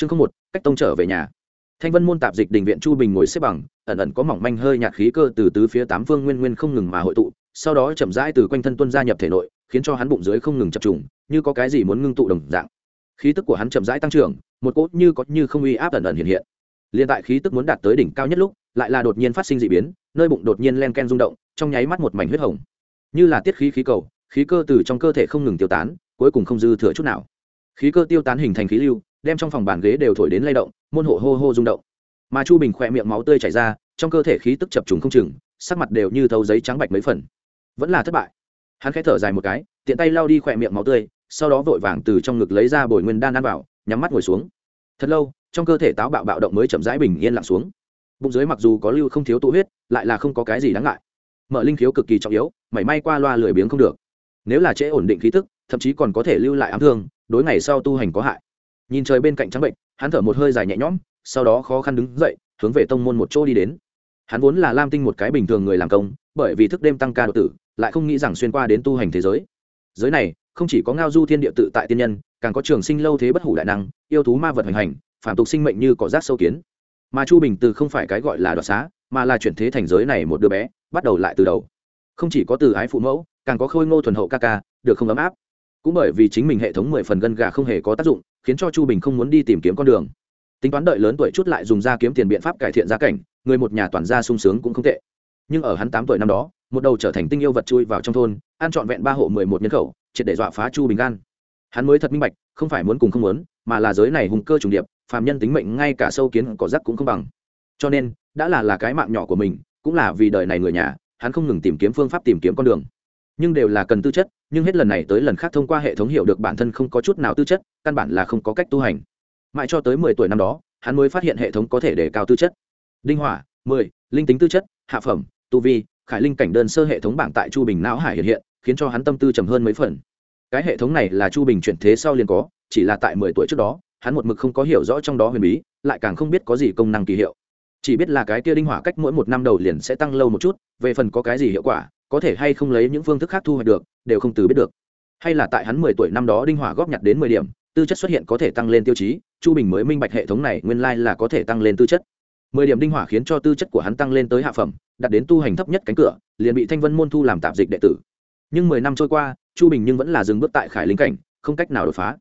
chương không một, cách tông trở về nhà. Thanh vân môn tạp dịch đình viện chu bình ngồi xếp bằng, ẩn ẩn có mỏng manh hơi nhạt khí cơ từ tứ phía tám phương nguyên nguyên không ngừng mà hội tụ, sau đó chậm rãi từ quanh thân tuân gia nhập thể nội, khiến cho hắn bụng dưới không ngừng chập trùng, như có cái gì muốn ngưng tụ đồng dạng. Khí tức của hắn chậm rãi tăng trưởng, một cốt như có như không uy áp ẩn ẩn hiện hiện. Liên tại khí tức muốn đạt tới đỉnh cao nhất lúc, lại là đột nhiên phát sinh dị biến, nơi bụng đột nhiên len ken rung động, trong nháy mắt một mảnh huyết hồng. Như là tiết khí khí cầu, khí cơ từ trong cơ thể không ngừng tiêu tán, cuối cùng không dư thừa chút nào. Khí cơ tiêu tán hình thành khí lưu đem trong phòng bàn ghế đều thổi đến lay động, môn hộ hô hô rung động. Mà chu bình khỏe miệng máu tươi chảy ra, trong cơ thể khí tức chập trùng không chừng, sắc mặt đều như thấu giấy trắng bạch mấy phần. Vẫn là thất bại. Hắn khẽ thở dài một cái, tiện tay lao đi khỏe miệng máu tươi, sau đó vội vàng từ trong ngực lấy ra bồi nguyên đan ăn vào, nhắm mắt ngồi xuống. Thật lâu, trong cơ thể táo bạo bạo động mới chậm rãi bình yên lặng xuống. Bụng dưới mặc dù có lưu không thiếu tụ huyết, lại là không có cái gì đáng ngại. Mở linh khiếu cực kỳ trọng yếu, mảy may qua loa lười biếng không được. Nếu là trễ ổn định khí tức, thậm chí còn có thể lưu lại ám thương, đối ngày sau tu hành có hại nhìn trời bên cạnh trắng bệnh, hắn thở một hơi dài nhẹ nhõm, sau đó khó khăn đứng dậy, hướng về tông môn một chỗ đi đến. Hắn vốn là lam tinh một cái bình thường người làm công, bởi vì thức đêm tăng ca độ tử, lại không nghĩ rằng xuyên qua đến tu hành thế giới. Giới này, không chỉ có ngao du thiên địa tự tại tiên nhân, càng có trường sinh lâu thế bất hủ đại năng, yêu thú ma vật hành hành, phản tục sinh mệnh như cỏ rác sâu kiến. Mà chu bình từ không phải cái gọi là đoạt xá, mà là chuyển thế thành giới này một đứa bé, bắt đầu lại từ đầu. Không chỉ có từ ái phụ mẫu, càng có khôi ngô thuần hậu ca ca, được không ấm áp cũng bởi vì chính mình hệ thống mười phần gân gà không hề có tác dụng, khiến cho chu bình không muốn đi tìm kiếm con đường. Tính toán đợi lớn tuổi chút lại dùng ra kiếm tiền biện pháp cải thiện gia cảnh, người một nhà toàn gia sung sướng cũng không tệ. Nhưng ở hắn tám tuổi năm đó, một đầu trở thành tinh yêu vật chui vào trong thôn, ăn trọn vẹn ba hộ mười một nhân khẩu, triệt để dọa phá chu bình gan. Hắn mới thật minh bạch, không phải muốn cùng không muốn, mà là giới này hùng cơ trùng điệp, phàm nhân tính mệnh ngay cả sâu kiến cỏ rắc cũng không bằng. Cho nên, đã là là cái mạng nhỏ của mình, cũng là vì đời này người nhà, hắn không ngừng tìm kiếm phương pháp tìm kiếm con đường nhưng đều là cần tư chất, nhưng hết lần này tới lần khác thông qua hệ thống hiểu được bản thân không có chút nào tư chất, căn bản là không có cách tu hành. Mãi cho tới mười tuổi năm đó, hắn mới phát hiện hệ thống có thể để cao tư chất. Đinh hỏa, mười, linh tính tư chất, hạ phẩm, tu vi, khải linh cảnh đơn sơ hệ thống bảng tại chu bình não hải hiện hiện, khiến cho hắn tâm tư trầm hơn mấy phần. Cái hệ thống này là chu bình chuyển thế sau liền có, chỉ là tại mười tuổi trước đó, hắn một mực không có hiểu rõ trong đó huyền bí, lại càng không biết có gì công năng kỳ hiệu chỉ biết là cái kia đinh hỏa cách mỗi một năm đầu liền sẽ tăng lâu một chút, về phần có cái gì hiệu quả, có thể hay không lấy những phương thức khác thu hoạch được, đều không từ biết được. Hay là tại hắn mười tuổi năm đó đinh hỏa góp nhặt đến mười điểm, tư chất xuất hiện có thể tăng lên tiêu chí, chu bình mới minh bạch hệ thống này nguyên lai là có thể tăng lên tư chất. Mười điểm đinh hỏa khiến cho tư chất của hắn tăng lên tới hạ phẩm, đạt đến tu hành thấp nhất cánh cửa, liền bị thanh vân môn thu làm tạp dịch đệ tử. Nhưng mười năm trôi qua, chu bình nhưng vẫn là dừng bước tại khải linh cảnh, không cách nào đột phá.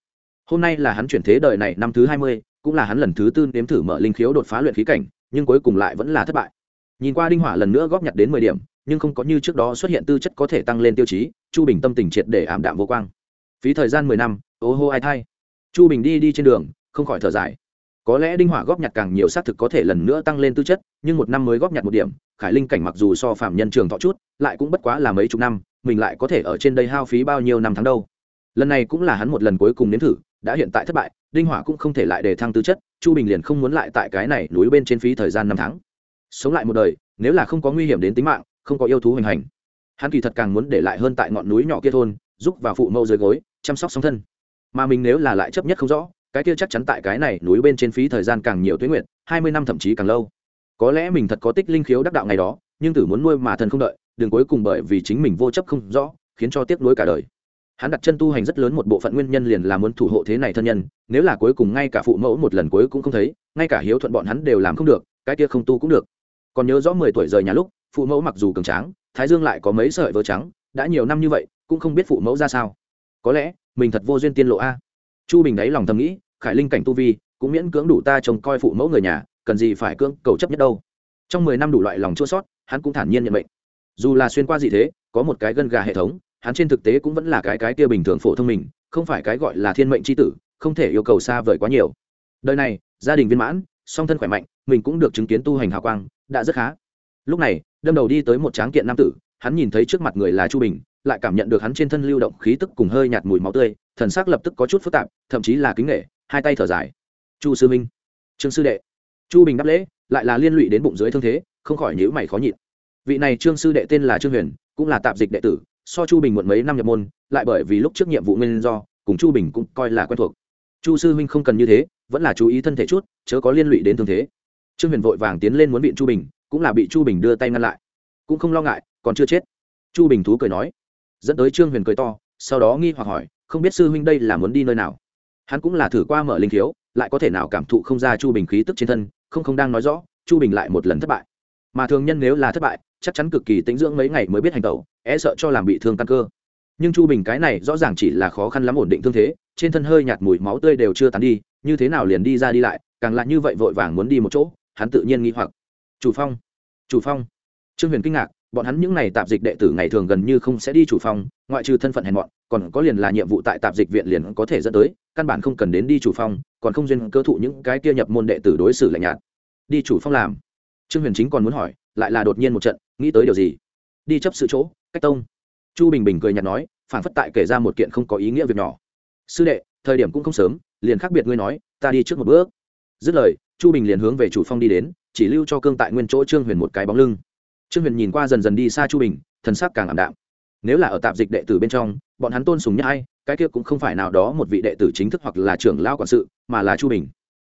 Hôm nay là hắn chuyển thế đời này năm thứ hai mươi, cũng là hắn lần thứ tư nếm thử mở linh khiếu đột phá luyện khí cảnh nhưng cuối cùng lại vẫn là thất bại. Nhìn qua đinh hỏa lần nữa góp nhặt đến mười điểm, nhưng không có như trước đó xuất hiện tư chất có thể tăng lên tiêu chí, chu bình tâm tình triệt để ảm đạm vô quang. Phí thời gian mười năm, ô hô ai thai. Chu bình đi đi trên đường, không khỏi thở dài. Có lẽ đinh hỏa góp nhặt càng nhiều xác thực có thể lần nữa tăng lên tư chất, nhưng một năm mới góp nhặt một điểm, khải linh cảnh mặc dù so phạm nhân trường thọ chút, lại cũng bất quá là mấy chục năm, mình lại có thể ở trên đây hao phí bao nhiêu năm tháng đâu lần này cũng là hắn một lần cuối cùng nếm thử, đã hiện tại thất bại, đinh hỏa cũng không thể lại để thăng tư chất, chu bình liền không muốn lại tại cái này núi bên trên phí thời gian năm tháng. Sống lại một đời, nếu là không có nguy hiểm đến tính mạng, không có yêu thú hành hành. Hắn kỳ thật càng muốn để lại hơn tại ngọn núi nhỏ kia thôn, giúp vào phụ mẫu dưới gối, chăm sóc song thân. Mà mình nếu là lại chấp nhất không rõ, cái kia chắc chắn tại cái này núi bên trên phí thời gian càng nhiều tuyến nguyện, hai mươi năm thậm chí càng lâu. Có lẽ mình thật có tích linh khiếu đắc đạo ngày đó, nhưng tử muốn nuôi mà thần không đợi, đừng cuối cùng bởi vì chính mình vô chấp không rõ, khiến cho tiếc nuối cả đời hắn đặt chân tu hành rất lớn một bộ phận nguyên nhân liền là muốn thủ hộ thế này thân nhân, nếu là cuối cùng ngay cả phụ mẫu một lần cuối cũng không thấy, ngay cả hiếu thuận bọn hắn đều làm không được, cái kia không tu cũng được. Còn nhớ rõ mười tuổi rời nhà lúc, phụ mẫu mặc dù cường tráng, thái dương lại có mấy sợi vớ trắng, đã nhiều năm như vậy, cũng không biết phụ mẫu ra sao. Có lẽ, mình thật vô duyên tiên lộ a. Chu bình đáy lòng thầm nghĩ, khải linh cảnh tu vi, cũng miễn cưỡng đủ ta trông coi phụ mẫu người nhà, cần gì phải cưỡng cầu chấp nhất đâu. Trong mười năm đủ loại lòng chua sót, hắn cũng thản nhiên nhận mệnh. Dù là xuyên qua gì thế, có một cái gân gà hệ thống hắn trên thực tế cũng vẫn là cái cái kia bình thường phổ thông mình, không phải cái gọi là thiên mệnh c h i tử, không thể yêu cầu xa vời quá nhiều. Đời này, gia đình viên mãn, song thân khỏe mạnh, mình cũng được chứng kiến tu hành hào quang, đã rất khá. Lúc này, đâm đầu đi tới một tráng kiện nam tử, hắn nhìn thấy trước mặt người là chu bình, lại cảm nhận được hắn trên thân lưu động khí tức cùng hơi nhạt mùi máu tươi, thần sắc lập tức có chút phức tạp, thậm chí là kính nghệ hai tay thở dài. Chu sư minh. Trương sư đệ. Chu bình đáp lễ, lại là liên lụy đến bụng dưới thương thế, không khỏi nhữ mày khó nhịn. Vị này trương sư đệ tên là trương huyền, cũng là tạp dịch đệ tử so chu bình muộn mấy năm nhập môn lại bởi vì lúc trước nhiệm vụ nguyên do cùng chu bình cũng coi là quen thuộc. Chu sư huynh không cần như thế vẫn là chú ý thân thể chút chớ có liên lụy đến thương thế. Trương huyền vội vàng tiến lên muốn viện chu bình cũng là bị chu bình đưa tay ngăn lại. Cũng không lo ngại còn chưa chết. Chu bình thú cười nói. Dẫn tới trương huyền cười to sau đó nghi hoặc hỏi không biết sư huynh đây là muốn đi nơi nào? Hắn cũng là thử qua mở linh thiếu, lại có thể nào cảm thụ không ra chu bình khí tức trên thân không không đang nói rõ chu bình lại một lần thất bại. Mà thường nhân nếu là thất bại chắc chắn cực kỳ tính dưỡng mấy ngày mới biết hành tẩu e sợ cho làm bị thương căn cơ. Nhưng chu bình cái này rõ ràng chỉ là khó khăn lắm ổn định thương thế, trên thân hơi nhạt mùi máu tươi đều chưa tán đi, như thế nào liền đi ra đi lại, càng lại như vậy vội vàng muốn đi một chỗ, hắn tự nhiên nghĩ hoặc. Chủ phong chủ phong. Trương huyền kinh ngạc, bọn hắn những n à y tạp dịch đệ tử ngày thường gần như không sẽ đi chủ phong, ngoại trừ thân phận hèn mọn, còn có liền là nhiệm vụ tại tạp dịch viện liền có thể dẫn tới, căn bản không cần đến đi chủ phong, còn không duyên cơ thụ những cái kia nhập môn đệ tử đối xử lạnh nhạt. Đi chủ phong làm. Trương huyền chính còn muốn hỏi, lại là đột nhiên một trận, nghĩ tới điều gì? Đi chấp sự chỗ, cách tông. Chu bình bình cười nhạt nói phản phất tại kể ra một kiện không có ý nghĩa việc nhỏ. Sư đệ, thời điểm cũng không sớm, liền khác biệt ngươi nói, ta đi trước một bước. Dứt lời, chu bình liền hướng về chủ phong đi đến, chỉ lưu cho cương tại nguyên chỗ trương huyền một cái bóng lưng. Trương huyền nhìn qua dần dần đi xa chu bình, thần sắc càng ảm đạm. Nếu là ở tạp dịch đệ tử bên trong, bọn hắn tôn sùng nhất ai, cái kia cũng không phải nào đó một vị đệ tử chính thức hoặc là trưởng lao quản sự, mà là chu bình.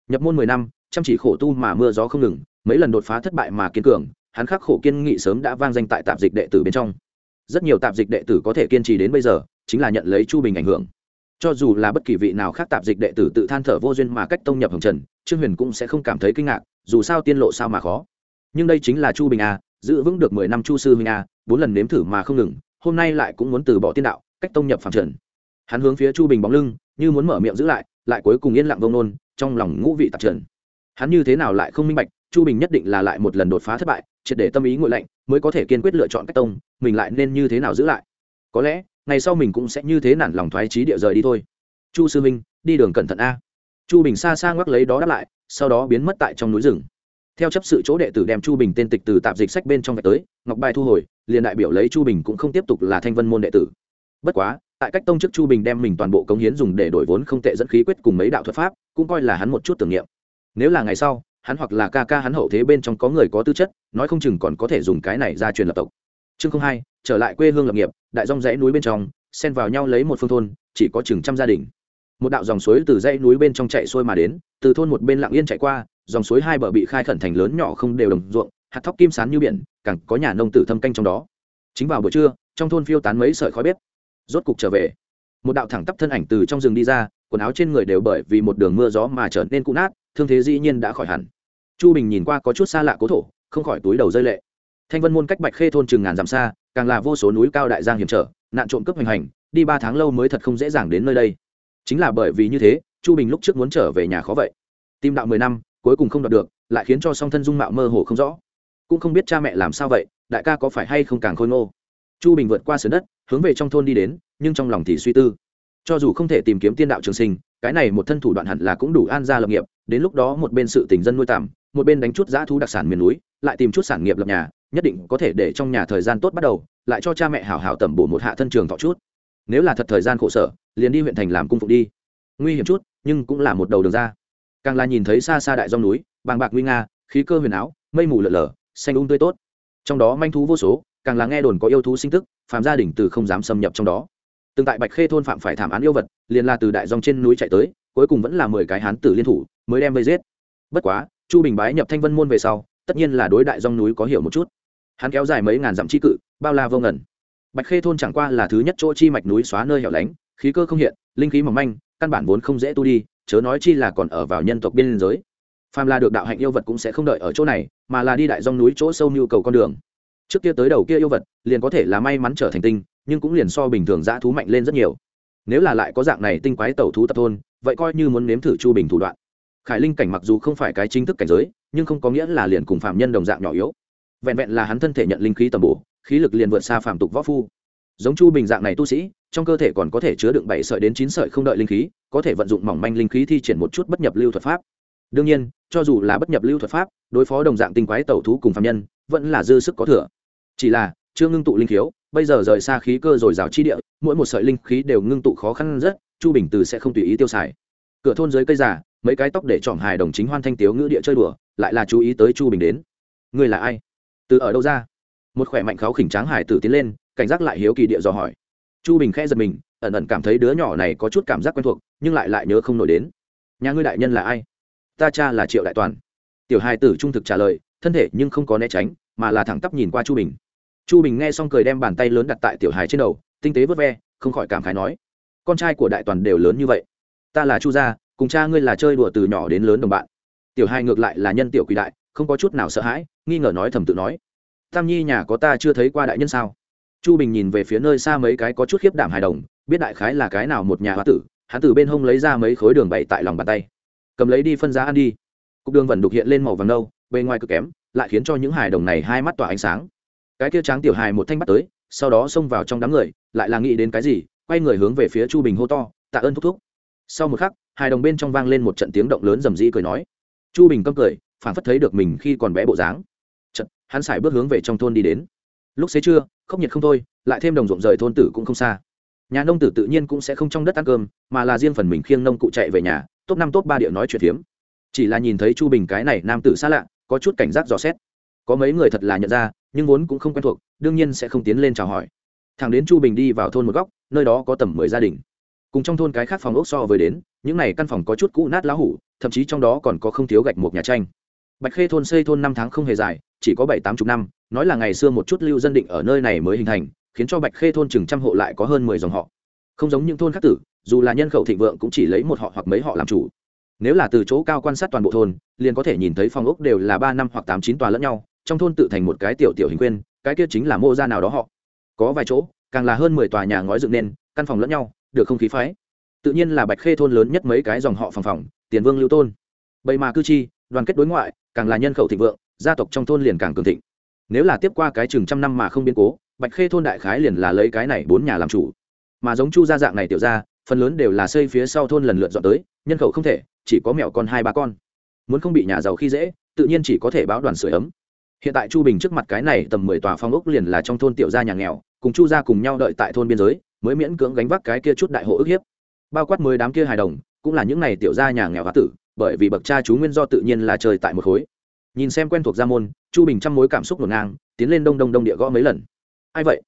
Nhập môn mười năm, chăm chỉ khổ tu mà mưa gió không ngừng, mấy lần đột phá thất bại mà kiên cường hắn khắc khổ kiên nghị sớm đã vang danh tại tạp dịch đệ tử bên trong. Rất nhiều tạp dịch đệ tử có thể kiên trì đến bây giờ, chính là nhận lấy chu bình ảnh hưởng. Cho dù là bất kỳ vị nào khác tạp dịch đệ tử tự than thở vô duyên mà cách tông nhập hồng trần, trương huyền cũng sẽ không cảm thấy kinh ngạc, dù sao tiên lộ sao mà khó. Nhưng đây chính là chu bình a, giữ vững được mười năm chu sư huynh a, bốn lần nếm thử mà không ngừng, hôm nay lại cũng muốn từ bỏ tiên đạo, cách tông nhập phạm trần. Hắn hướng phía chu bình bóng lưng, như muốn mở miệng giữ lại lại cuối cùng yên lặng vông nôn, trong lòng ngũ vị tạp trần. Hắn như thế nào lại không minh bạch chu bình nhất định là lại một lần đột phá thất bại, triệt để tâm ý ngội lạnh, mới có thể kiên quyết lựa chọn cách tông, mình lại nên như thế nào giữ lại? Có lẽ, ngày sau mình cũng sẽ như thế nản lòng thoái trí địa rời đi thôi. Chu sư minh đi đường cẩn thận a. Chu bình xa xa ngoắc lấy đó đáp lại, sau đó biến mất tại trong núi rừng. Theo chấp sự chỗ đệ tử đem chu bình tên tịch từ tạp dịch sách bên trong vạch tới, ngọc bài thu hồi, liền đại biểu lấy chu bình cũng không tiếp tục là thanh vân môn đệ tử. Bất quá, tại cách tông chức chu bình đem mình toàn bộ cống hiến dùng để đổi vốn không tệ dẫn khí quyết cùng mấy đạo thuật pháp, cũng coi là hắn một chút tưởng niệm. Nếu là ngày sau hắn hoặc là ca ca hắn hậu thế bên trong có người có tư chất, nói không chừng còn có thể dùng cái này ra truyền lập tộc. Chương không hai, trở lại quê hương lập nghiệp, đại dòng dãy núi bên trong, xen vào nhau lấy một phương thôn, chỉ có chừng trăm gia đình. Một đạo dòng suối từ dãy núi bên trong chạy xuôi mà đến, từ thôn một bên lặng yên chạy qua, dòng suối hai bờ bị khai khẩn thành lớn nhỏ không đều đồng ruộng, hạt thóc kim sán như biển, càng có nhà nông tử thâm canh trong đó. Chính vào buổi trưa, trong thôn phiêu tán mấy sợi khói bếp. Rốt cục trở về. Một đạo thẳng tắp thân ảnh từ trong rừng đi ra, quần áo trên người đều bởi vì một đường mưa gió mà trở nên cũ nát thương thế dĩ nhiên đã khỏi hẳn. Chu bình nhìn qua có chút xa lạ cố thổ, không khỏi túi đầu rơi lệ. Thanh vân môn cách bạch khê thôn chừng ngàn dặm xa, càng là vô số núi cao đại giang hiểm trở, nạn trộm cướp hành hành, đi ba tháng lâu mới thật không dễ dàng đến nơi đây. Chính là bởi vì như thế, chu bình lúc trước muốn trở về nhà khó vậy. Tim đạo mười năm, cuối cùng không đạt được, lại khiến cho song thân dung mạo mơ hồ không rõ. Cũng không biết cha mẹ làm sao vậy, đại ca có phải hay không càng khôi ngô. Chu bình vượt qua sườn đất, hướng về trong thôn đi đến, nhưng trong lòng thì suy tư. Cho dù không thể tìm kiếm tiên đạo trường sinh, cái này một thân thủ đoạn hẳn là cũng đủ an gia lập nghiệp đến lúc đó một bên sự tình dân nuôi tạm, một bên đánh chút giã thú đặc sản miền núi, lại tìm chút sản nghiệp lập nhà, nhất định có thể để trong nhà thời gian tốt bắt đầu, lại cho cha mẹ hảo hảo tẩm bổ một hạ thân trường thọ chút. Nếu là thật thời gian khổ sở, liền đi huyện thành làm cung phục đi. Nguy hiểm chút, nhưng cũng là một đầu đường ra. Càng là nhìn thấy xa xa đại dòng núi, bàng bạc nguy nga, khí cơ huyền áo, mây mù lợn lờ xanh ung um tươi tốt. Trong đó manh thú vô số, càng là nghe đồn có yêu thú sinh tức, phàm gia đình từ không dám xâm nhập trong đó. Từng tại bạch khê thôn phạm phải thảm án yêu vật, liền là từ đại dòng trên núi chạy tới, cuối cùng vẫn là mười cái hán tử liên thủ mới đem vây giết. Bất quá, chu bình bái nhập thanh vân môn về sau, tất nhiên là đối đại dòng núi có hiểu một chút. Hắn kéo dài mấy ngàn dặm chi cự, bao la vô ngẩn bạch khê thôn chẳng qua là thứ nhất chỗ chi mạch núi xóa nơi hẻo lánh, khí cơ không hiện, linh khí mỏng manh, căn bản vốn không dễ tu đi, chớ nói chi là còn ở vào nhân tộc biên giới. Phàm là được đạo hạnh yêu vật cũng sẽ không đợi ở chỗ này, mà là đi đại dòng núi chỗ sâu nhu cầu con đường. Trước kia tới đầu kia yêu vật, liền có thể là may mắn trở thành tinh, nhưng cũng liền so bình thường dã thú mạnh lên rất nhiều. Nếu là lại có dạng này tinh quái tẩu thú tập thôn, vậy coi như muốn nếm thử chu bình thủ đoạn khải linh cảnh mặc dù không phải cái chính thức cảnh giới, nhưng không có nghĩa là liền cùng phạm nhân đồng dạng nhỏ yếu. Vẹn vẹn là hắn thân thể nhận linh khí tầm bổ, khí lực liền vượt xa phạm tục võ phu. Giống chu bình dạng này tu sĩ, trong cơ thể còn có thể chứa đựng bảy sợi đến chín sợi không đợi linh khí, có thể vận dụng mỏng manh linh khí thi triển một chút bất nhập lưu thuật pháp. Đương nhiên, cho dù là bất nhập lưu thuật pháp, đối phó đồng dạng tinh quái tẩu thú cùng phạm nhân, vẫn là dư sức có thừa. Chỉ là, chưa ngưng tụ linh khiếu, bây giờ rời xa khí cơ rồi rào chi địa, mỗi một sợi linh khí đều ngưng tụ khó khăn rất, chu bình từ sẽ không tùy ý tiêu xài. Cửa thôn dưới cây giả mấy cái tóc để chọn hài đồng chính hoan thanh tiếu ngữ địa chơi đùa, lại là chú ý tới chu bình đến. Người là ai? Từ ở đâu ra? Một khỏe mạnh kháo khỉnh tráng hải tử tiến lên, cảnh giác lại hiếu kỳ địa dò hỏi. Chu bình khẽ giật mình, ẩn ẩn cảm thấy đứa nhỏ này có chút cảm giác quen thuộc, nhưng lại lại nhớ không nổi đến. Nhà ngươi đại nhân là ai? Ta cha là triệu đại toàn. Tiểu hài tử trung thực trả lời, thân thể nhưng không có né tránh, mà là thẳng tắp nhìn qua chu bình. Chu bình nghe xong cười đem bàn tay lớn đặt tại tiểu hài trên đầu, tinh tế vớt ve, không khỏi cảm khái nói, con trai của đại toàn đều lớn như vậy. Ta là chu gia cùng cha ngươi là chơi đùa từ nhỏ đến lớn đồng bạn. Tiểu hai ngược lại là nhân tiểu quỷ đại, không có chút nào sợ hãi, nghi ngờ nói thầm tự nói. Tam nhi nhà có ta chưa thấy qua đại nhân sao? Chu bình nhìn về phía nơi xa mấy cái có chút khiếp đảm hài đồng, biết đại khái là cái nào một nhà hoa tử, hắn từ bên hông lấy ra mấy khối đường bậy tại lòng bàn tay. Cầm lấy đi phân giá ăn đi. Cục đường vẫn đục hiện lên màu vàng nâu, bề ngoài cực kém, lại khiến cho những hài đồng này hai mắt tỏa ánh sáng. Cái kia tráng tiểu hài một thanh bắt tới, sau đó xông vào trong đám người, lại là nghĩ đến cái gì, quay người hướng về phía chu bình hô to, tạ ơn thúc thúc. Sau một khắc hài đồng bên trong vang lên một trận tiếng động lớn rầm rĩ cười nói. Chu bình câm cười phản phất thấy được mình khi còn bé bộ dáng. Trận hắn xài bước hướng về trong thôn đi đến. Lúc xế trưa không nhiệt không thôi, lại thêm đồng ruộng rời thôn tử cũng không xa. Nhà nông tử tự nhiên cũng sẽ không trong đất ăn cơm, mà là riêng phần mình khiêng nông cụ chạy về nhà, top năm top ba điệu nói chuyện phiếm. Chỉ là nhìn thấy chu bình cái này nam tử xa lạ, có chút cảnh giác dò xét. Có mấy người thật là nhận ra, nhưng vốn cũng không quen thuộc, đương nhiên sẽ không tiến lên chào hỏi. Thằng đến chu bình đi vào thôn một góc, nơi đó có tầm mười gia đình cùng trong thôn cái khác phòng ốc so với đến, những này căn phòng có chút cũ nát lá hủ, thậm chí trong đó còn có không thiếu gạch một nhà tranh. Bạch khê thôn xây thôn năm tháng không hề dài, chỉ có bảy tám chục năm, nói là ngày xưa một chút lưu dân định ở nơi này mới hình thành, khiến cho bạch khê thôn chừng trăm hộ lại có hơn mười dòng họ. Không giống những thôn khác tử, dù là nhân khẩu thịnh vượng cũng chỉ lấy một họ hoặc mấy họ làm chủ. Nếu là từ chỗ cao quan sát toàn bộ thôn, liền có thể nhìn thấy phòng ốc đều là ba năm hoặc tám chín tòa lẫn nhau, trong thôn tự thành một cái tiểu tiểu hình quyên cái kia chính là mô gia nào đó họ. Có vài chỗ, càng là hơn mười tòa nhà ngói dựng nên, căn phòng lẫn nhau được không khí phái. Tự nhiên là bạch khê thôn lớn nhất mấy cái dòng họ phòng phòng, tiền vương lưu tôn. Bây mà cư chi, đoàn kết đối ngoại, càng là nhân khẩu thịnh vượng, gia tộc trong thôn liền càng cường thịnh. Nếu là tiếp qua cái chừng trăm năm mà không biến cố, bạch khê thôn đại khái liền là lấy cái này bốn nhà làm chủ. Mà giống chu gia dạng này tiểu ra phần lớn đều là xây phía sau thôn lần lượt dọn tới, nhân khẩu không thể, chỉ có mẹo con hai ba con. Muốn không bị nhà giàu khi dễ, tự nhiên chỉ có thể báo đoàn sửa ấm hiện tại chu bình trước mặt cái này tầm mười tòa phong ốc liền là trong thôn tiểu gia nhà nghèo, cùng chu gia cùng nhau đợi tại thôn biên giới, mới miễn cưỡng gánh vác cái kia chút đại hộ ức hiếp. Bao quát mười đám kia hài đồng, cũng là những này tiểu gia nhà nghèo hóa tử, bởi vì bậc cha chú nguyên do tự nhiên là trời tại một khối. Nhìn xem quen thuộc gia môn, chu bình trăm mối cảm xúc ngổn ngang, tiến lên đông đông đông địa gõ mấy lần. Ai vậy?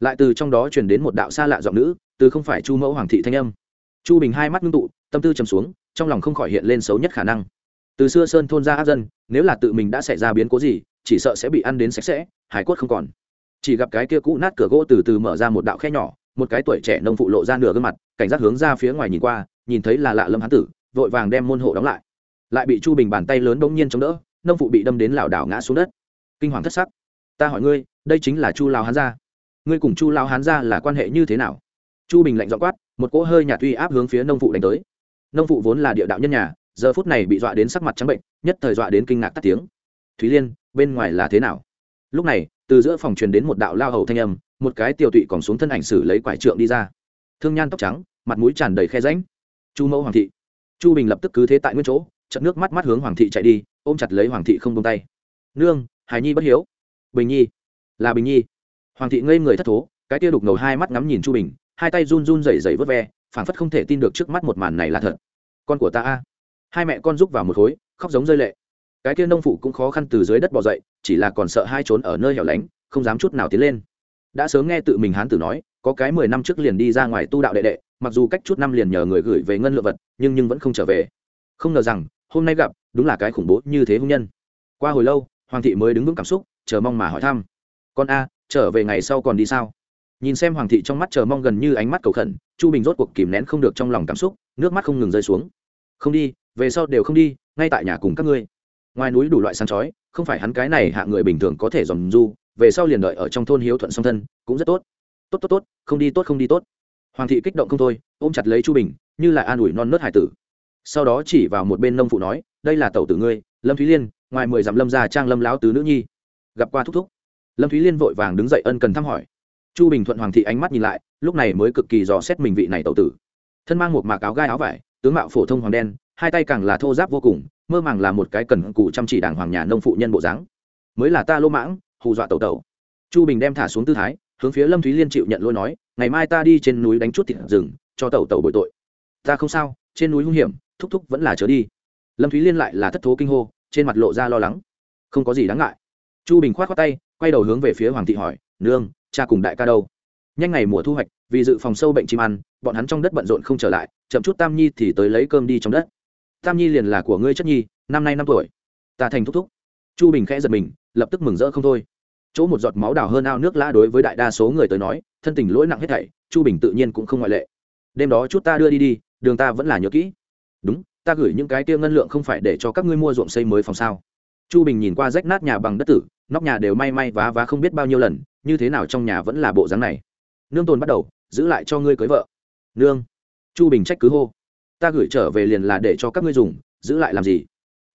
Lại từ trong đó truyền đến một đạo xa lạ giọng nữ, từ không phải chu mẫu hoàng thị thanh âm. Chu bình hai mắt ngưng tụ, tâm tư trầm xuống, trong lòng không khỏi hiện lên xấu nhất khả năng. Từ xưa sơn thôn ra áp dân, nếu là tự mình đã xảy ra biến cố gì chỉ sợ sẽ bị ăn đến sạch sẽ hải quất không còn. Chỉ gặp cái kia cũ nát cửa gỗ từ từ mở ra một đạo khe nhỏ, một cái tuổi trẻ nông phụ lộ ra nửa gương mặt, cảnh giác hướng ra phía ngoài nhìn qua, nhìn thấy là lạ lâm hán tử, vội vàng đem môn hộ đóng lại. Lại bị chu bình bàn tay lớn bỗng nhiên chống đỡ, nông phụ bị đâm đến lảo đảo ngã xuống đất. Kinh hoàng thất sắc. Ta hỏi ngươi, đây chính là chu lao hán gia. Ngươi cùng chu lao hán gia là quan hệ như thế nào? Chu bình lạnh dọ quát, một cỗ hơi nhạt uy áp hướng phía nông phụ đánh tới. Nông phụ vốn là địa đạo nhân nhà, giờ phút này bị dọa đến sắc mặt trắng bệnh, nhất thời dọa đến kinh ngạc tắt tiếng thúy liên, bên ngoài là thế nào? Lúc này, từ giữa phòng truyền đến một đạo lao hầu thanh âm, một cái tiêu tụy còn xuống thân ảnh xử lấy quải trượng đi ra. Thương nhan tóc trắng, mặt mũi tràn đầy khe ránh chu mẫu hoàng thị. Chu bình lập tức cứ thế tại nguyên chỗ trận nước mắt mắt hướng hoàng thị chạy đi, ôm chặt lấy hoàng thị không tung tay. Nương, hài nhi bất hiếu. Bình nhi. Là bình nhi. Hoàng thị ngây người thất thố, cái tia đục ngầu hai mắt ngắm nhìn chu bình, hai tay run run rẩy rẩy vớt ve, phảng phất không thể tin được trước mắt một màn này là thật. Con của ta a. Hai mẹ con rúc vào một khối, khóc giống rơi lệ cái kia nông phụ cũng khó khăn từ dưới đất bò dậy, chỉ là còn sợ hai trốn ở nơi hẻo lánh, không dám chút nào tiến lên. Đã sớm nghe tự mình hán tử nói, có cái mười năm trước liền đi ra ngoài tu đạo đệ đệ, mặc dù cách chút năm liền nhờ người gửi về ngân lượng vật, nhưng nhưng vẫn không trở về. Không ngờ rằng, hôm nay gặp, đúng là cái khủng bố như thế hôn nhân. Qua hồi lâu, hoàng thị mới đứng vững cảm xúc, chờ mong mà hỏi thăm. Con a, trở về ngày sau còn đi sao? Nhìn xem hoàng thị trong mắt chờ mong gần như ánh mắt cầu khẩn, chu bình rốt cuộc kìm nén không được trong lòng cảm xúc, nước mắt không ngừng rơi xuống. Không đi, về sau đều không đi, ngay tại nhà cùng các ngươi ngoài núi đủ loại sáng chói, không phải hắn cái này hạ người bình thường có thể dòm du, về sau liền đợi ở trong thôn hiếu thuận song thân, cũng rất tốt. Tốt tốt tốt, không đi tốt, không đi tốt. Hoàng thị kích động không thôi, ôm chặt lấy chu bình, như là an ủi non nớt hải tử. Sau đó chỉ vào một bên nông phụ nói, đây là tẩu tử ngươi, lâm thúy liên, ngoài mười dặm lâm gia trang lâm láo tứ nữ nhi. Gặp qua thúc thúc, lâm thúy liên vội vàng đứng dậy ân cần thăm hỏi. Chu bình thuận hoàng thị ánh mắt nhìn lại, lúc này mới cực kỳ dò xét mình vị này tẩu tử. Thân mang một mạc áo gai áo vải, tướng mạo phổ thông hoàng đen, hai tay càng là thô giáp vô cùng mơ màng là một cái cần cụ chăm chỉ đảng hoàng nhà nông phụ nhân bộ dáng. Mới là ta lô mãng, hù dọa tẩu tẩu. Chu bình đem thả xuống tư thái, hướng phía lâm thúy liên chịu nhận lỗi nói, ngày mai ta đi trên núi đánh chút thịt rừng, cho tẩu tẩu bội tội. Ta không sao, trên núi hung hiểm, thúc thúc vẫn là chớ đi. Lâm thúy liên lại là thất thố kinh hô, trên mặt lộ ra lo lắng. Không có gì đáng ngại. Chu bình k h o á t khoác tay, quay đầu hướng về phía hoàng thị hỏi, nương, cha cùng đại ca đâu? Nhanh ngày mùa thu hoạch, vì dự phòng sâu bệnh chim ăn, bọn hắn trong đất bận rộn không trở lại, chậm chút tam nhi thì tới lấy cơm đi trong đất tam nhi liền là của ngươi chất nhi, năm nay năm tuổi. Ta thành thúc thúc. Chu bình khẽ giật mình, lập tức mừng rỡ không thôi. Chỗ một giọt máu đào hơn ao nước lã đối với đại đa số người tới nói, thân tình lỗi nặng hết thảy, chu bình tự nhiên cũng không ngoại lệ. Đêm đó chút ta đưa đi đi, đường ta vẫn là nhớ kỹ. Đúng, ta gửi những cái tiêu ngân lượng không phải để cho các ngươi mua ruộng xây mới phòng sao? Chu bình nhìn qua rách nát nhà bằng đất tử, nóc nhà đều may may vá vá không biết bao nhiêu lần, như thế nào trong nhà vẫn là bộ dáng này? Nương tồn bắt đầu, giữ lại cho ngươi cưới vợ. Nương. Chu bình trách cứ hô ta gửi trở về liền là để cho các ngươi dùng, giữ lại làm gì?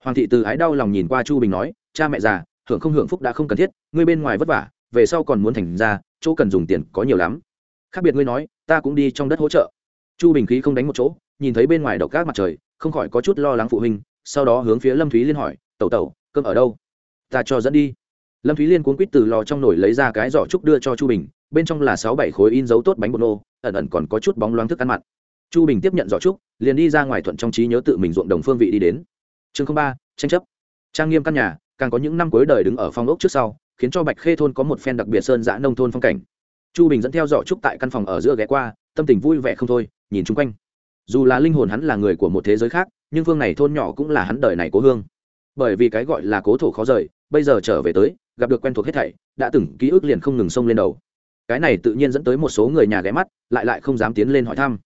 Hoàng thị từ ái đau lòng nhìn qua chu bình nói, cha mẹ già, hưởng không hưởng phúc đã không cần thiết, ngươi bên ngoài vất vả, về sau còn muốn thành ra, chỗ cần dùng tiền có nhiều lắm. Khác biệt ngươi nói, ta cũng đi trong đất hỗ trợ. Chu bình khí không đánh một chỗ, nhìn thấy bên ngoài độc các mặt trời, không khỏi có chút lo lắng phụ huynh, sau đó hướng phía lâm thúy liên hỏi, tẩu tẩu, cơm ở đâu? Ta cho dẫn đi. Lâm thúy liên cuốn quýt từ lò trong nồi lấy ra cái giỏ trúc đưa cho chu bình, bên trong là sáu bảy khối in dấu tốt bánh bột nô, ẩn ẩn còn có chút bóng loáng thức ăn mặn chu bình tiếp nhận giỏ trúc, liền đi ra ngoài thuận trong trí nhớ tự mình ruộng đồng phương vị đi đến. Chương ba, tranh chấp. Trang nghiêm căn nhà, càng có những năm cuối đời đứng ở phong ốc trước sau, khiến cho bạch khê thôn có một phen đặc biệt sơn giã nông thôn phong cảnh. Chu bình dẫn theo giỏ trúc tại căn phòng ở giữa ghé qua, tâm tình vui vẻ không thôi, nhìn chung quanh. Dù là linh hồn hắn là người của một thế giới khác, nhưng phương này thôn nhỏ cũng là hắn đời này cố hương. Bởi vì cái gọi là cố thổ khó rời, bây giờ trở về tới, gặp được quen thuộc hết thảy, đã từng ký ức liền không ngừng xông lên đầu. Cái này tự nhiên dẫn tới một số người nhà ghé mắt, lại lại không dám tiến lên hỏi thăm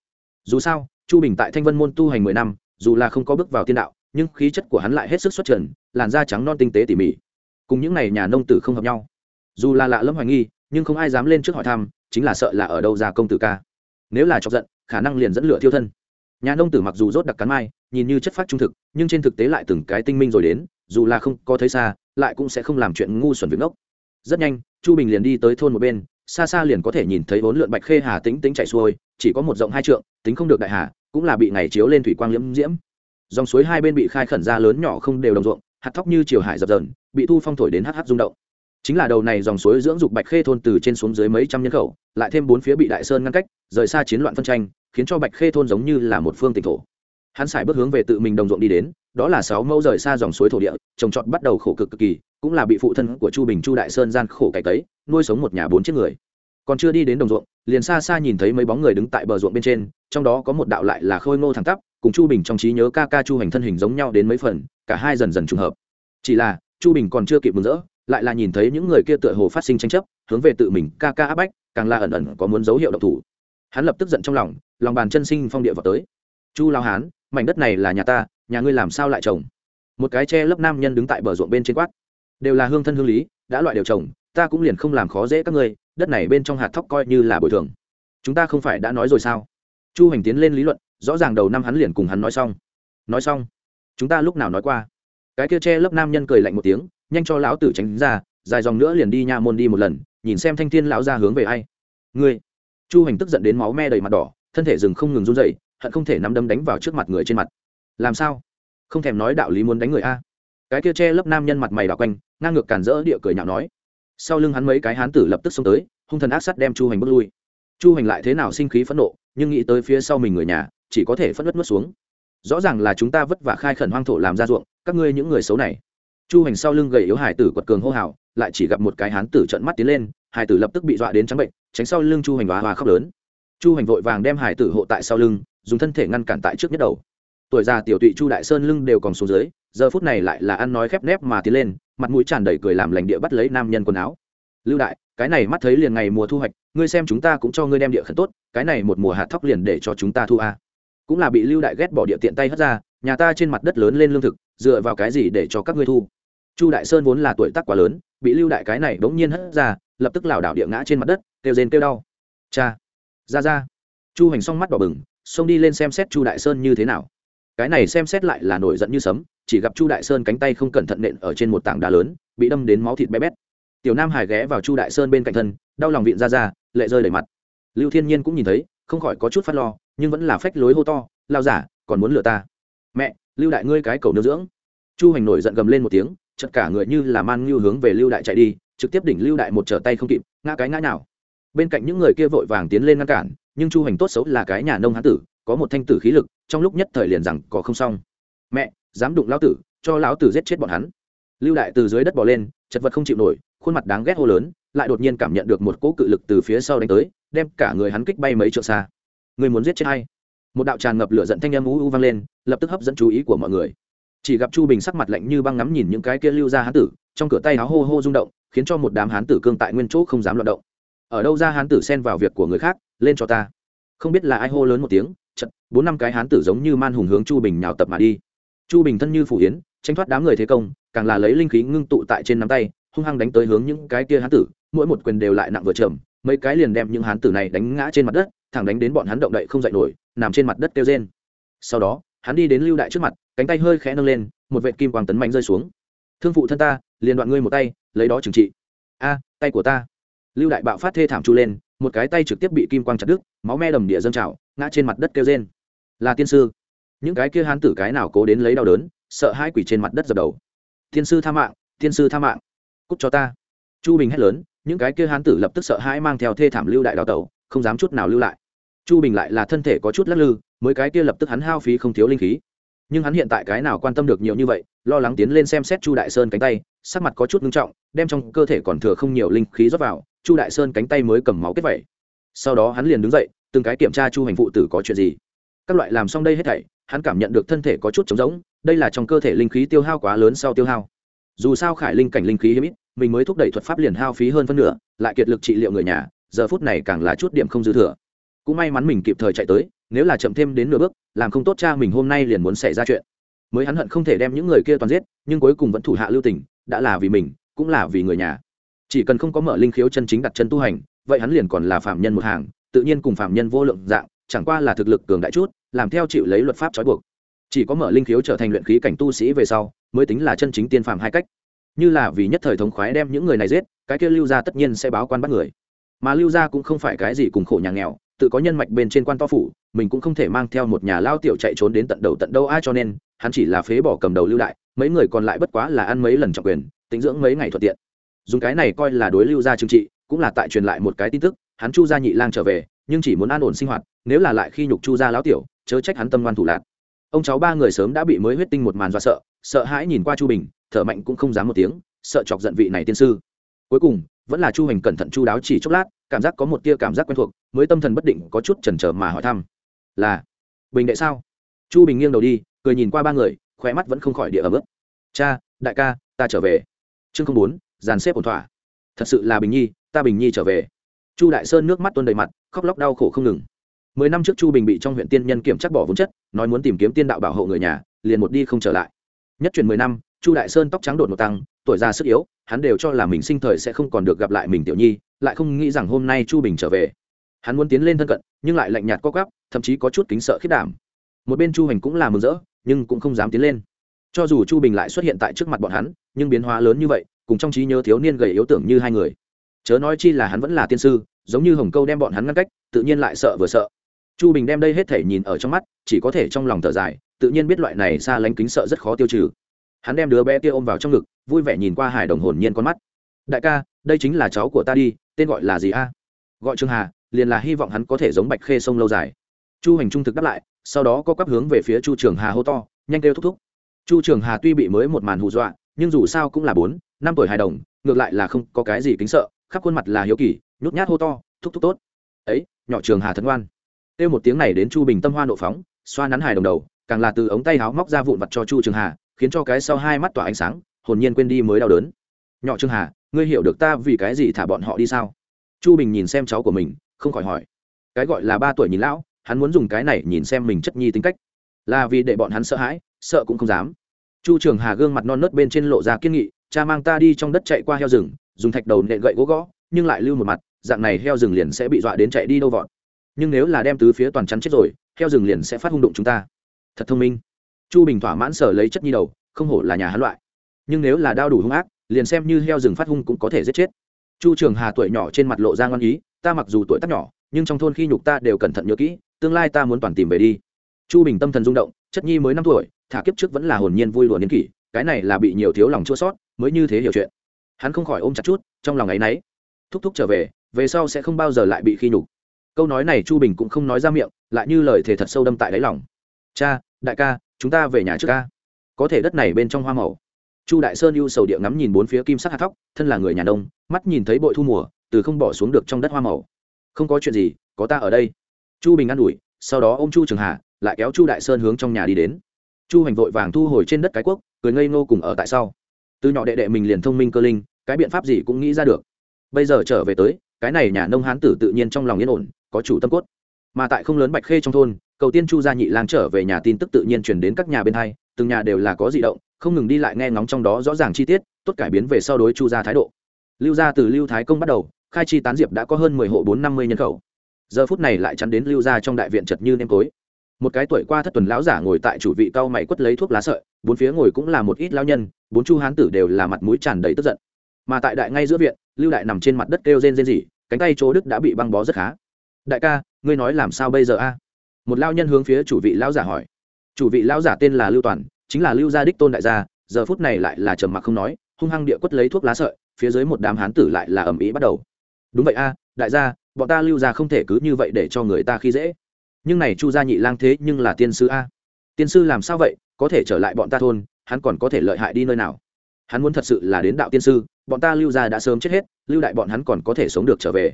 dù sao, chu bình tại thanh vân môn tu hành mười năm, dù là không có bước vào tiên đạo, nhưng khí chất của hắn lại hết sức xuất trần, làn da trắng non tinh tế tỉ mỉ. Cùng những n à y nhà nông tử không hợp nhau. Dù là lạ lẫm hoài nghi, nhưng không ai dám lên trước hỏi thăm, chính là sợ là ở đâu ra công tử ca. Nếu là chọc giận, khả năng liền dẫn lửa thiêu thân. Nhà nông tử mặc dù rốt đặc cắn mai, nhìn như chất phát trung thực, nhưng trên thực tế lại từng cái tinh minh rồi đến, dù là không có thấy xa, lại cũng sẽ không làm chuyện ngu xuẩn việc ngốc. Rất nhanh, chu bình liền đi tới thôn một bên, xa xa liền có thể nhìn thấy bốn lượn bạch khê hà tính tính chạy xuôi chỉ có một rộng hai trượng, tính không được đại hà, cũng là bị ngày chiếu lên thủy quang liễm diễm. Dòng suối hai bên bị khai khẩn ra lớn nhỏ không đều đồng ruộng, hạt thóc như chiều hải dập dờn, bị thu phong thổi đến hh rung động. Chính là đầu này dòng suối dưỡng dục bạch khê thôn từ trên xuống dưới mấy trăm nhân khẩu, lại thêm bốn phía bị đại sơn ngăn cách, rời xa chiến loạn phân tranh, khiến cho bạch khê thôn giống như là một phương tỉnh thổ. Hắn xài bước hướng về tự mình đồng ruộng đi đến, đó là sáu mẫu rời xa dòng suối thổ địa, trồng trọt bắt đầu khổ cực cực kỳ, cũng là bị phụ thân của chu bình chu đại sơn gian khổ cày tấy nuôi sống một nhà bốn chiếc người. Còn chưa đi đến đồng ruộng liền xa xa nhìn thấy mấy bóng người đứng tại bờ ruộng bên trên, trong đó có một đạo lại là khôi ngô thẳng tắp, cùng chu bình trong trí nhớ ca ca chu hành thân hình giống nhau đến mấy phần, cả hai dần dần trùng hợp. Chỉ là, chu bình còn chưa kịp mừng rỡ, lại là nhìn thấy những người kia tựa hồ phát sinh tranh chấp, hướng về tự mình ca ca áp bách, càng là ẩn ẩn có muốn dấu hiệu độc thủ. Hắn lập tức giận trong lòng lòng bàn chân sinh phong địa vào tới. Chu lao hán, mảnh đất này là nhà ta, nhà ngươi làm sao lại trồng? Một cái tre lớp nam nhân đứng tại bờ ruộng bên trên quát. Đều là hương thân hương lý, đã loại đều trồng ta cũng liền không làm khó dễ các ngươi, đất này bên trong hạt thóc coi như là bồi thường. Chúng ta không phải đã nói rồi sao? Chu hành tiến lên lý luận, rõ ràng đầu năm hắn liền cùng hắn nói xong. Nói xong? Chúng ta lúc nào nói qua? Cái kia che lớp nam nhân cười lạnh một tiếng, nhanh cho lão tử tránh ra, dài dòng nữa liền đi nha môn đi một lần, nhìn xem thanh thiên lão ra hướng về ai. Ngươi? Chu hành tức giận đến máu me đầy mặt đỏ, thân thể rừng không ngừng run dậy hận không thể nắm đấm đánh vào trước mặt người trên mặt. Làm sao? Không thèm nói đạo lý muốn đánh người a? Cái kia che lớp nam nhân mặt mày đỏ quanh, ngang ngược cản rỡ địa cười nhạo nói sau lưng hắn mấy cái hán tử lập tức xông tới, hung thần ác sắt đem chu hành bước lui. Chu hành lại thế nào sinh khí phẫn nộ, nhưng nghĩ tới phía sau mình người nhà, chỉ có thể phất đất nuốt xuống. Rõ ràng là chúng ta vất vả khai khẩn hoang thổ làm ra ruộng, các ngươi những người xấu này. Chu hành sau lưng gầy yếu hải tử quật cường hô hào, lại chỉ gặp một cái hán tử trận mắt tiến lên, hải tử lập tức bị dọa đến trắng bệnh, tránh sau lưng chu hành hóa hòa khóc lớn. Chu hành vội vàng đem hải tử hộ tại sau lưng, dùng thân thể ngăn cản tại trước nhất đầu. Tuổi già tiểu tụy chu đại sơn lưng đều còn xuống dưới, giờ phút này lại là ăn nói khép nép mà tiến lên mặt mũi tràn đầy cười làm lành địa bắt lấy nam nhân quần áo. Lưu đại, cái này mắt thấy liền ngày mùa thu hoạch, ngươi xem chúng ta cũng cho ngươi đem địa khẩn tốt, cái này một mùa hạt thóc liền để cho chúng ta thu a. Cũng là bị lưu đại ghét bỏ địa tiện tay hất ra, nhà ta trên mặt đất lớn lên lương thực, dựa vào cái gì để cho các ngươi thu? Chu đại sơn vốn là tuổi tác quá lớn, bị lưu đại cái này bỗng nhiên hất ra, lập tức lảo đảo địa ngã trên mặt đất, kêu rên kêu đau. Cha, ra ra. Chu hành xong mắt đỏ bừng, xông đi lên xem xét chu đại sơn như thế nào cái này xem xét lại là nổi giận như sấm, chỉ gặp chu đại sơn cánh tay không cẩn thận nện ở trên một tảng đá lớn, bị đâm đến máu thịt bé bét. Tiểu nam hải ghé vào chu đại sơn bên cạnh thân, đau lòng viện ra ra, lệ rơi đầy mặt. Lưu thiên nhiên cũng nhìn thấy, không khỏi có chút phát lo, nhưng vẫn là phách lối hô to lao giả, còn muốn lừa ta? Mẹ, lưu đại ngươi cái cầu nương dưỡng. Chu hành nổi giận gầm lên một tiếng chật cả người như là man ngưu hướng về lưu đại chạy đi, trực tiếp đỉnh lưu đại một trở tay không kịp, ngã cái ngã nào bên cạnh những người kia vội vàng tiến lên ngăn cản, nhưng chu hành tốt xấu là cái nhà nông hán tử có một thanh tử khí lực, trong lúc nhất thời liền rằng có không xong. Mẹ, dám đụng lão tử, cho lão tử giết chết bọn hắn. Lưu đại từ dưới đất bỏ lên, chật vật không chịu nổi, khuôn mặt đáng ghét hô lớn, lại đột nhiên cảm nhận được một cỗ cự lực từ phía sau đánh tới, đem cả người hắn kích bay mấy trượng xa. Người muốn giết chết hay một đạo tràn ngập lửa giận thanh âm u u vang lên, lập tức hấp dẫn chú ý của mọi người. Chỉ gặp chu bình sắc mặt lạnh như băng ngắm nhìn những cái kia lưu ra hán tử, trong cửa tay áo hô hô rung động, khiến cho một đám hán tử cương tại nguyên chỗ không dám loạt động. Ở đâu ra hán tử xen vào việc của người khác, lên cho ta. Không biết là ai hô lớn một tiếng chật, bốn năm cái hán tử giống như man hùng hướng chu bình nhào tập mà đi. Chu bình thân như phủ yến, tranh thoát đám người thế công, càng là lấy linh khí ngưng tụ tại trên nắm tay, hung hăng đánh tới hướng những cái kia hán tử, mỗi một quyền đều lại nặng vừa trầm mấy cái liền đem những hán tử này đánh ngã trên mặt đất, thẳng đánh đến bọn hắn động đậy không dậy nổi, nằm trên mặt đất kêu rên. Sau đó, hắn đi đến lưu đại trước mặt, cánh tay hơi khẽ nâng lên, một vệt kim quang tấn mạnh rơi xuống. Thương phụ thân ta, liền đoạn ngươi một tay, lấy đó trừng trị. A, tay của ta. Lưu đại bạo phát thê thảm chu lên một cái tay trực tiếp bị kim quang chặt đứt, máu me đầm địa dâng trào, ngã trên mặt đất kêu rên. Là tiên sư. Những cái kia hán tử cái nào cố đến lấy đau đớn, sợ hai quỷ trên mặt đất dập đầu. Tiên sư tha mạng, tiên sư tha mạng. Cút cho ta. Chu bình hét lớn, những cái kia hán tử lập tức sợ hãi mang theo thê thảm lưu đại đào tẩu, không dám chút nào lưu lại. Chu bình lại là thân thể có chút lắc lư, mới cái kia lập tức hắn hao phí không thiếu linh khí. Nhưng hắn hiện tại cái nào quan tâm được nhiều như vậy, lo lắng tiến lên xem xét chu đại sơn cánh tay, sắc mặt có chút ngưng trọng, đem trong cơ thể còn thừa không nhiều linh khí rót vào chu đại sơn cánh tay mới cầm máu kết vẩy. Sau đó hắn liền đứng dậy, từng cái kiểm tra chu hành phụ tử có chuyện gì. Các loại làm xong đây hết thảy, hắn cảm nhận được thân thể có chút trống rỗng, đây là trong cơ thể linh khí tiêu hao quá lớn sau tiêu hao. Dù sao khải linh cảnh linh khí hiếm ít, mình mới thúc đẩy thuật pháp liền hao phí hơn phân nửa, lại kiệt lực trị liệu người nhà, giờ phút này càng là chút điểm không dư thừa. Cũng may mắn mình kịp thời chạy tới, nếu là chậm thêm đến nửa bước, làm không tốt cha mình hôm nay liền muốn xảy ra chuyện. Mới hắn hận không thể đem những người kia toàn giết, nhưng cuối cùng vẫn thủ hạ lưu tình, đã là vì mình, cũng là vì người nhà chỉ cần không có mở linh khiếu chân chính đặt chân tu hành, vậy hắn liền còn là phạm nhân một hàng, tự nhiên cùng phạm nhân vô lượng dạng, chẳng qua là thực lực cường đại chút, làm theo chịu lấy luật pháp trói buộc. Chỉ có mở linh khiếu trở thành luyện khí cảnh tu sĩ về sau, mới tính là chân chính tiên phạm hai cách. Như là vì nhất thời thống khoái đem những người này giết, cái kia lưu gia tất nhiên sẽ báo quan bắt người. Mà lưu gia cũng không phải cái gì cùng khổ nhà nghèo, tự có nhân mạch bên trên quan to phủ, mình cũng không thể mang theo một nhà lao tiểu chạy trốn đến tận đầu tận đâu ai cho nên, hắn chỉ là phế bỏ cầm đầu lưu đại, mấy người còn lại bất quá là ăn mấy lần trọng quyền, tính dưỡng mấy ngày thuận tiện dùng cái này coi là đối lưu gia trừng trị, cũng là tại truyền lại một cái tin tức, hắn chu gia nhị lang trở về, nhưng chỉ muốn an ổn sinh hoạt, nếu là lại khi nhục chu gia lão tiểu, chớ trách hắn tâm ngoan thủ lạc ông cháu ba người sớm đã bị mới huyết tinh một màn do sợ sợ hãi nhìn qua chu bình, thở mạnh cũng không dám một tiếng, sợ chọc giận vị này tiên sư. Cuối cùng, vẫn là chu hành cẩn thận chu đáo chỉ chốc lát, cảm giác có một tia cảm giác quen thuộc, mới tâm thần bất định có chút chần chờ mà hỏi thăm. Là, bình đệ sao? Chu bình nghiêng đầu đi, cười nhìn qua ba người, khóe mắt vẫn không khỏi địa ở bước cha, đại ca, ta trở về. Chương không bốn dàn xếp ổn thỏa. Thật sự là bình nhi, ta bình nhi trở về. Chu đại sơn nước mắt tuôn đầy mặt, khóc lóc đau khổ không ngừng. Mười năm trước chu bình bị trong huyện tiên nhân kiểm chắc bỏ vốn chất, nói muốn tìm kiếm tiên đạo bảo hộ người nhà, liền một đi không trở lại. Nhất truyền mười năm, chu đại sơn tóc trắng đột một tăng, tuổi già sức yếu, hắn đều cho là mình sinh thời sẽ không còn được gặp lại mình tiểu nhi, lại không nghĩ rằng hôm nay chu bình trở về. Hắn muốn tiến lên thân cận, nhưng lại lạnh nhạt co cắp thậm chí có chút kính sợ khiết đảm. Một bên chu hành cũng là mừng rỡ, nhưng cũng không dám tiến lên. Cho dù chu bình lại xuất hiện tại trước mặt bọn hắn, nhưng biến hóa lớn như vậy cùng trong trí nhớ thiếu niên gầy yếu tưởng như hai người. Chớ nói chi là hắn vẫn là tiên sư, giống như hồng câu đem bọn hắn ngăn cách, tự nhiên lại sợ vừa sợ. Chu bình đem đây hết thể nhìn ở trong mắt, chỉ có thể trong lòng thở dài, tự nhiên biết loại này xa lánh kính sợ rất khó tiêu trừ. Hắn đem đứa bé kia ôm vào trong ngực, vui vẻ nhìn qua hải đồng hồn nhiên con mắt. Đại ca, đây chính là cháu của ta đi, tên gọi là gì a? Gọi trương hà, liền là hy vọng hắn có thể giống bạch khê sông lâu dài. Chu hành trung thực đáp lại, sau đó có quắp hướng về phía chu trường hà hô to, nhanh kêu thúc thúc. Chu trường hà tuy bị mới một màn hù dọa, nhưng dù sao cũng là bốn năm tuổi hài đồng, ngược lại là không có cái gì kính sợ, khắp khuôn mặt là hiếu kỳ, nhút nhát hô to, thúc thúc tốt. Ấy, nhỏ trường hà thân ngoan. Kêu một tiếng này đến chu bình tâm hoa nộ phóng, xoa nắn hài đồng đầu, càng là từ ống tay áo móc ra vụn vặt cho chu trường hà, khiến cho cái sau hai mắt tỏa ánh sáng, hồn nhiên quên đi mới đau đớn. Nhỏ trường hà, ngươi hiểu được ta vì cái gì thả bọn họ đi sao? Chu bình nhìn xem cháu của mình, không khỏi hỏi. Cái gọi là ba tuổi nhìn lão, hắn muốn dùng cái này nhìn xem mình chất nhi tính cách. Là vì để bọn hắn sợ hãi, sợ cũng không dám. Chu trường hà gương mặt non nớt bên trên lộ ra kiên nghị cha mang ta đi trong đất chạy qua heo rừng, dùng thạch đầu nện gậy gỗ gõ, nhưng lại lưu một mặt, dạng này heo rừng liền sẽ bị dọa đến chạy đi đâu vọt. Nhưng nếu là đem tứ phía toàn chắn chết rồi, heo rừng liền sẽ phát hung đụng chúng ta. Thật thông minh. Chu bình thỏa mãn sở lấy chất nhi đầu, không hổ là nhà hắn loại. Nhưng nếu là đao đủ hung ác, liền xem như heo rừng phát hung cũng có thể giết chết. Chu trường hà tuổi nhỏ trên mặt lộ ra ngon ý, ta mặc dù tuổi tác nhỏ, nhưng trong thôn khi nhục ta đều cẩn thận nhớ kỹ, tương lai ta muốn toàn tìm về đi. Chu bình tâm thần rung động, chất nhi mới năm tuổi, thả kiếp trước vẫn là hồn nhiên vui lùa niên kỷ, cái này là bị nhiều thiếu lòng chua sót mới như thế hiểu chuyện. Hắn không khỏi ôm chặt chút, trong lòng ấy nấy. Thúc thúc trở về về sau sẽ không bao giờ lại bị khi nhục. Câu nói này chu bình cũng không nói ra miệng, lại như lời thề thật sâu đâm tại đáy lòng. Cha, đại ca, chúng ta về nhà trước ca. Có thể đất này bên trong hoa màu. Chu đại sơn ưu sầu địa ngắm nhìn bốn phía kim sắc hạt thóc, thân là người nhà đông mắt nhìn thấy bội thu mùa, từ không bỏ xuống được trong đất hoa màu. Không có chuyện gì, có ta ở đây. Chu bình an ủi, sau đó ô m chu trường hà, lại kéo chu đại sơn hướng trong nhà đi đến. Chu hành vội vàng thu hồi trên đất cái quốc cười ngây ngô cùng ở tại sau từ nhỏ đệ đệ mình liền thông minh cơ linh, cái biện pháp gì cũng nghĩ ra được. Bây giờ trở về tới, cái này nhà nông hán tử tự nhiên trong lòng yên ổn, có chủ tâm cốt. Mà tại không lớn bạch khê trong thôn, cầu tiên chu gia nhị lang trở về nhà tin tức tự nhiên truyền đến các nhà bên hai, từng nhà đều là có di động, không ngừng đi lại nghe ngóng trong đó rõ ràng chi tiết, tốt cải biến về sau đối chu gia thái độ. Lưu gia từ lưu thái công bắt đầu, khai chi tán diệp đã có hơn mười hộ bốn năm mươi nhân khẩu. Giờ phút này lại chắn đến lưu gia trong đại viện chật như nêm tối một cái tuổi qua thất tuần lão giả ngồi tại chủ vị cao mày quất lấy thuốc lá sợi, bốn phía ngồi cũng là một ít lao nhân, bốn chu hán tử đều là mặt mũi tràn đầy tức giận. Mà tại đại ngay giữa viện, lưu đại nằm trên mặt đất kêu rên rên rỉ, cánh tay chỗ đức đã bị băng bó rất khá. Đại ca, ngươi nói làm sao bây giờ a? Một lao nhân hướng phía chủ vị lão giả hỏi. Chủ vị lão giả tên là lưu toàn, chính là lưu gia đích tôn đại gia, giờ phút này lại là trầm mặc không nói, hung hăng địa quất lấy thuốc lá sợi, phía dưới một đám hán tử lại là ầm ĩ bắt đầu. Đúng vậy a, đại gia, bọn ta lưu gia không thể cứ như vậy để cho người ta khi dễ nhưng này chu gia nhị lang thế nhưng là tiên sư a. Tiên sư làm sao vậy? Có thể trở lại bọn ta thôn, hắn còn có thể lợi hại đi nơi nào? Hắn muốn thật sự là đến đạo tiên sư, bọn ta lưu gia đã sớm chết hết, lưu đại bọn hắn còn có thể sống được trở về.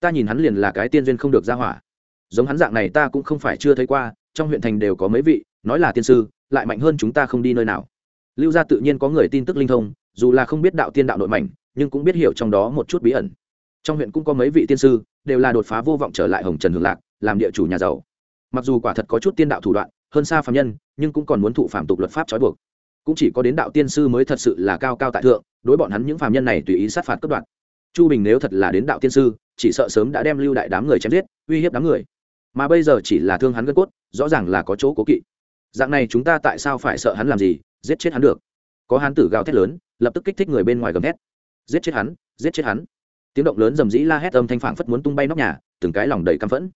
Ta nhìn hắn liền là cái tiên duyên không được ra hỏa. Giống hắn dạng này ta cũng không phải chưa thấy qua, trong huyện thành đều có mấy vị, nói là tiên sư, lại mạnh hơn chúng ta không đi nơi nào. Lưu gia tự nhiên có người tin tức linh thông, dù là không biết đạo tiên đạo nội mảnh, nhưng cũng biết hiểu trong đó một chút bí ẩn. Trong huyện cũng có mấy vị tiên sư, đều là đột phá vô vọng trở lại hồng trần hưởng lạc làm địa chủ nhà giàu. Mặc dù quả thật có chút tiên đạo thủ đoạn, hơn xa phạm nhân, nhưng cũng còn muốn thụ phạm tục luật pháp trói buộc. Cũng chỉ có đến đạo tiên sư mới thật sự là cao cao tại thượng, đối bọn hắn những phạm nhân này tùy ý sát phạt cấp đoạn chu bình nếu thật là đến đạo tiên sư, chỉ sợ sớm đã đem lưu đại đám người chém giết, uy hiếp đám người. Mà bây giờ chỉ là thương hắn gân cốt, rõ ràng là có chỗ cố kỵ. Dạng này chúng ta tại sao phải sợ hắn làm gì, giết chết hắn được? Có hắn tử gào thét lớn, lập tức kích thích người bên ngoài gầm thét. Giết chết hắn, giết chết hắn. Tiếng động lớn rầm rĩ la hét âm thanh phảng phất muốn tung bay nóc nhà, từng cái lòng đầy căm phẫn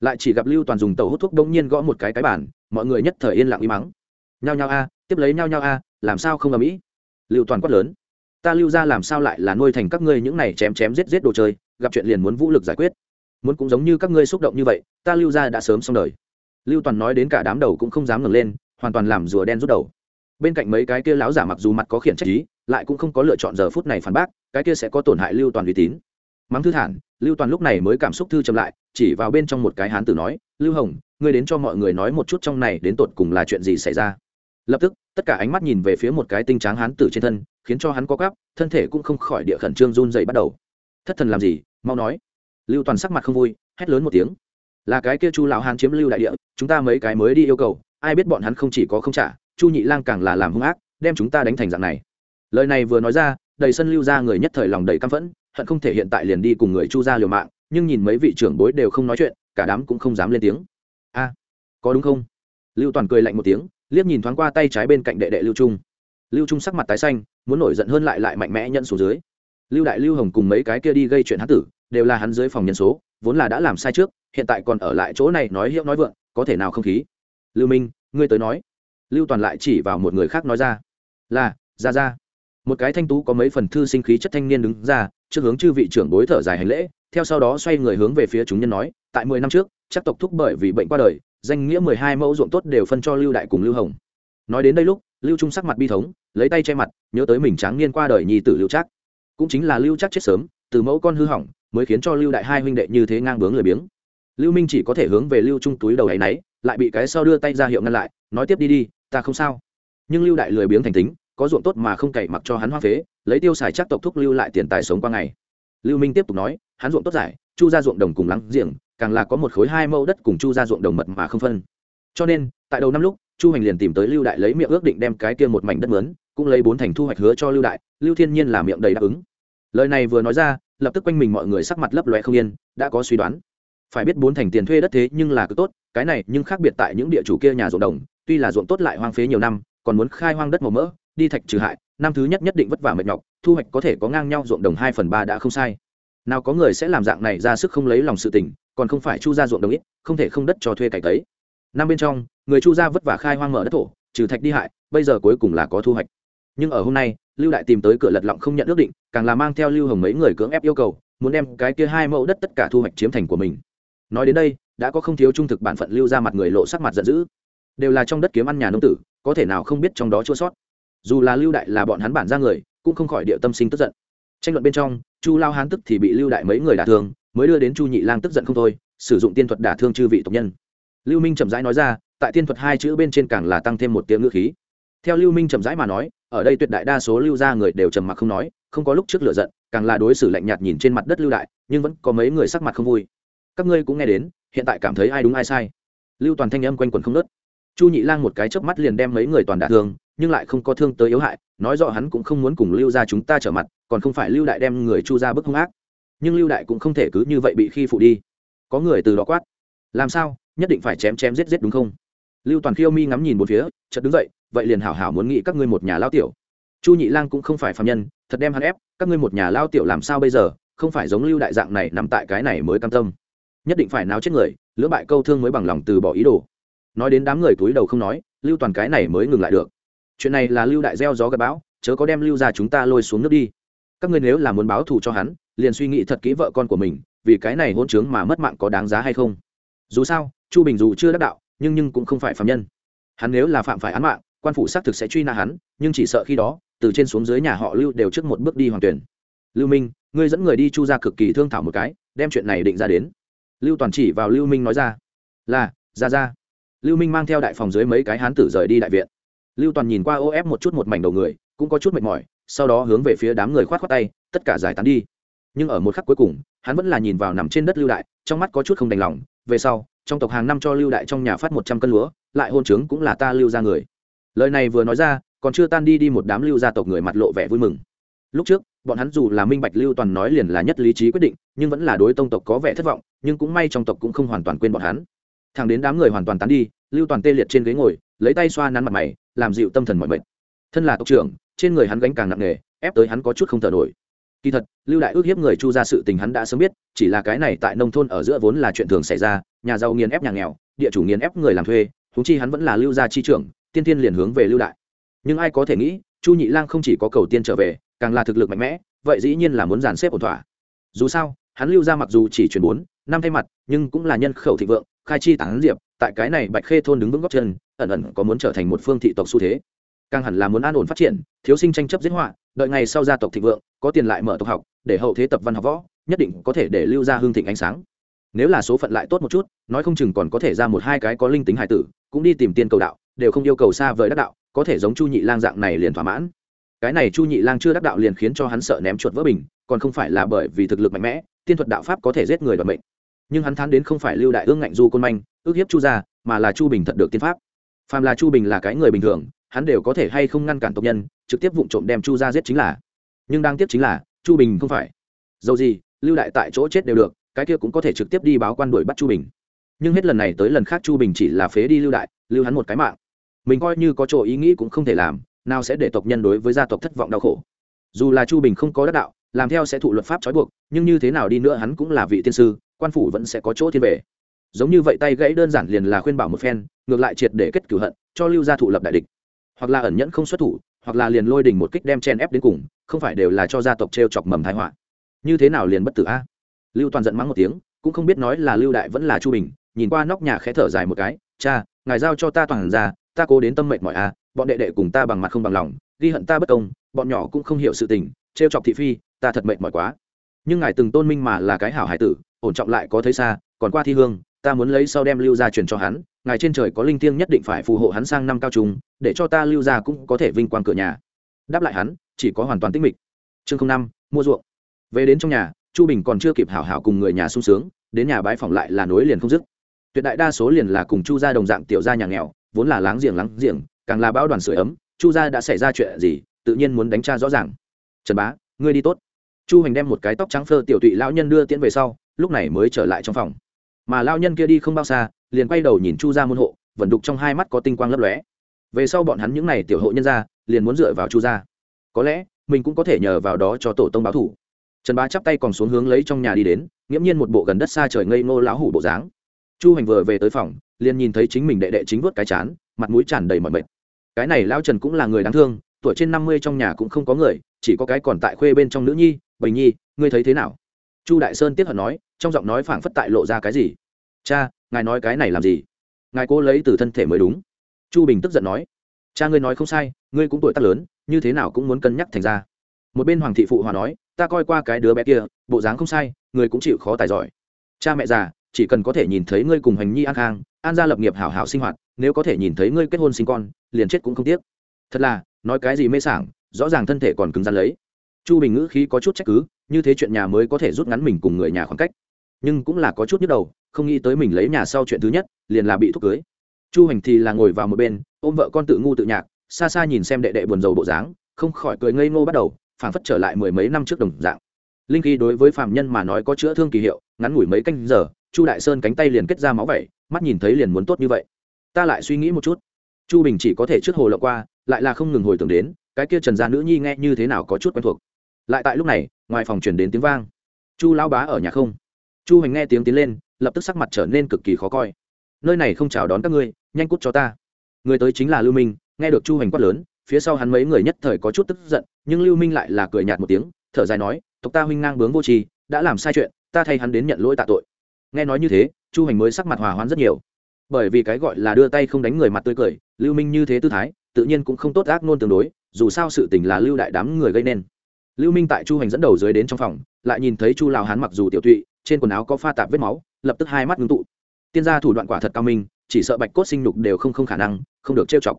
lại chỉ gặp lưu toàn dùng tàu hút thuốc đông nhiên gõ một cái cái bản mọi người nhất thời yên lặng im mắng. Nhao nhao a, tiếp lấy nhao nhao a, làm sao không ở mỹ lưu toàn quát lớn. Ta lưu ra làm sao lại là nuôi thành các ngươi những này chém chém giết giết đồ chơi, gặp chuyện liền muốn vũ lực giải quyết. Muốn cũng giống như các ngươi xúc động như vậy, ta lưu ra đã sớm xong đời. Lưu toàn nói đến cả đám đầu cũng không dám ngẩng lên, hoàn toàn làm rùa đen rút đầu. Bên cạnh mấy cái kia láo giả mặc dù mặt có khiển trách ý, lại cũng không có lựa chọn giờ phút này phản bác, cái kia sẽ có tổn hại lưu toàn uy tín mắng thư thản, lưu toàn lúc này mới cảm xúc thư chậm lại, chỉ vào bên trong một cái hán tử nói, lưu hồng, ngươi đến cho mọi người nói một chút trong này đến tột cùng là chuyện gì xảy ra? Lập tức, tất cả ánh mắt nhìn về phía một cái tinh tráng hán tử trên thân, khiến cho hắn có gắp thân thể cũng không khỏi địa khẩn trương run dậy bắt đầu. Thất thần làm gì? Mau nói. Lưu toàn sắc mặt không vui, hét lớn một tiếng. Là cái kia chu lão hán chiếm lưu đại địa, chúng ta mấy cái mới đi yêu cầu, ai biết bọn hắn không chỉ có không trả, chu nhị lang càng là làm hung ác, đem chúng ta đánh thành dạng này. Lời này vừa nói ra, đầy sân lưu ra người nhất thời lòng đầy căm phẫn hận không thể hiện tại liền đi cùng người chu ra liều mạng, nhưng nhìn mấy vị trưởng bối đều không nói chuyện, cả đám cũng không dám lên tiếng. A, có đúng không? Lưu toàn cười lạnh một tiếng, liếc nhìn thoáng qua tay trái bên cạnh đệ đệ lưu trung. Lưu trung sắc mặt tái xanh, muốn nổi giận hơn lại lại mạnh mẽ nhận xuống dưới. Lưu đại lưu hồng cùng mấy cái kia đi gây chuyện hán tử, đều là hắn dưới phòng nhân số, vốn là đã làm sai trước, hiện tại còn ở lại chỗ này nói hiệu nói vượng, có thể nào không khí? Lưu minh, ngươi tới nói. Lưu toàn lại chỉ vào một người khác nói ra. Là ra ra một cái thanh tú có mấy phần thư sinh khí chất thanh niên đứng ra trước hướng chư vị trưởng bối thở dài hành lễ theo sau đó xoay người hướng về phía chúng nhân nói tại mười năm trước chắc tộc thúc bởi vì bệnh qua đời danh nghĩa mười hai mẫu ruộng tốt đều phân cho lưu đại cùng lưu hồng. Nói đến đây lúc lưu trung sắc mặt bi thống lấy tay che mặt nhớ tới mình tráng niên qua đời nhi tử lưu trác. Cũng chính là lưu trác chết sớm từ mẫu con hư hỏng mới khiến cho lưu đại hai huynh đệ như thế ngang bướng lười biếng. Lưu minh chỉ có thể hướng về lưu trung túi đầu ấy náy, lại bị cái sau đưa tay ra hiệu ngăn lại nói tiếp đi đi ta không sao. Nhưng lưu đại lười biếng thành tính có ruộng tốt mà không cày mặc cho hắn hoa phế, lấy tiêu xài chắc tộc thúc lưu lại tiền tài sống qua ngày. Lưu minh tiếp tục nói, hắn ruộng tốt giải, chu ra ruộng đồng cùng lắng giềng, càng là có một khối hai mẫu đất cùng chu ra ruộng đồng mật mà không phân. Cho nên, tại đầu năm lúc, chu hành liền tìm tới lưu đại lấy miệng ước định đem cái kia một mảnh đất mướn, cũng lấy bốn thành thu hoạch hứa cho lưu đại, lưu thiên nhiên là miệng đầy đáp ứng. Lời này vừa nói ra, lập tức quanh mình mọi người sắc mặt lấp loe không yên, đã có suy đoán. Phải biết bốn thành tiền thuê đất thế nhưng là cứ tốt, cái này nhưng khác biệt tại những địa chủ kia nhà ruộng đồng, tuy là ruộng tốt lại hoang phế nhiều năm, còn muốn khai hoang đất màu mỡ đi thạch trừ hại, năm thứ nhất nhất định vất vả mệt nhọc, thu hoạch có thể có ngang nhau ruộng đồng hai phần ba đã không sai. Nào có người sẽ làm dạng này ra sức không lấy lòng sự tình, còn không phải chu ra ruộng đồng ít, không thể không đất cho thuê cày tấy. Năm bên trong, người chu ra vất vả khai hoang mở đất thổ, trừ thạch đi hại, bây giờ cuối cùng là có thu hoạch. Nhưng ở hôm nay, lưu đại tìm tới cửa lật lọng không nhận ước định, càng là mang theo lưu hồng mấy người cưỡng ép yêu cầu, muốn đem cái kia hai mẫu đất tất cả thu hoạch chiếm thành của mình. Nói đến đây, đã có không thiếu trung thực bản phận lưu ra mặt người lộ sắc mặt giận dữ. Đều là trong đất kiếm ăn nhà nông tử, có thể nào không biết trong đó chua sót dù là lưu đại là bọn hắn bản ra người, cũng không khỏi địa tâm sinh tức giận. Tranh luận bên trong, chu lao hán tức thì bị lưu đại mấy người đả thương, mới đưa đến chu nhị lang tức giận không thôi, sử dụng tiên thuật đả thương chư vị tộc nhân. Lưu minh chậm rãi nói ra, tại tiên thuật hai chữ bên trên càng là tăng thêm một tiếng ngữ khí. Theo lưu minh chậm rãi mà nói, ở đây tuyệt đại đa số lưu gia người đều trầm mặc không nói, không có lúc trước lựa giận, càng là đối xử lạnh nhạt nhìn trên mặt đất lưu đại, nhưng vẫn có mấy người sắc mặt không vui. Các ngươi cũng nghe đến, hiện tại cảm thấy ai đúng ai sai. Lưu toàn thanh âm quanh quần không nớt chu nhị lang một cái chớp mắt liền đem mấy người toàn đả thương nhưng lại không có thương tới yếu hại, nói rõ hắn cũng không muốn cùng lưu ra chúng ta trở mặt, còn không phải lưu đại đem người chu ra bức hung ác. Nhưng lưu đại cũng không thể cứ như vậy bị khi phụ đi. Có người từ đó quát, làm sao? Nhất định phải chém chém giết giết đúng không? Lưu toàn khiêu mi ngắm nhìn một phía, chợt đứng dậy, vậy liền hảo hảo muốn nghĩ các ngươi một nhà lao tiểu. Chu nhị lang cũng không phải phạm nhân, thật đem hắn ép, các ngươi một nhà lao tiểu làm sao bây giờ? Không phải giống lưu đại dạng này nằm tại cái này mới cam tâm. Nhất định phải náo chết người, lưỡng bại câu thương mới bằng lòng từ bỏ ý đồ. Nói đến đám người túi đầu không nói, lưu toàn cái này mới ngừng lại được chuyện này là lưu đại gieo gió gặp bão, chớ có đem lưu ra chúng ta lôi xuống nước đi. Các ngươi nếu là muốn báo thù cho hắn, liền suy nghĩ thật kỹ vợ con của mình, vì cái này hôn trướng mà mất mạng có đáng giá hay không? Dù sao, chu bình dù chưa đắc đạo, nhưng nhưng cũng không phải phạm nhân. Hắn nếu là phạm phải án mạng, quan phủ xác thực sẽ truy nã hắn, nhưng chỉ sợ khi đó, từ trên xuống dưới nhà họ lưu đều trước một bước đi hoàn tuyển. Lưu minh, ngươi dẫn người đi chu ra cực kỳ thương thảo một cái, đem chuyện này định ra đến. Lưu toàn chỉ vào lưu minh nói ra, là, ra ra. Lưu minh mang theo đại phòng dưới mấy cái hán tử rời đi đại viện lưu toàn nhìn qua ô ép một chút một mảnh đầu người, cũng có chút mệt mỏi, sau đó hướng về phía đám người khoát khoát tay, tất cả giải tán đi. Nhưng ở một khắc cuối cùng, hắn vẫn là nhìn vào nằm trên đất lưu đại, trong mắt có chút không đành lòng. Về sau, trong tộc hàng năm cho lưu đại trong nhà phát một trăm cân lúa, lại hôn trướng cũng là ta lưu ra người. Lời này vừa nói ra, còn chưa tan đi đi một đám lưu gia tộc người mặt lộ vẻ vui mừng. Lúc trước, bọn hắn dù là minh bạch lưu toàn nói liền là nhất lý trí quyết định, nhưng vẫn là đối tông tộc có vẻ thất vọng, nhưng cũng may trong tộc cũng không hoàn toàn quên bọn hắn. Thằng đến đám người hoàn toàn tán đi, lưu toàn tê liệt trên ghế ngồi, lấy tay xoa nắn mặt mày làm dịu tâm thần mọi mệt. Thân là tộc trưởng, trên người hắn gánh càng nặng nề, ép tới hắn có chút không thở nổi. Kỳ thật, lưu đại ước hiếp người chu ra sự tình hắn đã sớm biết, chỉ là cái này tại nông thôn ở giữa vốn là chuyện thường xảy ra, nhà giàu nghiền ép nhà nghèo, địa chủ nghiền ép người làm thuê thú chi hắn vẫn là lưu gia chi trưởng, tiên tiên liền hướng về lưu đại. Nhưng ai có thể nghĩ, chu nhị lang không chỉ có cầu tiên trở về, càng là thực lực mạnh mẽ, vậy dĩ nhiên là muốn dàn xếp ổn thỏa. Dù sao, hắn lưu ra mặc dù chỉ chuyển bốn, năm thay mặt, nhưng cũng là nhân khẩu thịnh vượng, khai chi tán diệp tại cái này bạch khê thôn đứng vững góc chân, ẩn ẩn có muốn trở thành một phương thị tộc xu thế. Càng hẳn là muốn an ổn phát triển, thiếu sinh tranh chấp diễn họa, đợi ngày sau gia tộc thịnh vượng, có tiền lại mở tộc học, để hậu thế tập văn học võ, nhất định có thể để lưu ra hương thịnh ánh sáng. Nếu là số phận lại tốt một chút, nói không chừng còn có thể ra một hai cái có linh tính hài tử, cũng đi tìm tiên cầu đạo, đều không yêu cầu xa vời đắc đạo, có thể giống chu nhị lang dạng này liền thỏa mãn. Cái này chu nhị lang chưa đắc đạo liền khiến cho hắn sợ ném chuột vỡ bình, còn không phải là bởi vì thực lực mạnh mẽ, tiên thuật đạo pháp có thể giết người đoạt mệnh nhưng hắn thán đến không phải lưu đại ương ngạnh du côn manh, ước hiếp chu gia, mà là chu bình thật được tiên pháp. Phàm là chu bình là cái người bình thường, hắn đều có thể hay không ngăn cản tộc nhân, trực tiếp vụng trộm đem chu gia giết chính là. Nhưng đang tiếp chính là, chu bình không phải. Dầu gì, lưu đại tại chỗ chết đều được, cái kia cũng có thể trực tiếp đi báo quan đuổi bắt chu bình. Nhưng hết lần này tới lần khác chu bình chỉ là phế đi lưu đại, lưu hắn một cái mạng. Mình coi như có chỗ ý nghĩ cũng không thể làm, nào sẽ để tộc nhân đối với gia tộc thất vọng đau khổ. Dù là chu bình không có đắc đạo, làm theo sẽ thụ luật pháp trói buộc, nhưng như thế nào đi nữa hắn cũng là vị tiên sư quan phủ vẫn sẽ có chỗ thiên về. Giống như vậy tay gãy đơn giản liền là khuyên bảo một phen, ngược lại triệt để kết cửu hận, cho lưu gia thụ lập đại địch. Hoặc là ẩn nhẫn không xuất thủ, hoặc là liền lôi đình một kích đem chen ép đến cùng, không phải đều là cho gia tộc t r e o chọc mầm thái họa. Như thế nào liền bất tử a? Lưu toàn giận mắng một tiếng, cũng không biết nói là lưu đại vẫn là chu bình, nhìn qua nóc nhà khẽ thở dài một cái, cha, ngài giao cho ta toàn ra, ta cố đến tâm mệnh mọi a, bọn đệ đệ cùng ta bằng mặt không bằng lòng, ghi hận ta bất công, bọn nhỏ cũng không hiểu sự tình t r e o chọc thị phi, ta thật mệnh mỏi quá. Nhưng ngài từng tôn minh mà là cái hảo hải tử ổn trọng lại có thấy xa, còn qua thi hương, ta muốn lấy sau đem lưu ra truyền cho hắn, ngài trên trời có linh thiêng nhất định phải phù hộ hắn sang năm cao trung, để cho ta lưu ra cũng có thể vinh quang cửa nhà. Đáp lại hắn, chỉ có hoàn toàn tích mịch. Chương năm, mua ruộng. Về đến trong nhà, chu bình còn chưa kịp hảo hảo cùng người nhà sung sướng, đến nhà bái phỏng lại là nối liền không dứt. Tuyệt đại đa số liền là cùng chu gia đồng dạng tiểu gia nhà nghèo, vốn là láng giềng láng giềng, càng là bão đoàn sửa ấm, chu gia đã xảy ra chuyện gì, tự nhiên muốn đánh tra rõ ràng. Trần bá, ngươi đi tốt. Chu hành đem một cái tóc trắng phơ tiểu tụy lão nhân đưa tiễn về sau lúc này mới trở lại trong phòng. Mà lao nhân kia đi không bao xa, liền quay đầu nhìn chu ra môn hộ vận đục trong hai mắt có tinh quang lấp lóe. Về sau bọn hắn những n à y tiểu hộ nhân ra liền muốn dựa vào chu ra có lẽ, mình cũng có thể nhờ vào đó cho tổ tông báo thủ. Trần bá chắp tay còn xuống hướng lấy trong nhà đi đến, nghiễm nhiên một bộ gần đất xa trời ngây ngô lão hủ bộ dáng. Chu hành vừa về tới phòng, liền nhìn thấy chính mình đệ đệ chính vớt cái chán, mặt mũi tràn đầy mọi mệt. Cái này lao trần cũng là người đáng thương, tuổi trên năm mươi trong nhà cũng không có người, chỉ có cái còn tại khuê bên trong nữ nhi bình nhi, ngươi thấy thế nào? Chu đại sơn tiếp hận nói trong giọng nói phảng phất tại lộ ra cái gì. Cha, ngài nói cái này làm gì? Ngài cố lấy từ thân thể mới đúng. Chu bình tức giận nói. Cha ngươi nói không sai, ngươi cũng tuổi tác lớn, như thế nào cũng muốn cân nhắc thành ra. Một bên hoàng thị phụ hòa nói, ta coi qua cái đứa bé kia, bộ dáng không sai ngươi cũng chịu khó tài giỏi. Cha mẹ già, chỉ cần có thể nhìn thấy ngươi cùng hành nhi an khang, an gia lập nghiệp hảo hảo sinh hoạt, nếu có thể nhìn thấy ngươi kết hôn sinh con, liền chết cũng không tiếc. Thật là, nói cái gì mê sảng, rõ ràng thân thể còn cứng rắn lấy. Chu bình ngữ khí có chút trách cứ, như thế chuyện nhà mới có thể rút ngắn mình cùng người nhà khoảng cách nhưng cũng là có chút nhức đầu, không nghĩ tới mình lấy nhà sau chuyện thứ nhất, liền là bị thúc cưới. Chu hành thì là ngồi vào một bên, ôm vợ con tự ngu tự nhạc, xa xa nhìn xem đệ đệ buồn rầu bộ dáng, không khỏi cười ngây ngô bắt đầu, phảng phất trở lại mười mấy năm trước đồng dạng. Linh khí đối với phạm nhân mà nói có chữa thương kỳ hiệu, ngắn ngủi mấy canh giờ, chu đại sơn cánh tay liền kết ra máu vẩy, mắt nhìn thấy liền muốn tốt như vậy. Ta lại suy nghĩ một chút. Chu bình chỉ có thể trước hồ lộng qua, lại là không ngừng hồi tưởng đến, cái kia trần gia nữ nhi nghe như thế nào có chút quen thuộc. Lại tại lúc này, ngoài phòng chuyển đến tiếng vang. Chu lão bá ở nhà không? Chu hành nghe tiếng tiến lên, lập tức sắc mặt trở nên cực kỳ khó coi. Nơi này không chào đón các ngươi, nhanh cút cho ta. Người tới chính là lưu minh, nghe được chu hành quát lớn, phía sau hắn mấy người nhất thời có chút tức giận, nhưng lưu minh lại là cười nhạt một tiếng, thở dài nói, tộc ta huynh ngang bướng vô tri, đã làm sai chuyện, ta thay hắn đến nhận lỗi tạ tội. Nghe nói như thế, chu hành mới sắc mặt hòa hoãn rất nhiều. Bởi vì cái gọi là đưa tay không đánh người mặt tươi cười, lưu minh như thế tư thái, tự nhiên cũng không tốt ác nôn tương đối, dù sao sự tình là lưu đại đám người gây nên. Lưu minh tại chu hành dẫn đầu dưới đến trong phòng, lại nhìn thấy chu lào hán mặc dù tiểu tụy trên quần áo có pha tạp vết máu, lập tức hai mắt ngưng tụ. Tiên gia thủ đoạn quả thật cao minh, chỉ sợ bạch cốt sinh nhục đều không không khả năng, không được trêu chọc.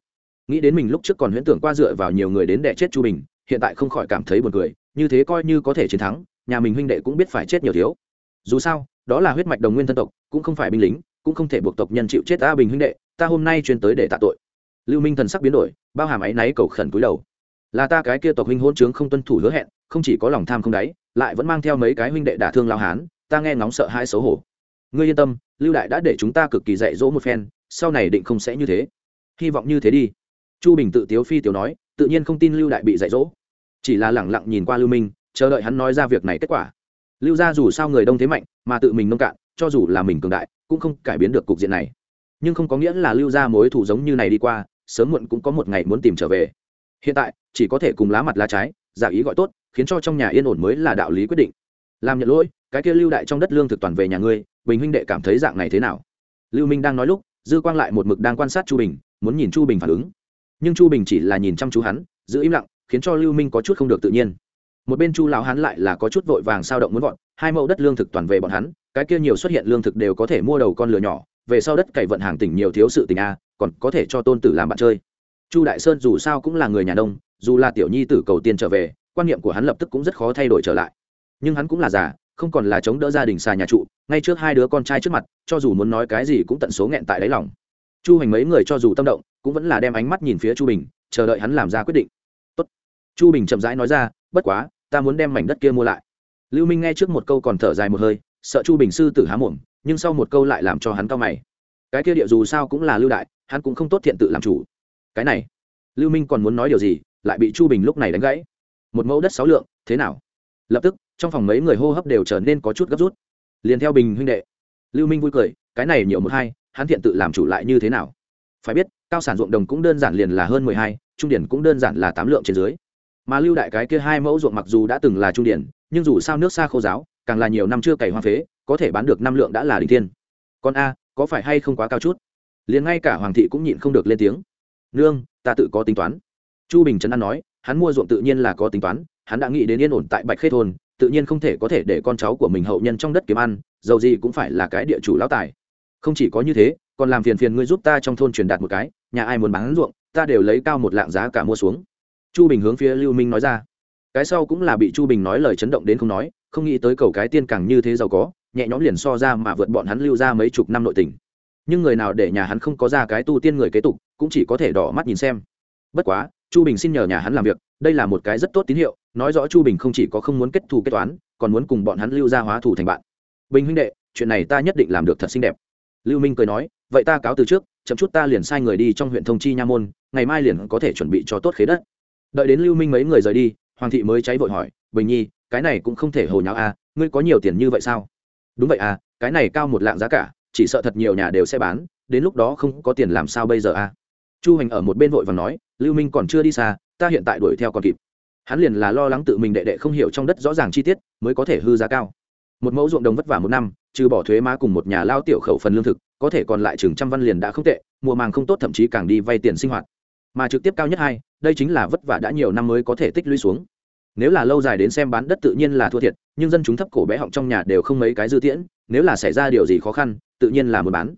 Nghĩ đến mình lúc trước còn huyễn tưởng qua dựa vào nhiều người đến đẻ chết chu bình, hiện tại không khỏi cảm thấy buồn cười, như thế coi như có thể chiến thắng, nhà mình huynh đệ cũng biết phải chết nhiều thiếu. Dù sao, đó là huyết mạch đồng nguyên thân tộc, cũng không phải binh lính, cũng không thể buộc tộc nhân chịu chết ta bình huynh đệ, ta hôm nay chuyên tới để tạ tội. Lưu minh thần sắc biến đổi, bao hàm áy náy cầu khẩn cúi đầu. Là ta cái kia tộc huynh hôn trướng không tuân thủ hứa hẹn, không chỉ có lòng tham không đáy, lại vẫn mang theo mấy cái huynh đệ đả thương lao hán ta nghe ngóng sợ hai xấu hổ. Ngươi yên tâm, lưu đại đã để chúng ta cực kỳ dạy dỗ một phen, sau này định không sẽ như thế. Hy vọng như thế đi. Chu bình tự tiếu phi tiểu nói, tự nhiên không tin lưu đại bị dạy dỗ. Chỉ là lẳng lặng nhìn qua lưu minh, chờ đợi hắn nói ra việc này kết quả. Lưu gia dù sao người đông thế mạnh, mà tự mình nông cạn, cho dù là mình cường đại, cũng không cải biến được cục diện này. Nhưng không có nghĩa là lưu gia mối thủ giống như này đi qua, sớm muộn cũng có một ngày muốn tìm trở về. Hiện tại, chỉ có thể cùng lá mặt lá trái, giả ý gọi tốt, khiến cho trong nhà yên ổn mới là đạo lý quyết định làm nhận lỗi, cái kia lưu đại trong đất lương thực toàn về nhà ngươi, bình huynh đệ cảm thấy dạng này thế nào? Lưu minh đang nói lúc, dư quang lại một mực đang quan sát chu bình, muốn nhìn chu bình phản ứng. Nhưng chu bình chỉ là nhìn chăm chú hắn, giữ im lặng, khiến cho lưu minh có chút không được tự nhiên. Một bên chu lão hắn lại là có chút vội vàng sao động muốn vọt, hai mẫu đất lương thực toàn về bọn hắn, cái kia nhiều xuất hiện lương thực đều có thể mua đầu con lừa nhỏ, về sau đất cày vận hàng tỉnh nhiều thiếu sự tình a, còn có thể cho tôn tử làm bạn chơi. Chu đại sơn dù sao cũng là người nhà đông dù là tiểu nhi tử cầu tiên trở về, quan niệm của hắn lập tức cũng rất khó thay đổi trở lại nhưng hắn cũng là già, không còn là chống đỡ gia đình xa nhà trụ, ngay trước hai đứa con trai trước mặt, cho dù muốn nói cái gì cũng tận số nghẹn tại đáy lòng. Chu hành mấy người cho dù tâm động, cũng vẫn là đem ánh mắt nhìn phía chu bình, chờ đợi hắn làm ra quyết định. Tốt. chu bình chậm rãi nói ra, bất quá, ta muốn đem mảnh đất kia mua lại. Lưu minh nghe trước một câu còn thở dài một hơi, sợ chu bình sư tử há mồm, nhưng sau một câu lại làm cho hắn cao mày. Cái kia địa dù sao cũng là lưu đại, hắn cũng không tốt thiện tự làm chủ. Cái này, lưu minh còn muốn nói điều gì, lại bị chu bình lúc này đánh gãy. Một mẫu đất sáu lượng, thế nào? Lập tức, trong phòng mấy người hô hấp đều trở nên có chút gấp rút. Liền theo bình huynh đệ, lưu minh vui cười, cái này nhiều một hai, hắn thiện tự làm chủ lại như thế nào? Phải biết, cao sản ruộng đồng cũng đơn giản liền là hơn mười hai, trung điển cũng đơn giản là tám lượng trên dưới. Mà lưu đại cái kia hai mẫu ruộng mặc dù đã từng là trung điển, nhưng dù sao nước xa khô giáo, càng là nhiều năm chưa cày hoa phế, có thể bán được năm lượng đã là đình thiên. Còn a, có phải hay không quá cao chút? Liền ngay cả hoàng thị cũng nhịn không được lên tiếng. Nương, ta tự có tính toán. Chu bình trấn an nói, hắn mua ruộng tự nhiên là có tính toán hắn đã nghĩ đến yên ổn tại bạch khê thôn, tự nhiên không thể có thể để con cháu của mình hậu nhân trong đất kiếm ăn, dầu gì cũng phải là cái địa chủ lão tài. Không chỉ có như thế, còn làm phiền phiền ngươi giúp ta trong thôn truyền đạt một cái, nhà ai muốn bán ruộng, ta đều lấy cao một lạng giá cả mua xuống. Chu bình hướng phía lưu minh nói ra. Cái sau cũng là bị chu bình nói lời chấn động đến không nói, không nghĩ tới cầu cái tiên càng như thế giàu có, nhẹ nhõm liền so ra mà vượt bọn hắn lưu ra mấy chục năm nội tình. Nhưng người nào để nhà hắn không có ra cái tu tiên người kế tục, cũng chỉ có thể đỏ mắt nhìn xem. Bất quá, chu bình xin nhờ nhà hắn làm việc đây là một cái rất tốt tín hiệu, nói rõ chu bình không chỉ có không muốn kết thù kết toán, còn muốn cùng bọn hắn lưu ra hóa thù thành bạn. Bình huynh đệ, chuyện này ta nhất định làm được thật xinh đẹp. Lưu minh cười nói, vậy ta cáo từ trước, chậm chút ta liền sai người đi trong huyện thông chi nha môn, ngày mai liền có thể chuẩn bị cho tốt khế đất. Đợi đến lưu minh mấy người rời đi, hoàng thị mới cháy vội hỏi, bình nhi, cái này cũng không thể hồ nháo à ngươi có nhiều tiền như vậy sao? Đúng vậy à cái này cao một lạng giá cả, chỉ sợ thật nhiều nhà đều sẽ bán, đến lúc đó không có tiền làm sao bây giờ à? Chu hành ở một bên vội và nói, lưu minh còn chưa đi xa ta hiện tại đuổi theo còn kịp. Hắn liền là lo lắng tự mình đệ đệ không hiểu trong đất rõ ràng chi tiết, mới có thể hư giá cao. Một mẫu ruộng đồng vất vả một năm, trừ bỏ thuế má cùng một nhà lao tiểu khẩu phần lương thực, có thể còn lại chừng trăm văn liền đã không tệ, mùa màng không tốt thậm chí càng đi vay tiền sinh hoạt. Mà trực tiếp cao nhất hai, đây chính là vất vả đã nhiều năm mới có thể tích lũy xuống. Nếu là lâu dài đến xem bán đất tự nhiên là thua thiệt, nhưng dân chúng thấp cổ bé họng trong nhà đều không mấy cái dư tiễn, nếu là xảy ra điều gì khó khăn, tự nhiên là muốn bán.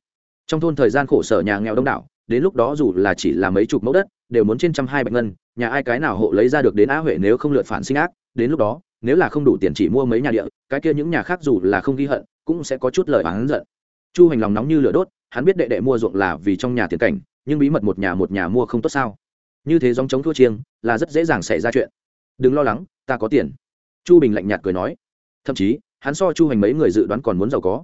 Trong thôn thời gian khổ sở nhà nghèo đông đảo, đến lúc đó dù là chỉ là mấy chục mẫu đất, đều muốn trên trăm hai bạch ngân nhà ai cái nào hộ lấy ra được đến á huệ nếu không lượt phản sinh ác, đến lúc đó, nếu là không đủ tiền chỉ mua mấy nhà địa, cái kia những nhà khác dù là không ghi hận, cũng sẽ có chút lời oán giận. Chu hành lòng nóng như lửa đốt, hắn biết đệ đệ mua ruộng là vì trong nhà tiền cảnh, nhưng bí mật một nhà một nhà mua không tốt sao? Như thế dòng chống thua chiêng, là rất dễ dàng xảy ra chuyện. Đừng lo lắng, ta có tiền. Chu bình lạnh nhạt cười nói. Thậm chí, hắn so chu hành mấy người dự đoán còn muốn giàu có.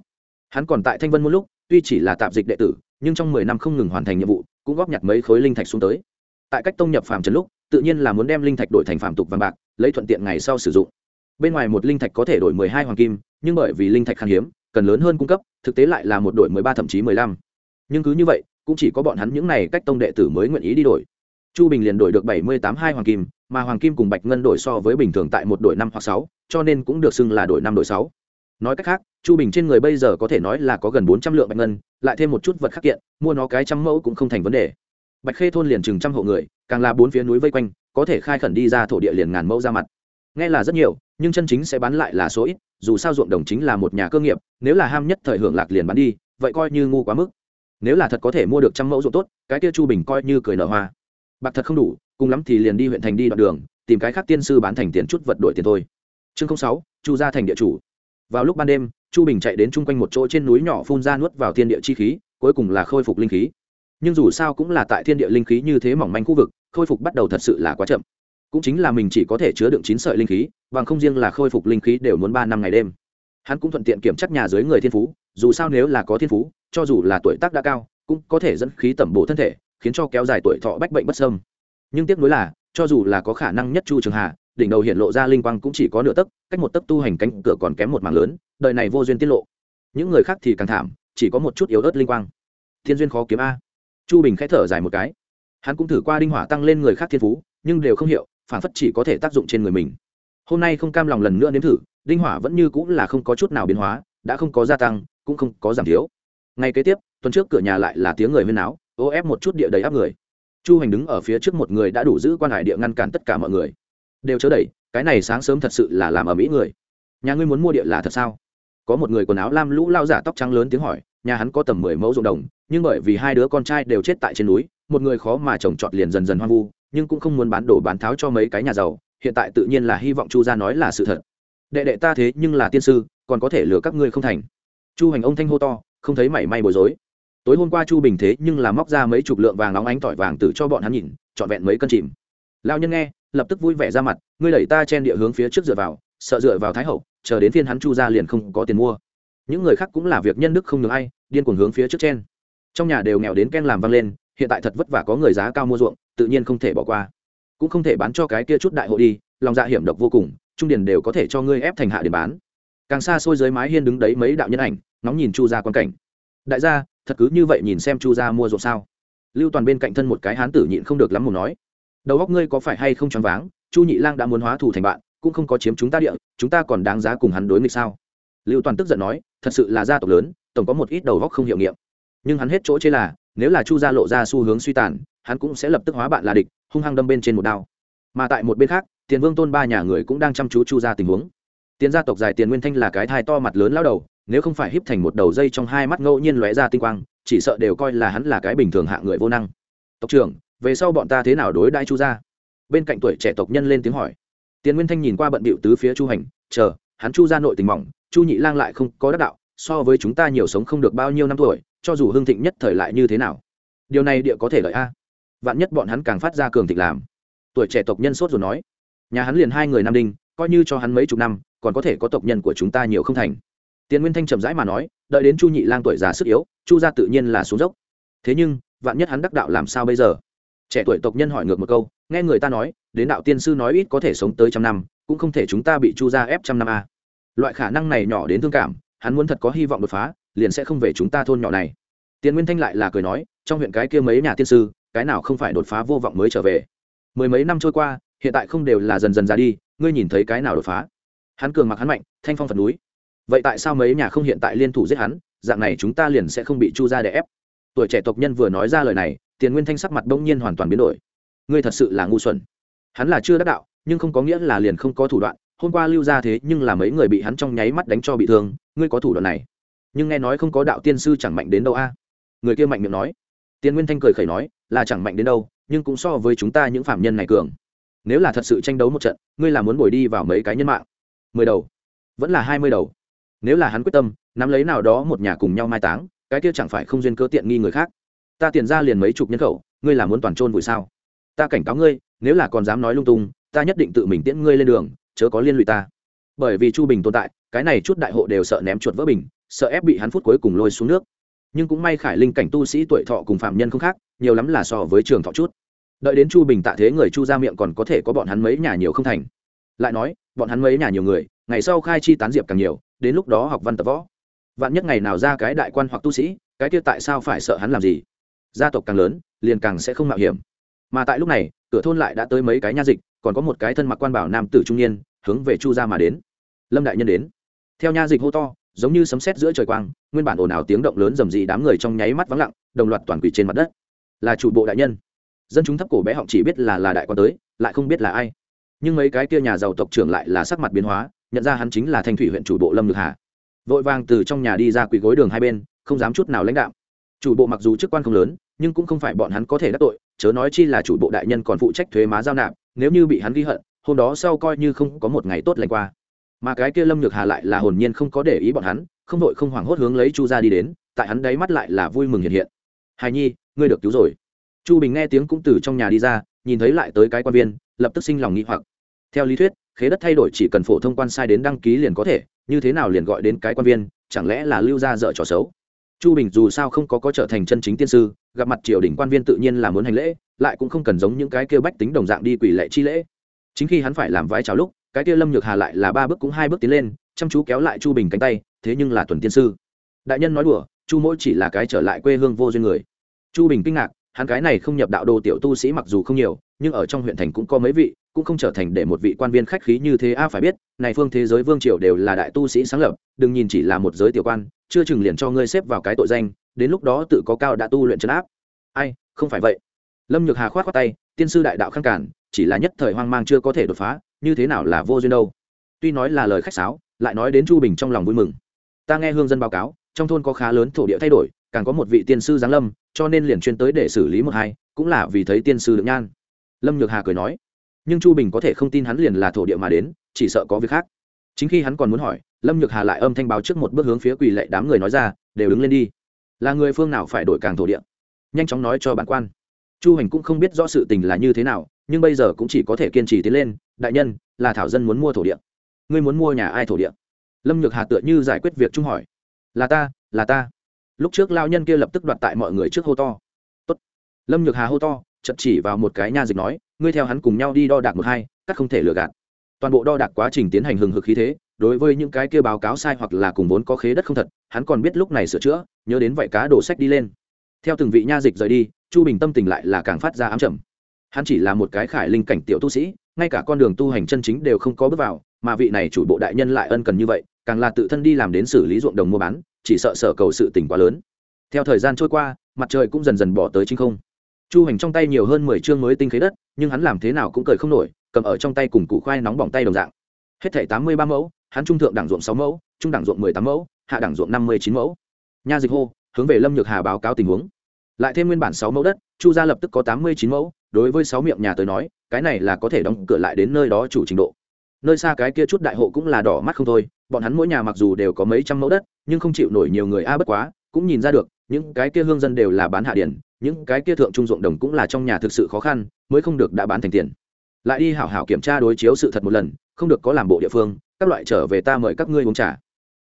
Hắn còn tại thanh vân một lúc, tuy chỉ là tạp dịch đệ tử, nhưng trong mười năm không ngừng hoàn thành nhiệm vụ, cũng góp nhặt mấy khối linh thạch xuống tới. Tại cách tông nhập phàm trần lúc tự nhiên là muốn đem linh thạch đổi thành phàm tục vàng bạc, lấy thuận tiện ngày sau sử dụng. Bên ngoài một linh thạch có thể đổi mười hai hoàng kim, nhưng bởi vì linh thạch khan hiếm, cần lớn hơn cung cấp, thực tế lại là một đổi mười ba thậm chí mười lăm. Nhưng cứ như vậy, cũng chỉ có bọn hắn những này cách tông đệ tử mới nguyện ý đi đổi. Chu bình liền đổi được bảy mươi tám hai hoàng kim, mà hoàng kim cùng bạch ngân đổi so với bình thường tại một đổi năm hoặc sáu, cho nên cũng được xưng là đổi năm đổi sáu. Nói cách khác, chu bình trên người bây giờ có thể nói là có gần bốn trăm lượng bạch ngân, lại thêm một chút vật khắc kiện, mua nó cái trăm mẫu cũng không thành vấn đề. Bạch khê thôn liền chừng trăm hộ người càng là bốn phía núi vây quanh, có thể khai khẩn đi ra thổ địa liền ngàn mẫu ra mặt. Nghe là rất nhiều, nhưng chân chính sẽ bán lại là số ít, dù sao ruộng đồng chính là một nhà cơ nghiệp, nếu là ham nhất thời hưởng lạc liền bán đi, vậy coi như ngu quá mức. Nếu là thật có thể mua được trăm mẫu ruộng tốt, cái kia chu bình coi như cười nở hoa. Bạc thật không đủ, cùng lắm thì liền đi huyện thành đi đoạn đường, tìm cái khác tiên sư bán thành tiền chút vật đổi tiền thôi. Chương sáu, chu ra thành địa chủ. Vào lúc ban đêm, chu bình chạy đến chung quanh một chỗ trên núi nhỏ phun ra nuốt vào thiên địa chi khí, cuối cùng là khôi phục linh khí nhưng dù sao cũng là tại thiên địa linh khí như thế mỏng manh khu vực, khôi phục bắt đầu thật sự là quá chậm. Cũng chính là mình chỉ có thể chứa đựng chín sợi linh khí và không riêng là khôi phục linh khí đều muốn ba năm ngày đêm. Hắn cũng thuận tiện kiểm chắc nhà dưới người thiên phú, dù sao nếu là có thiên phú, cho dù là tuổi tác đã cao, cũng có thể dẫn khí tẩm bổ thân thể, khiến cho kéo dài tuổi thọ bách bệnh bất sâm nhưng tiếc nuối là, cho dù là có khả năng nhất chu trường hà, đỉnh đầu hiện lộ ra linh quang cũng chỉ có nửa tấc, cách một tấc tu hành cánh cửa còn kém một mảng lớn, đời này vô duyên tiết lộ. Những người khác thì càng thảm, chỉ có một chút yếu ớt linh quang. Thiên duyên khó kiếm a chu bình k h ẽ thở dài một cái. Hắn cũng thử qua đinh hỏa tăng lên người khác thiên phú, nhưng đều không hiệu, phản phất chỉ có thể tác dụng trên người mình. Hôm nay không cam lòng lần nữa nếm thử, đinh hỏa vẫn như cũng là không có chút nào biến hóa, đã không có gia tăng, cũng không có giảm thiếu. Ngay kế tiếp, tuần trước cửa nhà lại là tiếng người huyên áo ô ép một chút địa đầy áp người. Chu hành đứng ở phía trước một người đã đủ giữ quan hải địa ngăn cản tất cả mọi người. Đều chớ đẩy, cái này sáng sớm thật sự là làm ở mỹ người. Nhà ngươi muốn mua địa là thật sao? Có một người quần áo lam lũ lao giả tóc trắng lớn tiếng hỏi nhà hắn có tầm mười mẫu ruộng đồng, nhưng bởi vì hai đứa con trai đều chết tại trên núi, một người khó mà trồng trọt liền dần dần hoang vu, nhưng cũng không muốn bán đồ bán tháo cho mấy cái nhà giàu, hiện tại tự nhiên là hy vọng chu gia nói là sự thật. Đệ đệ ta thế nhưng là tiên sư, còn có thể lừa các ngươi không thành. Chu hành ông thanh hô to, không thấy mảy may bối rối. Tối hôm qua chu bình thế nhưng là móc ra mấy chục lượng vàng nóng ánh tỏi vàng từ cho bọn hắn nhìn, trọn vẹn mấy cân chìm. Lao nhân nghe, lập tức vui vẻ ra mặt, ngươi đẩy ta chen địa hướng phía trước dựa vào, sợ dựa vào thái hậu, chờ đến phiên hắn chu ra liền không có tiền mua. Những người khác cũng là việc nhân đức không được ai điên cuồng hướng phía trước trên, trong nhà đều nghèo đến ken làm vang lên hiện tại thật vất vả có người giá cao mua ruộng tự nhiên không thể bỏ qua. Cũng không thể bán cho cái kia chút đại hội đi lòng dạ hiểm độc vô cùng trung điền đều có thể cho ngươi ép thành hạ để bán. Càng xa xôi dưới mái hiên đứng đấy mấy đạo nhân ảnh nóng nhìn chu ra quan cảnh. Đại gia thật cứ như vậy nhìn xem chu ra mua ruộng sao? Lưu toàn bên cạnh thân một cái hán tử nhịn không được lắm muốn nói. Đầu góc ngươi có phải hay không choáng váng chu nhị lang đã muốn hóa thủ thành bạn cũng không có chiếm chúng ta địa chúng ta còn đáng giá cùng hắn đối nghịch sao? Lưu toàn tức giận nói thật sự là gia tộc lớn tổng có một ít đầu góc không hiệu nghiệm. Nhưng hắn hết chỗ chê là, nếu là chu gia lộ ra xu hướng suy tàn, hắn cũng sẽ lập tức hóa bạn là địch, hung hăng đâm bên trên một đao. Mà tại một bên khác, tiền vương tôn ba nhà người cũng đang chăm chú chu Gia tình huống. Tiền gia tộc dài tiền nguyên thanh là cái thai to mặt lớn lao đầu, nếu không phải híp thành một đầu dây trong hai mắt ngẫu nhiên lóe ra tinh quang, chỉ sợ đều coi là hắn là cái bình thường hạ người vô năng. Tộc trưởng, về sau bọn ta thế nào đối đãi chu gia? Bên cạnh tuổi trẻ tộc nhân lên tiếng hỏi. Tiền nguyên thanh nhìn qua bận bịu tứ phía chu hành, chờ, hắn chu Gia nội tình mỏng, chu nhị lang lại không có đắc đạo so với chúng ta nhiều sống không được bao nhiêu năm tuổi, cho dù hưng thịnh nhất thời lại như thế nào. Điều này địa có thể lợi a. Vạn nhất bọn hắn càng phát ra cường thịnh làm. Tuổi trẻ tộc nhân sốt rồi nói. Nhà hắn liền hai người nam đinh, coi như cho hắn mấy chục năm, còn có thể có tộc nhân của chúng ta nhiều không thành. Tiền nguyên thanh chậm rãi mà nói, đợi đến chu nhị lang tuổi già sức yếu, chu gia tự nhiên là xuống dốc. Thế nhưng, vạn nhất hắn đắc đạo làm sao bây giờ? Trẻ tuổi tộc nhân hỏi ngược một câu, nghe người ta nói, đến đạo tiên sư nói ít có thể sống tới trăm năm, cũng không thể chúng ta bị chu gia ép trăm năm a. Loại khả năng này nhỏ đến thương cảm hắn muốn thật có hy vọng đột phá, liền sẽ không về chúng ta thôn nhỏ này. Tiền nguyên thanh lại là cười nói, trong huyện cái kia mấy nhà tiên sư, cái nào không phải đột phá vô vọng mới trở về? Mười mấy năm trôi qua, hiện tại không đều là dần dần ra đi, ngươi nhìn thấy cái nào đột phá? Hắn cường mặc hắn mạnh, thanh phong phần núi. Vậy tại sao mấy nhà không hiện tại liên thủ giết hắn, dạng này chúng ta liền sẽ không bị chu ra đè ép? Tuổi trẻ tộc nhân vừa nói ra lời này, tiền nguyên thanh sắc mặt bỗng nhiên hoàn toàn biến đổi. Ngươi thật sự là ngu xuẩn. Hắn là chưa đắc đạo, nhưng không có nghĩa là liền không có thủ đoạn hôm qua lưu ra thế nhưng là mấy người bị hắn trong nháy mắt đánh cho bị thương, ngươi có thủ đoạn này. Nhưng nghe nói không có đạo tiên sư chẳng mạnh đến đâu a? Người kia mạnh miệng nói. Tiền nguyên thanh cười khẩy nói, là chẳng mạnh đến đâu, nhưng cũng so với chúng ta những phạm nhân này cường. Nếu là thật sự tranh đấu một trận, ngươi là muốn bồi đi vào mấy cái nhân mạng. Mười đầu. Vẫn là hai mươi đầu. Nếu là hắn quyết tâm, nắm lấy nào đó một nhà cùng nhau mai táng, cái kia chẳng phải không duyên cơ tiện nghi người khác. Ta tiền ra liền mấy chục nhân khẩu, ngươi là muốn toàn trôn vùi sao? Ta cảnh cáo ngươi, nếu là còn dám nói lung tung, ta nhất định tự mình tiễn ngươi lên đường chớ có liên lụy ta. Bởi vì chu bình tồn tại, cái này chút đại hộ đều sợ ném chuột vỡ bình, sợ ép bị hắn phút cuối cùng lôi xuống nước. Nhưng cũng may khải linh cảnh tu sĩ tuổi thọ cùng phạm nhân không khác, nhiều lắm là so với trường thọ chút. Đợi đến chu bình tạ thế người chu ra miệng còn có thể có bọn hắn mấy nhà nhiều không thành. Lại nói, bọn hắn mấy nhà nhiều người, ngày sau khai chi tán diệp càng nhiều, đến lúc đó học văn tập võ. Vạn nhất ngày nào ra cái đại quan hoặc tu sĩ, cái kia tại sao phải sợ hắn làm gì? Gia tộc càng lớn, liền càng sẽ không mạo hiểm. Mà tại lúc này, cửa thôn lại đã tới mấy cái nha dịch còn có một cái thân mặc quan bảo nam tử trung niên, hướng về chu gia mà đến. Lâm đại nhân đến. Theo nha dịch hô to, giống như sấm sét giữa trời quang, nguyên bản ồn ào tiếng động lớn rầm rì đám người trong nháy mắt vắng lặng, đồng loạt toàn quỷ trên mặt đất. Là chủ bộ đại nhân. Dân chúng thấp cổ bé họng chỉ biết là là đại quan tới, lại không biết là ai. Nhưng mấy cái kia nhà giàu tộc trưởng lại là sắc mặt biến hóa, nhận ra hắn chính là thanh thủy huyện chủ bộ lâm nhược hà. Vội vàng từ trong nhà đi ra quỳ gối đường hai bên, không dám chút nào lãnh đạo chủ bộ mặc dù chức quan không lớn, nhưng cũng không phải bọn hắn có thể đắc tội, chớ nói chi là chủ bộ đại nhân còn phụ trách thuế má giao nạp nếu như bị hắn ghi hận, hôm đó sau coi như không có một ngày tốt lành qua. Mà cái kia lâm nhược hà lại là hồn nhiên không có để ý bọn hắn, không đội không hoảng hốt hướng lấy chu ra đi đến, tại hắn đáy mắt lại là vui mừng hiện hiện. Hài nhi, ngươi được cứu rồi. Chu bình nghe tiếng cũng từ trong nhà đi ra, nhìn thấy lại tới cái quan viên, lập tức sinh lòng nghĩ hoặc. Theo lý thuyết, khế đất thay đổi chỉ cần phổ thông quan sai đến đăng ký liền có thể, như thế nào liền gọi đến cái quan viên, chẳng lẽ là lưu ra dở trò xấu? Chu bình dù sao không có có trở thành chân chính tiên sư gặp mặt triều đình quan viên tự nhiên là muốn hành lễ, lại cũng không cần giống những cái kia bách tính đồng dạng đi quỷ lệ chi lễ. Chính khi hắn phải làm vái chào lúc, cái kia lâm nhược hà lại là ba bước cũng hai bước tiến lên, chăm chú kéo lại chu bình cánh tay, thế nhưng là tuần tiên sư. Đại nhân nói đùa, chu mỗi chỉ là cái trở lại quê hương vô duyên người. Chu bình kinh ngạc, hắn cái này không nhập đạo đồ tiểu tu sĩ mặc dù không nhiều, nhưng ở trong huyện thành cũng có mấy vị, cũng không trở thành để một vị quan viên khách khí như thế a, phải biết, này phương thế giới vương triều đều là đại tu sĩ sáng lập, đừng nhìn chỉ là một giới tiểu quan, chưa chừng liền cho ngươi xếp vào cái tội danh đến lúc đó tự có cao đã tu luyện chân áp. Ai, không phải vậy. Lâm nhược hà khoát khoát tay, tiên sư đại đạo khăn cản, chỉ là nhất thời hoang mang chưa có thể đột phá, như thế nào là vô duyên đâu. Tuy nói là lời khách sáo, lại nói đến chu bình trong lòng vui mừng. Ta nghe hương dân báo cáo, trong thôn có khá lớn thổ địa thay đổi, càng có một vị tiên sư giáng lâm, cho nên liền chuyên tới để xử lý một hai, cũng là vì thấy tiên sư được nhan. Lâm nhược hà cười nói, nhưng chu bình có thể không tin hắn liền là thổ địa mà đến, chỉ sợ có việc khác. Chính khi hắn còn muốn hỏi, lâm nhược hà lại âm thanh báo trước một bước hướng phía quỳ lệ đám người nói ra, đều đứng lên đi là người phương nào phải đổi càng thổ địa? Nhanh chóng nói cho bản quan. Chu hành cũng không biết rõ sự tình là như thế nào, nhưng bây giờ cũng chỉ có thể kiên trì tiến lên, đại nhân, là thảo dân muốn mua thổ địa. Ngươi muốn mua nhà ai thổ địa? Lâm nhược hà tựa như giải quyết việc trung hỏi. Là ta là ta. Lúc trước lao nhân kia lập tức đoạt tại mọi người trước hô to. Tốt. lâm nhược hà hô to chật chỉ vào một cái nha dịch nói, ngươi theo hắn cùng nhau đi đo đạc một hai, cắt không thể lừa gạt. Toàn bộ đo đạc quá trình tiến hành hừng hực khí thế đối với những cái kia báo cáo sai hoặc là cùng vốn có khế đất không thật, hắn còn biết lúc này sửa chữa, nhớ đến vậy cá đổ sách đi lên. Theo từng vị nha dịch rời đi, chu bình tâm tình lại là càng phát ra ám trầm. Hắn chỉ là một cái khải linh cảnh tiểu tu sĩ, ngay cả con đường tu hành chân chính đều không có bước vào, mà vị này chủ bộ đại nhân lại ân cần như vậy, càng là tự thân đi làm đến xử lý ruộng đồng mua bán, chỉ sợ sở cầu sự tỉnh quá lớn. Theo thời gian trôi qua, mặt trời cũng dần dần bỏ tới trên không. Chu hành trong tay nhiều hơn mười chương mới tinh khế đất, nhưng hắn làm thế nào cũng cười không nổi, cầm ở trong tay cùng củ khoai nóng bỏng tay đồng dạng. Hết thảy tám mươi ba mẫu hắn trung thượng đẳng ruộng sáu mẫu, trung đẳng ruộng mười tám mẫu, hạ đẳng ruộng năm mươi chín mẫu. Nha dịch hô, hướng về lâm nhược hà báo cáo tình huống. Lại thêm nguyên bản sáu mẫu đất, chu gia lập tức có tám mươi chín mẫu, đối với sáu miệng nhà tới nói, cái này là có thể đóng cửa lại đến nơi đó chủ trình độ. Nơi xa cái kia chút đại hộ cũng là đỏ mắt không thôi, bọn hắn mỗi nhà mặc dù đều có mấy trăm mẫu đất, nhưng không chịu nổi nhiều người a bất quá, cũng nhìn ra được, những cái kia hương dân đều là bán hạ điển, những cái kia thượng trung ruộng đồng cũng là trong nhà thực sự khó khăn, mới không được đã bán thành tiền. Lại đi hảo hảo kiểm tra đối chiếu sự thật một lần, không được có làm bộ địa phương các loại trở về ta mời các ngươi uống trà.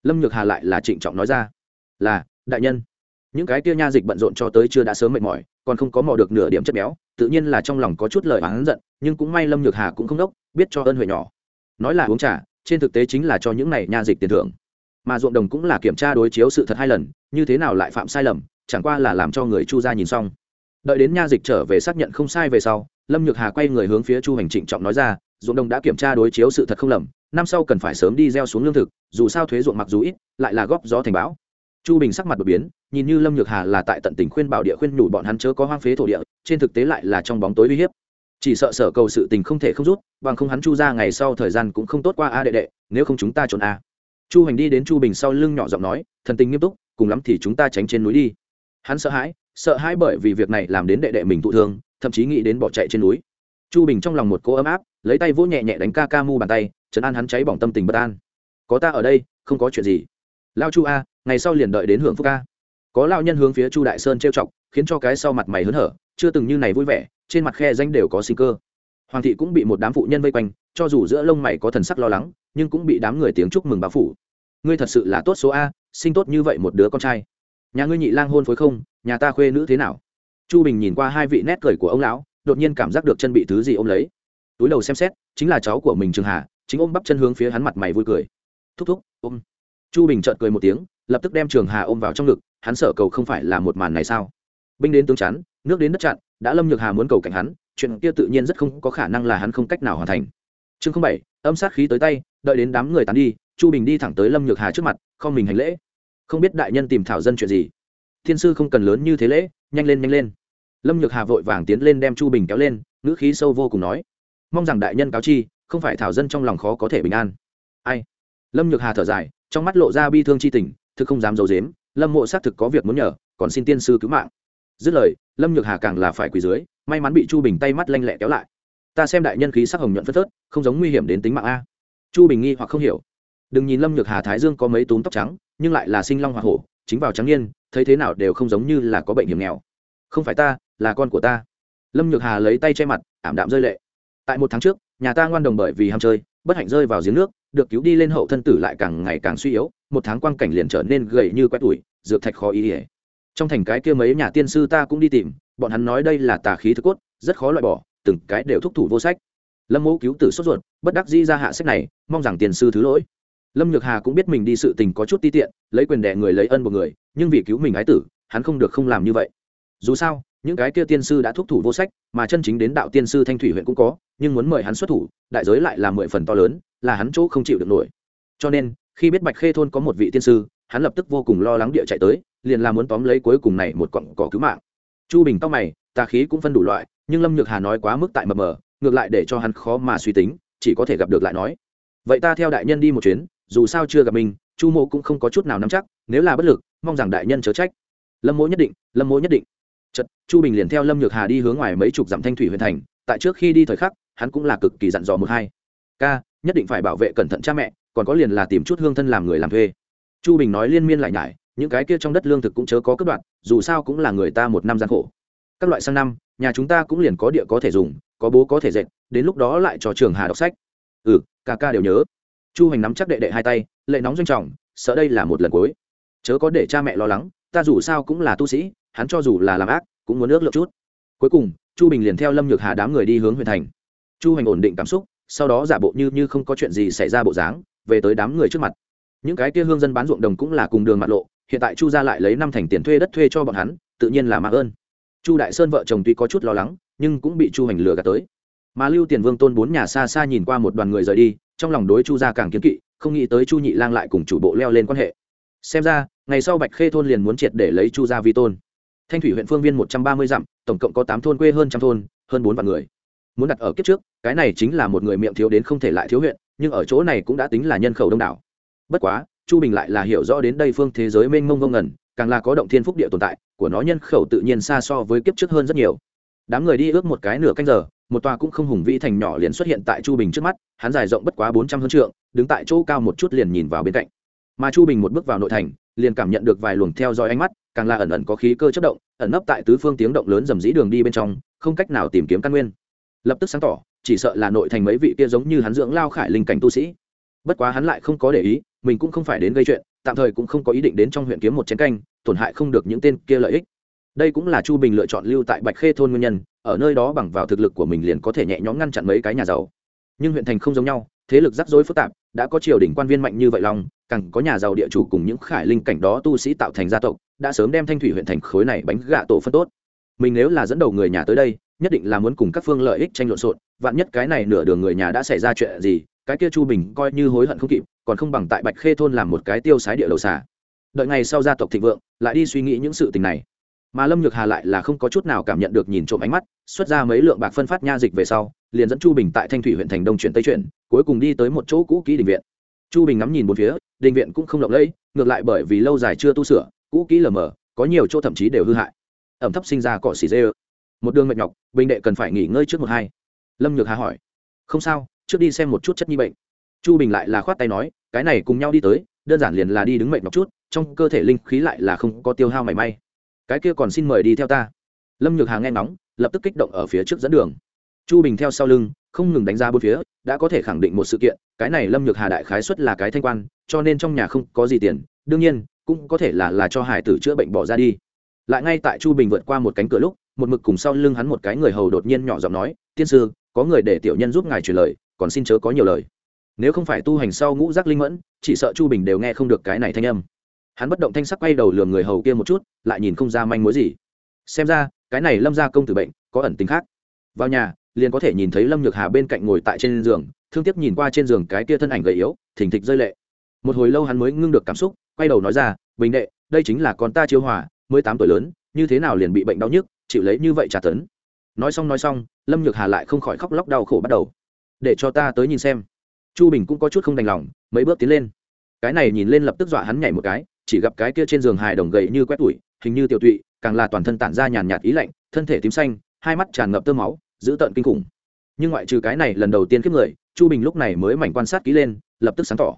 Lâm nhược hà lại là trịnh trọng nói ra, là, đại nhân. Những cái kia nha dịch bận rộn cho tới chưa đã sớm mệt mỏi, còn không có mò được nửa điểm chất béo, tự nhiên là trong lòng có chút lời oán giận, nhưng cũng may lâm nhược hà cũng không đốc, biết cho ơn huệ nhỏ. Nói là uống trà, trên thực tế chính là cho những này nha dịch tiền thưởng. Mà ruộng đồng cũng là kiểm tra đối chiếu sự thật hai lần, như thế nào lại phạm sai lầm, chẳng qua là làm cho người chu ra nhìn xong. Đợi đến nha dịch trở về xác nhận không sai về sau, lâm nhược hà quay người hướng phía chu hành trịnh trọng nói ra ruộng đồng đã kiểm tra đối chiếu sự thật không lầm, năm sau cần phải sớm đi gieo xuống lương thực, dù sao thuế ruộng mặc dù ít, lại là góp gió thành bão. Chu bình sắc mặt đột biến, nhìn như lâm nhược hà là tại tận tình khuyên bảo địa khuyên nhủ bọn hắn chớ có hoang phế thổ địa, trên thực tế lại là trong bóng tối uy hiếp. Chỉ sợ sở cầu sự tình không thể không rút, bằng không hắn chu ra ngày sau thời gian cũng không tốt qua a đệ đệ, nếu không chúng ta trốn a. Chu hành đi đến chu bình sau lưng nhỏ giọng nói, thần tình nghiêm túc, cùng lắm thì chúng ta tránh trên núi đi. Hắn sợ hãi sợ hãi bởi vì việc này làm đến đệ đệ mình thụ thương, thậm chí nghĩ đến bỏ chạy trên núi. Chu bình trong lòng một cô ấm áp lấy tay vỗ nhẹ nhẹ đánh ca ca mu bàn tay chấn an hắn cháy bỏng tâm tình bất an. Có ta ở đây, không có chuyện gì. Lao chu a, ngày sau liền đợi đến hưởng phúc ca có lao nhân hướng phía chu đại sơn trêu chọc, khiến cho cái sau mặt mày hớn hở, chưa từng như này vui vẻ, trên mặt khe danh đều có sinh cơ. Hoàng thị cũng bị một đám phụ nhân vây quanh, cho dù giữa lông mày có thần sắc lo lắng, nhưng cũng bị đám người tiếng chúc mừng báo phủ. Ngươi thật sự là tốt số a, sinh tốt như vậy một đứa con trai. Nhà ngươi nhị lang hôn phối không, nhà ta khuê nữ thế nào? Chu bình nhìn qua hai vị nét cười của ông lão, đột nhiên cảm giác được chân bị thứ gì ôm lấy túi đầu xem xét, chính là cháu của mình trường hà, chính ôm bắp chân hướng phía hắn mặt mày vui cười. Thúc thúc, ôm. Chu bình trợn cười một tiếng, lập tức đem trường hà ôm vào trong ngực, hắn sợ cầu không phải là một màn này sao? Binh đến tướng chắn, nước đến đất chặn, đã lâm nhược hà muốn cầu cạnh hắn, chuyện kia tự nhiên rất không có khả năng là hắn không cách nào hoàn thành. Chương không bảy, âm sát khí tới tay, đợi đến đám người tán đi, chu bình đi thẳng tới lâm nhược hà trước mặt, không mình hành lễ. Không biết đại nhân tìm thảo dân chuyện gì. Thiên sư không cần lớn như thế lễ, nhanh lên nhanh lên. Lâm nhược hà vội vàng tiến lên đem chu bình kéo lên, ngữ khí sâu vô cùng nói mong rằng đại nhân cáo chi, không phải thảo dân trong lòng khó có thể bình an. Ai? Lâm nhược hà thở dài, trong mắt lộ ra bi thương c h i tình, thực không dám d i ấ u dếm lâm mộ xác thực có việc muốn nhờ, còn xin tiên sư cứu mạng. Dứt lời, lâm nhược hà càng là phải quỳ dưới, may mắn bị chu bình tay mắt lanh lẹ kéo lại. Ta xem đại nhân khí sắc hồng nhuận phất phớt, không giống nguy hiểm đến tính mạng a. Chu bình nghi hoặc không hiểu. Đừng nhìn lâm nhược hà thái dương có mấy túm tóc trắng, nhưng lại là sinh long hoa hổ, chính vào trắng niên, thấy thế nào đều không giống như là có bệnh hiểm nghèo. Không phải ta, là con của ta. Lâm nhược hà lấy tay che mặt, ảm đạm rơi lệ tại một tháng trước, nhà ta ngoan đồng bởi vì ham chơi, bất hạnh rơi vào giếng nước, được cứu đi lên hậu thân tử lại càng ngày càng suy yếu, một tháng quang cảnh liền trở nên gầy như quét tủi, dược thạch khó ý ỉa trong thành cái kia mấy nhà tiên sư ta cũng đi tìm, bọn hắn nói đây là tà khí thức cốt, rất khó loại bỏ, từng cái đều thúc thủ vô sách. Lâm mẫu cứu tử sốt ruột, bất đắc di ra hạ sách này, mong rằng tiền sư thứ lỗi. Lâm nhược hà cũng biết mình đi sự tình có chút ti tiện, lấy quyền đẻ người lấy ân một người, nhưng vì cứu mình ái tử, hắn không được không làm như vậy. Dù sao những cái kia tiên sư đã thúc thủ vô sách, mà chân chính đến đạo tiên sư thanh thủy huyện cũng có, nhưng muốn mời hắn xuất thủ, đại giới lại là mười phần to lớn, là hắn chỗ không chịu được nổi. Cho nên, khi biết bạch khê thôn có một vị tiên sư, hắn lập tức vô cùng lo lắng địa chạy tới, liền là muốn tóm lấy cuối cùng này một cọng cỏ cứu mạng. Chu bình tóc mày, tà khí cũng phân đủ loại, nhưng lâm nhược hà nói quá mức tại mờ mờ, ngược lại để cho hắn khó mà suy tính, chỉ có thể gặp được lại nói. Vậy ta theo đại nhân đi một chuyến, dù sao chưa gặp mình, chu mộ cũng không có chút nào nắm chắc, nếu là bất lực, mong rằng đại nhân chớ trách. Lâm mỗ nhất định, lâm mỗ nhất định chật chu bình liền theo lâm nhược hà đi hướng ngoài mấy chục dặm thanh thủy huyện thành, tại trước khi đi thời khắc, hắn cũng là cực kỳ dặn dò một hai. Ca, nhất định phải bảo vệ cẩn thận cha mẹ, còn có liền là tìm chút hương thân làm người làm thuê. Chu bình nói liên miên lại nhải, những cái kia trong đất lương thực cũng chớ có cất đoạn dù sao cũng là người ta một năm gian khổ. Các loại sang năm, nhà chúng ta cũng liền có địa có thể dùng, có bố có thể dệt, đến lúc đó lại cho trường hà đọc sách. Ừ ca ca đều nhớ. Chu hành nắm chắc đệ đệ hai tay, lệ nóng doanh trọng, sợ đây là một lần cuối. Chớ có để cha mẹ lo lắng, ta dù sao cũng là tu sĩ hắn cho dù là làm ác, cũng muốn ước lượng chút. Cuối cùng, chu bình liền theo lâm nhược hà đám người đi hướng huyện thành. Chu hành ổn định cảm xúc, sau đó giả bộ như như không có chuyện gì xảy ra bộ dáng, về tới đám người trước mặt. Những cái kia hương dân bán ruộng đồng cũng là cùng đường mặt lộ, hiện tại chu ra lại lấy năm thành tiền thuê đất thuê cho bọn hắn, tự nhiên là mạng ơn. Chu đại sơn vợ chồng tuy có chút lo lắng, nhưng cũng bị chu hành lừa gạt tới. Mà lưu tiền vương tôn bốn nhà xa xa nhìn qua một đoàn người rời đi, trong lòng đối chu gia càng kiến kỵ, không nghĩ tới chu nhị lang lại cùng chủ bộ leo lên quan hệ. Xem ra, ngày sau bạch khê thôn liền muốn triệt để lấy chu gia vi tôn thanh thủy huyện phương viên một trăm ba mươi dặm, tổng cộng có tám thôn quê hơn trăm thôn, hơn bốn vạn người. Muốn đặt ở kiếp trước, cái này chính là một người miệng thiếu đến không thể lại thiếu huyện, nhưng ở chỗ này cũng đã tính là nhân khẩu đông đảo. Bất quá, chu bình lại là hiểu rõ đến đây phương thế giới mênh mông vô ngẩn càng là có động thiên phúc địa tồn tại, của nó nhân khẩu tự nhiên xa so với kiếp trước hơn rất nhiều. Đám người đi ước một cái nửa canh giờ, một tòa cũng không hùng vĩ thành nhỏ liền xuất hiện tại chu bình trước mắt, hắn dài rộng bất quá bốn trăm hơn trượng, đứng tại chỗ cao một chút liền nhìn vào bên cạnh. Mà chu bình một bước vào nội thành, liền cảm nhận được vài luồng theo dõi ánh mắt càng là ẩn ẩn có khí cơ chất động, ẩn nấp tại tứ phương tiếng động lớn dầm dĩ đường đi bên trong, không cách nào tìm kiếm căn nguyên. Lập tức sáng tỏ, chỉ sợ là nội thành mấy vị kia giống như hắn dưỡng lao khải linh cảnh tu sĩ. Bất quá hắn lại không có để ý, mình cũng không phải đến gây chuyện, tạm thời cũng không có ý định đến trong huyện kiếm một chén canh, tổn hại không được những tên kia lợi ích. Đây cũng là chu bình lựa chọn lưu tại bạch khê thôn nguyên nhân, ở nơi đó bằng vào thực lực của mình liền có thể nhẹ nhõm ngăn chặn mấy cái nhà giàu. Nhưng huyện thành không giống nhau, thế lực rắc rối phức tạp, đã có triều đình quan viên mạnh như vậy lòng càng có nhà giàu địa chủ cùng những khải linh cảnh đó tu sĩ tạo thành gia tộc, đã sớm đem thanh thủy huyện thành khối này bánh gạ tổ phân tốt. Mình nếu là dẫn đầu người nhà tới đây, nhất định là muốn cùng các phương lợi ích tranh lộn xộn, vạn nhất cái này nửa đường người nhà đã xảy ra chuyện gì, cái kia chu bình coi như hối hận không kịp, còn không bằng tại bạch khê thôn làm một cái tiêu sái địa đầu xả đợi ngày sau gia tộc thịnh vượng, lại đi suy nghĩ những sự tình này. Mà lâm nhược hà lại là không có chút nào cảm nhận được nhìn trộm ánh mắt, xuất ra mấy lượng bạc phân phát nha dịch về sau, liền dẫn chu bình tại thanh thủy huyện thành đông chuyển tây chuyển, cuối cùng đi tới một chỗ cũ kỹ đình viện chu bình ngắm nhìn bốn phía, đình viện cũng không lộng lẫy, ngược lại bởi vì lâu dài chưa tu sửa, cũ kỹ lờ mờ, có nhiều chỗ thậm chí đều hư hại. Ẩm thấp sinh ra cỏ xì dê một đường mệt nhọc bình đệ cần phải nghỉ ngơi trước một hai. Lâm nhược hà hỏi. Không sao, trước đi xem một chút chất nhi bệnh. Chu bình lại là khoát tay nói, cái này cùng nhau đi tới, đơn giản liền là đi đứng mệt nhọc chút, trong cơ thể linh khí lại là không có tiêu hao mảy may. Cái kia còn xin mời đi theo ta. Lâm nhược hà nghe ngóng, lập tức kích động ở phía trước dẫn đường chu bình theo sau lưng, không ngừng đánh ra bốn phía, đã có thể khẳng định một sự kiện, cái này lâm nhược hà đại khái xuất là cái thanh quan, cho nên trong nhà không có gì tiền, đương nhiên, cũng có thể là là cho hải tử chữa bệnh bỏ ra đi. Lại ngay tại chu bình vượt qua một cánh cửa lúc, một mực cùng sau lưng hắn một cái người hầu đột nhiên nhỏ giọng nói, tiên sư, có người để tiểu nhân giúp ngài truyền lời, còn xin chớ có nhiều lời. Nếu không phải tu hành sau ngũ giác linh mẫn, chỉ sợ chu bình đều nghe không được cái này thanh âm. Hắn bất động thanh sắc quay đầu lườm người hầu kia một chút, lại nhìn không ra manh mối gì. Xem ra, cái này lâm ra công tử bệnh, có ẩn tính khác. Vào nhà liền có thể nhìn thấy lâm nhược hà bên cạnh ngồi tại trên giường, thương tiếc nhìn qua trên giường cái kia thân ảnh gầy yếu thỉnh thịch rơi lệ. Một hồi lâu hắn mới ngưng được cảm xúc, quay đầu nói ra, bình đệ, đây chính là con ta chiêu hòa mới tám tuổi lớn, như thế nào liền bị bệnh đau nhức, chịu lấy như vậy trả tấn? Nói xong nói xong, lâm nhược hà lại không khỏi khóc lóc đau khổ bắt đầu. Để cho ta tới nhìn xem. Chu bình cũng có chút không đành lòng, mấy bước tiến lên. Cái này nhìn lên lập tức dọa hắn nhảy một cái, chỉ gặp cái kia trên giường hài đồng gầy như quét tủi, hình như tiểu tụy, càng là toàn thân tản ra nhàn nhạt ý lạnh, thân thể tím xanh, hai mắt tràn ngập tơ máu dữ tợn kinh khủng. Nhưng ngoại trừ cái này lần đầu tiên kiếp người, chu bình lúc này mới mảnh quan sát kỹ lên, lập tức sáng tỏ.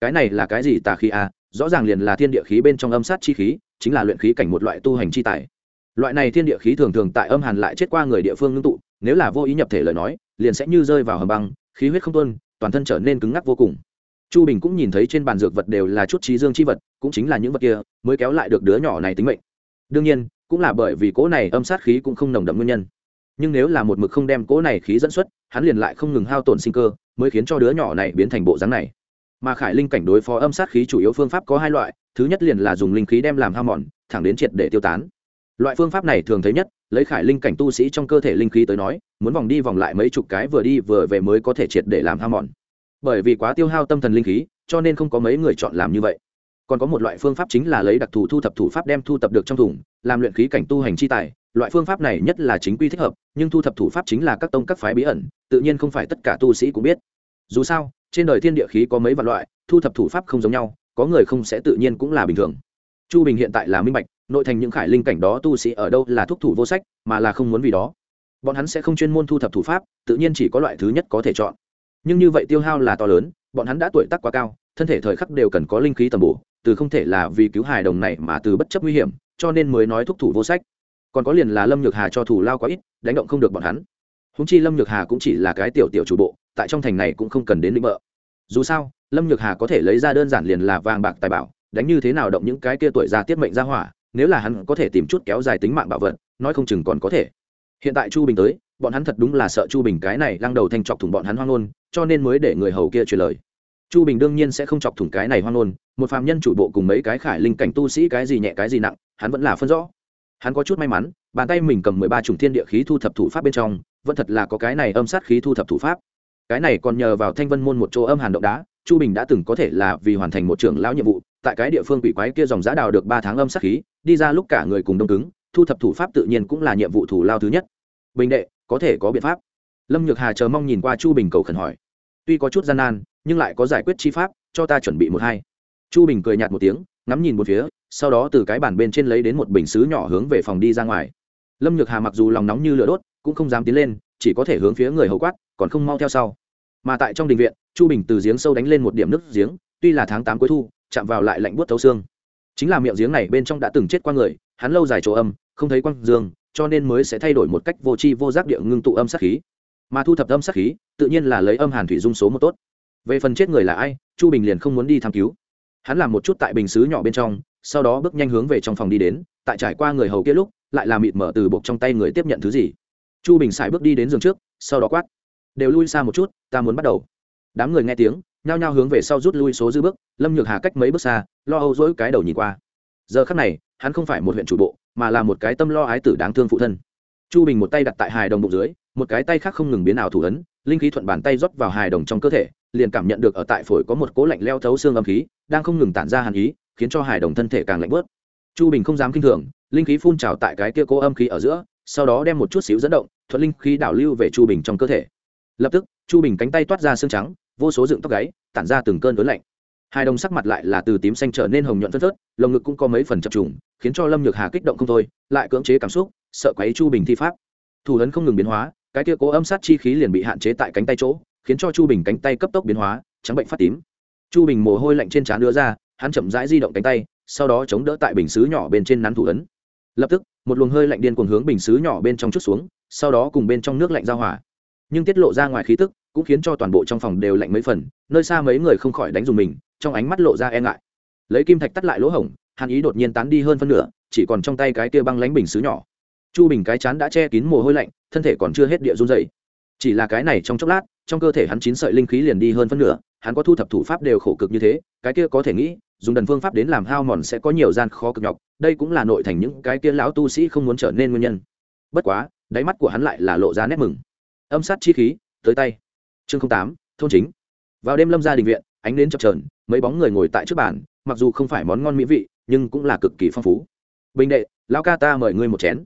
Cái này là cái gì tà khí à? Rõ ràng liền là thiên địa khí bên trong âm sát chi khí, chính là luyện khí cảnh một loại tu hành chi tài. Loại này thiên địa khí thường thường tại âm hàn lại chết qua người địa phương ngưng tụ, nếu là vô ý nhập thể lời nói, liền sẽ như rơi vào hầm băng, khí huyết không tuân toàn thân trở nên cứng ngắc vô cùng. Chu bình cũng nhìn thấy trên bàn dược vật đều là chút trí dương chi vật, cũng chính là những vật kia, mới kéo lại được đứa nhỏ này tính mệnh. Đương nhiên, cũng là bởi vì cỗ này âm sát khí cũng không nồng đậm nguyên nhân nhưng nếu là một mực không đem cỗ này khí dẫn xuất, hắn liền lại không ngừng hao tổn sinh cơ, mới khiến cho đứa nhỏ này biến thành bộ dáng này. Mà khải linh cảnh đối phó âm sát khí chủ yếu phương pháp có hai loại, thứ nhất liền là dùng linh khí đem làm hao mòn, thẳng đến triệt để tiêu tán. Loại phương pháp này thường thấy nhất, lấy khải linh cảnh tu sĩ trong cơ thể linh khí tới nói, muốn vòng đi vòng lại mấy chục cái vừa đi vừa về mới có thể triệt để làm hao mòn. Bởi vì quá tiêu hao tâm thần linh khí, cho nên không có mấy người chọn làm như vậy. Còn có một loại phương pháp chính là lấy đặc thù thu thập thủ pháp đem thu thập được trong thùng, làm luyện khí cảnh tu hành chi tài loại phương pháp này nhất là chính quy thích hợp, nhưng thu thập thủ pháp chính là các tông các phái bí ẩn, tự nhiên không phải tất cả tu sĩ cũng biết. Dù sao, trên đời thiên địa khí có mấy vạn loại, thu thập thủ pháp không giống nhau, có người không sẽ tự nhiên cũng là bình thường. Chu bình hiện tại là minh bạch, nội thành những khải linh cảnh đó tu sĩ ở đâu là thúc thủ vô sách, mà là không muốn vì đó. Bọn hắn sẽ không chuyên môn thu thập thủ pháp, tự nhiên chỉ có loại thứ nhất có thể chọn. Nhưng như vậy tiêu hao là to lớn, bọn hắn đã tuổi tác quá cao, thân thể thời khắc đều cần có linh khí tầm bổ, từ không thể là vì cứu hài đồng này mà từ bất chấp nguy hiểm, cho nên mới nói thúc thủ vô sách còn có liền là lâm nhược hà cho thủ lao quá ít, đánh động không được bọn hắn. Húng chi lâm nhược hà cũng chỉ là cái tiểu tiểu chủ bộ, tại trong thành này cũng không cần đến định bợ dù sao, lâm nhược hà có thể lấy ra đơn giản liền là vàng bạc tài bảo, đánh như thế nào động những cái kia tuổi già tiết mệnh ra hỏa, nếu là hắn có thể tìm chút kéo dài tính mạng bảo vật, nói không chừng còn có thể. Hiện tại chu bình tới, bọn hắn thật đúng là sợ chu bình cái này lăng đầu thanh chọc thủng bọn hắn hoang ngôn, cho nên mới để người hầu kia truyền lời. Chu bình đương nhiên sẽ không chọc thủng cái này hoang ngôn, một phàm nhân chủ bộ cùng mấy cái khải linh cảnh tu sĩ cái gì nhẹ cái gì nặng, hắn vẫn là phân rõ hắn có chút may mắn, bàn tay mình cầm mười ba chủng thiên địa khí thu thập thủ pháp bên trong, vẫn thật là có cái này âm sát khí thu thập thủ pháp. Cái này còn nhờ vào thanh vân môn một chỗ âm hàn động đá, chu bình đã từng có thể là vì hoàn thành một trưởng lão nhiệm vụ, tại cái địa phương quỷ quái kia dòng giã đào được ba tháng âm sát khí, đi ra lúc cả người cùng đông cứng, thu thập thủ pháp tự nhiên cũng là nhiệm vụ thủ lao thứ nhất. Bình đệ, có thể có biện pháp. Lâm nhược hà chờ mong nhìn qua chu bình cầu khẩn hỏi. Tuy có chút gian nan, nhưng lại có giải quyết chi pháp, cho ta chuẩn bị một hai. Chu bình cười nhạt một tiếng, ngắm nhìn một phía sau đó từ cái bàn bên trên lấy đến một bình xứ nhỏ hướng về phòng đi ra ngoài. Lâm nhược hà mặc dù lòng nóng như lửa đốt, cũng không dám tiến lên, chỉ có thể hướng phía người hầu quát, còn không mau theo sau. Mà tại trong đình viện, chu bình từ giếng sâu đánh lên một điểm nước giếng, tuy là tháng tám cuối thu, chạm vào lại lạnh buốt thấu xương. Chính là miệng giếng này bên trong đã từng chết qua người, hắn lâu dài chỗ âm, không thấy quang dương, cho nên mới sẽ thay đổi một cách vô tri vô giác địa ngưng tụ âm sát khí. Mà thu thập âm sát khí, tự nhiên là lấy âm hàn thủy dung số một tốt. Về phần chết người là ai, chu bình liền không muốn đi tham cứu. Hắn làm một chút tại bình xứ nhỏ bên trong sau đó bước nhanh hướng về trong phòng đi đến, tại trải qua người hầu kia lúc, lại làm mịt mở từ bột trong tay người tiếp nhận thứ gì. Chu bình sải bước đi đến giường trước, sau đó quát, đều lui xa một chút, ta muốn bắt đầu. Đám người nghe tiếng, nhao nhao hướng về sau rút lui số dư bước, lâm nhược hà cách mấy bước xa, lo âu dỗi cái đầu nhìn qua. Giờ khắc này, hắn không phải một huyện chủ bộ, mà là một cái tâm lo ái tử đáng thương phụ thân. Chu bình một tay đặt tại hài đồng bụng dưới, một cái tay khác không ngừng biến ảo thủ ấn, linh khí thuận bàn tay rót vào hài đồng trong cơ thể, liền cảm nhận được ở tại phổi có một cố lạnh leo thấu xương âm khí, đang không ngừng tản ra hàn ý khiến cho hài đồng thân thể càng lạnh bớt. Chu bình không dám kinh thường, linh khí phun trào tại cái kia cố âm khí ở giữa, sau đó đem một chút xíu dẫn động, thuận linh khí đảo lưu về chu bình trong cơ thể. Lập tức, chu bình cánh tay toát ra xương trắng, vô số dựng tóc gáy, tản ra từng cơn ớn lạnh. Hai đồng sắc mặt lại là từ tím xanh trở nên hồng nhuận phớt phớt, lồng ngực cũng có mấy phần chập trùng, khiến cho lâm nhược hà kích động không thôi, lại cưỡng chế cảm xúc, sợ quấy chu bình thi pháp. Thủ ấn không ngừng biến hóa, cái kia cố âm sát chi khí liền bị hạn chế tại cánh tay chỗ, khiến cho chu bình cánh tay cấp tốc biến hóa, trắng bệnh phát tím. Chu bình mồ hôi lạnh trên trán đưa ra hắn chậm rãi di động cánh tay, sau đó chống đỡ tại bình xứ nhỏ bên trên nắn thủ ấn. Lập tức, một luồng hơi lạnh điên cuồng hướng bình xứ nhỏ bên trong chút xuống, sau đó cùng bên trong nước lạnh giao hòa. Nhưng tiết lộ ra ngoài khí tức, cũng khiến cho toàn bộ trong phòng đều lạnh mấy phần, nơi xa mấy người không khỏi đánh dùng mình, trong ánh mắt lộ ra e ngại. Lấy kim thạch tắt lại lỗ hổng, hàn ý đột nhiên tán đi hơn phân nửa, chỉ còn trong tay cái kia băng lánh bình xứ nhỏ. Chu bình cái chán đã che kín mồ hôi lạnh, thân thể còn chưa hết địa run dày chỉ là cái này trong chốc lát, trong cơ thể hắn chín sợi linh khí liền đi hơn phân nửa hắn có thu thập thủ pháp đều khổ cực như thế, cái kia có thể nghĩ, dùng đần phương pháp đến làm hao mòn sẽ có nhiều gian khó cực nhọc, đây cũng là nội thành những cái kia lão tu sĩ không muốn trở nên nguyên nhân. Bất quá, đáy mắt của hắn lại là lộ ra nét mừng. Âm sát chi khí, tới tay. Chương tám, thôn chính. Vào đêm lâm gia đình viện, ánh đến chập trờn mấy bóng người ngồi tại trước bàn, mặc dù không phải món ngon mỹ vị, nhưng cũng là cực kỳ phong phú. Bình đệ, lão ca ta mời ngươi một chén.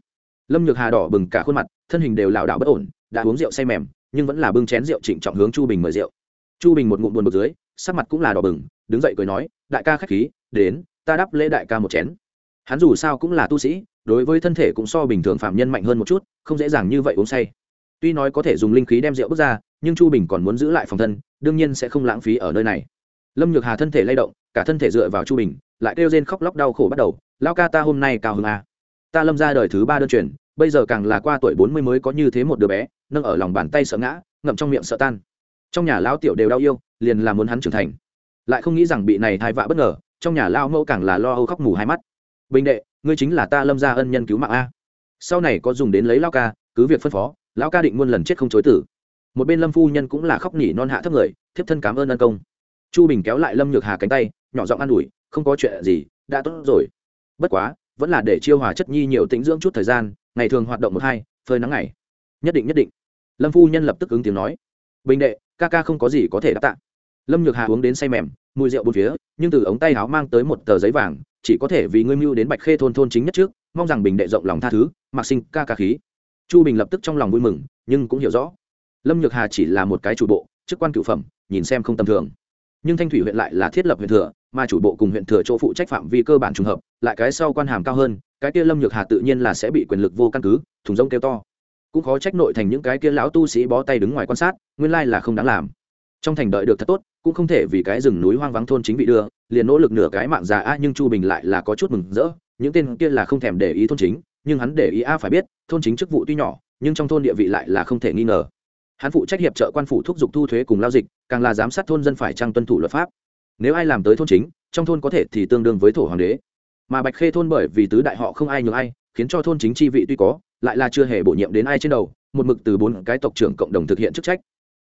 Lâm nhược hà đỏ bừng cả khuôn mặt, thân hình đều lảo đảo bất ổn, đã uống rượu say mềm, nhưng vẫn là bưng chén rượu trịnh trọng hướng chu bình mời rượu chu bình một ngụm buồn bực dưới, sắc mặt cũng là đỏ bừng, đứng dậy cười nói, đại ca khách khí, đến, ta đáp lễ đại ca một chén. Hắn dù sao cũng là tu sĩ, đối với thân thể cũng so bình thường phạm nhân mạnh hơn một chút, không dễ dàng như vậy uống say. Tuy nói có thể dùng linh khí đem rượu bước ra, nhưng chu bình còn muốn giữ lại phòng thân, đương nhiên sẽ không lãng phí ở nơi này. Lâm nhược hà thân thể lay động, cả thân thể dựa vào chu bình, lại kêu rên khóc lóc đau khổ bắt đầu lao ca ta hôm nay cao hơn a à. ta lâm ra đời thứ ba đơn truyền, bây giờ càng là qua tuổi bốn mươi mới có như thế một đứa bé, nâng ở lòng bàn tay sợ ngã, ngậm trong miệng sợ tan trong nhà lão tiểu đều đau yêu, liền là muốn hắn trưởng thành. Lại không nghĩ rằng bị này thai vạ bất ngờ, trong nhà lao mẫu càng là lo âu khóc mù hai mắt. Bình đệ, ngươi chính là ta lâm gia ân nhân cứu mạng a. Sau này có dùng đến lấy lao ca, cứ việc phân phó, lão ca định muôn lần chết không chối tử. Một bên lâm phu nhân cũng là khóc nhỉ non hạ thấp người, thiếp thân cảm ơn ân công. Chu bình kéo lại lâm nhược hà cánh tay, nhỏ giọng an ủi, không có chuyện gì, đã tốt rồi. Bất quá, vẫn là để chiêu hòa chất nhi nhiều tĩnh dưỡng chút thời gian, ngày thường hoạt động một hai, phơi nắng ngày. Nhất định nhất định. Lâm phu nhân lập tức ứng tiếng nói, bình đệ ca ca không có gì có thể đáp tạ. Lâm nhược hà uống đến say mềm, mùi rượu bốn phía, nhưng từ ống tay áo mang tới một tờ giấy vàng, chỉ có thể vì ngươi mưu đến bạch khê thôn thôn chính nhất trước, mong rằng bình đệ rộng lòng tha thứ mạc sinh ca ca khí. Chu bình lập tức trong lòng vui mừng, nhưng cũng hiểu rõ. Lâm nhược hà chỉ là một cái chủ bộ, chức quan cựu phẩm, nhìn xem không tầm thường. Nhưng thanh thủy huyện lại là thiết lập huyện thừa, mà chủ bộ cùng huyện thừa chỗ phụ trách phạm vi cơ bản trùng hợp, lại cái sau quan hàm cao hơn, cái kia lâm nhược hà tự nhiên là sẽ bị quyền lực vô căn cứ, thùng rông kêu to. Cũng khó trách nội thành những cái kia lão tu sĩ bó tay đứng ngoài quan sát nguyên lai là không đáng làm. Trong thành đợi được thật tốt, cũng không thể vì cái rừng núi hoang vắng thôn chính bị đưa, liền nỗ lực nửa cái mạng già a nhưng chu bình lại là có chút mừng rỡ, những tên kia là không thèm để ý thôn chính, nhưng hắn để ý a phải biết, thôn chính chức vụ tuy nhỏ, nhưng trong thôn địa vị lại là không thể nghi ngờ. Hắn phụ trách hiệp trợ quan phủ thúc giục thu thuế cùng lao dịch, càng là giám sát thôn dân phải trang tuân thủ luật pháp. Nếu ai làm tới thôn chính, trong thôn có thể thì tương đương với thổ hoàng đế. Mà bạch khê thôn bởi vì tứ đại họ không ai nhường ai, khiến cho thôn chính chi vị tuy có, lại là chưa hề bổ nhiệm đến ai trên đầu, một mực từ bốn cái tộc trưởng cộng đồng thực hiện chức trách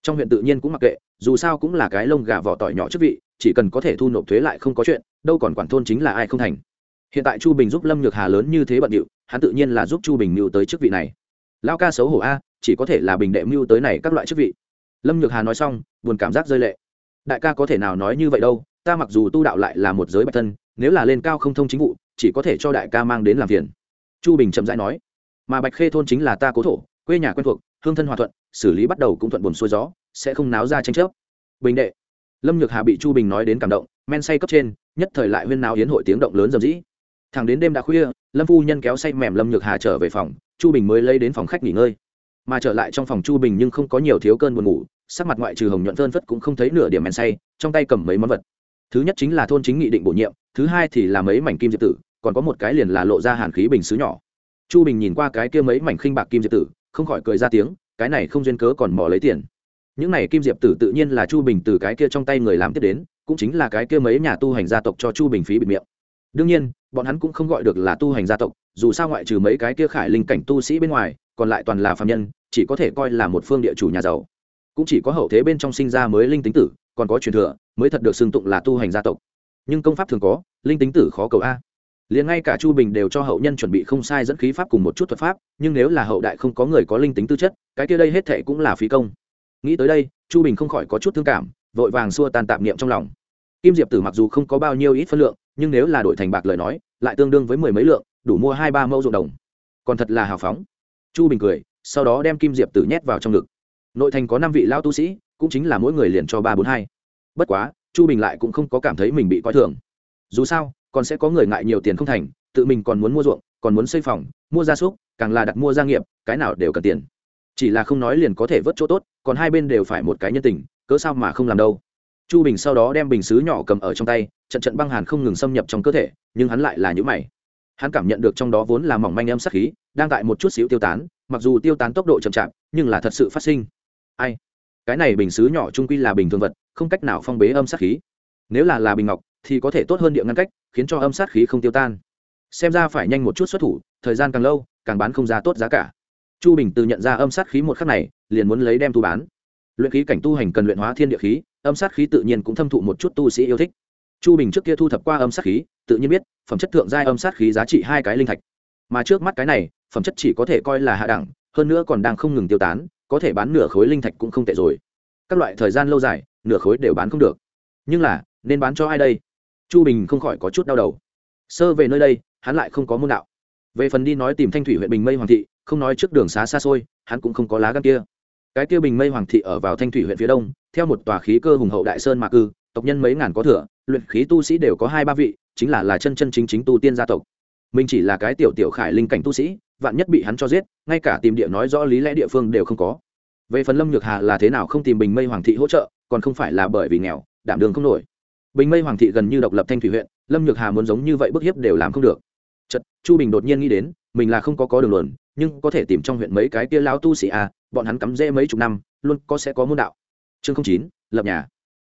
trong huyện tự nhiên cũng mặc kệ, dù sao cũng là cái lông gà vỏ tỏi nhỏ chức vị, chỉ cần có thể thu nộp thuế lại không có chuyện, đâu còn quản thôn chính là ai không thành. Hiện tại chu bình giúp lâm nhược hà lớn như thế bận điệu, hắn tự nhiên là giúp chu bình mưu tới chức vị này. Lao ca xấu hổ a, chỉ có thể là bình đệ mưu tới này các loại chức vị. Lâm nhược hà nói xong, buồn cảm giác rơi lệ. Đại ca có thể nào nói như vậy đâu, ta mặc dù tu đạo lại là một giới bạch thân, nếu là lên cao không thông chính vụ, chỉ có thể cho đại ca mang đến làm phiền. Chu bình chậm rãi nói, mà bạch khê thôn chính là ta cố thổ quê nhà quen thuộc, hương thân hòa thuận, xử lý bắt đầu cũng thuận buồn xuôi gió, sẽ không náo ra tranh chấp. Bình đệ. Lâm nhược hà bị chu bình nói đến cảm động, men say cấp trên, nhất thời lại huyên náo hiến hội tiếng động lớn dầm dĩ thẳng đến đêm đã khuya, lâm phu nhân kéo say mềm lâm nhược hà trở về phòng, chu bình mới lấy đến phòng khách nghỉ ngơi. Mà trở lại trong phòng chu bình nhưng không có nhiều thiếu cơn buồn ngủ, sắc mặt ngoại trừ hồng nhuận phơn phất cũng không thấy nửa điểm men say, trong tay cầm mấy món vật. Thứ nhất chính là thôn chính nghị định bổ nhiệm, thứ hai thì là mấy mảnh kim diệp tử, còn có một cái liền là lộ ra hàn khí bình xứ nhỏ. Chu bình nhìn qua cái kia mấy mảnh khinh bạc kim diệp tử không khỏi cười ra tiếng, cái này không duyên cớ còn mò lấy tiền. Những này kim diệp tử tự nhiên là chu bình từ cái kia trong tay người làm tiếp đến, cũng chính là cái kia mấy nhà tu hành gia tộc cho chu bình phí bịt miệng. Đương nhiên, bọn hắn cũng không gọi được là tu hành gia tộc, dù sao ngoại trừ mấy cái kia khải linh cảnh tu sĩ bên ngoài, còn lại toàn là phạm nhân, chỉ có thể coi là một phương địa chủ nhà giàu. Cũng chỉ có hậu thế bên trong sinh ra mới linh tính tử, còn có truyền thừa, mới thật được xưng tụng là tu hành gia tộc. Nhưng công pháp thường có, linh tính tử khó cầu a liền ngay cả chu bình đều cho hậu nhân chuẩn bị không sai dẫn khí pháp cùng một chút thuật pháp, nhưng nếu là hậu đại không có người có linh tính tư chất, cái kia đây hết thệ cũng là phí công. Nghĩ tới đây, chu bình không khỏi có chút thương cảm, vội vàng xua tan tạp niệm trong lòng. Kim diệp tử mặc dù không có bao nhiêu ít phân lượng, nhưng nếu là đổi thành bạc lời nói, lại tương đương với mười mấy lượng, đủ mua hai ba mẫu ruộng đồng. Còn thật là hào phóng. Chu bình cười, sau đó đem kim diệp tử nhét vào trong ngực. Nội thành có năm vị lao tu sĩ, cũng chính là mỗi người liền cho ba bốn hai. Bất quá, chu bình lại cũng không có cảm thấy mình bị coi thường. Dù sao còn sẽ có người ngại nhiều tiền không thành, tự mình còn muốn mua ruộng, còn muốn xây phòng, mua gia súc, càng là đặt mua gia nghiệp, cái nào đều cần tiền. Chỉ là không nói liền có thể vớt chỗ tốt, còn hai bên đều phải một cái nhân tình, cớ sao mà không làm đâu. Chu bình sau đó đem bình xứ nhỏ cầm ở trong tay, trận trận băng hàn không ngừng xâm nhập trong cơ thể, nhưng hắn lại là những mày. Hắn cảm nhận được trong đó vốn là mỏng manh âm sắc khí, đang tại một chút xíu tiêu tán, mặc dù tiêu tán tốc độ chậm chạp, nhưng là thật sự phát sinh. Ai? Cái này bình xứ nhỏ trung quy là bình thường vật, không cách nào phong bế âm sát khí. Nếu là là bình ngọc thì có thể tốt hơn địa ngăn cách, khiến cho âm sát khí không tiêu tan. Xem ra phải nhanh một chút xuất thủ, thời gian càng lâu, càng bán không ra tốt giá cả. Chu bình từ nhận ra âm sát khí một khắc này, liền muốn lấy đem thu bán. Luyện khí cảnh tu hành cần luyện hóa thiên địa khí, âm sát khí tự nhiên cũng thâm thụ một chút tu sĩ yêu thích. Chu bình trước kia thu thập qua âm sát khí, tự nhiên biết, phẩm chất thượng giai âm sát khí giá trị hai cái linh thạch. Mà trước mắt cái này, phẩm chất chỉ có thể coi là hạ đẳng, hơn nữa còn đang không ngừng tiêu tán, có thể bán nửa khối linh thạch cũng không tệ rồi. Các loại thời gian lâu dài, nửa khối đều bán không được. Nhưng là, nên bán cho ai đây? Chu bình không khỏi có chút đau đầu. Sơ về nơi đây, hắn lại không có môn đạo. Về phần đi nói tìm thanh thủy huyện bình mây hoàng thị, không nói trước đường xá xa xôi, hắn cũng không có lá gan kia. Cái kia bình mây hoàng thị ở vào thanh thủy huyện phía đông, theo một tòa khí cơ hùng hậu đại sơn mạc cư, tộc nhân mấy ngàn có thừa, luyện khí tu sĩ đều có hai ba vị, chính là là chân chân chính chính tu tiên gia tộc. Mình chỉ là cái tiểu tiểu khải linh cảnh tu sĩ, vạn nhất bị hắn cho giết, ngay cả tìm địa nói rõ lý lẽ địa phương đều không có. Về phần lâm nhược hà là thế nào không tìm bình mây hoàng thị hỗ trợ, còn không phải là bởi vì nghèo, đảm đường không nổi bình mây hoàng thị gần như độc lập thanh thủy huyện, lâm nhược hà muốn giống như vậy bức hiếp đều làm không được. Chật chu bình đột nhiên nghĩ đến, mình là không có có đường luận, nhưng có thể tìm trong huyện mấy cái kia lao tu sĩ à bọn hắn cắm rễ mấy chục năm, luôn có sẽ có môn đạo. Chương chín, lập nhà.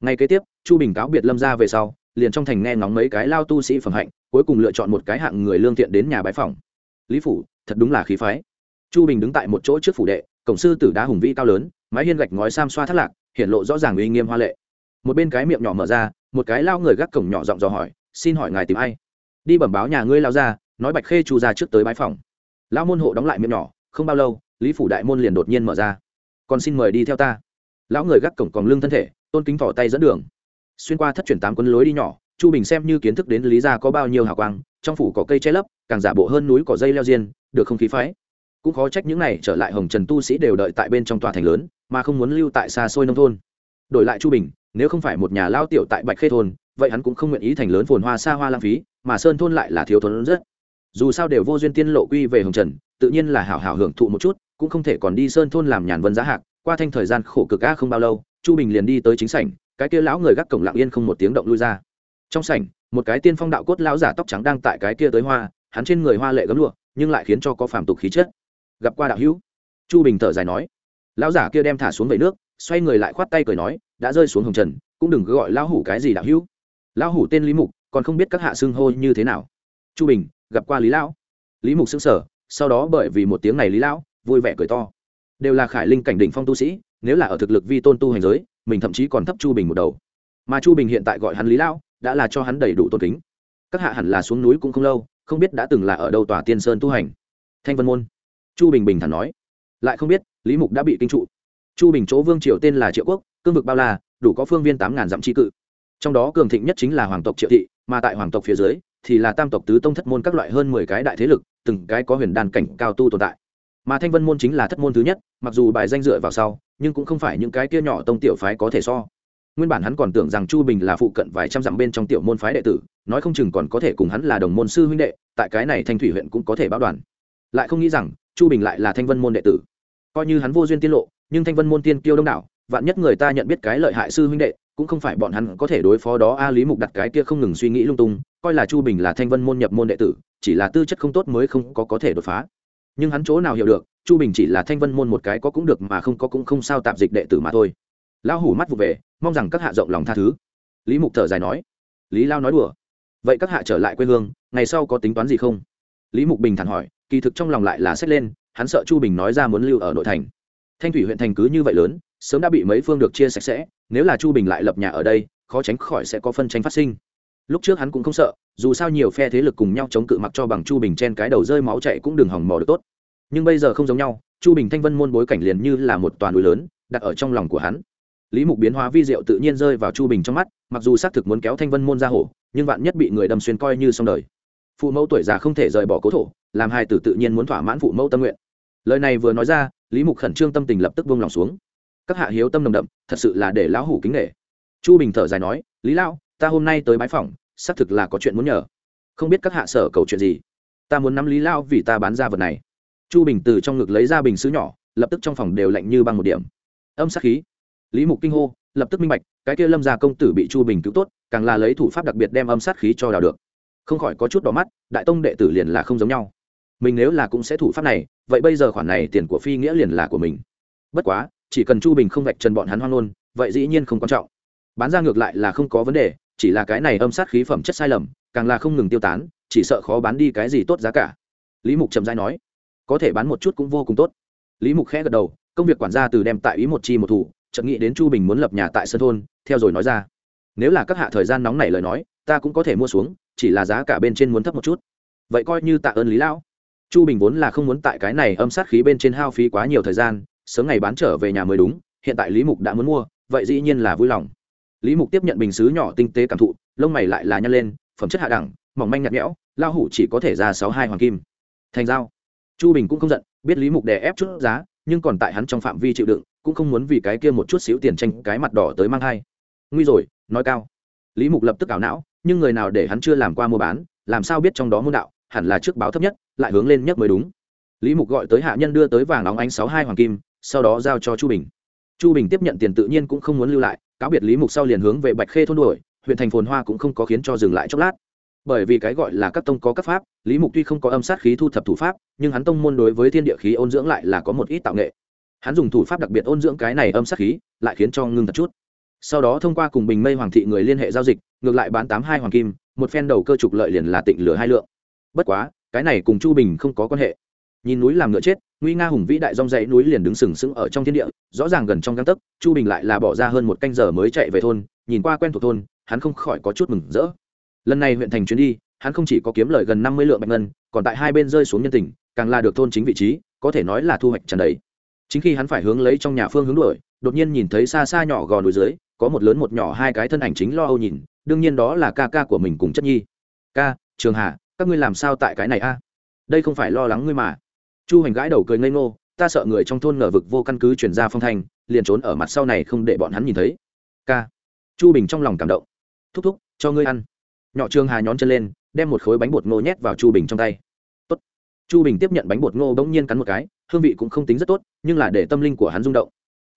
Ngay kế tiếp, chu bình cáo biệt lâm ra về sau, liền trong thành nghe ngóng mấy cái lao tu sĩ phẩm hạnh, cuối cùng lựa chọn một cái hạng người lương thiện đến nhà bái phòng lý phủ, thật đúng là khí phái. Chu bình đứng tại một chỗ trước phủ đệ, cổng sư tử đá hùng vĩ cao lớn, mái hiên gạch ngói sam xoa thất lạc, hiện lộ rõ ràng uy nghiêm hoa lệ một bên cái miệng nhỏ mở ra, một cái lao người gác cổng nhỏ giọng dò hỏi, xin hỏi ngài tìm ai? Đi bẩm báo nhà ngươi lao ra, nói bạch khê chu ra trước tới bãi phòng. Lao môn hộ đóng lại miệng nhỏ, không bao lâu, lý phủ đại môn liền đột nhiên mở ra. Còn xin mời đi theo ta. Lão người gác cổng còn lưng thân thể, tôn kính vỏ tay dẫn đường. Xuyên qua thất chuyển tám quân lối đi nhỏ, chu bình xem như kiến thức đến lý ra có bao nhiêu hào quang, trong phủ có cây che lấp, càng giả bộ hơn núi cỏ dây leo diên, được không khí phái. Cũng khó trách những này trở lại hồng trần tu sĩ đều đợi tại bên trong tòa thành lớn, mà không muốn lưu tại xa xôi nông thôn. Đổi lại chu bình nếu không phải một nhà lao tiểu tại bạch khê thôn, vậy hắn cũng không nguyện ý thành lớn phồn hoa xa hoa lãng phí, mà sơn thôn lại là thiếu thốn rất. Dù sao đều vô duyên tiên lộ quy về hồng trần, tự nhiên là hảo hảo hưởng thụ một chút, cũng không thể còn đi sơn thôn làm nhàn vân giá hạc, qua thanh thời gian khổ cực a không bao lâu, chu bình liền đi tới chính sảnh, cái kia lão người gác cổng lặng yên không một tiếng động lui ra. Trong sảnh, một cái tiên phong đạo cốt lão giả tóc trắng đang tại cái kia tới hoa, hắn trên người hoa lệ gấm lụa, nhưng lại khiến cho có phàm tục khí chất. Gặp qua đạo hữu. Chu bình thở dài nói. Lão giả kia đem thả xuống vẩy nước, xoay người lại khoát tay cười nói đã rơi xuống hồng trần, cũng đừng gọi lão hủ cái gì đạo hữu. Lão hủ tên lý mục, còn không biết các hạ xưng hô như thế nào. Chu bình, gặp qua lý lão. Lý mục xưng sở sau đó bởi vì một tiếng này lý lão, vui vẻ cười to. Đều là khải linh cảnh đỉnh phong tu sĩ, nếu là ở thực lực vi tôn tu hành giới, mình thậm chí còn thấp chu bình một đầu. Mà chu bình hiện tại gọi hắn lý lão, đã là cho hắn đầy đủ tôn kính. Các hạ hẳn là xuống núi cũng không lâu, không biết đã từng là ở đâu tòa tiên sơn tu hành. Thanh vân môn. Chu bình bình thản nói. Lại không biết, lý mục đã bị kinh trụ. Chu bình chỗ vương triều tên là triệu quốc cương vực bao la, đủ có phương viên tám ngàn dặm tri cự. Trong đó cường thịnh nhất chính là hoàng tộc triệu thị, mà tại hoàng tộc phía dưới, thì là tam tộc tứ tông thất môn các loại hơn mười cái đại thế lực, từng cái có huyền đàn cảnh cao tu tồn tại. Mà thanh vân môn chính là thất môn thứ nhất, mặc dù bài danh dựa vào sau, nhưng cũng không phải những cái kia nhỏ tông tiểu phái có thể so. Nguyên bản hắn còn tưởng rằng chu bình là phụ cận vài trăm dặm bên trong tiểu môn phái đệ tử, nói không chừng còn có thể cùng hắn là đồng môn sư huynh đệ, tại cái này thanh thủy huyện cũng có thể báo đoàn. Lại không nghĩ rằng, chu bình lại là thanh vân môn đệ tử. Coi như hắn vô duyên tiết lộ, nhưng thanh vân môn tiên kiêu đông đảo vạn nhất người ta nhận biết cái lợi hại sư huynh đệ, cũng không phải bọn hắn có thể đối phó đó. A lý mục đặt cái kia không ngừng suy nghĩ lung tung, coi là chu bình là thanh vân môn nhập môn đệ tử, chỉ là tư chất không tốt mới không có có thể đột phá. Nhưng hắn chỗ nào hiểu được, chu bình chỉ là thanh vân môn một cái có cũng được mà không có cũng không sao tạp dịch đệ tử mà thôi. Lão hủ mắt vụ về, mong rằng các hạ rộng lòng tha thứ. Lý mục thở dài nói, lý lao nói đùa. Vậy các hạ trở lại quê hương, ngày sau có tính toán gì không? Lý mục bình thản hỏi, kỳ thực trong lòng lại là xét lên, hắn sợ chu bình nói ra muốn lưu ở nội thành thanh thủy huyện thành cứ như vậy lớn, sớm đã bị mấy phương được chia sạch sẽ, nếu là chu bình lại lập nhà ở đây, khó tránh khỏi sẽ có phân tranh phát sinh. Lúc trước hắn cũng không sợ, dù sao nhiều phe thế lực cùng nhau chống cự mặc cho bằng chu bình trên cái đầu rơi máu chạy cũng đừng hỏng mò được tốt. Nhưng bây giờ không giống nhau, chu bình thanh vân môn bối cảnh liền như là một toàn núi lớn, đặt ở trong lòng của hắn. Lý mục biến hóa vi diệu tự nhiên rơi vào chu bình trong mắt, mặc dù xác thực muốn kéo thanh vân môn ra hổ, nhưng vạn nhất bị người đâm xuyên coi như xong đời. Phụ mẫu tuổi già không thể rời bỏ cố thổ, làm hai tử tự nhiên muốn thỏa mãn phụ mẫu tâm nguyện. Lời này vừa nói ra lý mục khẩn trương tâm tình lập tức vung lòng xuống. Các hạ hiếu tâm nồng đậm, thật sự là để lão hủ kính nghệ chu bình thở dài nói, lý lão, ta hôm nay tới bái phòng xác thực là có chuyện muốn nhờ. Không biết các hạ sở cầu chuyện gì? Ta muốn nắm lý lao vì ta bán ra vật này. Chu bình từ trong ngực lấy ra bình xứ nhỏ, lập tức trong phòng đều lạnh như băng một điểm. Âm sắc khí. Lý mục kinh hô, lập tức minh bạch, cái kia lâm gia công tử bị chu bình cứu tốt, càng là lấy thủ pháp đặc biệt đem âm sát khí cho đào được. Không khỏi có chút đỏ mắt, đại tông đệ tử liền là không giống nhau mình nếu là cũng sẽ thủ pháp này, vậy bây giờ khoản này tiền của phi nghĩa liền là của mình. Bất quá, chỉ cần chu bình không vạch trần bọn hắn hoang ngôn, vậy dĩ nhiên không quan trọng. Bán ra ngược lại là không có vấn đề, chỉ là cái này âm sát khí phẩm chất sai lầm, càng là không ngừng tiêu tán, chỉ sợ khó bán đi cái gì tốt giá cả. Lý mục trầm dai nói, có thể bán một chút cũng vô cùng tốt. Lý mục khẽ gật đầu, công việc quản gia từ đem tại ý một chi một thủ chậm nghĩ đến chu bình muốn lập nhà tại sân thôn, theo rồi nói ra, nếu là các hạ thời gian nóng này lời nói, ta cũng có thể mua xuống, chỉ là giá cả bên trên muốn thấp một chút. Vậy coi như tạ ơn lý lão chu bình vốn là không muốn tại cái này âm sát khí bên trên hao phí quá nhiều thời gian, sớm ngày bán trở về nhà mới đúng, hiện tại lý mục đã muốn mua, vậy dĩ nhiên là vui lòng. Lý mục tiếp nhận bình xứ nhỏ tinh tế cảm thụ, lông mày lại là nhăn lên, phẩm chất hạ đẳng, mỏng manh nhạt nhẽo lao hủ chỉ có thể ra sáu hai hoàng kim. Thành giao. Chu bình cũng không giận, biết lý mục đè ép chút giá, nhưng còn tại hắn trong phạm vi chịu đựng, cũng không muốn vì cái kia một chút xíu tiền tranh cái mặt đỏ tới mang thai. Nguy rồi, nói cao. Lý mục lập tức ảo não, nhưng người nào để hắn chưa làm qua mua bán, làm sao biết trong đó môn đạo? Hẳn là trước báo thấp nhất, lại hướng lên nhất mới đúng. Lý mục gọi tới hạ nhân đưa tới vàng óng ánh sáu hai hoàng kim, sau đó giao cho chu bình. Chu bình tiếp nhận tiền tự nhiên cũng không muốn lưu lại, cáo biệt lý mục sau liền hướng về bạch khê thôn đuổi, huyện thành phồn hoa cũng không có khiến cho dừng lại chốc lát. Bởi vì cái gọi là các tông có các pháp, lý mục tuy không có âm sát khí thu thập thủ pháp, nhưng hắn tông môn đối với thiên địa khí ôn dưỡng lại là có một ít tạo nghệ. Hắn dùng thủ pháp đặc biệt ôn dưỡng cái này âm sát khí, lại khiến cho ngưng thật chút. Sau đó thông qua cùng bình mây hoàng thị người liên hệ giao dịch, ngược lại bán tám hai hoàng kim, một phen đầu cơ trục lợi liền là tịnh lửa hai lượng bất quá, cái này cùng chu bình không có quan hệ. Nhìn núi làm ngựa chết, nguy nga hùng vĩ đại dòng dãy núi liền đứng sừng sững ở trong thiên địa, rõ ràng gần trong găng tấc, chu bình lại là bỏ ra hơn một canh giờ mới chạy về thôn, nhìn qua quen thuộc thôn, hắn không khỏi có chút mừng rỡ. Lần này huyện thành chuyến đi, hắn không chỉ có kiếm lời gần năm mươi lượng bạch ngân, còn tại hai bên rơi xuống nhân tình, càng là được thôn chính vị trí, có thể nói là thu hoạch trần đấy chính khi hắn phải hướng lấy trong nhà phương hướng đuổi, đột nhiên nhìn thấy xa xa nhỏ gò núi dưới, có một lớn một nhỏ hai cái thân ảnh chính lo âu nhìn, đương nhiên đó là ca ca của mình cùng chất nhi. Ca, trường hà các ngươi làm sao tại cái này a? Đây không phải lo lắng ngươi mà. Chu hành gãi đầu cười ngây ngô, ta sợ người trong thôn ngờ vực vô căn cứ chuyển ra phong thanh, liền trốn ở mặt sau này không để bọn hắn nhìn thấy. Ca. Chu bình trong lòng cảm động. Thúc thúc, cho ngươi ăn. Nhỏ trường hà nhón chân lên, đem một khối bánh bột ngô nhét vào chu bình trong tay. Tốt. chu bình tiếp nhận bánh bột ngô bỗng nhiên cắn một cái, hương vị cũng không tính rất tốt, nhưng là để tâm linh của hắn rung động.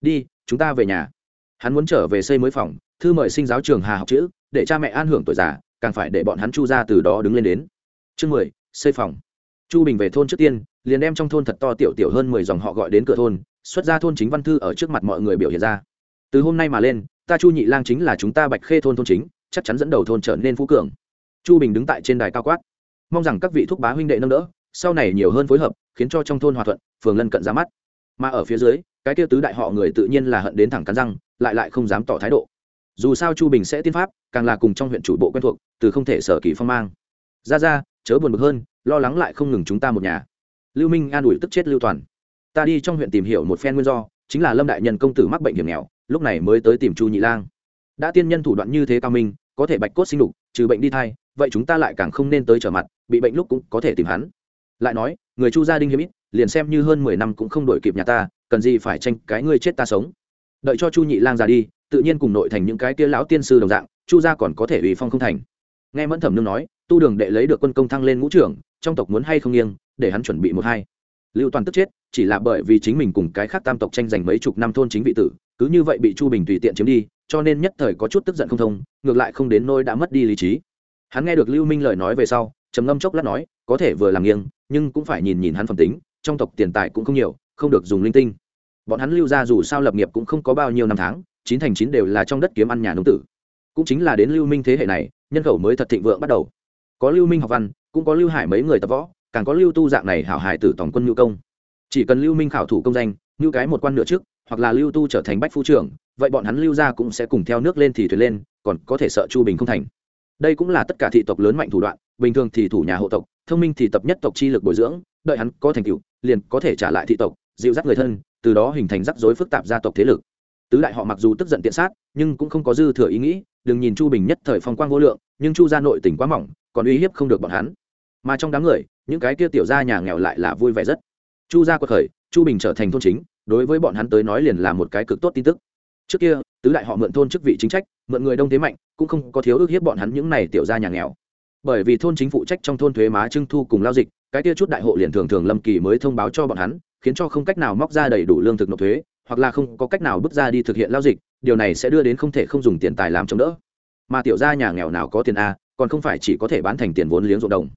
Đi, chúng ta về nhà. Hắn muốn trở về xây mới phòng, thư mời sinh giáo trường hà học chữ, để cha mẹ an hưởng tuổi già, càng phải để bọn hắn chu ra từ đó đứng lên đến chương mười, xây phòng. Chu bình về thôn trước tiên, liền đem trong thôn thật to tiểu tiểu hơn mười dòng họ gọi đến cửa thôn, xuất ra thôn chính văn thư ở trước mặt mọi người biểu hiện ra. Từ hôm nay mà lên, ta chu nhị lang chính là chúng ta bạch khê thôn thôn chính, chắc chắn dẫn đầu thôn trở nên phú cường. Chu bình đứng tại trên đài cao quát. Mong rằng các vị thúc bá huynh đệ nâng đỡ, sau này nhiều hơn phối hợp, khiến cho trong thôn hòa thuận, phường lân cận ra mắt. Mà ở phía dưới, cái tiêu tứ đại họ người tự nhiên là hận đến thẳng cắn răng, lại lại không dám tỏ thái độ. Dù sao chu bình sẽ tiên pháp, càng là cùng trong huyện chủ bộ quen thuộc, từ không thể sở kỳ phong mang. Ra ra chớ buồn bực hơn lo lắng lại không ngừng chúng ta một nhà. Lưu minh an ủi tức chết lưu toàn. Ta đi trong huyện tìm hiểu một phen nguyên do chính là lâm đại nhân công tử mắc bệnh hiểm nghèo lúc này mới tới tìm chu nhị lang. Đã tiên nhân thủ đoạn như thế cao minh có thể bạch cốt sinh lục, trừ bệnh đi thai vậy chúng ta lại càng không nên tới trở mặt bị bệnh lúc cũng có thể tìm hắn. Lại nói người chu gia Đinh hiếm ít liền xem như hơn mười năm cũng không đổi kịp nhà ta cần gì phải tranh cái ngươi chết ta sống. Đợi cho chu nhị lang ra đi tự nhiên cùng nội thành những cái kia lão tiên sư đồng dạng chu gia còn có thể ủy phong không thành nghe mẫn thẩm nương nói, tu đường đệ lấy được quân công thăng lên ngũ trưởng, trong tộc muốn hay không nghiêng, để hắn chuẩn bị một hai. Lưu toàn tức chết, chỉ là bởi vì chính mình cùng cái khác tam tộc tranh giành mấy chục năm thôn chính vị tử, cứ như vậy bị chu bình tùy tiện chiếm đi, cho nên nhất thời có chút tức giận không thông, ngược lại không đến nôi đã mất đi lý trí. Hắn nghe được lưu minh lời nói về sau, trầm ngâm chốc lát nói, có thể vừa làm nghiêng, nhưng cũng phải nhìn nhìn hắn phẩm tính, trong tộc tiền tài cũng không nhiều, không được dùng linh tinh. Bọn hắn lưu ra dù sao lập nghiệp cũng không có bao nhiêu năm tháng, chín thành chín đều là trong đất kiếm ăn nhà nông tử cũng chính là đến lưu minh thế hệ này, nhân khẩu mới thật thịnh vượng bắt đầu. Có lưu minh học văn, cũng có lưu hải mấy người tập võ, càng có lưu tu dạng này hảo hải tử tổng quân nhu công. Chỉ cần lưu minh khảo thủ công danh như cái một quan nửa trước, hoặc là lưu tu trở thành bách phu trưởng, vậy bọn hắn lưu ra cũng sẽ cùng theo nước lên thì thuyền lên, còn có thể sợ chu bình không thành. Đây cũng là tất cả thị tộc lớn mạnh thủ đoạn, bình thường thì thủ nhà hộ tộc, thông minh thì tập nhất tộc chi lực bồi dưỡng, đợi hắn có thành tựu, liền có thể trả lại thị tộc, dịu dắt người thân, từ đó hình thành rắc rối phức tạp gia tộc thế lực. Tứ đại họ mặc dù tức giận tiện sát, nhưng cũng không có dư thừa ý nghĩ đừng nhìn chu bình nhất thời phong quang vô lượng, nhưng chu gia nội tỉnh quá mỏng, còn uy hiếp không được bọn hắn. Mà trong đám người, những cái kia tiểu gia nhà nghèo lại là vui vẻ rất. Chu gia quật khởi, chu bình trở thành thôn chính, đối với bọn hắn tới nói liền là một cái cực tốt tin tức. Trước kia, tứ đại họ mượn thôn chức vị chính trách, mượn người đông thế mạnh, cũng không có thiếu ước hiếp bọn hắn những này tiểu gia nhà nghèo. Bởi vì thôn chính phụ trách trong thôn thuế má trưng thu cùng lao dịch, cái kia chút đại hộ liền thường thường lâm kỳ mới thông báo cho bọn hắn, khiến cho không cách nào móc ra đầy đủ lương thực nộp thuế, hoặc là không có cách nào bước ra đi thực hiện lao dịch điều này sẽ đưa đến không thể không dùng tiền tài làm chống đỡ. Mà tiểu gia nhà nghèo nào có tiền a, còn không phải chỉ có thể bán thành tiền vốn liếng ruộng đồng.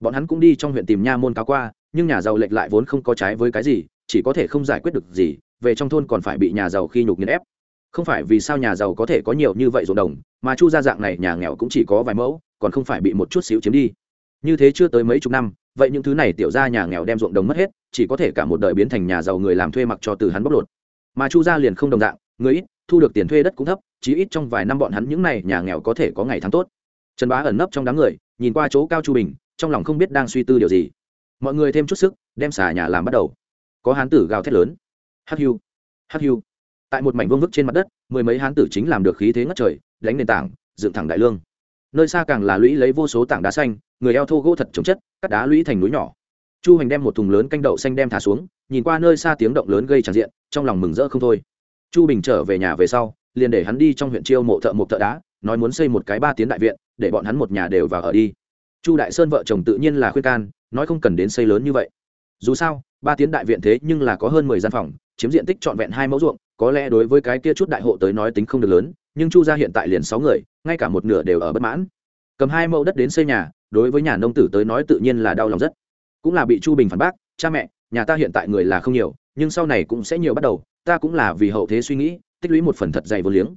Bọn hắn cũng đi trong huyện tìm nha môn cáo qua, nhưng nhà giàu lệch lại vốn không có trái với cái gì, chỉ có thể không giải quyết được gì, về trong thôn còn phải bị nhà giàu khi nhục nghiền ép. Không phải vì sao nhà giàu có thể có nhiều như vậy ruộng đồng, mà chu gia dạng này nhà nghèo cũng chỉ có vài mẫu, còn không phải bị một chút xíu chiếm đi. Như thế chưa tới mấy chục năm, vậy những thứ này tiểu ra nhà nghèo đem ruộng đồng mất hết, chỉ có thể cả một đời biến thành nhà giàu người làm thuê mặc cho từ hắn bóc lột. Mà chu gia liền không đồng dạng, người ít thu được tiền thuê đất cũng thấp, chí ít trong vài năm bọn hắn những này nhà nghèo có thể có ngày tháng tốt. Trần bá ẩn nấp trong đám người, nhìn qua chỗ cao chu bình, trong lòng không biết đang suy tư điều gì. Mọi người thêm chút sức, đem xà nhà làm bắt đầu. Có hán tử gào thét lớn. Hắc hưu hắc hưu. Tại một mảnh vương vức trên mặt đất, mười mấy hán tử chính làm được khí thế ngất trời, đánh nền tảng, dựng thẳng đại lương. Nơi xa càng là lũy lấy vô số tảng đá xanh, người eo thô gỗ thật chống chất, cắt đá lũy thành núi nhỏ. Chu hành đem một thùng lớn canh đậu xanh đem thả xuống, nhìn qua nơi xa tiếng động lớn gây tràn diện, trong lòng mừng rỡ không thôi chu bình trở về nhà về sau, liền để hắn đi trong huyện chiêu mộ thợ một thợ đá, nói muốn xây một cái ba tiến đại viện, để bọn hắn một nhà đều vào ở đi. Chu đại sơn vợ chồng tự nhiên là khuyên can, nói không cần đến xây lớn như vậy. Dù sao, ba tiến đại viện thế nhưng là có hơn mười gian phòng, chiếm diện tích trọn vẹn hai mẫu ruộng, có lẽ đối với cái kia chút đại hộ tới nói tính không được lớn, nhưng chu gia hiện tại liền sáu người, ngay cả một nửa đều ở bất mãn. Cầm hai mẫu đất đến xây nhà, đối với nhà nông tử tới nói tự nhiên là đau lòng rất. Cũng là bị chu bình phản bác, cha mẹ, nhà ta hiện tại người là không nhiều nhưng sau này cũng sẽ nhiều bắt đầu, ta cũng là vì hậu thế suy nghĩ, tích lũy một phần thật dày vô liếng.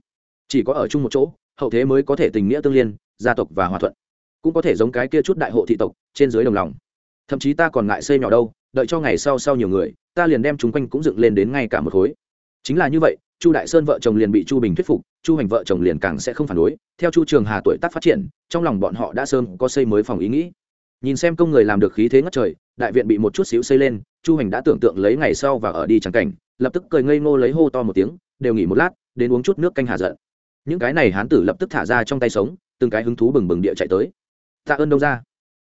Chỉ có ở chung một chỗ, hậu thế mới có thể tình nghĩa tương liên, gia tộc và hòa thuận. Cũng có thể giống cái kia chút đại hộ thị tộc, trên dưới đồng lòng. Thậm chí ta còn ngại xây nhỏ đâu, đợi cho ngày sau sau nhiều người, ta liền đem chúng quanh cũng dựng lên đến ngay cả một khối. Chính là như vậy, chu đại sơn vợ chồng liền bị chu bình thuyết phục, chu hành vợ chồng liền càng sẽ không phản đối. Theo chu trường hà tuổi tác phát triển, trong lòng bọn họ đã sơn có xây mới phòng ý nghĩ. Nhìn xem công người làm được khí thế ngất trời, đại viện bị một chút xíu xây lên chu hành đã tưởng tượng lấy ngày sau và ở đi trắng cảnh, lập tức cười ngây ngô lấy hô to một tiếng, đều nghỉ một lát, đến uống chút nước canh hạ giận. Những cái này hán tử lập tức thả ra trong tay sống, từng cái hứng thú bừng bừng địa chạy tới. Tạ ơn đông gia.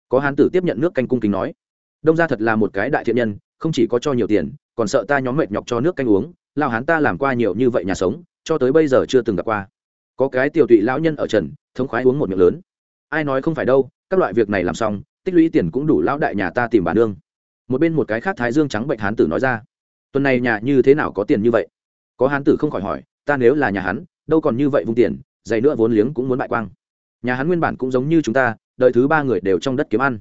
Có hán tử tiếp nhận nước canh cung kính nói, đông gia thật là một cái đại thiện nhân, không chỉ có cho nhiều tiền, còn sợ ta nhóm mệt nhọc cho nước canh uống, lao hán ta làm qua nhiều như vậy nhà sống, cho tới bây giờ chưa từng gặp qua. Có cái tiểu tụy lão nhân ở trần, thống khoái uống một miệng lớn. Ai nói không phải đâu, các loại việc này làm xong, tích lũy tiền cũng đủ lão đại nhà ta tìm bà nương một bên một cái khác thái dương trắng bệnh hán tử nói ra, tuần này nhà như thế nào có tiền như vậy? Có hán tử không khỏi hỏi, ta nếu là nhà hắn, đâu còn như vậy vung tiền dày nữa vốn liếng cũng muốn bại quang. Nhà hắn nguyên bản cũng giống như chúng ta, đợi thứ ba người đều trong đất kiếm ăn.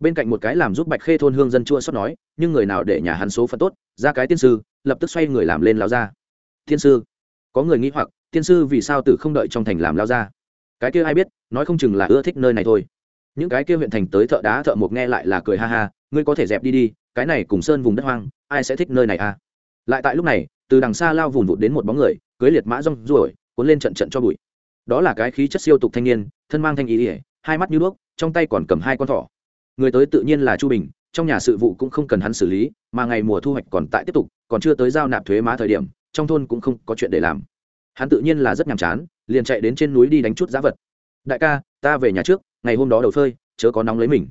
Bên cạnh một cái làm giúp bạch khê thôn hương dân chua xót nói, nhưng người nào để nhà hắn số phận tốt, ra cái tiên sư, lập tức xoay người làm lên lao ra. Tiên sư? Có người nghĩ hoặc, tiên sư vì sao tử không đợi trong thành làm lao ra? Cái kia ai biết, nói không chừng là ưa thích nơi này thôi. Những cái kia huyện thành tới thợ đá thợ mộc nghe lại là cười ha ha ngươi có thể dẹp đi đi, cái này cùng sơn vùng đất hoang, ai sẽ thích nơi này à? Lại tại lúc này, từ đằng xa lao vùn vụt đến một bóng người, cưới liệt mã rong ruổi, cuốn lên trận trận cho bụi. Đó là cái khí chất siêu tục thanh niên, thân mang thanh ý ỉa hai mắt như đuốc, trong tay còn cầm hai con thỏ. Người tới tự nhiên là chu bình, trong nhà sự vụ cũng không cần hắn xử lý, mà ngày mùa thu hoạch còn tại tiếp tục, còn chưa tới giao nạp thuế má thời điểm, trong thôn cũng không có chuyện để làm. Hắn tự nhiên là rất nhàm chán, liền chạy đến trên núi đi đánh chút giá vật. Đại ca, ta về nhà trước, ngày hôm đó đầu phơi, chớ có nóng lấy mình.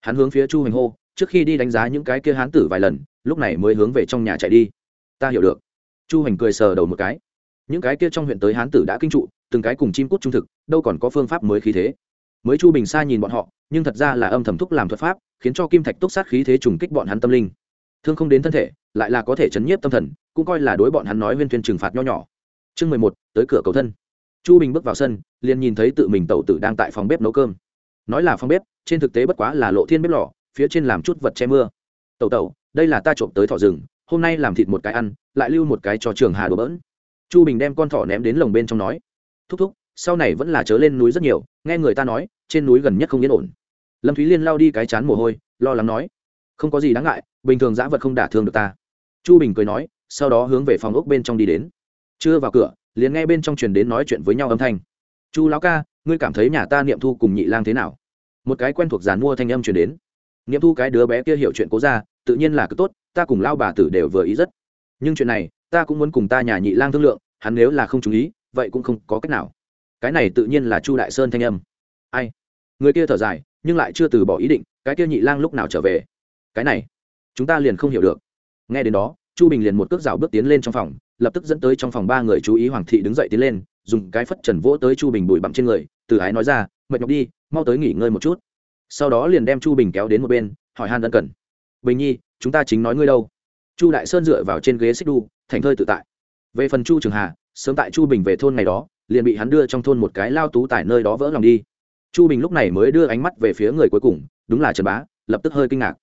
Hắn hướng phía chu hành hô trước khi đi đánh giá những cái kia hán tử vài lần, lúc này mới hướng về trong nhà chạy đi. Ta hiểu được. Chu hành cười sờ đầu một cái. Những cái kia trong huyện tới hán tử đã kinh trụ, từng cái cùng chim cút trung thực, đâu còn có phương pháp mới khí thế. Mới chu bình sa nhìn bọn họ, nhưng thật ra là âm thầm thúc làm thuật pháp, khiến cho kim thạch túc sát khí thế trùng kích bọn hắn tâm linh. Thương không đến thân thể, lại là có thể chấn nhiếp tâm thần, cũng coi là đối bọn hắn nói huyên thuyên trừng phạt nho nhỏ. Chương mười một, tới cửa cầu thân. Chu bình bước vào sân, liền nhìn thấy tự mình tẩu tử đang tại phòng bếp nấu cơm. Nói là phòng bếp, trên thực tế bất quá là lộ thiên bếp lò phía trên làm chút vật che mưa. Tẩu tẩu, đây là ta trộm tới thỏ rừng, hôm nay làm thịt một cái ăn, lại lưu một cái cho trường hà đồ bỡn. Chu bình đem con thỏ ném đến lồng bên trong nói, thúc thúc, sau này vẫn là chớ lên núi rất nhiều, nghe người ta nói, trên núi gần nhất không yên ổn. Lâm thúy liên lao đi cái chán mồ hôi, lo lắng nói, không có gì đáng ngại, bình thường giã vật không đả thương được ta. Chu bình cười nói, sau đó hướng về phòng ốc bên trong đi đến. Chưa vào cửa, liền nghe bên trong truyền đến nói chuyện với nhau âm thanh. Chu lão ca, ngươi cảm thấy nhà ta niệm thu cùng nhị lang thế nào? Một cái quen thuộc giàn mua thanh âm truyền đến nghiệm thu cái đứa bé kia hiểu chuyện cố ra, tự nhiên là cứ tốt, ta cùng lao bà tử đều vừa ý rất. Nhưng chuyện này, ta cũng muốn cùng ta nhà nhị lang thương lượng, hắn nếu là không chú ý, vậy cũng không có cách nào. Cái này tự nhiên là chu đại sơn thanh âm. Ai? Người kia thở dài, nhưng lại chưa từ bỏ ý định, cái kia nhị lang lúc nào trở về? Cái này, chúng ta liền không hiểu được. Nghe đến đó, chu bình liền một cước rào bước tiến lên trong phòng, lập tức dẫn tới trong phòng ba người chú ý hoàng thị đứng dậy tiến lên, dùng cái phất trần vỗ tới chu bình bụi bặm trên người, từ ái nói ra, mệt nhọc đi, mau tới nghỉ ngơi một chút sau đó liền đem chu bình kéo đến một bên, hỏi han ân cần. Bình nhi, chúng ta chính nói ngươi đâu? Chu đại sơn dựa vào trên ghế xích đu, thành thơi tự tại. Về phần chu trường hà, sớm tại chu bình về thôn ngày đó, liền bị hắn đưa trong thôn một cái lao tú tại nơi đó vỡ lòng đi. Chu bình lúc này mới đưa ánh mắt về phía người cuối cùng, đúng là trần bá, lập tức hơi kinh ngạc.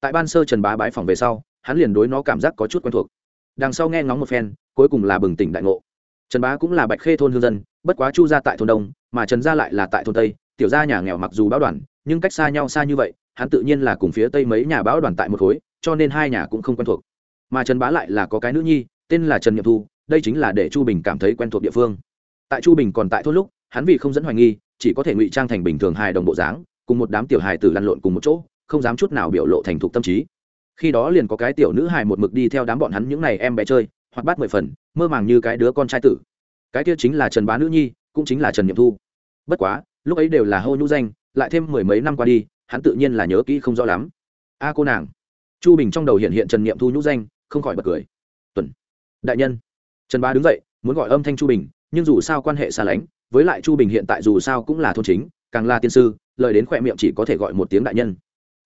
Tại ban sơ trần bá bái phòng về sau, hắn liền đối nó cảm giác có chút quen thuộc. Đằng sau nghe ngóng một phen, cuối cùng là bừng tỉnh đại ngộ. Trần bá cũng là bạch khê thôn hương dân, bất quá chu ra tại thôn đông, mà trần gia lại là tại thôn tây, tiểu gia nhà nghèo mặc dù báo đoàn nhưng cách xa nhau xa như vậy, hắn tự nhiên là cùng phía tây mấy nhà báo đoàn tại một khối, cho nên hai nhà cũng không quen thuộc. Mà trần bá lại là có cái nữ nhi, tên là trần nhậm thu, đây chính là để chu bình cảm thấy quen thuộc địa phương. Tại chu bình còn tại thôn lúc, hắn vì không dẫn hoài nghi, chỉ có thể ngụy trang thành bình thường hài đồng bộ dáng, cùng một đám tiểu hài tử lăn lộn cùng một chỗ, không dám chút nào biểu lộ thành thục tâm trí. Khi đó liền có cái tiểu nữ hài một mực đi theo đám bọn hắn những n à y em bé chơi hoặc bắt mười phần, mơ màng như cái đứa con trai tử. Cái kia chính là trần bá nữ nhi, cũng chính là trần nhiệm thu. Bất quá, lúc ấy đều là hô nhũ danh lại thêm mười mấy năm qua đi, hắn tự nhiên là nhớ kỹ không rõ lắm. A cô nàng. Chu bình trong đầu hiện hiện trần nhiệm thu nhũ danh, không khỏi bật cười. Tuần. Đại nhân. Trần Ba đứng dậy, muốn gọi âm thanh chu bình, nhưng dù sao quan hệ xa lánh, với lại chu bình hiện tại dù sao cũng là thôn chính, càng là tiên sư, lời đến khỏe miệng chỉ có thể gọi một tiếng đại nhân.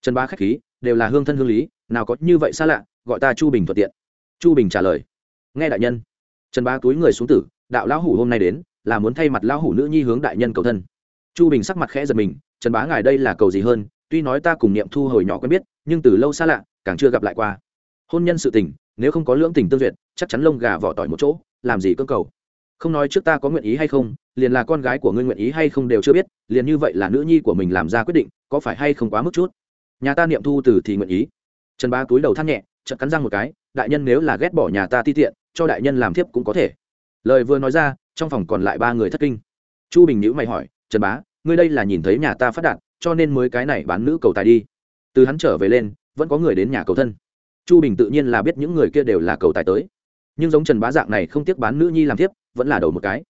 Trần Ba k h á c h khí, đều là hương thân hương lý, nào có như vậy xa lạ, gọi ta chu bình thuận tiện. Chu bình trả lời. Nghe đại nhân. Trần Ba túi người xuống tử, đạo lão hủ hôm nay đến, là muốn thay mặt lão hủ nữ nhi hướng đại nhân cầu thân. Chu bình sắc mặt khẽ giật mình trần bá ngài đây là cầu gì hơn? Tuy nói ta cùng niệm thu hồi nhỏ quen biết, nhưng từ lâu xa lạ, càng chưa gặp lại qua. Hôn nhân sự tình, nếu không có lưỡng tình tương duyệt, chắc chắn lông gà vỏ tỏi một chỗ, làm gì cơ cầu? Không nói trước ta có nguyện ý hay không, liền là con gái của ngươi nguyện ý hay không đều chưa biết, liền như vậy là nữ nhi của mình làm ra quyết định, có phải hay không quá mức chút? Nhà ta niệm thu từ thì nguyện ý. Trần bá túi đầu than nhẹ, chợt cắn răng một cái, đại nhân nếu là ghét bỏ nhà ta ti tiện, cho đại nhân làm thiếp cũng có thể. Lời vừa nói ra, trong phòng còn lại ba người thất kinh. Chu bình nhữ mày hỏi, trần bá ngươi đây là nhìn thấy nhà ta phát đạt, cho nên mới cái này bán nữ cầu tài đi. Từ hắn trở về lên, vẫn có người đến nhà cầu thân. Chu bình tự nhiên là biết những người kia đều là cầu tài tới. Nhưng giống trần bá dạng này không tiếc bán nữ nhi làm thiếp, vẫn là đầu một cái.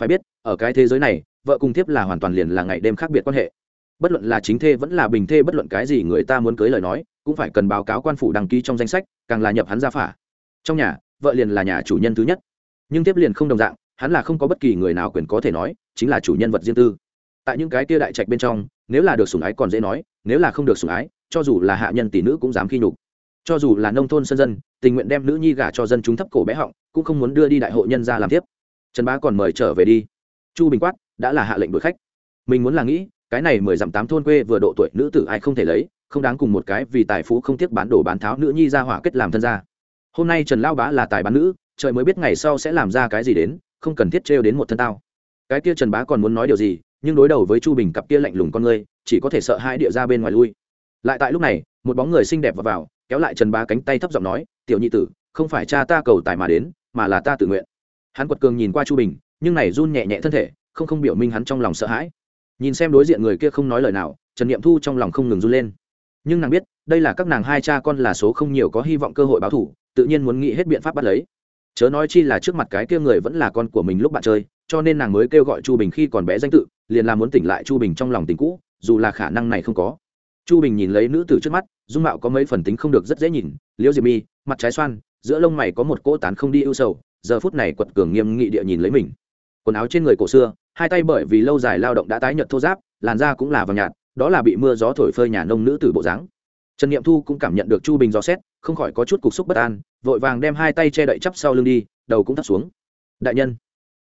Phải biết, ở cái thế giới này, vợ cùng thiếp là hoàn toàn liền là ngày đêm khác biệt quan hệ. Bất luận là chính thê vẫn là bình thê, bất luận cái gì người ta muốn cưới lời nói, cũng phải cần báo cáo quan phủ đăng ký trong danh sách, càng là nhập hắn ra phả. Trong nhà, vợ liền là nhà chủ nhân thứ nhất. Nhưng tiếp liền không đồng dạng, hắn là không có bất kỳ người nào quyền có thể nói, chính là chủ nhân vật riêng tư tại những cái kia đại trạch bên trong, nếu là được sủng ái còn dễ nói, nếu là không được sủng ái, cho dù là hạ nhân tỷ nữ cũng dám khi nhục. Cho dù là nông thôn sân dân, tình nguyện đem nữ nhi gả cho dân chúng thấp cổ bé họng, cũng không muốn đưa đi đại hội nhân ra làm tiếp. Trần bá còn mời trở về đi. Chu bình quát, đã là hạ lệnh đuổi khách. Mình muốn là nghĩ, cái này mười dặm tám thôn quê vừa độ tuổi nữ tử ai không thể lấy, không đáng cùng một cái vì tài phú không tiếc bán đồ bán tháo nữ nhi ra hỏa kết làm thân gia. Hôm nay trần lao bá là tài bán nữ, trời mới biết ngày sau sẽ làm ra cái gì đến, không cần thiết trêu đến một thân tao. Cái kia trần bá còn muốn nói điều gì nhưng đối đầu với chu bình cặp kia lạnh lùng con ngươi chỉ có thể sợ hai địa ra bên ngoài lui. Lại tại lúc này một bóng người xinh đẹp vào, vào kéo lại trần bá cánh tay thấp giọng nói tiểu nhị tử không phải cha ta cầu tài mà đến mà là ta tự nguyện. Hắn quật cường nhìn qua chu bình nhưng này run nhẹ nhẹ thân thể không không biểu minh hắn trong lòng sợ hãi. Nhìn xem đối diện người kia không nói lời nào trần niệm thu trong lòng không ngừng run lên. Nhưng nàng biết đây là các nàng hai cha con là số không nhiều có hy vọng cơ hội báo thủ tự nhiên muốn nghĩ hết biện pháp bắt lấy. Chớ nói chi là trước mặt cái kia người vẫn là con của mình lúc bạn chơi cho nên nàng mới kêu gọi chu bình khi còn bé danh tự, liền là muốn tỉnh lại chu bình trong lòng tình cũ, dù là khả năng này không có. Chu bình nhìn lấy nữ tử trước mắt, dung mạo có mấy phần tính không được rất dễ nhìn, liễu diệp mi, mặt trái xoan, giữa lông mày có một cỗ tán không đi ưu sầu, giờ phút này quật cường nghiêm nghị địa nhìn lấy mình. Quần áo trên người cổ xưa, hai tay bởi vì lâu dài lao động đã tái nhợt thô giáp làn da cũng là vàng nhạt, đó là bị mưa gió thổi phơi nhà nông nữ tử bộ dáng. Trần niệm thu cũng cảm nhận được chu bình gió xét, không khỏi có chút cục xúc bất an, vội vàng đem hai tay che đậy chắp sau lưng đi, đầu cũng thắt xuống. Đại nhân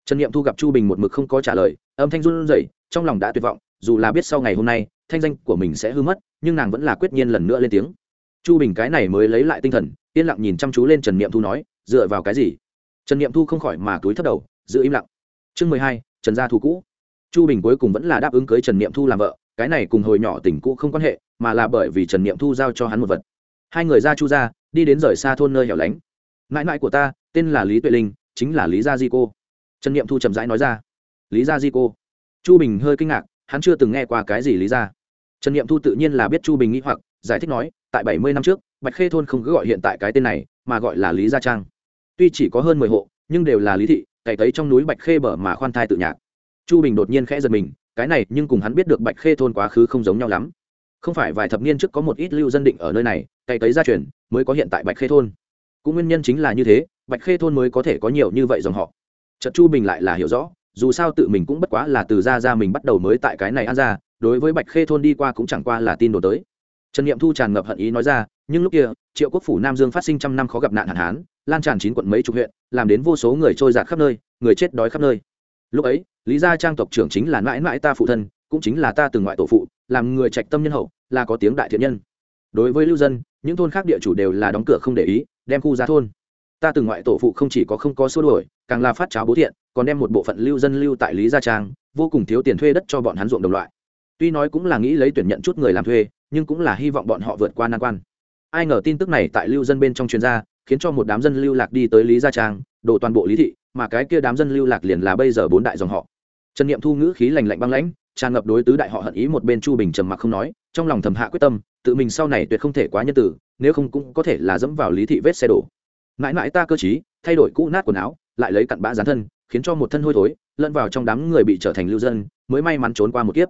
trần niệm thu gặp chu bình một mực không có trả lời, âm thanh run rẩy, trong lòng đã tuyệt vọng, dù là biết sau ngày hôm nay, thanh danh của mình sẽ hư mất, nhưng nàng vẫn là quyết nhiên lần nữa lên tiếng. Chu bình cái này mới lấy lại tinh thần, yên lặng nhìn chăm chú lên trần niệm thu nói, dựa vào cái gì? Trần niệm thu không khỏi mà túi thất đầu, giữ im lặng. Chương mười hai, trần gia thu cũ. Chu bình cuối cùng vẫn là đáp ứng cưới trần niệm thu làm vợ, cái này cùng hồi nhỏ tình cũ không quan hệ, mà là bởi vì trần niệm thu giao cho hắn một vật. Hai người ra chu ra đi đến rời xa thôn nơi hẻo lánh. Mãi mãi của ta, tên là lý tuệ linh, chính là lý gia di cô trần niệm thu chậm rãi nói ra. Lý gia di cô. Chu bình hơi kinh ngạc, hắn chưa từng nghe qua cái gì lý gia. Trần niệm thu tự nhiên là biết chu bình nghĩ hoặc, giải thích nói, tại bảy mươi năm trước, bạch khê thôn không cứ gọi hiện tại cái tên này, mà gọi là lý gia trang. Tuy chỉ có hơn mười hộ, nhưng đều là lý thị, cày thấy trong núi bạch khê bờ mà khoan thai tự nhạc. Chu bình đột nhiên khẽ giật mình, cái này nhưng cùng hắn biết được bạch khê thôn quá khứ không giống nhau lắm. Không phải vài thập niên trước có một ít lưu dân định ở nơi này, cày cấy gia truyền, mới có hiện tại bạch khê thôn. Cũng nguyên nhân chính là như thế, bạch khê thôn mới có thể có nhiều như vậy dòng họ. Trật chu bình lại là hiểu rõ, dù sao tự mình cũng bất quá là từ ra ra mình bắt đầu mới tại cái này ăn ra, đối với bạch khê thôn đi qua cũng chẳng qua là tin đồn tới. Trần niệm thu tràn ngập hận ý nói ra, nhưng lúc kia, triệu quốc phủ nam dương phát sinh trăm năm khó gặp nạn hạn hán, lan tràn chín quận mấy chục huyện, làm đến vô số người trôi giạt khắp nơi, người chết đói khắp nơi. Lúc ấy, lý gia trang tộc trưởng chính là mãi mãi ta phụ thân, cũng chính là ta từng ngoại tổ phụ, làm người trạch tâm nhân hậu, là có tiếng đại thiện nhân. Đối với lưu dân, những thôn khác địa chủ đều là đóng cửa không để ý, đem khu ra thôn. Ta từng ngoại tổ phụ không chỉ có không có xua đuổi càng là phát cháo bố thiện, còn đem một bộ phận lưu dân lưu tại lý gia trang, vô cùng thiếu tiền thuê đất cho bọn hắn ruộng đồng loại. Tuy nói cũng là nghĩ lấy tuyển nhận chút người làm thuê, nhưng cũng là hy vọng bọn họ vượt qua nan quan. Ai ngờ tin tức này tại lưu dân bên trong chuyên gia khiến cho một đám dân lưu lạc đi tới lý gia trang, đổ toàn bộ lý thị, mà cái kia đám dân lưu lạc liền là bây giờ bốn đại dòng họ. Trần niệm thu ngữ khí lành lạnh băng lãnh, tràn ngập đối tứ đại họ hận ý một bên chu bình trầm mặc không nói, trong lòng thầm hạ quyết tâm, tự mình sau này tuyệt không thể quá nhân tử nếu không cũng có thể là dẫm vào lý thị vết xe đổ. Mãi mãi ta cơ chí thay đổi cũ nát quần áo, lại lấy cặn bã dán thân, khiến cho một thân hôi thối, lẫn vào trong đám người bị trở thành lưu dân, mới may mắn trốn qua một kiếp.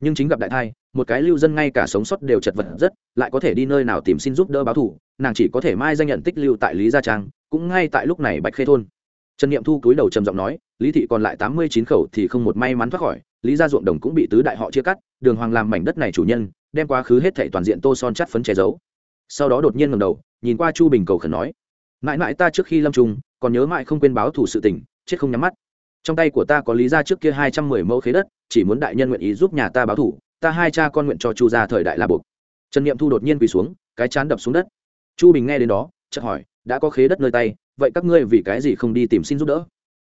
Nhưng chính gặp đại thai, một cái lưu dân ngay cả sống sót đều chật vật rất, lại có thể đi nơi nào tìm xin giúp đỡ báo thủ, nàng chỉ có thể mai danh nhận tích lưu tại lý gia trang, cũng ngay tại lúc này bạch khê thôn. Trần niệm thu cúi đầu trầm giọng nói, lý thị còn lại tám mươi chín khẩu thì không một may mắn thoát khỏi, lý gia ruộng đồng cũng bị tứ đại họ chia cắt, đường hoàng làm mảnh đất này chủ nhân, đem quá khứ hết thảy toàn diện tô son chắt phấn che giấu. Sau đó đột nhiên ngầm đầu, nhìn qua chu bình cầu khẩn nói mãi mãi ta trước khi lâm trùng còn nhớ mãi không quên báo thủ sự tỉnh chết không nhắm mắt. Trong tay của ta có lý ra trước kia hai trăm mười mẫu khế đất, chỉ muốn đại nhân nguyện ý giúp nhà ta báo thủ, ta hai cha con nguyện cho chu ra thời đại là buộc. Trần n i ệ m thu đột nhiên quỳ xuống, cái chán đập xuống đất. Chu bình nghe đến đó, chợt hỏi, đã có khế đất nơi tay, vậy các ngươi vì cái gì không đi tìm xin giúp đỡ?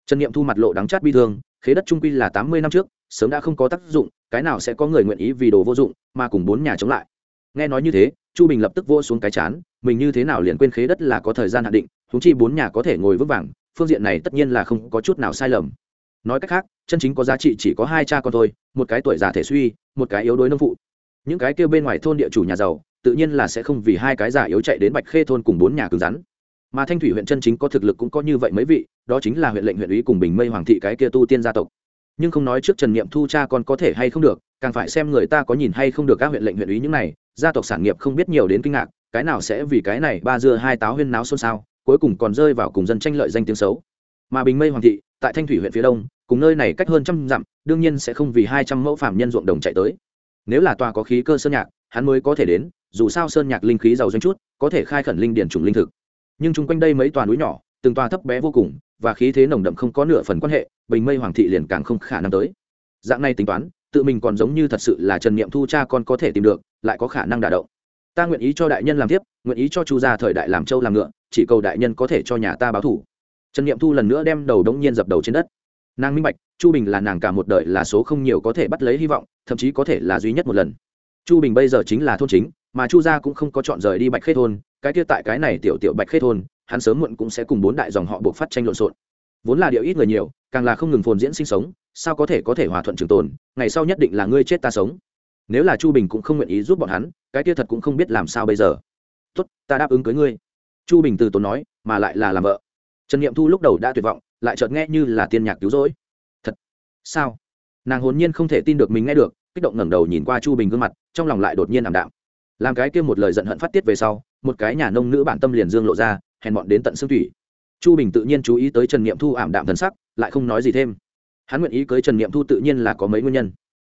Trần n i ệ m thu mặt lộ đắng chát bi thương, khế đất trung quy là tám mươi năm trước, sớm đã không có tác dụng, cái nào sẽ có người nguyện ý vì đồ vô dụng mà cùng bốn nhà chống lại. Nghe nói như thế, chu bình lập tức vô xuống cái chán mình như thế nào liền quên khế đất là có thời gian hạn định thúng chi bốn nhà có thể ngồi vững vàng, phương diện này tất nhiên là không có chút nào sai lầm. Nói cách khác, chân chính có giá trị chỉ có hai cha con thôi, một cái tuổi già thể suy, một cái yếu đuối nông phụ. Những cái kêu bên ngoài thôn địa chủ nhà giàu, tự nhiên là sẽ không vì hai cái già yếu chạy đến bạch khê thôn cùng bốn nhà cứng rắn. Mà thanh thủy huyện chân chính có thực lực cũng có như vậy mấy vị, đó chính là huyện lệnh huyện ủy cùng bình mây hoàng thị cái kia tu tiên gia tộc. Nhưng không nói trước trần niệm thu cha con có thể hay không được, càng phải xem người ta có nhìn hay không được các huyện lệnh huyện ủy những này, gia tộc sản nghiệp không biết nhiều đến kinh ngạc cái nào sẽ vì cái này ba dưa hai táo huyên náo xôn xao, cuối cùng còn rơi vào cùng dân tranh lợi danh tiếng xấu. Mà bình mây hoàng thị, tại thanh thủy huyện phía đông, cùng nơi này cách hơn trăm dặm, đương nhiên sẽ không vì hai trăm mẫu phạm nhân ruộng đồng chạy tới. Nếu là tòa có khí cơ sơn nhạc, hắn mới có thể đến, dù sao sơn nhạc linh khí giàu doanh chút, có thể khai khẩn linh điển chủng linh thực. Nhưng chung quanh đây mấy tòa núi nhỏ, từng tòa thấp bé vô cùng, và khí thế nồng đậm không có nửa phần quan hệ, bình mây hoàng thị liền càng không khả năng tới. Dạng này tính toán, tự mình còn giống như thật sự là trần niệm thu cha con có thể tìm được, lại có khả năng đả động ta nguyện ý cho đại nhân làm tiếp, nguyện ý cho chu gia thời đại làm châu làm ngựa, chỉ cầu đại nhân có thể cho nhà ta báo thủ. Trần niệm thu lần nữa đem đầu đống nhiên dập đầu trên đất. Nàng minh bạch, chu bình là nàng cả một đời là số không nhiều có thể bắt lấy hy vọng, thậm chí có thể là duy nhất một lần. Chu bình bây giờ chính là thôn chính, mà chu gia cũng không có chọn rời đi bạch khê thôn, cái kia tại cái này tiểu tiểu bạch khê thôn, hắn sớm muộn cũng sẽ cùng bốn đại dòng họ buộc phát tranh lộn xộn. Vốn là điệu ít người nhiều, càng là không ngừng phồn diễn sinh sống, sao có thể có thể hòa thuận trường tồn, ngày sau nhất định là ngươi chết ta sống nếu là chu bình cũng không nguyện ý giúp bọn hắn, cái kia thật cũng không biết làm sao bây giờ. Tốt, ta đáp ứng cưới ngươi. Chu bình từ tốn nói, mà lại là làm vợ. Trần n i ệ m thu lúc đầu đã tuyệt vọng, lại chợt nghe như là tiên nhạc cứu rỗi. Thật? Sao? Nàng hồn nhiên không thể tin được mình nghe được, kích động ngẩng đầu nhìn qua chu bình gương mặt, trong lòng lại đột nhiên ảm đạm. Làm cái kia một lời giận hận phát tiết về sau, một cái nhà nông nữ bản tâm liền dương lộ ra, hèn bọn đến tận xương thủy. Chu bình tự nhiên chú ý tới trần n i ệ m thu ảm đạm thần sắc, lại không nói gì thêm. Hắn nguyện ý cưới trần n i ệ m thu tự nhiên là có mấy nguyên nhân.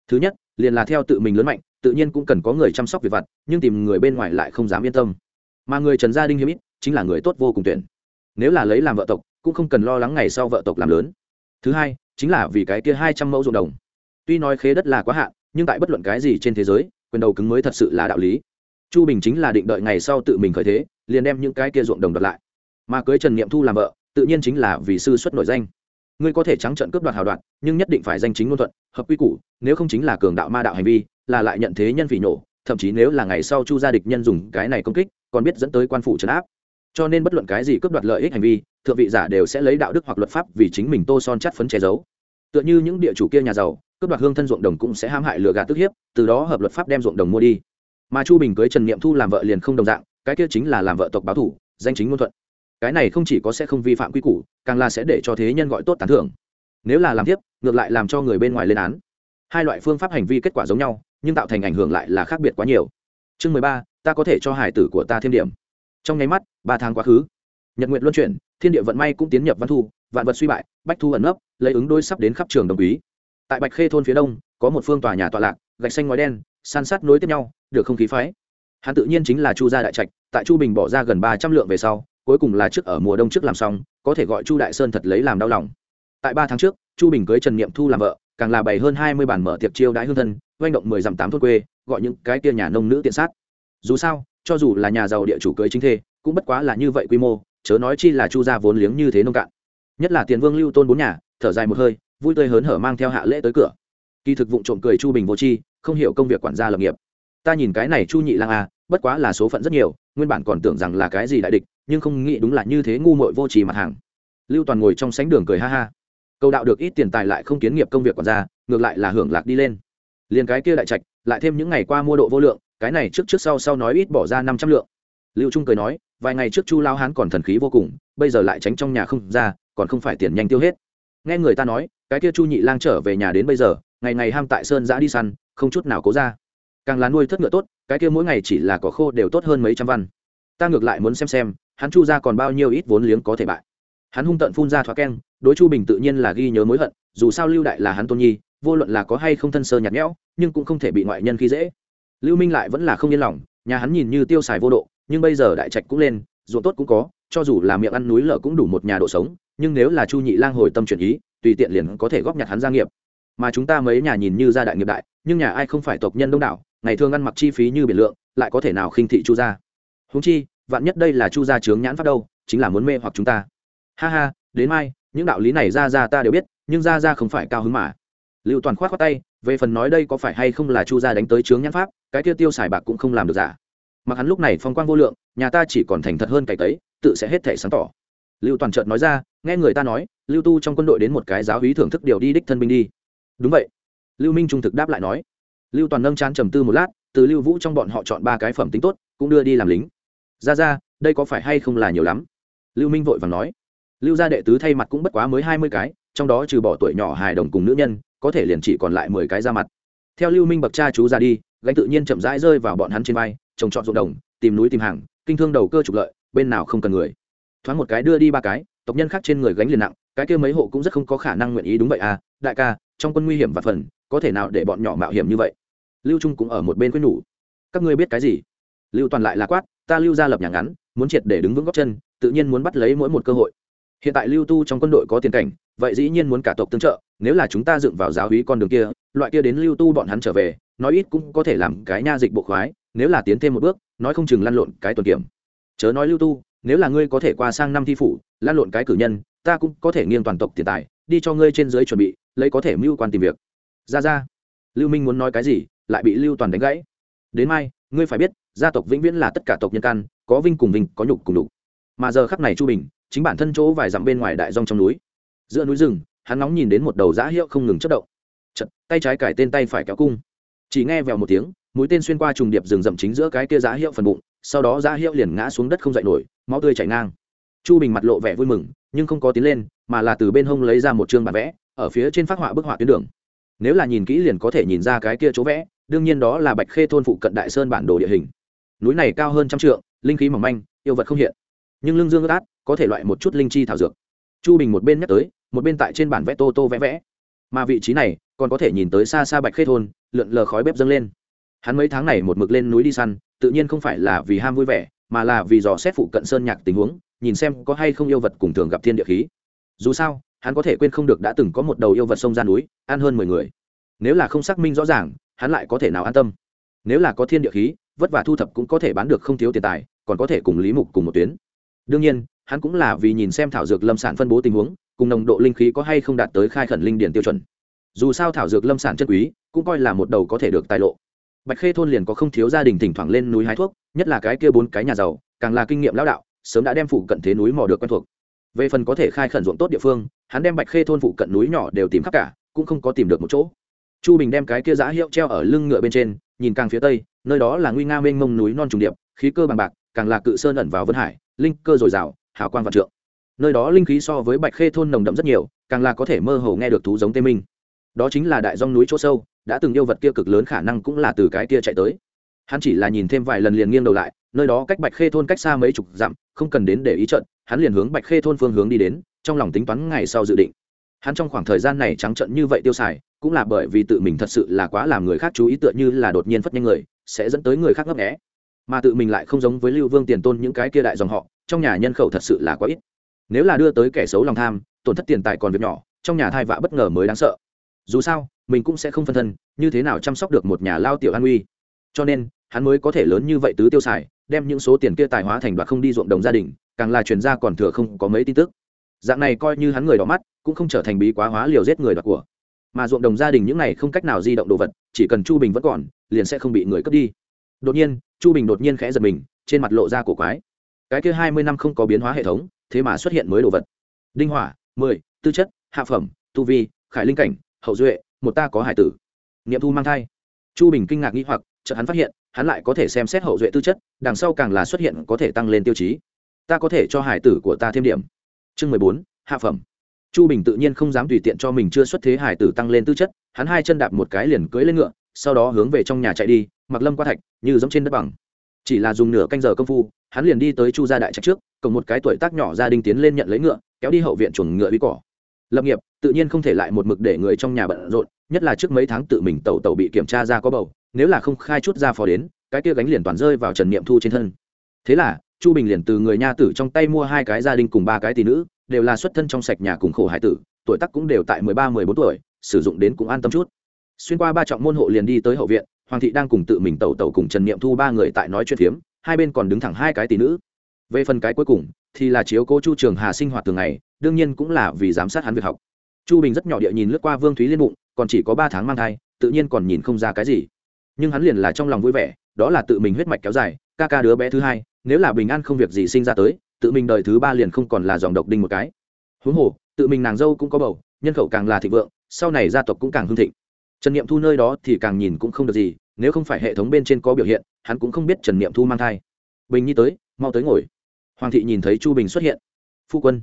Thứ nhất liền là theo tự mình lớn mạnh, tự nhiên cũng cần có người chăm sóc việc vặt, nhưng tìm người bên ngoài lại không dám yên tâm. Mà người trần gia đinh hiếm ít chính là người tốt vô cùng tuyển. Nếu là lấy làm vợ tộc, cũng không cần lo lắng ngày sau vợ tộc làm lớn. Thứ hai, chính là vì cái kia hai trăm mẫu ruộng đồng. Tuy nói khế đất là quá hạn, nhưng tại bất luận cái gì trên thế giới, quyền đầu cứng mới thật sự là đạo lý. Chu bình chính là định đợi ngày sau tự mình khởi thế, liền đem những cái kia ruộng đồng đợt lại. Mà cưới trần niệm thu làm vợ, tự nhiên chính là vì sư xuất nổi danh ngươi có thể trắng trận cướp đoạt hào đoạn nhưng nhất định phải danh chính ngôn thuận, hợp quy củ, nếu không chính là cường đạo ma đạo hành vi, là lại nhận thế nhân phỉ nổ, thậm chí nếu là ngày sau chu gia địch nhân dùng cái này công kích, còn biết dẫn tới quan phủ trấn áp. Cho nên bất luận cái gì cướp đoạt lợi ích hành vi, thượng vị giả đều sẽ lấy đạo đức hoặc luật pháp vì chính mình tô son chắt phấn che giấu. Tựa như những địa chủ kia nhà giàu, cướp đoạt hương thân ruộng đồng cũng sẽ hãm hại lừa gạt tức hiếp, từ đó hợp luật pháp đem ruộng đồng mua đi. Mà chu bình cưới trần niệm thu làm vợ liền không đồng dạng, cái kia chính là làm vợ tộc báo thủ, danh chính ngôn thuận cái này không chỉ có sẽ không vi phạm quy củ, càng là sẽ để cho thế nhân gọi tốt tán thưởng. Nếu là làm tiếp, ngược lại làm cho người bên ngoài lên án. Hai loại phương pháp hành vi kết quả giống nhau, nhưng tạo thành ảnh hưởng lại là khác biệt quá nhiều. Chương mười ba, ta có thể cho hải tử của ta thêm điểm. Trong nháy mắt, ba tháng quá khứ. Nhật nguyện luân chuyển, thiên địa vận may cũng tiến nhập văn thu, vạn vật suy bại, bách thu ẩn nấp, lấy ứng đôi sắp đến khắp trường đồng quý. Tại bạch khê thôn phía đông, có một phương tòa nhà tọa lạc, gạch xanh ngói đen, san sát nối tiếp nhau, được không khí phái. Hắn tự nhiên chính là chu gia đại trạch, tại chu bình bỏ ra gần ba trăm lượng về sau cuối cùng là trước ở mùa đông trước làm xong, có thể gọi chu đại sơn thật lấy làm đau lòng. Tại ba tháng trước, chu bình cưới trần niệm thu làm vợ, càng là bày hơn hai mươi bản mở tiệc chiêu đãi hương thân doanh động mười dặm tám thôn quê, gọi những cái kia nhà nông nữ tiện sát. Dù sao, cho dù là nhà giàu địa chủ cưới chính thê, cũng bất quá là như vậy quy mô, chớ nói chi là chu gia vốn liếng như thế nông cạn. Nhất là tiền vương lưu tôn bốn nhà, thở dài một hơi, vui tươi hớn hở mang theo hạ lễ tới cửa. Kỳ thực vụng trộm cười chu bình vô chi không hiểu công việc quản gia lập nghiệp. Ta nhìn cái này chu nhị lang à bất quá là số phận rất nhiều, nguyên bản còn tưởng rằng là cái gì đại địch nhưng không nghĩ đúng là như thế ngu muội vô trì mặt hàng. Lưu toàn ngồi trong sánh đường cười ha ha. Câu đạo được ít tiền tài lại không kiến nghiệp công việc còn gia ngược lại là hưởng lạc đi lên. Liền cái kia đại trạch, lại thêm những ngày qua mua độ vô lượng, cái này trước trước sau sau nói ít bỏ ra năm trăm lượng. Lưu trung cười nói, vài ngày trước chu lao hán còn thần khí vô cùng, bây giờ lại tránh trong nhà không ra, còn không phải tiền nhanh tiêu hết. Nghe người ta nói, cái kia chu nhị lang trở về nhà đến bây giờ, ngày ngày ham tại sơn giã đi săn, không chút nào cố ra. Càng là nuôi thất ngựa tốt, cái kia mỗi ngày chỉ là cỏ khô đều tốt hơn mấy trăm văn. Ta ngược lại muốn xem xem hắn chu ra còn bao nhiêu ít vốn liếng có thể bại. Hắn hung tận phun ra thoá keng, đối chu bình tự nhiên là ghi nhớ mối hận, dù sao lưu đại là hắn tôn nhi, vô luận là có hay không thân sơ nhạt nhẽo, nhưng cũng không thể bị ngoại nhân khi dễ. Lưu minh lại vẫn là không yên lòng, nhà hắn nhìn như tiêu xài vô độ, nhưng bây giờ đại trạch cũng lên, ruộng tốt cũng có, cho dù là miệng ăn núi lở cũng đủ một nhà độ sống, nhưng nếu là chu nhị lang hồi tâm chuyển ý, tùy tiện liền có thể góp nhặt hắn gia nghiệp. Mà chúng ta mấy nhà nhìn như gia đại nghiệp đại, nhưng nhà ai không phải tộc nhân đông đảo, ngày thường ăn mặc chi phí như biển lượng, lại có thể nào khinh thị chu gia? Húng chi vạn nhất đây là chu gia chướng nhãn pháp đâu, chính là muốn mê hoặc chúng ta. Ha ha, đến mai, những đạo lý này ra ra ta đều biết, nhưng ra ra không phải cao hứng mà. Lưu toàn khoát khoát tay, về phần nói đây có phải hay không là chu gia đánh tới chướng nhãn pháp, cái tiêu tiêu xài bạc cũng không làm được giả. Mặc hắn lúc này phong quang vô lượng, nhà ta chỉ còn thành thật hơn cày tấy, tự sẽ hết thể sáng tỏ. Lưu toàn trợn nói ra, nghe người ta nói, lưu tu trong quân đội đến một cái giáo hí thưởng thức điều đi đích thân binh đi. Đúng vậy. Lưu minh trung thực đáp lại nói. Lưu toàn nâng chán trầm tư một lát, từ lưu vũ trong bọn họ chọn ba cái phẩm tính tốt, cũng đưa đi làm lính ra ra, đây có phải hay không là nhiều lắm? Lưu minh vội vàng nói. Lưu gia đệ tứ thay mặt cũng bất quá mới hai mươi cái, trong đó trừ bỏ tuổi nhỏ hài đồng cùng nữ nhân, có thể liền chỉ còn lại mười cái ra mặt. Theo lưu minh bậc cha chú ra đi, gánh tự nhiên chậm rãi rơi vào bọn hắn trên vai, trồng trọt ruộng đồng, tìm núi tìm hàng, kinh thương đầu cơ trục lợi, bên nào không cần người. Thoáng một cái đưa đi ba cái, tộc nhân khác trên người gánh liền nặng, cái kia mấy hộ cũng rất không có khả năng nguyện ý đúng vậy à đại ca, trong quân nguy hiểm và phần, có thể nào để bọn nhỏ mạo hiểm như vậy? Lưu trung cũng ở một bên quyết nhủ. Các ngươi biết cái gì? Lưu toàn lại là quát ta lưu gia lập nhà ngắn, muốn triệt để đứng vững góc chân, tự nhiên muốn bắt lấy mỗi một cơ hội. Hiện tại lưu tu trong quân đội có tiền cảnh, vậy dĩ nhiên muốn cả tộc tương trợ, nếu là chúng ta dựng vào giáo hí con đường kia, loại kia đến lưu tu bọn hắn trở về, nói ít cũng có thể làm cái nha dịch bộ khoái, nếu là tiến thêm một bước, nói không chừng lăn lộn cái tuần kiểm. Chớ nói lưu tu, nếu là ngươi có thể qua sang năm thi phủ, lăn lộn cái cử nhân, ta cũng có thể nghiêng toàn tộc tiền tài, đi cho ngươi trên dưới chuẩn bị, lấy có thể mưu quan tìm việc. Ra ra. Lưu minh muốn nói cái gì, lại bị lưu toàn đánh gãy. Đến mai, ngươi phải biết gia tộc vĩnh viễn là tất cả tộc nhân căn có vinh cùng vinh có nhục cùng đục mà giờ khắc này chu bình chính bản thân chỗ vài dặm bên ngoài đại dòng trong núi. Giữa núi rừng hắn nóng nhìn đến một đầu giã hiệu không ngừng chất động. Chật, tay trái cải tên tay phải kéo cung. Chỉ nghe vèo một tiếng mũi tên xuyên qua trùng điệp rừng rậm chính giữa cái kia giã hiệu phần bụng sau đó giã hiệu liền ngã xuống đất không dậy nổi máu tươi chảy ngang. Chu bình mặt lộ vẻ vui mừng nhưng không có tiến lên mà là từ bên hông lấy ra một chương bản vẽ ở phía trên phát họa bức họa tuyến đường. Nếu là nhìn kỹ liền có thể nhìn ra cái kia chỗ vẽ đương nhiên đó là bạch khê thôn phụ cận đại sơn bản đồ địa hình núi này cao hơn trăm trượng, linh khí mỏng manh, yêu vật không hiện. Nhưng lương dương ướt át, có thể loại một chút linh chi thảo dược. Chu bình một bên nhắc tới, một bên tại trên bản vẽ tô tô vẽ vẽ. Mà vị trí này, còn có thể nhìn tới xa xa bạch khê thôn, lượn lờ khói bếp dâng lên. Hắn mấy tháng này một mực lên núi đi săn, tự nhiên không phải là vì ham vui vẻ, mà là vì dò xét phụ cận sơn nhạc tình huống, nhìn xem có hay không yêu vật cùng thường gặp thiên địa khí. Dù sao, hắn có thể quên không được đã từng có một đầu yêu vật sông ra núi, ăn hơn mười người. Nếu là không xác minh rõ ràng, hắn lại có thể nào an tâm? Nếu là có thiên địa khí vất vả thu thập cũng có thể bán được không thiếu tiền tài, còn có thể cùng lý mục cùng một tuyến. Đương nhiên, hắn cũng là vì nhìn xem thảo dược lâm sản phân bố tình huống, cùng nồng độ linh khí có hay không đạt tới khai khẩn linh điển tiêu chuẩn. Dù sao thảo dược lâm sản chân quý, cũng coi là một đầu có thể được tài lộ. Bạch khê thôn liền có không thiếu gia đình thỉnh thoảng lên núi hái thuốc, nhất là cái kia bốn cái nhà giàu, càng là kinh nghiệm lão đạo, sớm đã đem phụ cận thế núi mò được quen thuộc. Về phần có thể khai khẩn ruộng tốt địa phương, hắn đem bạch khê thôn phụ cận núi nhỏ đều tìm khắp cả, cũng không có tìm được một chỗ. Chu bình đem cái kia giá hiệu treo ở lưng ngựa bên trên, nhìn càng phía tây nơi đó là nguy nga mênh mông núi non trùng điệp, khí cơ bằng bạc, càng là cự sơn ẩn vào vân hải, linh cơ dồi dào, hào quang vạn trượng. Nơi đó linh khí so với bạch khê thôn nồng đậm rất nhiều, càng là có thể mơ hồ nghe được thú giống tê minh. Đó chính là đại dong núi chỗ sâu, đã từng yêu vật kia cực lớn khả năng cũng là từ cái kia chạy tới. Hắn chỉ là nhìn thêm vài lần liền nghiêng đầu lại, nơi đó cách bạch khê thôn cách xa mấy chục dặm, không cần đến để ý trận, hắn liền hướng bạch khê thôn phương hướng đi đến, trong lòng tính toán ngày sau dự định. Hắn trong khoảng thời gian này trắng trận như vậy tiêu xài, cũng là bởi vì tự mình thật sự là quá làm người khác chú ý tựa như là đột nhiên phất nhanh người sẽ dẫn tới người khác ngấp nghé, mà tự mình lại không giống với lưu vương tiền tôn những cái kia đại dòng họ trong nhà nhân khẩu thật sự là quá ít. Nếu là đưa tới kẻ xấu lòng tham tổn thất tiền tài còn việc nhỏ trong nhà thai vạ bất ngờ mới đáng sợ. Dù sao mình cũng sẽ không phân thân như thế nào chăm sóc được một nhà lao tiểu an uy? Cho nên hắn mới có thể lớn như vậy tứ tiêu xài đem những số tiền kia tài hóa thành đoạt không đi ruộng đồng gia đình càng là chuyển ra còn thừa không có mấy tin tức. Dạng này coi như hắn người đỏ mắt cũng không trở thành bí quá hóa liều giết người đoạt của mà ruộng đồng gia đình những này không cách nào di động đồ vật, chỉ cần chu bình vẫn còn, liền sẽ không bị người cướp đi. Đột nhiên, chu bình đột nhiên khẽ giật mình, trên mặt lộ ra cổ quái. Cái kia hai mươi năm không có biến hóa hệ thống, thế mà xuất hiện mới đồ vật. Đinh hỏa, mười, tư chất, hạ phẩm, tu vi, khải linh cảnh, hậu duệ, một ta có hải tử. Nghiệm thu mang thai. Chu bình kinh ngạc nghĩ hoặc, chợt hắn phát hiện, hắn lại có thể xem xét hậu duệ tư chất, đằng sau càng là xuất hiện có thể tăng lên tiêu chí. Ta có thể cho hải tử của ta thêm điểm. Chương mười bốn, hạ phẩm chu bình tự nhiên không dám tùy tiện cho mình chưa xuất thế hải tử tăng lên tư chất, hắn hai chân đạp một cái liền cưỡi lên ngựa, sau đó hướng về trong nhà chạy đi, mặc lâm qua thạch, như giống trên đất bằng. Chỉ là dùng nửa canh giờ công phu, hắn liền đi tới chu gia đại trạch trước cộng một cái tuổi tác nhỏ gia đình tiến lên nhận lấy ngựa, kéo đi hậu viện chuồng ngựa bí cỏ. Lập nghiệp, tự nhiên không thể lại một mực để người trong nhà bận rộn, nhất là trước mấy tháng tự mình tẩu tẩu bị kiểm tra ra có bầu, nếu là không khai chút ra phó đến, cái kia gánh liền toàn rơi vào trần niệm thu trên thân. Thế là, chu bình liền từ người nha tử trong tay mua hai cái gia đình cùng ba cái tỷ nữ đều là xuất thân trong sạch nhà cùng khổ hải tử, tuổi tác cũng đều tại mười ba, mười bốn tuổi, sử dụng đến cũng an tâm chút. Xuyên qua ba trọng môn hộ liền đi tới hậu viện, hoàng thị đang cùng tự mình tẩu tẩu cùng trần niệm thu ba người tại nói chuyện phiếm, hai bên còn đứng thẳng hai cái tỷ nữ. Về phần cái cuối cùng, thì là chiếu cố chu trường hà sinh hoạt thường ngày, đương nhiên cũng là vì giám sát hắn việc học. Chu bình rất nhỏ địa nhìn lướt qua vương thúy liên bụng, còn chỉ có ba tháng mang thai, tự nhiên còn nhìn không ra cái gì. Nhưng hắn liền là trong lòng vui vẻ, đó là tự mình huyết mạch kéo dài, ca ca đứa bé thứ hai, nếu là bình an không việc gì sinh ra tới tự mình đời thứ ba liền không còn là dòng độc đinh một cái. Huống hồ, tự mình nàng dâu cũng có bầu, nhân khẩu càng là thịnh vượng, sau này gia tộc cũng càng hưng thịnh. Trần niệm thu nơi đó thì càng nhìn cũng không được gì, nếu không phải hệ thống bên trên có biểu hiện, hắn cũng không biết trần niệm thu mang thai. Bình nhi tới, mau tới ngồi. Hoàng thị nhìn thấy chu bình xuất hiện. Phu quân.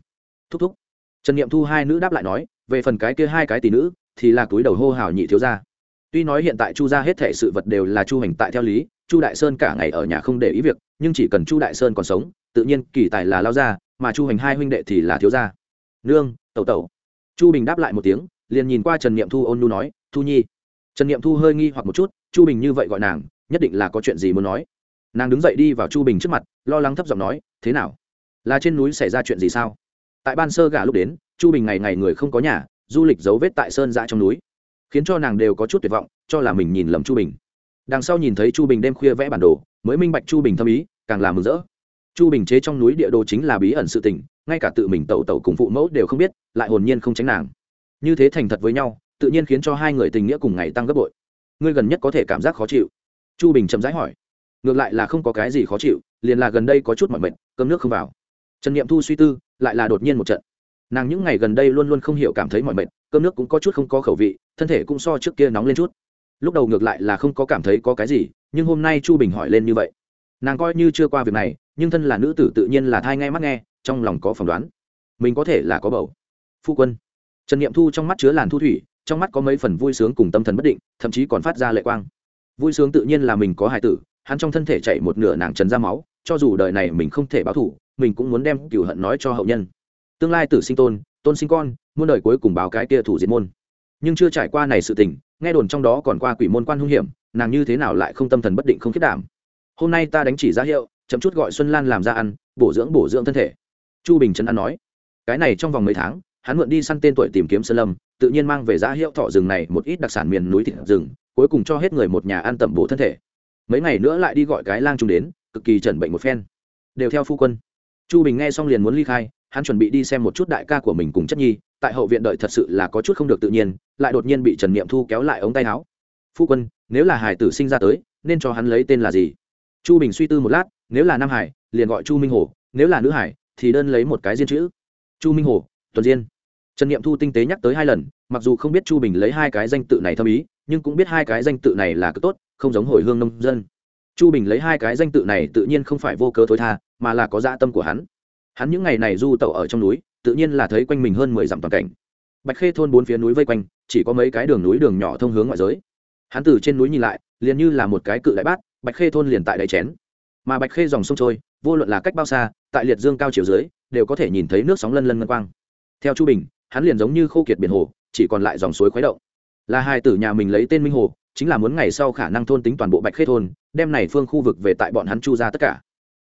Thúc thúc. Trần niệm thu hai nữ đáp lại nói, về phần cái kia hai cái tỷ nữ, thì là túi đầu hô hào nhị thiếu gia. Tuy nói hiện tại chu gia hết thể sự vật đều là chu hành tại theo lý, chu đại sơn cả ngày ở nhà không để ý việc, nhưng chỉ cần chu đại sơn còn sống tự nhiên kỳ tài là lao gia, mà chu hành hai huynh đệ thì là thiếu gia. Nương, tẩu tẩu. Chu bình đáp lại một tiếng, liền nhìn qua trần niệm thu ôn nu nói, thu nhi. Trần niệm thu hơi nghi hoặc một chút, chu bình như vậy gọi nàng, nhất định là có chuyện gì muốn nói. Nàng đứng dậy đi vào chu bình trước mặt, lo lắng thấp giọng nói, thế nào? Là trên núi xảy ra chuyện gì sao? Tại ban sơ gà lúc đến, chu bình ngày ngày người không có nhà, du lịch dấu vết tại sơn giã trong núi, khiến cho nàng đều có chút tuyệt vọng, cho là mình nhìn lầm chu bình. Đằng sau nhìn thấy chu bình đêm khuya vẽ bản đồ, mới minh bạch chu bình thâm ý, càng làm mừng rỡ chu bình chế trong núi địa đồ chính là bí ẩn sự tình, ngay cả tự mình tẩu tẩu cùng phụ mẫu đều không biết, lại hồn nhiên không tránh nàng. Như thế thành thật với nhau, tự nhiên khiến cho hai người tình nghĩa cùng ngày tăng gấp bội. Ngươi gần nhất có thể cảm giác khó chịu? Chu bình chậm rãi hỏi. Ngược lại là không có cái gì khó chịu, liền là gần đây có chút mọi mệnh cơm nước không vào. Trần n i ệ m thu suy tư, lại là đột nhiên một trận. Nàng những ngày gần đây luôn luôn không hiểu cảm thấy mọi mệnh cơm nước cũng có chút không có khẩu vị, thân thể cũng so trước kia nóng lên chút. Lúc đầu ngược lại là không có cảm thấy có cái gì, nhưng hôm nay chu bình hỏi lên như vậy. Nàng coi như chưa qua việc này nhưng thân là nữ tử tự nhiên là thai ngay mắt nghe, trong lòng có phỏng đoán. Mình có thể là có bầu. Phu quân. Trần n i ệ m thu trong mắt chứa làn thu thủy, trong mắt có mấy phần vui sướng cùng tâm thần bất định, thậm chí còn phát ra lệ quang. Vui sướng tự nhiên là mình có hài tử, hắn trong thân thể chạy một nửa nàng trần ra máu, cho dù đời này mình không thể báo thủ mình cũng muốn đem cửu hận nói cho hậu nhân. Tương lai tử sinh tôn tôn sinh con, muôn đời cuối cùng báo cái kia thủ diệt môn. Nhưng chưa trải qua này sự tình, nghe đồn trong đó còn qua quỷ môn quan hung hiểm, nàng như thế nào lại không tâm thần bất định không khiết đảm? Hôm nay ta đánh chỉ ra hiệu chậm chút gọi xuân lan làm ra ăn, bổ dưỡng bổ dưỡng thân thể. Chu bình trấn an nói, cái này trong vòng mấy tháng, hắn mượn đi săn tên tuổi tìm kiếm sơn lâm, tự nhiên mang về giá hiệu thọ rừng này một ít đặc sản miền núi thịt rừng, cuối cùng cho hết người một nhà ăn tẩm bổ thân thể. Mấy ngày nữa lại đi gọi cái lang trung đến, cực kỳ chẩn bệnh một phen. Đều theo phu quân. Chu bình nghe xong liền muốn ly khai, hắn chuẩn bị đi xem một chút đại ca của mình cùng chất nhi, tại hậu viện đợi thật sự là có chút không được tự nhiên, lại đột nhiên bị trần niệm thu kéo lại ống tay áo. Phu quân, nếu là hải tử sinh ra tới, nên cho hắn lấy tên là gì? Chu bình suy tư một lát nếu là nam hải, liền gọi chu minh hồ, nếu là nữ hải, thì đơn lấy một cái diên chữ. Chu minh hồ, tuần diên. Trần niệm thu tinh tế nhắc tới hai lần, mặc dù không biết chu bình lấy hai cái danh tự này thâm ý, nhưng cũng biết hai cái danh tự này là cực tốt, không giống hồi hương nông dân. Chu bình lấy hai cái danh tự này tự nhiên không phải vô cớ thối tha, mà là có dạ tâm của hắn. Hắn những ngày này du tẩu ở trong núi, tự nhiên là thấy quanh mình hơn mười dặm toàn cảnh. Bạch khê thôn bốn phía núi vây quanh, chỉ có mấy cái đường núi đường nhỏ thông hướng ngoại giới. Hắn từ trên núi nhìn lại, liền như là một cái cự đại bát, bạch khê thôn liền tại đáy chén mà bạch khê dòng sông trôi, vô luận là cách bao xa, tại liệt dương cao chiều dưới, đều có thể nhìn thấy nước sóng lân lân ngân quang. Theo chu bình, hắn liền giống như khô kiệt biển hồ, chỉ còn lại dòng suối khuấy động. Là hai tử nhà mình lấy tên minh hồ, chính là muốn ngày sau khả năng thôn tính toàn bộ bạch khê thôn, đem này phương khu vực về tại bọn hắn chu ra tất cả.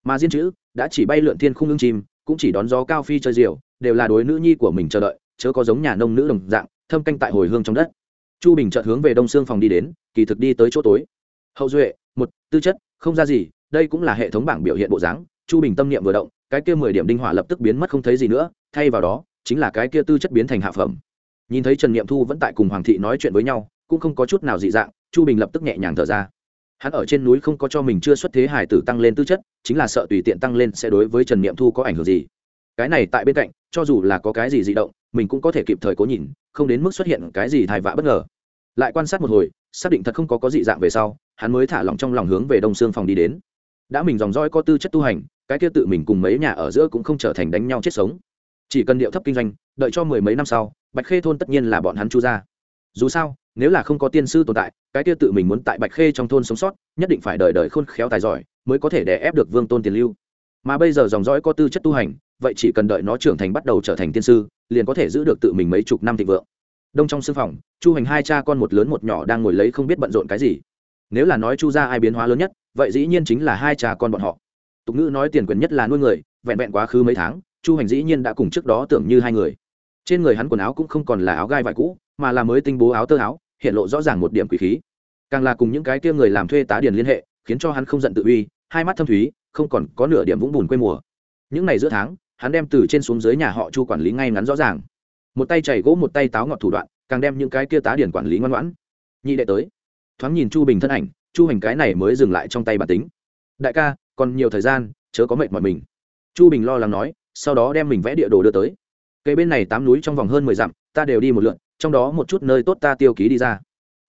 Mà diên chữ đã chỉ bay lượn thiên khung ưng chim, cũng chỉ đón gió cao phi chơi diều, đều là đối nữ nhi của mình chờ đợi, chớ có giống nhà nông nữ đồng dạng, thâm canh tại hồi hương trong đất. Chu bình chợt hướng về đông xương phòng đi đến, kỳ thực đi tới chỗ tối. Hậu duệ, một, tư chất, không ra gì đây cũng là hệ thống bảng biểu hiện bộ dáng, chu bình tâm niệm vừa động, cái kia mười điểm đinh hỏa lập tức biến mất không thấy gì nữa, thay vào đó, chính là cái kia tư chất biến thành hạ phẩm. Nhìn thấy trần niệm thu vẫn tại cùng hoàng thị nói chuyện với nhau, cũng không có chút nào dị dạng, chu bình lập tức nhẹ nhàng thở ra. Hắn ở trên núi không có cho mình chưa xuất thế hải tử tăng lên tư chất, chính là sợ tùy tiện tăng lên sẽ đối với trần niệm thu có ảnh hưởng gì. Cái này tại bên cạnh, cho dù là có cái gì dị động, mình cũng có thể kịp thời cố nhìn, không đến mức xuất hiện cái gì thai vạ bất ngờ. Lại quan sát một hồi, xác định thật không có có dị dạng về sau, hắn mới thả lỏng trong lòng hướng về đông xương phòng đi đến đã mình dòng dõi có tư chất tu hành, cái kia tự mình cùng mấy nhà ở giữa cũng không trở thành đánh nhau chết sống. Chỉ cần điệu thấp kinh doanh, đợi cho mười mấy năm sau, bạch khê thôn tất nhiên là bọn hắn chu ra. Dù sao, nếu là không có tiên sư tồn tại, cái kia tự mình muốn tại bạch khê trong thôn sống sót, nhất định phải đợi đợi khôn khéo tài giỏi mới có thể đè ép được vương tôn tiền lưu. Mà bây giờ dòng dõi có tư chất tu hành, vậy chỉ cần đợi nó trưởng thành bắt đầu trở thành tiên sư, liền có thể giữ được tự mình mấy chục năm thịnh vượng. Đông trong sư phòng, chu hành hai cha con một lớn một nhỏ đang ngồi lấy không biết bận rộn cái gì. Nếu là nói chu ra ai biến hóa lớn nhất vậy dĩ nhiên chính là hai cha con bọn họ. Tục ngữ nói tiền quyền nhất là nuôi người, vẹn vẹn quá khứ mấy tháng, chu hành dĩ nhiên đã cùng trước đó tưởng như hai người. Trên người hắn quần áo cũng không còn là áo gai vải cũ, mà là mới tinh bố áo tơ áo, hiện lộ rõ ràng một điểm quỷ khí. Càng là cùng những cái kia người làm thuê tá điền liên hệ, khiến cho hắn không giận tự uy, hai mắt thâm thúy, không còn có nửa điểm vũng bùn quê mùa. Những ngày giữa tháng, hắn đem từ trên xuống dưới nhà họ chu quản lý ngay ngắn rõ ràng. Một tay chảy gỗ một tay táo ngọt thủ đoạn, càng đem những cái kia tá điền quản lý ngoan ngoãn. Nhị đệ tới. Thoáng nhìn chu bình thân ảnh chu hành cái này mới dừng lại trong tay bản tính. Đại ca, còn nhiều thời gian, chớ có mệt mỏi mình. Chu bình lo lắng nói, sau đó đem mình vẽ địa đồ đưa tới. Cây bên này tám núi trong vòng hơn mười dặm, ta đều đi một lượn, trong đó một chút nơi tốt ta tiêu ký đi ra.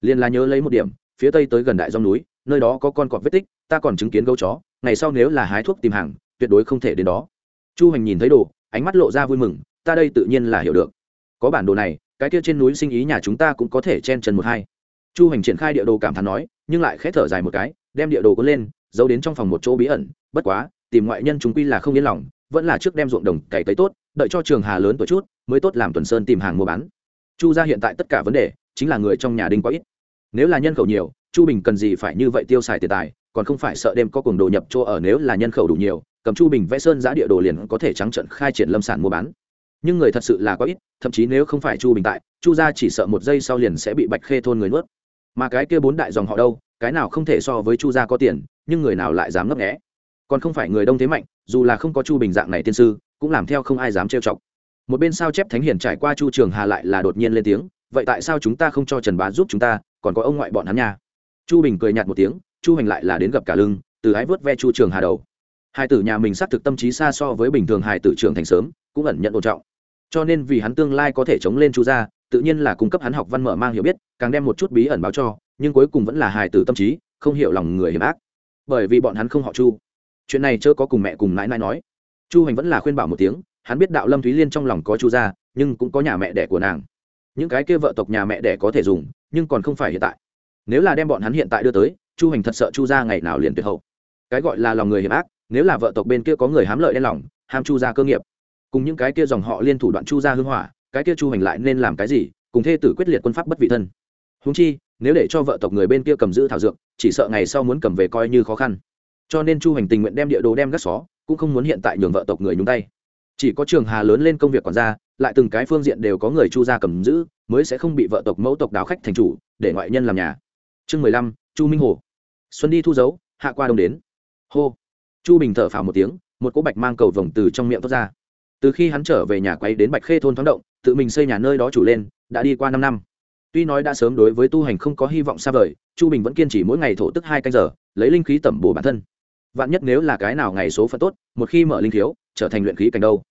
Liền là nhớ lấy một điểm, phía tây tới gần đại dòng núi, nơi đó có con cọp vết tích, ta còn chứng kiến gấu chó, ngày sau nếu là hái thuốc tìm hàng, tuyệt đối không thể đến đó. Chu hành nhìn thấy đồ, ánh mắt lộ ra vui mừng, ta đây tự nhiên là hiểu được. Có bản đồ này, cái kia trên núi sinh ý nhà chúng ta cũng có thể chen chân một hai. Chu hành triển khai địa đồ cảm thán nói nhưng lại khẽ thở dài một cái, đem địa đồ có lên, giấu đến trong phòng một chỗ bí ẩn. Bất quá, tìm ngoại nhân chúng quy là không yên lòng, vẫn là trước đem ruộng đồng cày tới tốt, đợi cho trường hà lớn tuổi chút, mới tốt làm tuần sơn tìm hàng mua bán. Chu ra hiện tại tất cả vấn đề, chính là người trong nhà đinh quá ít. Nếu là nhân khẩu nhiều, chu bình cần gì phải như vậy tiêu xài tiền tài, còn không phải sợ đêm có cuồng đồ nhập chỗ ở nếu là nhân khẩu đủ nhiều, cầm chu bình vẽ sơn giá địa đồ liền có thể trắng trận khai triển lâm sản mua bán. Nhưng người thật sự là có ít, thậm chí nếu không phải chu bình tại, chu gia chỉ sợ một giây sau liền sẽ bị bạch khê thôn người nuốt mà cái kia bốn đại dòng họ đâu, cái nào không thể so với chu gia có tiền, nhưng người nào lại dám ngấp nghẽ còn không phải người đông thế mạnh, dù là không có chu bình dạng này tiên sư, cũng làm theo không ai dám trêu chọc. Một bên sao chép thánh hiển trải qua chu trường hà lại là đột nhiên lên tiếng, vậy tại sao chúng ta không cho trần bá giúp chúng ta, còn có ông ngoại bọn hắn nha? Chu bình cười nhạt một tiếng, chu hành lại là đến gặp cả lưng, từ ái vớt ve chu trường hà đầu. Hai tử nhà mình xác thực tâm trí xa so với bình thường hài tử trưởng thành sớm, cũng ẩn nhận ổn trọng. Cho nên vì hắn tương lai có thể chống lên chu gia tự nhiên là cung cấp hắn học văn mở mang hiểu biết, càng đem một chút bí ẩn báo cho, nhưng cuối cùng vẫn là hài tử tâm trí, không hiểu lòng người hiểm ác. Bởi vì bọn hắn không họ chu. Chuyện này chớ có cùng mẹ cùng nãi nãi nói. Chu hành vẫn là khuyên bảo một tiếng, hắn biết đạo lâm thúy liên trong lòng có chu gia, nhưng cũng có nhà mẹ đẻ của nàng. Những cái kia vợ tộc nhà mẹ đẻ có thể dùng, nhưng còn không phải hiện tại. Nếu là đem bọn hắn hiện tại đưa tới, chu hành thật sợ chu gia ngày nào liền tuyệt hậu. Cái gọi là lòng người hiểm ác, nếu là vợ tộc bên kia có người hám lợi đen lòng, ham chu gia cơ nghiệp. Cùng những cái kia dòng họ liên thủ đoạn chu gia hưng hỏa cái kia chu hành lại nên làm cái gì, cùng thê tử quyết liệt quân pháp bất vị thân. Húng chi, nếu để cho vợ tộc người bên kia cầm giữ thảo dược, chỉ sợ ngày sau muốn cầm về coi như khó khăn. Cho nên chu hành tình nguyện đem địa đồ đem gác xó, cũng không muốn hiện tại nhường vợ tộc người nhúng tay. Chỉ có trường hà lớn lên công việc còn ra lại từng cái phương diện đều có người chu gia cầm giữ, mới sẽ không bị vợ tộc mẫu tộc đào khách thành chủ, để ngoại nhân làm nhà. Chương mười lăm, chu minh hồ. Xuân đi thu dấu, hạ qua đông đến. Hô. Chu bình thở phào một tiếng, một cỗ bạch mang cầu vồng từ trong miệng thoát ra từ khi hắn trở về nhà quay đến bạch khê thôn thoáng động, tự mình xây nhà nơi đó chủ lên, đã đi qua năm năm. Tuy nói đã sớm đối với tu hành không có hy vọng xa vời, chu bình vẫn kiên trì mỗi ngày thổ tức hai canh giờ, lấy linh khí tẩm bổ bản thân. Vạn nhất nếu là cái nào ngày số phận tốt, một khi mở linh thiếu, trở thành luyện khí cảnh đâu?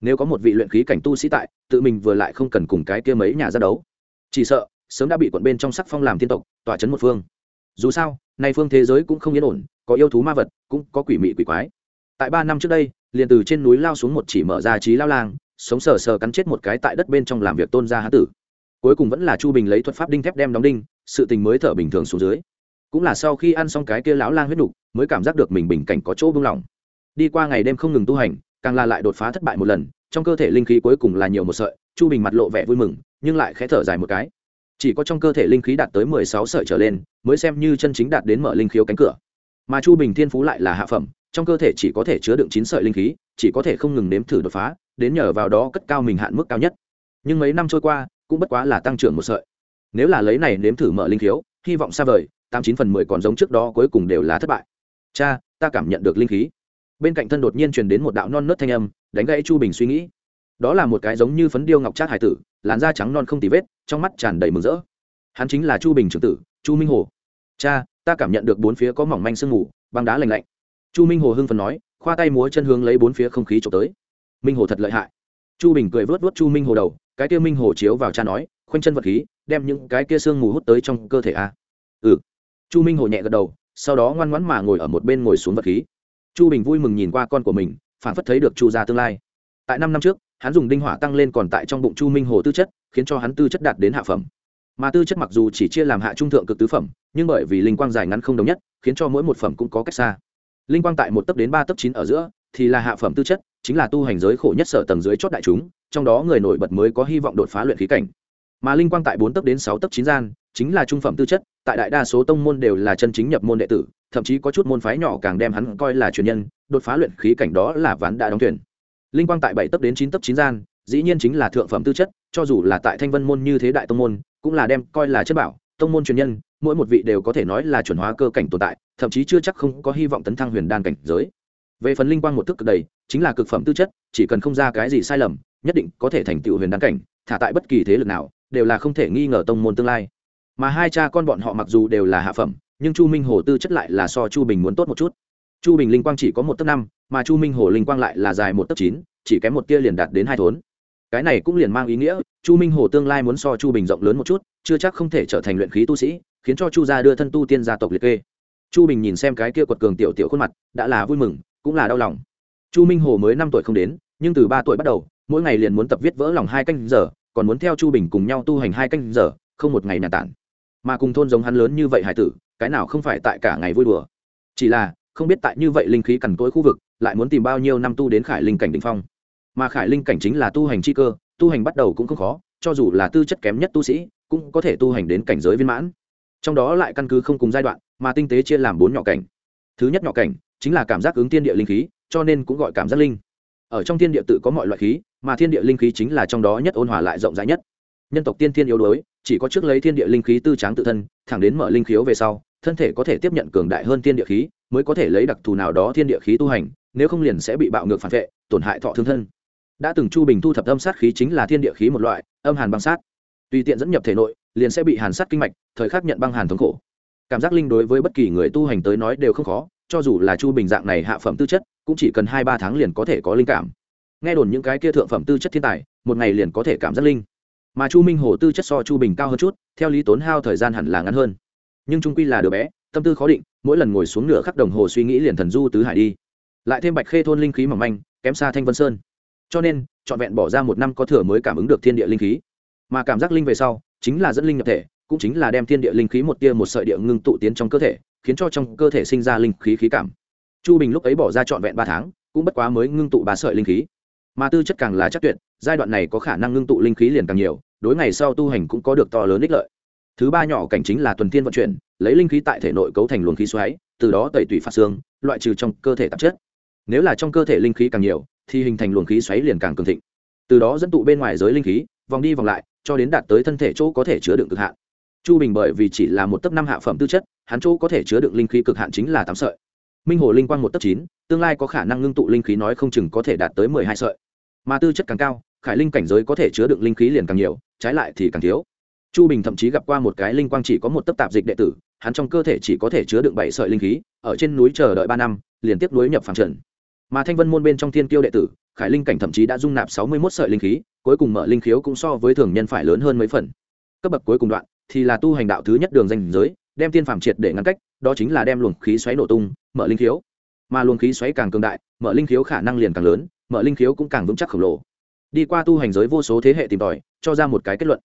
Nếu có một vị luyện khí cảnh tu sĩ tại, tự mình vừa lại không cần cùng cái kia mấy nhà ra đấu. Chỉ sợ, sớm đã bị quận bên trong sắc phong làm tiên tộc, tỏa chấn một phương. Dù sao, nay phương thế giới cũng không yên ổn, có yêu thú ma vật, cũng có quỷ mị quỷ quái. Tại ba năm trước đây liền từ trên núi lao xuống một chỉ mở ra trí lao lang, sống sờ sờ cắn chết một cái tại đất bên trong làm việc tôn gia hán tử. Cuối cùng vẫn là chu bình lấy thuật pháp đinh thép đem đóng đinh, sự tình mới thở bình thường xuống dưới. Cũng là sau khi ăn xong cái kia lão lang huyết đục mới cảm giác được mình bình cảnh có chỗ buông lỏng. Đi qua ngày đêm không ngừng tu hành, càng là lại đột phá thất bại một lần, trong cơ thể linh khí cuối cùng là nhiều một sợi, chu bình mặt lộ vẻ vui mừng, nhưng lại khẽ thở dài một cái. Chỉ có trong cơ thể linh khí đạt tới mười sáu sợi trở lên, mới xem như chân chính đạt đến mở linh khiếu cánh cửa. Mà chu bình thiên phú lại là hạ phẩm trong cơ thể chỉ có thể chứa đựng chín sợi linh khí, chỉ có thể không ngừng nếm thử đột phá, đến nhờ vào đó cất cao mình hạn mức cao nhất. Nhưng mấy năm trôi qua, cũng bất quá là tăng trưởng một sợi. Nếu là lấy này nếm thử mở linh khiếu, hy vọng xa vời, tám chín phần mười còn giống trước đó cuối cùng đều là thất bại. Cha, ta cảm nhận được linh khí. Bên cạnh thân đột nhiên truyền đến một đạo non nớt thanh âm, đánh gãy chu bình suy nghĩ. Đó là một cái giống như phấn điêu ngọc trát hải tử, làn da trắng non không tì vết, trong mắt tràn đầy mừng rỡ. Hắn chính là chu bình trưởng tử, chu minh hồ. Cha, ta cảm nhận được bốn phía có mỏng manh sương mù, băng đá lành lạnh chu minh hồ hưng phần nói, khoa tay múa chân hướng lấy bốn phía không khí trộm tới. Minh hồ thật lợi hại. Chu bình cười vớt vớt chu minh hồ đầu, cái kia minh hồ chiếu vào cha nói, khoanh chân vật khí, đem những cái kia sương mù hút tới trong cơ thể a. Ừ. Chu minh hồ nhẹ gật đầu, sau đó ngoan ngoãn mà ngồi ở một bên ngồi xuống vật khí. Chu bình vui mừng nhìn qua con của mình, phản phất thấy được chu gia tương lai. Tại năm năm trước, hắn dùng đinh hỏa tăng lên còn tại trong bụng chu minh hồ tư chất, khiến cho hắn tư chất đạt đến hạ phẩm. Mà tư chất mặc dù chỉ chia làm hạ trung thượng cực tứ phẩm, nhưng bởi vì linh quang dài ngắn không đồng nhất, khiến cho mỗi một phẩm cũng có cách xa linh quang tại một tấp đến ba tấp chín ở giữa, thì là hạ phẩm tư chất, chính là tu hành giới khổ nhất sở tầng dưới chót đại chúng, trong đó người nổi bật mới có hy vọng đột phá luyện khí cảnh. Mà linh quang tại bốn tấp đến sáu tấp chín gian, chính là trung phẩm tư chất, tại đại đa số tông môn đều là chân chính nhập môn đệ tử, thậm chí có chút môn phái nhỏ càng đem hắn coi là truyền nhân, đột phá luyện khí cảnh đó là ván đã đóng thuyền. Linh quang tại bảy tấp đến chín tấp chín gian, dĩ nhiên chính là thượng phẩm tư chất, cho dù là tại thanh vân môn như thế đại tông môn, cũng là đem coi là chất bảo tông môn truyền nhân, mỗi một vị đều có thể nói là chuẩn hóa cơ cảnh tồn tại, thậm chí chưa chắc không có hy vọng tấn thăng huyền đan cảnh giới. Về phần linh quang một thức cực đầy, chính là cực phẩm tư chất, chỉ cần không ra cái gì sai lầm, nhất định có thể thành tựu huyền đan cảnh, thả tại bất kỳ thế lực nào, đều là không thể nghi ngờ tông môn tương lai. Mà hai cha con bọn họ mặc dù đều là hạ phẩm, nhưng chu minh hồ tư chất lại là so chu bình muốn tốt một chút. Chu bình linh quang chỉ có một tấc năm, mà chu minh hồ linh quang lại là dài một tấc chín, chỉ kém một tia liền đạt đến hai thốn cái này cũng liền mang ý nghĩa, chu minh hồ tương lai muốn so chu bình rộng lớn một chút, chưa chắc không thể trở thành luyện khí tu sĩ, khiến cho chu gia đưa thân tu tiên gia tộc liệt kê. Chu bình nhìn xem cái kia quật cường tiểu tiểu khuôn mặt, đã là vui mừng, cũng là đau lòng. Chu minh hồ mới năm tuổi không đến, nhưng từ ba tuổi bắt đầu, mỗi ngày liền muốn tập viết vỡ lòng hai canh giờ, còn muốn theo chu bình cùng nhau tu hành hai canh giờ, không một ngày nhà tản. Mà cùng thôn giống hắn lớn như vậy hải tử, cái nào không phải tại cả ngày vui đùa. Chỉ là, không biết tại như vậy linh khí cằn cỗi khu vực, lại muốn tìm bao nhiêu năm tu đến khải linh cảnh đỉnh phong mà khải linh cảnh chính là tu hành chi cơ, tu hành bắt đầu cũng không khó, cho dù là tư chất kém nhất tu sĩ, cũng có thể tu hành đến cảnh giới viên mãn. Trong đó lại căn cứ không cùng giai đoạn, mà tinh tế chia làm bốn nhỏ cảnh. Thứ nhất nhỏ cảnh chính là cảm giác ứng tiên địa linh khí, cho nên cũng gọi cảm giác linh. Ở trong thiên địa tự có mọi loại khí, mà thiên địa linh khí chính là trong đó nhất ôn hòa lại rộng rãi nhất. Nhân tộc tiên thiên yếu đuối, chỉ có trước lấy thiên địa linh khí tư tráng tự thân, thẳng đến mở linh khiếu về sau, thân thể có thể tiếp nhận cường đại hơn thiên địa khí, mới có thể lấy đặc thù nào đó thiên địa khí tu hành, nếu không liền sẽ bị bạo ngược phản vệ, tổn hại thọ thương thân đã từng chu bình thu thập âm sát khí chính là thiên địa khí một loại, âm hàn băng sát. Tùy tiện dẫn nhập thể nội, liền sẽ bị hàn sát kinh mạch, thời khắc nhận băng hàn thống khổ. Cảm giác linh đối với bất kỳ người tu hành tới nói đều không khó, cho dù là chu bình dạng này hạ phẩm tư chất, cũng chỉ cần hai ba tháng liền có thể có linh cảm. Nghe đồn những cái kia thượng phẩm tư chất thiên tài, một ngày liền có thể cảm giác linh. Mà chu minh hồ tư chất so chu bình cao hơn chút, theo lý tốn hao thời gian hẳn là ngắn hơn. Nhưng trung quy là đứa bé, tâm tư khó định, mỗi lần ngồi xuống nửa khắc đồng hồ suy nghĩ liền thần du tứ hải đi. Lại thêm bạch khê thôn linh khí mỏng manh, kém xa thanh vân sơn cho nên, trọn vẹn bỏ ra một năm có thừa mới cảm ứng được thiên địa linh khí. Mà cảm giác linh về sau, chính là dẫn linh nhập thể, cũng chính là đem thiên địa linh khí một tia một sợi địa ngưng tụ tiến trong cơ thể, khiến cho trong cơ thể sinh ra linh khí khí cảm. Chu bình lúc ấy bỏ ra trọn vẹn ba tháng, cũng bất quá mới ngưng tụ ba sợi linh khí. Mà tư chất càng là chắc tuyệt, giai đoạn này có khả năng ngưng tụ linh khí liền càng nhiều, đối ngày sau tu hành cũng có được to lớn ích lợi. Thứ ba nhỏ cảnh chính là tuần thiên vận chuyển, lấy linh khí tại thể nội cấu thành luồng khí xoáy, từ đó tẩy tủy phát xương, loại trừ trong cơ thể tạp chất. Nếu là trong cơ thể linh khí càng nhiều thì hình thành luồng khí xoáy liền càng cường thịnh. Từ đó dẫn tụ bên ngoài giới linh khí, vòng đi vòng lại, cho đến đạt tới thân thể chỗ có thể chứa đựng cực hạn. Chu bình bởi vì chỉ là một tấc năm hạ phẩm tư chất, hắn chỗ có thể chứa đựng linh khí cực hạn chính là tám sợi. Minh hồ linh quang một tấc chín, tương lai có khả năng ngưng tụ linh khí nói không chừng có thể đạt tới mười hai sợi. Mà tư chất càng cao, khải linh cảnh giới có thể chứa đựng linh khí liền càng nhiều, trái lại thì càng thiếu. Chu bình thậm chí gặp qua một cái linh quang chỉ có một tấc tạp dịch đệ tử, hắn trong cơ thể chỉ có thể chứa đựng bảy sợi linh khí, ở trên núi chờ đợi ba năm, liền tiếp nối nhập phẳng trần mà thanh vân môn bên trong thiên kiêu đệ tử, khải linh cảnh thậm chí đã dung nạp sáu mươi một sợi linh khí, cuối cùng mở linh khiếu cũng so với thường nhân phải lớn hơn mấy phần. Cấp bậc cuối cùng đoạn thì là tu hành đạo thứ nhất đường danh giới, đem tiên phàm triệt để ngăn cách, đó chính là đem luồng khí xoáy nổ tung, mở linh khiếu. Mà luồng khí xoáy càng cường đại, mở linh khiếu khả năng liền càng lớn, mở linh khiếu cũng càng vững chắc khổng lồ. Đi qua tu hành giới vô số thế hệ tìm tòi, cho ra một cái kết luận.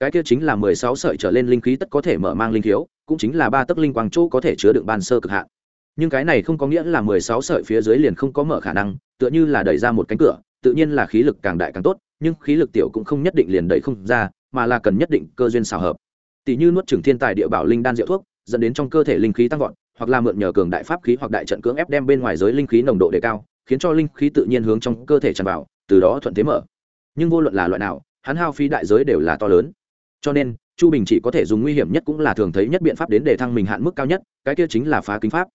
Cái kia chính là mười sáu sợi trở lên linh khí tất có thể mở mang linh khiếu, cũng chính là ba tấc linh quang chỗ có thể chứa đựng ban sơ cực hạn nhưng cái này không có nghĩa là mười sáu sợi phía dưới liền không có mở khả năng, tựa như là đẩy ra một cánh cửa, tự nhiên là khí lực càng đại càng tốt, nhưng khí lực tiểu cũng không nhất định liền đẩy không ra, mà là cần nhất định cơ duyên xào hợp. Tỷ như nuốt trừng thiên tài địa bảo linh đan rượu thuốc, dẫn đến trong cơ thể linh khí tăng vọt, hoặc là mượn nhờ cường đại pháp khí hoặc đại trận cưỡng ép đem bên ngoài giới linh khí nồng độ đề cao, khiến cho linh khí tự nhiên hướng trong cơ thể tràn vào, từ đó thuận thế mở. Nhưng vô luận là loại nào, hắn hao phí đại giới đều là to lớn. Cho nên, chu bình chỉ có thể dùng nguy hiểm nhất cũng là thường thấy nhất biện pháp đến để thăng mình hạn mức cao nhất, cái kia chính là phá kính pháp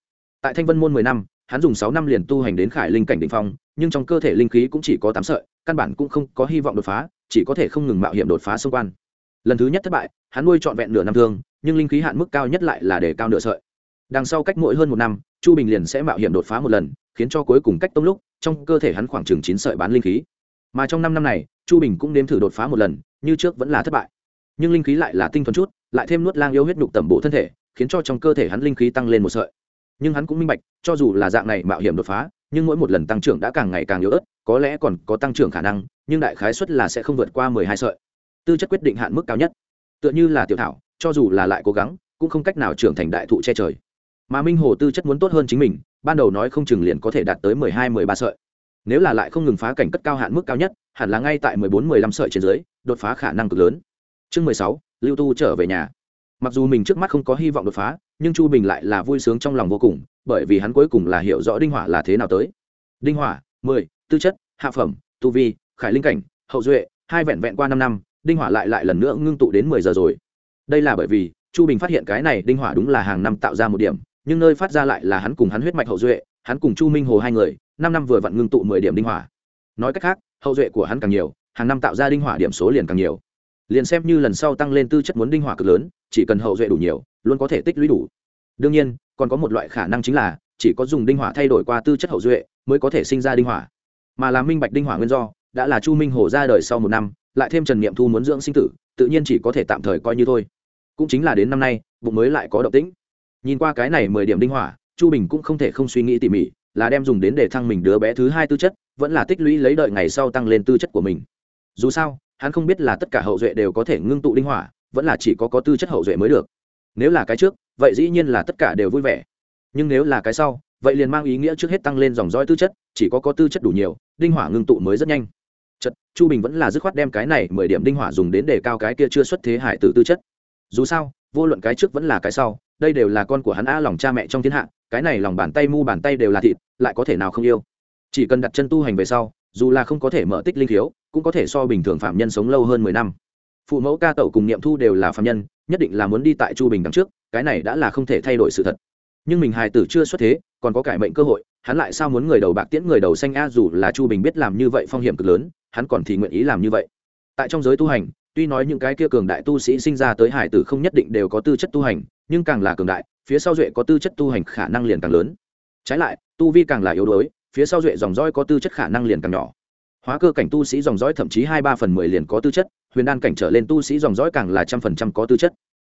tại thanh vân môn mười năm, hắn dùng sáu năm liền tu hành đến khải linh cảnh đ ỉ n h phong, nhưng trong cơ thể linh khí cũng chỉ có tám sợi, căn bản cũng không có hy vọng đột phá, chỉ có thể không ngừng mạo hiểm đột phá xung quan lần thứ nhất thất bại, hắn nuôi trọn vẹn nửa năm thương, nhưng linh khí hạn mức cao nhất lại là để cao nửa sợi. Đằng sau cách mỗi hơn một năm, chu bình liền sẽ mạo hiểm đột phá một lần, khiến cho cuối cùng cách tông lúc, trong cơ thể hắn khoảng chừng chín sợi bán linh khí. Mà trong năm năm này, chu bình cũng nếm thử đột phá một lần, như trước vẫn là thất bại. Nhưng linh khí lại là tinh thuần chút, lại thêm nuốt lang yêu huyết nhục tẩm bộ thân thể, khiến cho trong cơ thể hắn linh khí tăng lên một sợi nhưng hắn cũng minh bạch, cho dù là dạng này mạo hiểm đột phá, nhưng mỗi một lần tăng trưởng đã càng ngày càng yếu ớt, có lẽ còn có tăng trưởng khả năng, nhưng đại khái suất là sẽ không vượt qua mười hai sợi. Tư chất quyết định hạn mức cao nhất. Tựa như là tiểu thảo, cho dù là lại cố gắng, cũng không cách nào trưởng thành đại thụ che trời. Mà minh hồ tư chất muốn tốt hơn chính mình, ban đầu nói không chừng liền có thể đạt tới mười hai, mười ba sợi. Nếu là lại không ngừng phá cảnh cất cao hạn mức cao nhất, hẳn là ngay tại mười bốn, mười lăm sợi trên dưới, đột phá khả năng cực lớn. Chương mười sáu, lưu tu trở về nhà mặc dù mình trước mắt không có hy vọng đột phá, nhưng chu bình lại là vui sướng trong lòng vô cùng, bởi vì hắn cuối cùng là hiểu rõ đinh hỏa là thế nào tới. Đinh hỏa, mười, tư chất, hạ phẩm, tu vi, khải linh cảnh, hậu duệ, hai vẹn vẹn qua năm năm, đinh hỏa lại lại lần nữa ngưng tụ đến mười giờ rồi. Đây là bởi vì, chu bình phát hiện cái này đinh hỏa đúng là hàng năm tạo ra một điểm, nhưng nơi phát ra lại là hắn cùng hắn huyết mạch hậu duệ, hắn cùng chu minh hồ hai người, năm năm vừa vặn ngưng tụ mười điểm đinh hỏa. Nói cách khác, hậu duệ của hắn càng nhiều, hàng năm tạo ra đinh hỏa điểm số liền càng nhiều liền xem như lần sau tăng lên tư chất muốn đinh hỏa cực lớn, chỉ cần hậu duệ đủ nhiều, luôn có thể tích lũy đủ. Đương nhiên, còn có một loại khả năng chính là, chỉ có dùng đinh hỏa thay đổi qua tư chất hậu duệ, mới có thể sinh ra đinh hỏa. Mà làm minh bạch đinh hỏa nguyên do, đã là chu minh hồ ra đời sau một năm, lại thêm trần niệm thu muốn dưỡng sinh tử, tự nhiên chỉ có thể tạm thời coi như thôi. Cũng chính là đến năm nay, bụng mới lại có động tĩnh. Nhìn qua cái này mười điểm đinh hỏa, chu bình cũng không thể không suy nghĩ tỉ mỉ, là đem dùng đến để thăng mình đứa bé thứ hai tư chất, vẫn là tích lũy lấy đợi ngày sau tăng lên tư chất của mình. Dù sao hắn không biết là tất cả hậu duệ đều có thể ngưng tụ đinh hỏa, vẫn là chỉ có có tư chất hậu duệ mới được. Nếu là cái trước, vậy dĩ nhiên là tất cả đều vui vẻ. Nhưng nếu là cái sau, vậy liền mang ý nghĩa trước hết tăng lên dòng dõi tư chất, chỉ có có tư chất đủ nhiều đinh hỏa ngưng tụ mới rất nhanh. Chật chu bình vẫn là dứt khoát đem cái này mười điểm đinh hỏa dùng đến để cao cái kia chưa xuất thế hải tử tư chất. Dù sao, vô luận cái trước vẫn là cái sau, đây đều là con của hắn a lòng cha mẹ trong thiên hạ, cái này lòng bàn tay mu bàn tay đều là thịt, lại có thể nào không yêu. Chỉ cần đặt chân tu hành về sau, dù là không có thể mở tích linh thiếu cũng có thể so bình thường phạm nhân sống lâu hơn mười năm. Phụ mẫu ca tẩu cùng niệm thu đều là phạm nhân, nhất định là muốn đi tại chu bình đằng trước, cái này đã là không thể thay đổi sự thật. Nhưng mình hài tử chưa xuất thế, còn có cải mệnh cơ hội, hắn lại sao muốn người đầu bạc tiễn người đầu xanh a, dù là chu bình biết làm như vậy phong hiểm cực lớn, hắn còn thì nguyện ý làm như vậy. Tại trong giới tu hành, tuy nói những cái kia cường đại tu sĩ sinh ra tới hải tử không nhất định đều có tư chất tu hành, nhưng càng là cường đại, phía sau duệ có tư chất tu hành khả năng liền càng lớn. Trái lại, tu vi càng là yếu đuối, phía sau duệ dòng dõi có tư chất khả năng liền càng nhỏ hóa cơ cảnh tu sĩ dòng dõi thậm chí hai ba phần mười liền có tư chất, huyền đan cảnh trở lên tu sĩ dòng dõi càng là trăm phần trăm có tư chất.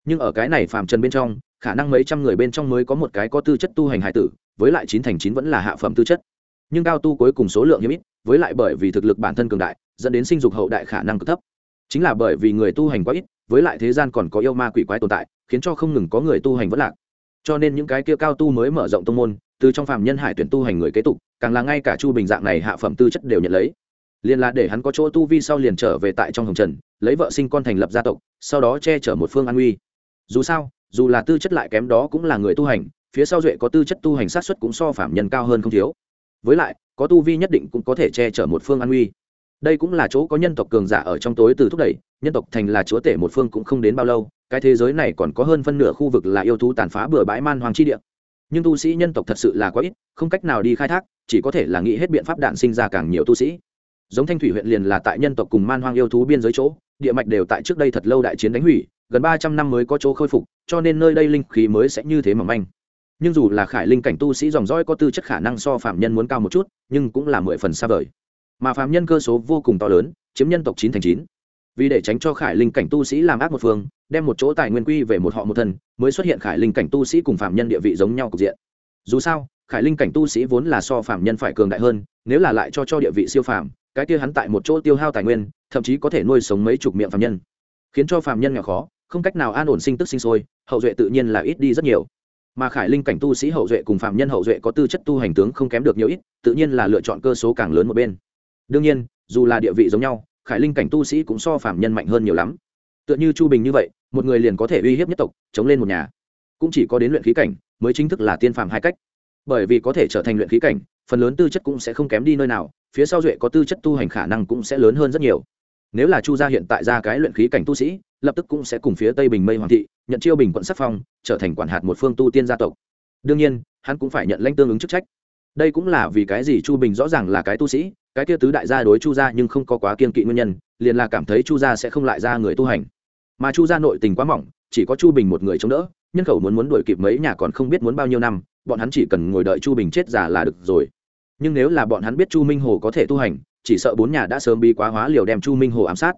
Nhưng ở cái này Phạm trần bên trong, khả năng mấy trăm người bên trong mới có một cái có tư chất tu hành hải tử, với lại chín thành chín vẫn là hạ phẩm tư chất. Nhưng cao tu cuối cùng số lượng hiếm ít, với lại bởi vì thực lực bản thân cường đại, dẫn đến sinh dục hậu đại khả năng cực thấp. Chính là bởi vì người tu hành quá ít, với lại thế gian còn có yêu ma quỷ quái tồn tại, khiến cho không ngừng có người tu hành vất lạc. Cho nên những cái kia cao tu mới mở rộng tông môn, từ trong phạm nhân hải tuyển tu hành người kế tục, càng là ngay cả chu bình dạng này hạ phẩm tư chất đều nhận lấy liền là để hắn có chỗ tu vi sau liền trở về tại trong hồng trần, lấy vợ sinh con thành lập gia tộc, sau đó che chở một phương an uy dù sao, dù là tư chất lại kém đó cũng là người tu hành, phía sau duệ có tư chất tu hành sát xuất cũng so phạm nhân cao hơn không thiếu. Với lại, có tu vi nhất định cũng có thể che chở một phương an uy đây cũng là chỗ có nhân tộc cường giả ở trong tối từ thúc đẩy, nhân tộc thành là chúa tể một phương cũng không đến bao lâu, cái thế giới này còn có hơn phân nửa khu vực là yêu thú tàn phá bừa bãi man hoàng chi địa. Nhưng tu sĩ nhân tộc thật sự là quá ít, không cách nào đi khai thác, chỉ có thể là nghĩ hết biện pháp đạn sinh ra càng nhiều tu sĩ giống thanh thủy huyện liền là tại nhân tộc cùng man hoang yêu thú biên giới chỗ, địa mạch đều tại trước đây thật lâu đại chiến đánh hủy, gần ba trăm năm mới có chỗ khôi phục, cho nên nơi đây linh khí mới sẽ như thế mà manh. Nhưng dù là khải linh cảnh tu sĩ dòng dõi có tư chất khả năng so phạm nhân muốn cao một chút, nhưng cũng là mười phần xa vời. Mà phạm nhân cơ số vô cùng to lớn, chiếm nhân tộc chín thành chín. Vì để tránh cho khải linh cảnh tu sĩ làm ác một phương, đem một chỗ tài nguyên quy về một họ một thân, mới xuất hiện khải linh cảnh tu sĩ cùng phạm nhân địa vị giống nhau cục diện. Dù sao, khải linh cảnh tu sĩ vốn là so phạm nhân phải cường đại hơn, nếu là lại cho cho địa vị siêu phạm cái kia hắn tại một chỗ tiêu hao tài nguyên, thậm chí có thể nuôi sống mấy chục miệng phạm nhân. Khiến cho phạm nhân nghèo khó, không cách nào an ổn sinh tức sinh sôi, hậu duệ tự nhiên là ít đi rất nhiều. Mà khải linh cảnh tu sĩ hậu duệ cùng phạm nhân hậu duệ có tư chất tu hành tướng không kém được nhiều ít, tự nhiên là lựa chọn cơ số càng lớn một bên. Đương nhiên, dù là địa vị giống nhau, khải linh cảnh tu sĩ cũng so phạm nhân mạnh hơn nhiều lắm. Tựa như chu bình như vậy, một người liền có thể uy hiếp nhất tộc, chống lên một nhà. Cũng chỉ có đến luyện khí cảnh, mới chính thức là tiên phàm hai cách. Bởi vì có thể trở thành luyện khí cảnh phần lớn tư chất cũng sẽ không kém đi nơi nào, phía sau duệ có tư chất tu hành khả năng cũng sẽ lớn hơn rất nhiều. Nếu là chu gia hiện tại ra cái luyện khí cảnh tu sĩ, lập tức cũng sẽ cùng phía tây bình mây hoàng thị, nhận chiêu bình quận sắc phong, trở thành quản hạt một phương tu tiên gia tộc. Đương nhiên, hắn cũng phải nhận lãnh tương ứng chức trách. Đây cũng là vì cái gì chu bình rõ ràng là cái tu sĩ, cái kia tứ đại gia đối chu gia nhưng không có quá kiên kỵ nguyên nhân, liền là cảm thấy chu gia sẽ không lại ra người tu hành. Mà chu gia nội tình quá mỏng, chỉ có chu bình một người chống đỡ, nhân khẩu muốn muốn đuổi kịp mấy nhà còn không biết muốn bao nhiêu năm, bọn hắn chỉ cần ngồi đợi chu bình chết già là được rồi nhưng nếu là bọn hắn biết chu minh hồ có thể tu hành, chỉ sợ bốn nhà đã sớm bị quá hóa liều đem chu minh hồ ám sát.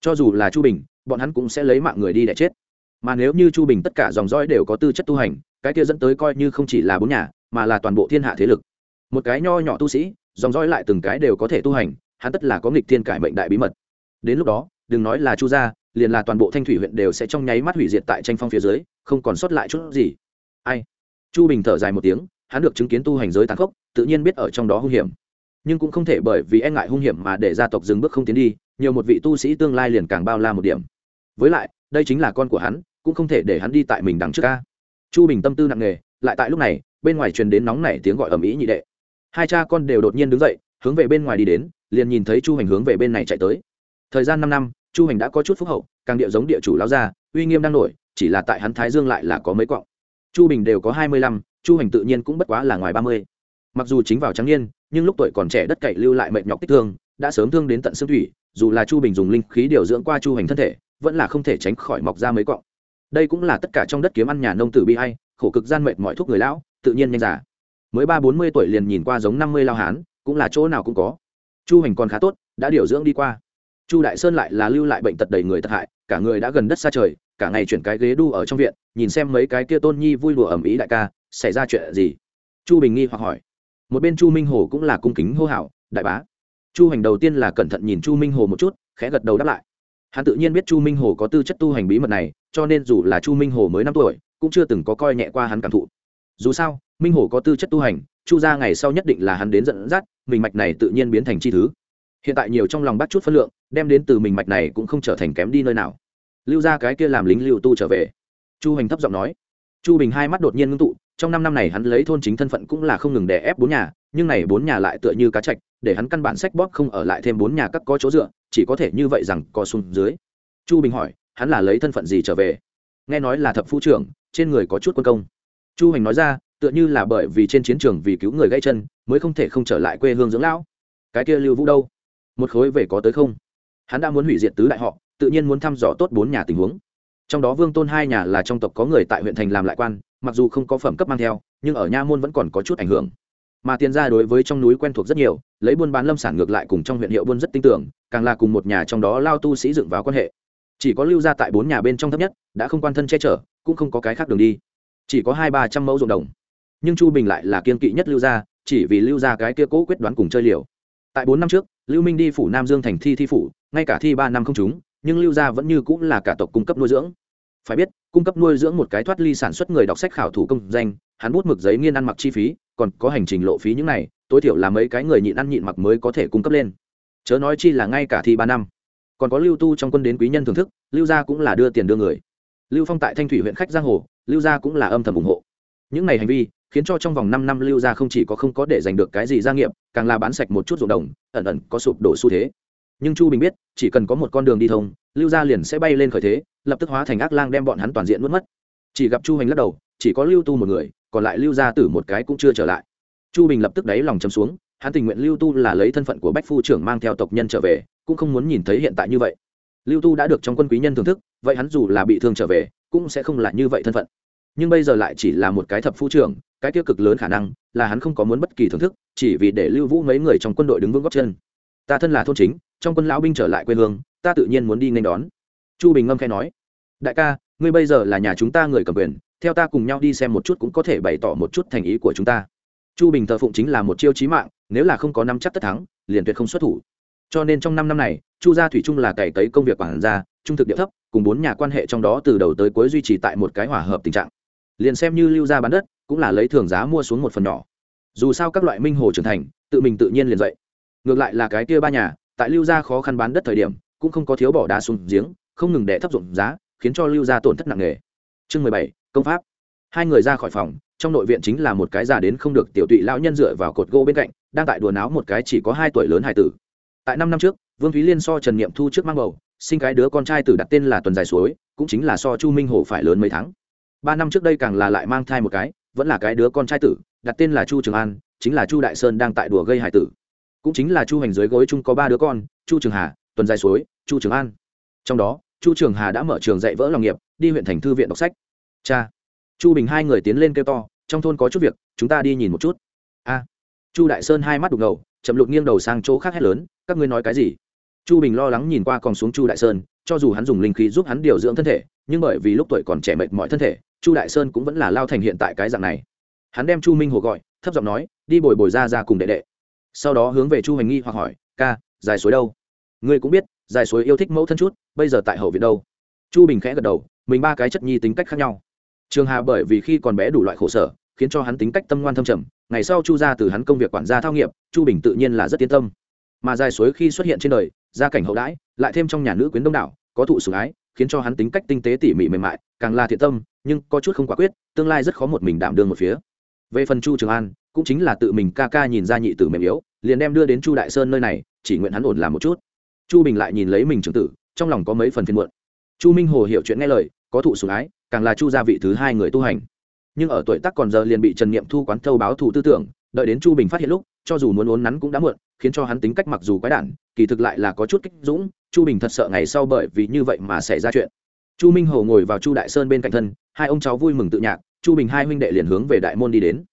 Cho dù là chu bình, bọn hắn cũng sẽ lấy mạng người đi để chết. Mà nếu như chu bình tất cả dòng dõi đều có tư chất tu hành, cái kia dẫn tới coi như không chỉ là bốn nhà, mà là toàn bộ thiên hạ thế lực. Một cái nho nhỏ tu sĩ, dòng dõi lại từng cái đều có thể tu hành, hắn tất là có nghịch thiên cải mệnh đại bí mật. Đến lúc đó, đừng nói là chu gia, liền là toàn bộ thanh thủy huyện đều sẽ trong nháy mắt hủy diệt tại tranh phong phía dưới, không còn sót lại chút gì. Ai? Chu bình thở dài một tiếng, hắn được chứng kiến tu hành giới tàn khốc tự nhiên biết ở trong đó hung hiểm. Nhưng cũng không thể bởi vì e ngại hung hiểm mà để gia tộc dừng bước không tiến đi, nhiều một vị tu sĩ tương lai liền càng bao la một điểm. Với lại, đây chính là con của hắn, cũng không thể để hắn đi tại mình đằng trước ca. Chu bình tâm tư nặng nề, lại tại lúc này, bên ngoài truyền đến nóng nảy tiếng gọi ầm ĩ nhị đệ. Hai cha con đều đột nhiên đứng dậy, hướng về bên ngoài đi đến, liền nhìn thấy chu hành hướng về bên này chạy tới. Thời gian năm năm, chu hành đã có chút phúc hậu, càng địa giống địa chủ lao ra uy nghiêm đang nổi, chỉ là tại hắn thái dương lại là có mấy cọng chu bình đều có hai mươi lăm, chu hành tự nhiên cũng bất quá là ngoài ba mươi mặc dù chính vào trắng niên, nhưng lúc tuổi còn trẻ đất cậy lưu lại mệt nhọc tích thương, đã sớm thương đến tận xương thủy, dù là chu bình dùng linh khí điều dưỡng qua chu hành thân thể, vẫn là không thể tránh khỏi mọc ra mấy cọng. Đây cũng là tất cả trong đất kiếm ăn nhà nông tử bi hay, khổ cực gian mệt mọi thuốc người lão, tự nhiên nhanh giả mới ba bốn mươi tuổi liền nhìn qua giống năm mươi lao hán, cũng là chỗ nào cũng có. Chu hành còn khá tốt, đã điều dưỡng đi qua. Chu đại sơn lại là lưu lại bệnh tật đầy người tật hại, cả người đã gần đất xa trời, cả ngày chuyển cái ghế đu ở trong viện, nhìn xem mấy cái kia tôn nhi vui đùa ẩm ý đại ca, xảy ra chuyện gì? Chu bình nghi hoặc hỏi một bên chu minh hồ cũng là cung kính hô hào, đại bá. Chu hành đầu tiên là cẩn thận nhìn chu minh hồ một chút, khẽ gật đầu đáp lại. Hắn tự nhiên biết chu minh hồ có tư chất tu hành bí mật này, cho nên dù là chu minh hồ mới năm tuổi, cũng chưa từng có coi nhẹ qua hắn cảm thụ. Dù sao, minh hồ có tư chất tu hành, chu ra ngày sau nhất định là hắn đến dẫn dắt, mình mạch này tự nhiên biến thành chi thứ. Hiện tại nhiều trong lòng bắt chút phân lượng, đem đến từ mình mạch này cũng không trở thành kém đi nơi nào. Lưu ra cái kia làm lính lưu tu trở về. Chu hành thấp giọng nói chu bình hai mắt đột nhiên ngưng tụ, trong năm năm này hắn lấy thôn chính thân phận cũng là không ngừng đè ép bốn nhà, nhưng này bốn nhà lại tựa như cá chạch, để hắn căn bản sách bóp không ở lại thêm bốn nhà các có chỗ dựa, chỉ có thể như vậy rằng co xuống dưới. Chu bình hỏi, hắn là lấy thân phận gì trở về? Nghe nói là thập phu trưởng, trên người có chút quân công. Chu hành nói ra, tựa như là bởi vì trên chiến trường vì cứu người gãy chân, mới không thể không trở lại quê hương dưỡng lão. Cái kia lưu vũ đâu? Một khối về có tới không? Hắn đã muốn hủy diệt tứ đại họ, tự nhiên muốn thăm dò tốt bốn nhà tình huống trong đó vương tôn hai nhà là trong tộc có người tại huyện thành làm lại quan, mặc dù không có phẩm cấp mang theo, nhưng ở nha môn vẫn còn có chút ảnh hưởng. Mà tiền ra đối với trong núi quen thuộc rất nhiều, lấy buôn bán lâm sản ngược lại cùng trong huyện hiệu buôn rất tin tưởng, càng là cùng một nhà trong đó lao tu sĩ dựng vào quan hệ. Chỉ có lưu ra tại bốn nhà bên trong thấp nhất, đã không quan thân che chở, cũng không có cái khác đường đi. Chỉ có hai ba trăm mẫu ruộng đồng. Nhưng chu bình lại là kiên kỵ nhất lưu gia, chỉ vì lưu gia cái kia cố quyết đoán cùng chơi liều. Tại bốn năm trước, lưu minh đi phủ nam dương thành thi thi phủ, ngay cả thi ba năm không trúng nhưng lưu gia vẫn như cũng là cả tộc cung cấp nuôi dưỡng. Phải biết, cung cấp nuôi dưỡng một cái thoát ly sản xuất người đọc sách khảo thủ công danh, hắn bút mực giấy nghiên ăn mặc chi phí, còn có hành trình lộ phí những này, tối thiểu là mấy cái người nhịn ăn nhịn mặc mới có thể cung cấp lên. Chớ nói chi là ngay cả thi ba năm. Còn có lưu tu trong quân đến quý nhân thưởng thức, lưu gia cũng là đưa tiền đưa người. Lưu phong tại thanh thủy huyện khách giang hồ, lưu gia cũng là âm thầm ủng hộ. Những này hành vi, khiến cho trong vòng năm năm lưu gia không chỉ có không có để giành được cái gì gia nghiệp, càng là bán sạch một chút ruộng đồng, ẩn ẩn có sụp đổ xu thế nhưng chu bình biết, chỉ cần có một con đường đi thông, lưu gia liền sẽ bay lên khởi thế, lập tức hóa thành ác lang đem bọn hắn toàn diện mất mất. Chỉ gặp chu hành lắc đầu, chỉ có lưu tu một người, còn lại lưu gia tử một cái cũng chưa trở lại. Chu bình lập tức đáy lòng chấm xuống, hắn tình nguyện lưu tu là lấy thân phận của bách phu trưởng mang theo tộc nhân trở về, cũng không muốn nhìn thấy hiện tại như vậy. Lưu tu đã được trong quân quý nhân thưởng thức, vậy hắn dù là bị thương trở về, cũng sẽ không là như vậy thân phận. Nhưng bây giờ lại chỉ là một cái thập phu trưởng, cái tiêu cực lớn khả năng là hắn không có muốn bất kỳ thưởng thức, chỉ vì để lưu vũ mấy người trong quân đội đứng vững góc chân. Ta thân là thôn chính trong quân lão binh trở lại quê hương, ta tự nhiên muốn đi nên đón. Chu bình ngâm khai nói, đại ca, ngươi bây giờ là nhà chúng ta người cầm quyền, theo ta cùng nhau đi xem một chút cũng có thể bày tỏ một chút thành ý của chúng ta. Chu bình thờ phụng chính là một chiêu chí mạng, nếu là không có năm chắc tất thắng, liền tuyệt không xuất thủ. Cho nên trong năm năm này, chu gia thủy trung là cày cấy công việc quản gia, trung thực địa thấp, cùng bốn nhà quan hệ trong đó từ đầu tới cuối duy trì tại một cái hòa hợp tình trạng. Liền xem như lưu Gia bán đất, cũng là lấy thường giá mua xuống một phần nhỏ. Dù sao các loại minh hồ trưởng thành, tự mình tự nhiên liền dậy. Ngược lại là cái kia ba nhà tại lưu gia khó khăn bán đất thời điểm, cũng không có thiếu bỏ đá xuống giếng, không ngừng đẻ thấp dụng giá, khiến cho lưu gia tổn thất nặng nề. Chương mười bảy, công pháp. Hai người ra khỏi phòng, trong nội viện chính là một cái già đến không được tiểu tụy lão nhân dựa vào cột gỗ bên cạnh, đang tại đùa náo một cái chỉ có hai tuổi lớn hải tử. Tại năm năm trước, vương thúy liên so trần niệm thu trước mang bầu, sinh cái đứa con trai tử đặt tên là tuần dài suối, cũng chính là so chu minh hổ phải lớn mấy tháng. Ba năm trước đây càng là lại mang thai một cái, vẫn là cái đứa con trai tử, đặt tên là chu trường an, chính là chu đại sơn đang tại đùa gây hải tử cũng chính là chu hành dưới gối chung có ba đứa con, chu trường hà, tuần dài suối, chu trường an. Trong đó, chu trường hà đã mở trường dạy vỡ lòng nghiệp, đi huyện thành thư viện đọc sách. Cha, chu bình hai người tiến lên kêu to, trong thôn có chút việc, chúng ta đi nhìn một chút. A. Chu đại sơn hai mắt đục ngầu, chậm lụt nghiêng đầu sang chỗ khác hét lớn, các ngươi nói cái gì? Chu bình lo lắng nhìn qua còn xuống chu đại sơn, cho dù hắn dùng linh khí giúp hắn điều dưỡng thân thể, nhưng bởi vì lúc tuổi còn trẻ mệt mọi thân thể, chu đại sơn cũng vẫn là lao thành hiện tại cái dạng này. Hắn đem chu minh hồ gọi, thấp giọng nói, đi bồi bồi ra ra cùng đệ đệ sau đó hướng về chu hành nghi hoặc hỏi, ca, dài suối đâu? Ngươi cũng biết, dài suối yêu thích mẫu thân chút, bây giờ tại hậu viện đâu? Chu bình khẽ gật đầu, mình ba cái chất nhi tính cách khác nhau. Trường hà bởi vì khi còn bé đủ loại khổ sở, khiến cho hắn tính cách tâm ngoan thâm trầm, ngày sau chu ra từ hắn công việc quản gia thao nghiệp, chu bình tự nhiên là rất yên tâm. Mà dài suối khi xuất hiện trên đời, gia cảnh hậu đãi, lại thêm trong nhà nữ quyến đông đảo, có thụ sủng ái, khiến cho hắn tính cách tinh tế tỉ mỉ mềm mại, càng là thiện tâm, nhưng có chút không quả quyết, tương lai rất khó một mình đảm đương một phía về phần chu trường an, cũng chính là tự mình ca ca nhìn ra nhị tử mềm yếu, liền đem đưa đến chu đại sơn nơi này, chỉ nguyện hắn ổn làm một chút. Chu bình lại nhìn lấy mình trưởng tử, trong lòng có mấy phần phiền muộn. Chu minh hồ hiểu chuyện nghe lời, có thụ sủng ái, càng là chu gia vị thứ hai người tu hành. Nhưng ở tuổi tác còn giờ liền bị trần niệm thu quán thâu báo thù tư tưởng, đợi đến chu bình phát hiện lúc, cho dù muốn uốn nắn cũng đã muộn, khiến cho hắn tính cách mặc dù quái đản, kỳ thực lại là có chút kích dũng, chu bình thật sợ ngày sau bởi vì như vậy mà xảy ra chuyện. Chu minh hồ ngồi vào chu đại sơn bên cạnh thân, hai ông cháu vui mừng tự nhạc chu bình hai huynh đệ liền hướng về đại môn đi đến.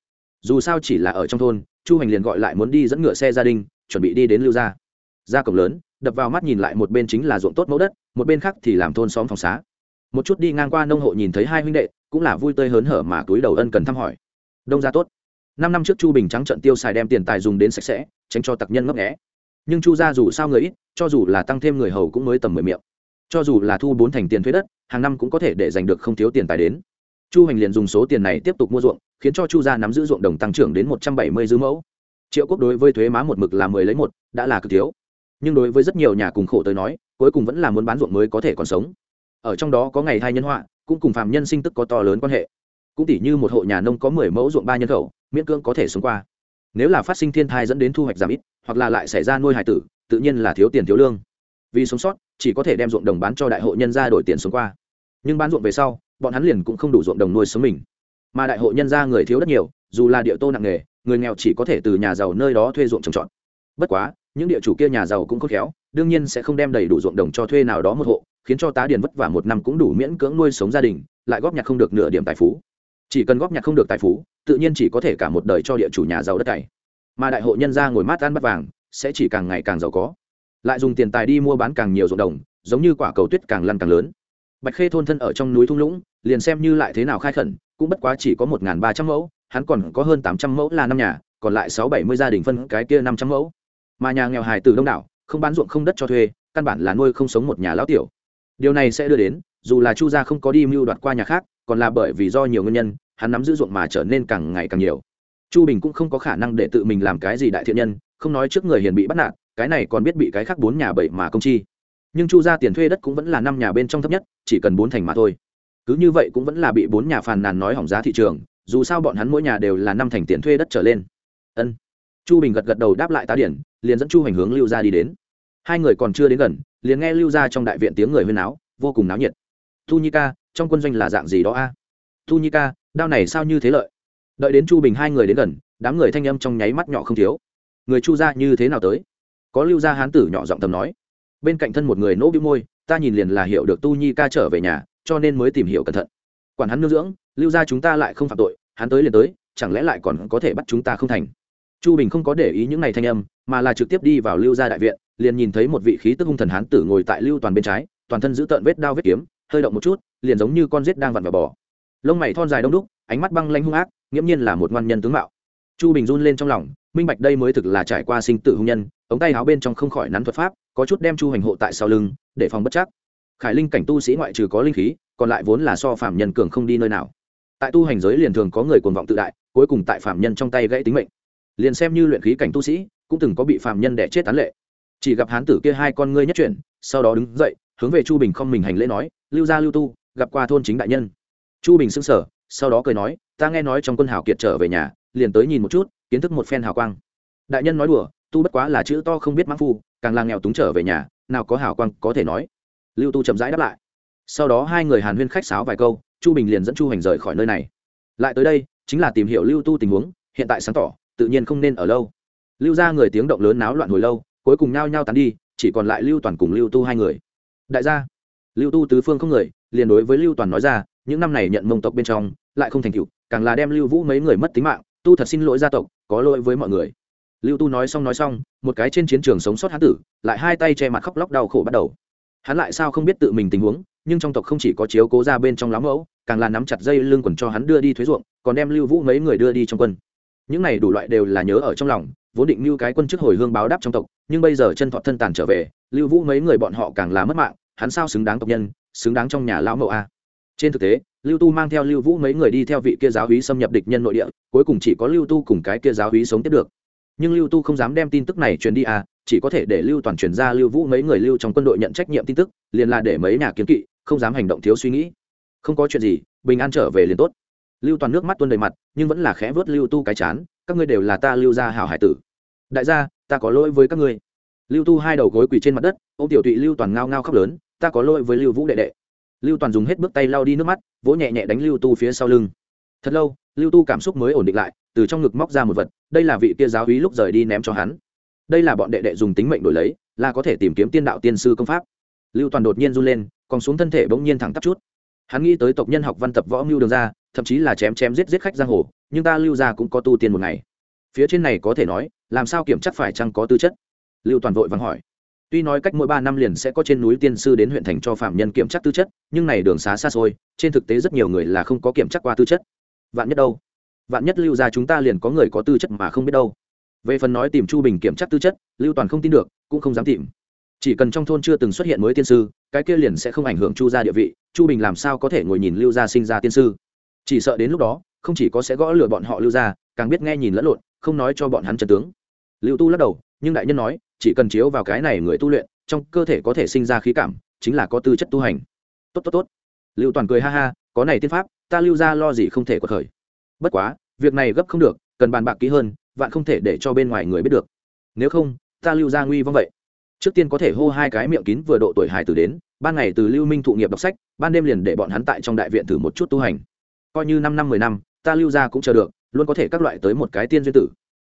Dù sao chỉ là ở trong thôn, chu hành liền gọi lại muốn đi dẫn ngựa xe gia đình, chuẩn bị đi đến lưu gia. Ra cổng lớn, đập vào mắt nhìn lại một bên chính là ruộng tốt mẫu đất, một bên khác thì làm thôn xóm phòng xá. Một chút đi ngang qua nông hộ nhìn thấy hai huynh đệ, cũng là vui tươi hớn hở mà túi đầu ân cần thăm hỏi. Đông ra tốt. Năm năm trước chu bình trắng trận tiêu xài đem tiền tài dùng đến sạch sẽ, tránh cho tặc nhân ngấp nghẽ nhưng chu ra dù sao người ít, cho dù là tăng thêm người hầu cũng mới tầm mười miệng. Cho dù là thu bốn thành tiền thuế đất, hàng năm cũng có thể để giành được không thiếu tiền tài đến chu hành liền dùng số tiền này tiếp tục mua ruộng, khiến cho chu gia nắm giữ ruộng đồng tăng trưởng đến một trăm bảy mươi dư mẫu. Triệu quốc đối với thuế má một mực là mười lấy một, đã là cực thiếu. Nhưng đối với rất nhiều nhà cùng khổ tới nói, cuối cùng vẫn là muốn bán ruộng mới có thể còn sống. Ở trong đó có ngày hai nhân họa, cũng cùng phạm nhân sinh tức có to lớn quan hệ. Cũng tỷ như một hộ nhà nông có mười mẫu ruộng ba nhân khẩu, miễn cưỡng có thể sống qua. Nếu là phát sinh thiên thai dẫn đến thu hoạch giảm ít, hoặc là lại xảy ra nuôi hải tử, tự nhiên là thiếu tiền thiếu lương. Vì sống sót, chỉ có thể đem ruộng đồng bán cho đại hộ nhân ra đổi tiền sống qua. Nhưng bán ruộng về sau bọn hắn liền cũng không đủ ruộng đồng nuôi sống mình. Mà đại hộ nhân gia người thiếu rất nhiều, dù là địa tô nặng nghề, người nghèo chỉ có thể từ nhà giàu nơi đó thuê ruộng trồng trọt. Bất quá, những địa chủ kia nhà giàu cũng khôn khéo, đương nhiên sẽ không đem đầy đủ ruộng đồng cho thuê nào đó một hộ, khiến cho tá điền vất vả một năm cũng đủ miễn cưỡng nuôi sống gia đình, lại góp nhặt không được nửa điểm tài phú. Chỉ cần góp nhặt không được tài phú, tự nhiên chỉ có thể cả một đời cho địa chủ nhà giàu đất cày. Mà đại hộ nhân gia ngồi mát ăn bắt vàng, sẽ chỉ càng ngày càng giàu có. Lại dùng tiền tài đi mua bán càng nhiều ruộng đồng, giống như quả cầu tuyết càng lăn càng lớn bạch khê thôn thân ở trong núi thung lũng, liền xem như lại thế nào khai khẩn, cũng bất quá chỉ có một ba trăm mẫu, hắn còn có hơn tám trăm mẫu là năm nhà, còn lại sáu bảy mươi gia đình phân cái kia năm trăm mẫu. Mà nhà nghèo hài từ đông đảo, không bán ruộng không đất cho thuê, căn bản là nuôi không sống một nhà lão tiểu. Điều này sẽ đưa đến, dù là chu gia không có đi mưu đoạt qua nhà khác, còn là bởi vì do nhiều nguyên nhân, hắn nắm giữ ruộng mà trở nên càng ngày càng nhiều. Chu bình cũng không có khả năng để tự mình làm cái gì đại thiện nhân, không nói trước người hiền bị bắt nạt, cái này còn biết bị cái khác bốn nhà bảy mà công chi nhưng chu ra tiền thuê đất cũng vẫn là năm nhà bên trong thấp nhất, chỉ cần bốn thành mà thôi. Cứ như vậy cũng vẫn là bị bốn nhà phàn nàn nói hỏng giá thị trường, dù sao bọn hắn mỗi nhà đều là năm thành tiền thuê đất trở lên. Ân. Chu bình gật gật đầu đáp lại tá điển, liền dẫn chu hành hướng lưu gia đi đến. Hai người còn chưa đến gần, liền nghe lưu gia trong đại viện tiếng người huyên áo vô cùng náo nhiệt. Thu nhi ca, trong quân doanh là dạng gì đó a? Thu nhi ca, đao này sao như thế lợi? Đợi đến chu bình hai người đến gần, đám người thanh âm trong nháy mắt nhỏ không thiếu. Người chu gia như thế nào tới? Có lưu gia hán tử nhỏ giọng tầm nói bên cạnh thân một người nỗ bĩu môi, ta nhìn liền là hiểu được tu nhi ca trở về nhà, cho nên mới tìm hiểu cẩn thận. Quản hắn nuôi dưỡng, lưu gia chúng ta lại không phạm tội, hắn tới liền tới, chẳng lẽ lại còn có thể bắt chúng ta không thành? Chu bình không có để ý những ngày thanh âm, mà là trực tiếp đi vào lưu gia đại viện, liền nhìn thấy một vị khí tức hung thần hán tử ngồi tại lưu toàn bên trái, toàn thân giữ tợn vết đao vết kiếm, hơi động một chút, liền giống như con rết đang vặn vào bò. Lông mày thon dài đông đúc, ánh mắt băng lanh hung ác, nghiễm nhiên là một ngoan nhân tướng mạo. Chu bình run lên trong lòng minh bạch đây mới thực là trải qua sinh tử hung nhân, ống tay áo bên trong không khỏi nắn thuật pháp, có chút đem chu hành hộ tại sau lưng, để phòng bất chắc. Khải linh cảnh tu sĩ ngoại trừ có linh khí, còn lại vốn là so phạm nhân cường không đi nơi nào. Tại tu hành giới liền thường có người cuồng vọng tự đại, cuối cùng tại phạm nhân trong tay gãy tính mệnh. Liền xem như luyện khí cảnh tu sĩ, cũng từng có bị phạm nhân đẻ chết tán lệ. Chỉ gặp hán tử kia hai con ngươi nhất chuyển, sau đó đứng dậy, hướng về chu bình không mình hành lễ nói, lưu gia lưu tu, gặp qua thôn chính đại nhân. Chu bình xưng sở sau đó cười nói, ta nghe nói trong quân hào kiệt trở về nhà liền tới nhìn một chút, kiến thức một phen hào quang. Đại nhân nói đùa, tu bất quá là chữ to không biết mãn phu, càng là nghèo túng trở về nhà, nào có hào quang có thể nói. Lưu tu chậm rãi đáp lại. Sau đó hai người hàn huyên khách sáo vài câu, chu bình liền dẫn chu hành rời khỏi nơi này. Lại tới đây, chính là tìm hiểu lưu tu tình huống, hiện tại sáng tỏ, tự nhiên không nên ở lâu. Lưu ra người tiếng động lớn náo loạn hồi lâu, cuối cùng nhao nhao tán đi, chỉ còn lại lưu toàn cùng lưu tu hai người. Đại gia, lưu tu tứ phương không người, liền đối với lưu toàn nói ra, những năm này nhận mông tộc bên trong, lại không thành cựu càng là đem lưu vũ mấy người mất tính mạng tu thật xin lỗi gia tộc, có lỗi với mọi người. Lưu tu nói xong nói xong, một cái trên chiến trường sống sót hán tử, lại hai tay che mặt khóc lóc đau khổ bắt đầu. Hắn lại sao không biết tự mình tình huống, nhưng trong tộc không chỉ có chiếu cố ra bên trong lắm mẫu, càng là nắm chặt dây lưng quần cho hắn đưa đi thuế ruộng, còn đem lưu vũ mấy người đưa đi trong quân. Những này đủ loại đều là nhớ ở trong lòng, vốn định lưu cái quân trước hồi hương báo đáp trong tộc, nhưng bây giờ chân thọ thân tàn trở về, lưu vũ mấy người bọn họ càng là mất mạng, hắn sao xứng đáng tộc nhân, xứng đáng trong nhà lão mẫu a? Trên thực tế, lưu tu mang theo lưu vũ mấy người đi theo vị kia giáo hí xâm nhập địch nhân nội địa, cuối cùng chỉ có lưu tu cùng cái kia giáo hí sống tiếp được. Nhưng lưu tu không dám đem tin tức này truyền đi à chỉ có thể để lưu toàn truyền ra lưu vũ mấy người lưu trong quân đội nhận trách nhiệm tin tức, liền là để mấy nhà kiến kỵ, không dám hành động thiếu suy nghĩ. Không có chuyện gì, bình an trở về liền tốt. Lưu toàn nước mắt tuôn đầy mặt, nhưng vẫn là khẽ vớt lưu tu cái chán, các ngươi đều là ta lưu gia hảo hải tử. Đại gia, ta có lỗi với các ngươi. Lưu tu hai đầu gối quỳ trên mặt đất ô tiểu tụy lưu toàn ngao ngao khóc lớn, ta có lỗi với lưu vũ đệ đệ lưu toàn dùng hết bước tay lau đi nước mắt, vỗ nhẹ nhẹ đánh lưu tu phía sau lưng. Thật lâu, lưu tu cảm xúc mới ổn định lại, từ trong ngực móc ra một vật, đây là vị kia giáo hí lúc rời đi ném cho hắn. Đây là bọn đệ đệ dùng tính mệnh đổi lấy, là có thể tìm kiếm tiên đạo tiên sư công pháp. Lưu toàn đột nhiên run lên còn xuống thân thể bỗng nhiên thẳng tắp chút. Hắn nghĩ tới tộc nhân học văn tập võ mưu đường ra, thậm chí là chém chém giết giết khách giang hồ, nhưng ta lưu ra cũng có tu tiên một ngày. Phía trên này có thể nói, làm sao kiểm chắc phải chăng có tư chất? Lưu toàn vội vắng hỏi tuy nói cách mỗi ba năm liền sẽ có trên núi tiên sư đến huyện thành cho phạm nhân kiểm tra tư chất, nhưng này đường xá xa xôi, trên thực tế rất nhiều người là không có kiểm tra qua tư chất. Vạn nhất đâu? Vạn nhất lưu ra chúng ta liền có người có tư chất mà không biết đâu. Về phần nói tìm chu bình kiểm tra tư chất, lưu toàn không tin được, cũng không dám tìm. Chỉ cần trong thôn chưa từng xuất hiện mới tiên sư, cái kia liền sẽ không ảnh hưởng chu gia địa vị, chu bình làm sao có thể ngồi nhìn lưu gia sinh ra tiên sư? Chỉ sợ đến lúc đó, không chỉ có sẽ gõ lừa bọn họ lưu gia, càng biết nghe nhìn lẫn lộn, không nói cho bọn hắn chân tướng. Lưu tu lắc đầu, nhưng đại nhân nói chỉ cần chiếu vào cái này người tu luyện, trong cơ thể có thể sinh ra khí cảm, chính là có tư chất tu hành. Tốt tốt tốt. Lưu toàn cười ha ha, có này tiên pháp, ta lưu ra lo gì không thể có khởi. Bất quá, việc này gấp không được, cần bàn bạc kỹ hơn, vạn không thể để cho bên ngoài người biết được. Nếu không, ta lưu ra nguy vong vậy. Trước tiên có thể hô hai cái miệng kín vừa độ tuổi hài tử đến, ban ngày từ lưu minh thụ nghiệp đọc sách, ban đêm liền để bọn hắn tại trong đại viện thử một chút tu hành. Coi như năm năm mười năm, ta lưu ra cũng chờ được, luôn có thể các loại tới một cái tiên duyên tử.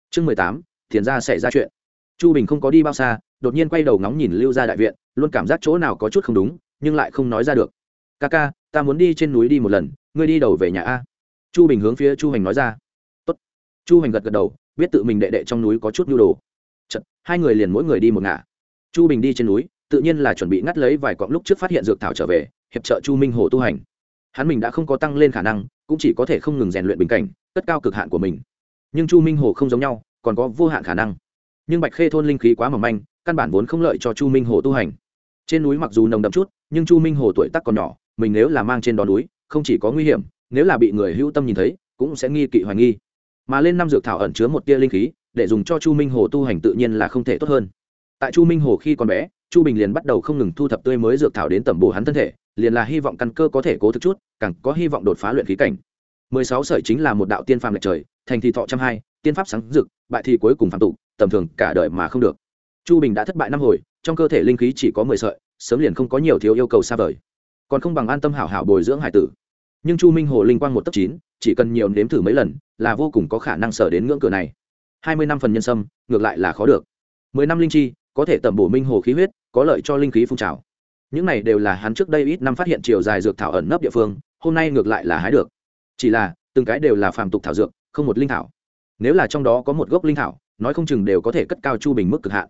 Chương mười tám, thiền ra xảy ra chuyện chu bình không có đi bao xa đột nhiên quay đầu ngóng nhìn lưu ra đại viện luôn cảm giác chỗ nào có chút không đúng nhưng lại không nói ra được. Ca ca ta muốn đi trên núi đi một lần ngươi đi đầu về nhà a. Chu bình hướng phía chu hành nói ra. Tốt. chu hành gật gật đầu biết tự mình đệ đệ trong núi có chút nhu đồ. Chật, hai người liền mỗi người đi một ngả. Chu bình đi trên núi tự nhiên là chuẩn bị ngắt lấy vài cọng lúc trước phát hiện dược thảo trở về hiệp trợ chu minh hồ tu hành. Hắn mình đã không có tăng lên khả năng cũng chỉ có thể không ngừng rèn luyện bình cảnh cất cao cực hạn của mình. Nhưng chu minh hồ không giống nhau còn có vô hạn khả năng nhưng bạch khê thôn linh khí quá mỏng manh, căn bản vốn không lợi cho chu minh hồ tu hành. Trên núi mặc dù nồng đậm chút, nhưng chu minh hồ tuổi tắc còn nhỏ, mình nếu là mang trên đón núi, không chỉ có nguy hiểm, nếu là bị người hữu tâm nhìn thấy, cũng sẽ nghi kỵ hoài nghi. Mà lên năm dược thảo ẩn chứa một tia linh khí, để dùng cho chu minh hồ tu hành tự nhiên là không thể tốt hơn. Tại chu minh hồ khi còn bé, chu bình liền bắt đầu không ngừng thu thập tươi mới dược thảo đến tẩm bổ hắn thân thể, liền là hy vọng căn cơ có thể cố thực chút, càng có hy vọng đột phá luyện khí cảnh. Mười sáu sợi chính là một đạo tiên phàm lệch trời, thành thì thọ trăm hai tiên pháp sáng dực bại thì cuối cùng phạm tụ tầm thường cả đời mà không được. Chu bình đã thất bại năm hồi, trong cơ thể linh khí chỉ có mười sợi, sớm liền không có nhiều thiếu yêu cầu xa vời. Còn không bằng an tâm hảo hảo bồi dưỡng hải tử. Nhưng chu minh hồ linh quang một tấc chín, chỉ cần nhiều nếm thử mấy lần, là vô cùng có khả năng sở đến ngưỡng cửa này. Hai mươi năm phần nhân sâm, ngược lại là khó được. Mười năm linh chi, có thể tẩm bổ minh hồ khí huyết, có lợi cho linh khí phun trào. Những này đều là hắn trước đây ít năm phát hiện chiều dài dược thảo ẩn nấp địa phương, hôm nay ngược lại là hái được. Chỉ là, từng cái đều là phàm tục thảo dược, không một linh thảo nếu là trong đó có một gốc linh thảo, nói không chừng đều có thể cất cao chu bình mức cực hạn.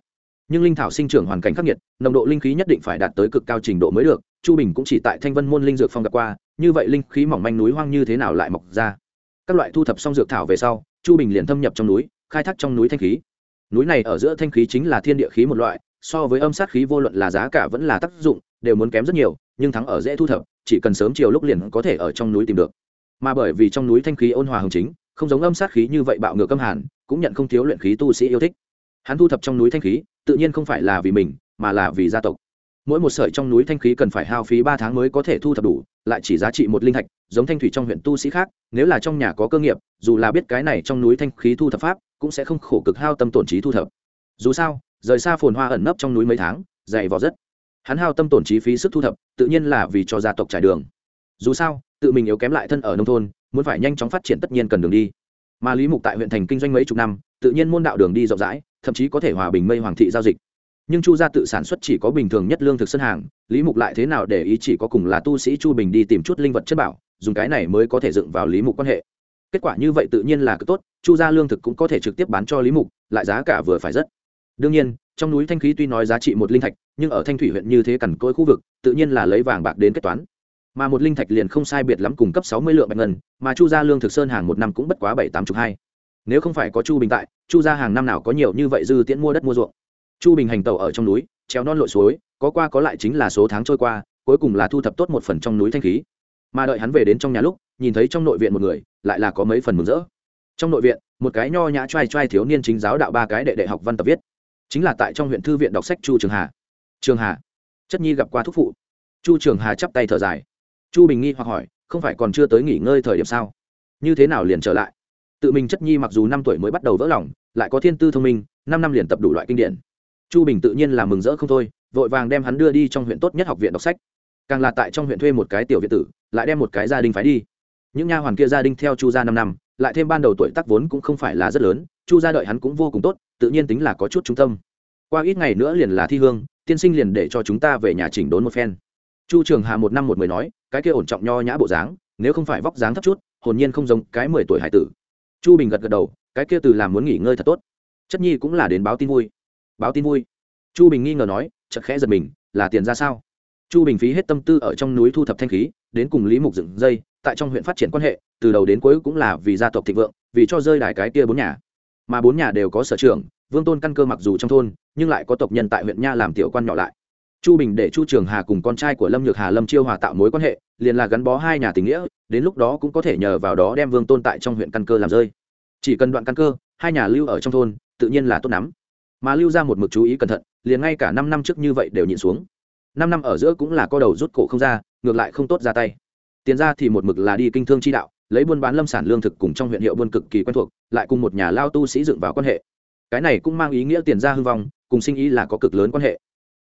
Nhưng linh thảo sinh trưởng hoàn cảnh khắc nghiệt, nồng độ linh khí nhất định phải đạt tới cực cao trình độ mới được, chu bình cũng chỉ tại thanh vân môn linh dược phong gặp qua, như vậy linh khí mỏng manh núi hoang như thế nào lại mọc ra? Các loại thu thập xong dược thảo về sau, chu bình liền thâm nhập trong núi, khai thác trong núi thanh khí. Núi này ở giữa thanh khí chính là thiên địa khí một loại, so với âm sát khí vô luận là giá cả vẫn là tác dụng, đều muốn kém rất nhiều, nhưng thắng ở dễ thu thập, chỉ cần sớm chiều lúc liền có thể ở trong núi tìm được. Mà bởi vì trong núi thanh khí ôn hòa hồng chính không giống âm sát khí như vậy bạo ngược âm hàn, cũng nhận không thiếu luyện khí tu sĩ yêu thích. Hắn thu thập trong núi thanh khí, tự nhiên không phải là vì mình, mà là vì gia tộc. Mỗi một sợi trong núi thanh khí cần phải hao phí ba tháng mới có thể thu thập đủ, lại chỉ giá trị một linh thạch, giống thanh thủy trong huyện tu sĩ khác, nếu là trong nhà có cơ nghiệp, dù là biết cái này trong núi thanh khí thu thập pháp, cũng sẽ không khổ cực hao tâm tổn trí thu thập. Dù sao, rời xa phồn hoa ẩn nấp trong núi mấy tháng, dày vò rất. Hắn hao tâm tổn trí phí sức thu thập, tự nhiên là vì cho gia tộc trải đường dù sao, tự mình yếu kém lại thân ở nông thôn, muốn phải nhanh chóng phát triển tất nhiên cần đường đi. Mà lý mục tại huyện thành kinh doanh mấy chục năm, tự nhiên môn đạo đường đi rộng rãi, thậm chí có thể hòa bình mây hoàng thị giao dịch. Nhưng chu gia tự sản xuất chỉ có bình thường nhất lương thực sân hàng, lý mục lại thế nào để ý chỉ có cùng là tu sĩ chu bình đi tìm chút linh vật chất bảo, dùng cái này mới có thể dựng vào lý mục quan hệ. Kết quả như vậy tự nhiên là cực tốt, chu gia lương thực cũng có thể trực tiếp bán cho lý mục, lại giá cả vừa phải rất. Đương nhiên, trong núi thanh khí tuy nói giá trị một linh thạch, nhưng ở thanh thủy huyện như thế cằn cỗi khu vực, tự nhiên là lấy vàng bạc đến kết toán mà một linh thạch liền không sai biệt lắm cùng cấp sáu mươi lượng bạch ngân, mà chu gia lương thực sơn hàng một năm cũng bất quá bảy tám chục hai. Nếu không phải có chu bình tại, chu gia hàng năm nào có nhiều như vậy dư tiễn mua đất mua ruộng. Chu bình hành tàu ở trong núi, treo non lội suối, có qua có lại chính là số tháng trôi qua, cuối cùng là thu thập tốt một phần trong núi thanh khí. Mà đợi hắn về đến trong nhà lúc, nhìn thấy trong nội viện một người, lại là có mấy phần mừng rỡ. Trong nội viện, một cái nho nhã trai trai thiếu niên chính giáo đạo ba cái đệ đệ học văn tập viết. Chính là tại trong huyện thư viện đọc sách chu trường hà. Trường hà. Chất nhi gặp qua thúc phụ. Chu trường hà chắp tay thở dài chu bình nghi hoặc hỏi, không phải còn chưa tới nghỉ ngơi thời điểm sao? Như thế nào liền trở lại? Tự mình chất nhi mặc dù năm tuổi mới bắt đầu vỡ lòng, lại có thiên tư thông minh, năm năm liền tập đủ loại kinh điển. Chu bình tự nhiên là mừng rỡ không thôi, vội vàng đem hắn đưa đi trong huyện tốt nhất học viện đọc sách. Càng là tại trong huyện thuê một cái tiểu viện tử, lại đem một cái gia đình phái đi. Những nha hoàn kia gia đình theo chu gia năm năm, lại thêm ban đầu tuổi tác vốn cũng không phải là rất lớn, chu gia đợi hắn cũng vô cùng tốt, tự nhiên tính là có chút trung tâm. Qua ít ngày nữa liền là thi hương, tiên sinh liền để cho chúng ta về nhà chỉnh đốn một phen chu trường hà một năm một mười nói, cái kia ổn trọng nho nhã bộ dáng, nếu không phải vóc dáng thấp chút, hồn nhiên không giống cái mười tuổi hải tử. Chu bình gật gật đầu, cái kia từ làm muốn nghỉ ngơi thật tốt. Chất nhi cũng là đến báo tin vui. Báo tin vui. Chu bình nghi ngờ nói chật khẽ giật mình, là tiền ra sao? Chu bình phí hết tâm tư ở trong núi thu thập thanh khí, đến cùng lý mục dựng dây, tại trong huyện phát triển quan hệ, từ đầu đến cuối cũng là vì gia tộc thịnh vượng, vì cho rơi đài cái kia bốn nhà. Mà bốn nhà đều có sở trường vương tôn căn cơ mặc dù trong thôn, nhưng lại có tộc nhân tại huyện nha làm tiểu quan nhỏ lại chu bình để chu trường hà cùng con trai của lâm nhược hà, lâm chiêu hòa tạo mối quan hệ, liền là gắn bó hai nhà tình nghĩa, đến lúc đó cũng có thể nhờ vào đó đem vương tôn tại trong huyện căn cơ làm rơi. Chỉ cần đoạn căn cơ, hai nhà lưu ở trong thôn, tự nhiên là tốt lắm. Mà lưu ra một mực chú ý cẩn thận, liền ngay cả năm năm trước như vậy đều nhịn xuống. Năm năm ở giữa cũng là co đầu rút cổ không ra, ngược lại không tốt ra tay. Tiền ra thì một mực là đi kinh thương chi đạo, lấy buôn bán lâm sản lương thực cùng trong huyện hiệu buôn cực kỳ quen thuộc, lại cùng một nhà lao tu sĩ dựng vào quan hệ. Cái này cũng mang ý nghĩa tiền ra hư vong, cùng sinh ý là có cực lớn quan hệ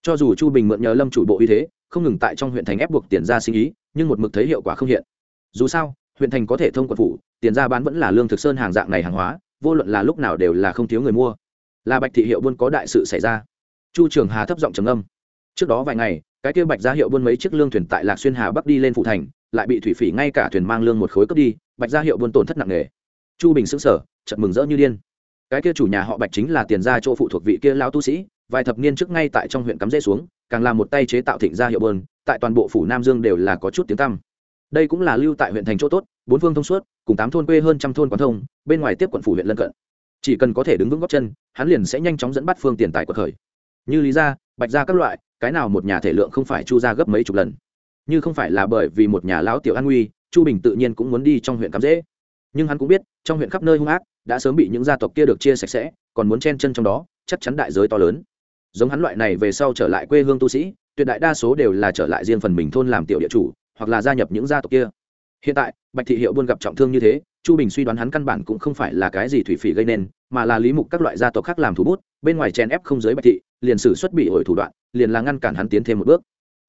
cho dù chu bình mượn nhờ lâm chủ bộ uy thế, không ngừng tại trong huyện thành ép buộc tiền ra sinh ý, nhưng một mực thấy hiệu quả không hiện. Dù sao, huyện thành có thể thông quận phủ, tiền ra bán vẫn là lương thực sơn hàng dạng này hàng hóa, vô luận là lúc nào đều là không thiếu người mua. Là bạch thị hiệu buôn có đại sự xảy ra. Chu trường hà thấp giọng trầm âm trước đó vài ngày, cái kia bạch ra hiệu buôn mấy chiếc lương thuyền tại lạc xuyên hà bắc đi lên phụ thành, lại bị thủy phỉ ngay cả thuyền mang lương một khối cướp đi, bạch ra hiệu buôn tổn thất nặng nề. Chu bình xứng sở chật mừng rỡ như điên. Cái kia chủ nhà họ bạch chính là tiền ra chỗ phụ thuộc vị kia lao tu sĩ vài thập niên trước ngay tại trong huyện cắm rễ xuống, càng là một tay chế tạo thịnh gia hiệu bơn, tại toàn bộ phủ nam dương đều là có chút tiếng tăm. Đây cũng là lưu tại huyện thành chỗ tốt, bốn phương thông suốt, cùng tám thôn quê hơn trăm thôn quán thông, bên ngoài tiếp quận phủ huyện lân cận. Chỉ cần có thể đứng vững góc chân, hắn liền sẽ nhanh chóng dẫn bắt phương tiền tài của khởi. Như lý gia bạch gia các loại, cái nào một nhà thể lượng không phải chu ra gấp mấy chục lần. Như không phải là bởi vì một nhà lão tiểu an nguy, chu bình tự nhiên cũng muốn đi trong huyện cắm dễ nhưng hắn cũng biết, trong huyện khắp nơi hung ác, đã sớm bị những gia tộc kia được chia sạch sẽ, còn muốn chen chân trong đó, chắc chắn đại giới to lớn giống hắn loại này về sau trở lại quê hương tu sĩ, tuyệt đại đa số đều là trở lại riêng phần mình thôn làm tiểu địa chủ, hoặc là gia nhập những gia tộc kia. Hiện tại, bạch thị hiệu buôn gặp trọng thương như thế, chu bình suy đoán hắn căn bản cũng không phải là cái gì thủy phỉ gây nên, mà là lý mục các loại gia tộc khác làm thủ bút, bên ngoài chèn ép không giới bạch thị, liền sử xuất bị ổi thủ đoạn, liền là ngăn cản hắn tiến thêm một bước.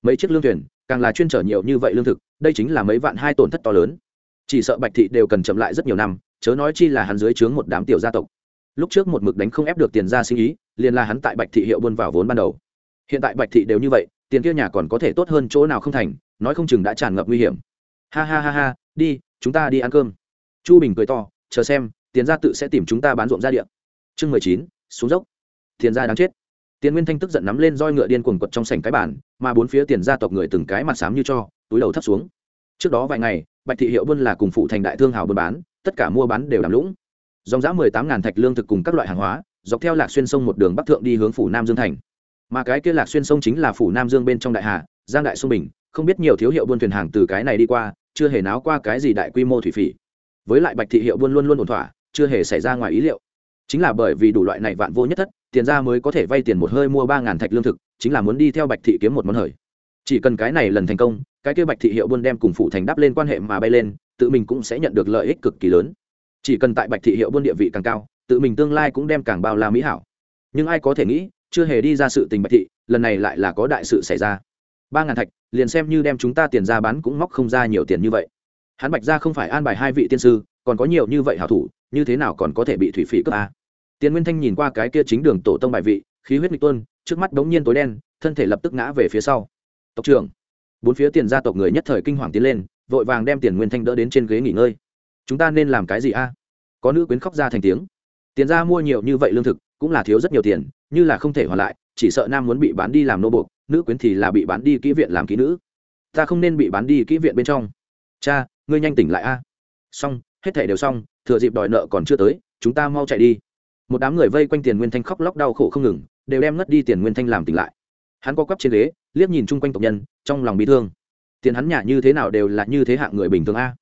Mấy chiếc lương thuyền, càng là chuyên trở nhiều như vậy lương thực, đây chính là mấy vạn hai tổn thất to lớn. Chỉ sợ bạch thị đều cần chậm lại rất nhiều năm, chớ nói chi là hắn dưới trướng một đám tiểu gia tộc lúc trước một mực đánh không ép được tiền ra sinh ý, liền là hắn tại bạch thị hiệu buôn vào vốn ban đầu. Hiện tại bạch thị đều như vậy, tiền kia nhà còn có thể tốt hơn chỗ nào không thành, nói không chừng đã tràn ngập nguy hiểm. Ha ha ha ha, đi, chúng ta đi ăn cơm. Chu bình cười to, chờ xem, tiền ra tự sẽ tìm chúng ta bán ruộng ra điện chương mười chín, xuống dốc. Tiền ra đáng chết. Tiền nguyên thanh tức giận nắm lên roi ngựa điên cuồng quật trong sảnh cái bản mà bốn phía tiền gia tộc người từng cái mặt xám như cho, túi đầu thấp xuống. Trước đó vài ngày, bạch thị hiệu buôn là cùng phụ thành đại thương hào buôn bán, tất cả mua bán đều làm lũng dòng giá mười tám ngàn thạch lương thực cùng các loại hàng hóa, dọc theo lạc xuyên sông một đường bắc thượng đi hướng phủ nam dương thành. Mà cái kia lạc xuyên sông chính là phủ nam dương bên trong đại hà, giang đại sông bình, không biết nhiều thiếu hiệu buôn thuyền hàng từ cái này đi qua, chưa hề náo qua cái gì đại quy mô thủy phỉ. Với lại bạch thị hiệu buôn luôn luôn ổn thỏa, chưa hề xảy ra ngoài ý liệu. Chính là bởi vì đủ loại này vạn vô nhất thất, tiền ra mới có thể vay tiền một hơi mua ba ngàn thạch lương thực, chính là muốn đi theo bạch thị kiếm một món hời. Chỉ cần cái này lần thành công, cái kia bạch thị hiệu buôn đem cùng phụ thành đáp lên quan hệ mà bay lên, tự mình cũng sẽ nhận được lợi ích cực kỳ lớn chỉ cần tại bạch thị hiệu buôn địa vị càng cao, tự mình tương lai cũng đem càng bao la mỹ hảo. Nhưng ai có thể nghĩ, chưa hề đi ra sự tình bạch thị, lần này lại là có đại sự xảy ra. Ba ngàn thạch, liền xem như đem chúng ta tiền ra bán cũng móc không ra nhiều tiền như vậy. Hắn bạch ra không phải an bài hai vị tiên sư, còn có nhiều như vậy hảo thủ, như thế nào còn có thể bị thủy phỉ cướp a tiền nguyên thanh nhìn qua cái kia chính đường tổ tông bài vị, khí huyết nghịch tuôn, trước mắt đống nhiên tối đen, thân thể lập tức ngã về phía sau. Tộc trưởng, bốn phía tiền gia tộc người nhất thời kinh hoàng tiến lên, vội vàng đem tiền nguyên thanh đỡ đến trên ghế nghỉ ngơi chúng ta nên làm cái gì a? Có nữ quyến khóc ra thành tiếng. Tiền ra mua nhiều như vậy lương thực, cũng là thiếu rất nhiều tiền, như là không thể hoàn lại, chỉ sợ nam muốn bị bán đi làm nô bộc nữ quyến thì là bị bán đi kỹ viện làm kỹ nữ. Ta không nên bị bán đi kỹ viện bên trong. Cha, ngươi nhanh tỉnh lại a. Xong, hết thẻ đều xong, thừa dịp đòi nợ còn chưa tới, chúng ta mau chạy đi. Một đám người vây quanh tiền nguyên thanh khóc lóc đau khổ không ngừng, đều đem ngất đi tiền nguyên thanh làm tỉnh lại. Hắn có quắp trên ghế, liếc nhìn chung quanh tộc nhân, trong lòng bị thương. Tiền hắn nhả như thế nào đều là như thế hạng người bình thường a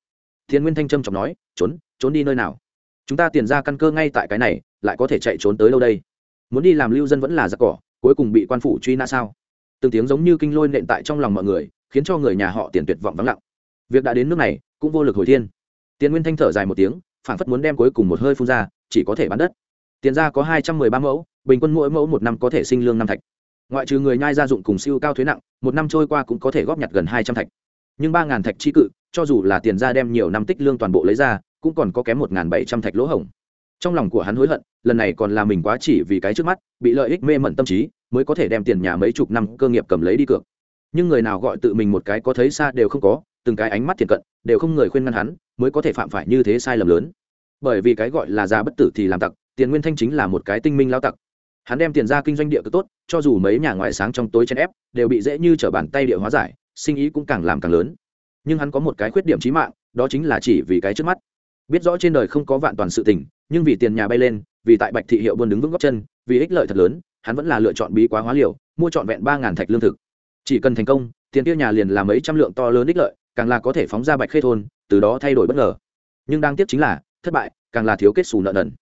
thiên nguyên thanh trâm trọng nói, trốn trốn đi nơi nào? Chúng ta tiền ra căn cơ ngay tại cái này, lại có thể chạy trốn tới lâu đây? Muốn đi làm lưu dân vẫn là giặc cỏ, cuối cùng bị quan phủ truy nã sao? Từng tiếng giống như kinh lôi nện tại trong lòng mọi người, khiến cho người nhà họ tiền tuyệt vọng vắng lặng. Việc đã đến nước này, cũng vô lực hồi thiên. Tiền nguyên thanh thở dài một tiếng phản phất muốn đem cuối cùng một hơi phun ra, chỉ có thể bán đất. Tiền ra có hai trăm mười ba mẫu, bình quân mỗi mẫu một năm có thể sinh lương năm thạch. Ngoại trừ người nhai gia dụng cùng siêu cao thuế nặng, một năm trôi qua cũng có thể góp nhặt gần hai trăm thạch. Nhưng ba ngàn thạch chi cự cho dù là tiền ra đem nhiều năm tích lương toàn bộ lấy ra, cũng còn có kém một ngàn bảy trăm thạch lỗ hổng. Trong lòng của hắn hối hận, lần này còn là mình quá chỉ vì cái trước mắt, bị lợi ích mê mẩn tâm trí, mới có thể đem tiền nhà mấy chục năm cơ nghiệp cầm lấy đi cược. Nhưng người nào gọi tự mình một cái có thấy xa đều không có, từng cái ánh mắt thiện cận, đều không người khuyên ngăn hắn, mới có thể phạm phải như thế sai lầm lớn. Bởi vì cái gọi là già bất tử thì làm tặc, tiền nguyên thanh chính là một cái tinh minh lao tặc. Hắn đem tiền ra kinh doanh địa cực tốt, cho dù mấy nhà ngoại sáng trong tối chen ép, đều bị dễ như t bàn tay địa hóa giải, sinh ý cũng càng làm càng lớn nhưng hắn có một cái khuyết điểm trí mạng, đó chính là chỉ vì cái trước mắt. Biết rõ trên đời không có vạn toàn sự tình, nhưng vì tiền nhà bay lên, vì tại bạch thị hiệu buôn đứng vững góc chân, vì ích lợi thật lớn, hắn vẫn là lựa chọn bí quá hóa liều, mua trọn vẹn ba ngàn thạch lương thực. Chỉ cần thành công, tiền tiêu nhà liền là mấy trăm lượng to lớn ích lợi, càng là có thể phóng ra bạch khê thôn, từ đó thay đổi bất ngờ. Nhưng đáng tiếc chính là, thất bại, càng là thiếu kết xù nợ nần.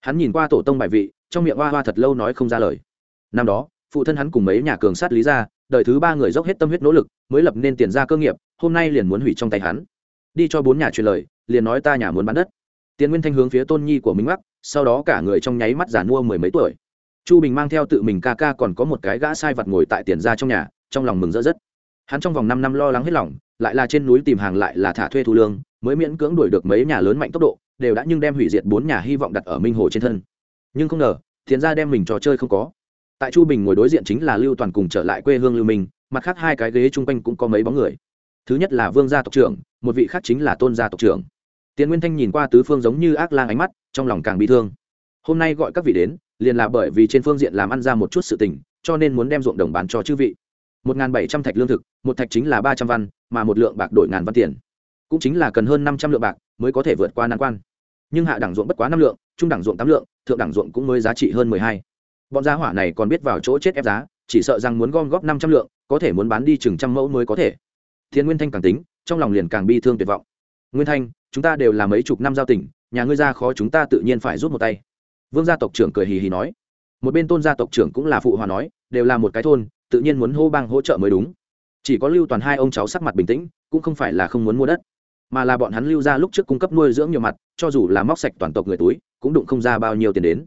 Hắn nhìn qua tổ tông bài vị, trong miệng hoa hoa thật lâu nói không ra lời. Năm đó, phụ thân hắn cùng mấy nhà cường sát lý ra đời thứ ba người dốc hết tâm huyết nỗ lực, mới lập nên tiền ra cơ nghiệp, hôm nay liền muốn hủy trong tay hắn. Đi cho bốn nhà truyền lời, liền nói ta nhà muốn bán đất. Tiền nguyên thanh hướng phía tôn nhi của minh mắc sau đó cả người trong nháy mắt giả mua mười mấy tuổi. Chu bình mang theo tự mình ca ca còn có một cái gã sai vật ngồi tại tiền ra trong nhà, trong lòng mừng rỡ rất. Hắn trong vòng năm năm lo lắng hết lòng, lại là trên núi tìm hàng lại là thả thuê thu lương, mới miễn cưỡng đuổi được mấy nhà lớn mạnh tốc độ, đều đã nhưng đem hủy diệt bốn nhà hy vọng đặt ở minh hồ trên thân. Nhưng không ngờ, tiền ra đem mình trò chơi không có tại chu bình ngồi đối diện chính là lưu toàn cùng trở lại quê hương lưu minh, mặt khác hai cái ghế chung quanh cũng có mấy bóng người. Thứ nhất là vương gia tộc trưởng, một vị khác chính là tôn gia tộc trưởng. Tiến nguyên thanh nhìn qua tứ phương giống như ác lang ánh mắt, trong lòng càng bị thương. Hôm nay gọi các vị đến, liền là bởi vì trên phương diện làm ăn ra một chút sự tình, cho nên muốn đem ruộng đồng bán cho chư vị. Một n bảy trăm thạch lương thực, một thạch chính là ba trăm văn, mà một lượng bạc đổi ngàn văn tiền. Cũng chính là cần hơn năm trăm lượng bạc mới có thể vượt qua nan quan. Nhưng hạ đẳng ruộng bất quá năm lượng, trung đẳng ruộng tám lượng, thượng đẳng ruộng cũng mới giá trị hơn mười hai bọn gia hỏa này còn biết vào chỗ chết ép giá chỉ sợ rằng muốn gom góp năm trăm lượng có thể muốn bán đi chừng trăm mẫu mới có thể. Thiên nguyên thanh càng tính trong lòng liền càng bi thương tuyệt vọng. Nguyên thanh chúng ta đều là mấy chục năm giao tỉnh, nhà ngươi ra khó chúng ta tự nhiên phải rút một tay. Vương gia tộc trưởng cười hì hì nói. Một bên tôn gia tộc trưởng cũng là phụ hòa nói đều là một cái thôn tự nhiên muốn hô bang hỗ trợ mới đúng. Chỉ có lưu toàn hai ông cháu sắc mặt bình tĩnh cũng không phải là không muốn mua đất mà là bọn hắn lưu ra lúc trước cung cấp nuôi dưỡng nhiều mặt cho dù là móc sạch toàn tộc người túi cũng đụng không ra bao nhiêu tiền đến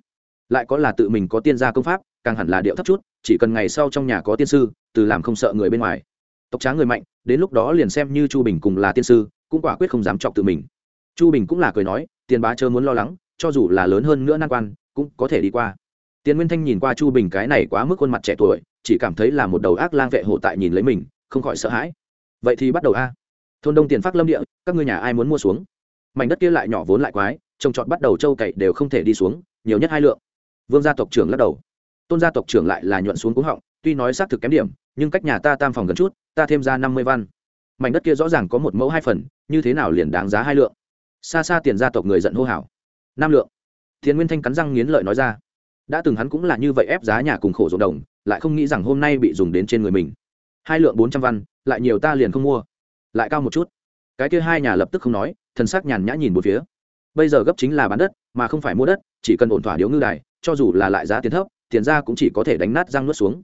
lại có là tự mình có tiên gia công pháp, càng hẳn là điệu thấp chút, chỉ cần ngày sau trong nhà có tiên sư, từ làm không sợ người bên ngoài. Tộc trá người mạnh, đến lúc đó liền xem như chu bình cùng là tiên sư, cũng quả quyết không dám chọc tự mình. Chu bình cũng là cười nói tiền bá chớ muốn lo lắng, cho dù là lớn hơn nữa nan quan, cũng có thể đi qua. Tiền nguyên thanh nhìn qua chu bình cái này quá mức khuôn mặt trẻ tuổi, chỉ cảm thấy là một đầu ác lang vệ hộ tại nhìn lấy mình, không khỏi sợ hãi. Vậy thì bắt đầu a. Thôn đông tiền phát lâm địa, các ngươi nhà ai muốn mua xuống? Mảnh đất kia lại nhỏ vốn lại quái, trồng trọt bắt đầu trâu cậy đều không thể đi xuống, nhiều nhất hai lượng vương gia tộc trưởng lắc đầu. Tôn gia tộc trưởng lại là nhuận xuống cúng họng, tuy nói xác thực kém điểm, nhưng cách nhà ta tam phòng gần chút, ta thêm ra năm mươi văn. Mảnh đất kia rõ ràng có một mẫu hai phần, như thế nào liền đáng giá hai lượng? Xa xa tiền gia tộc người giận hô hào. Năm lượng. Thiên nguyên thanh cắn răng nghiến lợi nói ra. Đã từng hắn cũng là như vậy ép giá nhà cùng khổ ruộng đồng, lại không nghĩ rằng hôm nay bị dùng đến trên người mình. Hai lượng bốn trăm văn, lại nhiều ta liền không mua. Lại cao một chút. Cái kia hai nhà lập tức không nói, thần sắc nhàn nhã nhìn một phía. Bây giờ gấp chính là bán đất, mà không phải mua đất, chỉ cần ổn thỏa điếu ngư đài cho dù là lại giá tiền thấp, tiền ra cũng chỉ có thể đánh nát răng nuốt xuống.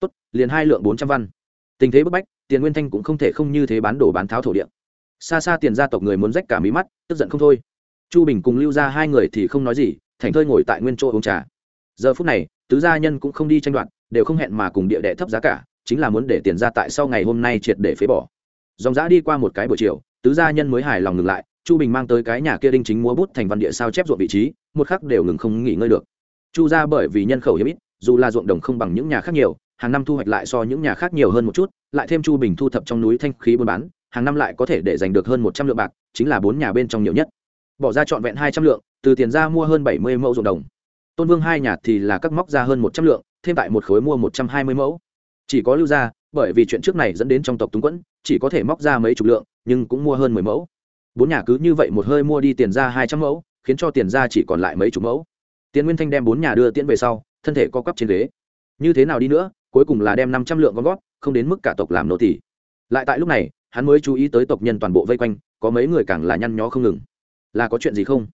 Tốt, liền hai lượng bốn trăm văn. Tình thế bức bách, tiền nguyên thanh cũng không thể không như thế bán đổ bán tháo thổ địa. Xa xa tiền gia tộc người muốn rách cả mí mắt, tức giận không thôi. Chu bình cùng lưu ra hai người thì không nói gì, thành thơi ngồi tại nguyên chỗ uống trà. Giờ phút này, tứ gia nhân cũng không đi tranh đoạt, đều không hẹn mà cùng địa đệ thấp giá cả, chính là muốn để tiền ra tại sau ngày hôm nay triệt để phế bỏ. Dòng giã đi qua một cái buổi chiều, tứ gia nhân mới hài lòng ngừng lại, chu bình mang tới cái nhà kia đinh chính múa bút thành văn địa sao chép ruộng vị trí, một khắc đều ngừng không nghỉ ngơi được chu ra bởi vì nhân khẩu hiếm ít, dù là ruộng đồng không bằng những nhà khác nhiều, hàng năm thu hoạch lại so những nhà khác nhiều hơn một chút, lại thêm chu bình thu thập trong núi thanh khí buôn bán, hàng năm lại có thể để giành được hơn một trăm lượng bạc, chính là bốn nhà bên trong nhiều nhất. Bỏ ra trọn vẹn hai trăm lượng, từ tiền ra mua hơn bảy mươi mẫu ruộng đồng. Tôn vương hai nhà thì là các móc ra hơn một trăm lượng, thêm tại một khối mua một trăm hai mươi mẫu. Chỉ có lưu ra bởi vì chuyện trước này dẫn đến trong tộc túng quẫn, chỉ có thể móc ra mấy chục lượng, nhưng cũng mua hơn mười mẫu. Bốn nhà cứ như vậy một hơi mua đi tiền ra hai trăm mẫu, khiến cho tiền ra chỉ còn lại mấy chục mẫu. Tiến nguyên thanh đem bốn nhà đưa tiễn về sau, thân thể co quắp trên ghế. Như thế nào đi nữa, cuối cùng là đem năm trăm lượng con gót không đến mức cả tộc làm nô tỷ lại tại lúc này, hắn mới chú ý tới tộc nhân toàn bộ vây quanh, có mấy người càng là nhăn nhó không ngừng. Là có chuyện gì không?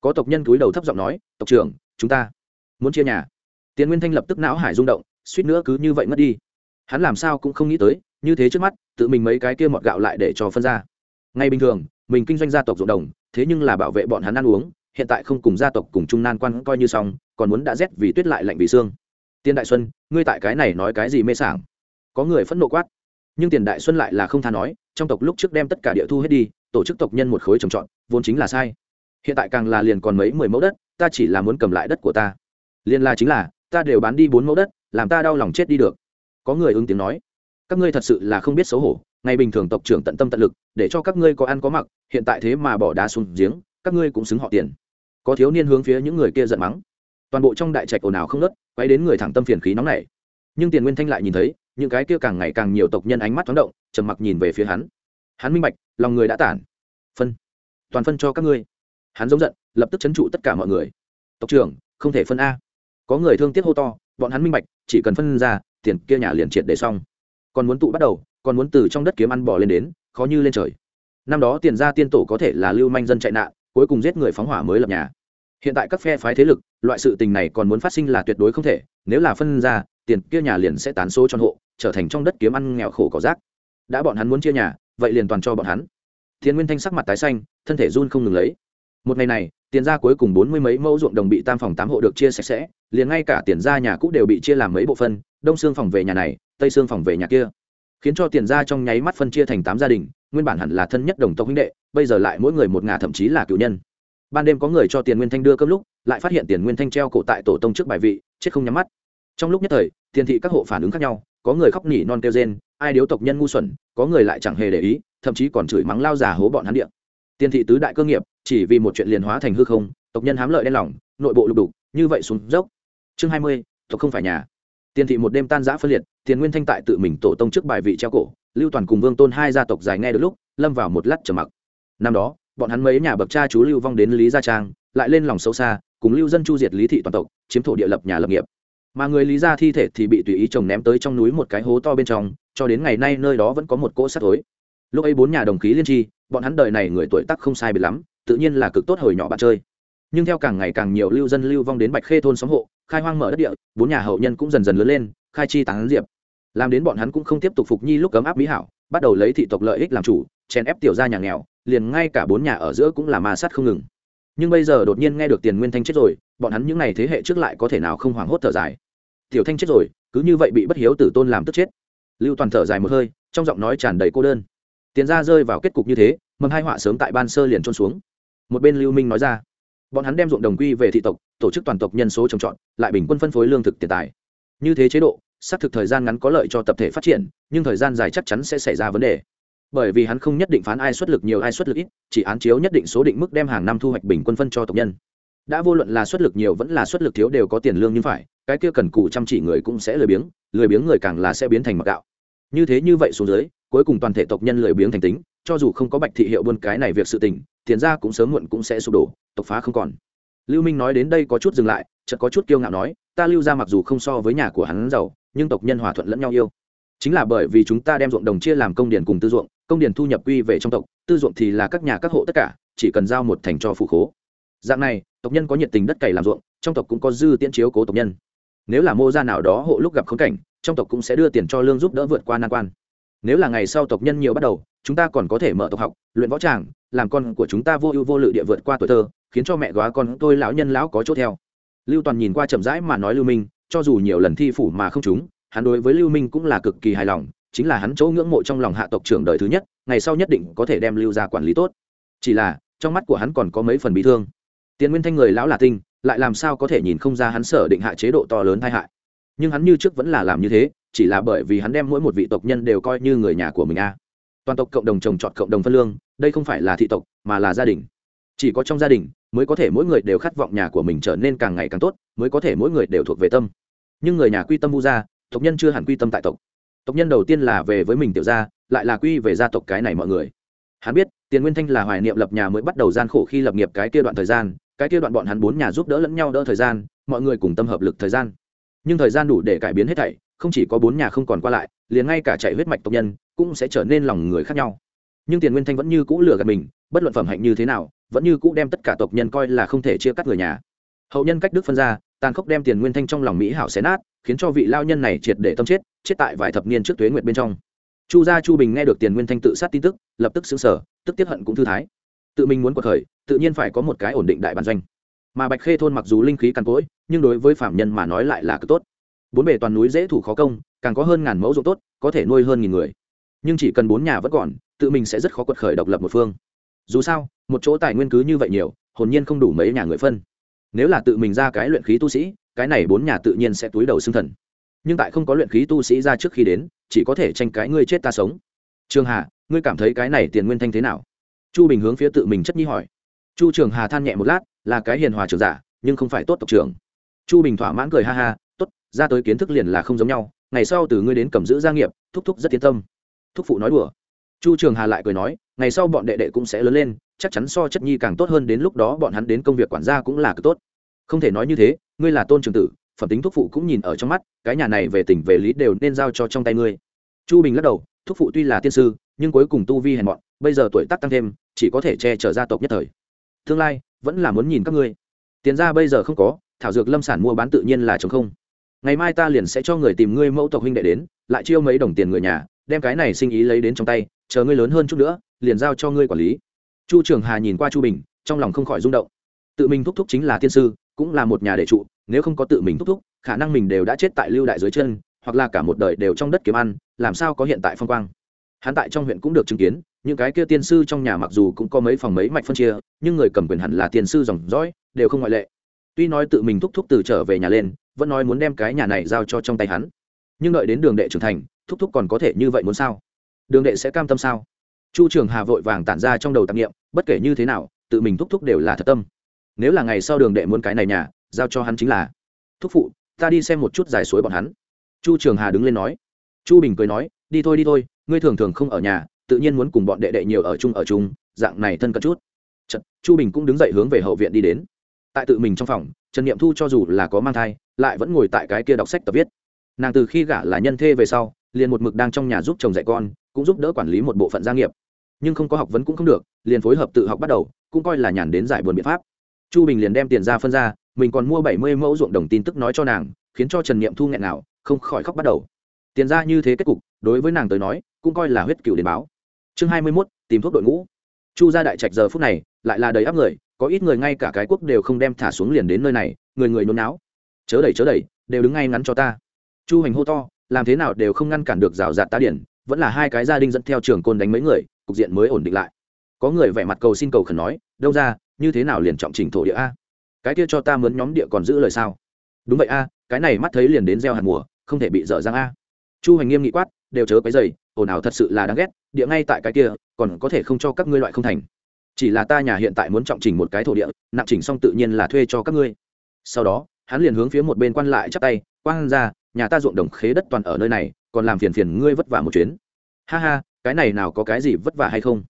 Có tộc nhân cúi đầu thấp giọng nói, tộc trưởng, chúng ta muốn chia nhà. Tiến nguyên thanh lập tức não hải rung động, suýt nữa cứ như vậy mất đi. Hắn làm sao cũng không nghĩ tới, như thế trước mắt, tự mình mấy cái kia mọt gạo lại để cho phân ra. Ngay bình thường, mình kinh doanh gia tộc ruộng đồng, thế nhưng là bảo vệ bọn hắn ăn uống hiện tại không cùng gia tộc cùng chung nan quan coi như xong, còn muốn đã rét vì tuyết lại lạnh vì xương. Tiền đại xuân, ngươi tại cái này nói cái gì mê sảng? Có người phẫn nộ quát. Nhưng tiền đại xuân lại là không tha nói, trong tộc lúc trước đem tất cả địa thu hết đi, tổ chức tộc nhân một khối trồng trọt, vốn chính là sai. Hiện tại càng là liền còn mấy mười mẫu đất, ta chỉ là muốn cầm lại đất của ta. Liền là chính là, ta đều bán đi bốn mẫu đất, làm ta đau lòng chết đi được. Có người ứng tiếng nói, các ngươi thật sự là không biết xấu hổ, ngày bình thường tộc trưởng tận tâm tận lực, để cho các ngươi có ăn có mặc, hiện tại thế mà bỏ đá xuống giếng, các ngươi cũng xứng họ tiền có thiếu niên hướng phía những người kia giận mắng. Toàn bộ trong đại trạch ồn ào không nớt quay đến người thẳng tâm phiền khí nóng này. Nhưng tiền nguyên thanh lại nhìn thấy, những cái kia càng ngày càng nhiều tộc nhân ánh mắt thoáng động, trầm mặc nhìn về phía hắn. Hắn minh bạch, lòng người đã tản. Phân. Toàn phân cho các ngươi. Hắn giống giận, lập tức chấn trụ tất cả mọi người. Tộc trưởng, không thể phân a. Có người thương tiếc hô to, bọn hắn minh bạch, chỉ cần phân ra, tiền kia nhà liền triệt để xong. Còn muốn tụ bắt đầu, còn muốn từ trong đất kiếm ăn bỏ lên đến, khó như lên trời. Năm đó tiền ra tiên tổ có thể là lưu manh dân chạy nạn cuối cùng giết người phóng hỏa mới lập nhà. Hiện tại các phe phái thế lực, loại sự tình này còn muốn phát sinh là tuyệt đối không thể, nếu là phân ra, tiền kia nhà liền sẽ tán số cho hộ, trở thành trong đất kiếm ăn nghèo khổ cỏ rác. Đã bọn hắn muốn chia nhà, vậy liền toàn cho bọn hắn. Thiên nguyên thanh sắc mặt tái xanh, thân thể run không ngừng lấy. Một ngày này, tiền ra cuối cùng bốn mươi mấy mẫu ruộng đồng bị tam phòng tám hộ được chia sạch sẽ, liền ngay cả tiền ra nhà cũ đều bị chia làm mấy bộ phân đông xương phòng về nhà này, tây xương phòng về nhà kia khiến cho tiền ra trong nháy mắt phân chia thành tám gia đình, nguyên bản hẳn là thân nhất đồng tộc huynh đệ, bây giờ lại mỗi người một ngả thậm chí là cựu nhân. Ban đêm có người cho tiền nguyên thanh đưa cơm lúc, lại phát hiện tiền nguyên thanh treo cổ tại tổ tông trước bài vị, chết không nhắm mắt. Trong lúc nhất thời, tiền thị các hộ phản ứng khác nhau, có người khóc nỉ non kêu rên, ai điếu tộc nhân ngu xuẩn, có người lại chẳng hề để ý, thậm chí còn chửi mắng lao già hố bọn hắn điện tiền thị tứ đại cơ nghiệp, chỉ vì một chuyện liền hóa thành hư không, tộc nhân hám lợi đen lỏng, nội bộ lục đục, như vậy xuống dốc. Chương hai mươi, tộc không phải nhà tiền thị một đêm tan giã phân liệt, tiền nguyên thanh tại tự mình tổ tông trước bài vị treo cổ, lưu toàn cùng vương tôn hai gia tộc dài nghe được lúc, lâm vào một lát trầm mặc. Năm đó, bọn hắn mấy nhà bậc cha chú lưu vong đến lý gia trang, lại lên lòng sâu xa, cùng lưu dân chu diệt lý thị toàn tộc, chiếm thổ địa lập nhà lập nghiệp. Mà người lý gia thi thể thì bị tùy ý chồng ném tới trong núi một cái hố to bên trong, cho đến ngày nay nơi đó vẫn có một cỗ sắt thối. Lúc ấy bốn nhà đồng khí liên tri, bọn hắn đời này người tuổi tác không sai biệt lắm, tự nhiên là cực tốt hồi nhỏ bạn chơi nhưng theo càng ngày càng nhiều lưu dân lưu vong đến bạch khê thôn xóm hộ, khai hoang mở đất địa, bốn nhà hậu nhân cũng dần dần lớn lên, khai chi tán diệp. Làm đến bọn hắn cũng không tiếp tục phục nhi lúc cấm áp mỹ hảo, bắt đầu lấy thị tộc lợi ích làm chủ, chèn ép tiểu ra nhà nghèo, liền ngay cả bốn nhà ở giữa cũng là ma sát không ngừng. Nhưng bây giờ đột nhiên nghe được tiền nguyên thanh chết rồi, bọn hắn những n à y thế hệ trước lại có thể nào không hoảng hốt thở dài. Tiểu thanh chết rồi, cứ như vậy bị bất hiếu tử tôn làm tức chết. Lưu toàn thở dài một hơi, trong giọng nói tràn đầy cô đơn. Tiền ra rơi vào kết cục như thế, mầm hai họa sớm tại ban sơ liền trôn xuống. Một bên lưu minh nói ra bọn hắn đem ruộng đồng quy về thị tộc, tổ chức toàn tộc nhân số trồng trọt, lại bình quân phân phối lương thực tiền tài. Như thế chế độ, xác thực thời gian ngắn có lợi cho tập thể phát triển, nhưng thời gian dài chắc chắn sẽ xảy ra vấn đề. Bởi vì hắn không nhất định phán ai xuất lực nhiều, ai xuất lực ít, chỉ án chiếu nhất định số định mức đem hàng năm thu hoạch bình quân phân cho tộc nhân. Đã vô luận là xuất lực nhiều vẫn là xuất lực thiếu đều có tiền lương nhưng phải, cái kia cần cù chăm chỉ người cũng sẽ lười biếng lười biếng người càng là sẽ biến thành mặc gạo. Như thế như vậy xuống dưới, cuối cùng toàn thể tộc nhân lười biếng thành tính, cho dù không có bạch thị hiệu buôn cái này việc sự tình tiền ra cũng sớm muộn cũng sẽ sụp đổ, tộc phá không còn. Lưu minh nói đến đây có chút dừng lại, chợt có chút kiêu ngạo nói, ta lưu ra mặc dù không so với nhà của hắn giàu, nhưng tộc nhân hòa thuận lẫn nhau yêu. Chính là bởi vì chúng ta đem ruộng đồng chia làm công điền cùng tư ruộng, công điền thu nhập quy về trong tộc, tư ruộng thì là các nhà các hộ tất cả, chỉ cần giao một thành cho phụ khố. Dạng này, tộc nhân có nhiệt tình đất cày làm ruộng, trong tộc cũng có dư tiễn chiếu cố tộc nhân. Nếu là mô gia nào đó hộ lúc gặp khốn cảnh, trong tộc cũng sẽ đưa tiền cho lương giúp đỡ vượt qua nan quan. Nếu là ngày sau tộc nhân nhiều bắt đầu, chúng ta còn có thể mở tộc học, luyện võ tràng làm con của chúng ta vô ưu vô lự địa vượt qua tuổi thơ, khiến cho mẹ góa con tôi lão nhân lão có chỗ theo. Lưu toàn nhìn qua chậm rãi mà nói lưu minh, cho dù nhiều lần thi phủ mà không trúng, hắn đối với lưu minh cũng là cực kỳ hài lòng, chính là hắn chỗ ngưỡng mộ trong lòng hạ tộc trưởng đời thứ nhất, ngày sau nhất định có thể đem lưu ra quản lý tốt. Chỉ là, trong mắt của hắn còn có mấy phần bị thương. Tiền nguyên thanh người lão là tinh, lại làm sao có thể nhìn không ra hắn sở định hạ chế độ to lớn tai hại. Nhưng hắn như trước vẫn là làm như thế, chỉ là bởi vì hắn đem mỗi một vị tộc nhân đều coi như người nhà của mình a. Toàn tộc cộng đồng trồng trọt cộng đồng phân lương đây không phải là thị tộc, mà là gia đình. Chỉ có trong gia đình mới có thể mỗi người đều khát vọng nhà của mình trở nên càng ngày càng tốt, mới có thể mỗi người đều thuộc về tâm. Nhưng người nhà quy tâm vu gia, tộc nhân chưa hẳn quy tâm tại tộc. Tộc nhân đầu tiên là về với mình tiểu gia, lại là quy về gia tộc cái này mọi người. Hắn biết, tiền nguyên thanh là hoài niệm lập nhà mới bắt đầu gian khổ khi lập nghiệp cái kia đoạn thời gian, cái kia đoạn bọn hắn bốn nhà giúp đỡ lẫn nhau đỡ thời gian, mọi người cùng tâm hợp lực thời gian. Nhưng thời gian đủ để cải biến hết thảy, không chỉ có bốn nhà không còn qua lại, liền ngay cả chạy huyết mạch tộc nhân cũng sẽ trở nên lòng người khác nhau nhưng tiền nguyên thanh vẫn như cũ lừa gạt mình, bất luận phẩm hạnh như thế nào, vẫn như cũ đem tất cả tộc nhân coi là không thể chia cắt người nhà. Hậu nhân cách đức phân ra, tàn khốc đem tiền nguyên thanh trong lòng mỹ hảo xé nát, khiến cho vị lao nhân này triệt để tâm chết chết tại vài thập niên trước tuế nguyệt bên trong. Chu gia chu bình nghe được tiền nguyên thanh tự sát tin tức, lập tức xứng sở tức tiếp hận cũng thư thái. Tự mình muốn cuộc khởi, tự nhiên phải có một cái ổn định đại bản doanh. Mà bạch khê thôn mặc dù linh khí càn cỗi, nhưng đối với phạm nhân mà nói lại là cực tốt. Bốn bề toàn núi dễ thủ khó công, càng có hơn ngàn mẫu ruộng tốt, có thể nuôi hơn nghìn người. Nhưng chỉ cần bốn nhà vẫn còn tự mình sẽ rất khó quật khởi độc lập một phương. Dù sao, một chỗ tài nguyên cứ như vậy nhiều, hồn nhiên không đủ mấy nhà người phân. Nếu là tự mình ra cái luyện khí tu sĩ, cái này bốn nhà tự nhiên sẽ túi đầu xương thần. Nhưng tại không có luyện khí tu sĩ ra trước khi đến, chỉ có thể tranh cái ngươi chết ta sống. Trường hà, ngươi cảm thấy cái này tiền nguyên thanh thế nào? Chu bình hướng phía tự mình chất nhi hỏi. Chu trường hà than nhẹ một lát, là cái hiền hòa trường giả, nhưng không phải tốt tộc trưởng. Chu bình thỏa mãn cười ha ha, tốt, ra tới kiến thức liền là không giống nhau, ngày sau từ ngươi đến cầm giữ gia nghiệp, thúc thúc rất tiến tâm. Thúc phụ nói đùa chu trường hà lại cười nói, ngày sau bọn đệ đệ cũng sẽ lớn lên, chắc chắn so chất nhi càng tốt hơn đến lúc đó bọn hắn đến công việc quản gia cũng là cực tốt. Không thể nói như thế, ngươi là tôn trường tử, phẩm tính thúc phụ cũng nhìn ở trong mắt, cái nhà này về tình về lý đều nên giao cho trong tay ngươi. Chu bình lắc đầu, thúc phụ tuy là tiên sư, nhưng cuối cùng tu vi hèn mọn, bây giờ tuổi tác tăng thêm, chỉ có thể che chở gia tộc nhất thời. Tương lai, vẫn là muốn nhìn các ngươi. Tiền ra bây giờ không có, thảo dược lâm sản mua bán tự nhiên là chống không. Ngày mai ta liền sẽ cho người tìm ngươi mẫu tộc huynh đệ đến, lại chiêu mấy đồng tiền người nhà, đem cái này sinh ý lấy đến trong tay chờ ngươi lớn hơn chút nữa, liền giao cho ngươi quản lý. Chu trường hà nhìn qua chu bình, trong lòng không khỏi rung động. Tự mình thúc thúc chính là Thiên sư, cũng là một nhà đệ trụ, nếu không có tự mình thúc thúc, khả năng mình đều đã chết tại lưu đại dưới chân, hoặc là cả một đời đều trong đất kiếm ăn, làm sao có hiện tại phong quang. Hắn tại trong huyện cũng được chứng kiến, những cái kia tiên sư trong nhà mặc dù cũng có mấy phòng mấy mạch phân chia, nhưng người cầm quyền hẳn là tiên sư dòng dõi, đều không ngoại lệ. Tuy nói tự mình thúc thúc từ trở về nhà lên, vẫn nói muốn đem cái nhà này giao cho trong tay hắn. Nhưng đợi đến đường đệ trưởng thành, thúc thúc còn có thể như vậy muốn sao? Đường đệ sẽ cam tâm sao? Chu trường hà vội vàng tản ra trong đầu tạp nghiệm bất kể như thế nào tự mình thúc thúc đều là thật tâm. Nếu là ngày sau đường đệ muốn cái này nhà giao cho hắn chính là thúc phụ ta đi xem một chút dài suối bọn hắn. Chu trường hà đứng lên nói. Chu bình cười nói đi thôi đi thôi ngươi thường thường không ở nhà tự nhiên muốn cùng bọn đệ đệ nhiều ở chung ở chung dạng này thân cận chút. Chật, chu bình cũng đứng dậy hướng về hậu viện đi đến. Tại tự mình trong phòng trần niệm thu cho dù là có mang thai lại vẫn ngồi tại cái kia đọc sách tập viết. Nàng từ khi gả là nhân thê về sau liền một mực đang trong nhà giúp chồng dạy con cũng giúp đỡ quản lý một bộ phận gia nghiệp. Nhưng không có học vấn cũng không được, liền phối hợp tự học bắt đầu, cũng coi là nhàn đến giải buồn biện pháp. Chu bình liền đem tiền ra phân ra, mình còn mua bảy mươi mẫu ruộng đồng tin tức nói cho nàng, khiến cho trần niệm thu nghẹn nào không khỏi khóc bắt đầu. Tiền ra như thế kết cục, đối với nàng tới nói, cũng coi là huyết cựu đến báo. Chương hai mươi mốt, tìm thuốc đội ngũ. Chu ra đại trạch giờ phút này, lại là đầy áp người, có ít người ngay cả cái quốc đều không đem thả xuống liền đến nơi này, người người nôn não chớ đẩy chớ đẩy, đều đứng ngay ngắn cho ta. Chu hành hô to, làm thế nào đều không ngăn cản được rào rạt tá điển vẫn là hai cái gia đình dẫn theo trường côn đánh mấy người, cục diện mới ổn định lại. Có người vẻ mặt cầu xin cầu khẩn nói đâu ra như thế nào liền trọng trình thổ địa a? Cái kia cho ta mướn nhóm địa còn giữ lời sao? Đúng vậy a, cái này mắt thấy liền đến gieo hạt mùa, không thể bị dở dang a. Chu hành nghiêm nghị quát, đều chớ cái dày ồn ào thật sự là đáng ghét, địa ngay tại cái kia, còn có thể không cho các ngươi loại không thành. Chỉ là ta nhà hiện tại muốn trọng trình một cái thổ địa, nặng chỉnh xong tự nhiên là thuê cho các ngươi. Sau đó, hắn liền hướng phía một bên quan lại chắp tay, quang ra nhà ta ruộng đồng khế đất toàn ở nơi này còn làm phiền phiền ngươi vất vả một chuyến. Ha ha, cái này nào có cái gì vất vả hay không?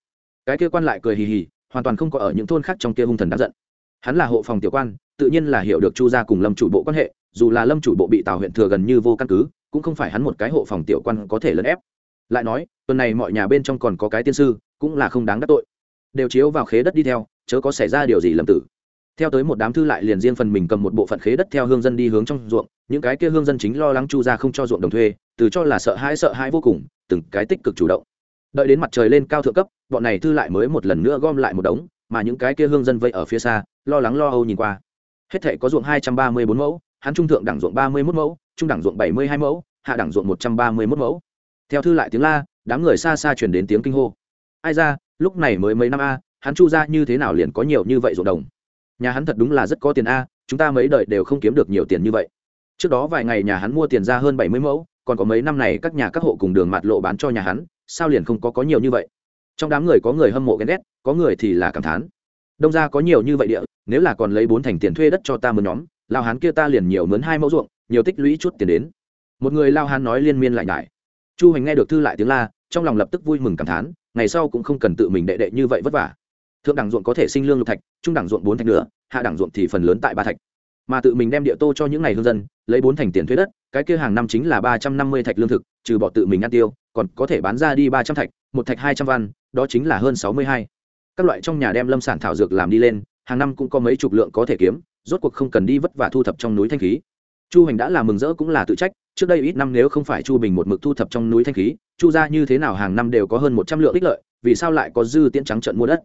Cái kia quan lại cười hì hì, hoàn toàn không có ở những thôn khác trong kia hung thần đáng giận. Hắn là hộ phòng tiểu quan, tự nhiên là hiểu được chu gia cùng lâm chủ bộ quan hệ, dù là lâm chủ bộ bị tào huyện thừa gần như vô căn cứ, cũng không phải hắn một cái hộ phòng tiểu quan có thể lấn ép. Lại nói, tuần này mọi nhà bên trong còn có cái tiên sư, cũng là không đáng đắc tội. Đều chiếu vào khế đất đi theo, chớ có xảy ra điều gì lầm tử. Theo tới một đám thư lại liền riêng phần mình cầm một bộ phận khế đất theo hương dân đi hướng trong ruộng, những cái kia hương dân chính lo lắng chu ra không cho ruộng đồng thuê từ cho là sợ hãi sợ hãi vô cùng, từng cái tích cực chủ động. Đợi đến mặt trời lên cao thượng cấp, bọn này thư lại mới một lần nữa gom lại một đống, mà những cái kia hương dân vây ở phía xa, lo lắng lo âu nhìn qua. Hết thể có ruộng hai trăm ba mươi bốn mẫu, hắn trung thượng đẳng ruộng ba mươi mốt mẫu, trung đẳng ruộng bảy mươi hai mẫu, hạ đẳng ruộng một trăm ba mươi mốt mẫu. Theo thư lại tiếng la, đám người xa xa chuyển đến tiếng kinh hô. Ai ra, lúc này mới mấy năm a, hắn chu ra như thế nào liền có nhiều như vậy ruộng đồng? Nhà hắn thật đúng là rất có tiền a, chúng ta mấy đời đều không kiếm được nhiều tiền như vậy. Trước đó vài ngày nhà hắn mua tiền ra hơn bảy mươi mẫu còn có mấy năm này các nhà các hộ cùng đường mặt lộ bán cho nhà hắn, sao liền không có có nhiều như vậy? Trong đám người có người hâm mộ ghen ghét, có người thì là cảm thán. Đông ra có nhiều như vậy địa, nếu là còn lấy bốn thành tiền thuê đất cho ta mướn nhóm, lao hán kia ta liền nhiều mướn hai mẫu ruộng, nhiều tích lũy chút tiền đến. Một người lao hán nói liên miên lại nhải. Chu hành nghe được thư lại tiếng la, trong lòng lập tức vui mừng cảm thán, ngày sau cũng không cần tự mình đệ đệ như vậy vất vả. Thượng đẳng ruộng có thể sinh lương lục thạch, trung đẳng ruộng bốn thạch nữa, hạ đẳng ruộng thì phần lớn tại ba thạch mà tự mình đem địa tô cho những ngày hương dân, lấy bốn thành tiền thuế đất, cái kia hàng năm chính là ba trăm năm mươi thạch lương thực, trừ bỏ tự mình ăn tiêu, còn có thể bán ra đi ba trăm thạch, một thạch hai trăm văn, đó chính là hơn sáu mươi hai. Các loại trong nhà đem lâm sản thảo dược làm đi lên, hàng năm cũng có mấy chục lượng có thể kiếm, rốt cuộc không cần đi vất vả thu thập trong núi thanh khí. Chu hành đã làm mừng rỡ cũng là tự trách, trước đây ít năm nếu không phải chu bình một mực thu thập trong núi thanh khí, chu ra như thế nào hàng năm đều có hơn một trăm lượng ích lợi, vì sao lại có dư tiễn trắng trận mua đất?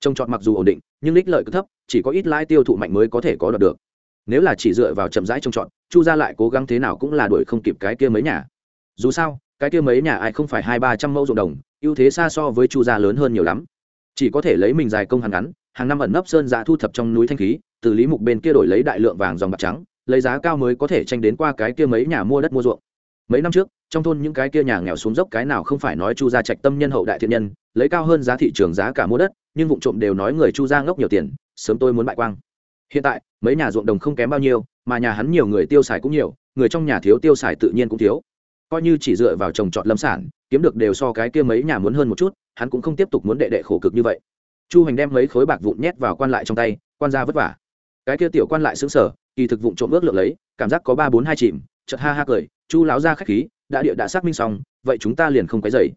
Trồng trọt mặc dù ổn định, nhưng ích lợi cứ thấp, chỉ có ít lãi tiêu thụ mạnh mới có thể có được được nếu là chỉ dựa vào chậm rãi trông trọt, chu ra lại cố gắng thế nào cũng là đuổi không kịp cái kia mấy nhà. Dù sao, cái kia mấy nhà ai không phải hai ba trăm mẫu ruộng đồng, ưu thế xa so với chu gia lớn hơn nhiều lắm. Chỉ có thể lấy mình dài công hàng ngắn, hàng năm ẩn nấp sơn giã thu thập trong núi thanh khí, từ lý mục bên kia đổi lấy đại lượng vàng dòng bạc trắng, lấy giá cao mới có thể tranh đến qua cái kia mấy nhà mua đất mua ruộng. Mấy năm trước, trong thôn những cái kia nhà nghèo xuống dốc cái nào không phải nói chu gia trạch tâm nhân hậu đại thiện nhân, lấy cao hơn giá thị trường giá cả mua đất, nhưng vụ trộm đều nói người chu gia ngốc nhiều tiền, sớm tôi muốn bại quang hiện tại, mấy nhà ruộng đồng không kém bao nhiêu, mà nhà hắn nhiều người tiêu xài cũng nhiều, người trong nhà thiếu tiêu xài tự nhiên cũng thiếu. Coi như chỉ dựa vào trồng trọt lâm sản, kiếm được đều so cái kia mấy nhà muốn hơn một chút, hắn cũng không tiếp tục muốn đệ đệ khổ cực như vậy. Chu hành đem mấy khối bạc vụn nhét vào quan lại trong tay, quan ra vất vả. Cái kia tiểu quan lại xứng sở kỳ thực vụn trộm ước lượng lấy, cảm giác có ba bốn hai chìm chật ha ha cười, chu láo ra khách khí, đã địa đã xác minh xong, vậy chúng ta liền không cái dày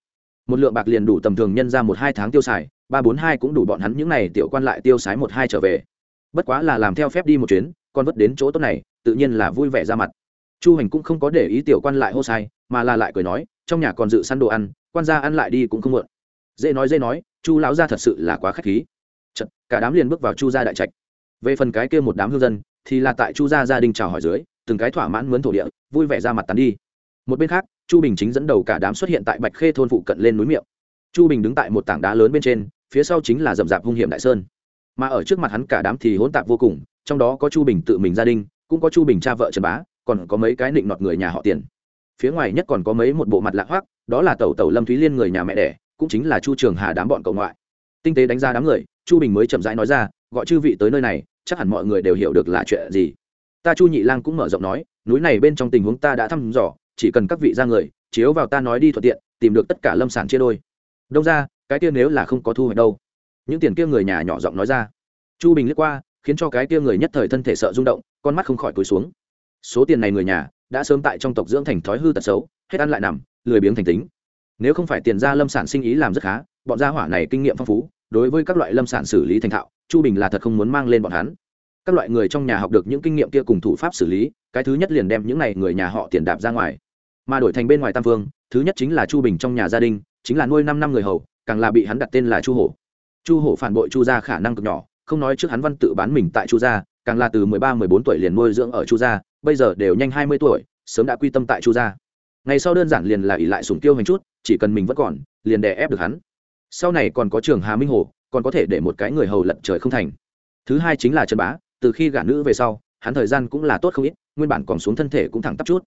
một lượng bạc liền đủ tầm thường nhân ra một hai tháng tiêu xài, ba bốn hai cũng đủ bọn hắn những n à y tiểu quan lại tiêu xái một hai trở về bất quá là làm theo phép đi một chuyến còn vất đến chỗ tốt này tự nhiên là vui vẻ ra mặt. Chu hành cũng không có để ý tiểu quan lại hô sai mà là lại cười nói trong nhà còn dự săn đồ ăn quan gia ăn lại đi cũng không muộn. Dễ nói dễ nói chu lão gia thật sự là quá k h á c h khí. Chật, cả đám liền bước vào chu gia đại trạch. Về phần cái kia một đám hương dân thì là tại chu gia gia đình chào hỏi dưới từng cái thỏa mãn mướn thổ địa vui vẻ ra mặt tắn đi. Một bên khác chu bình chính dẫn đầu cả đám xuất hiện tại bạch khê thôn phụ cận lên núi miệng. Chu bình đứng tại một tảng đá lớn bên trên phía sau chính là rậm rạp hung hiểm đại sơn mà ở trước mặt hắn cả đám thì hỗn tạp vô cùng, trong đó có chu bình tự mình gia đình cũng có chu bình cha vợ trần bá, còn có mấy cái nịnh nọt người nhà họ tiền. Phía ngoài nhất còn có mấy một bộ mặt lạ hoác đó là tẩu tẩu lâm thúy liên người nhà mẹ đẻ, cũng chính là chu trường hà đám bọn cậu ngoại. Tinh tế đánh ra đám người, chu bình mới chậm rãi nói ra, gọi chư vị tới nơi này, chắc hẳn mọi người đều hiểu được là chuyện gì. Ta chu nhị lang cũng mở rộng nói, núi này bên trong tình huống ta đã thăm dò, chỉ cần các vị ra người, chiếu vào ta nói đi thuận tiện, tìm được tất cả lâm sản chia đôi. Đông ra cái kia nếu là không có thu hoạch đâu? Những tiền kia người nhà nhỏ giọng nói ra. Chu bình lướt qua, khiến cho cái kia người nhất thời thân thể sợ rung động, con mắt không khỏi cúi xuống. Số tiền này người nhà đã sớm tại trong tộc dưỡng thành thói hư tật xấu, hết ăn lại nằm, lười biếng thành tính. Nếu không phải tiền gia lâm sản sinh ý làm rất khá, bọn gia hỏa này kinh nghiệm phong phú, đối với các loại lâm sản xử lý thành thạo, chu bình là thật không muốn mang lên bọn hắn. Các loại người trong nhà học được những kinh nghiệm kia cùng thủ pháp xử lý, cái thứ nhất liền đem những này người nhà họ tiền đạp ra ngoài. Mà đổi thành bên ngoài tam phương thứ nhất chính là chu bình trong nhà gia đình, chính là nuôi năm năm người hầu, càng là bị hắn đặt tên là chu hổ chu hổ phản bội chu gia khả năng cực nhỏ, không nói trước hắn văn tự bán mình tại chu gia, càng là từ mười ba, mười bốn tuổi liền nuôi dưỡng ở chu gia, bây giờ đều nhanh hai mươi tuổi, sớm đã quy tâm tại chu gia. Ngày sau đơn giản liền là ỉ lại sùng tiêu hành chút, chỉ cần mình vẫn còn, liền đè ép được hắn. Sau này còn có trường hà minh hồ, còn có thể để một cái người hầu lận trời không thành. Thứ hai chính là trần bá, từ khi gả nữ về sau, hắn thời gian cũng là tốt không ít, nguyên bản còn xuống thân thể cũng thẳng tắp chút.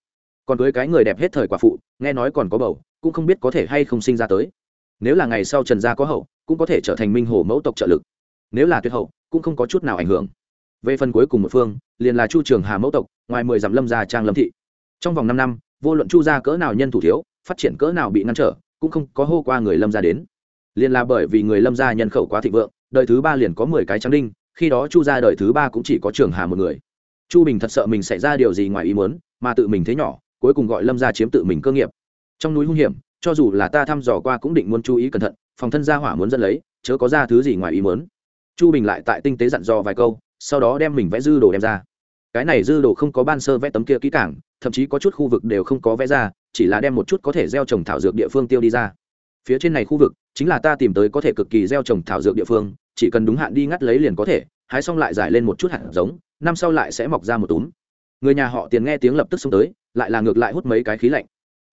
Còn với cái người đẹp hết thời quả phụ, nghe nói còn có bầu, cũng không biết có thể hay không sinh ra tới. Nếu là ngày sau trần gia có hậu cũng có thể trở thành minh hồ mẫu tộc trợ lực. Nếu là tuyệt hậu, cũng không có chút nào ảnh hưởng. Về phần cuối cùng một phương, liền là chu trường hà mẫu tộc, ngoài mười dặm lâm gia trang lâm thị. Trong vòng năm năm, vô luận chu gia cỡ nào nhân thủ thiếu, phát triển cỡ nào bị ngăn trở, cũng không có hô qua người lâm gia đến. Liền là bởi vì người lâm gia nhân khẩu quá thịnh vượng, đời thứ ba liền có mười cái trắng đinh, khi đó chu gia đời thứ ba cũng chỉ có trường hà một người. Chu bình thật sợ mình xảy ra điều gì ngoài ý muốn, mà tự mình thế nhỏ, cuối cùng gọi lâm gia chiếm tự mình cơ nghiệp. Trong núi hung hiểm, cho dù là ta thăm dò qua cũng định muốn chú ý cẩn thận phòng thân gia hỏa muốn dẫn lấy, chớ có ra thứ gì ngoài ý muốn. Chu bình lại tại tinh tế dặn dò vài câu, sau đó đem mình vẽ dư đồ đem ra. Cái này dư đồ không có ban sơ vẽ tấm kia kỹ cảng thậm chí có chút khu vực đều không có vẽ ra, chỉ là đem một chút có thể gieo trồng thảo dược địa phương tiêu đi ra. Phía trên này khu vực, chính là ta tìm tới có thể cực kỳ gieo trồng thảo dược địa phương, chỉ cần đúng hạn đi ngắt lấy liền có thể, hái xong lại giải lên một chút hạt giống, năm sau lại sẽ mọc ra một túm. Người nhà họ tiền nghe tiếng lập tức xông tới, lại là ngược lại hút mấy cái khí lạnh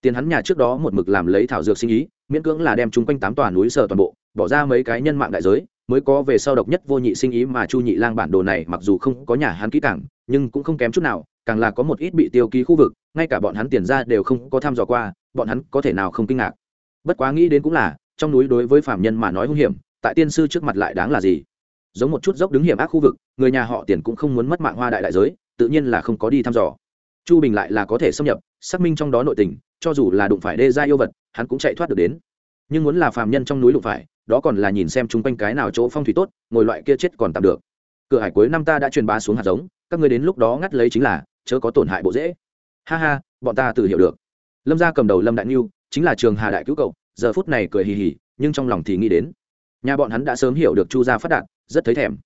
tiền hắn nhà trước đó một mực làm lấy thảo dược sinh ý, miễn cưỡng là đem chung quanh tám tòa núi sở toàn bộ, bỏ ra mấy cái nhân mạng đại giới, mới có về sau độc nhất vô nhị sinh ý mà chu nhị lang bản đồ này mặc dù không có nhà hắn kỹ càng, nhưng cũng không kém chút nào, càng là có một ít bị tiêu ký khu vực, ngay cả bọn hắn tiền ra đều không có thăm dò qua, bọn hắn có thể nào không kinh ngạc. Bất quá nghĩ đến cũng là, trong núi đối với phạm nhân mà nói hung hiểm, tại tiên sư trước mặt lại đáng là gì? Giống một chút dốc đứng hiểm ác khu vực, người nhà họ tiền cũng không muốn mất mạng hoa đại đại giới, tự nhiên là không có đi thăm dò chu bình lại là có thể xâm nhập, xác minh trong đó nội tình, cho dù là đụng phải đê gia yêu vật, hắn cũng chạy thoát được đến. Nhưng muốn là phàm nhân trong núi đụng phải, đó còn là nhìn xem chung quanh cái nào chỗ phong thủy tốt, ngồi loại kia chết còn tạm được. Cửa hải cuối năm ta đã truyền bá xuống hạt giống, các người đến lúc đó ngắt lấy chính là, chớ có tổn hại bộ dễ. Ha ha, bọn ta tự hiểu được. Lâm gia cầm đầu lâm đại ngưu chính là trường hà đại cứu cậu, giờ phút này cười hì hì, nhưng trong lòng thì nghĩ đến. Nhà bọn hắn đã sớm hiểu được chu gia phát đạt, rất thấy thèm.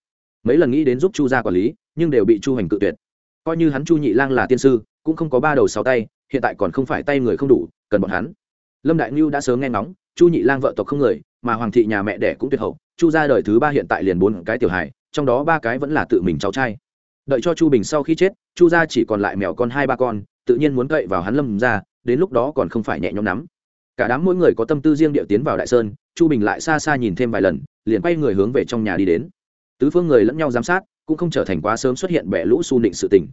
Mấy lần nghĩ đến giúp chu gia quản lý, nhưng đều bị chu hành cự tuyệt. Coi như hắn chu nhị lang là tiên sư cũng không có ba đầu sáu tay, hiện tại còn không phải tay người không đủ, cần bọn hắn. Lâm đại ngưu đã sớm nghe ngóng, chu nhị lang vợ tộc không người, mà hoàng thị nhà mẹ đẻ cũng tuyệt hậu, chu ra đời thứ ba hiện tại liền bốn cái tiểu hài, trong đó ba cái vẫn là tự mình cháu trai. Đợi cho chu bình sau khi chết, chu gia chỉ còn lại mèo con hai ba con, tự nhiên muốn cậy vào hắn lâm ra đến lúc đó còn không phải nhẹ nhõm lắm. cả đám mỗi người có tâm tư riêng điệu tiến vào đại sơn, chu bình lại xa xa nhìn thêm vài lần, liền quay người hướng về trong nhà đi đến. Tứ phương người lẫn nhau giám sát, cũng không trở thành quá sớm xuất hiện bẻ lũ su nịnh sự tình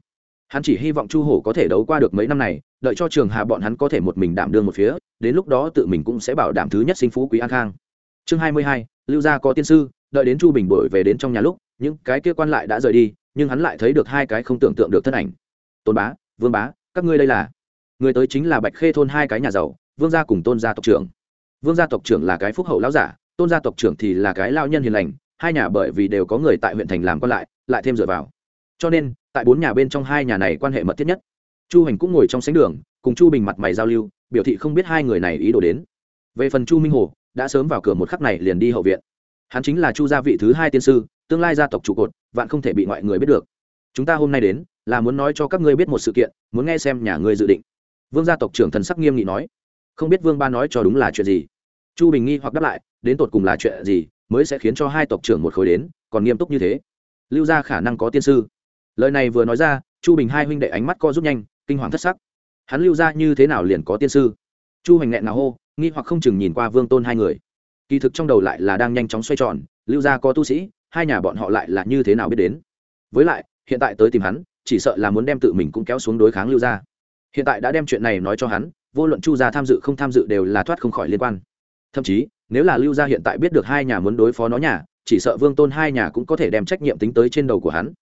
hắn chỉ hy vọng chu hổ có thể đấu qua được mấy năm này, đợi cho trường hà bọn hắn có thể một mình đảm đương một phía, đến lúc đó tự mình cũng sẽ bảo đảm thứ nhất sinh phú quý an khang. Chương hai mươi hai, lưu gia có tiên sư, đợi đến chu bình đổi về đến trong nhà lúc, những cái kia quan lại đã rời đi, nhưng hắn lại thấy được hai cái không tưởng tượng được thân ảnh. Tôn bá, vương bá, các ngươi đây là? Người tới chính là bạch khê thôn hai cái nhà giàu, vương gia cùng tôn gia tộc trưởng. Vương gia tộc trưởng là cái phúc hậu lão giả, tôn gia tộc trưởng thì là cái lao nhân hiền lành, hai nhà bởi vì đều có người tại huyện thành làm quan lại lại thêm dựa vào cho nên, tại bốn nhà bên trong hai nhà này quan hệ mật thiết nhất. Chu hành cũng ngồi trong sánh đường, cùng chu bình mặt mày giao lưu, biểu thị không biết hai người này ý đồ đến. Về phần chu minh hồ, đã sớm vào cửa một khắc này liền đi hậu viện. Hắn chính là chu gia vị thứ hai tiên sư, tương lai gia tộc trụ cột, vạn không thể bị ngoại người biết được. Chúng ta hôm nay đến, là muốn nói cho các ngươi biết một sự kiện, muốn nghe xem nhà ngươi dự định. Vương gia tộc trưởng thần sắc nghiêm nghị nói. Không biết vương ba nói cho đúng là chuyện gì. Chu bình nghi hoặc đáp lại, đến tột cùng là chuyện gì, mới sẽ khiến cho hai tộc trưởng một khối đến, còn nghiêm túc như thế. Lưu gia khả năng có tiên sư lời này vừa nói ra, chu bình hai huynh đệ ánh mắt co rút nhanh, kinh hoàng thất sắc. Hắn lưu ra như thế nào liền có tiên sư? Chu hành nghẹn nào hô, nghi hoặc không chừng nhìn qua vương tôn hai người. Kỳ thực trong đầu lại là đang nhanh chóng xoay tròn, lưu gia có tu sĩ, hai nhà bọn họ lại là như thế nào biết đến? Với lại, hiện tại tới tìm hắn, chỉ sợ là muốn đem tự mình cũng kéo xuống đối kháng lưu gia hiện tại đã đem chuyện này nói cho hắn, vô luận chu gia tham dự không tham dự đều là thoát không khỏi liên quan. Thậm chí, nếu là lưu gia hiện tại biết được hai nhà muốn đối phó nó nhà, chỉ sợ vương tôn hai nhà cũng có thể đem trách nhiệm tính tới trên đầu của hắn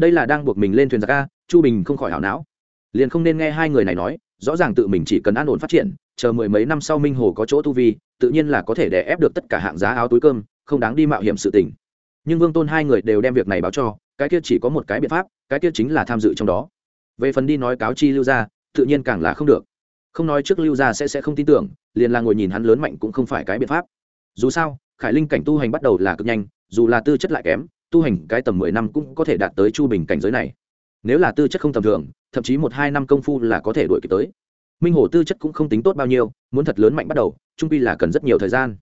đây là đang buộc mình lên thuyền giặc a, chu bình không khỏi hảo não. Liền không nên nghe hai người này nói, rõ ràng tự mình chỉ cần an ổn phát triển, chờ mười mấy năm sau minh hồ có chỗ tu vi, tự nhiên là có thể đè ép được tất cả hạng giá áo túi cơm, không đáng đi mạo hiểm sự tình. Nhưng vương tôn hai người đều đem việc này báo cho, cái kia chỉ có một cái biện pháp, cái kia chính là tham dự trong đó. Về phần đi nói cáo chi lưu gia, tự nhiên càng là không được. Không nói trước lưu gia sẽ sẽ không tin tưởng, liền là ngồi nhìn hắn lớn mạnh cũng không phải cái biện pháp. Dù sao, khải linh cảnh tu hành bắt đầu là cực nhanh, dù là tư chất lại kém tu hành cái tầm mười năm cũng có thể đạt tới chu bình cảnh giới này. Nếu là tư chất không tầm thường, thậm chí một hai năm công phu là có thể đuổi kịp tới. Minh hồ tư chất cũng không tính tốt bao nhiêu, muốn thật lớn mạnh bắt đầu, trung pi là cần rất nhiều thời gian.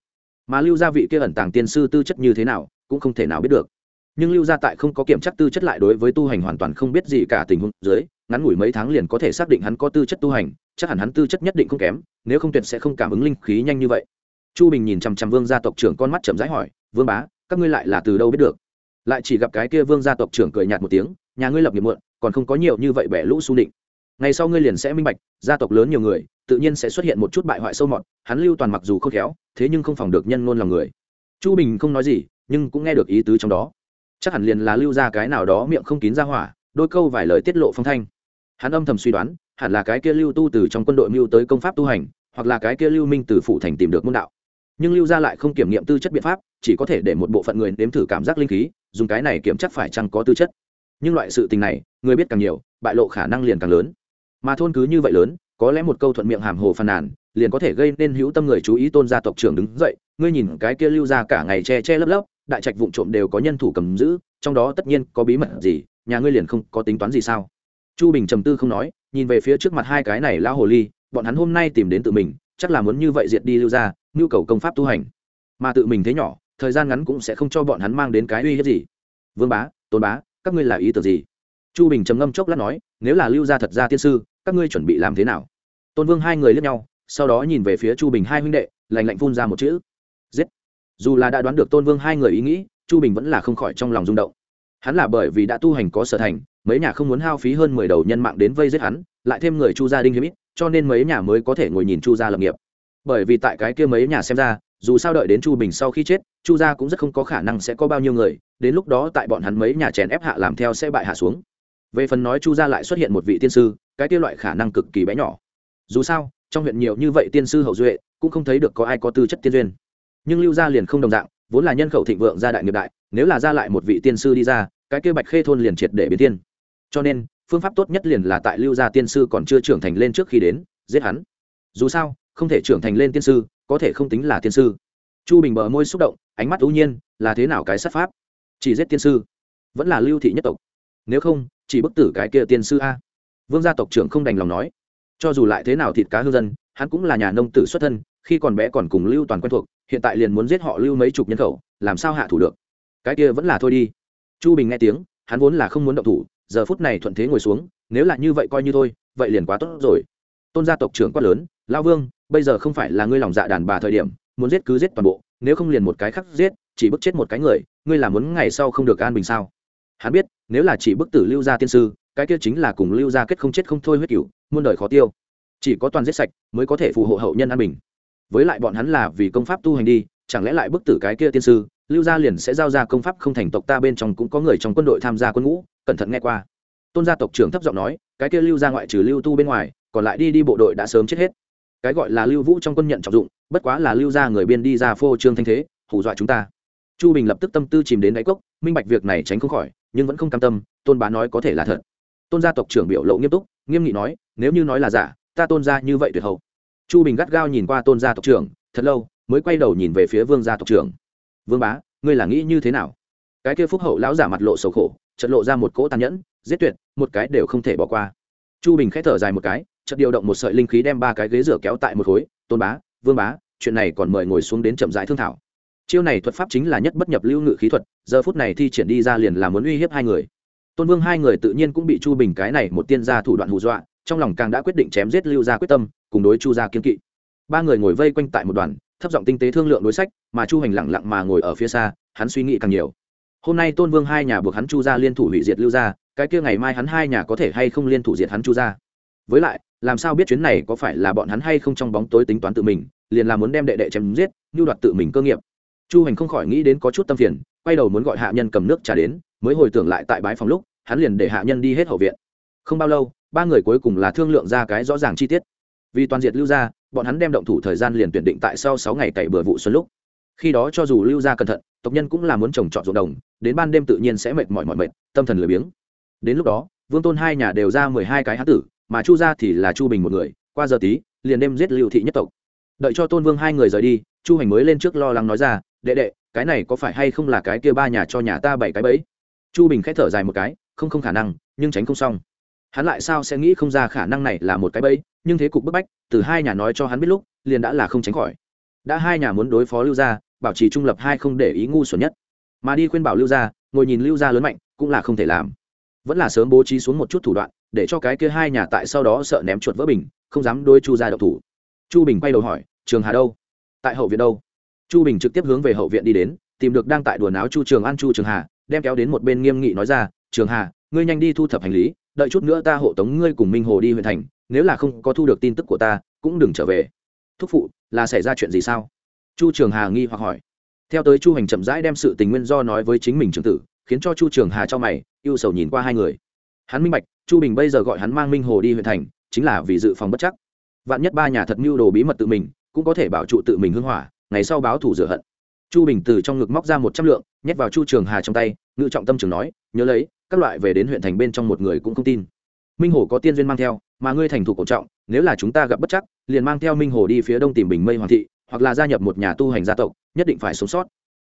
Mà lưu gia vị kia ẩn tàng tiên sư tư chất như thế nào, cũng không thể nào biết được. Nhưng lưu gia tại không có kiểm tra tư chất lại đối với tu hành hoàn toàn không biết gì cả tình huống dưới, ngắn ngủi mấy tháng liền có thể xác định hắn có tư chất tu hành, chắc hẳn hắn tư chất nhất định không kém, nếu không tuyệt sẽ không cảm ứng linh khí nhanh như vậy. Chu bình nhìn chằm chằm vương gia tộc trưởng con mắt chậm rãi hỏi, vương bá, các ngươi lại là từ đâu biết được? Lại chỉ gặp cái kia vương gia tộc trưởng cười nhạt một tiếng, nhà ngươi lập nghiệp muộn, còn không có nhiều như vậy bẻ lũ su định. Ngày sau ngươi liền sẽ minh bạch, gia tộc lớn nhiều người, tự nhiên sẽ xuất hiện một chút bại hoại sâu mọt, hắn lưu toàn mặc dù không khéo, thế nhưng không phòng được nhân ngôn lòng người. Chu bình không nói gì, nhưng cũng nghe được ý tứ trong đó. Chắc hẳn liền là lưu ra cái nào đó miệng không kín ra hỏa, đôi câu vài lời tiết lộ phong thanh. Hắn âm thầm suy đoán, hẳn là cái kia lưu tu từ trong quân đội mưu tới công pháp tu hành, hoặc là cái kia lưu minh từ phụ thành tìm được môn đạo. Nhưng lưu gia lại không kiểm nghiệm tư chất biện pháp, chỉ có thể để một bộ phận người nếm thử cảm giác linh khí dùng cái này kiểm chắc phải chăng có tư chất. Nhưng loại sự tình này, người biết càng nhiều, bại lộ khả năng liền càng lớn. Mà thôn cứ như vậy lớn, có lẽ một câu thuận miệng hàm hồ phàn nàn, liền có thể gây nên hữu tâm người chú ý tôn gia tộc trưởng đứng dậy, ngươi nhìn cái kia lưu ra cả ngày che che lấp lấp, đại trạch vụn trộm đều có nhân thủ cầm giữ, trong đó tất nhiên có bí mật gì, nhà ngươi liền không có tính toán gì sao? Chu bình trầm tư không nói, nhìn về phía trước mặt hai cái này lão hồ ly, bọn hắn hôm nay tìm đến tự mình, chắc là muốn như vậy diệt đi lưu ra nhu cầu công pháp tu hành. Mà tự mình thế nhỏ thời gian ngắn cũng sẽ không cho bọn hắn mang đến cái uy hiếp gì. Vương bá, tôn bá, các ngươi là ý tưởng gì? Chu bình trầm ngâm chốc lát nói, nếu là lưu gia thật ra tiên sư, các ngươi chuẩn bị làm thế nào? Tôn vương hai người lướt nhau, sau đó nhìn về phía chu bình hai huynh đệ lành lạnh phun ra một chữ. Giết! Dù là đã đoán được tôn vương hai người ý nghĩ, chu bình vẫn là không khỏi trong lòng rung động. Hắn là bởi vì đã tu hành có sở thành, mấy nhà không muốn hao phí hơn mười đầu nhân mạng đến vây giết hắn, lại thêm người chu gia đinh hiếm ít, cho nên mấy nhà mới có thể ngồi nhìn chu gia lập nghiệp. Bởi vì tại cái kia mấy nhà xem ra dù sao đợi đến chu bình sau khi chết, chu gia cũng rất không có khả năng sẽ có bao nhiêu người, đến lúc đó tại bọn hắn mấy nhà chèn ép hạ làm theo sẽ bại hạ xuống. Về phần nói chu gia lại xuất hiện một vị tiên sư, cái kia loại khả năng cực kỳ bé nhỏ. Dù sao, trong huyện nhiều như vậy tiên sư hậu duệ, cũng không thấy được có ai có tư chất tiên duyên. Nhưng lưu gia liền không đồng dạng, vốn là nhân khẩu thịnh vượng gia đại nghiệp đại, nếu là ra lại một vị tiên sư đi ra, cái kia bạch khê thôn liền triệt để biến tiên cho nên, phương pháp tốt nhất liền là tại lưu gia tiên sư còn chưa trưởng thành lên trước khi đến, giết hắn. Dù sao không thể trưởng thành lên tiên sư, có thể không tính là tiên sư. Chu bình bờ môi xúc động, ánh mắt ưu nhiên, là thế nào cái sát pháp? Chỉ giết tiên sư, vẫn là lưu thị nhất tộc. Nếu không, chỉ bức tử cái kia tiên sư a. Vương gia tộc trưởng không đành lòng nói. Cho dù lại thế nào thịt cá hương dân, hắn cũng là nhà nông tử xuất thân, khi còn bé còn cùng lưu toàn quen thuộc, hiện tại liền muốn giết họ lưu mấy chục nhân khẩu, làm sao hạ thủ được? Cái kia vẫn là thôi đi. Chu bình nghe tiếng, hắn vốn là không muốn động thủ, giờ phút này thuận thế ngồi xuống, nếu là như vậy coi như thôi, vậy liền quá tốt rồi. Tôn gia tộc trưởng quát lớn lao vương bây giờ không phải là ngươi lòng dạ đàn bà thời điểm, muốn giết cứ giết toàn bộ, nếu không liền một cái khác giết, chỉ bức chết một cái người, ngươi là muốn ngày sau không được an bình sao? Hắn biết, nếu là chỉ bức tử lưu gia tiên sư, cái kia chính là cùng lưu gia kết không chết không thôi huyết cửu, muôn đời khó tiêu. Chỉ có toàn giết sạch mới có thể phù hộ hậu nhân an bình. Với lại bọn hắn là vì công pháp tu hành đi, chẳng lẽ lại bức tử cái kia tiên sư, lưu gia liền sẽ giao ra công pháp không thành tộc ta bên trong cũng có người trong quân đội tham gia quân ngũ, cẩn thận nghe qua. Tôn gia tộc trưởng thấp giọng nói, cái kia lưu gia ngoại trừ lưu tu bên ngoài, còn lại đi đi bộ đội đã sớm chết hết cái gọi là lưu vũ trong quân nhận trọng dụng, bất quá là lưu gia người biên đi ra phô trương thanh thế, hù dọa chúng ta. Chu bình lập tức tâm tư chìm đến đáy cốc, minh bạch việc này tránh không khỏi, nhưng vẫn không cam tâm, tôn bá nói có thể là thật. Tôn gia tộc trưởng biểu lộ nghiêm túc, nghiêm nghị nói, nếu như nói là giả, ta tôn gia như vậy tuyệt hậu. Chu bình gắt gao nhìn qua tôn gia tộc trưởng, thật lâu, mới quay đầu nhìn về phía vương gia tộc trưởng. Vương bá, ngươi là nghĩ như thế nào? Cái kia phúc hậu lão giả mặt lộ sầu khổ, chợt lộ ra một cỗ tàn nhẫn, giết tuyệt, một cái đều không thể bỏ qua. Chu bình khẽ thở dài một cái chợt điều động một sợi linh khí đem ba cái ghế rửa kéo tại một khối, tôn bá, vương bá, chuyện này còn mời ngồi xuống đến chậm rãi thương thảo. Chiêu này thuật pháp chính là nhất bất nhập lưu ngự khí thuật, giờ phút này thi triển đi ra liền là muốn uy hiếp hai người. Tôn vương hai người tự nhiên cũng bị chu bình cái này một tiên gia thủ đoạn hù dọa, trong lòng càng đã quyết định chém giết lưu gia quyết tâm, cùng đối chu gia kiên kỵ. Ba người ngồi vây quanh tại một đoàn, thấp giọng tinh tế thương lượng đối sách, mà chu hành lặng lặng mà ngồi ở phía xa, hắn suy nghĩ càng nhiều. Hôm nay tôn vương hai nhà buộc hắn chu gia liên thủ hủy diệt lưu gia, cái kia ngày mai hắn hai nhà có thể hay không liên thủ diệt hắn chu gia? Với lại, làm sao biết chuyến này có phải là bọn hắn hay không trong bóng tối tính toán tự mình, liền là muốn đem đệ đệ chém giết như đoạt tự mình cơ nghiệp. Chu hành không khỏi nghĩ đến có chút tâm phiền, quay đầu muốn gọi hạ nhân cầm nước trà đến, mới hồi tưởng lại tại bãi phòng lúc, hắn liền để hạ nhân đi hết hậu viện. Không bao lâu, ba người cuối cùng là thương lượng ra cái rõ ràng chi tiết. Vì toàn diệt lưu gia, bọn hắn đem động thủ thời gian liền tuyển định tại sau sáu ngày cày bừa vụ xuân lúc. Khi đó cho dù lưu gia cẩn thận, tộc nhân cũng là muốn trồng trọt ruộng đồng, đến ban đêm tự nhiên sẽ mệt mỏi mỏi mệt, tâm thần lười biếng. Đến lúc đó, vương tôn hai nhà đều ra mười hai cái hán tử mà chu gia thì là chu bình một người, qua giờ tí, liền đêm giết lưu thị nhất tộc. Đợi cho tôn vương hai người rời đi, chu hành mới lên trước lo lắng nói ra, đệ đệ, cái này có phải hay không là cái kia ba nhà cho nhà ta bảy cái bẫy? Chu bình khẽ thở dài một cái, không không khả năng, nhưng tránh không xong. Hắn lại sao sẽ nghĩ không ra khả năng này là một cái bẫy, nhưng thế cục bức bách, từ hai nhà nói cho hắn biết lúc, liền đã là không tránh khỏi. Đã hai nhà muốn đối phó lưu gia, bảo trì trung lập hai không để ý ngu xuẩn nhất. Mà đi khuyên bảo lưu gia, ngồi nhìn lưu gia lớn mạnh, cũng là không thể làm. Vẫn là sớm bố trí xuống một chút thủ đoạn để cho cái kia hai nhà tại sau đó sợ ném chuột vỡ bình, không dám đôi chu gia độc thủ. Chu bình quay đầu hỏi, trường hà đâu? Tại hậu viện đâu? Chu bình trực tiếp hướng về hậu viện đi đến, tìm được đang tại đùa áo chu trường an chu trường hà, đem kéo đến một bên nghiêm nghị nói ra, trường hà, ngươi nhanh đi thu thập hành lý, đợi chút nữa ta hộ tống ngươi cùng minh hồ đi huyện thành, nếu là không có thu được tin tức của ta, cũng đừng trở về. Thúc phụ, là xảy ra chuyện gì sao? Chu trường hà nghi hoặc hỏi. Theo tới chu hành chậm rãi đem sự tình nguyên do nói với chính mình trường tử, khiến cho chu trường hà cho mày, ưu sầu nhìn qua hai người. Hắn minh bạch chu bình bây giờ gọi hắn mang minh hồ đi huyện thành, chính là vì dự phòng bất chắc. Vạn nhất ba nhà thật mưu đồ bí mật tự mình, cũng có thể bảo trụ tự mình hưng hỏa, ngày sau báo thủ rửa hận. Chu bình từ trong ngực móc ra một trăm lượng, nhét vào chu trường hà trong tay, ngự trọng tâm trường nói, nhớ lấy, các loại về đến huyện thành bên trong một người cũng không tin. Minh hồ có tiên duyên mang theo, mà ngươi thành thủ cổ trọng, nếu là chúng ta gặp bất chắc, liền mang theo minh hồ đi phía đông tìm bình mây hoàng thị, hoặc là gia nhập một nhà tu hành gia tộc, nhất định phải sống sót.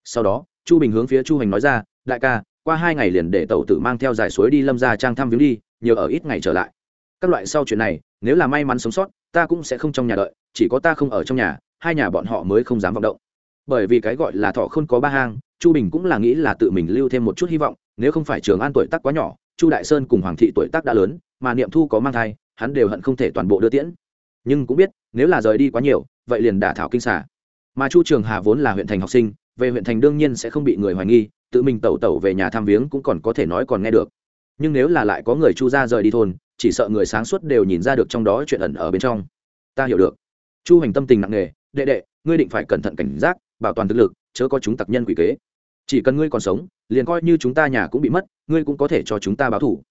Sau đó, chu bình hướng phía chu hành nói ra, đại ca, qua hai ngày liền để tàu tử mang theo giải suối đi lâm ra trang thăm viếng đi nhờ ở ít ngày trở lại. Các loại sau chuyện này, nếu là may mắn sống sót, ta cũng sẽ không trong nhà đợi, chỉ có ta không ở trong nhà, hai nhà bọn họ mới không dám vọng động. Bởi vì cái gọi là thọ không có ba hang, chu bình cũng là nghĩ là tự mình lưu thêm một chút hy vọng, nếu không phải trường an tuổi tác quá nhỏ, chu đại sơn cùng hoàng thị tuổi tác đã lớn, mà niệm thu có mang thai, hắn đều hận không thể toàn bộ đưa tiễn. Nhưng cũng biết, nếu là rời đi quá nhiều, vậy liền đả thảo kinh xả mà chu trường hà vốn là huyện thành học sinh, về huyện thành đương nhiên sẽ không bị người hoài nghi, tự mình tẩu tẩu về nhà tham viếng cũng còn có thể nói còn nghe được nhưng nếu là lại có người chu ra rời đi thôn, chỉ sợ người sáng suốt đều nhìn ra được trong đó chuyện ẩn ở bên trong. Ta hiểu được. Chu hành tâm tình nặng nề, đệ đệ, ngươi định phải cẩn thận cảnh giác, bảo toàn thực lực, chớ có chúng tặc nhân quỷ kế. Chỉ cần ngươi còn sống, liền coi như chúng ta nhà cũng bị mất, ngươi cũng có thể cho chúng ta báo thủ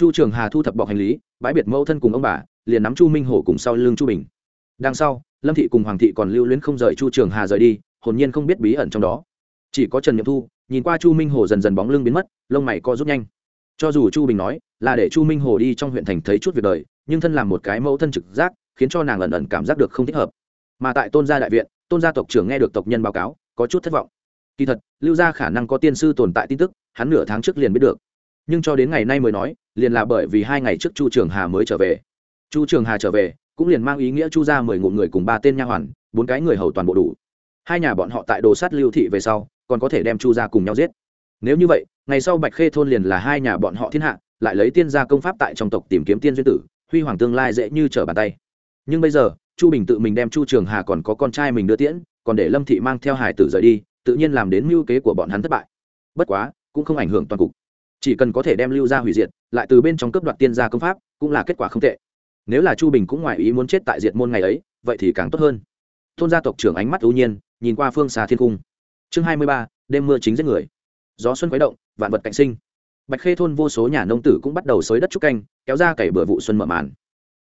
chu trường hà thu thập bọc hành lý, bãi biệt mẫu thân cùng ông bà, liền nắm chu minh hổ cùng sau lưng chu bình. Đằng sau, lâm thị cùng hoàng thị còn lưu luyến không rời chu trường hà rời đi, hồn nhiên không biết bí ẩn trong đó. Chỉ có trần nhậm thu, nhìn qua chu minh Hổ dần dần bóng lưng biến mất, lông mày co rút nhanh cho dù chu bình nói là để chu minh hồ đi trong huyện thành thấy chút việc đời, nhưng thân làm một cái mẫu thân trực giác, khiến cho nàng ẩn ẩn cảm giác được không thích hợp. Mà tại tôn gia đại viện, tôn gia tộc trưởng nghe được tộc nhân báo cáo, có chút thất vọng. Kỳ thật, lưu gia khả năng có tiên sư tồn tại tin tức, hắn nửa tháng trước liền biết được. Nhưng cho đến ngày nay mới nói, liền là bởi vì hai ngày trước chu trường hà mới trở về. Chu trường hà trở về, cũng liền mang ý nghĩa chu ra mười ngụm người cùng ba tên nha hoàn, bốn cái người hầu toàn bộ đủ. Hai nhà bọn họ tại đồ sát lưu thị về sau, còn có thể đem chu ra cùng nhau giết. Nếu như vậy ngày sau bạch khê thôn liền là hai nhà bọn họ thiên hạ, lại lấy tiên gia công pháp tại trong tộc tìm kiếm tiên duyên tử, huy hoàng tương lai dễ như trở bàn tay. Nhưng bây giờ, chu bình tự mình đem chu trường hà còn có con trai mình đưa tiễn, còn để lâm thị mang theo hải tử rời đi, tự nhiên làm đến mưu kế của bọn hắn thất bại. Bất quá, cũng không ảnh hưởng toàn cục. Chỉ cần có thể đem lưu ra hủy diệt, lại từ bên trong cấp đoạt tiên gia công pháp, cũng là kết quả không tệ. Nếu là chu bình cũng ngoài ý muốn chết tại diệt môn ngày ấy, vậy thì càng tốt hơn. Tôn gia tộc trưởng ánh mắt ưu nhiên, nhìn qua phương xa thiên cung. Chương hai mươi ba, đêm mưa chính giết người gió xuân khuấy động, vạn vật cạnh sinh. Bạch khê thôn vô số nhà nông tử cũng bắt đầu xới đất trúc canh, kéo ra cày bừa vụ xuân mở màn.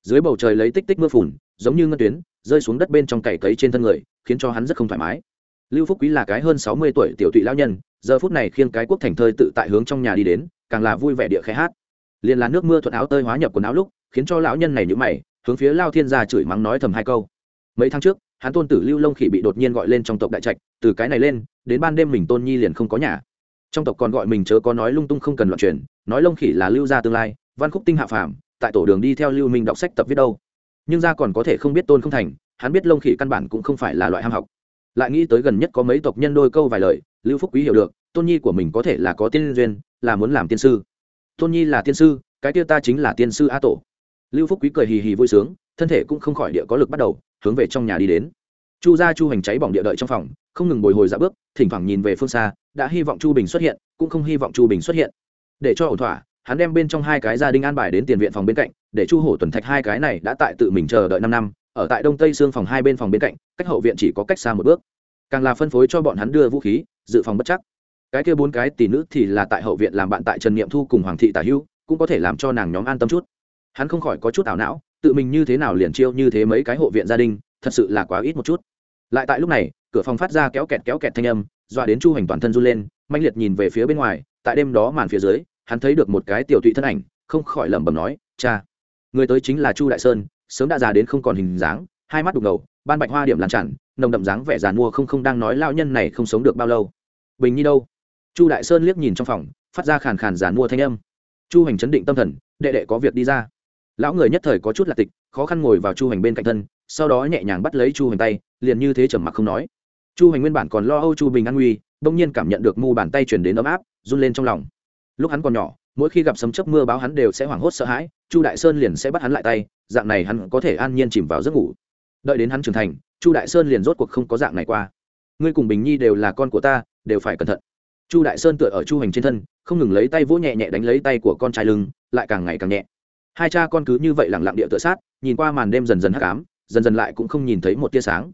Dưới bầu trời lấy tích tích mưa phùn, giống như ngân tuyến, rơi xuống đất bên trong cày cấy trên thân người, khiến cho hắn rất không thoải mái. Lưu phúc quý là cái hơn sáu mươi tuổi tiểu tụy lao nhân, giờ phút này khiêng cái quốc thành thơi tự tại hướng trong nhà đi đến, càng là vui vẻ địa khai hát. Liền là nước mưa thuận áo tơi hóa nhập quần áo lúc, khiến cho lão nhân này nhữ mày, hướng phía lao thiên gia chửi mắng nói thầm hai câu. Mấy tháng trước, hắn tôn tử lưu lông khỉ bị đột nhiên gọi lên trong tộc đại trạch, từ cái này lên, đến ban đêm mình tôn nhi liền không có nhà trong tộc còn gọi mình chớ có nói lung tung không cần loạn truyền, nói lông khỉ là lưu gia tương lai, văn khúc tinh hạ phàm, tại tổ đường đi theo lưu minh đọc sách tập viết đâu. Nhưng gia còn có thể không biết tôn không thành, hắn biết lông khỉ căn bản cũng không phải là loại ham học. Lại nghĩ tới gần nhất có mấy tộc nhân đôi câu vài lời, lưu phúc quý hiểu được, tôn nhi của mình có thể là có tiên duyên, là muốn làm tiên sư. Tôn nhi là tiên sư, cái kia ta chính là tiên sư a tổ. Lưu phúc quý cười hì hì vui sướng, thân thể cũng không khỏi địa có lực bắt đầu, hướng về trong nhà đi đến. Chu gia chu hành cháy bỏng địa đợi trong phòng không ngừng bồi hồi dạ bước, thỉnh thoảng nhìn về phương xa, đã hy vọng chu bình xuất hiện, cũng không hy vọng chu bình xuất hiện. Để cho ổn thỏa, hắn đem bên trong hai cái gia đình an bài đến tiền viện phòng bên cạnh, để chu hổ tuần thạch hai cái này đã tại tự mình chờ đợi năm năm, ở tại đông tây xương phòng hai bên phòng bên cạnh, cách hậu viện chỉ có cách xa một bước. Càng là phân phối cho bọn hắn đưa vũ khí, dự phòng bất chắc. Cái kia bốn cái tỷ nữ thì là tại hậu viện làm bạn tại trần niệm thu cùng hoàng thị tả hưu, cũng có thể làm cho nàng nhóm an tâm chút. Hắn không khỏi có chút ảo não, tự mình như thế nào liền chiêu như thế mấy cái hộ viện gia đình, thật sự là quá ít một chút. Lại tại lúc này cửa phòng phát ra kéo kẹt kéo kẹt thanh âm, dọa đến chu hành toàn thân run lên manh liệt nhìn về phía bên ngoài, tại đêm đó màn phía dưới, hắn thấy được một cái tiểu thụy thân ảnh, không khỏi lẩm bẩm nói, cha, người tới chính là chu đại sơn, sớm đã già đến không còn hình dáng, hai mắt đục ngầu, ban bạch hoa điểm làm chặn nồng đậm dáng vẻ giàn mua không không đang nói lao nhân này không sống được bao lâu. Bình nhi đâu? Chu đại sơn liếc nhìn trong phòng, phát ra khàn khàn giàn mua thanh âm. Chu hành chấn định tâm thần, đệ đệ có việc đi ra. Lão người nhất thời có chút là tịch, khó khăn ngồi vào chu hành bên cạnh thân, sau đó nhẹ nhàng bắt lấy chu hành tay, liền như thế trầm mặc không nói chu hành nguyên bản còn lo âu chu bình an nguy, bỗng nhiên cảm nhận được mu bàn tay chuyển đến ấm áp, run lên trong lòng. Lúc hắn còn nhỏ, mỗi khi gặp sấm chớp mưa báo hắn đều sẽ hoảng hốt sợ hãi, chu đại sơn liền sẽ bắt hắn lại tay, dạng này hắn có thể an nhiên chìm vào giấc ngủ. Đợi đến hắn trưởng thành, chu đại sơn liền rốt cuộc không có dạng này qua. Ngươi cùng bình nhi đều là con của ta, đều phải cẩn thận. Chu đại sơn tựa ở chu hành trên thân, không ngừng lấy tay vỗ nhẹ nhẹ đánh lấy tay của con trai lưng, lại càng ngày càng nhẹ. Hai cha con cứ như vậy lẳng lặng địa tựa sát, nhìn qua màn đêm dần dần hắc ám, dần dần lại cũng không nhìn thấy một tia sáng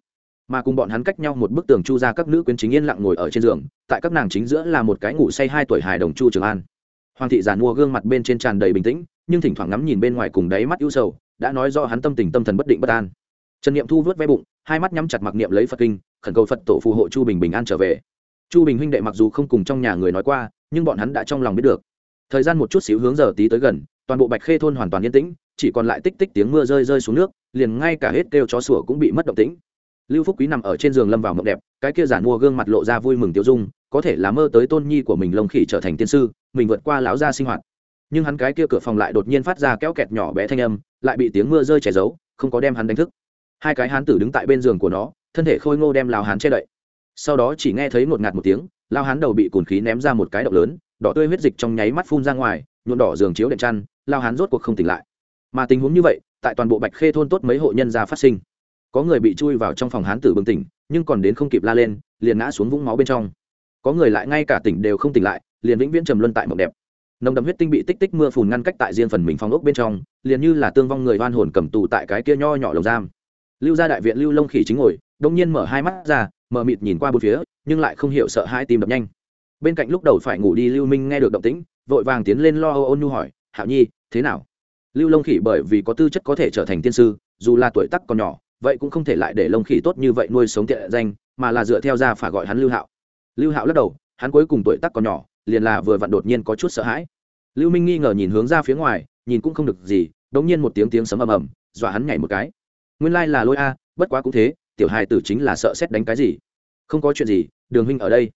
mà cùng bọn hắn cách nhau một bức tường chu ra các nữ quyến chính yên lặng ngồi ở trên giường, tại các nàng chính giữa là một cái ngủ say hai tuổi hài đồng chu trường an. Hoàng thị giàn mua gương mặt bên trên tràn đầy bình tĩnh, nhưng thỉnh thoảng ngắm nhìn bên ngoài cùng đáy mắt ưu sầu, đã nói do hắn tâm tình tâm thần bất định bất an. Trần niệm thu vớt ve bụng, hai mắt nhắm chặt mặc niệm lấy phật kinh, khẩn cầu phật tổ phù hộ chu bình bình an trở về. Chu bình huynh đệ mặc dù không cùng trong nhà người nói qua, nhưng bọn hắn đã trong lòng biết được. Thời gian một chút xíu hướng giờ tí tới gần, toàn bộ bạch khê thôn hoàn toàn yên tĩnh, chỉ còn lại tích tích tiếng mưa rơi rơi xuống nước, liền ngay cả hết kêu chó sủa cũng bị mất động tĩnh lưu phúc quý nằm ở trên giường lâm vào mộng đẹp, cái kia giản mua gương mặt lộ ra vui mừng tiêu dung, có thể là mơ tới tôn nhi của mình lông khỉ trở thành tiên sư, mình vượt qua lão gia sinh hoạt. Nhưng hắn cái kia cửa phòng lại đột nhiên phát ra kéo kẹt nhỏ bé thanh âm, lại bị tiếng mưa rơi che giấu, không có đem hắn đánh thức. Hai cái hán tử đứng tại bên giường của nó, thân thể khôi ngô đem lao hán che đậy. Sau đó chỉ nghe thấy ngột ngạt một tiếng, lao hán đầu bị cồn khí ném ra một cái động lớn, đỏ tươi huyết dịch trong nháy mắt phun ra ngoài, nhuộm đỏ giường chiếu đệm chăn, lao hán rốt cuộc không tỉnh lại. Mà tình huống như vậy, tại toàn bộ bạch khê thôn tốt mấy hộ nhân gia phát sinh có người bị chui vào trong phòng hán tử bừng tỉnh, nhưng còn đến không kịp la lên, liền ngã xuống vũng máu bên trong. Có người lại ngay cả tỉnh đều không tỉnh lại, liền vĩnh viễn trầm luân tại mộng đẹp. Nồng đậm huyết tinh bị tích tích mưa phùn ngăn cách tại riêng phần mình phong ốc bên trong, liền như là tương vong người hoan hồn cầm tù tại cái kia nho nhỏ lồng giam. Lưu ra đại viện lưu lông khỉ chính ngồi đông nhiên mở hai mắt ra, mở mịt nhìn qua bốn phía, nhưng lại không hiểu sợ hai tim đập nhanh. Bên cạnh lúc đầu phải ngủ đi lưu minh nghe được động tĩnh, vội vàng tiến lên lo âu ôn nhu hỏi, hạo nhi, thế nào? Lưu lông khỉ bởi vì có tư chất có thể trở thành tiên sư, dù là tuổi tắc còn nhỏ vậy cũng không thể lại để lông khỉ tốt như vậy nuôi sống tiện danh, mà là dựa theo ra phải gọi hắn lưu hạo. Lưu hạo lắc đầu, hắn cuối cùng tuổi tắc còn nhỏ, liền là vừa vặn đột nhiên có chút sợ hãi. Lưu minh nghi ngờ nhìn hướng ra phía ngoài, nhìn cũng không được gì, đống nhiên một tiếng tiếng sấm ầm ầm, dọa hắn nhảy một cái. Nguyên lai là lôi a, bất quá cũng thế, tiểu hài tử chính là sợ xét đánh cái gì? Không có chuyện gì, đường huynh ở đây.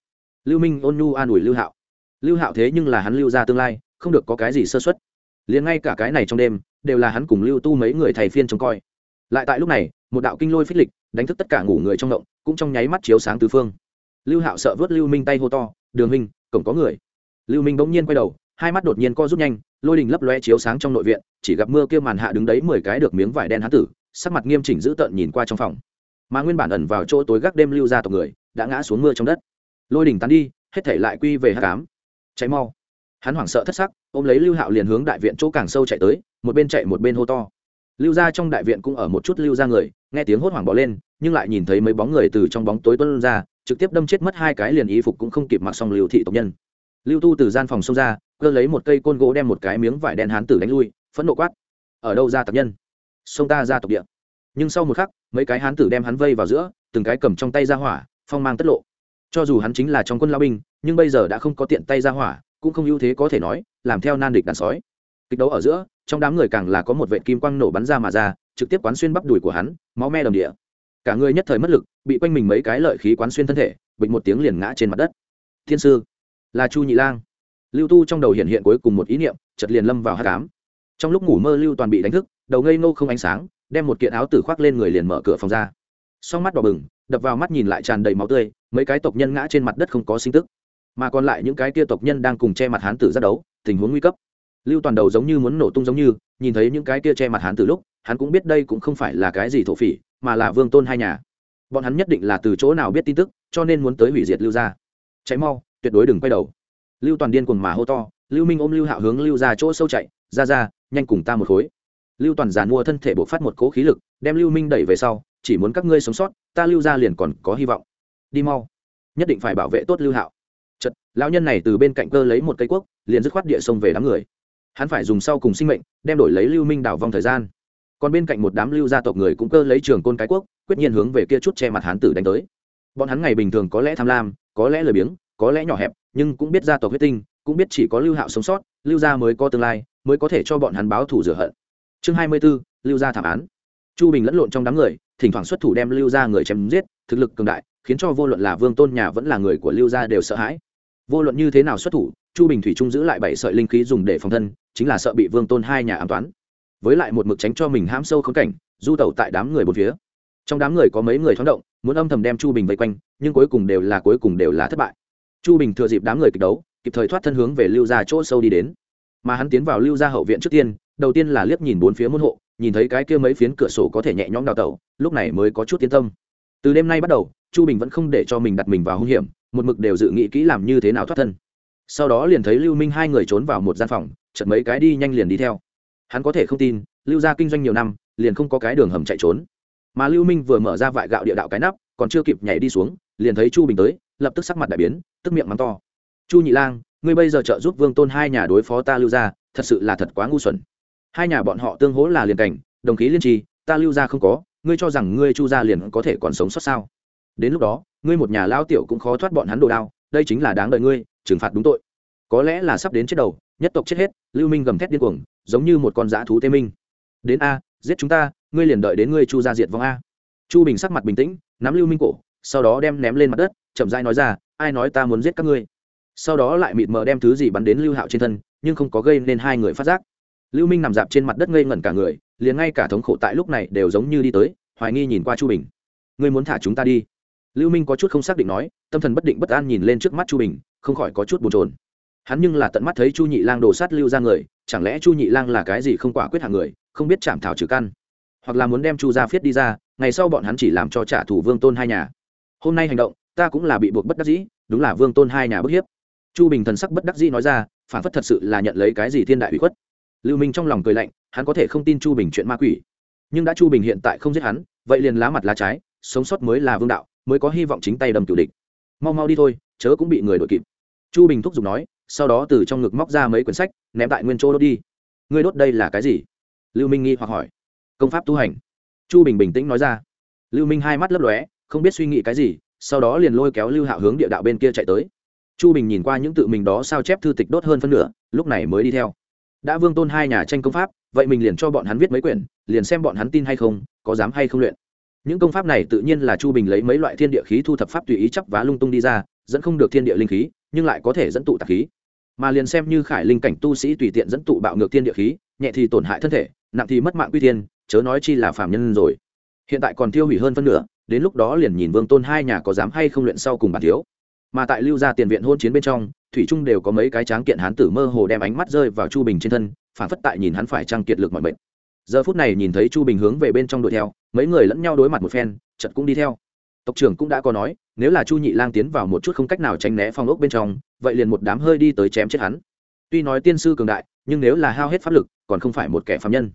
Lưu minh ôn nhu an ủi lưu hạo. Lưu hạo thế nhưng là hắn lưu ra tương lai, không được có cái gì sơ xuất liền ngay cả cái này trong đêm, đều là hắn cùng lưu tu mấy người thầy phiên trông coi lại tại lúc này, một đạo kinh lôi phích lịch đánh thức tất cả ngủ người trong động, cũng trong nháy mắt chiếu sáng tứ phương. Lưu hạo sợ vớt lưu minh tay hô to, đường minh cổng có người. Lưu minh bỗng nhiên quay đầu, hai mắt đột nhiên co rút nhanh, lôi đình lấp loe chiếu sáng trong nội viện, chỉ gặp mưa kia màn hạ đứng đấy mười cái được miếng vải đen hán tử, sắc mặt nghiêm chỉnh giữ tợn nhìn qua trong phòng. Mà nguyên bản ẩn vào chỗ tối gác đêm lưu ra tộc người, đã ngã xuống mưa trong đất. Lôi đình tán đi, hết thể lại quy về hát cám cháy mau. Hắn hoảng sợ thất sắc, ôm lấy lưu hạo liền hướng đại viện chỗ càng sâu chạy tới, một bên chạy một bên hô to lưu ra trong đại viện cũng ở một chút lưu ra người, nghe tiếng hốt hoảng bỏ lên, nhưng lại nhìn thấy mấy bóng người từ trong bóng tối tuân ra, trực tiếp đâm chết mất hai cái liền y phục cũng không kịp mặc xong lưu thị tộc nhân. Lưu tu từ gian phòng xông ra, cơ lấy một cây côn gỗ đem một cái miếng vải đen hán tử đánh lui, phẫn nộ quát. Ở đâu ra tộc nhân? Xông ta ra tộc địa. Nhưng sau một khắc, mấy cái hán tử đem hắn vây vào giữa, từng cái cầm trong tay ra hỏa, phong mang tất lộ. Cho dù hắn chính là trong quân lao binh, nhưng bây giờ đã không có tiện tay ra hỏa, cũng không ưu thế có thể nói, làm theo nan địch đàn sói kịch đấu ở giữa, trong đám người càng là có một vệ kim quang nổ bắn ra mà ra, trực tiếp quán xuyên bắp đùi của hắn, máu me đầm địa. Cả người nhất thời mất lực, bị quanh mình mấy cái lợi khí quán xuyên thân thể, bịch một tiếng liền ngã trên mặt đất. Thiên sư, là chu nhị lang. Lưu tu trong đầu hiện hiện cuối cùng một ý niệm chật liền lâm vào hát cám trong lúc ngủ mơ lưu toàn bị đánh thức, đầu ngây ngô không ánh sáng, đem một kiện áo tử khoác lên người liền mở cửa phòng ra. Sau mắt đỏ bừng, đập vào mắt nhìn lại tràn đầy máu tươi, mấy cái tộc nhân ngã trên mặt đất không có sinh tức. Mà còn lại những cái kia tộc nhân đang cùng che mặt hán tử ra đấu, tình huống nguy cấp lưu toàn đầu giống như muốn nổ tung giống như, nhìn thấy những cái kia che mặt hắn từ lúc, hắn cũng biết đây cũng không phải là cái gì thổ phỉ, mà là vương tôn hai nhà. Bọn hắn nhất định là từ chỗ nào biết tin tức, cho nên muốn tới hủy diệt lưu gia. Cháy mau, tuyệt đối đừng quay đầu. Lưu toàn điên cuồng mà hô to, lưu minh ôm lưu hạo hướng lưu ra chỗ sâu chạy, ra ra, nhanh cùng ta một khối. Lưu toàn giàn mua thân thể bộc phát một cố khí lực, đem lưu minh đẩy về sau, chỉ muốn các ngươi sống sót, ta lưu ra liền còn có hy vọng. Đi mau. Nhất định phải bảo vệ tốt lưu hạo. Chật lão nhân này từ bên cạnh cơ lấy một cây cuốc, liền dứt khoát địa sông về đám người hắn phải dùng sau cùng sinh mệnh đem đổi lấy lưu minh đảo vong thời gian. Còn bên cạnh một đám lưu gia tộc người cũng cơ lấy trường côn cái quốc quyết nhiên hướng về kia chút che mặt hán tử đánh tới. Bọn hắn ngày bình thường có lẽ tham lam có lẽ lười biếng có lẽ nhỏ hẹp nhưng cũng biết gia tộc huyết tinh cũng biết chỉ có lưu hạo sống sót lưu gia mới có tương lai mới có thể cho bọn hắn báo thù rửa hận. Chương hai mươi 24, lưu gia thảm án. Chu bình lẫn lộn trong đám người thỉnh thoảng xuất thủ đem lưu gia người chém giết thực lực cường đại khiến cho vô luận là vương tôn nhà vẫn là người của lưu gia đều sợ hãi vô luận như thế nào xuất thủ, chu bình thủy trung giữ lại bảy sợi linh khí dùng để phòng thân, chính là sợ bị vương tôn hai nhà ám toán. Với lại một mực tránh cho mình hãm sâu khống cảnh, du tẩu tại đám người một phía. Trong đám người có mấy người thoáng động, muốn âm thầm đem chu bình vây quanh, nhưng cuối cùng đều là, cuối cùng đều là thất bại. Chu bình thừa dịp đám người kịch đấu, kịp thời thoát thân hướng về lưu gia chỗ sâu đi đến. Mà hắn tiến vào lưu gia hậu viện trước tiên, đầu tiên là liếc nhìn bốn phía môn hộ, nhìn thấy cái kia mấy phiến cửa sổ có thể nhẹ nhõm đào tẩu, lúc này mới có chút tiến tâm. Từ đêm nay bắt đầu, chu bình vẫn không để cho mình đặt mình vào hung hiểm một mực đều dự nghĩ kỹ làm như thế nào thoát thân. Sau đó liền thấy lưu minh hai người trốn vào một gian phòng chật mấy cái đi nhanh liền đi theo. Hắn có thể không tin, lưu gia kinh doanh nhiều năm, liền không có cái đường hầm chạy trốn. Mà lưu minh vừa mở ra vại gạo địa đạo cái nắp, còn chưa kịp nhảy đi xuống, liền thấy chu bình tới, lập tức sắc mặt đại biến, tức miệng mắng to. Chu nhị lang, ngươi bây giờ trợ giúp vương tôn hai nhà đối phó ta lưu gia, thật sự là thật quá ngu xuẩn. Hai nhà bọn họ tương hỗ là liền cảnh, đồng khí liên trì ta lưu gia không có, ngươi cho rằng ngươi chu gia liền có thể còn sống sót sao? Đến lúc đó, ngươi một nhà lao tiểu cũng khó thoát bọn hắn đồ đao, đây chính là đáng đời ngươi, trừng phạt đúng tội. Có lẽ là sắp đến chết đầu, nhất tộc chết hết, lưu minh gầm thét điên cuồng, giống như một con dã thú tê minh. Đến a, giết chúng ta, ngươi liền đợi đến ngươi chu ra diệt vong a. Chu bình sắc mặt bình tĩnh, nắm lưu minh cổ, sau đó đem ném lên mặt đất, chậm rãi nói ra, ai nói ta muốn giết các ngươi? Sau đó lại mịt mờ đem thứ gì bắn đến lưu hạo trên thân, nhưng không có gây nên hai người phát giác. Lưu minh nằm dạp trên mặt đất ngây ngẩn cả người, liền ngay cả thống khổ tại lúc này đều giống như đi tới, hoài nghi nhìn qua chu bình. Ngươi muốn thả chúng ta đi? Lưu minh có chút không xác định nói, tâm thần bất định bất an nhìn lên trước mắt chu bình, không khỏi có chút bồn chồn. Hắn nhưng là tận mắt thấy chu nhị lang đổ sát lưu ra người, chẳng lẽ chu nhị lang là cái gì không quả quyết hạng người, không biết chạm thảo trừ căn? Hoặc là muốn đem chu gia phiết đi ra, ngày sau bọn hắn chỉ làm cho trả thù vương tôn hai nhà. Hôm nay hành động, ta cũng là bị buộc bất đắc dĩ, đúng là vương tôn hai nhà bức hiếp. Chu bình thần sắc bất đắc dĩ nói ra, phản phất thật sự là nhận lấy cái gì thiên đại ủy khuất. Lưu minh trong lòng cười lạnh, hắn có thể không tin chu bình chuyện ma quỷ. Nhưng đã chu bình hiện tại không giết hắn, vậy liền lá mặt lá trái, sống sót mới là vương đạo mới có hy vọng chính tay đầm cửu địch. Mau mau đi thôi, chớ cũng bị người đội kịp. Chu bình thúc giục nói, sau đó từ trong ngực móc ra mấy quyển sách, ném tại nguyên chỗ đốt đi. Ngươi đốt đây là cái gì? Lưu minh nghi hoặc hỏi. Công pháp tu hành. Chu bình bình tĩnh nói ra. Lưu minh hai mắt lấp lóe, không biết suy nghĩ cái gì, sau đó liền lôi kéo lưu hạo hướng địa đạo bên kia chạy tới. Chu bình nhìn qua những tự mình đó sao chép thư tịch đốt hơn phân nửa, lúc này mới đi theo. Đã vương tôn hai nhà tranh công pháp, vậy mình liền cho bọn hắn viết mấy quyển, liền xem bọn hắn tin hay không, có dám hay không luyện những công pháp này tự nhiên là chu bình lấy mấy loại thiên địa khí thu thập pháp tùy ý chấp vá lung tung đi ra, dẫn không được thiên địa linh khí, nhưng lại có thể dẫn tụ tạc khí. Mà liền xem như khải linh cảnh tu sĩ tùy tiện dẫn tụ bạo ngược thiên địa khí, nhẹ thì tổn hại thân thể, nặng thì mất mạng quy tiên chớ nói chi là phàm nhân rồi. Hiện tại còn tiêu hủy hơn phân nửa, đến lúc đó liền nhìn vương tôn hai nhà có dám hay không luyện sau cùng bản thiếu. Mà tại lưu gia tiền viện hôn chiến bên trong, thủy trung đều có mấy cái tráng kiện hán tử mơ hồ đem ánh mắt rơi vào chu bình trên thân, phản phất tại nhìn hắn phải trăng kiệt lực mọi mệnh. Giờ phút này nhìn thấy chu bình hướng về bên trong đuổi theo mấy người lẫn nhau đối mặt một phen chật cũng đi theo. Tộc trưởng cũng đã có nói, nếu là chu nhị lang tiến vào một chút không cách nào tránh né phong ốc bên trong, vậy liền một đám hơi đi tới chém chết hắn. Tuy nói tiên sư cường đại, nhưng nếu là hao hết pháp lực, còn không phải một kẻ phạm nhân.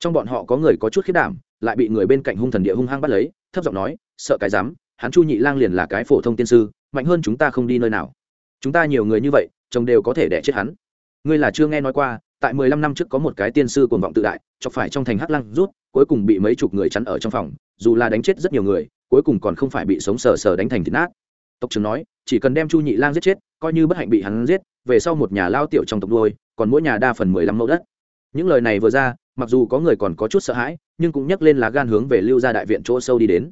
Trong bọn họ có người có chút khiết đảm, lại bị người bên cạnh hung thần địa hung hăng bắt lấy, thấp giọng nói, sợ cái dám hắn chu nhị lang liền là cái phổ thông tiên sư, mạnh hơn chúng ta không đi nơi nào. Chúng ta nhiều người như vậy chồng đều có thể đẻ chết hắn. Ngươi là chưa nghe nói qua, tại mười lăm năm trước có một cái tiên sư cuồng vọng tự đại, chọc phải trong thành hắc lăng rút cuối cùng bị mấy chục người chắn ở trong phòng dù là đánh chết rất nhiều người cuối cùng còn không phải bị sống sờ sờ đánh thành thịt nát. Tộc trưởng nói chỉ cần đem chu nhị lang giết chết coi như bất hạnh bị hắn giết về sau một nhà lao tiểu trong tộc nuôi, còn mỗi nhà đa phần mười lăm mẫu đất. Những lời này vừa ra mặc dù có người còn có chút sợ hãi nhưng cũng nhắc lên lá gan hướng về lưu ra đại viện chỗ sâu đi đến.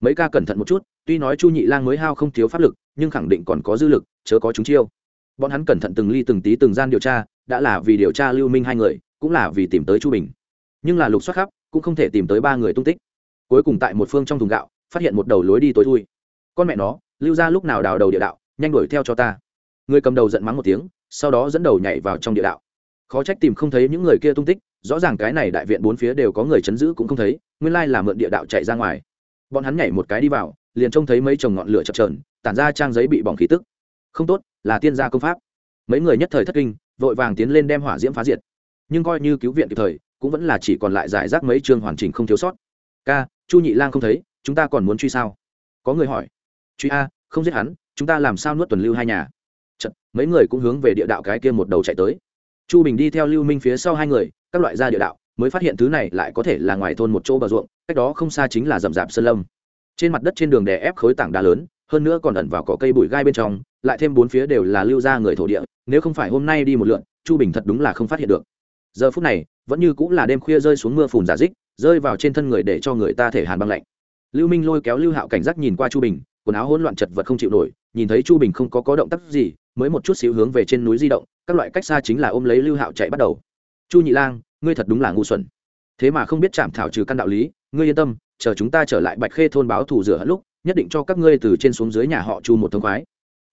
Mấy ca cẩn thận một chút tuy nói chu nhị lang mới hao không thiếu pháp lực nhưng khẳng định còn có dư lực chớ có chúng chiêu. Bọn hắn cẩn thận từng ly từng tí từng gian điều tra đã là vì điều tra lưu minh hai người cũng là vì tìm tới chu bình. Nhưng là lục soát khắp cũng không thể tìm tới ba người tung tích. Cuối cùng tại một phương trong thùng gạo, phát hiện một đầu lối đi tối thui. Con mẹ nó, lưu ra lúc nào đào đầu địa đạo, nhanh đuổi theo cho ta. Người cầm đầu giận mắng một tiếng, sau đó dẫn đầu nhảy vào trong địa đạo. Khó trách tìm không thấy những người kia tung tích, rõ ràng cái này đại viện bốn phía đều có người chấn giữ cũng không thấy, nguyên lai là mượn địa đạo chạy ra ngoài. Bọn hắn nhảy một cái đi vào, liền trông thấy mấy chồng ngọn lửa chập trờn tản ra trang giấy bị bỏng khí tức. Không tốt, là tiên gia công pháp. Mấy người nhất thời thất kinh, vội vàng tiến lên đem hỏa diễm phá diệt. Nhưng coi như cứu viện kịp thời cũng vẫn là chỉ còn lại giải rác mấy chương hoàn chỉnh không thiếu sót. Ca chu nhị lang không thấy chúng ta còn muốn truy sao? Có người hỏi. Truy a không giết hắn chúng ta làm sao nuốt tuần lưu hai nhà? Chật, mấy người cũng hướng về địa đạo cái kia một đầu chạy tới. Chu bình đi theo lưu minh phía sau hai người các loại ra địa đạo mới phát hiện thứ này lại có thể là ngoài thôn một chỗ bờ ruộng cách đó không xa chính là rậm rạp sơn lâm. Trên mặt đất trên đường đè ép khối tảng đá lớn hơn nữa còn ẩn vào cỏ cây bụi gai bên trong lại thêm bốn phía đều là lưu ra người thổ địa nếu không phải hôm nay đi một lượn chu bình thật đúng là không phát hiện được giờ phút này, vẫn như cũng là đêm khuya rơi xuống mưa phùn giả dích, rơi vào trên thân người để cho người ta thể hàn băng lạnh. Lưu minh lôi kéo lưu hạo cảnh giác nhìn qua chu bình, quần áo hỗn loạn chật vật không chịu nổi, nhìn thấy chu bình không có có động tác gì, mới một chút xíu hướng về trên núi di động, các loại cách xa chính là ôm lấy lưu hạo chạy bắt đầu. Chu nhị lang, ngươi thật đúng là ngu xuẩn. Thế mà không biết chạm thảo trừ căn đạo lý, ngươi yên tâm, chờ chúng ta trở lại bạch khê thôn báo thù rửa hận lúc, nhất định cho các ngươi từ trên xuống dưới nhà họ chu một thông khoái.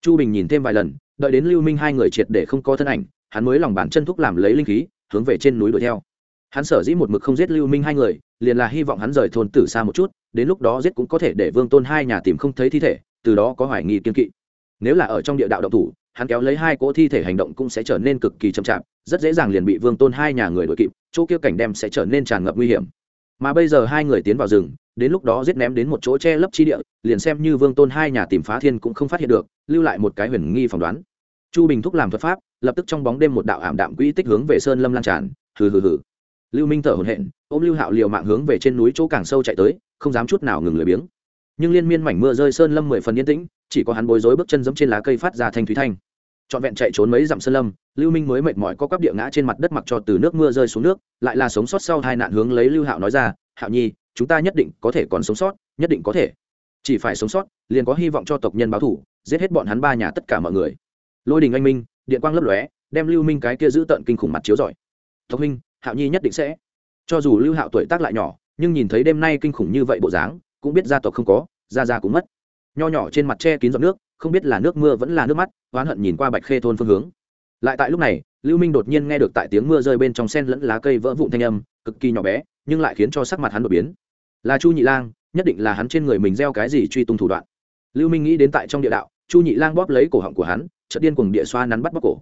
Chu bình nhìn thêm vài lần, đợi đến lưu minh hai người triệt để không có thân ảnh, hắn mới lòng bàn chân thúc làm lấy linh khí hướng về trên núi đuổi theo. Hắn sở dĩ một mực không giết lưu minh hai người, liền là hy vọng hắn rời thôn tử xa một chút, đến lúc đó giết cũng có thể để vương tôn hai nhà tìm không thấy thi thể, từ đó có hoài nghi kiên kỵ. Nếu là ở trong địa đạo động thủ, hắn kéo lấy hai cỗ thi thể hành động cũng sẽ trở nên cực kỳ chậm chạp, rất dễ dàng liền bị vương tôn hai nhà người đuổi kịp, chỗ kia cảnh đem sẽ trở nên tràn ngập nguy hiểm. Mà bây giờ hai người tiến vào rừng, đến lúc đó giết ném đến một chỗ che lấp chi địa, liền xem như vương tôn hai nhà tìm phá thiên cũng không phát hiện được, lưu lại một cái huyền nghi phỏng đoán. Chu bình thúc làm thuật pháp lập tức trong bóng đêm một đạo ảm đạm quỹ tích hướng về sơn lâm lan tràn, hừ hừ hừ. Lưu minh thở hổn hển, ôm lưu hạo liều mạng hướng về trên núi chỗ càng sâu chạy tới, không dám chút nào ngừng lười biếng. Nhưng liên miên mảnh mưa rơi sơn lâm mười phần yên tĩnh, chỉ có hắn bối rối bước chân giẫm trên lá cây phát ra thanh thúy thanh. Trọn vẹn chạy trốn mấy dặm sơn lâm, lưu minh mới mệt mỏi có quắp địa ngã trên mặt đất mặc cho từ nước mưa rơi xuống nước, lại là sống sót sau hai nạn hướng lấy lưu hạo nói ra, hạo nhi, chúng ta nhất định có thể còn sống sót, nhất định có thể. Chỉ phải sống sót, liền có hy vọng cho tộc nhân báo thủ giết hết bọn hắn ba nhà tất cả mọi người. Lôi đình anh minh điện quang lấp lóe, đem lưu minh cái kia giữ tận kinh khủng mặt chiếu giỏi tộc huynh, hạo nhi nhất định sẽ. Cho dù lưu hạo tuổi tác lại nhỏ, nhưng nhìn thấy đêm nay kinh khủng như vậy bộ dáng, cũng biết gia tộc không có, gia gia cũng mất. Nho nhỏ trên mặt che kín giọt nước, không biết là nước mưa vẫn là nước mắt, oán hận nhìn qua bạch khê thôn phương hướng. Lại tại lúc này, lưu minh đột nhiên nghe được tại tiếng mưa rơi bên trong sen lẫn lá cây vỡ vụn thanh âm, cực kỳ nhỏ bé, nhưng lại khiến cho sắc mặt hắn đột biến. Là chu nhị lang, nhất định là hắn trên người mình gieo cái gì truy tung thủ đoạn. Lưu minh nghĩ đến tại trong địa đạo chu nhị lang bóp lấy cổ họng của hắn, chợt điên cuồng địa xoa nắn bắt bóc cổ.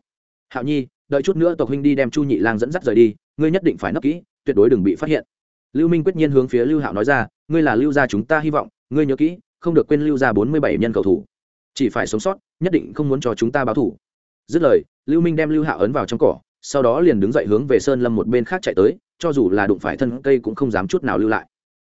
Hạo nhi, đợi chút nữa tộc huynh đi đem chu nhị lang dẫn dắt rời đi, ngươi nhất định phải nấp kỹ, tuyệt đối đừng bị phát hiện. Lưu minh quyết nhiên hướng phía lưu hạo nói ra, ngươi là lưu gia chúng ta hy vọng, ngươi nhớ kỹ, không được quên lưu gia bốn mươi bảy nhân cầu thủ. Chỉ phải sống sót, nhất định không muốn cho chúng ta báo thủ dứt lời, lưu minh đem lưu hạo ấn vào trong cỏ, sau đó liền đứng dậy hướng về sơn lâm một bên khác chạy tới, cho dù là đụng phải thân cây cũng không dám chút nào lưu lại.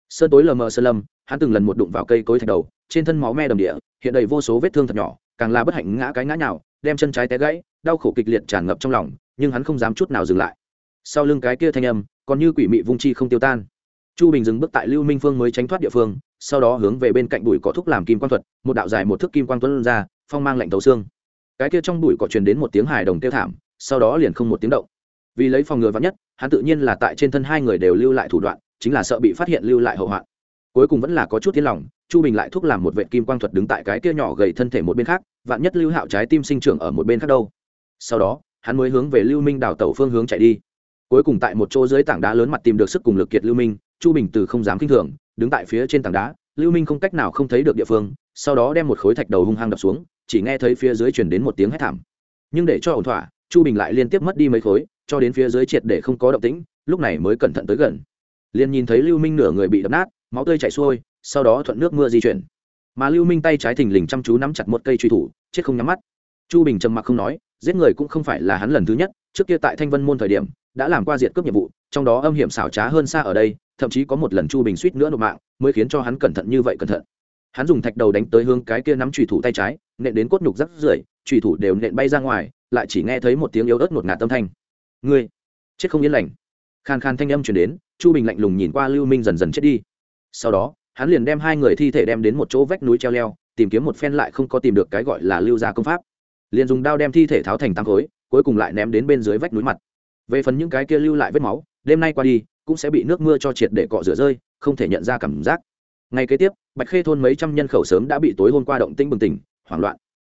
Sơn tối lờ mờ sơn lâm hắn từng lần một đụng vào cây cối thạch đầu, trên thân máu me đầm địa, hiện đầy vô số vết thương thật nhỏ, càng là bất hạnh ngã cái ngã nhào, đem chân trái té gãy, đau khổ kịch liệt tràn ngập trong lòng, nhưng hắn không dám chút nào dừng lại. Sau lưng cái kia thanh âm, còn như quỷ mị vung chi không tiêu tan. Chu bình dừng bước tại lưu minh phương mới tránh thoát địa phương, sau đó hướng về bên cạnh bụi cỏ thúc làm kim quang thuật, một đạo dài một thước kim quang tuấn ra, phong mang lạnh tấu xương. Cái kia trong bụi cỏ truyền đến một tiếng hài đồng tiêu thảm, sau đó liền không một tiếng động. Vì lấy phòng ngừa vắn nhất, hắn tự nhiên là tại trên thân hai người đều lưu lại thủ đoạn, chính là sợ bị phát hiện lưu lại hậu hoạn cuối cùng vẫn là có chút thiên lòng, chu bình lại thúc làm một vệ kim quang thuật đứng tại cái kia nhỏ gầy thân thể một bên khác, vạn nhất lưu hạo trái tim sinh trưởng ở một bên khác đâu. Sau đó, hắn mới hướng về lưu minh đào tẩu phương hướng chạy đi. Cuối cùng tại một chỗ dưới tảng đá lớn mặt tìm được sức cùng lực kiệt lưu minh, chu bình từ không dám kinh thường, đứng tại phía trên tảng đá, lưu minh không cách nào không thấy được địa phương, sau đó đem một khối thạch đầu hung hăng đập xuống, chỉ nghe thấy phía dưới chuyển đến một tiếng hét thảm. Nhưng để cho ổn thỏa, chu bình lại liên tiếp mất đi mấy khối, cho đến phía dưới triệt để không có động tĩnh, lúc này mới cẩn thận tới gần. Liền nhìn thấy lưu minh nửa người bị đập nát máu tươi chảy xuôi, sau đó thuận nước mưa di chuyển. Mà lưu minh tay trái thình lình chăm chú nắm chặt một cây truy thủ, chết không nhắm mắt. Chu bình trầm mặc không nói, giết người cũng không phải là hắn lần thứ nhất, trước kia tại thanh vân môn thời điểm, đã làm qua diệt cướp nhiệm vụ, trong đó âm hiểm xảo trá hơn xa ở đây, thậm chí có một lần chu bình suýt nữa nộp mạng, mới khiến cho hắn cẩn thận như vậy cẩn thận. Hắn dùng thạch đầu đánh tới hướng cái kia nắm trùy thủ tay trái, nện đến cốt nhục rắc rưởi trùy thủ đều nện bay ra ngoài, lại chỉ nghe thấy một tiếng yếu ớt một ngạt tâm thanh. Ngươi, chết không yên lành. Khan khan thanh âm chuyển đến, chu bình lạnh lùng nhìn qua lưu minh dần dần chết đi sau đó, hắn liền đem hai người thi thể đem đến một chỗ vách núi treo leo, tìm kiếm một phen lại không có tìm được cái gọi là lưu gia công pháp. Liền dùng đao đem thi thể tháo thành tám khối, cuối cùng lại ném đến bên dưới vách núi mặt. Về phần những cái kia lưu lại vết máu, đêm nay qua đi, cũng sẽ bị nước mưa cho triệt để cọ rửa rơi, không thể nhận ra cảm giác. Ngay kế tiếp, bạch khê thôn mấy trăm nhân khẩu sớm đã bị tối hôm qua động tĩnh bừng tỉnh, hoảng loạn.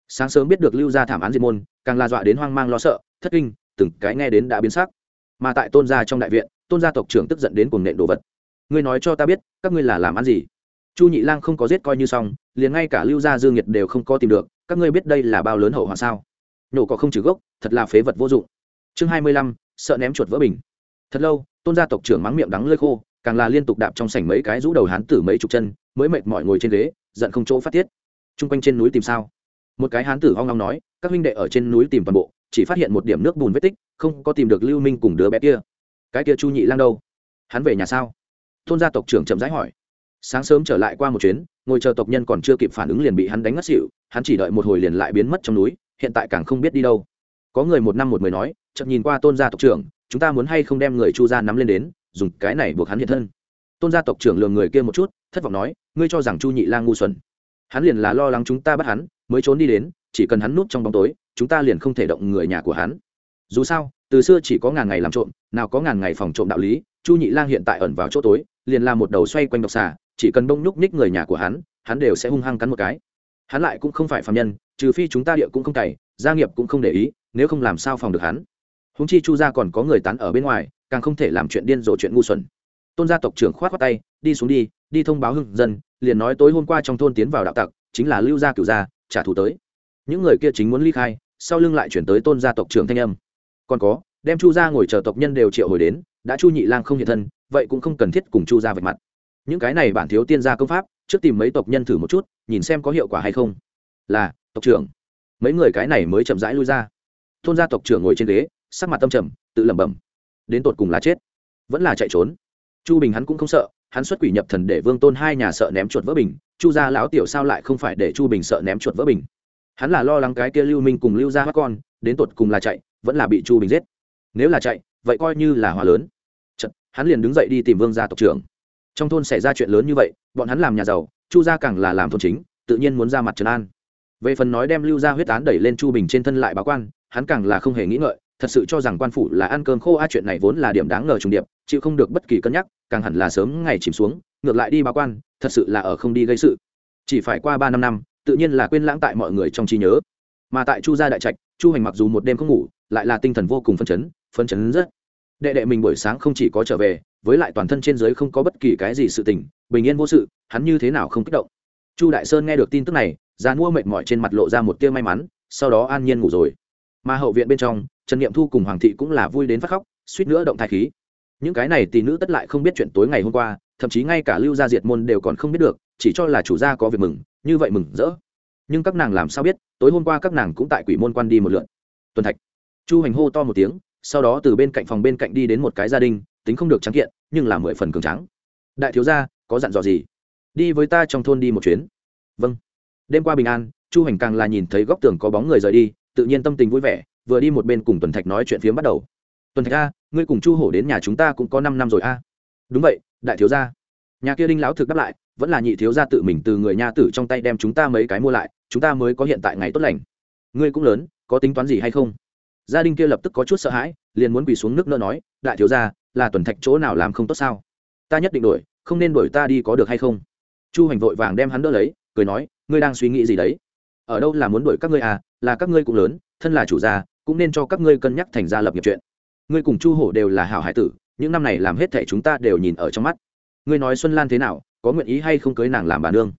Sáng sớm biết được lưu gia thảm án diệt môn, càng la dọa đến hoang mang lo sợ, thất kinh, từng cái nghe đến đã biến sắc. Mà tại tôn gia trong đại viện, tôn gia tộc trưởng tức giận đến cuồng nện đồ vật ngươi nói cho ta biết, các ngươi là làm ăn gì? Chu nhị lang không có giết coi như xong, liền ngay cả lưu gia dương nhiệt đều không có tìm được, các ngươi biết đây là bao lớn hậu hoạn sao? Nổ có không trừ gốc, thật là phế vật vô dụng. Chương hai mươi lăm, sợ ném chuột vỡ bình. Thật lâu, tôn gia tộc trưởng mắng miệng đắng lơi khô, càng là liên tục đạp trong sảnh mấy cái rũ đầu hán tử mấy chục chân, mới mệt mỏi ngồi trên ghế, giận không chỗ phát tiết. T r u n g quanh trên núi tìm sao? Một cái hán tử hoang ngong nói, các huynh đệ ở trên núi tìm toàn bộ, chỉ phát hiện một điểm nước bùn vết tích, không có tìm được lưu minh cùng đứa bé kia. Cái kia chu nhị lang đâu? Hắn về nhà sao? Thôn gia tộc trưởng chậm rãi hỏi. Sáng sớm trở lại qua một chuyến, ngồi chờ tộc nhân còn chưa kịp phản ứng liền bị hắn đánh ngất xỉu, hắn chỉ đợi một hồi liền lại biến mất trong núi, hiện tại càng không biết đi đâu. Có người một năm một mười nói, chậm nhìn qua tôn gia tộc trưởng, chúng ta muốn hay không đem người chu gia nắm lên đến, dùng cái này buộc hắn hiện thân. Tôn gia tộc trưởng lường người kia một chút, thất vọng nói, ngươi cho rằng chu nhị lang ngu xuẩn. Hắn liền là lo lắng chúng ta bắt hắn, mới trốn đi đến, chỉ cần hắn núp trong bóng tối, chúng ta liền không thể động người nhà của hắn. Dù sao, từ xưa chỉ có ngàn ngày làm trộm, nào có ngàn ngày phòng trộm đạo lý chu nhị lang hiện tại ẩn vào chỗ tối, liền làm một đầu xoay quanh độc xà, chỉ cần bông nhúc ních người nhà của hắn hắn đều sẽ hung hăng cắn một cái. Hắn lại cũng không phải phạm nhân, trừ phi chúng ta địa cũng không cày, gia nghiệp cũng không để ý, nếu không làm sao phòng được hắn. Húng chi chu gia còn có người tán ở bên ngoài, càng không thể làm chuyện điên rồ chuyện ngu xuẩn. Tôn gia tộc trưởng khoát khoát tay, đi xuống đi đi thông báo hưng dân, liền nói tối hôm qua trong thôn tiến vào đạo tặc, chính là lưu gia cửu gia, trả thù tới. Những người kia chính muốn ly khai, sau lưng lại chuyển tới tôn gia tộc trưởng thanh âm. Còn có đem chu gia ngồi chờ tộc nhân đều triệu hồi đến, đã chu nhị lang không hiện thân, vậy cũng không cần thiết cùng chu gia vạch mặt. Những cái này bản thiếu tiên gia công pháp, trước tìm mấy tộc nhân thử một chút, nhìn xem có hiệu quả hay không. Là, tộc trưởng. Mấy người cái này mới chậm rãi lui ra. Thôn gia tộc trưởng ngồi trên ghế, sắc mặt tâm trầm, tự lẩm bẩm. Đến tột cùng là chết, vẫn là chạy trốn. Chu bình hắn cũng không sợ, hắn xuất quỷ nhập thần để vương tôn hai nhà sợ ném chuột vỡ bình, chu gia lão tiểu sao lại không phải để chu bình sợ ném chuột vỡ bình? Hắn là lo lắng cái kia lưu minh cùng lưu gia hát con, đến tột cùng là chạy, vẫn là bị chu bình giết nếu là chạy vậy coi như là hòa lớn. Chật, hắn liền đứng dậy đi tìm vương gia tộc trưởng. Trong thôn xảy ra chuyện lớn như vậy bọn hắn làm nhà giàu chu gia càng là làm thôn chính tự nhiên muốn ra mặt trấn an. Về phần nói đem lưu gia huyết án đẩy lên chu bình trên thân lại báo quan hắn càng là không hề nghĩ ngợi thật sự cho rằng quan phủ là ăn cơm khô a chuyện này vốn là điểm đáng ngờ trùng điệp chịu không được bất kỳ cân nhắc càng hẳn là sớm ngày chìm xuống ngược lại đi báo quan thật sự là ở không đi gây sự. Chỉ phải qua ba năm năm tự nhiên là quên lãng tại mọi người trong trí nhớ. Mà tại chu gia đại trạch chu hành mặc dù một đêm không ngủ lại là tinh thần vô cùng phân chấn phân chấn rất. Đệ đệ mình buổi sáng không chỉ có trở về, với lại toàn thân trên giới không có bất kỳ cái gì sự tình, bình yên vô sự, hắn như thế nào không kích động. Chu đại sơn nghe được tin tức này ra mua mệt mỏi trên mặt lộ ra một tia may mắn, sau đó an nhiên ngủ rồi. Mà hậu viện bên trong, trần niệm thu cùng hoàng thị cũng là vui đến phát khóc, suýt nữa động thai khí. Những cái này tỷ nữ tất lại không biết chuyện tối ngày hôm qua, thậm chí ngay cả lưu gia diệt môn đều còn không biết được, chỉ cho là chủ gia có việc mừng, như vậy mừng rỡ. Nhưng các nàng làm sao biết, tối hôm qua các nàng cũng tại quỷ môn quan đi một lượn tuần thạch chu hành hô to một tiếng, sau đó từ bên cạnh phòng bên cạnh đi đến một cái gia đình, tính không được trắng kiện, nhưng là mười phần cường trắng đại thiếu gia, có dặn dò gì? Đi với ta trong thôn đi một chuyến. Vâng. Đêm qua bình an, chu hành càng là nhìn thấy góc tường có bóng người rời đi, tự nhiên tâm tình vui vẻ, vừa đi một bên cùng tuần thạch nói chuyện phiếm bắt đầu. Tuần thạch a, ngươi cùng chu hổ đến nhà chúng ta cũng có năm năm rồi a. Đúng vậy, đại thiếu gia. Nhà kia đinh lão thực đáp lại, vẫn là nhị thiếu gia tự mình từ người nha tử trong tay đem chúng ta mấy cái mua lại, chúng ta mới có hiện tại ngày tốt lành. Ngươi cũng lớn, có tính toán gì hay không? Gia đình kia lập tức có chút sợ hãi, liền muốn quỳ xuống nước nỡ nói, đại thiếu gia, là tuần thạch chỗ nào làm không tốt sao? Ta nhất định đổi, không nên đổi ta đi có được hay không? Chu hành vội vàng đem hắn đỡ lấy, cười nói, ngươi đang suy nghĩ gì đấy? Ở đâu là muốn đuổi các ngươi à? Là các ngươi cũng lớn, thân là chủ gia, cũng nên cho các ngươi cân nhắc thành gia lập nghiệp chuyện. Ngươi cùng chu hổ đều là hảo hải tử, những năm này làm hết thẻ chúng ta đều nhìn ở trong mắt. Ngươi nói xuân lan thế nào, có nguyện ý hay không cưới nàng làm bà nương?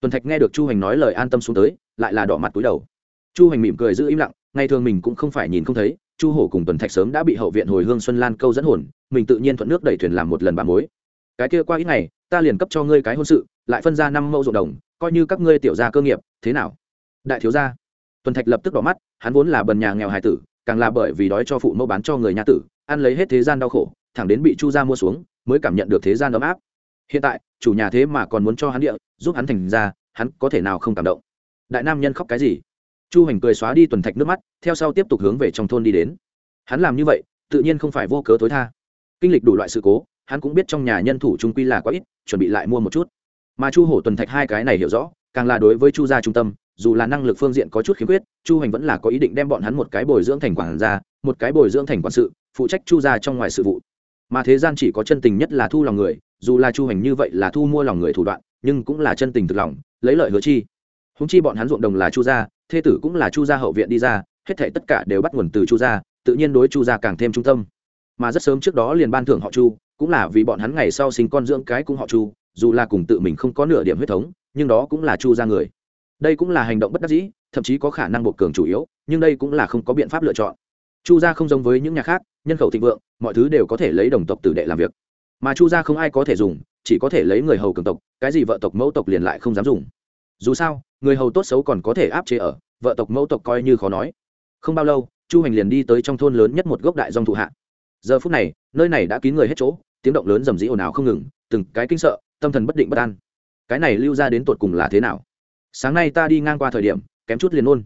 Tuần thạch nghe được chu hành nói lời an tâm xuống tới, lại là đỏ mặt túi đầu. Chu hành mỉm cười giữ im lặng ngày thường mình cũng không phải nhìn không thấy, chu hổ cùng tuần thạch sớm đã bị hậu viện hồi hương xuân lan câu dẫn hồn, mình tự nhiên thuận nước đẩy thuyền làm một lần bà mối. Cái kia qua ít ngày, ta liền cấp cho ngươi cái hôn sự, lại phân ra năm mẫu ruộng đồng, coi như các ngươi tiểu gia cơ nghiệp, thế nào? Đại thiếu gia. Tuần thạch lập tức đỏ mắt, hắn vốn là bần nhà nghèo hài tử, càng là bởi vì đói cho phụ mẫu bán cho người nhà tử, ăn lấy hết thế gian đau khổ, thẳng đến bị chu gia mua xuống, mới cảm nhận được thế gian ấm áp. Hiện tại, chủ nhà thế mà còn muốn cho hắn địa, giúp hắn thành ra, hắn có thể nào không cảm động? Đại nam nhân khóc cái gì? Chu hành cười xóa đi tuần thạch nước mắt, theo sau tiếp tục hướng về trong thôn đi đến. Hắn làm như vậy, tự nhiên không phải vô cớ tối tha. Kinh lịch đủ loại sự cố, hắn cũng biết trong nhà nhân thủ trung quy là quá ít, chuẩn bị lại mua một chút. Mà chu hổ tuần thạch hai cái này hiểu rõ, càng là đối với chu gia trung tâm, dù là năng lực phương diện có chút khiếm khuyết, chu hành vẫn là có ý định đem bọn hắn một cái bồi dưỡng thành quản gia, một cái bồi dưỡng thành quản sự, phụ trách chu gia trong ngoài sự vụ. Mà thế gian chỉ có chân tình nhất là thu lòng người, dù là chu hành như vậy là thu mua lòng người thủ đoạn, nhưng cũng là chân tình thực lòng, lấy lợi hứa chi. Húng chi bọn hắn ruộng đồng là chu gia thê tử cũng là chu gia hậu viện đi ra, hết thể tất cả đều bắt nguồn từ chu gia, tự nhiên đối chu gia càng thêm trung tâm. Mà rất sớm trước đó liền ban thưởng họ chu, cũng là vì bọn hắn ngày sau sinh con dưỡng cái cũng họ chu, dù là cùng tự mình không có nửa điểm huyết thống, nhưng đó cũng là chu gia người. Đây cũng là hành động bất đắc dĩ, thậm chí có khả năng bột cường chủ yếu, nhưng đây cũng là không có biện pháp lựa chọn. Chu gia không giống với những nhà khác, nhân khẩu thịnh vượng, mọi thứ đều có thể lấy đồng tộc tử đệ làm việc. Mà chu gia không ai có thể dùng, chỉ có thể lấy người hầu cường tộc, cái gì vợ tộc, mẫu tộc liền lại không dám dùng dù sao, người hầu tốt xấu còn có thể áp chế ở, vợ tộc mẫu tộc coi như khó nói. Không bao lâu, chu hành liền đi tới trong thôn lớn nhất một gốc đại dòng thụ hạ. Giờ phút này, nơi này đã kín người hết chỗ, tiếng động lớn rầm rĩ ồn ào không ngừng, từng cái kinh sợ, tâm thần bất định bất an. Cái này lưu ra đến tột cùng là thế nào? Sáng nay ta đi ngang qua thời điểm, kém chút liền ôn.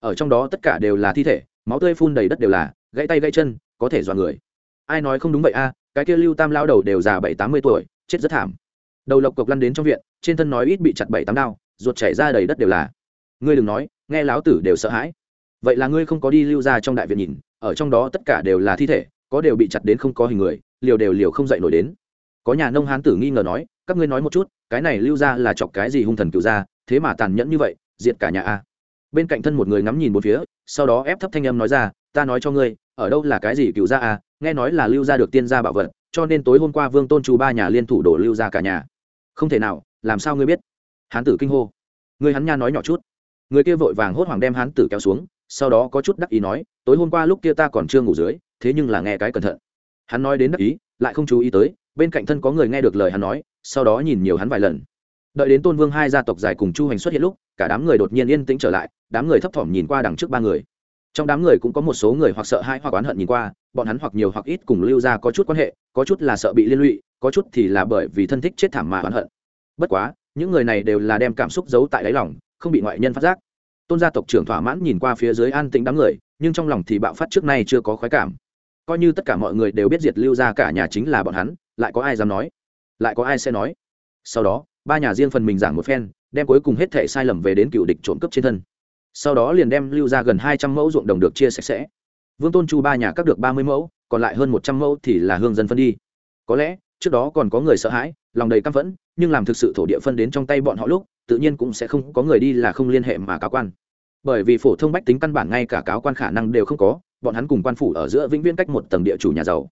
Ở trong đó tất cả đều là thi thể, máu tươi phun đầy đất đều là, gãy tay gãy chân, có thể dọa người. Ai nói không đúng vậy a, cái kia lưu tam lao đầu đều già bảy tám mươi tuổi, chết rất thảm. Đầu lộc cộc lăn đến trong viện, trên thân nói ít bị chặt bảy tám đao ruột chảy ra đầy đất đều là. Ngươi đừng nói, nghe láo tử đều sợ hãi. Vậy là ngươi không có đi lưu ra trong đại viện nhìn, ở trong đó tất cả đều là thi thể, có đều bị chặt đến không có hình người, liều đều liều không dậy nổi đến. Có nhà nông hán tử nghi ngờ nói, các ngươi nói một chút, cái này lưu ra là chọc cái gì hung thần cựu ra thế mà tàn nhẫn như vậy, diệt cả nhà a. Bên cạnh thân một người ngắm nhìn một phía, sau đó ép thấp thanh âm nói ra, ta nói cho ngươi, ở đâu là cái gì cựu ra a, nghe nói là lưu ra được tiên gia bảo vật, cho nên tối hôm qua vương tôn chú ba nhà liên thủ đổ lưu ra cả nhà. Không thể nào, làm sao ngươi biết? Hán tử kinh hô. Người hắn nha nói nhỏ chút. Người kia vội vàng hốt hoảng đem hán tử kéo xuống, sau đó có chút đắc ý nói, tối hôm qua lúc kia ta còn chưa ngủ dưới, thế nhưng là nghe cái cẩn thận. Hắn nói đến đắc ý, lại không chú ý tới, bên cạnh thân có người nghe được lời hắn nói, sau đó nhìn nhiều hắn vài lần. Đợi đến tôn vương hai gia tộc dài cùng chu hành xuất hiện lúc, cả đám người đột nhiên yên tĩnh trở lại, đám người thấp thỏm nhìn qua đằng trước ba người. Trong đám người cũng có một số người hoặc sợ hãi hoặc oán hận nhìn qua, bọn hắn hoặc nhiều hoặc ít cùng lưu ra có chút quan hệ, có chút là sợ bị liên lụy, có chút thì là bởi vì thân thích chết thảm mà oán hận. Bất quá những người này đều là đem cảm xúc giấu tại đáy lòng, không bị ngoại nhân phát giác. Tôn gia tộc trưởng thỏa mãn nhìn qua phía dưới an tĩnh đám người, nhưng trong lòng thì bạo phát trước nay chưa có khoái cảm. Coi như tất cả mọi người đều biết diệt lưu ra cả nhà chính là bọn hắn, lại có ai dám nói? Lại có ai sẽ nói? Sau đó, ba nhà riêng phần mình giảng một phen, đem cuối cùng hết thể sai lầm về đến cựu địch trộm cướp trên thân. Sau đó liền đem lưu ra gần hai trăm mẫu ruộng đồng được chia sạch sẽ. Vương tôn chu ba nhà các được ba mươi mẫu, còn lại hơn một trăm mẫu thì là hương dân phân đi. Có lẽ, trước đó còn có người sợ hãi, lòng đầy căm phẫn nhưng làm thực sự thổ địa phân đến trong tay bọn họ lúc, tự nhiên cũng sẽ không có người đi là không liên hệ mà cáo quan. Bởi vì phổ thông bách tính căn bản ngay cả cáo quan khả năng đều không có, bọn hắn cùng quan phủ ở giữa vĩnh viễn cách một tầng địa chủ nhà giàu.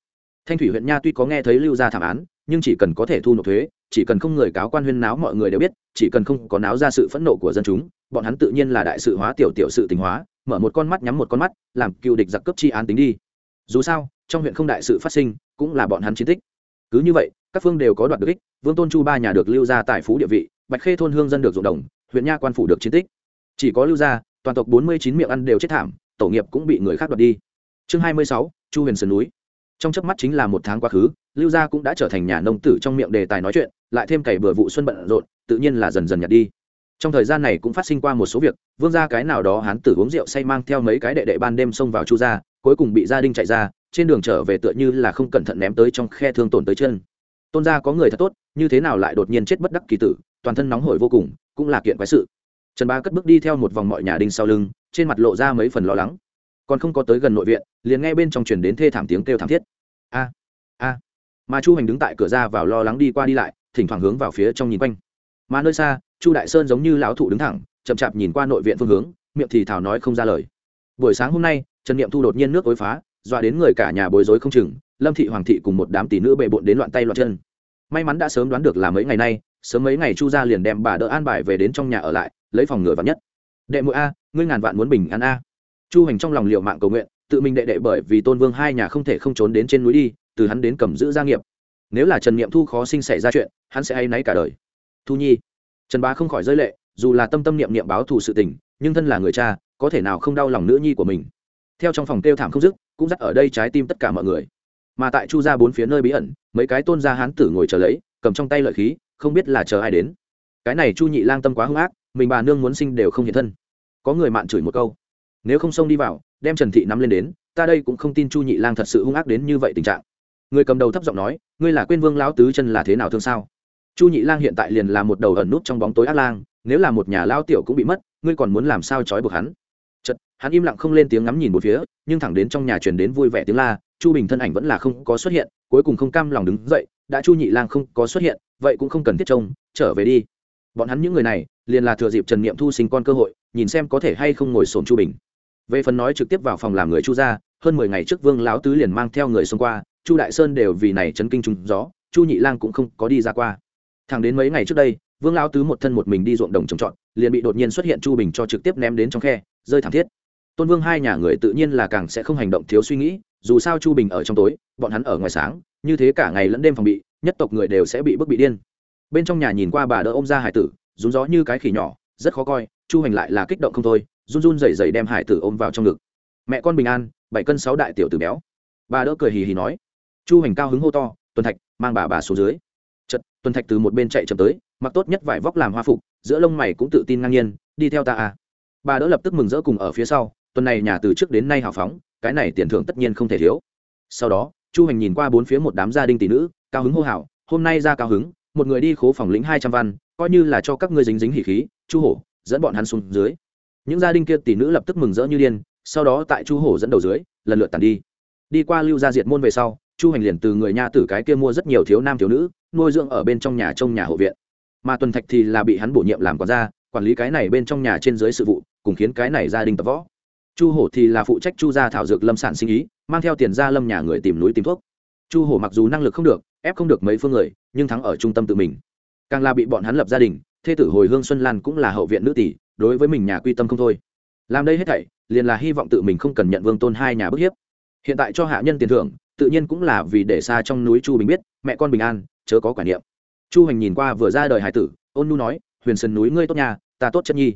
Thanh thủy huyện nha tuy có nghe thấy lưu ra thảm án, nhưng chỉ cần có thể thu nộp thuế, chỉ cần không người cáo quan huyên náo mọi người đều biết, chỉ cần không có náo ra sự phẫn nộ của dân chúng, bọn hắn tự nhiên là đại sự hóa tiểu tiểu sự tình hóa, mở một con mắt nhắm một con mắt, làm cựu địch giặc cấp chi án tính đi. Dù sao, trong huyện không đại sự phát sinh, cũng là bọn hắn chiến tích. Cứ như vậy các phương đều có đoạt được ích, vương tôn chu ba nhà được lưu ra tại phú địa vị, bạch khê thôn hương dân được ruộng đồng, huyện nha quan phủ được chiến tích. Chỉ có lưu gia toàn tộc bốn mươi chín miệng ăn đều chết thảm, tổ nghiệp cũng bị người khác đoạt đi. Chương hai mươi sáu, chu huyền sơn núi. Trong chớp mắt chính là một tháng quá khứ, lưu gia cũng đã trở thành nhà nông tử trong miệng đề tài nói chuyện, lại thêm cày bừa vụ xuân bận rộn, tự nhiên là dần dần nhạt đi. Trong thời gian này cũng phát sinh qua một số việc, vương gia cái nào đó hán tử uống rượu say mang theo mấy cái đệ đệ ban đêm xông vào chu gia, cuối cùng bị gia đình chạy ra, trên đường trở về tựa như là không cẩn thận ném tới trong khe thương tổn tới chân tôn gia có người thật tốt, như thế nào lại đột nhiên chết bất đắc kỳ tử, toàn thân nóng hổi vô cùng, cũng là kiện quái sự. Trần Ba cất bước đi theo một vòng mọi nhà đinh sau lưng, trên mặt lộ ra mấy phần lo lắng. Còn không có tới gần nội viện, liền nghe bên trong truyền đến thê thảm tiếng kêu thảm thiết. A a. Mà chu hành đứng tại cửa ra vào lo lắng đi qua đi lại, thỉnh thoảng hướng vào phía trong nhìn quanh. Mà nơi xa, chu đại sơn giống như lão thụ đứng thẳng, chậm chạp nhìn qua nội viện phương hướng, miệng thì thảo nói không ra lời. Buổi sáng hôm nay, trần niệm thu đột nhiên nước ối phá, dọa đến người cả nhà bối rối không chừng, lâm thị hoàng thị cùng một đám tỷ nữ bệ bộn đến loạn tay loạn chân may mắn đã sớm đoán được là mấy ngày nay, sớm mấy ngày chu gia liền đem bà đỡ an bài về đến trong nhà ở lại, lấy phòng ngừa vắn nhất. Đệ mũi a, ngươi ngàn vạn muốn bình an a. Chu hành trong lòng liệu mạng cầu nguyện, tự mình đệ đệ bởi vì tôn vương hai nhà không thể không trốn đến trên núi đi, từ hắn đến cầm giữ gia nghiệp. Nếu là trần niệm thu khó sinh xảy ra chuyện, hắn sẽ hay náy cả đời. Thu nhi, trần bá không khỏi rơi lệ, dù là tâm tâm niệm niệm báo thù sự tình, nhưng thân là người cha, có thể nào không đau lòng nữ nhi của mình? Theo trong phòng kêu thảm không dứt, cũng dắt ở đây trái tim tất cả mọi người mà tại chu gia bốn phía nơi bí ẩn, mấy cái tôn gia hán tử ngồi chờ lấy, cầm trong tay lợi khí, không biết là chờ ai đến. Cái này chu nhị lang tâm quá hung ác, mình bà nương muốn sinh đều không hiện thân. Có người mạn chửi một câu. Nếu không xông đi vào, đem trần thị nắm lên đến, ta đây cũng không tin chu nhị lang thật sự hung ác đến như vậy tình trạng. Người cầm đầu thấp giọng nói, ngươi là quên vương lão tứ chân là thế nào thương sao? Chu nhị lang hiện tại liền là một đầu ẩn nút trong bóng tối ác lang, nếu là một nhà lao tiểu cũng bị mất, ngươi còn muốn làm sao trói buộc hắn? Chật hắn im lặng không lên tiếng ngắm nhìn một phía, nhưng thẳng đến trong nhà truyền đến vui vẻ tiếng la chu bình thân ảnh vẫn là không có xuất hiện, cuối cùng không cam lòng đứng dậy, đã chu nhị lang không có xuất hiện, vậy cũng không cần thiết trông, trở về đi. Bọn hắn những người này, liền là thừa dịp trần niệm thu sinh con cơ hội, nhìn xem có thể hay không ngồi sồn chu bình. Về phần nói trực tiếp vào phòng làm người chu ra hơn mười ngày trước vương lão tứ liền mang theo người xông qua, chu đại sơn đều vì này chấn kinh trùng gió, chu nhị lang cũng không có đi ra qua. Thẳng đến mấy ngày trước đây, vương lão tứ một thân một mình đi ruộng đồng trồng trọt, liền bị đột nhiên xuất hiện chu bình cho trực tiếp ném đến trong khe, rơi thảm thiết. Tôn vương hai nhà người tự nhiên là càng sẽ không hành động thiếu suy nghĩ dù sao chu bình ở trong tối, bọn hắn ở ngoài sáng, như thế cả ngày lẫn đêm phòng bị, nhất tộc người đều sẽ bị bức bị điên. Bên trong nhà nhìn qua bà đỡ ôm ra hải tử rún gió như cái khỉ nhỏ, rất khó coi, chu hành lại là kích động không thôi, run run rẩy rẩy đem hải tử ôm vào trong ngực. Mẹ con bình an, bảy cân sáu đại tiểu tử béo. Bà đỡ cười hì hì nói. Chu hành cao hứng hô to, tuần thạch, mang bà bà xuống dưới. Chật tuần thạch từ một bên chạy chậm tới, mặc tốt nhất vải vóc làm hoa phục, giữa lông mày cũng tự tin ngang nhiên, đi theo ta à. Bà đỡ lập tức mừng rỡ cùng ở phía sau tuần này nhà từ trước đến nay hào phóng, cái này tiền thưởng tất nhiên không thể thiếu. Sau đó, chu hành nhìn qua bốn phía một đám gia đình tỷ nữ, cao hứng hô hào, hôm nay ra cao hứng, một người đi khố phòng lĩnh hai trăm văn, coi như là cho các ngươi dính dính hỉ khí, chu hổ, dẫn bọn hắn xuống dưới. Những gia đình kia tỷ nữ lập tức mừng rỡ như điên, sau đó tại chu hổ dẫn đầu dưới, lần lượt tàn đi. Đi qua lưu gia diệt môn về sau, chu hành liền từ người nha tử cái kia mua rất nhiều thiếu nam thiếu nữ, nuôi dưỡng ở bên trong nhà trong nhà hộ viện. Mà tuần thạch thì là bị hắn bổ nhiệm làm quản gia, quản lý cái này bên trong nhà trên dưới sự vụ, cùng khiến cái này gia đình tập võ chu hổ thì là phụ trách chu gia thảo dược lâm sản sinh ý, mang theo tiền ra lâm nhà người tìm núi tìm thuốc. Chu hổ mặc dù năng lực không được, ép không được mấy phương người, nhưng thắng ở trung tâm tự mình. Càng là bị bọn hắn lập gia đình, thê tử hồi hương xuân lan cũng là hậu viện nữ tỷ, đối với mình nhà quy tâm không thôi. Làm đây hết thảy, liền là hy vọng tự mình không cần nhận vương tôn hai nhà bức hiếp. Hiện tại cho hạ nhân tiền thưởng, tự nhiên cũng là vì để xa trong núi chu bình biết, mẹ con bình an, chớ có quả niệm. Chu hành nhìn qua vừa ra đời hải tử, ôn nu nói, huyền sân núi ngươi tốt nhà ta tốt chất nhi.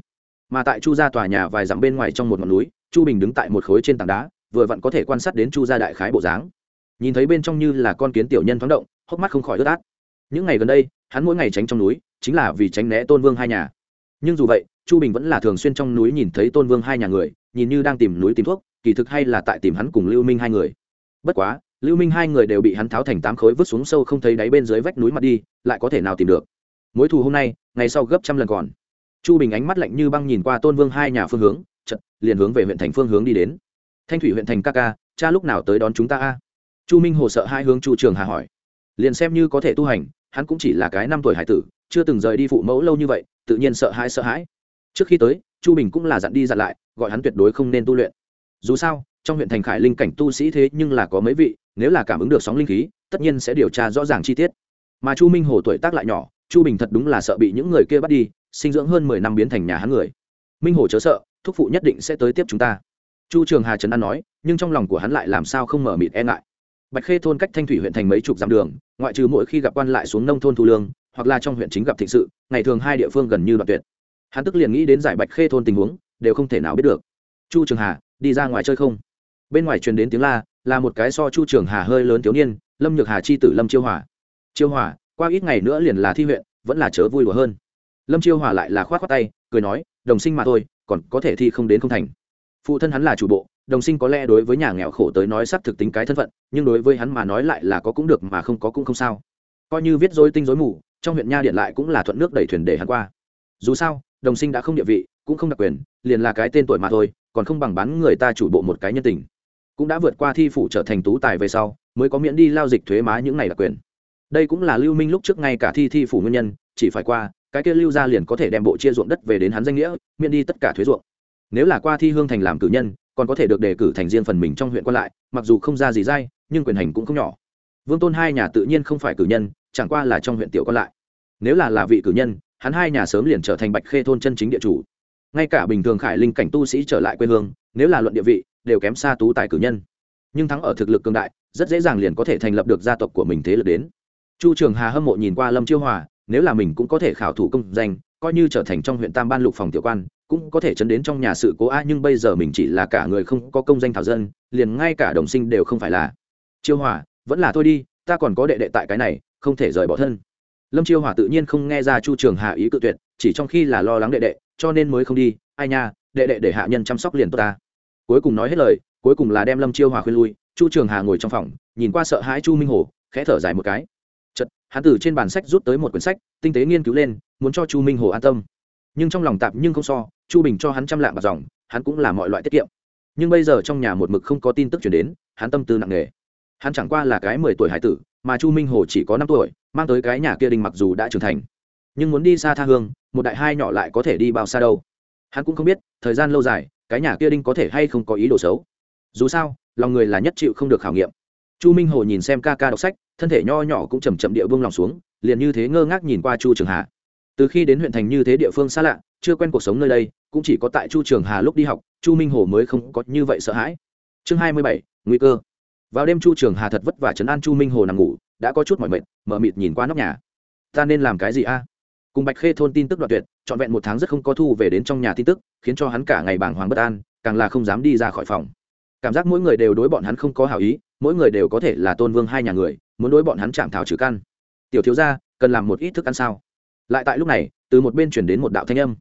Mà tại chu gia tòa nhà vài dặm bên ngoài trong một ngọn núi chu bình đứng tại một khối trên tảng đá, vừa vặn có thể quan sát đến chu gia đại khái bộ dáng. Nhìn thấy bên trong như là con kiến tiểu nhân thoáng động, hốc mắt không khỏi ướt át. Những ngày gần đây, hắn mỗi ngày tránh trong núi, chính là vì tránh né tôn vương hai nhà. Nhưng dù vậy, chu bình vẫn là thường xuyên trong núi nhìn thấy tôn vương hai nhà người, nhìn như đang tìm núi tìm thuốc, kỳ thực hay là tại tìm hắn cùng lưu minh hai người. Bất quá, lưu minh hai người đều bị hắn tháo thành tám khối vứt xuống sâu không thấy đáy bên dưới vách núi mặt đi, lại có thể nào tìm được. Mối thù hôm nay, ngày sau gấp trăm lần còn. Chu bình ánh mắt lạnh như băng nhìn qua tôn vương hai nhà phương hướng chật, liền hướng về huyện thành phương hướng đi đến. Thanh thủy huyện thành ca ca, cha lúc nào tới đón chúng ta a? Chu minh hồ sợ hai hướng chu trường hà hỏi. Liền xem như có thể tu hành, hắn cũng chỉ là cái năm tuổi hải tử, chưa từng rời đi phụ mẫu lâu như vậy, tự nhiên sợ hãi sợ hãi. Trước khi tới, chu bình cũng là dặn đi dặn lại, gọi hắn tuyệt đối không nên tu luyện. Dù sao, trong huyện thành khải linh cảnh tu sĩ thế nhưng là có mấy vị, nếu là cảm ứng được sóng linh khí, tất nhiên sẽ điều tra rõ ràng chi tiết. Mà chu minh hồ tuổi tác lại nhỏ, chu bình thật đúng là sợ bị những người kia bắt đi, sinh dưỡng hơn mười năm biến thành nhà hắn người. Minh hồ chớ sợ thúc phụ nhất định sẽ tới tiếp chúng ta. Chu trường hà trấn an nói, nhưng trong lòng của hắn lại làm sao không mở mịt e ngại. Bạch khê thôn cách thanh thủy huyện thành mấy chục dặm đường, ngoại trừ mỗi khi gặp quan lại xuống nông thôn thu lương, hoặc là trong huyện chính gặp thịnh sự, ngày thường hai địa phương gần như đoạn tuyệt. Hắn tức liền nghĩ đến giải bạch khê thôn tình huống, đều không thể nào biết được. Chu trường hà, đi ra ngoài chơi không? Bên ngoài truyền đến tiếng la, là một cái so chu trường hà hơi lớn thiếu niên, lâm nhược hà chi tử lâm chiêu hòa. Chiêu hòa, qua ít ngày nữa liền là thi huyện, vẫn là chớ vui đùa hơn. Lâm chiêu hòa lại là khoát khoát tay, cười nói, đồng sinh mà thôi còn có thể thi không đến không thành. Phụ thân hắn là chủ bộ, đồng sinh có lẽ đối với nhà nghèo khổ tới nói sắp thực tính cái thân phận, nhưng đối với hắn mà nói lại là có cũng được mà không có cũng không sao. Coi như viết dối tinh dối mù, trong huyện nha điện lại cũng là thuận nước đẩy thuyền để hắn qua. Dù sao, đồng sinh đã không địa vị, cũng không đặc quyền, liền là cái tên tuổi mà thôi, còn không bằng bán người ta chủ bộ một cái nhân tình. Cũng đã vượt qua thi phủ trở thành tú tài về sau, mới có miễn đi lao dịch thuế má những này đặc quyền. Đây cũng là lưu minh lúc trước ngay cả thi thi phủ nguyên nhân, chỉ phải qua cái kia lưu ra liền có thể đem bộ chia ruộng đất về đến hắn danh nghĩa, miễn đi tất cả thuế ruộng. Nếu là qua thi hương thành làm cử nhân, còn có thể được đề cử thành riêng phần mình trong huyện quan lại, mặc dù không ra gì dai, nhưng quyền hành cũng không nhỏ. Vương tôn hai nhà tự nhiên không phải cử nhân, chẳng qua là trong huyện tiểu quan lại. Nếu là là vị cử nhân, hắn hai nhà sớm liền trở thành bạch khê thôn chân chính địa chủ. Ngay cả bình thường khải linh cảnh tu sĩ trở lại quê hương, nếu là luận địa vị, đều kém xa tú tài cử nhân. Nhưng thắng ở thực lực cường đại, rất dễ dàng liền có thể thành lập được gia tộc của mình thế lực đến. Chu trường hà hâm mộ nhìn qua lâm chiêu hòa nếu là mình cũng có thể khảo thủ công danh, coi như trở thành trong huyện tam ban lục phòng tiểu quan, cũng có thể chấn đến trong nhà sự cố a, nhưng bây giờ mình chỉ là cả người không có công danh thảo dân, liền ngay cả đồng sinh đều không phải là. Chiêu hòa vẫn là thôi đi, ta còn có đệ đệ tại cái này, không thể rời bỏ thân. Lâm chiêu hòa tự nhiên không nghe ra chu trường Hạ ý cự tuyệt, chỉ trong khi là lo lắng đệ đệ, cho nên mới không đi, ai nha, đệ đệ để hạ nhân chăm sóc liền tốt ta. Cuối cùng nói hết lời, cuối cùng là đem lâm chiêu hòa khuyên lui, chu trường hà ngồi trong phòng, nhìn qua sợ hãi chu minh hồ, khẽ thở dài một cái hắn từ trên bàn sách rút tới một quyển sách, tinh tế nghiên cứu lên, muốn cho chu minh hồ an tâm. Nhưng trong lòng tạp nhưng không so, chu bình cho hắn trăm lạng bạc dòng, hắn cũng làm mọi loại tiết kiệm. Nhưng bây giờ trong nhà một mực không có tin tức chuyển đến, hắn tâm tư nặng nề. Hắn chẳng qua là cái mười tuổi hải tử, mà chu minh hồ chỉ có năm tuổi, mang tới cái nhà kia đình mặc dù đã trưởng thành. Nhưng muốn đi xa tha hương, một đại hai nhỏ lại có thể đi bao xa đâu. Hắn cũng không biết, thời gian lâu dài, cái nhà kia đinh có thể hay không có ý đồ xấu. Dù sao, lòng người là nhất chịu không được khảo nghiệm chu minh hồ nhìn xem ca ca đọc sách, thân thể nho nhỏ cũng chầm chậm địa vương lòng xuống, liền như thế ngơ ngác nhìn qua chu trường hà. Từ khi đến huyện thành như thế địa phương xa lạ, chưa quen cuộc sống nơi đây, cũng chỉ có tại chu trường hà lúc đi học, chu minh hồ mới không có như vậy sợ hãi. Chương hai mươi bảy, nguy cơ. Vào đêm chu trường hà thật vất vả chấn an chu minh hồ nằm ngủ, đã có chút mỏi mệt, mở mịt nhìn qua nóc nhà. Ta nên làm cái gì a? Cùng bạch khê thôn tin tức đoạn tuyệt, trọn vẹn một tháng rất không có thu về đến trong nhà tin tức, khiến cho hắn cả ngày bàng hoàng bất an, càng là không dám đi ra khỏi phòng cảm giác mỗi người đều đối bọn hắn không có hảo ý, mỗi người đều có thể là tôn vương hai nhà người, muốn đối bọn hắn chạm thảo trừ căn. Tiểu thiếu gia, cần làm một ít thức ăn sao? Lại tại lúc này, từ một bên chuyển đến một đạo thanh âm.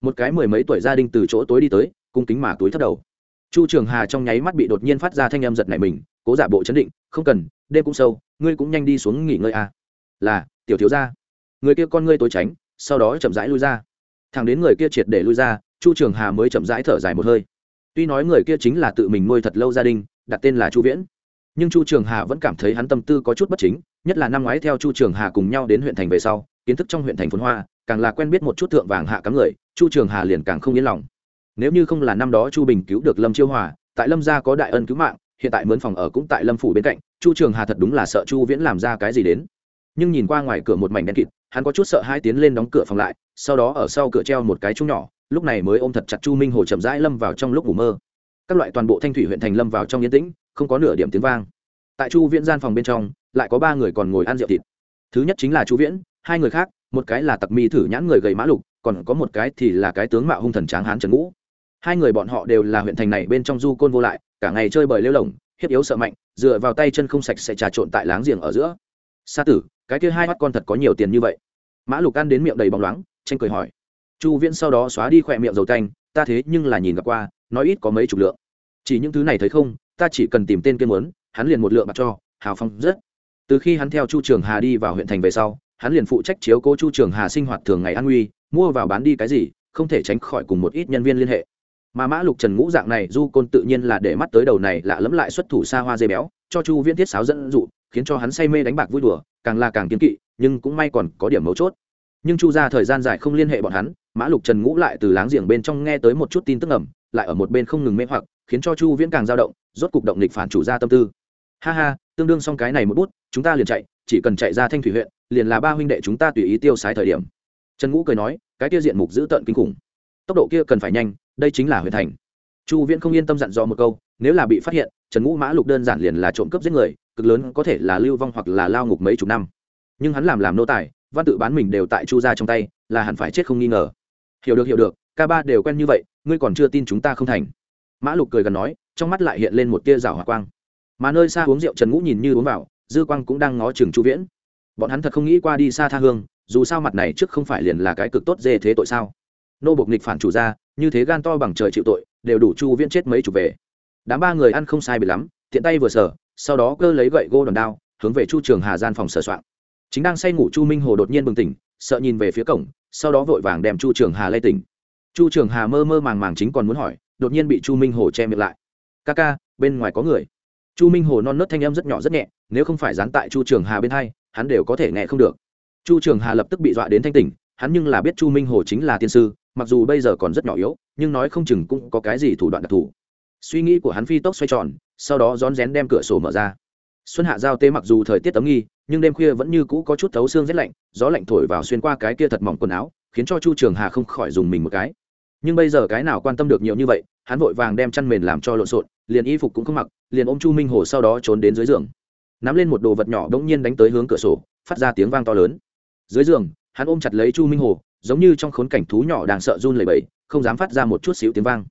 Một cái mười mấy tuổi gia đình từ chỗ tối đi tới, cung kính mà túi thất đầu. Chu trường hà trong nháy mắt bị đột nhiên phát ra thanh âm giật này mình, cố giả bộ chấn định, không cần, đêm cũng sâu, ngươi cũng nhanh đi xuống nghỉ ngơi à. là, tiểu thiếu gia. Người kia con ngươi tối tránh, sau đó chậm rãi lui ra. Thằng đến người kia triệt để lui ra, chu trường hà mới chậm rãi thở dài một hơi tuy nói người kia chính là tự mình nuôi thật lâu gia đình, đặt tên là chu viễn, nhưng chu trường hà vẫn cảm thấy hắn tâm tư có chút bất chính, nhất là năm ngoái theo chu trường hà cùng nhau đến huyện thành về sau, kiến thức trong huyện thành phồn hoa, càng là quen biết một chút thượng vàng hạ cắm người, chu trường hà liền càng không yên lòng. Nếu như không là năm đó chu bình cứu được lâm chiêu hòa, tại lâm gia có đại ân cứu mạng, hiện tại mướn phòng ở cũng tại lâm phủ bên cạnh, chu trường hà thật đúng là sợ chu viễn làm ra cái gì đến. Nhưng nhìn qua ngoài cửa một mảnh đen kịt, hắn có chút sợ hai tiến lên đóng cửa phòng lại, sau đó ở sau cửa treo một cái chung nhỏ lúc này mới ôm thật chặt chu minh hồ chậm rãi lâm vào trong lúc ngủ mơ. Các loại toàn bộ thanh thủy huyện thành lâm vào trong yên tĩnh, không có nửa điểm tiếng vang. Tại chu viễn gian phòng bên trong, lại có ba người còn ngồi ăn rượu thịt. Thứ nhất chính là chu viễn, hai người khác, một cái là tặc mi thử nhãn người gầy mã lục, còn có một cái thì là cái tướng mạo hung thần tráng hán trần ngũ. Hai người bọn họ đều là huyện thành này bên trong du côn vô lại, cả ngày chơi bời lêu lồng, hiếp yếu sợ mạnh, dựa vào tay chân không sạch sẽ trà trộn tại láng giềng ở giữa. Sa tử, cái kia hai mắt con thật có nhiều tiền như vậy. Mã lục ăn đến miệng đầy bóng loáng tranh cười hỏi chu viễn sau đó xóa đi khỏe miệng dầu tanh, ta thế nhưng là nhìn gặp qua, nói ít có mấy chục lượng. Chỉ những thứ này thấy không, ta chỉ cần tìm tên kia muốn, hắn liền một lượng bạc cho, hào phong rất. Từ khi hắn theo chu trường hà đi vào huyện thành về sau, hắn liền phụ trách chiếu cố chu trường hà sinh hoạt thường ngày an nguy, mua vào bán đi cái gì, không thể tránh khỏi cùng một ít nhân viên liên hệ. Mà mã lục trần ngũ dạng này, du côn tự nhiên là để mắt tới đầu này lạ lẫm lại xuất thủ xa hoa dây béo, cho chu viễn thiết sáo dẫn dụ, khiến cho hắn say mê đánh bạc vui đùa, càng là càng kiến kỵ, nhưng cũng may còn có điểm mấu chốt nhưng chu ra thời gian dài không liên hệ bọn hắn, mã lục trần ngũ lại từ láng giềng bên trong nghe tới một chút tin tức ẩm lại ở một bên không ngừng mê hoặc, khiến cho chu viễn càng dao động, rốt cục động lịch phản chủ ra tâm tư. Ha ha, tương đương xong cái này một bút, chúng ta liền chạy, chỉ cần chạy ra thanh thủy huyện, liền là ba huynh đệ chúng ta tùy ý tiêu sái thời điểm. Trần ngũ cười nói, cái kia diện mục giữ tợn kinh khủng. Tốc độ kia cần phải nhanh, đây chính là huyện thành. Chu viễn không yên tâm dặn dò một câu, nếu là bị phát hiện, trần ngũ mã lục đơn giản liền là trộm cướp giết người, cực lớn có thể là lưu vong hoặc là lao ngục mấy chục năm. Nhưng hắn làm làm nô tài văn tự bán mình đều tại chu gia trong tay, là hẳn phải chết không nghi ngờ. Hiểu được hiểu được, ca ba đều quen như vậy, ngươi còn chưa tin chúng ta không thành. Mã lục cười gần nói, trong mắt lại hiện lên một tia rào hỏa quang. Mà nơi xa uống rượu trần ngũ nhìn như uống vào, dư quang cũng đang ngó chừng chu viễn. Bọn hắn thật không nghĩ qua đi xa tha hương, dù sao mặt này trước không phải liền là cái cực tốt dê thế tội sao. Nô bộc nghịch phản chủ ra như thế gan to bằng trời chịu tội, đều đủ chu viễn chết mấy chục về. Đám ba người ăn không sai bị lắm, tiện tay vừa sở, sau đó cơ lấy gậy gô đòn đao, hướng về chu trường hà gian phòng sửa soạn chính đang say ngủ chu minh hồ đột nhiên bừng tỉnh, sợ nhìn về phía cổng, sau đó vội vàng đem chu trường hà lay tỉnh. Chu trường hà mơ mơ màng màng chính còn muốn hỏi, đột nhiên bị chu minh hồ che miệng lại. Ca ca, bên ngoài có người. Chu minh hồ non nớt thanh âm rất nhỏ rất nhẹ, nếu không phải dán tại chu trường hà bên hai, hắn đều có thể nghe không được. Chu trường hà lập tức bị dọa đến thanh tỉnh, hắn nhưng là biết chu minh hồ chính là tiên sư, mặc dù bây giờ còn rất nhỏ yếu, nhưng nói không chừng cũng có cái gì thủ đoạn đặc thù. Suy nghĩ của hắn phi tốc xoay tròn, sau đó rón rén đem cửa sổ mở ra xuân hạ giao tê mặc dù thời tiết tấm nghi nhưng đêm khuya vẫn như cũ có chút thấu xương rét lạnh gió lạnh thổi vào xuyên qua cái kia thật mỏng quần áo khiến cho chu trường hà không khỏi dùng mình một cái. Nhưng bây giờ cái nào quan tâm được nhiều như vậy hắn vội vàng đem chăn mền làm cho lộn xộn liền y phục cũng không mặc liền ôm chu minh hồ sau đó trốn đến dưới giường. Nắm lên một đồ vật nhỏ đ ỗ n g nhiên đánh tới hướng cửa sổ phát ra tiếng vang to lớn. Dưới giường hắn ôm chặt lấy chu minh hồ giống như trong khốn cảnh thú nhỏ đang sợ run lẩy bẩy, không dám phát ra một chút xíu tiếng vang.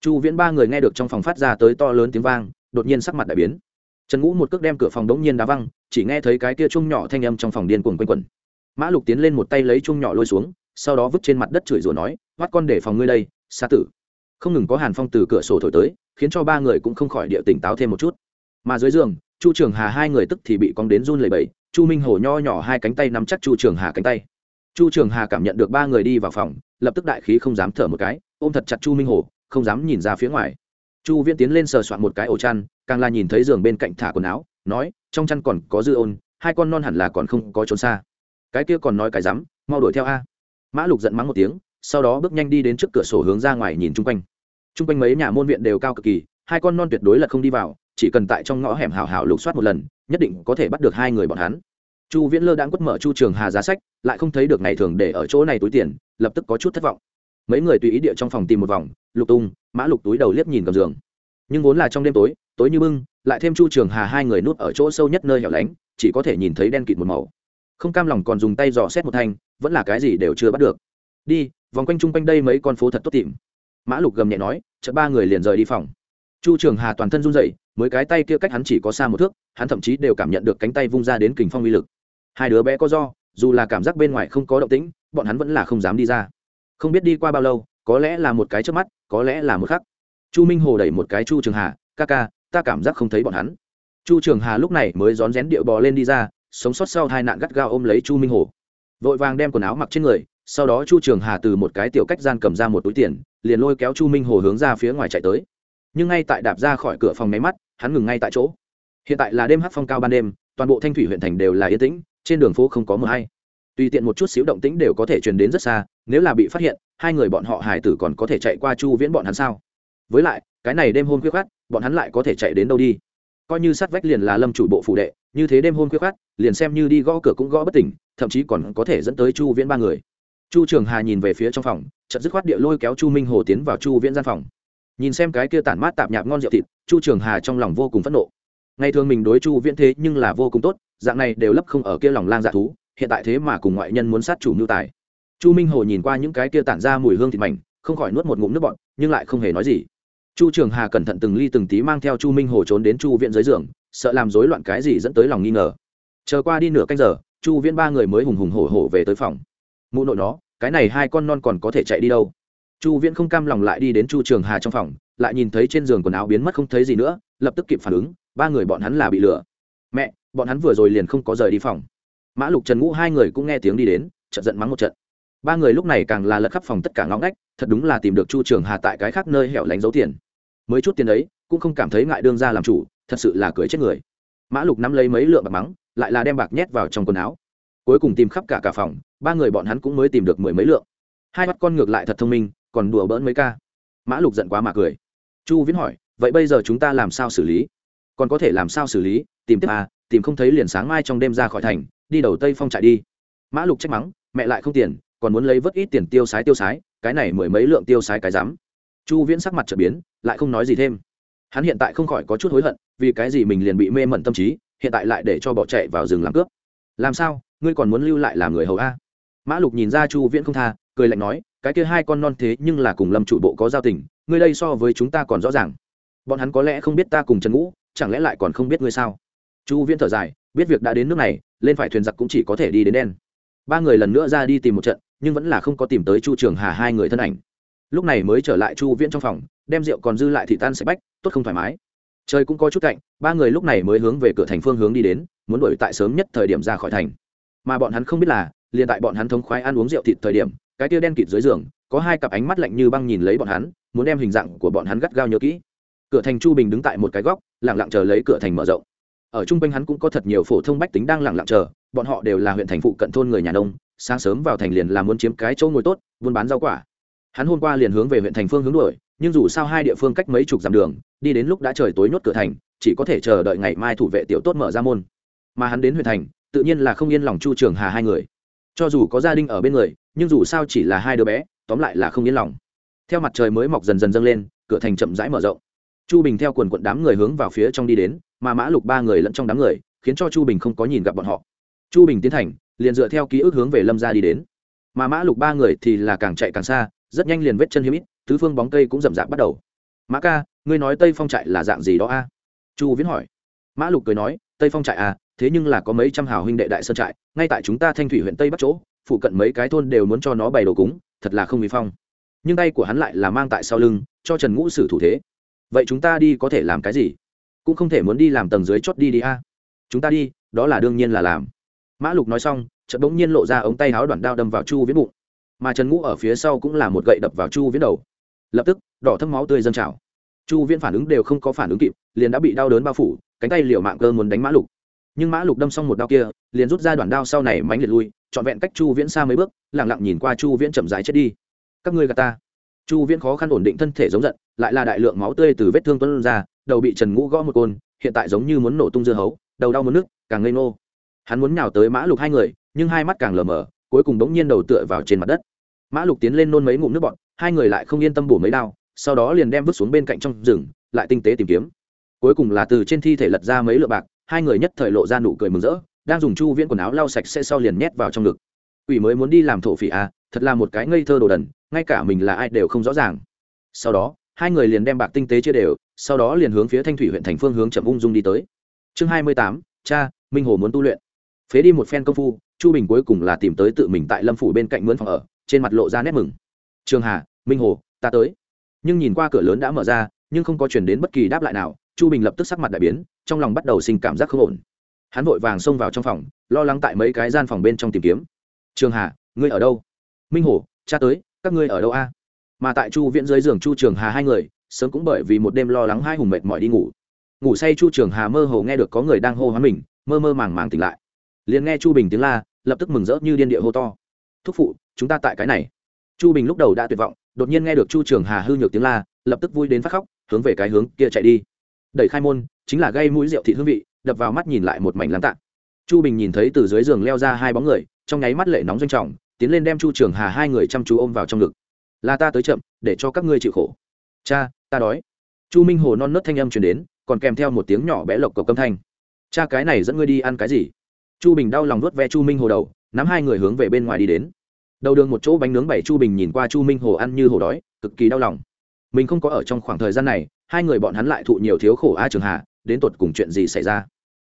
Chu viễn ba người nghe được trong phòng phát ra tới to lớn tiếng vang đột nhiên sắc mặt đại biến trần ngũ một cước đem cửa phòng đống nhiên đá văng, chỉ nghe thấy cái kia chung nhỏ thanh âm trong phòng điên cuồng quanh quẩn. Mã lục tiến lên một tay lấy chung nhỏ lôi xuống, sau đó vứt trên mặt đất chửi rủa nói hoắt con để phòng ngươi đây xa tử. Không ngừng có hàn phong từ cửa sổ thổi tới, khiến cho ba người cũng không khỏi địa tỉnh táo thêm một chút. Mà dưới giường, chu trường hà hai người tức thì bị cong đến run lầy bẫy chu minh hổ nho nhỏ hai cánh tay nắm chắc chu trường hà cánh tay. Chu trường hà cảm nhận được ba người đi vào phòng, lập tức đại khí không dám thở một cái, ôm thật chặt chu minh hổ không dám nhìn ra phía ngoài chu viễn tiến lên sờ soạn một cái ổ chăn, càng là nhìn thấy giường bên cạnh thả quần áo, nói, trong chăn còn có dư ôn, hai con non hẳn là còn không có trốn xa. Cái kia còn nói cái rắm, mau đuổi theo a. Mã lục giận mắng một tiếng, sau đó bước nhanh đi đến trước cửa sổ hướng ra ngoài nhìn chung quanh. Chung quanh mấy nhà môn viện đều cao cực kỳ, hai con non tuyệt đối là không đi vào, chỉ cần tại trong ngõ hẻm hào hào lục soát một lần, nhất định có thể bắt được hai người bọn hắn. Chu viễn lơ đang quất mở chu trường hà giá sách, lại không thấy được ngày thường để ở chỗ này túi tiền, lập tức có chút thất vọng mấy người tùy ý địa trong phòng tìm một vòng, lục tung, mã lục túi đầu liếc nhìn cầm giường. Nhưng vốn là trong đêm tối tối như bưng, lại thêm chu trường hà hai người núp ở chỗ sâu nhất nơi hẻo lánh, chỉ có thể nhìn thấy đen kịt một màu. Không cam lòng còn dùng tay dò xét một thanh, vẫn là cái gì đều chưa bắt được. Đi, vòng quanh chung quanh đây mấy con phố thật tốt tìm. Mã lục gầm nhẹ nói, chợt ba người liền rời đi phòng. Chu trường hà toàn thân run dậy mới cái tay kia cách hắn chỉ có xa một thước, hắn thậm chí đều cảm nhận được cánh tay vung ra đến kình phong uy lực. Hai đứa bé có do, dù là cảm giác bên ngoài không có động tĩnh, bọn hắn vẫn là không dám đi ra không biết đi qua bao lâu, có lẽ là một cái trước mắt, có lẽ là một khắc. Chu minh hồ đẩy một cái chu trường hà, ca ca, ta cảm giác không thấy bọn hắn. Chu trường hà lúc này mới rón rén điệu bò lên đi ra, sống sót sau hai nạn gắt gao ôm lấy chu minh hồ. Vội vàng đem quần áo mặc trên người, sau đó chu trường hà từ một cái tiểu cách gian cầm ra một túi tiền, liền lôi kéo chu minh hồ hướng ra phía ngoài chạy tới. Nhưng ngay tại đạp ra khỏi cửa phòng máy mắt, hắn ngừng ngay tại chỗ. Hiện tại là đêm hát phong cao ban đêm, toàn bộ thanh thủy huyện thành đều là yên tĩnh, trên đường phố không có mờ hay tùy tiện một chút xíu động tĩnh đều có thể truyền đến rất xa, nếu là bị phát hiện, hai người bọn họ hải tử còn có thể chạy qua chu viễn bọn hắn sao? Với lại, cái này đêm hôn khuyết khát bọn hắn lại có thể chạy đến đâu đi? Coi như sát vách liền là lâm chủ bộ phụ đệ, như thế đêm hôn khuyết khát liền xem như đi gõ cửa cũng gõ bất tỉnh, thậm chí còn có thể dẫn tới chu viễn ba người. Chu trường hà nhìn về phía trong phòng, chợt dứt khoát địa lôi kéo chu minh hồ tiến vào chu viễn gian phòng. Nhìn xem cái kia tản mát tạp nhạp ngon rượu thịt, chu trường hà trong lòng vô cùng phẫn nộ. Ngày thường mình đối chu viễn thế nhưng là vô cùng tốt, dạng này đều lấp không ở kia lòng lang dạ thú hiện tại thế mà cùng ngoại nhân muốn sát chủ mưu tài. Chu minh hồ nhìn qua những cái kia tản ra mùi hương thịt mảnh, không khỏi nuốt một ngụm nước bọn nhưng lại không hề nói gì. Chu trường hà cẩn thận từng ly từng tí mang theo chu minh hồ trốn đến chu viện dưới giường, sợ làm rối loạn cái gì dẫn tới lòng nghi ngờ. Chờ qua đi nửa canh giờ, chu viễn ba người mới hùng hùng hổ hổ về tới phòng. Mụ nội nó, cái này hai con non còn có thể chạy đi đâu? Chu viễn không cam lòng lại đi đến chu trường hà trong phòng, lại nhìn thấy trên giường quần áo biến mất không thấy gì nữa, lập tức kịp phản ứng, ba người bọn hắn là bị lừa. Mẹ, bọn hắn vừa rồi liền không có rời đi phòng mã lục trần ngũ hai người cũng nghe tiếng đi đến trận giận mắng một trận ba người lúc này càng là lật khắp phòng tất cả ngõ ngách thật đúng là tìm được chu trường hà tại cái khác nơi hẻo lánh giấu tiền mới chút tiền ấy cũng không cảm thấy ngại đương ra làm chủ thật sự là cưới chết người mã lục nắm lấy mấy lượng bạc mắng lại là đem bạc nhét vào trong quần áo cuối cùng tìm khắp cả cả phòng ba người bọn hắn cũng mới tìm được mười mấy lượng hai mắt con ngược lại thật thông minh còn đùa bỡn mấy ca mã lục giận quá mà cười chu viễn hỏi vậy bây giờ chúng ta làm sao xử lý còn có thể làm sao xử lý tìm tiếp à tìm không thấy liền sáng mai trong đêm ra khỏi thành đi đầu tây phong trại đi. Mã lục trách mắng, mẹ lại không tiền, còn muốn lấy vớt ít tiền tiêu sái tiêu sái, cái này mười mấy lượng tiêu sái cái dám chu viễn sắc mặt trở biến, lại không nói gì thêm. Hắn hiện tại không khỏi có chút hối hận, vì cái gì mình liền bị mê mẩn tâm trí, hiện tại lại để cho bỏ chạy vào rừng làm cướp. Làm sao, ngươi còn muốn lưu lại làm người hầu a? Mã lục nhìn ra chu viễn không tha, cười lạnh nói, cái kia hai con non thế nhưng là cùng lâm chủ bộ có giao tình, ngươi đây so với chúng ta còn rõ ràng. Bọn hắn có lẽ không biết ta cùng trần ngũ, chẳng lẽ lại còn không biết ngươi sao? Chu viễn thở dài biết việc đã đến nước này, lên phải thuyền giặc cũng chỉ có thể đi đến đen. Ba người lần nữa ra đi tìm một trận, nhưng vẫn là không có tìm tới chu trường hà hai người thân ảnh. Lúc này mới trở lại chu viễn trong phòng, đem rượu còn dư lại thì tan sẽ bách, tốt không thoải mái. Trời cũng có chút cạnh ba người lúc này mới hướng về cửa thành phương hướng đi đến, muốn đuổi tại sớm nhất thời điểm ra khỏi thành. Mà bọn hắn không biết là, liền tại bọn hắn thống khoái ăn uống rượu thịt thời điểm, cái tia đen kịt dưới giường, có hai cặp ánh mắt lạnh như băng nhìn lấy bọn hắn, muốn đem hình dạng của bọn hắn gắt gao nhớ kỹ. Cửa thành chu bình đứng tại một cái góc lẳng lặng chờ lấy cửa thành mở rộng ở trung quanh hắn cũng có thật nhiều phổ thông bách tính đang lẳng lặng chờ, bọn họ đều là huyện thành phụ cận thôn người nhà nông, sáng sớm vào thành liền là muốn chiếm cái chỗ ngồi tốt, buôn bán rau quả. Hắn hôm qua liền hướng về huyện thành phương hướng đuổi, nhưng dù sao hai địa phương cách mấy chục dặm đường, đi đến lúc đã trời tối nhốt cửa thành, chỉ có thể chờ đợi ngày mai thủ vệ tiểu tốt mở ra môn. Mà hắn đến huyện thành, tự nhiên là không yên lòng chu trường hà hai người. Cho dù có gia đình ở bên người, nhưng dù sao chỉ là hai đứa bé, tóm lại là không yên lòng. Theo mặt trời mới mọc dần dần dâng lên, cửa thành chậm rãi mở rộng. Chu bình theo quần quận đám người hướng vào phía trong đi đến mà mã lục ba người lẫn trong đám người, khiến cho chu bình không có nhìn gặp bọn họ. Chu bình tiến thành, liền dựa theo ký ức hướng về lâm ra đi đến. Mà mã lục ba người thì là càng chạy càng xa, rất nhanh liền vết chân hiếm ít, tứ phương bóng cây cũng rậm rạp bắt đầu. Mã ca, ngươi nói tây phong trại là dạng gì đó a? Chu viễn hỏi. Mã lục cười nói, tây phong trại a thế nhưng là có mấy trăm hào huynh đệ đại sơn trại, ngay tại chúng ta thanh thủy huyện tây bắc chỗ, phụ cận mấy cái thôn đều muốn cho nó bày đồ cúng, thật là không bị phong. Nhưng tay của hắn lại là mang tại sau lưng, cho trần ngũ sử thủ thế. Vậy chúng ta đi có thể làm cái gì? Cũng không thể muốn đi làm tầng dưới chót đi đi a. Chúng ta đi, đó là đương nhiên là làm. Mã lục nói xong, chợt bỗng nhiên lộ ra ống tay háo đoạn đao đâm vào chu viễn bụng. Mà trần ngũ ở phía sau cũng là một gậy đập vào chu viễn đầu. Lập tức, đỏ thâm máu tươi dâng trào. Chu viễn phản ứng đều không có phản ứng kịp, liền đã bị đau đớn bao phủ, cánh tay liều mạng cơ muốn đánh mã lục. Nhưng mã lục đâm xong một đao kia, liền rút ra đoạn đao sau này mánh liệt lui, trọn vẹn cách chu viễn xa mấy bước lẳng lặng nhìn qua chu viễn chậm rãi chết đi. Các ngươi gà ta. Chu viễn khó khăn ổn định thân thể giống giận, lại là đại lượng máu tươi từ vết thương tuân ra đầu bị trần ngũ gõ một côn, hiện tại giống như muốn nổ tung dưa hấu, đầu đau muốn nước, càng ngây ngô. Hắn muốn nhào tới mã lục hai người, nhưng hai mắt càng lờ mờ, cuối cùng bỗng nhiên đầu tựa vào trên mặt đất. Mã lục tiến lên nôn mấy ngụm nước bọn hai người lại không yên tâm bổ mấy đao, sau đó liền đem vứt xuống bên cạnh trong rừng, lại tinh tế tìm kiếm. Cuối cùng là từ trên thi thể lật ra mấy lựa bạc, hai người nhất thời lộ ra nụ cười mừng rỡ, đang dùng chu viễn quần áo lau sạch sẽ sau liền nhét vào trong ngực. Ủy mới muốn đi làm thổ phỉ à thật là một cái ngây thơ đồ đần, ngay cả mình là ai đều không rõ ràng. Sau đó hai người liền đem bạc tinh tế chia đều, sau đó liền hướng phía thanh thủy huyện thành phương hướng chậm ung dung đi tới. Chương hai mươi tám, cha, minh hồ muốn tu luyện. Phế đi một phen công phu, chu bình cuối cùng là tìm tới tự mình tại lâm phủ bên cạnh mướn phòng ở, trên mặt lộ ra nét mừng. Trường hà, minh hồ, ta tới. Nhưng nhìn qua cửa lớn đã mở ra, nhưng không có chuyển đến bất kỳ đáp lại nào, chu bình lập tức sắc mặt đại biến, trong lòng bắt đầu sinh cảm giác không ổn. Hắn vội vàng xông vào trong phòng, lo lắng tại mấy cái gian phòng bên trong tìm kiếm. Trường hà, ngươi ở đâu? Minh hồ, cha tới, các ngươi ở đâu a? Mà tại chu viễn dưới giường chu trường hà hai người, sớm cũng bởi vì một đêm lo lắng hai hùng mệt mỏi đi ngủ. Ngủ say chu trường hà mơ hồ nghe được có người đang hô hoán mình, mơ mơ màng màng tỉnh lại. Liền nghe chu bình tiếng la, lập tức mừng rỡ như điên địa hô to. Thúc phụ, chúng ta tại cái này. Chu bình lúc đầu đã tuyệt vọng, đột nhiên nghe được chu trường hà hư nhược tiếng la, lập tức vui đến phát khóc, hướng về cái hướng kia chạy đi. Đẩy khai môn, chính là gây mũi rượu thị hương vị, đập vào mắt nhìn lại một mảnh lắm tạng. Chu bình nhìn thấy từ dưới giường leo ra hai bóng người, trong nháy mắt lệ nóng doanh trọng, tiến lên đem chu trường hà hai người chăm chú ôm vào trong ngực là ta tới chậm, để cho các ngươi chịu khổ. Cha, ta đói. Chu minh hồ non nớt thanh âm chuyển đến, còn kèm theo một tiếng nhỏ bé lộc cầu âm thanh. Cha, cái này dẫn ngươi đi ăn cái gì? Chu bình đau lòng nuốt ve chu minh hồ đầu, nắm hai người hướng về bên ngoài đi đến. Đầu đường một chỗ bánh nướng bảy chu bình nhìn qua chu minh hồ ăn như hồ đói, cực kỳ đau lòng. Mình không có ở trong khoảng thời gian này, hai người bọn hắn lại thụ nhiều thiếu khổ a trường hà, đến tột cùng chuyện gì xảy ra?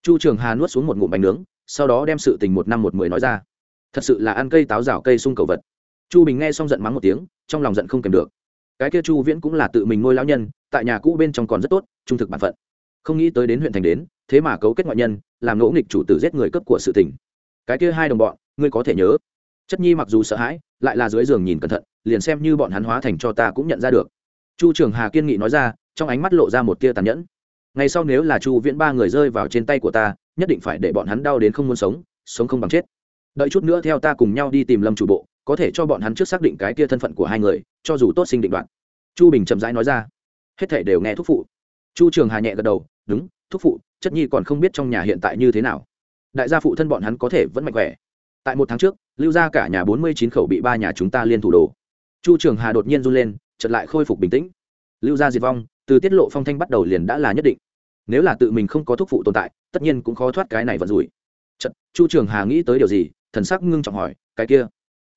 Chu trường hà nuốt xuống một ngụm bánh nướng, sau đó đem sự tình một năm một mười nói ra. Thật sự là ăn cây táo rào cây sung cầu vật chu bình nghe xong giận mắng một tiếng, trong lòng giận không kèm được. Cái kia chu viễn cũng là tự mình nuôi lão nhân, tại nhà cũ bên trong còn rất tốt, trung thực bản phận. Không nghĩ tới đến huyện thành đến, thế mà cấu kết ngoại nhân, làm ngỗ nghịch chủ tử giết người cấp của sự tình. Cái kia hai đồng bọn, ngươi có thể nhớ. Chất nhi mặc dù sợ hãi, lại là dưới giường nhìn cẩn thận, liền xem như bọn hắn hóa thành cho ta cũng nhận ra được. Chu trường hà kiên nghị nói ra, trong ánh mắt lộ ra một tia tàn nhẫn. Ngày sau nếu là chu viễn ba người rơi vào trên tay của ta, nhất định phải để bọn hắn đau đến không muốn sống sống không bằng chết. Đợi chút nữa theo ta cùng nhau đi tìm lâm chủ bộ có thể cho bọn hắn trước xác định cái kia thân phận của hai người, cho dù tốt sinh định đoạn. Chu bình chậm rãi nói ra. Hết thể đều nghe thúc phụ. Chu trường hà nhẹ gật đầu, đúng, thúc phụ, chất nhi còn không biết trong nhà hiện tại như thế nào. Đại gia phụ thân bọn hắn có thể vẫn mạnh khỏe. Tại một tháng trước, lưu ra cả nhà bốn mươi chín khẩu bị ba nhà chúng ta liên thủ đồ chu trường hà đột nhiên run lên chật lại khôi phục bình tĩnh. Lưu gia diệt vong, từ tiết lộ phong thanh bắt đầu liền đã là nhất định. Nếu là tự mình không có thúc phụ tồn tại, tất nhiên cũng khó thoát cái này vận rủi. Chật chu trường hà nghĩ tới điều gì, thần sắc ngưng trọng hỏi, cái kia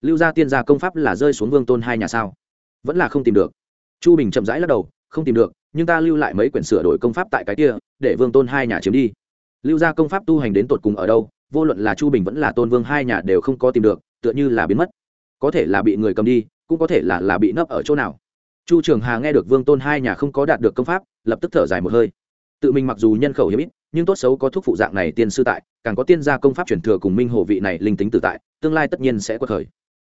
lưu gia tiên gia công pháp là rơi xuống vương tôn hai nhà sao? Vẫn là không tìm được. Chu bình chậm rãi lắc đầu, không tìm được, nhưng ta lưu lại mấy quyển sửa đổi công pháp tại cái kia, để vương tôn hai nhà chiếm đi. Lưu gia công pháp tu hành đến tột cùng ở đâu, vô luận là chu bình vẫn là tôn vương hai nhà đều không có tìm được, tựa như là biến mất. Có thể là bị người cầm đi, cũng có thể là là bị nấp ở chỗ nào. Chu trường hà nghe được vương tôn hai nhà không có đạt được công pháp, lập tức thở dài một hơi. Tự mình mặc dù nhân khẩu hiếm ít, nhưng tốt xấu có thuốc phụ dạng này tiên sư tại, càng có tiên gia công pháp truyền thừa cùng minh hồ vị này linh tính tự tại, tương lai tất nhiên sẽ quật khởi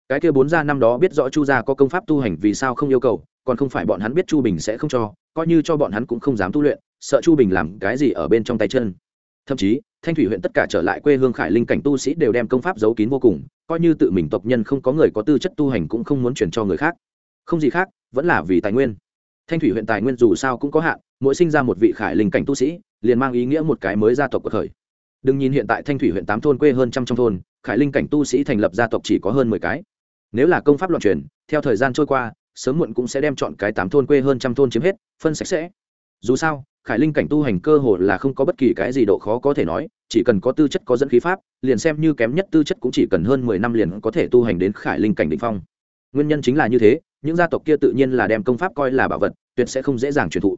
cái kia bốn gia năm đó biết rõ chu gia có công pháp tu hành vì sao không yêu cầu, còn không phải bọn hắn biết chu bình sẽ không cho, coi như cho bọn hắn cũng không dám tu luyện, sợ chu bình làm cái gì ở bên trong tay chân. Thậm chí, thanh thủy huyện tất cả trở lại quê hương khải linh cảnh tu sĩ đều đem công pháp giấu kín vô cùng, coi như tự mình tộc nhân không có người có tư chất tu hành cũng không muốn chuyển cho người khác. Không gì khác, vẫn là vì tài nguyên. Thanh thủy huyện tài nguyên dù sao cũng có hạn, mỗi sinh ra một vị khải linh cảnh tu sĩ, liền mang ý nghĩa một cái mới gia tộc của khởi đừng nhìn hiện tại thanh thủy huyện tám thôn quê hơn trăm trong thôn, khải linh cảnh tu sĩ thành lập gia tộc chỉ có hơn mười cái nếu là công pháp loạn truyền, theo thời gian trôi qua, sớm muộn cũng sẽ đem chọn cái tám thôn quê hơn trăm thôn chiếm hết, phân sạch sẽ. Dù sao, khải linh cảnh tu hành cơ hồ là không có bất kỳ cái gì độ khó có thể nói, chỉ cần có tư chất có dẫn khí pháp, liền xem như kém nhất tư chất cũng chỉ cần hơn mười năm liền có thể tu hành đến khải linh cảnh định phong. Nguyên nhân chính là như thế, những gia tộc kia tự nhiên là đem công pháp coi là bảo vật, tuyệt sẽ không dễ dàng truyền thụ.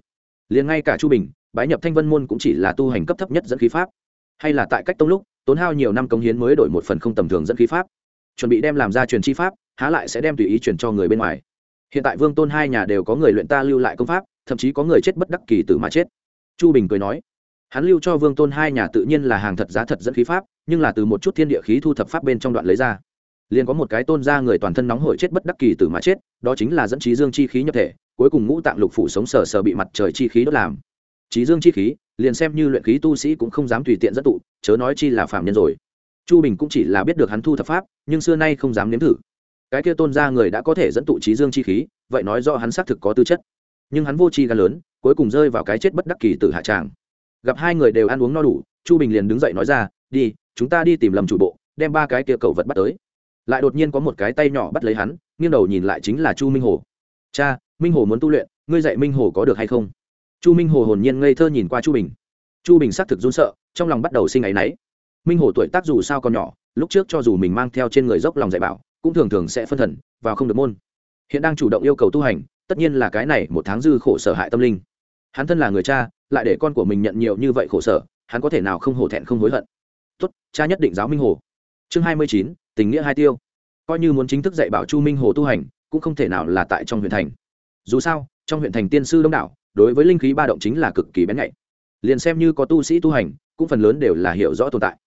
Liền ngay cả chu bình, bái nhập thanh vân môn cũng chỉ là tu hành cấp thấp nhất dẫn khí pháp. Hay là tại cách tông lúc, tốn hao nhiều năm công hiến mới đổi một phần không tầm thường dẫn khí pháp chuẩn bị đem làm ra truyền chi pháp, há lại sẽ đem tùy ý truyền cho người bên ngoài. Hiện tại vương tôn hai nhà đều có người luyện ta lưu lại công pháp, thậm chí có người chết bất đắc kỳ tử mà chết. Chu bình cười nói, hắn lưu cho vương tôn hai nhà tự nhiên là hàng thật giá thật dẫn khí pháp, nhưng là từ một chút thiên địa khí thu thập pháp bên trong đoạn lấy ra. Liền có một cái tôn ra người toàn thân nóng hổi chết bất đắc kỳ tử mà chết, đó chính là dẫn trí dương chi khí nhập thể, cuối cùng ngũ tạng lục phủ sống sờ sờ bị mặt trời chi khí đốt làm. Trí dương chi khí, liền xem như luyện khí tu sĩ cũng không dám tùy tiện dẫn tụ, chớ nói chi là phạm nhân rồi chu bình cũng chỉ là biết được hắn thu thập pháp, nhưng xưa nay không dám nếm thử. Cái kia tôn ra người đã có thể dẫn tụ trí dương chi khí, vậy nói do hắn xác thực có tư chất. Nhưng hắn vô tri gan lớn, cuối cùng rơi vào cái chết bất đắc kỳ từ hạ tràng gặp hai người đều ăn uống no đủ, chu bình liền đứng dậy nói ra, đi, chúng ta đi tìm lầm chủ bộ, đem ba cái kia cầu vật bắt tới. Lại đột nhiên có một cái tay nhỏ bắt lấy hắn, nghiêng đầu nhìn lại chính là chu minh hồ. Cha, minh hồ muốn tu luyện, ngươi dạy minh hồ có được hay không? Chu minh hồ hồn nhiên ngây thơ nhìn qua chu bình. Chu bình xác thực run sợ, trong lòng bắt đầu sinh áy náy minh hồ tuổi tác dù sao còn nhỏ, lúc trước cho dù mình mang theo trên người dốc lòng dạy bảo, cũng thường thường sẽ phân thần và không được môn. Hiện đang chủ động yêu cầu tu hành, tất nhiên là cái này một tháng dư khổ sở hại tâm linh. Hắn thân là người cha, lại để con của mình nhận nhiều như vậy khổ sở, hắn có thể nào không hổ thẹn không hối hận. Tốt, cha nhất định giáo minh hồ. Chương hai mươi chín, tình nghĩa hai tiêu. Coi như muốn chính thức dạy bảo chu minh hồ tu hành, cũng không thể nào là tại trong huyện thành. Dù sao, trong huyện thành tiên sư đông đảo, đối với linh khí ba động chính là cực kỳ bén nhạy. Liền xem như có tu sĩ tu hành, cũng phần lớn đều là hiểu rõ tồn tại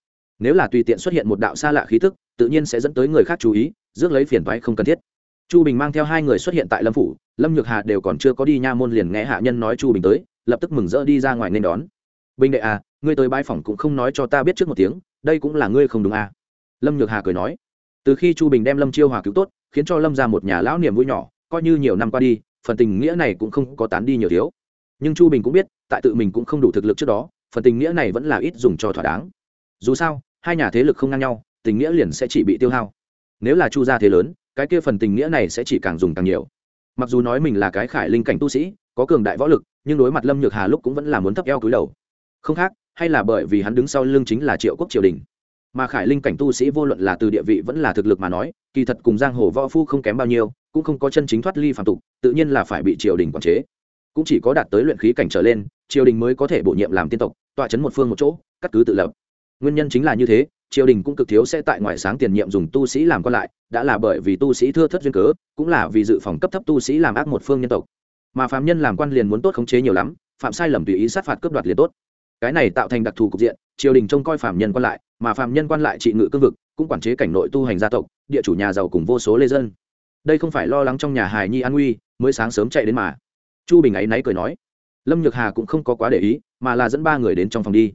nếu là tùy tiện xuất hiện một đạo xa lạ khí thức tự nhiên sẽ dẫn tới người khác chú ý, rước lấy phiền toái không cần thiết. Chu bình mang theo hai người xuất hiện tại lâm phủ, lâm nhược hà đều còn chưa có đi nha môn liền nghe hạ nhân nói chu bình tới, lập tức mừng rỡ đi ra ngoài nên đón. Bình đệ à ngươi tới bãi phòng cũng không nói cho ta biết trước một tiếng, đây cũng là ngươi không đúng à? Lâm nhược hà cười nói. Từ khi chu bình đem lâm chiêu hòa cứu tốt, khiến cho lâm ra một nhà lão niềm vui nhỏ, coi như nhiều năm qua đi, phần tình nghĩa này cũng không có tán đi nhiều thiếu. Nhưng chu bình cũng biết, tại tự mình cũng không đủ thực lực trước đó, phần tình nghĩa này vẫn là ít dùng cho thỏa đáng. Dù sao hai nhà thế lực không ngang nhau, tình nghĩa liền sẽ chỉ bị tiêu hao. Nếu là chu gia thế lớn, cái kia phần tình nghĩa này sẽ chỉ càng dùng càng nhiều. Mặc dù nói mình là cái khải linh cảnh tu sĩ, có cường đại võ lực, nhưng đối mặt lâm nhược hà lúc cũng vẫn là muốn thấp eo cúi đầu. Không khác, hay là bởi vì hắn đứng sau lưng chính là triệu quốc triều đình. Mà khải linh cảnh tu sĩ vô luận là từ địa vị vẫn là thực lực mà nói, kỳ thật cùng giang hồ võ phu không kém bao nhiêu, cũng không có chân chính thoát ly phạm tục, tự nhiên là phải bị triều đình quản chế. Cũng chỉ có đạt tới luyện khí cảnh trở lên, triều đình mới có thể bổ nhiệm làm tiên tộc, tọa chấn một phương một chỗ, cắt cứ tự lập nguyên nhân chính là như thế, triều đình cũng cực thiếu sẽ tại ngoại sáng tiền nhiệm dùng tu sĩ làm quan lại, đã là bởi vì tu sĩ thưa thất duyên cớ, cũng là vì dự phòng cấp thấp tu sĩ làm ác một phương nhân tộc. Mà phạm nhân làm quan liền muốn tốt khống chế nhiều lắm, phạm sai lầm tùy ý sát phạt cướp đoạt liền tốt. Cái này tạo thành đặc thù cục diện, triều đình trông coi phạm nhân quan lại, mà phạm nhân quan lại trị ngự cương vực, cũng quản chế cảnh nội tu hành gia tộc, địa chủ nhà giàu cùng vô số lê dân. Đây không phải lo lắng trong nhà hài nhi an nguy, mới sáng sớm chạy đến mà. Chu bình ấy náy cười nói, lâm nhược hà cũng không có quá để ý, mà là dẫn ba người đến trong phòng đi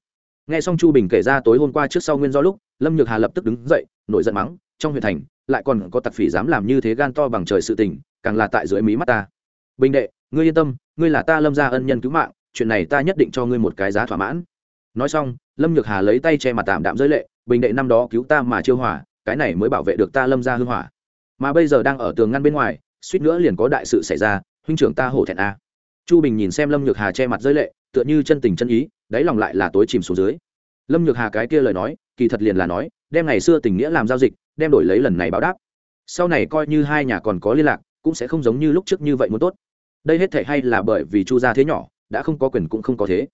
nghe xong chu bình kể ra tối hôm qua trước sau nguyên do lúc, lâm nhược hà lập tức đứng dậy, nổi giận mắng, trong huyện thành, lại còn có tặc phỉ dám làm như thế gan to bằng trời sự tình, càng là tại dưới mí mắt ta. Bình đệ, ngươi yên tâm, ngươi là ta lâm gia ân nhân cứu mạng, chuyện này ta nhất định cho ngươi một cái giá thỏa mãn. Nói xong, lâm nhược hà lấy tay che mặt tạm đạm giới lệ, bình đệ năm đó cứu ta mà chiêu hỏa, cái này mới bảo vệ được ta lâm gia hư hỏa. Mà bây giờ đang ở tường ngăn bên ngoài, suýt nữa liền có đại sự xảy ra, huynh trưởng ta hổ thẹn a. Chu bình nhìn xem lâm nhược hà che mặt giới lệ tựa như chân tình chân ý, đáy lòng lại là tối chìm xuống dưới. Lâm nhược hà cái kia lời nói, kỳ thật liền là nói, đem ngày xưa tình nghĩa làm giao dịch, đem đổi lấy lần này báo đáp. Sau này coi như hai nhà còn có liên lạc, cũng sẽ không giống như lúc trước như vậy muốn tốt. Đây hết thể hay là bởi vì chu gia thế nhỏ, đã không có quyền cũng không có thế.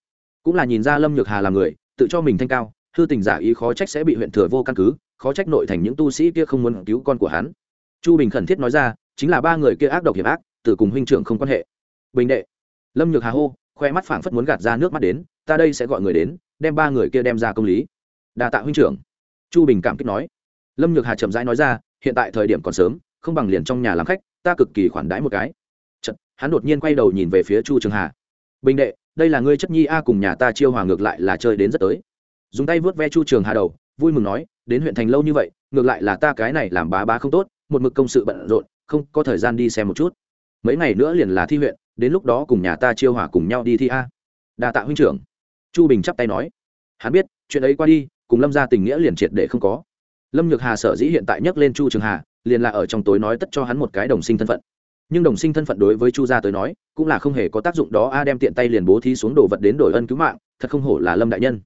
Cũng là nhìn ra lâm nhược hà là người, tự cho mình thanh cao, hư tình giả ý khó trách sẽ bị huyện thừa vô căn cứ, khó trách nội thành những tu sĩ kia không muốn cứu con của hắn. Chu bình khẩn thiết nói ra, chính là ba người kia ác độc hiểm ác, từ cùng huynh trưởng không quan hệ. Bình đệ. Lâm nhược hà hô khoe mắt phảng phất muốn gạt ra nước mắt đến ta đây sẽ gọi người đến đem ba người kia đem ra công lý. Đà tạ huynh trưởng. Chu bình cảm kích nói. Lâm nhược hà chậm rãi nói ra hiện tại thời điểm còn sớm không bằng liền trong nhà làm khách ta cực kỳ khoản đãi một cái. Chật, hắn đột nhiên quay đầu nhìn về phía chu trường hà. Bình đệ đây là ngươi chất nhi a cùng nhà ta chiêu hòa ngược lại là chơi đến rất tới. Dùng tay vớt ve chu trường hà đầu vui mừng nói đến huyện thành lâu như vậy ngược lại là ta cái này làm bá bá không tốt một mực công sự bận rộn không có thời gian đi xem một chút. Mấy ngày nữa liền là thi huyện đến lúc đó cùng nhà ta chiêu hòa cùng nhau đi thi a. Đa tạ huynh trưởng. Chu bình chắp tay nói. Hắn biết, chuyện ấy qua đi, cùng lâm ra tình nghĩa liền triệt để không có. Lâm nhược hà sở dĩ hiện tại nhắc lên chu trường hà, liền là ở trong tối nói tất cho hắn một cái đồng sinh thân phận. Nhưng đồng sinh thân phận đối với chu gia tới nói, cũng là không hề có tác dụng đó a, đem tiện tay liền bố thí xuống đồ vật đến đổi ân cứu mạng, thật không hổ là lâm đại nhân.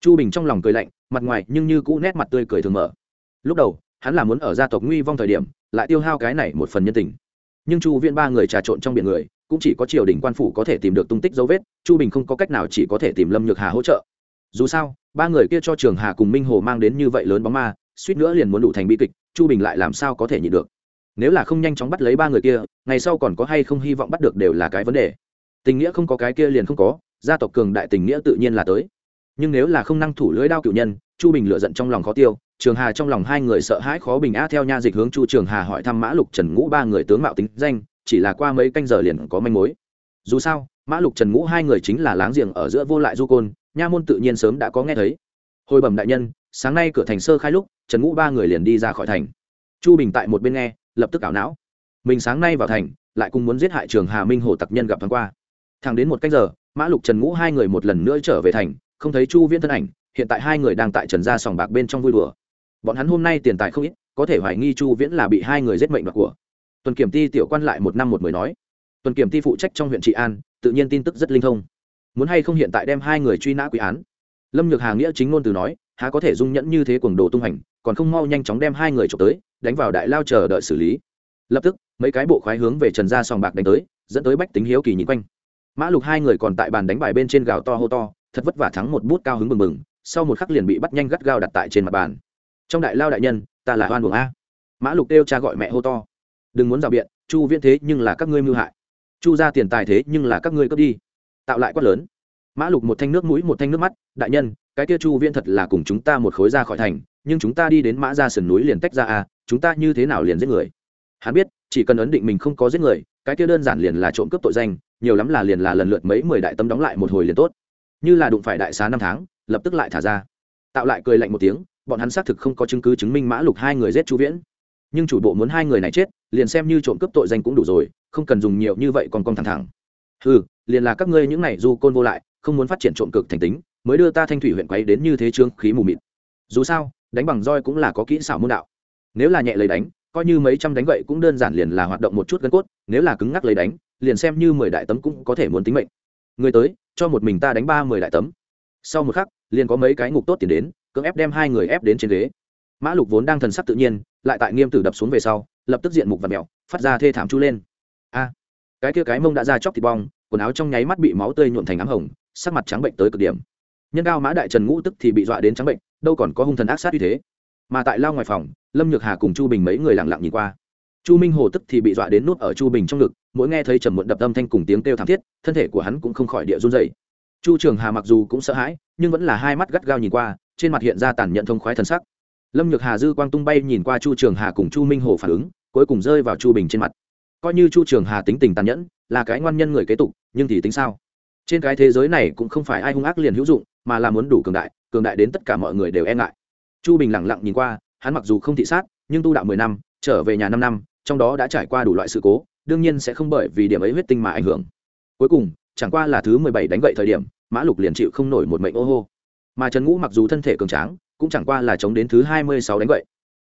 Chu bình trong lòng cười lạnh, mặt ngoài nhưng như cũ nét mặt tươi cười thường mở. Lúc đầu, hắn là muốn ở gia tộc nguy vong thời điểm, lại tiêu hao cái này một phần nhân tình. Nhưng chu viện ba người trà trộn trong biển người cũng chỉ có triều đình quan phủ có thể tìm được tung tích dấu vết, chu bình không có cách nào chỉ có thể tìm lâm nhược hà hỗ trợ. Dù sao, ba người kia cho trường hà cùng minh hồ mang đến như vậy lớn bóng ma, suýt nữa liền muốn đủ thành bi kịch, chu bình lại làm sao có thể nhịn được? Nếu là không nhanh chóng bắt lấy ba người kia, ngày sau còn có hay không hy vọng bắt được đều là cái vấn đề. Tình nghĩa không có cái kia liền không có, gia tộc cường đại tình nghĩa tự nhiên là tới. Nhưng nếu là không năng thủ lưỡi đao cựu nhân, chu bình lựa giận trong lòng khó tiêu, trường hà trong lòng hai người sợ hãi khó bình á theo nha dịch hướng chu trường hà hỏi thăm mã lục trần ngũ ba người tướng mạo tính danh chỉ là qua mấy canh giờ liền có manh mối. Dù sao, mã lục trần ngũ hai người chính là láng giềng ở giữa vô lại du côn, nha môn tự nhiên sớm đã có nghe thấy. Hồi bẩm đại nhân, sáng nay cửa thành sơ khai lúc, trần ngũ ba người liền đi ra khỏi thành. Chu bình tại một bên nghe, lập tức ảo não. Mình sáng nay vào thành, lại cùng muốn giết hại trường hà minh hồ tặc nhân gặp thoáng qua. Thẳng đến một cách giờ, mã lục trần ngũ hai người một lần nữa trở về thành, không thấy chu viễn thân ảnh, hiện tại hai người đang tại trần gia sòng bạc bên trong vui đùa. Bọn hắn hôm nay tiền tài không ít, có thể hoài nghi chu viễn là bị hai người giết mệnh đoạt của tuần kiểm ty tiểu quan lại một năm một mười nói. Tuần kiểm ty phụ trách trong huyện trị an, tự nhiên tin tức rất linh thông. Muốn hay không hiện tại đem hai người truy nã quý án? Lâm nhược hà nghĩa chính ngôn từ nói, há có thể dung nhẫn như thế cuồng đồ tung hành, còn không mau nhanh chóng đem hai người trộm tới, đánh vào đại lao chờ đợi xử lý. Lập tức, mấy cái bộ khoái hướng về trần gia sòng bạc đánh tới, dẫn tới bách tính hiếu kỳ nhìn quanh. Mã lục hai người còn tại bàn đánh bài bên trên gào to hô to, thật vất vả thắng một bút cao hứng mừng mừng sau một khắc liền bị bắt nhanh gắt gao đặt tại trên mặt bàn. Trong đại lao đại nhân, ta là hoan buồng a. Mã lục đeo cha gọi mẹ hô to đừng muốn rào biện, chu viễn thế nhưng là các ngươi mưu hại. Chu ra tiền tài thế nhưng là các ngươi cướp đi. Tạo lại quát lớn. Mã lục một thanh nước mũi, một thanh nước mắt. Đại nhân, cái kia chu viễn thật là cùng chúng ta một khối ra khỏi thành, nhưng chúng ta đi đến mã ra sườn núi liền tách ra à chúng ta như thế nào liền giết người? Hắn biết, chỉ cần ấn định mình không có giết người, cái kia đơn giản liền là trộm cướp tội danh, nhiều lắm là liền là lần lượt mấy mười đại tâm đóng lại một hồi liền tốt. Như là đụng phải đại xá năm tháng, lập tức lại thả ra. Tạo lại cười lạnh một tiếng, bọn hắn xác thực không có chứng cứ chứng minh mã lục hai người giết chu viễn. Nhưng chủ bộ muốn hai người này chết liền xem như trộm cướp tội danh cũng đủ rồi, không cần dùng nhiều như vậy còn con thẳng thẳng. Ừ liền là các ngươi những này du côn vô lại, không muốn phát triển trộm cực thành tính, mới đưa ta thanh thủy huyện quấy đến như thế trương khí mù mịt. Dù sao, đánh bằng roi cũng là có kỹ xảo môn đạo. Nếu là nhẹ lấy đánh, coi như mấy trăm đánh vậy cũng đơn giản liền là hoạt động một chút gân cốt, nếu là cứng ngắc lấy đánh, liền xem như mười đại tấm cũng có thể muốn tính mệnh. Người tới, cho một mình ta đánh ba mười đại tấm. Sau một khắc, liền có mấy cái ngục tốt tiền đến, cưỡng ép đem hai người ép đến trên ghế. Mã lục vốn đang thần sắc tự nhiên, lại tại nghiêm tử đập xuống về sau lập tức diện mục và mèo phát ra thê thảm chu lên. A, cái kia cái mông đã ra chóc thịt bong, quần áo trong nháy mắt bị máu tươi nhuộn thành ám hồng, sắc mặt trắng bệnh tới cực điểm. Nhân cao mã đại trần ngũ tức thì bị dọa đến trắng bệnh, đâu còn có hung thần ác sát như thế. Mà tại lao ngoài phòng, lâm nhược hà cùng chu bình mấy người lặng lặng nhìn qua. Chu minh hồ tức thì bị dọa đến nút ở chu bình trong ngực, mỗi nghe thấy trầm muộn đập âm thanh cùng tiếng kêu thảm thiết, thân thể của hắn cũng không khỏi địa run dày chu trường hà mặc dù cũng sợ hãi, nhưng vẫn là hai mắt gắt gao nhìn qua, trên mặt hiện ra tàn nhận thông khoái thần sắc lâm nhược hà dư quang tung bay nhìn qua chu trường hà cùng chu minh hồ phản ứng, cuối cùng rơi vào chu bình trên mặt. Coi như chu trường hà tính tình tàn nhẫn, là cái ngoan nhân người kế tục, nhưng thì tính sao? Trên cái thế giới này cũng không phải ai hung ác liền hữu dụng, mà là muốn đủ cường đại cường đại đến tất cả mọi người đều e ngại. Chu bình lẳng lặng nhìn qua, hắn mặc dù không thị sát, nhưng tu đạo mười năm, trở về nhà năm năm, trong đó đã trải qua đủ loại sự cố, đương nhiên sẽ không bởi vì điểm ấy huyết tinh mà ảnh hưởng. Cuối cùng, chẳng qua là thứ mười bảy đánh gậy thời điểm, mã lục liền chịu không nổi một mệnh ô hô. Mà trần ngũ mặc dù thân thể cường tráng cũng chẳng qua là chống đến thứ hai mươi sáu đánh vậy.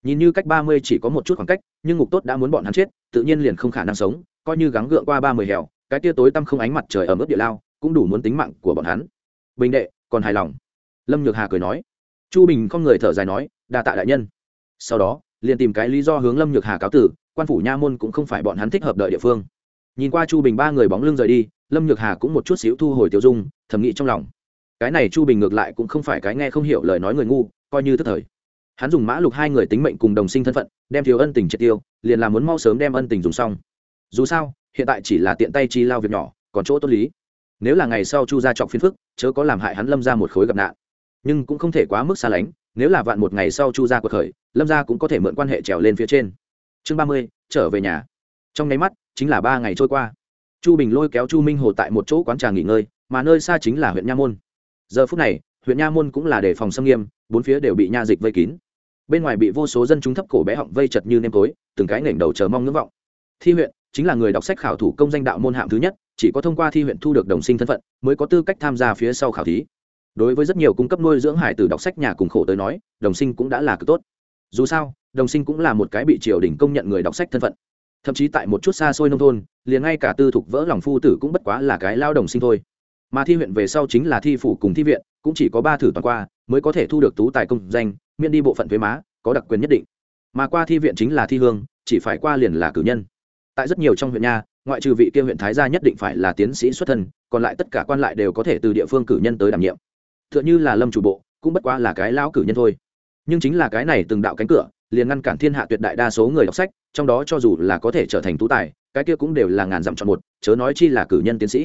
nhìn như cách ba mươi chỉ có một chút khoảng cách, nhưng ngục tốt đã muốn bọn hắn chết, tự nhiên liền không khả năng sống, coi như gắng gượng qua ba mươi hẻo, cái tia tối tăm không ánh mặt trời ở mức địa lao, cũng đủ muốn tính mạng của bọn hắn. Bình đệ, còn hài lòng? Lâm nhược hà cười nói. Chu bình không người thở dài nói, đa tạ đại nhân. Sau đó, liền tìm cái lý do hướng lâm nhược hà cáo tử, quan phủ nha môn cũng không phải bọn hắn thích hợp đợi địa phương. Nhìn qua chu bình ba người bóng lưng rời đi, lâm nhược hà cũng một chút xíu thu hồi tiêu dung, thầm nghĩ trong lòng. Cái này chu bình ngược lại cũng không phải cái nghe không hiểu lời nói người ngu coi như tức thời. Hắn dùng mã lục hai người tính mệnh cùng đồng sinh thân phận, đem thiếu ân tình triệt tiêu, liền là muốn mau sớm đem ân tình dùng xong. Dù sao, hiện tại chỉ là tiện tay chi lao việc nhỏ, còn chỗ tốt lý. Nếu là ngày sau chu ra trọc phiên phức, chớ có làm hại hắn lâm ra một khối gặp nạn. Nhưng cũng không thể quá mức xa lánh, nếu là vạn một ngày sau chu ra cuộc khởi, lâm ra cũng có thể mượn quan hệ trèo lên phía trên. Chương ba mươi, trở về nhà. Trong nháy mắt, chính là ba ngày trôi qua. Chu bình lôi kéo chu minh hồ tại một chỗ quán trà nghỉ ngơi, mà nơi xa chính là huyện nha môn. Giờ phút này, huyện nha môn cũng là đề phòng xâm nghiêm bốn phía đều bị nha dịch vây kín. Bên ngoài bị vô số dân chúng thấp cổ bé họng vây chật như nêm tối từng cái nghển đầu chờ mong ngưỡng vọng. Thi huyện chính là người đọc sách khảo thủ công danh đạo môn hạng thứ nhất, chỉ có thông qua thi huyện thu được đồng sinh thân phận mới có tư cách tham gia phía sau khảo thí. Đối với rất nhiều cung cấp nuôi dưỡng hải từ đọc sách nhà cùng khổ tới nói, đồng sinh cũng đã là cực tốt. Dù sao, đồng sinh cũng là một cái bị triều đình công nhận người đọc sách thân phận. Thậm chí tại một chút xa xôi nông thôn, liền ngay cả tư thục vỡ lòng phu tử cũng bất quá là cái lao đồng sinh thôi. Mà thi huyện về sau chính là thi phủ cùng thi viện, cũng chỉ có ba thử toàn qua mới có thể thu được tú tài công danh, miễn đi bộ phận thuế má, có đặc quyền nhất định. Mà qua thi viện chính là thi hương, chỉ phải qua liền là cử nhân. Tại rất nhiều trong huyện nha, ngoại trừ vị kia huyện thái gia nhất định phải là tiến sĩ xuất thân, còn lại tất cả quan lại đều có thể từ địa phương cử nhân tới đảm nhiệm. T h ư ợ n h ư là lâm chủ bộ, cũng bất quá là cái lão cử nhân thôi. Nhưng chính là cái này từng đạo cánh cửa, liền ngăn cản thiên hạ tuyệt đại đa số người đọc sách, trong đó cho dù là có thể trở thành tú tài, cái kia cũng đều là ngàn dặm chọn một, chớ nói chi là cử nhân tiến sĩ.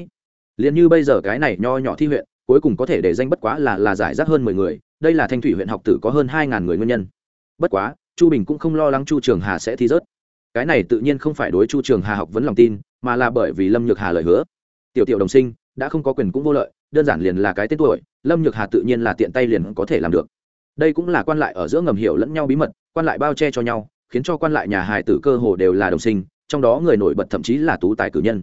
Liền như bây giờ cái này nho nhỏ thi huyện cuối cùng có thể để danh bất quá là là giải rác hơn mười người, đây là thanh thủy huyện học tử có hơn hai ngàn người nguyên nhân. Bất quá, chu bình cũng không lo lắng chu trường hà sẽ thi rớt. Cái này tự nhiên không phải đối chu trường hà học vấn lòng tin, mà là bởi vì lâm nhược hà lời hứa. Tiểu tiểu đồng sinh, đã không có quyền cũng vô lợi, đơn giản liền là cái tên tuổi, lâm nhược hà tự nhiên là tiện tay liền có thể làm được. Đây cũng là quan lại ở giữa ngầm hiểu lẫn nhau bí mật, quan lại bao che cho nhau, khiến cho quan lại nhà hài tử cơ hồ đều là đồng sinh, trong đó người nổi bật thậm chí là tú tài cử nhân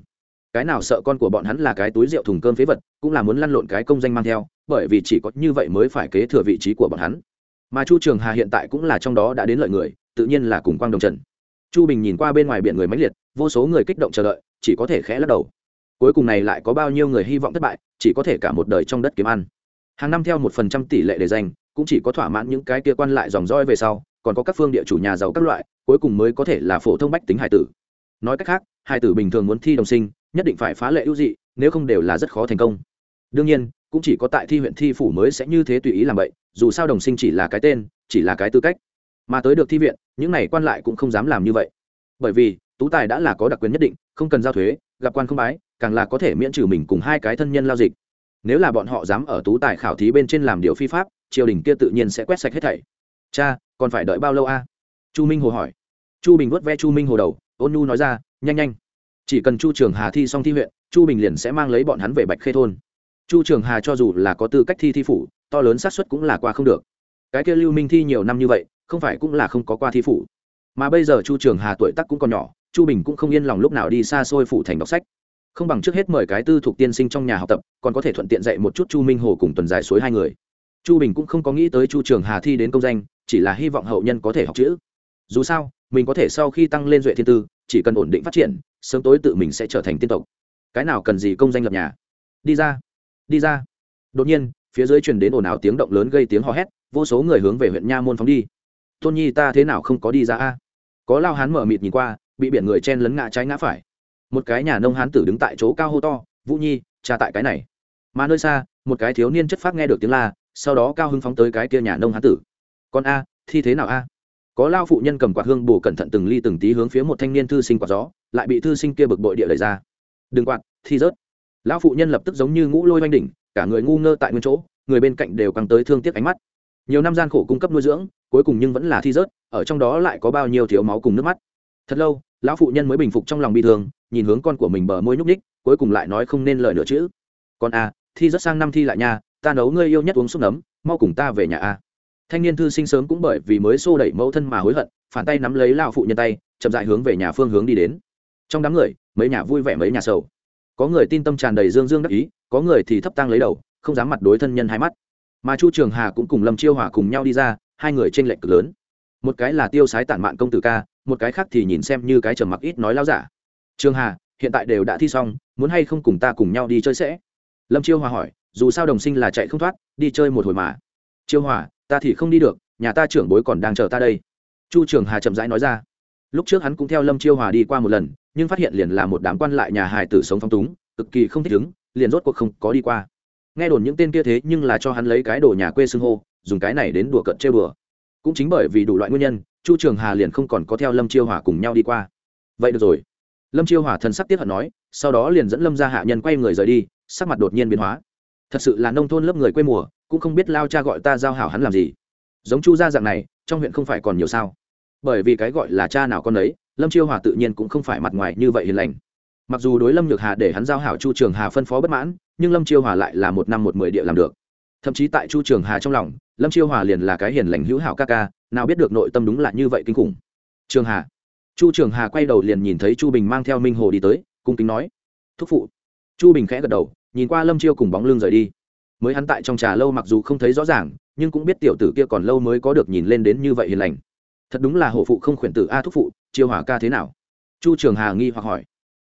cái nào sợ con của bọn hắn là cái túi rượu thùng cơm phế vật cũng là muốn lăn lộn cái công danh mang theo bởi vì chỉ có như vậy mới phải kế thừa vị trí của bọn hắn. Mà chu trường hà hiện tại cũng là trong đó đã đến lợi người tự nhiên là cùng quang đồng trần. Chu bình nhìn qua bên ngoài biển người mãnh liệt vô số người kích động chờ đợi chỉ có thể khẽ lắc đầu. Cuối cùng này lại có bao nhiêu người hy vọng thất bại chỉ có thể cả một đời trong đất kiếm ăn. Hàng năm theo một phần trăm tỷ lệ để dành, cũng chỉ có thỏa mãn những cái kia quan lại dòng roi về sau còn có các phương địa chủ nhà giàu các loại cuối cùng mới có thể là phổ thông bách tính hải tử. Nói cách khác hải tử bình thường muốn thi đồng sinh nhất định phải phá lệ ưu dị, nếu không đều là rất khó thành công. Đương nhiên, cũng chỉ có tại thi huyện thi phủ mới sẽ như thế tùy ý làm vậy, dù sao đồng sinh chỉ là cái tên, chỉ là cái tư cách. Mà tới được thi viện, những này quan lại cũng không dám làm như vậy. Bởi vì, tú tài đã là có đặc quyền nhất định, không cần giao thuế, gặp quan không bái, càng là có thể miễn trừ mình cùng hai cái thân nhân lao dịch. Nếu là bọn họ dám ở tú tài khảo thí bên trên làm điều phi pháp, triều đình kia tự nhiên sẽ quét sạch hết thảy. Cha, còn phải đợi bao lâu a? Chu minh hồ hỏi. Chu bình vớt ve chu minh hồ đầu, ôn nhu nói ra, nhanh nhanh chỉ cần chu trường hà thi xong thi huyện, chu bình liền sẽ mang lấy bọn hắn về bạch khê thôn. Chu trường hà cho dù là có tư cách thi thi phủ, to lớn xác suất cũng là qua không được. Cái kia lưu minh thi nhiều năm như vậy, không phải cũng là không có qua thi phủ. Mà bây giờ chu trường hà tuổi tắc cũng còn nhỏ, chu bình cũng không yên lòng lúc nào đi xa xôi phủ thành đọc sách. Không bằng trước hết mời cái tư thuộc tiên sinh trong nhà học tập, còn có thể thuận tiện dạy một chút chu minh hồ cùng tuần dài suối hai người. Chu bình cũng không có nghĩ tới chu trường hà thi đến công danh, chỉ là hy vọng hậu nhân có thể học chữ. Dù sao, mình có thể sau khi tăng lên duệ thiên tư, chỉ cần ổn định phát triển sớm tối tự mình sẽ trở thành tiên tộc. Cái nào cần gì công danh lập nhà? Đi ra đi ra. Đột nhiên, phía dưới truyền đến ồn ào tiếng động lớn gây tiếng hò hét, vô số người hướng về huyện nha môn phóng đi. Tôn nhi, ta thế nào không có đi ra a? Có lao hán mở mịt nhìn qua, bị biển người chen lấn ngã trái ngã phải. Một cái nhà nông hán tử đứng tại chỗ cao hô to, vũ nhi, cha tại cái này. Mà nơi xa, một cái thiếu niên chất phát nghe được tiếng la, sau đó cao hưng phóng tới cái kia nhà nông hán tử. Con a, thi thế nào a? Có lao phụ nhân cầm quạt hương bù cẩn thận từng ly từng tí hướng phía một thanh niên thư sinh quạt gió, lại bị thư sinh kia bực bội địa lời ra. Đừng quạt, thi rớt. Lão phụ nhân lập tức giống như ngũ lôi oanh đỉnh, cả người ngu ngơ tại nguyên chỗ, người bên cạnh đều căng tới thương tiếc ánh mắt. Nhiều năm gian khổ cung cấp nuôi dưỡng, cuối cùng nhưng vẫn là thi rớt, ở trong đó lại có bao nhiêu thiếu máu cùng nước mắt. Thật lâu, lão phụ nhân mới bình phục trong lòng bi thương, nhìn hướng con của mình bờ môi nhúc ních cuối cùng lại nói không nên lời nữa chữ con a thi rất sang năm thi lại nha, ta nấu ngươi yêu nhất uống xúc nấm, mau cùng ta về nhà a thanh niên thư sinh sớm cũng bởi vì mới xô đẩy mẫu thân mà hối hận, phản tay nắm lấy lao phụ nhân tay, chậm dại hướng về nhà phương hướng đi đến. Trong đám người, mấy nhà vui vẻ mấy nhà sầu. Có người tin tâm tràn đầy dương dương đắc ý, có người thì thấp tăng lấy đầu, không dám mặt đối thân nhân hai mắt. Mà chu trường hà cũng cùng lâm chiêu hòa cùng nhau đi ra, hai người tranh lệch cực lớn. Một cái là tiêu sái tản mạn công tử ca, một cái khác thì nhìn xem như cái trầm mặc ít nói lao giả. Trường hà, hiện tại đều đã thi xong, muốn hay không cùng ta cùng nhau đi chơi sẽ? Lâm chiêu hòa hỏi, dù sao đồng sinh là chạy không thoát, đi chơi một hồi mà. Chiêu hòa ta thì không đi được, nhà ta trưởng bối còn đang chờ ta đây. Chu trường hà chậm rãi nói ra. Lúc trước hắn cũng theo lâm chiêu hòa đi qua một lần, nhưng phát hiện liền là một đám quan lại nhà hài tử sống phong túng, cực kỳ không thích ứng, liền rốt cuộc không có đi qua. Nghe đồn những tên kia thế nhưng là cho hắn lấy cái đồ nhà quê xưng hô, dùng cái này đến đùa cận trêu đùa. Cũng chính bởi vì đủ loại nguyên nhân, chu trường hà liền không còn có theo lâm chiêu hòa cùng nhau đi qua. Vậy được rồi. Lâm chiêu hòa thần sắc tiếp hận nói, sau đó liền dẫn lâm ra hạ nhân quay người rời đi, sắc mặt đột nhiên biến hóa. Thật sự là nông thôn lớp người quê mùa cũng không biết lao cha gọi ta giao hảo hắn làm gì. Giống chu gia dạng này, trong huyện không phải còn nhiều sao? Bởi vì cái gọi là cha nào con ấy lâm chiêu hòa tự nhiên cũng không phải mặt ngoài như vậy hiền lành. Mặc dù đối lâm nhược hà để hắn giao hảo chu trường hà phân phó bất mãn, nhưng lâm chiêu hòa lại là một năm một mười địa làm được. Thậm chí tại chu trường hà trong lòng, lâm chiêu hòa liền là cái hiền lành hữu hảo ca ca, nào biết được nội tâm đúng là như vậy kinh khủng. Trường hà. Chu trường hà quay đầu liền nhìn thấy chu bình mang theo minh hồ đi tới, cung kính nói, thúc phụ. Chu bình khẽ gật đầu, nhìn qua lâm chiêu cùng bóng lưng rời đi mới hắn tại trong trà lâu mặc dù không thấy rõ ràng, nhưng cũng biết tiểu tử kia còn lâu mới có được nhìn lên đến như vậy hiền lành. Thật đúng là hổ phụ không khuyển tử a thúc phụ, chiêu hỏa ca thế nào? Chu trường hà nghi hoặc hỏi.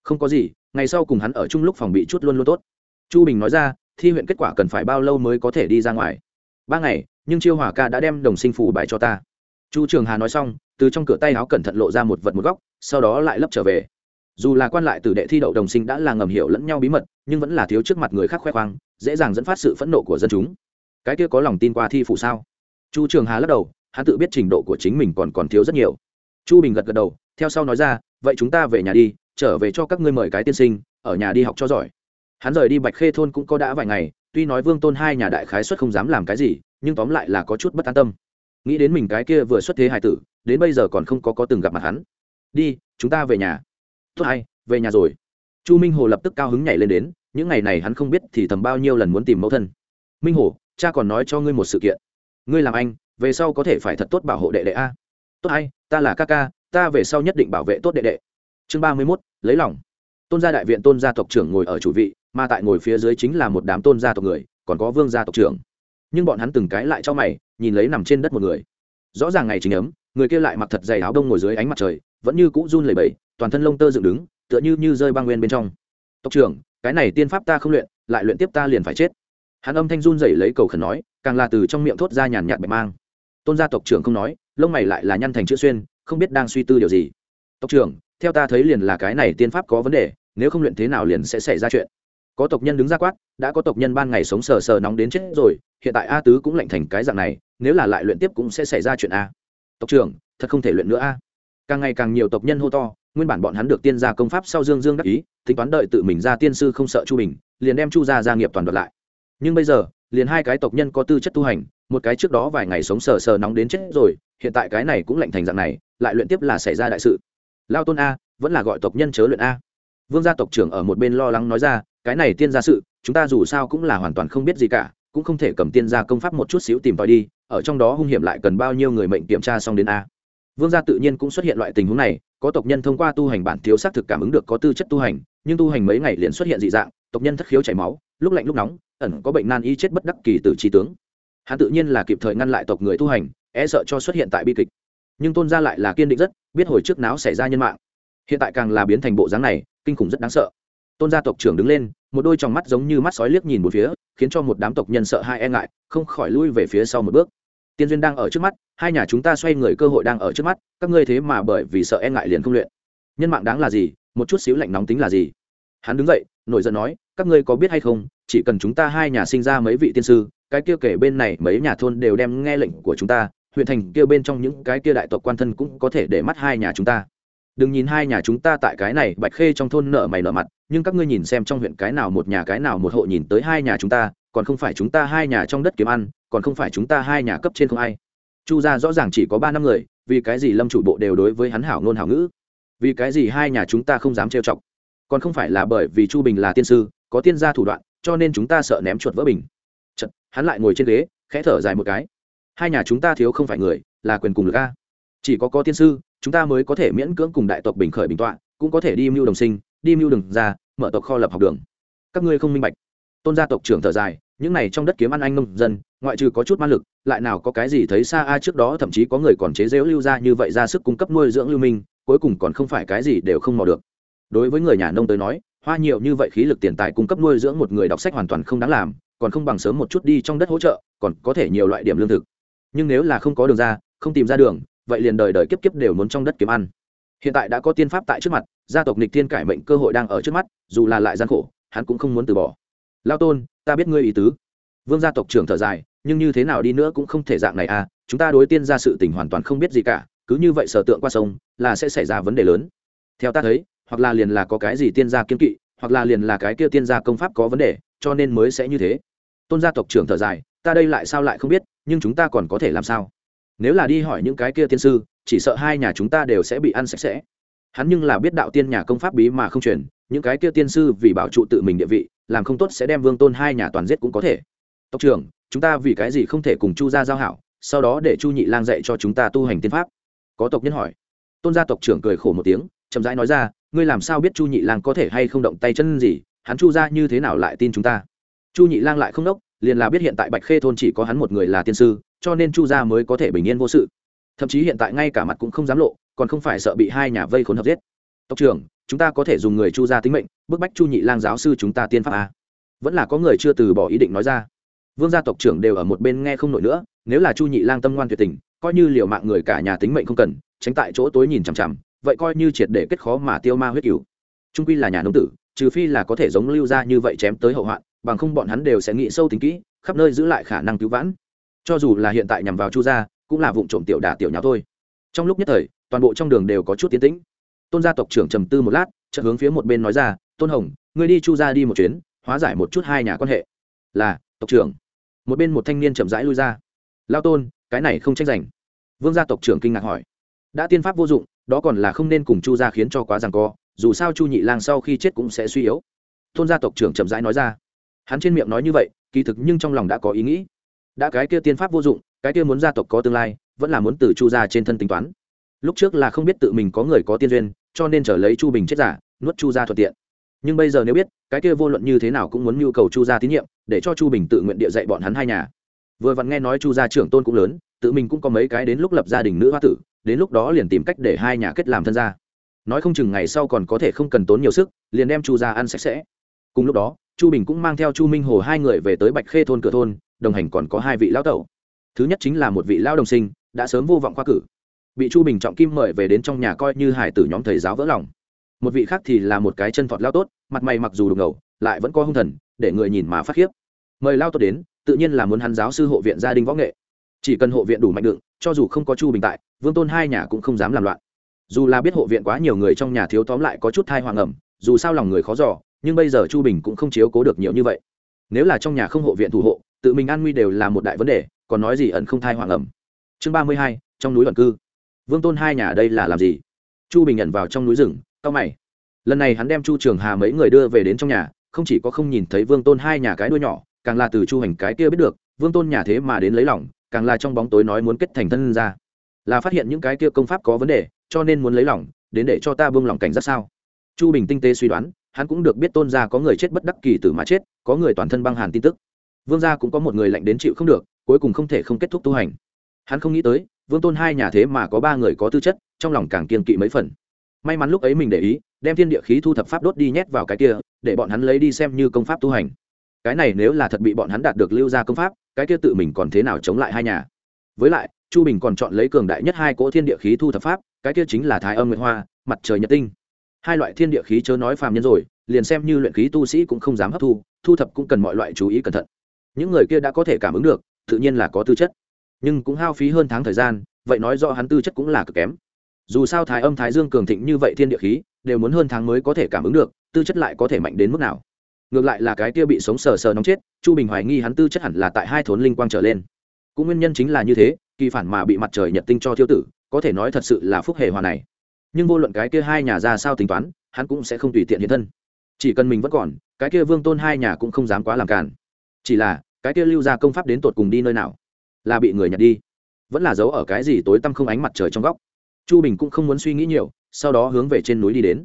Không có gì, ngày sau cùng hắn ở chung lúc phòng bị chút luôn luôn tốt. Chu bình nói ra, thi huyện kết quả cần phải bao lâu mới có thể đi ra ngoài? Ba ngày, nhưng chiêu hỏa ca đã đem đồng sinh phủ bài cho ta. Chu trường hà nói xong, từ trong cửa tay áo cẩn thận lộ ra một vật một góc, sau đó lại lấp trở về. Dù là quan lại từ đệ thi đậu đồng sinh đã là ngầm hiểu lẫn nhau bí mật, nhưng vẫn là thiếu trước mặt người khác khoe khoang dễ dàng dẫn phát sự phẫn nộ của dân chúng. Cái kia có lòng tin qua thi phủ sao? Chu trường hà lắc đầu, hắn tự biết trình độ của chính mình còn còn thiếu rất nhiều. Chu bình gật gật đầu, theo sau nói ra, vậy chúng ta về nhà đi, trở về cho các ngươi mời cái tiên sinh, ở nhà đi học cho giỏi. Hắn rời đi bạch khê thôn cũng có đã vài ngày, tuy nói vương tôn hai nhà đại khái xuất không dám làm cái gì, nhưng tóm lại là có chút bất an tâm. Nghĩ đến mình cái kia vừa xuất thế hài tử, đến bây giờ còn không có có từng gặp mặt hắn. Đi, chúng ta về nhà. Tốt hay, về nhà rồi. Chu minh hồ lập tức cao hứng nhảy lên đến những ngày này hắn không biết thì thầm bao nhiêu lần muốn tìm mẫu thân. Minh Hổ, cha còn nói cho ngươi một sự kiện. Ngươi làm anh, về sau có thể phải thật tốt bảo hộ đệ đệ a. Tốt hay ta là ca ca, ta về sau nhất định bảo vệ tốt đệ đệ. Chương ba mươi mốt, lấy lòng. Tôn gia đại viện tôn gia tộc trưởng ngồi ở chủ vị, mà tại ngồi phía dưới chính là một đám tôn gia tộc người, còn có vương gia tộc trưởng. Nhưng bọn hắn từng cái lại cho mày, nhìn lấy nằm trên đất một người. Rõ ràng ngày chính ấm, người kia lại mặc thật dày áo đông ngồi dưới ánh mặt trời, vẫn như cũ run lẩy bẩy, toàn thân lông tơ dựng đứng, tựa như như rơi băng nguyên bên trong. Tộc trưởng cái này tiên pháp ta không luyện, lại luyện tiếp ta liền phải chết. Hắn âm thanh run rẩy lấy cầu khẩn nói, càng là từ trong miệng thốt ra nhàn nhạt bạch mang. Tôn gia tộc trưởng không nói, lông mày lại là nhăn thành chữ xuyên, không biết đang suy tư điều gì. Tộc trưởng, theo ta thấy liền là cái này tiên pháp có vấn đề, nếu không luyện thế nào liền sẽ xảy ra chuyện. Có tộc nhân đứng ra quát, đã có tộc nhân ban ngày sống sờ sờ nóng đến chết rồi, hiện tại a tứ cũng lạnh thành cái dạng này, nếu là lại luyện tiếp cũng sẽ xảy ra chuyện a. Tộc trưởng, thật không thể luyện nữa a. Càng ngày càng nhiều tộc nhân hô to nguyên bản bọn hắn được tiên gia công pháp sau dương dương đắc ý, tính toán đợi tự mình ra tiên sư không sợ chu bình, liền đem chu gia gia nghiệp toàn đoạt lại. Nhưng bây giờ, liền hai cái tộc nhân có tư chất tu hành, một cái trước đó vài ngày sống sờ sờ nóng đến chết rồi, hiện tại cái này cũng lạnh thành dạng này, lại luyện tiếp là xảy ra đại sự. Lao tôn a, vẫn là gọi tộc nhân chớ luyện a. Vương gia tộc trưởng ở một bên lo lắng nói ra, cái này tiên gia sự, chúng ta dù sao cũng là hoàn toàn không biết gì cả, cũng không thể cầm tiên gia công pháp một chút xíu tìm tòi đi, ở trong đó hung hiểm lại cần bao nhiêu người mệnh kiểm tra xong đến a. Vương gia tự nhiên cũng xuất hiện loại tình huống này có tộc nhân thông qua tu hành bản thiếu xác thực cảm ứng được có tư chất tu hành, nhưng tu hành mấy ngày liền xuất hiện dị dạng, tộc nhân thất khiếu chảy máu, lúc lạnh lúc nóng, ẩn có bệnh nan y chết bất đắc kỳ từ trí tướng. Hắn tự nhiên là kịp thời ngăn lại tộc người tu hành e sợ cho xuất hiện tại bi kịch. Nhưng tôn gia lại là kiên định rất, biết hồi trước não xảy ra nhân mạng. Hiện tại càng là biến thành bộ dáng này, kinh khủng rất đáng sợ. Tôn gia tộc trưởng đứng lên, một đôi tròng mắt giống như mắt sói liếc nhìn một phía, khiến cho một đám tộc nhân sợ hai e ngại, không khỏi lui về phía sau một bước tiên duyên đang ở trước mắt, hai nhà chúng ta xoay người cơ hội đang ở trước mắt, các ngươi thế mà bởi vì sợ e ngại liền không luyện. Nhân mạng đáng là gì, một chút xíu lạnh nóng tính là gì? Hắn đứng dậy, nổi giận nói, các ngươi có biết hay không, chỉ cần chúng ta hai nhà sinh ra mấy vị tiên sư, cái kia kể bên này mấy nhà thôn đều đem nghe lệnh của chúng ta, huyện thành kia bên trong những cái kia đại tộc quan thân cũng có thể để mắt hai nhà chúng ta đừng nhìn hai nhà chúng ta tại cái này bạch khê trong thôn nợ mày nợ mặt nhưng các ngươi nhìn xem trong huyện cái nào một nhà cái nào một hộ nhìn tới hai nhà chúng ta còn không phải chúng ta hai nhà trong đất kiếm ăn còn không phải chúng ta hai nhà cấp trên không ai. Chu gia rõ ràng chỉ có ba năm người vì cái gì lâm chủ bộ đều đối với hắn hảo ngôn hảo ngữ? Vì cái gì hai nhà chúng ta không dám trêu chọc? Còn không phải là bởi vì chu bình là tiên sư có tiên gia thủ đoạn cho nên chúng ta sợ ném chuột vỡ bình. Chật, hắn lại ngồi trên ghế khẽ thở dài một cái. Hai nhà chúng ta thiếu không phải người là quyền cùng lực a. Chỉ có có tiên sư chúng ta mới có thể miễn cưỡng cùng đại tộc bình khởi bình tọa, cũng có thể đi mưu đồng sinh, đi mưu đường ra mở tộc kho lập học đường. Các ngươi không minh bạch. Tôn gia tộc trưởng thở dài, những này trong đất kiếm ăn anh nông dân, ngoại trừ có chút man lực, lại nào có cái gì thấy xa a trước đó thậm chí có người còn chế dễu lưu ra như vậy ra sức cung cấp nuôi dưỡng lưu minh, cuối cùng còn không phải cái gì đều không mò được. Đối với người nhà nông tới nói, hoa nhiều như vậy khí lực tiền tài cung cấp nuôi dưỡng một người đọc sách hoàn toàn không đáng làm, còn không bằng sớm một chút đi trong đất hỗ trợ, còn có thể nhiều loại điểm lương thực. Nhưng nếu là không có đường ra, không tìm ra đường vậy liền đời đời kiếp kiếp đều muốn trong đất kiếm ăn. Hiện tại đã có tiên pháp tại trước mặt, gia tộc nịch thiên cải mệnh cơ hội đang ở trước mắt, dù là lại gian khổ, hắn cũng không muốn từ bỏ. Lao tôn, ta biết ngươi ý tứ. Vương gia tộc trưởng thở dài, nhưng như thế nào đi nữa cũng không thể dạng này à chúng ta đối tiên ra sự tình hoàn toàn không biết gì cả, cứ như vậy sở tượng qua sông, là sẽ xảy ra vấn đề lớn. Theo ta thấy, hoặc là liền là có cái gì tiên gia kiên kỵ, hoặc là liền là cái kia tiên gia công pháp có vấn đề, cho nên mới sẽ như thế. Tôn gia tộc trưởng thở dài, ta đây lại sao lại không biết, nhưng chúng ta còn có thể làm sao? Nếu là đi hỏi những cái kia tiên sư, chỉ sợ hai nhà chúng ta đều sẽ bị ăn sạch sẽ. Hắn nhưng là biết đạo tiên nhà công pháp bí mà không truyền, những cái kia tiên sư vì bảo trụ tự mình địa vị, làm không tốt sẽ đem vương tôn hai nhà toàn giết cũng có thể. Tộc trưởng, chúng ta vì cái gì không thể cùng chu gia giao hảo, sau đó để chu nhị lang dạy cho chúng ta tu hành tiên pháp? Có tộc nhân hỏi. Tôn gia tộc trưởng cười khổ một tiếng, chậm rãi nói ra, ngươi làm sao biết chu nhị lang có thể hay không động tay chân gì, hắn chu ra như thế nào lại tin chúng ta? Chu nhị lang lại không đốc liền là biết hiện tại bạch khê thôn chỉ có hắn một người là tiên sư, cho nên chu gia mới có thể bình yên vô sự. Thậm chí hiện tại ngay cả mặt cũng không dám lộ, còn không phải sợ bị hai nhà vây khốn hợp giết. Tộc trưởng, chúng ta có thể dùng người chu gia tính mệnh, bức bách chu nhị lang giáo sư chúng ta tiên pháp à? vẫn là có người chưa từ bỏ ý định nói ra. Vương gia tộc trưởng đều ở một bên nghe không nổi nữa, nếu là chu nhị lang tâm ngoan tuyệt tình, coi như liệu mạng người cả nhà tính mệnh không cần, tránh tại chỗ tối nhìn chằm chằm, vậy coi như triệt để kết khó mà tiêu ma huyết cửu trung quy là nhà nông tử, trừ phi là có thể giống lưu ra như vậy chém tới hậu hoạn bằng không bọn hắn đều sẽ nghĩ sâu tính kỹ, khắp nơi giữ lại khả năng cứu vãn. Cho dù là hiện tại nhằm vào chu gia, cũng là vụ trộm tiểu đà tiểu nháo thôi. Trong lúc nhất thời, toàn bộ trong đường đều có chút tiến tĩnh. Tôn gia tộc trưởng trầm tư một lát, chợt hướng phía một bên nói ra, tôn hồng, ngươi đi chu gia đi một chuyến, hóa giải một chút hai nhà quan hệ. Là, tộc trưởng. Một bên một thanh niên chậm rãi lui ra. Lao tôn, cái này không tranh giành. Vương gia tộc trưởng kinh ngạc hỏi. Đã tiên pháp vô dụng, đó còn là không nên cùng chu gia khiến cho quá rằng co, dù sao chu nhị lang sau khi chết cũng sẽ suy yếu. Tôn gia tộc trưởng chậm rãi nói ra hắn trên miệng nói như vậy, kỳ thực nhưng trong lòng đã có ý nghĩ. Đã cái kia tiên pháp vô dụng, cái kia muốn gia tộc có tương lai, vẫn là muốn từ chu gia trên thân tính toán. Lúc trước là không biết tự mình có người có tiên duyên, cho nên trở lấy chu bình chết giả, nuốt chu gia thuận tiện. Nhưng bây giờ nếu biết, cái kia vô luận như thế nào cũng muốn nhu cầu chu gia tín nhiệm, để cho chu bình tự nguyện địa dạy bọn hắn hai nhà. Vừa vặn nghe nói chu gia trưởng tôn cũng lớn, tự mình cũng có mấy cái đến lúc lập gia đình nữ hoa tử, đến lúc đó liền tìm cách để hai nhà kết làm thân gia. Nói không chừng ngày sau còn có thể không cần tốn nhiều sức, liền đem chu gia ăn sạch sẽ. Cùng lúc đó chu bình cũng mang theo chu minh hồ hai người về tới bạch khê thôn cửa thôn, đồng hành còn có hai vị lão tẩu. Thứ nhất chính là một vị lão đồng sinh, đã sớm vô vọng khoa cử. Bị chu bình trọng kim mời về đến trong nhà coi như hải tử nhóm thầy giáo vỡ lòng. Một vị khác thì là một cái chân thọt lao tốt, mặt mày mặc dù đục ngầu, lại vẫn có hung thần, để người nhìn mà phát khiếp. Mời lao tốt đến, tự nhiên là muốn hắn giáo sư hộ viện gia đình võ nghệ. Chỉ cần hộ viện đủ mạnh đựng, cho dù không có chu bình tại, vương tôn hai nhà cũng không dám làm loạn. Dù là biết hộ viện quá nhiều người trong nhà thiếu tóm lại có chút thai hoàng ẩm dù sao lòng người khó giỏ nhưng bây giờ chu bình cũng không chiếu cố được nhiều như vậy. Nếu là trong nhà không hộ viện thủ hộ, tự mình an nguy đều là một đại vấn đề, còn nói gì ẩn không thai hoàng ẩm. Chương ba mươi hai, trong núi ẩn cư. Vương tôn hai nhà đây là làm gì? Chu bình nhận vào trong núi rừng cao mày. Lần này hắn đem chu trường hà mấy người đưa về đến trong nhà, không chỉ có không nhìn thấy vương tôn hai nhà cái đuôi nhỏ, càng là từ chu hành cái kia biết được, vương tôn nhà thế mà đến lấy lòng, càng là trong bóng tối nói muốn kết thành thân ra. Là phát hiện những cái kia công pháp có vấn đề, cho nên muốn lấy lòng, đến để cho ta buông lòng cảnh giác sao? Chu bình tinh tế suy đoán hắn cũng được biết tôn gia có người chết bất đắc kỳ tử mà chết, có người toàn thân băng hàn tin tức. Vương gia cũng có một người lạnh đến chịu không được, cuối cùng không thể không kết thúc tu hành. Hắn không nghĩ tới, vương tôn hai nhà thế mà có ba người có tư chất, trong lòng càng kiên kỵ mấy phần. May mắn lúc ấy mình để ý, đem thiên địa khí thu thập pháp đốt đi nhét vào cái kia, để bọn hắn lấy đi xem như công pháp tu hành. Cái này nếu là thật bị bọn hắn đạt được lưu ra công pháp, cái kia tự mình còn thế nào chống lại hai nhà? Với lại, chu bình còn chọn lấy cường đại nhất hai cỗ thiên địa khí thu thập pháp, cái kia chính là thái âm nguyệt hoa, mặt trời nhật tinh hai loại thiên địa khí chớ nói phàm nhân rồi, liền xem như luyện khí tu sĩ cũng không dám hấp thu thu thập cũng cần mọi loại chú ý cẩn thận. Những người kia đã có thể cảm ứng được, tự nhiên là có tư chất. Nhưng cũng hao phí hơn tháng thời gian, vậy nói rõ hắn tư chất cũng là cực kém. Dù sao thái âm thái dương cường thịnh như vậy thiên địa khí, đều muốn hơn tháng mới có thể cảm ứng được, tư chất lại có thể mạnh đến mức nào. Ngược lại là cái kia bị sống sờ sờ nóng chết, chu bình hoài nghi hắn tư chất hẳn là tại hai thốn linh quang trở lên. Cũng nguyên nhân chính là như thế, kỳ phản mà bị mặt trời nhật tinh cho thiêu tử, có thể nói thật sự là phúc hề hòa này nhưng vô luận cái kia hai nhà ra sao tính toán, hắn cũng sẽ không tùy tiện hiện thân. Chỉ cần mình vẫn còn, cái kia vương tôn hai nhà cũng không dám quá làm cản chỉ là, cái kia lưu ra công pháp đến tột cùng đi nơi nào? Là bị người nhặt đi. Vẫn là giấu ở cái gì tối tăm không ánh mặt trời trong góc. Chu bình cũng không muốn suy nghĩ nhiều, sau đó hướng về trên núi đi đến.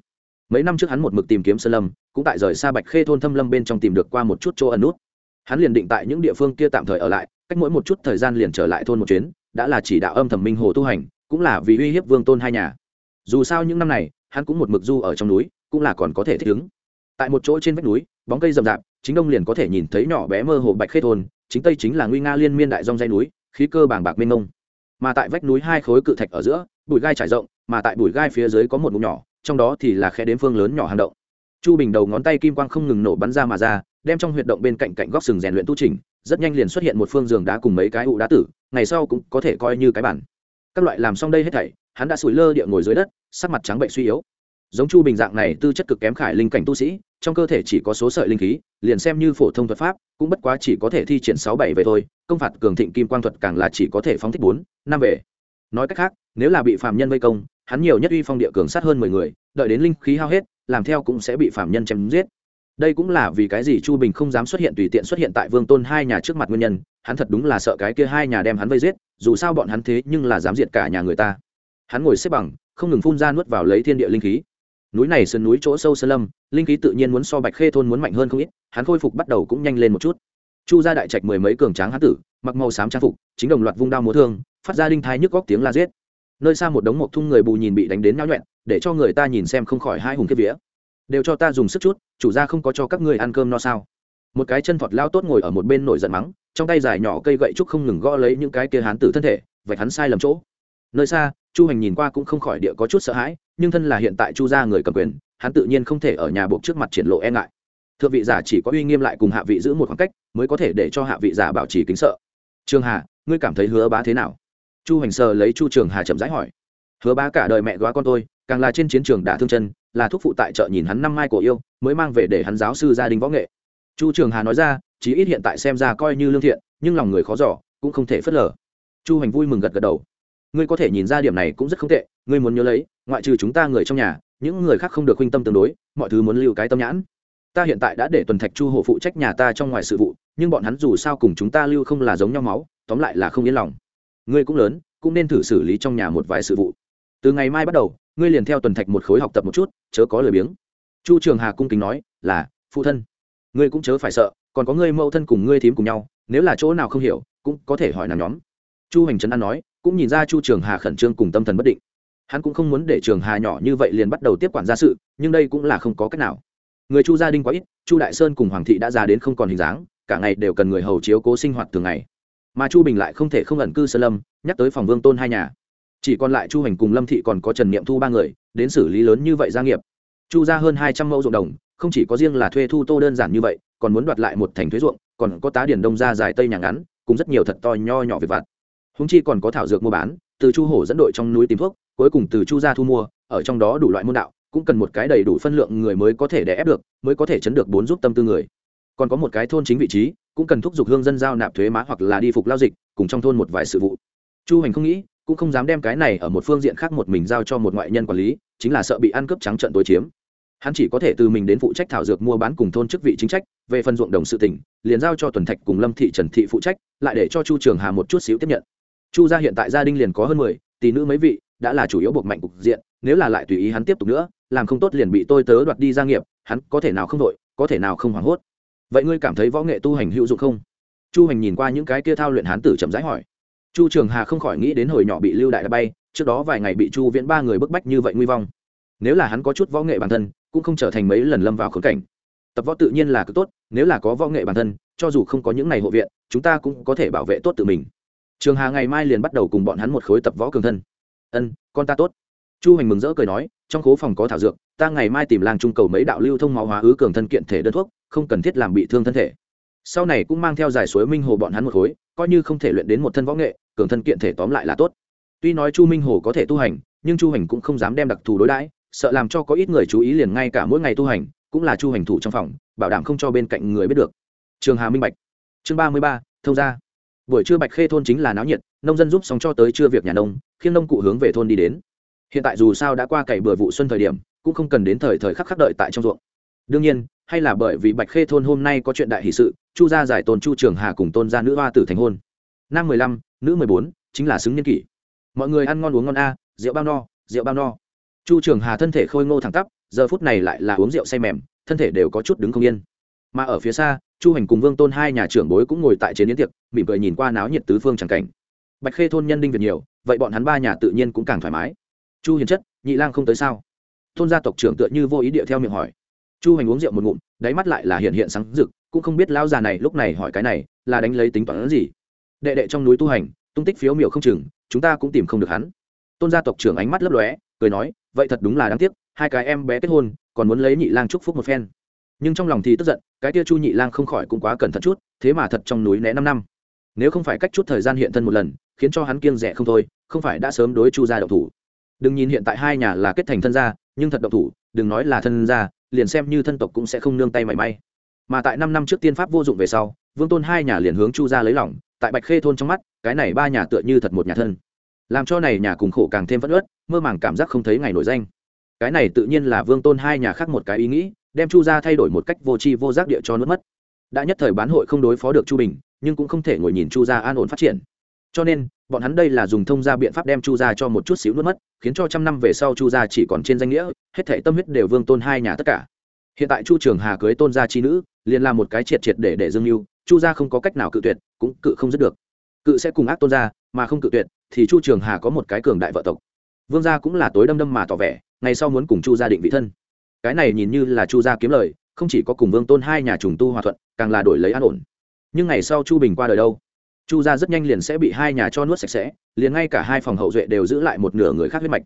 Mấy năm trước hắn một mực tìm kiếm sơn lâm, cũng tại rời xa bạch khê thôn thâm lâm bên trong tìm được qua một chút chỗ ẩn nút. Hắn liền định tại những địa phương kia tạm thời ở lại, cách mỗi một chút thời gian liền trở lại thôn một chuyến, đã là chỉ đạo âm thầm minh hồ tu hành, cũng là vì uy hiếp vương tôn hai nhà dù sao những năm này, hắn cũng một mực du ở trong núi, cũng là còn có thể thích ứng. Tại một chỗ trên vách núi, bóng cây rậm rạp, chính đông liền có thể nhìn thấy nhỏ bé mơ hồ bạch khê thôn, chính tây chính là nguy nga liên miên đại dong dây núi, khí cơ bàng bạc mênh mông. Mà tại vách núi hai khối cự thạch ở giữa, bụi gai trải rộng, mà tại bụi gai phía dưới có một ngụm nhỏ, trong đó thì là khe đếm phương lớn nhỏ hang động. Chu bình đầu ngón tay kim quang không ngừng nổ bắn ra mà ra, đem trong huyệt động bên cạnh cạnh góc sừng rèn luyện tu trình rất nhanh liền xuất hiện một phương giường đá cùng mấy cái ụ đá tử, ngày sau cũng có thể coi như cái bản. Các loại làm xong đây hết thảy hắn đã sủi lơ địa ngồi dưới đất, sắc mặt trắng bệnh suy yếu. Giống chu bình dạng này tư chất cực kém khải linh cảnh tu sĩ, trong cơ thể chỉ có số sợi linh khí, liền xem như phổ thông thuật pháp, cũng bất quá chỉ có thể thi triển sáu bảy về thôi, công phạt cường thịnh kim quang thuật càng là chỉ có thể phóng thích bốn, năm về. Nói cách khác, nếu là bị phạm nhân vây công, hắn nhiều nhất uy phong địa cường sát hơn mười người, đợi đến linh khí hao hết, làm theo cũng sẽ bị phạm nhân chém giết. Đây cũng là vì cái gì chu bình không dám xuất hiện tùy tiện xuất hiện tại vương tôn hai nhà trước mặt nguyên nhân, hắn thật đúng là sợ cái kia hai nhà đem hắn vây giết, dù sao bọn hắn thế nhưng là dám diệt cả nhà người ta hắn ngồi xếp bằng, không ngừng phun ra nuốt vào lấy thiên địa linh khí. Núi này sườn núi chỗ sâu sơn lâm, linh khí tự nhiên muốn so bạch khê thôn muốn mạnh hơn không ít, hắn khôi phục bắt đầu cũng nhanh lên một chút. Chu gia đại trạch mười mấy cường tráng hán tử, mặc màu xám trang phục, chính đồng loạt vung đao múa thương, phát ra đinh thai nhức góc tiếng la giết. Nơi xa một đống mộc thung người bù nhìn bị đánh đến nhau nhuẹn để cho người ta nhìn xem không khỏi hai hùng kiếp vía. Đều cho ta dùng sức chút, chủ gia không có cho các ngươi ăn cơm no sao? Một cái chân thọt lao tốt ngồi ở một bên nổi giận mắng, trong tay dài nhỏ cây gậy trúc không ngừng gõ lấy những cái kia hán tử thân thể, vạch hắn sai lầm chỗ. Nơi xa chu hành nhìn qua cũng không khỏi địa có chút sợ hãi, nhưng thân là hiện tại chu gia người cầm quyền, hắn tự nhiên không thể ở nhà buộc trước mặt triển lộ e ngại. Thượng vị giả chỉ có uy nghiêm lại cùng hạ vị giữ một khoảng cách, mới có thể để cho hạ vị giả bảo trì kính sợ. Trường hà, ngươi cảm thấy hứa bá thế nào? Chu hành sờ lấy chu trường hà chậm rãi hỏi. Hứa bá cả đời mẹ góa con tôi, càng là trên chiến trường đả thương chân, là thúc phụ tại chợ nhìn hắn năm mai cổ yêu, mới mang về để hắn giáo sư gia đình võ nghệ. Chu trường hà nói ra, chí ít hiện tại xem ra coi như lương thiện, nhưng lòng người khó giỏ cũng không thể phớt lờ. Chu hành vui mừng gật gật đầu ngươi có thể nhìn ra điểm này cũng rất không tệ, ngươi muốn nhớ lấy, ngoại trừ chúng ta người trong nhà, những người khác không được huynh tâm tương đối, mọi thứ muốn lưu cái tâm nhãn. Ta hiện tại đã để tuần thạch chu hộ phụ trách nhà ta trong ngoài sự vụ, nhưng bọn hắn dù sao cùng chúng ta lưu không là giống nhau máu, tóm lại là không yên lòng. Ngươi cũng lớn, cũng nên thử xử lý trong nhà một vài sự vụ. Từ ngày mai bắt đầu, ngươi liền theo tuần thạch một khối học tập một chút, chớ có lời biếng. Chu trường hà cung kính nói, là, phụ thân. Ngươi cũng chớ phải sợ, còn có ngươi mẫu thân cùng ngươi thím cùng nhau, nếu là chỗ nào không hiểu, cũng có thể hỏi nàng nhóm. Chu hành trấn an nói cũng nhìn ra chu trường hà khẩn trương cùng tâm thần bất định. Hắn cũng không muốn để trường hà nhỏ như vậy liền bắt đầu tiếp quản gia sự, nhưng đây cũng là không có cách nào. Người chu gia đình quá ít, chu đại sơn cùng hoàng thị đã già đến không còn hình dáng, cả ngày đều cần người hầu chiếu cố sinh hoạt thường ngày. Mà chu bình lại không thể không ẩn cư sơn lâm, nhắc tới phòng vương tôn hai nhà. Chỉ còn lại chu hành cùng lâm thị còn có trần niệm thu ba người, đến xử lý lớn như vậy gia nghiệp. Chu ra hơn hai trăm mẫu ruộng đồng, không chỉ có riêng là thuê thu tô đơn giản như vậy, còn muốn đoạt lại một thành thuế ruộng, còn có tá điển đông ra dài tây nhà ngắn, cùng rất nhiều thật to nho nhỏ về vặt húng chi còn có thảo dược mua bán, từ chu hổ dẫn đội trong núi tìm thuốc, cuối cùng từ chu ra thu mua, ở trong đó đủ loại môn đạo, cũng cần một cái đầy đủ phân lượng người mới có thể đè ép được, mới có thể chấn được bốn giúp tâm tư người. Còn có một cái thôn chính vị trí, cũng cần thúc giục hương dân giao nạp thuế má hoặc là đi phục lao dịch, cùng trong thôn một vài sự vụ. Chu hành không nghĩ, cũng không dám đem cái này ở một phương diện khác một mình giao cho một ngoại nhân quản lý, chính là sợ bị ăn cướp trắng trận tối chiếm. Hắn chỉ có thể từ mình đến phụ trách thảo dược mua bán cùng thôn chức vị chính trách, về phần ruộng đồng sự tỉnh, liền giao cho tuần thạch cùng lâm thị trần thị phụ trách, lại để cho chu trường hà một chút xíu tiếp nhận chu gia hiện tại gia đình liền có hơn mười, tỷ nữ mấy vị, đã là chủ yếu buộc mạnh cục diện, nếu là lại tùy ý hắn tiếp tục nữa, làm không tốt liền bị tôi tớ đoạt đi gia nghiệp, hắn có thể nào không đội có thể nào không hoảng hốt. Vậy ngươi cảm thấy võ nghệ tu hành hữu dụng không? Chu hành nhìn qua những cái kia thao luyện hán tử chậm rãi hỏi. Chu trường hà không khỏi nghĩ đến hồi nhỏ bị lưu đại đã bay, trước đó vài ngày bị chu viễn ba người bức bách như vậy nguy vong. Nếu là hắn có chút võ nghệ bản thân, cũng không trở thành mấy lần lâm vào khốn cảnh. Tập võ tự nhiên là cực tốt, nếu là có võ nghệ bản thân, cho dù không có những ngày hộ viện, chúng ta cũng có thể bảo vệ tốt tự mình trường hà ngày mai liền bắt đầu cùng bọn hắn một khối tập võ cường thân. Ân, con ta tốt. Chu hành mừng rỡ cười nói, trong khố phòng có thảo dược, ta ngày mai tìm làng trung cầu mấy đạo lưu thông máu hóa ứ cường thân kiện thể đơn thuốc, không cần thiết làm bị thương thân thể. Sau này cũng mang theo giải suối minh hồ bọn hắn một khối, coi như không thể luyện đến một thân võ nghệ, cường thân kiện thể tóm lại là tốt. Tuy nói chu minh hồ có thể tu hành, nhưng chu hành cũng không dám đem đặc thù đối đãi, sợ làm cho có ít người chú ý liền ngay cả mỗi ngày tu hành, cũng là chu hành thủ trong phòng, bảo đảm không cho bên cạnh người biết được. Trường hà minh bạch. Chương ba mươi ba, thông gia buổi trưa bạch khê thôn chính là náo nhiệt, nông dân giúp sóng cho tới trưa việc nhà nông khiến nông cụ hướng về thôn đi đến. Hiện tại dù sao đã qua cày bừa vụ xuân thời điểm, cũng không cần đến thời thời khắc khắc đợi tại trong ruộng. Đương nhiên, hay là bởi vì bạch khê thôn hôm nay có chuyện đại hỷ sự, chu gia giải tôn chu trường hà cùng tôn gia nữ hoa tử thành hôn. Nam mười lăm, nữ mười bốn, chính là xứng niên kỷ. Mọi người ăn ngon uống ngon a, rượu bao no, rượu bao no. Chu trường hà thân thể khôi ngô thẳng tắp, giờ phút này lại là uống rượu say mềm, thân thể đều có chút đứng không yên. Mà ở phía xa chu hành cùng vương tôn hai nhà trưởng bối cũng ngồi tại chế biến tiệc, mỉm cười nhìn qua náo nhiệt tứ phương tràng cảnh. Bạch khê thôn nhân đinh việt nhiều, vậy bọn hắn ba nhà tự nhiên cũng càng thoải mái. Chu hiền chất, nhị lang không tới sao? Thôn gia tộc trưởng tựa như vô ý địa theo miệng hỏi. Chu hành uống rượu một ngụm, đáy mắt lại là hiện hiện sáng rực, cũng không biết lão già này lúc này hỏi cái này, là đánh lấy tính toán gì. Đệ đệ trong núi tu hành, tung tích phiếu miểu không chừng, chúng ta cũng tìm không được hắn. Tôn gia tộc trưởng ánh mắt lấp lóe, cười nói, vậy thật đúng là đáng tiếc, hai cái em bé kết hôn, còn muốn lấy nhị lang chúc phúc một phen nhưng trong lòng thì tức giận, cái tia chu nhị lang không khỏi cũng quá cẩn thận chút, thế mà thật trong núi né năm năm. Nếu không phải cách chút thời gian hiện thân một lần, khiến cho hắn kiêng rẻ không thôi, không phải đã sớm đối chu gia độc thủ. Đừng nhìn hiện tại hai nhà là kết thành thân gia, nhưng thật độc thủ, đừng nói là thân gia, liền xem như thân tộc cũng sẽ không nương tay mảy may. Mà tại năm năm trước tiên pháp vô dụng về sau, vương tôn hai nhà liền hướng chu gia lấy lỏng tại bạch khê thôn trong mắt, cái này ba nhà tựa như thật một nhà thân. Làm cho này nhà cùng khổ càng thêm phẫn ớt mơ màng cảm giác không thấy ngày nổi danh. Cái này tự nhiên là vương tôn hai nhà khác một cái ý nghĩ đem chu gia thay đổi một cách vô tri vô giác địa cho nước mất. Đã nhất thời bán hội không đối phó được chu bình, nhưng cũng không thể ngồi nhìn chu gia an ổn phát triển. Cho nên, bọn hắn đây là dùng thông gia biện pháp đem chu gia cho một chút xíu nuốt mất, khiến cho trăm năm về sau chu gia chỉ còn trên danh nghĩa, hết thể tâm huyết đều vương tôn hai nhà tất cả. Hiện tại chu trường hà cưới tôn gia chi nữ, liền làm một cái triệt triệt để để dương mưu, chu gia không có cách nào cự tuyệt, cũng cự không dứt được. Cự sẽ cùng ác tôn gia, mà không cự tuyệt, thì chu trường hà có một cái cường đại vợ tộc. Vương gia cũng là tối đâm đâm mà tỏ vẻ, ngày sau muốn cùng chu gia định vị thân cái này nhìn như là chu gia kiếm lời, không chỉ có cùng vương tôn hai nhà trùng tu hòa thuận, càng là đổi lấy an ổn. Nhưng ngày sau chu bình qua đời đâu? Chu gia rất nhanh liền sẽ bị hai nhà cho nuốt sạch sẽ, liền ngay cả hai phòng hậu duệ đều giữ lại một nửa người khác huyết mạch.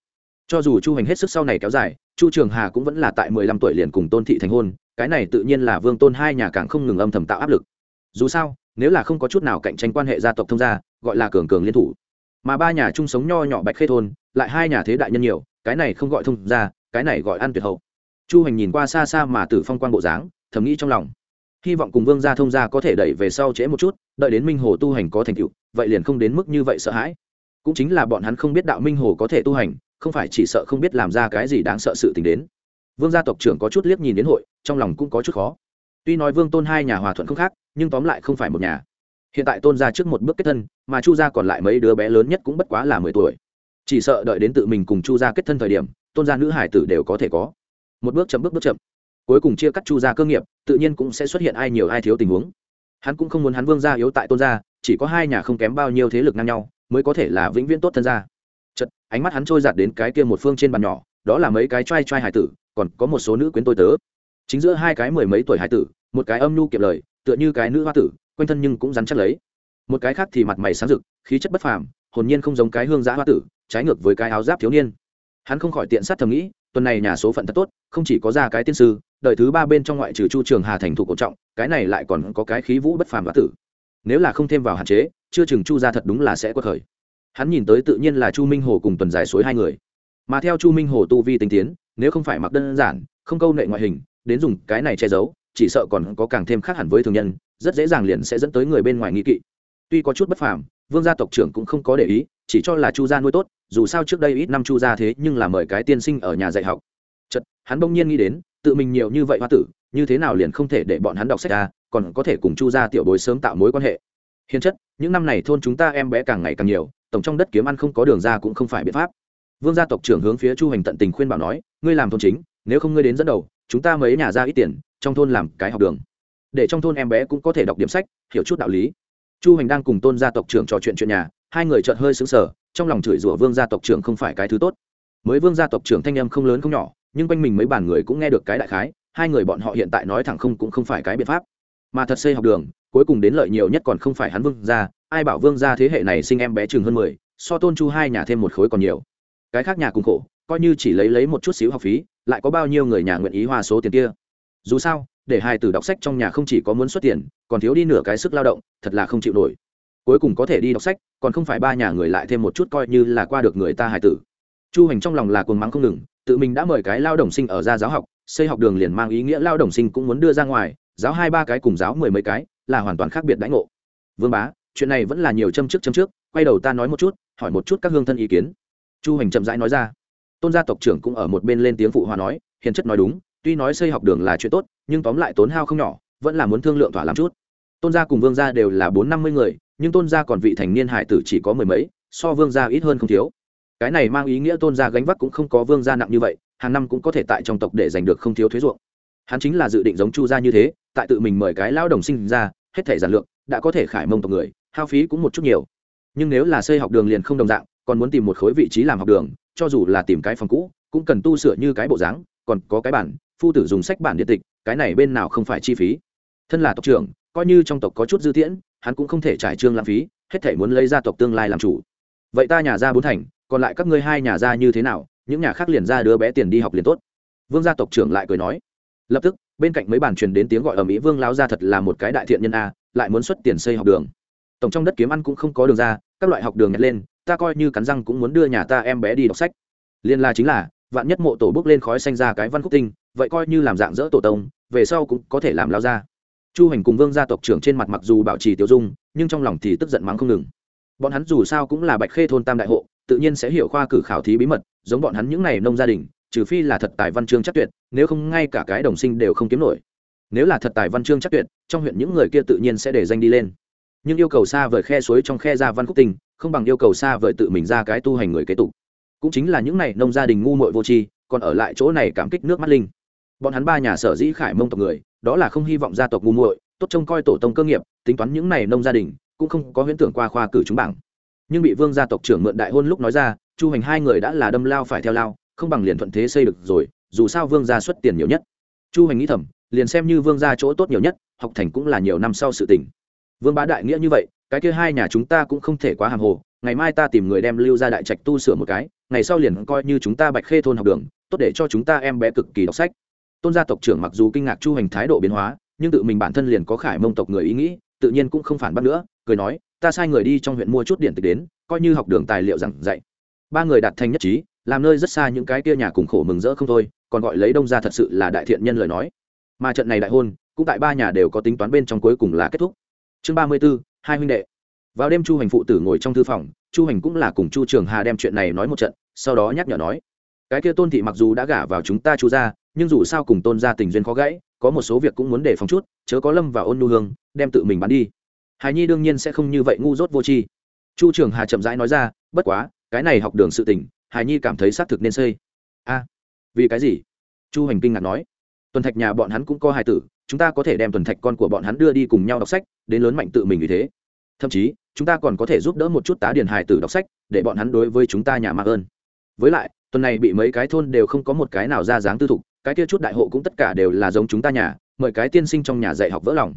Cho dù chu hành hết sức sau này kéo dài, chu trường hà cũng vẫn là tại mười lăm tuổi liền cùng tôn thị thành hôn, cái này tự nhiên là vương tôn hai nhà càng không ngừng âm thầm tạo áp lực. Dù sao, nếu là không có chút nào cạnh tranh quan hệ gia tộc thông gia, gọi là cường cường liên thủ. Mà ba nhà chung sống nho nhỏ bạch khê thôn, lại hai nhà thế đại nhân nhiều, cái này không gọi thông gia, cái này gọi ăn tuyệt hậu chu hành nhìn qua xa xa mà tử phong quan bộ dáng, thầm nghĩ trong lòng. Hy vọng cùng vương gia thông gia có thể đẩy về sau trễ một chút, đợi đến minh hồ tu hành có thành tựu, vậy liền không đến mức như vậy sợ hãi. Cũng chính là bọn hắn không biết đạo minh hồ có thể tu hành, không phải chỉ sợ không biết làm ra cái gì đáng sợ sự tình đến. Vương gia tộc trưởng có chút liếc nhìn đến hội, trong lòng cũng có chút khó. Tuy nói vương tôn hai nhà hòa thuận không khác, nhưng tóm lại không phải một nhà. Hiện tại tôn gia trước một bước kết thân, mà chu gia còn lại mấy đứa bé lớn nhất cũng bất quá là mười tuổi. Chỉ sợ đợi đến tự mình cùng chu gia kết thân thời điểm, tôn gia nữ hải tử đều có thể có một bước chậm bước bước chậm. Cuối cùng chia cắt chu gia cơ nghiệp, tự nhiên cũng sẽ xuất hiện ai nhiều ai thiếu tình huống. Hắn cũng không muốn hắn vương gia yếu tại tôn gia, chỉ có hai nhà không kém bao nhiêu thế lực ngang nhau, mới có thể là vĩnh viễn tốt thân gia. Chật ánh mắt hắn trôi giạt đến cái kia một phương trên bàn nhỏ, đó là mấy cái t r a i t r a i hải tử, còn có một số nữ quyến tôi tớ. Chính giữa hai cái mười mấy tuổi hải tử, một cái âm nhu kiệm lời, tựa như cái nữ hoa tử, quanh thân nhưng cũng rắn chắc lấy. Một cái khác thì mặt mày sáng rực, khí chất bất phàm, hồn nhiên không giống cái hương giã hoa tử, trái ngược với cái áo giáp thiếu niên. Hắn không khỏi tiện sát thầm nghĩ tuần này nhà số phận thật tốt, không chỉ có ra cái tiên sư, đời thứ ba bên trong ngoại trừ chu trường hà thành thủ cổ trọng, cái này lại còn có cái khí vũ bất phàm và tử. Nếu là không thêm vào hạn chế, chưa chừng chu ra thật đúng là sẽ quật khởi. Hắn nhìn tới tự nhiên là chu minh hồ cùng tuần giải suối hai người. Mà theo chu minh hồ tu vi tinh tiến, nếu không phải mặc đơn giản, không câu nệ ngoại hình, đến dùng cái này che giấu, chỉ sợ còn có càng thêm khác hẳn với thường nhân, rất dễ dàng liền sẽ dẫn tới người bên ngoài nghi kỵ. Tuy có chút bất phàm vương gia tộc trưởng cũng không có để ý, chỉ cho là chu gia nuôi tốt, dù sao trước đây ít năm chu gia thế nhưng là mời cái tiên sinh ở nhà dạy học. Chật hắn bỗng nhiên nghĩ đến, tự mình nhiều như vậy hoa tử, như thế nào liền không thể để bọn hắn đọc sách ra còn có thể cùng chu gia tiểu bối sớm tạo mối quan hệ. Hiện chất, những năm này thôn chúng ta em bé càng ngày càng nhiều, tổng trong đất kiếm ăn không có đường ra cũng không phải biện pháp. Vương gia tộc trưởng hướng phía chu hành tận tình khuyên bảo nói, ngươi làm thôn chính, nếu không ngươi đến dẫn đầu, chúng ta mấy nhà ra ít tiền, trong thôn làm cái học đường. Để trong thôn em bé cũng có thể đọc điểm sách, hiểu chút đạo lý chu hành đang cùng tôn gia tộc trưởng trò chuyện chuyện nhà, hai người chợt hơi xứng sở trong lòng chửi rủa vương gia tộc trưởng không phải cái thứ tốt. Mới vương gia tộc trưởng thanh em không lớn không nhỏ, nhưng quanh mình mấy bản người cũng nghe được cái đại khái, hai người bọn họ hiện tại nói thẳng không cũng không phải cái biện pháp. Mà thật xây học đường, cuối cùng đến lợi nhiều nhất còn không phải hắn vương gia, ai bảo vương gia thế hệ này sinh em bé chừng hơn mười, so tôn chu hai nhà thêm một khối còn nhiều. Cái khác nhà cùng khổ, coi như chỉ lấy lấy một chút xíu học phí, lại có bao nhiêu người nhà nguyện ý hòa số tiền kia. Dù sao để hai Tử đọc sách trong nhà không chỉ có muốn xuất tiền, còn thiếu đi nửa cái sức lao động, thật là không chịu nổi. Cuối cùng có thể đi đọc sách, còn không phải ba nhà người lại thêm một chút coi như là qua được người ta hài tử. Chu hành trong lòng là cuồng mắng không ngừng, tự mình đã mời cái lao đồng sinh ở ra giáo học, xây học đường liền mang ý nghĩa lao đồng sinh cũng muốn đưa ra ngoài, giáo hai ba cái cùng giáo mười mấy cái, là hoàn toàn khác biệt đãi ngộ. Vương bá, chuyện này vẫn là nhiều châm trước châm trước, quay đầu ta nói một chút, hỏi một chút các hương thân ý kiến. Chu hành chậm rãi nói ra. Tôn gia tộc trưởng cũng ở một bên lên tiếng phụ hòa nói, hiền chất nói đúng tuy nói xây học đường là chuyện tốt nhưng tóm lại tốn hao không nhỏ vẫn là muốn thương lượng thỏa làm chút. Tôn gia cùng vương gia đều là bốn năm mươi người nhưng tôn gia còn vị thành niên hải tử chỉ có mười mấy so vương gia ít hơn không thiếu. Cái này mang ý nghĩa tôn gia gánh vác cũng không có vương gia nặng như vậy hàng năm cũng có thể tại trong tộc để giành được không thiếu thuế ruộng. Hắn chính là dự định giống chu gia như thế tại tự mình mời cái lao đồng sinh ra hết thể giản lược, đã có thể khải mông tộc người hao phí cũng một chút nhiều. Nhưng nếu là xây học đường liền không đồng dạng còn muốn tìm một khối vị trí làm học đường cho dù là tìm cái phòng cũ cũng cần tu sửa như cái bộ dáng còn có cái bản, phu tử dùng sách bản điện tịch, cái này bên nào không phải chi phí? Thân là tộc trưởng, coi như trong tộc có chút dư tiễn, hắn cũng không thể trải trương lãng phí, hết thể muốn lấy gia tộc tương lai làm chủ. Vậy ta nhà ra bốn thành, còn lại các ngươi hai nhà ra như thế nào, những nhà khác liền ra đứa bé tiền đi học liền tốt. Vương gia tộc trưởng lại cười nói. Lập tức, bên cạnh mấy bàn truyền đến tiếng gọi ở mỹ vương lao ra thật là một cái đại thiện nhân a, lại muốn xuất tiền xây học đường. Tổng trong đất kiếm ăn cũng không có đường ra, các loại học đường nhặt lên, ta coi như cắn răng cũng muốn đưa nhà ta em bé đi đọc sách. Liên la chính là vạn nhất mộ tổ bước lên khói xanh ra cái văn khúc tinh, vậy coi như làm dạng dỡ tổ tông, về sau cũng có thể làm lao ra chu hành cùng vương gia tộc trưởng trên mặt mặc dù bảo trì tiêu dung, nhưng trong lòng thì tức giận mắng không ngừng. Bọn hắn dù sao cũng là bạch khê thôn tam đại hộ, tự nhiên sẽ hiểu khoa cử khảo thí bí mật, giống bọn hắn những n à y nông gia đình, trừ phi là thật tài văn chương chắc tuyệt, nếu không ngay cả cái đồng sinh đều không kiếm nổi. Nếu là thật tài văn chương chắc tuyệt, trong huyện những người kia tự nhiên sẽ để danh đi lên. Nhưng yêu cầu xa vời khe suối trong khe ra văn khúc tinh, không bằng yêu cầu xa vời tự mình ra cái tu hành người kế tục cũng chính là những này nông gia đình ngu muội vô tri, còn ở lại chỗ này cảm kích nước mắt linh. Bọn hắn ba nhà sở dĩ khải mông tộc người, đó là không hy vọng gia tộc ngu muội, tốt trông coi tổ tông cơ nghiệp, tính toán những này nông gia đình, cũng không có huyễn tưởng qua khoa cử chúng bảng. Nhưng bị vương gia tộc trưởng mượn đại hôn lúc nói ra, chu hành hai người đã là đâm lao phải theo lao, không bằng liền thuận thế xây được rồi, dù sao vương gia xuất tiền nhiều nhất. Chu hành nghĩ thầm, liền xem như vương gia chỗ tốt nhiều nhất, học thành cũng là nhiều năm sau sự tình. Vương bá đại nghĩa như vậy, cái kia hai nhà chúng ta cũng không thể quá hàng hồ, ngày mai ta tìm người đem lưu ra đại trạch tu sửa một cái ngày sau liền coi như chúng ta bạch khê thôn học đường, tốt để cho chúng ta em bé cực kỳ đọc sách. Tôn gia tộc trưởng mặc dù kinh ngạc chu hành thái độ biến hóa, nhưng tự mình bản thân liền có khải mông tộc người ý nghĩ, tự nhiên cũng không phản bác nữa, cười nói, ta sai người đi trong huyện mua chút điện tịch đến, coi như học đường tài liệu giảng dạy. Ba người đạt thành nhất trí, làm nơi rất xa những cái kia nhà cùng khổ mừng rỡ không thôi, còn gọi lấy đông ra thật sự là đại thiện nhân lời nói. Mà trận này đại hôn, cũng tại ba nhà đều có tính toán bên trong cuối cùng là kết thúc. Chương ba mươi b ố hai huynh đệ vào đêm chu hành phụ tử ngồi trong thư phòng, chu hành cũng là cùng chu trường hà đem chuyện này nói một trận, sau đó nhắc nhở nói, cái kia tôn thị mặc dù đã gả vào chúng ta chu ra nhưng dù sao cùng tôn gia tình duyên khó gãy, có một số việc cũng muốn để phòng chút, chớ có lâm và ôn nu hương, đem tự mình bắn đi. Hài nhi đương nhiên sẽ không như vậy ngu dốt vô tri. Chu trường hà chậm rãi nói ra, bất quá, cái này học đường sự tình hài nhi cảm thấy xác thực nên xây. A, vì cái gì? Chu hành kinh ngạc nói. Tuần thạch nhà bọn hắn cũng có hài tử, chúng ta có thể đem tuần thạch con của bọn hắn đưa đi cùng nhau đọc sách, đến lớn mạnh tự mình vì thế thậm chí, chúng ta còn có thể giúp đỡ một chút tá điền hài tử đọc sách, để bọn hắn đối với chúng ta nhà mạc ơn. Với lại, tuần này bị mấy cái thôn đều không có một cái nào ra dáng tư thục, cái kia chút đại hộ cũng tất cả đều là giống chúng ta nhà, mời cái tiên sinh trong nhà dạy học vỡ lòng.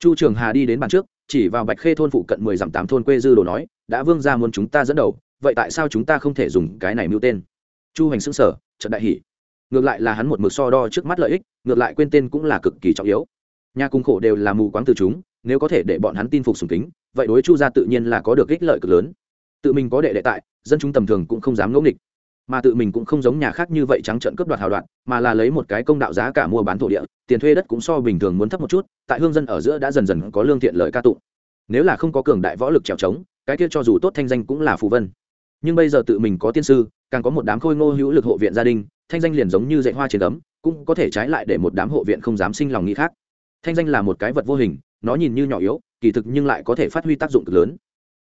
Chu trường hà đi đến bàn trước, chỉ vào bạch khê thôn phụ cận mười dặm tám thôn quê dư đồ nói, đã vương ra muốn chúng ta dẫn đầu, vậy tại sao chúng ta không thể dùng cái này mưu tên? Chu hành xưng sở trận đại hỷ ngược lại là hắn một mực so đo trước mắt lợi ích, ngược lại quên tên cũng là cực kỳ trọng yếu. Nhà cung khổ đều là mù quáng từ chúng nếu có thể để bọn hắn tin phục sùng kính, vậy đối chu gia tự nhiên là có được ích lợi cực lớn. Tự mình có đệ đệ tại, dân chúng tầm thường cũng không dám ngẫu nghịch. Mà tự mình cũng không giống nhà khác như vậy trắng trợn cướp đoạt hào đoạn, mà là lấy một cái công đạo giá cả mua bán thổ địa, tiền thuê đất cũng so bình thường muốn thấp một chút, tại hương dân ở giữa đã dần dần có lương thiện lợi ca tụng. Nếu là không có cường đại võ lực trèo trống, cái kia cho dù tốt thanh danh cũng là phù vân. Nhưng bây giờ tự mình có tiên sư, càng có một đám khôi ngô hữu lực hộ viện gia đình, thanh danh liền giống như dạy hoa trên tấm cũng có thể trái lại để một đám hộ viện không dám sinh lòng nghĩ khác. Thanh danh là một cái vật vô hình nó nhìn như nhỏ yếu, kỳ thực nhưng lại có thể phát huy tác dụng cực lớn.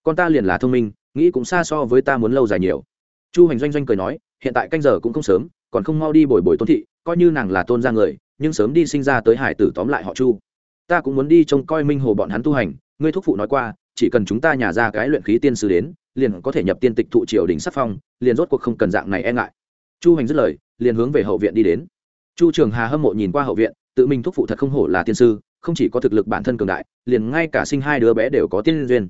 Con ta liền là thông minh, nghĩ cũng xa so với ta muốn lâu dài nhiều. Chu hành doanh doanh cười nói, hiện tại canh giờ cũng không sớm, còn không mau đi bồi bồi tôn thị, coi như nàng là tôn ra người, nhưng sớm đi sinh ra tới hải tử tóm lại họ chu. Ta cũng muốn đi trông coi minh hồ bọn hắn tu hành, ngươi thúc phụ nói qua, chỉ cần chúng ta nhà ra cái luyện khí tiên sư đến, liền có thể nhập tiên tịch thụ triều đình sắc phong, liền rốt cuộc không cần dạng này e ngại. Chu hành dứt lời, liền hướng về hậu viện đi đến. Chu trường hà hâm mộ nhìn qua hậu viện, tự mình thúc phụ thật không hổ là tiên sư không chỉ có thực lực bản thân cường đại, liền ngay cả sinh hai đứa bé đều có tiên duyên.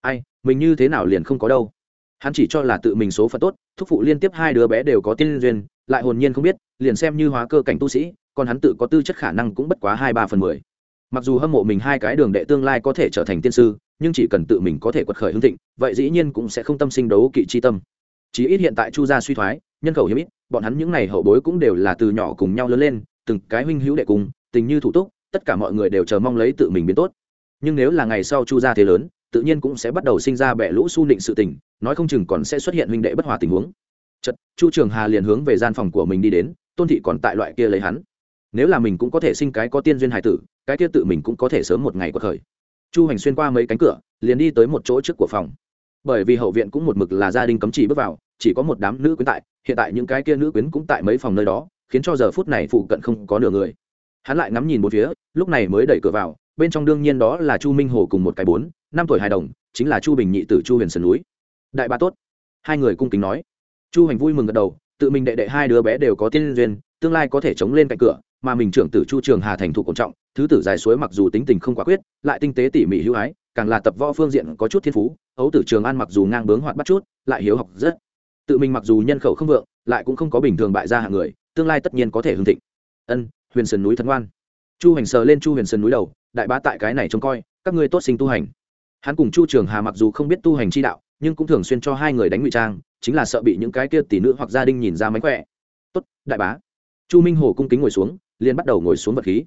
Ai, mình như thế nào liền không có đâu? Hắn chỉ cho là tự mình số phận tốt, thúc phụ liên tiếp hai đứa bé đều có tiên duyên, lại hồn nhiên không biết, liền xem như hóa cơ cảnh tu sĩ, còn hắn tự có tư chất khả năng cũng bất quá hai ba phần mười. Mặc dù hâm mộ mình hai cái đường đệ tương lai có thể trở thành tiên sư, nhưng chỉ cần tự mình có thể quật khởi hương thịnh, vậy dĩ nhiên cũng sẽ không tâm sinh đấu kỵ chi tâm. Chí ít hiện tại chu gia suy thoái, nhân khẩu hiếm ít, bọn hắn những n à y hậu bối cũng đều là từ nhỏ cùng nhau lớn lên, từng cái huynh hữu đệ cùng, tình như thủ túc tất cả mọi người đều chờ mong lấy tự mình biến tốt. Nhưng nếu là ngày sau chu gia thế lớn, tự nhiên cũng sẽ bắt đầu sinh ra bẻ lũ su nịnh sự tình, nói không chừng còn sẽ xuất hiện huynh đệ bất hòa tình huống. Chật chu trường hà liền hướng về gian phòng của mình đi đến, tôn thị còn tại loại kia lấy hắn. Nếu là mình cũng có thể sinh cái có tiên duyên hài tử, cái kia tự mình cũng có thể sớm một ngày có khởi. Chu hành xuyên qua mấy cánh cửa, liền đi tới một chỗ trước của phòng. Bởi vì hậu viện cũng một mực là gia đình cấm chỉ bước vào, chỉ có một đám nữ quyến tại, hiện tại những cái kia nữ quyến cũng tại mấy phòng nơi đó, khiến cho giờ phút này phụ cận không có nửa người hắn lại ngắm nhìn một phía, lúc này mới đẩy cửa vào, bên trong đương nhiên đó là chu minh hồ cùng một cái bốn, năm tuổi hài đồng, chính là chu bình nhị tử chu huyền sơn núi. Đại ba tốt. Hai người cung kính nói. Chu hành vui mừng gật đầu, tự mình đệ đệ hai đứa bé đều có tiên duyên, tương lai có thể chống lên cạnh cửa, mà mình trưởng tử chu trường hà thành thục cổ trọng, thứ tử dài suối mặc dù tính tình không quả quyết, lại tinh tế tỉ mỉ hữu ái, càng là tập võ phương diện có chút thiên phú, ấu tử trường an mặc dù ngang bướng hoạt bắt chút, lại hiếu học rất. Tự mình mặc dù nhân khẩu không vượng, lại cũng không có bình thường bại gia hạng người, tương lai tất nhiên có thể hưng thịnh. Ân huyền sơn núi thần ngoan. Chu hành sờ lên chu huyền sơn núi đầu, đại bá tại cái này trông coi, các ngươi tốt sinh tu hành. Hắn cùng chu trường hà mặc dù không biết tu hành chi đạo, nhưng cũng thường xuyên cho hai người đánh ngụy trang, chính là sợ bị những cái kia tỷ nữ hoặc gia đình nhìn ra mánh khỏe. Tốt, đại bá. Chu minh hồ cung kính ngồi xuống, liền bắt đầu ngồi xuống vật khí.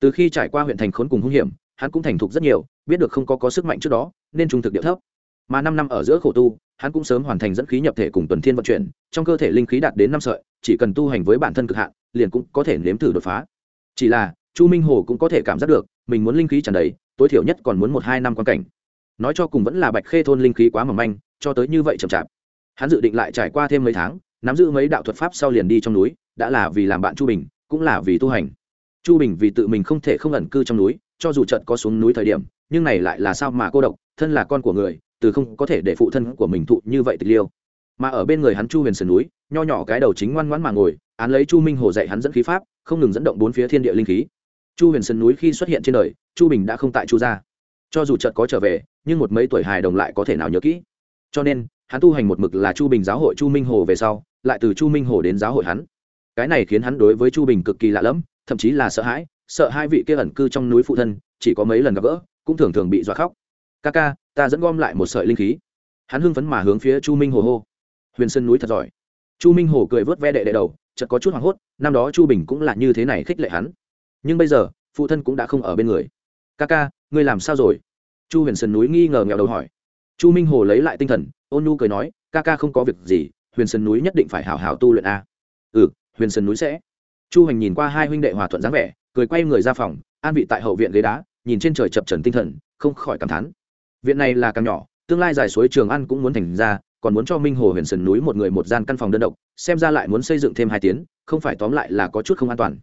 Từ khi trải qua huyện thành khốn cùng hung hiểm, hắn cũng thành thục rất nhiều, biết được không có có sức mạnh trước đó, nên trung thực địa thấp. Mà năm năm ở giữa khổ tu, hắn cũng sớm hoàn thành dẫn khí nhập thể cùng tuần thiên vận chuyển, trong cơ thể linh khí đạt đến năm sợi chỉ cần tu hành với bản thân cực hạn, liền cũng có thể nếm thử đột phá. Chỉ là, chu minh hồ cũng có thể cảm giác được, mình muốn linh khí tràn đầy, tối thiểu nhất còn muốn một hai năm quan cảnh. Nói cho cùng vẫn là bạch khê thôn linh khí quá mỏng manh, cho tới như vậy chậm chạp. Hắn dự định lại trải qua thêm mấy tháng, nắm giữ mấy đạo thuật pháp sau liền đi trong núi, đã là vì làm bạn chu bình, cũng là vì tu hành. Chu bình vì tự mình không thể không ẩn cư trong núi, cho dù trận có xuống núi thời điểm, nhưng này lại là sao mà cô độc, thân là con của người, từ không có thể để phụ thân của mình thụ như vậy tịch liêu mà ở bên người hắn chu huyền sườn núi, nho nhỏ cái đầu chính ngoan ngoãn mà ngồi, án lấy chu minh hồ dạy hắn dẫn khí pháp, không ngừng dẫn động bốn phía thiên địa linh khí. Chu huyền sườn núi khi xuất hiện trên đời, chu bình đã không tại chu gia. Cho dù trận có trở về, nhưng một mấy tuổi hài đồng lại có thể nào nhớ kỹ. Cho nên, hắn tu hành một mực là chu bình giáo hội chu minh hồ về sau, lại từ chu minh hồ đến giáo hội hắn. Cái này khiến hắn đối với chu bình cực kỳ lạ lẫm, thậm chí là sợ hãi, sợ hai vị kia ẩn cư trong núi phụ thân, chỉ có mấy lần gặp gỡ, cũng thường thường bị dọa khóc. Ca ca, ta dẫn gom lại một sợi linh khí. Hắn hưng phấn mà hướng phía chu minh hồ hô huyền sơn núi thật giỏi. Chu minh hồ cười vớt ve đệ đệ đầu, chợt có chút hoảng hốt, năm đó chu bình cũng là như thế này khích lệ hắn. Nhưng bây giờ, phụ thân cũng đã không ở bên người. Ca ca, ngươi làm sao rồi? Chu huyền sơn núi nghi ngờ nghèo đầu hỏi. Chu minh hồ lấy lại tinh thần, ôn nhu cười nói, ca ca không có việc gì, huyền sơn núi nhất định phải hảo hảo tu luyện a. Ừ huyền sơn núi sẽ. Chu hành nhìn qua hai huynh đệ hòa thuận dáng vẻ, cười quay người ra phòng, an vị tại hậu viện ghế đá, nhìn trên trời chập trần tinh thần, không khỏi cảm thán. Viện này là càng nhỏ, tương lai dài suối trường ăn cũng muốn thành ra còn muốn cho minh hồ huyền sơn núi một người một gian căn phòng đơn độc, xem ra lại muốn xây dựng thêm hai tiếng không phải tóm lại là có chút không an toàn.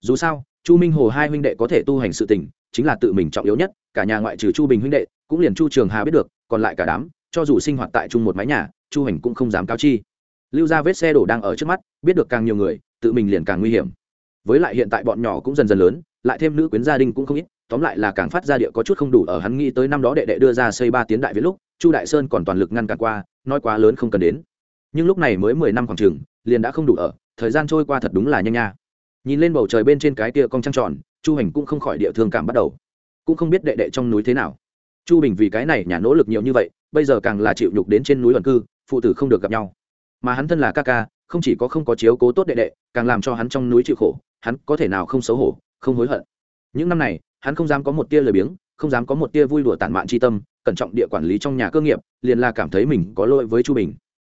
Dù sao, chu minh hồ hai huynh đệ có thể tu hành sự tình, chính là tự mình trọng yếu nhất, cả nhà ngoại trừ chu bình huynh đệ, cũng liền chu trường hà biết được, còn lại cả đám, cho dù sinh hoạt tại chung một mái nhà, chu hành cũng không dám cáo chi. Lưu ra vết xe đổ đang ở trước mắt, biết được càng nhiều người, tự mình liền càng nguy hiểm. Với lại hiện tại bọn nhỏ cũng dần dần lớn, lại thêm nữ quyến gia đình cũng không ít, tóm lại là càng phát ra địa có chút không đủ ở hắn nghĩ tới năm đó đệ đệ đưa ra xây ba tiến đại viết lúc chu đại sơn còn toàn lực ngăn cản qua, nói quá lớn không cần đến. Nhưng lúc này mới mười năm khoảng trường liền đã không đủ ở, thời gian trôi qua thật đúng là nhanh nha. Nhìn lên bầu trời bên trên cái tia cong trăng tròn, chu hành cũng không khỏi địa thương cảm bắt đầu. Cũng không biết đệ đệ trong núi thế nào. Chu bình vì cái này nhà nỗ lực nhiều như vậy, bây giờ càng là chịu nhục đến trên núi ẩn cư, phụ tử không được gặp nhau. Mà hắn thân là ca ca, không chỉ có không có chiếu cố tốt đệ đệ, càng làm cho hắn trong núi chịu khổ, hắn có thể nào không xấu hổ, không hối hận. Những năm này, hắn không dám có một tia lời biếng, không dám có một tia vui đùa tản mạn tri tâm cẩn trọng địa quản lý trong nhà cơ nghiệp, liền là cảm thấy mình có lỗi với chu bình.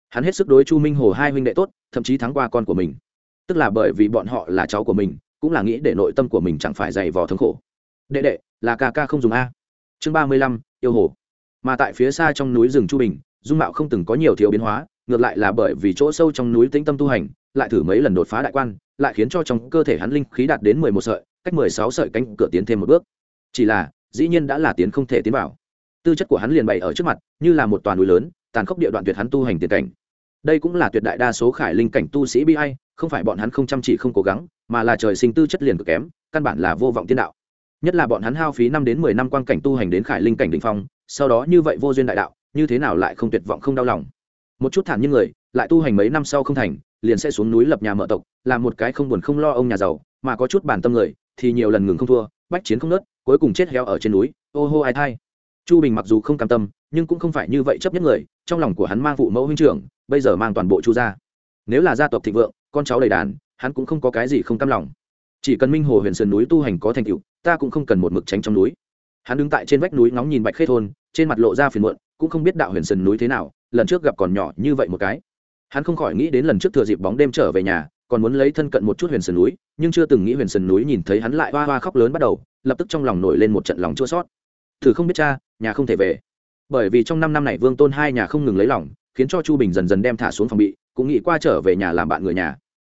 Hắn hết sức đối chu minh hồ hai huynh đệ tốt, thậm chí thắng qua con của mình. Tức là bởi vì bọn họ là cháu của mình, cũng là nghĩ để nội tâm của mình chẳng phải dày vò thống khổ. Đệ đệ, là ca ca không dùng a. Chương ba mươi lăm, yêu hồ. Mà tại phía xa trong núi rừng chu bình, dung mạo không từng có nhiều thiếu biến hóa, ngược lại là bởi vì chỗ sâu trong núi tĩnh tâm tu hành, lại thử mấy lần đột phá đại quan, lại khiến cho trong cơ thể hắn linh khí đạt đến mười một sợi, cách mười sáu sợi cánh cửa tiến thêm một bước. Chỉ là, dĩ nhiên đã là tiến không thể tiến vào tư chất của hắn liền bày ở trước mặt, như là một toàn núi lớn, tàn khốc địa đoạn tuyệt hắn tu hành tiền cảnh. Đây cũng là tuyệt đại đa số khải linh cảnh tu sĩ bi hay không phải bọn hắn không chăm chỉ không cố gắng, mà là trời sinh tư chất liền cực kém, căn bản là vô vọng tiên đạo. Nhất là bọn hắn hao phí năm đến mười năm quan cảnh tu hành đến khải linh cảnh đình phong, sau đó như vậy vô duyên đại đạo, như thế nào lại không tuyệt vọng không đau lòng? Một chút thản như người, lại tu hành mấy năm sau không thành, liền sẽ xuống núi lập nhà mở tộc làm một cái không buồn không lo ông nhà giàu, mà có chút bản tâm người, thì nhiều lần ngừng không thua, bách chiến không nớt, cuối cùng chết heo ở trên núi. Ô hô ai thai chu bình mặc dù không cam tâm, nhưng cũng không phải như vậy chấp nhất người, trong lòng của hắn mang phụ mẫu huynh trưởng, bây giờ mang toàn bộ chu gia. Nếu là gia tộc thịnh vượng, con cháu đầy đàn, hắn cũng không có cái gì không cam lòng. Chỉ cần minh hồ huyền sơn núi tu hành có thành tựu, ta cũng không cần một mực tránh trong núi. Hắn đứng tại trên vách núi ngóng nhìn bạch khê thôn, trên mặt lộ ra phiền muộn, cũng không biết đạo huyền sườn núi thế nào, lần trước gặp còn nhỏ như vậy một cái. Hắn không khỏi nghĩ đến lần trước thừa dịp bóng đêm trở về nhà, còn muốn lấy thân cận một chút huyền sườn núi, nhưng chưa từng nghĩ huyền sườn núi nhìn thấy hắn lại hoa hoa khóc lớn bắt đầu, lập tức trong lòng nổi lên một trận lòng chua sót thử không biết cha, nhà không thể về. Bởi vì trong năm năm này vương tôn hai nhà không ngừng lấy lòng, khiến cho chu bình dần dần đem thả xuống phòng bị, cũng nghĩ qua trở về nhà làm bạn người nhà.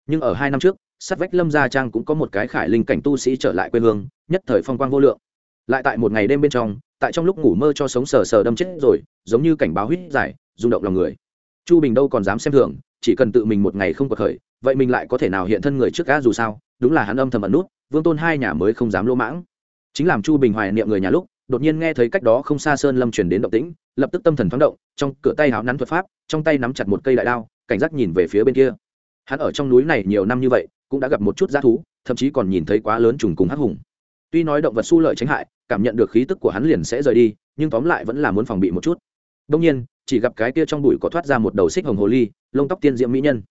Nhưng ở hai năm trước, sát vách lâm gia trang cũng có một cái khải linh cảnh tu sĩ trở lại quê hương, nhất thời phong quang vô lượng. Lại tại một ngày đêm bên trong, tại trong lúc ngủ mơ cho sống sờ sờ đâm chết rồi, giống như cảnh báo huyết giải rung động lòng người. Chu bình đâu còn dám xem thường, chỉ cần tự mình một ngày không có khởi vậy mình lại có thể nào hiện thân người trước cá dù sao? Đúng là hắn âm thầm ẩn nút, vương tôn hai nhà mới không dám lỗ mãng. Chính làm chu bình hoài niệm người nhà lúc đột nhiên nghe thấy cách đó không xa sơn lâm truyền đến động tĩnh, lập tức tâm thần thoáng động, trong cửa tay háo nắn thuật pháp, trong tay nắm chặt một cây đại đao, cảnh giác nhìn về phía bên kia. Hắn ở trong núi này nhiều năm như vậy, cũng đã gặp một chút g thú, thậm chí còn nhìn thấy quá lớn trùng cùng hắc hùng. Tuy nói động vật su lợi tránh hại, cảm nhận được khí tức của hắn liền sẽ rời đi, nhưng tóm lại vẫn là muốn phòng bị một chút. Đông nhiên, chỉ gặp cái kia trong bụi có thoát ra một đầu xích hồng hồ ly, lông tóc tiên diễm mỹ nhân.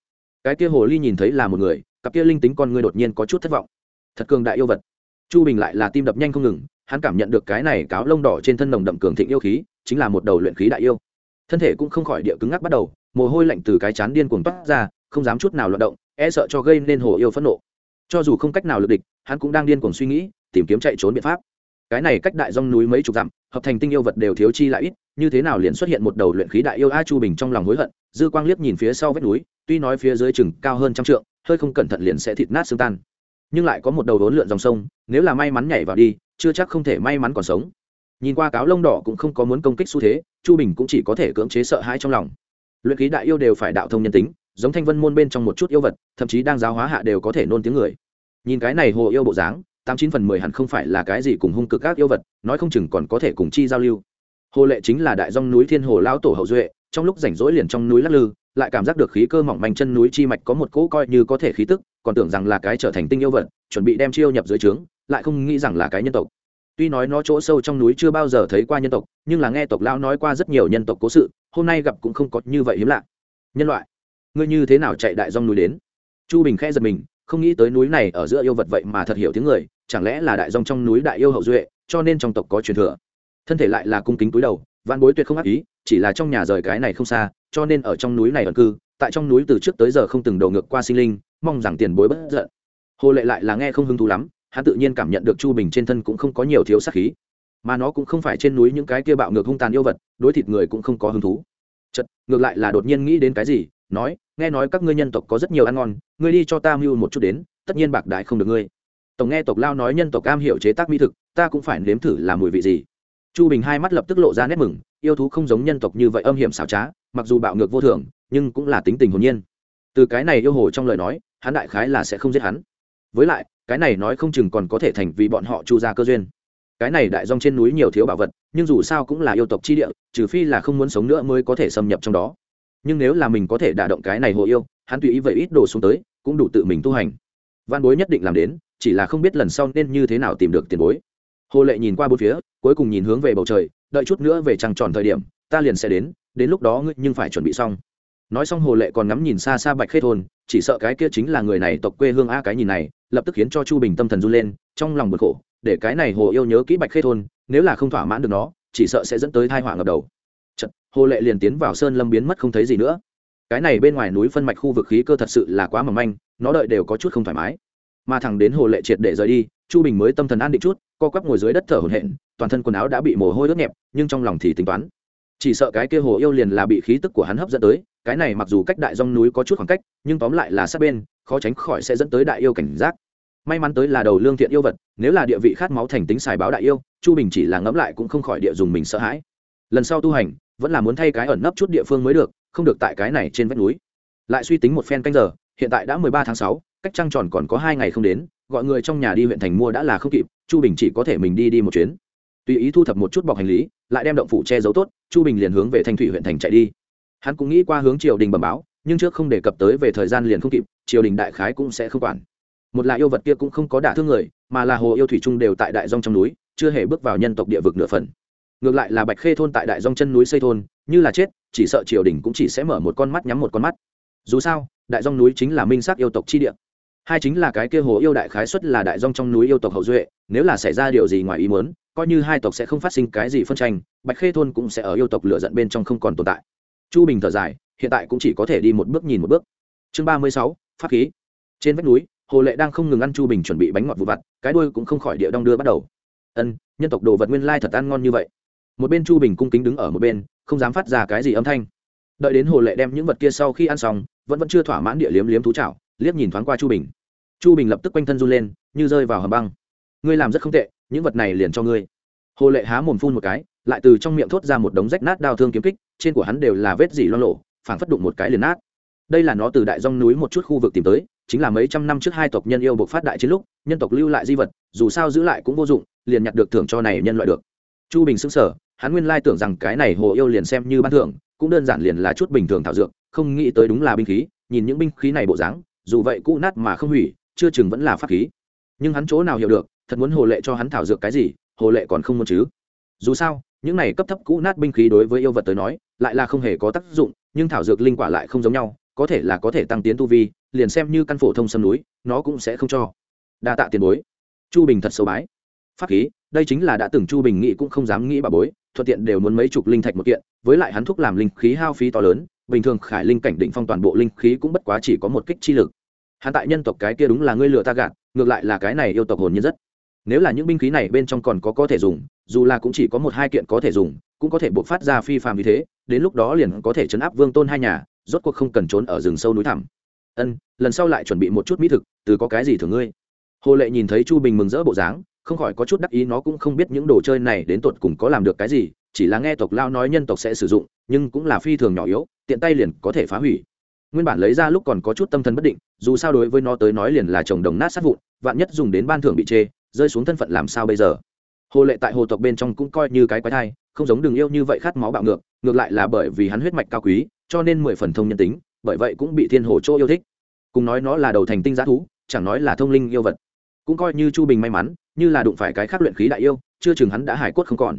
Cái kia hồ ly nhìn thấy là một người, cặp kia linh tính con người đột nhiên có chút thất vọng. Thật cường đại yêu vật. Chu bình lại là tim đập nhanh không ngừng hắn cảm nhận được cái này cáo lông đỏ trên thân nồng đậm cường thịnh yêu khí, chính là một đầu luyện khí đại yêu. Thân thể cũng không khỏi địa cứng ngắc bắt đầu, mồ hôi lạnh từ cái chán điên cuồng toát ra, không dám chút nào loạt động e sợ cho gây nên hồ yêu phẫn nộ. Cho dù không cách nào lực địch, hắn cũng đang điên cuồng suy nghĩ, tìm kiếm chạy trốn biện pháp. Cái này cách đại dông núi mấy chục dặm, hợp thành tinh yêu vật đều thiếu chi lại ít, như thế nào liền xuất hiện một đầu luyện khí đại yêu a chu bình trong lòng hối hận, dư quang liếc nhìn phía sau vách núi, tuy nói phía dưới chừng cao hơn trăm trượng, hơi không cẩn thận liền sẽ thịt nát xương tan. Nhưng lại có một đầu đốn lượn dòng sông, nếu là may mắn nhảy vào đi chưa chắc không thể may mắn còn sống. Nhìn qua cáo lông đỏ cũng không có muốn công kích xu thế, chu bình cũng chỉ có thể cưỡng chế sợ hãi trong lòng. Luyện khí đại yêu đều phải đạo thông nhân tính, giống thanh vân môn bên trong một chút yêu vật, thậm chí đang giáo hóa hạ đều có thể nôn tiếng người. Nhìn cái này hồ yêu bộ dáng, tám chín phần mười hẳn không phải là cái gì cùng hung cực các yêu vật, nói không chừng còn có thể cùng chi giao lưu. Hồ lệ chính là đại dong núi thiên hồ lao tổ hậu duệ, trong lúc rảnh rỗi liền trong núi lắc lư, lại cảm giác được khí cơ mỏng manh chân núi chi mạch có một cỗ coi như có thể khí tức, còn tưởng rằng là cái trở thành tinh yêu vật, chuẩn bị đem chiêu nhập dưới trướng lại không nghĩ rằng là cái nhân tộc. Tuy nói nó chỗ sâu trong núi chưa bao giờ thấy qua nhân tộc, nhưng là nghe tộc lão nói qua rất nhiều nhân tộc cố sự, hôm nay gặp cũng không có như vậy hiếm lạ. Nhân loại, ngươi như thế nào chạy đại dông núi đến? Chu bình khẽ giật mình, không nghĩ tới núi này ở giữa yêu vật vậy mà thật hiểu tiếng người, chẳng lẽ là đại dông trong núi đại yêu hậu duệ, cho nên trong tộc có truyền thừa. Thân thể lại là cung kính túi đầu văn bối tuyệt không ác ý, chỉ là trong nhà rời cái này không xa, cho nên ở trong núi này ẩn cư, tại trong núi từ trước tới giờ không từng đầu ngược qua sinh linh, mong rằng tiền bối bất giận. Hồ lệ lại là nghe không hứng thú lắm hắn tự nhiên cảm nhận được chu bình trên thân cũng không có nhiều thiếu sát khí, mà nó cũng không phải trên núi những cái kia bạo ngược hung tàn yêu vật, đối thịt người cũng không có hứng thú. Chật ngược lại là đột nhiên nghĩ đến cái gì, nói, nghe nói các ngươi nhân tộc có rất nhiều ăn ngon, ngươi đi cho ta mưu một chút đến, tất nhiên bạc đại không được ngươi. Tổng nghe tộc lao nói nhân tộc cam hiểu chế tác mỹ thực, ta cũng phải nếm thử làm mùi vị gì. Chu bình hai mắt lập tức lộ ra nét mừng, yêu thú không giống nhân tộc như vậy âm hiểm xảo trá, mặc dù bạo ngược vô thường, nhưng cũng là tính tình hồn nhiên. Từ cái này yêu hồ trong lời nói, hắn đại khái là sẽ không giết hắn. Với lại cái này nói không chừng còn có thể thành vì bọn họ chu ra cơ duyên. Cái này đại dòng trên núi nhiều thiếu bảo vật, nhưng dù sao cũng là yêu tộc chi địa, trừ phi là không muốn sống nữa mới có thể xâm nhập trong đó. Nhưng nếu là mình có thể đả động cái này hồ yêu, hắn tùy ý vậy ít đồ xuống tới, cũng đủ tự mình tu hành. Văn bối nhất định làm đến, chỉ là không biết lần sau nên như thế nào tìm được tiền bối. Hồ lệ nhìn qua bốn phía, cuối cùng nhìn hướng về bầu trời, đợi chút nữa về trăng tròn thời điểm, ta liền sẽ đến đến lúc đó ngươi nhưng phải chuẩn bị xong. Nói xong hồ lệ còn ngắm nhìn xa xa bạch khê thôn, chỉ sợ cái kia chính là người này tộc quê hương a cái nhìn này lập tức khiến cho chu bình tâm thần run lên trong lòng bực khổ để cái này hồ yêu nhớ kỹ bạch khê thôn nếu là không thỏa mãn được nó chỉ sợ sẽ dẫn tới thai họa ngập đầu. Chật, hồ lệ liền tiến vào sơn lâm biến mất không thấy gì nữa. Cái này bên ngoài núi phân mạch khu vực khí cơ thật sự là quá mỏng manh nó đợi đều có chút không thoải mái. Mà thẳng đến hồ lệ triệt để rời đi chu bình mới tâm thần an định chút co quắp ngồi dưới đất thở hổn hển toàn thân quần áo đã bị mồ hôi ướt nhẹp nhưng trong lòng thì tính toán. Chỉ sợ cái kia hồ yêu liền là bị khí tức của hắn hấp dẫn tới cái này mặc dù cách đại dông núi có chút khoảng cách nhưng tóm lại là sát bên khó tránh khỏi sẽ dẫn tới đại yêu cảnh giác. May mắn tới là đầu lương thiện yêu vật, nếu là địa vị khát máu thành tính xài báo đại yêu, chu bình chỉ là ngẫm lại cũng không khỏi địa dùng mình sợ hãi. Lần sau tu hành, vẫn là muốn thay cái ẩn nấp chút địa phương mới được, không được tại cái này trên vách núi. Lại suy tính một phen canh giờ, hiện tại đã mười ba tháng sáu, cách trăng tròn còn có hai ngày không đến, gọi người trong nhà đi huyện thành mua đã là không kịp, chu bình chỉ có thể mình đi đi một chuyến. Tùy ý thu thập một chút bọc hành lý, lại đem động phủ che giấu tốt, chu bình liền hướng về thanh thủy huyện thành chạy đi. Hắn cũng nghĩ qua hướng triều đình bẩm báo nhưng trước không đề cập tới về thời gian liền không kịp, triều đình đại khái cũng sẽ không quản. Một là yêu vật kia cũng không có đả thương người, mà là hồ yêu thủy trung đều tại đại dông trong núi, chưa hề bước vào nhân tộc địa vực nửa phần. Ngược lại là bạch khê thôn tại đại dông chân núi xây thôn, như là chết, chỉ sợ triều đình cũng chỉ sẽ mở một con mắt nhắm một con mắt. Dù sao, đại dông núi chính là minh sắc yêu tộc chi địa. Hai chính là cái kia hồ yêu đại khái xuất là đại dông trong núi yêu tộc hậu duệ, nếu là xảy ra điều gì ngoài ý muốn, coi như hai tộc sẽ không phát sinh cái gì phân tranh, bạch khê thôn cũng sẽ ở yêu tộc lựa giận bên trong không còn tồn tại. Chu bình thở dài hiện tại cũng chỉ có thể đi một bước nhìn một bước. Chương ba mươi sáu, pháp khí. Trên vách núi, hồ lệ đang không ngừng ăn chu bình chuẩn bị bánh ngọt vụ vặt, cái đuôi cũng không khỏi địa đong đưa bắt đầu. Ân, nhân tộc đồ vật nguyên lai thật ăn ngon như vậy. Một bên chu bình cung kính đứng ở một bên, không dám phát ra cái gì âm thanh. Đợi đến hồ lệ đem những vật kia sau khi ăn xong, vẫn vẫn chưa thỏa mãn địa liếm liếm thú chảo, liếc nhìn thoáng qua chu bình. Chu bình lập tức quanh thân run lên, như rơi vào hầm băng. Ngươi làm rất không tệ, những vật này liền cho ngươi. Hồ lệ há mồm phun một cái, lại từ trong miệng thốt ra một đống rách nát đao thương kiếm kích, trên của hắn đều là vết dỉ loang lộ phảng phất đụng một cái liền nát. Đây là nó từ đại dông núi một chút khu vực tìm tới, chính là mấy trăm năm trước hai tộc nhân yêu buộc phát đại chiến lúc, nhân tộc lưu lại di vật, dù sao giữ lại cũng vô dụng, liền nhặt được thưởng cho này nhân loại được. Chu bình xứng sở hắn nguyên lai tưởng rằng cái này hồ yêu liền xem như ban thưởng, cũng đơn giản liền là chút bình thường thảo dược, không nghĩ tới đúng là binh khí, nhìn những binh khí này bộ dáng, dù vậy cũ nát mà không hủy, chưa chừng vẫn là pháp khí. Nhưng hắn chỗ nào hiểu được, thật muốn hồ lệ cho hắn thảo dược cái gì, hồ lệ còn không muốn chứ. Dù sao, những này cấp thấp cũ nát binh khí đối với yêu vật tới nói, lại là không hề có tác dụng nhưng thảo dược linh quả lại không giống nhau, có thể là có thể tăng tiến tu vi, liền xem như căn phổ thông sâm núi, nó cũng sẽ không cho. Đa tạ tiền bối. Chu bình thật sâu bái. Pháp khí, đây chính là đã từng chu bình nghĩ cũng không dám nghĩ bà bối, thuận tiện đều muốn mấy chục linh thạch một kiện, với lại hắn thúc làm linh khí hao phí to lớn, bình thường khải linh cảnh định phong toàn bộ linh khí cũng bất quá chỉ có một kích chi lực. Hắn tại nhân tộc cái kia đúng là ngươi lừa ta gạt, ngược lại là cái này yêu tộc hồn nhân rất. Nếu là những binh khí này bên trong còn có có thể dùng, dù là cũng chỉ có một hai kiện có thể dùng, cũng có thể buộc phát ra phi phàm như thế đến lúc đó liền có thể chấn áp vương tôn hai nhà, rốt cuộc không cần trốn ở rừng sâu núi thẳm. Ân, lần sau lại chuẩn bị một chút mỹ thực, từ có cái gì thường ngươi? Hồ lệ nhìn thấy chu bình mừng rỡ bộ dáng, không khỏi có chút đắc ý, nó cũng không biết những đồ chơi này đến tột cùng có làm được cái gì, chỉ là nghe tộc lao nói nhân tộc sẽ sử dụng, nhưng cũng là phi thường nhỏ yếu, tiện tay liền có thể phá hủy. Nguyên bản lấy ra lúc còn có chút tâm thần bất định, dù sao đối với nó tới nói liền là chồng đồng nát sát vụn, vạn nhất dùng đến ban thưởng bị chê, rơi xuống thân phận làm sao bây giờ? Hồ lệ tại hồ tộc bên trong cũng coi như cái quái thai không giống đường yêu như vậy khát máu bạo ngược ngược lại là bởi vì hắn huyết mạch cao quý, cho nên mười phần thông nhân tính, bởi vậy cũng bị thiên hồ chỗ yêu thích. Cùng nói nó là đầu thành tinh giá thú, chẳng nói là thông linh yêu vật. Cũng coi như chu bình may mắn, như là đụng phải cái khác luyện khí đại yêu, chưa chừng hắn đã hải quất không còn.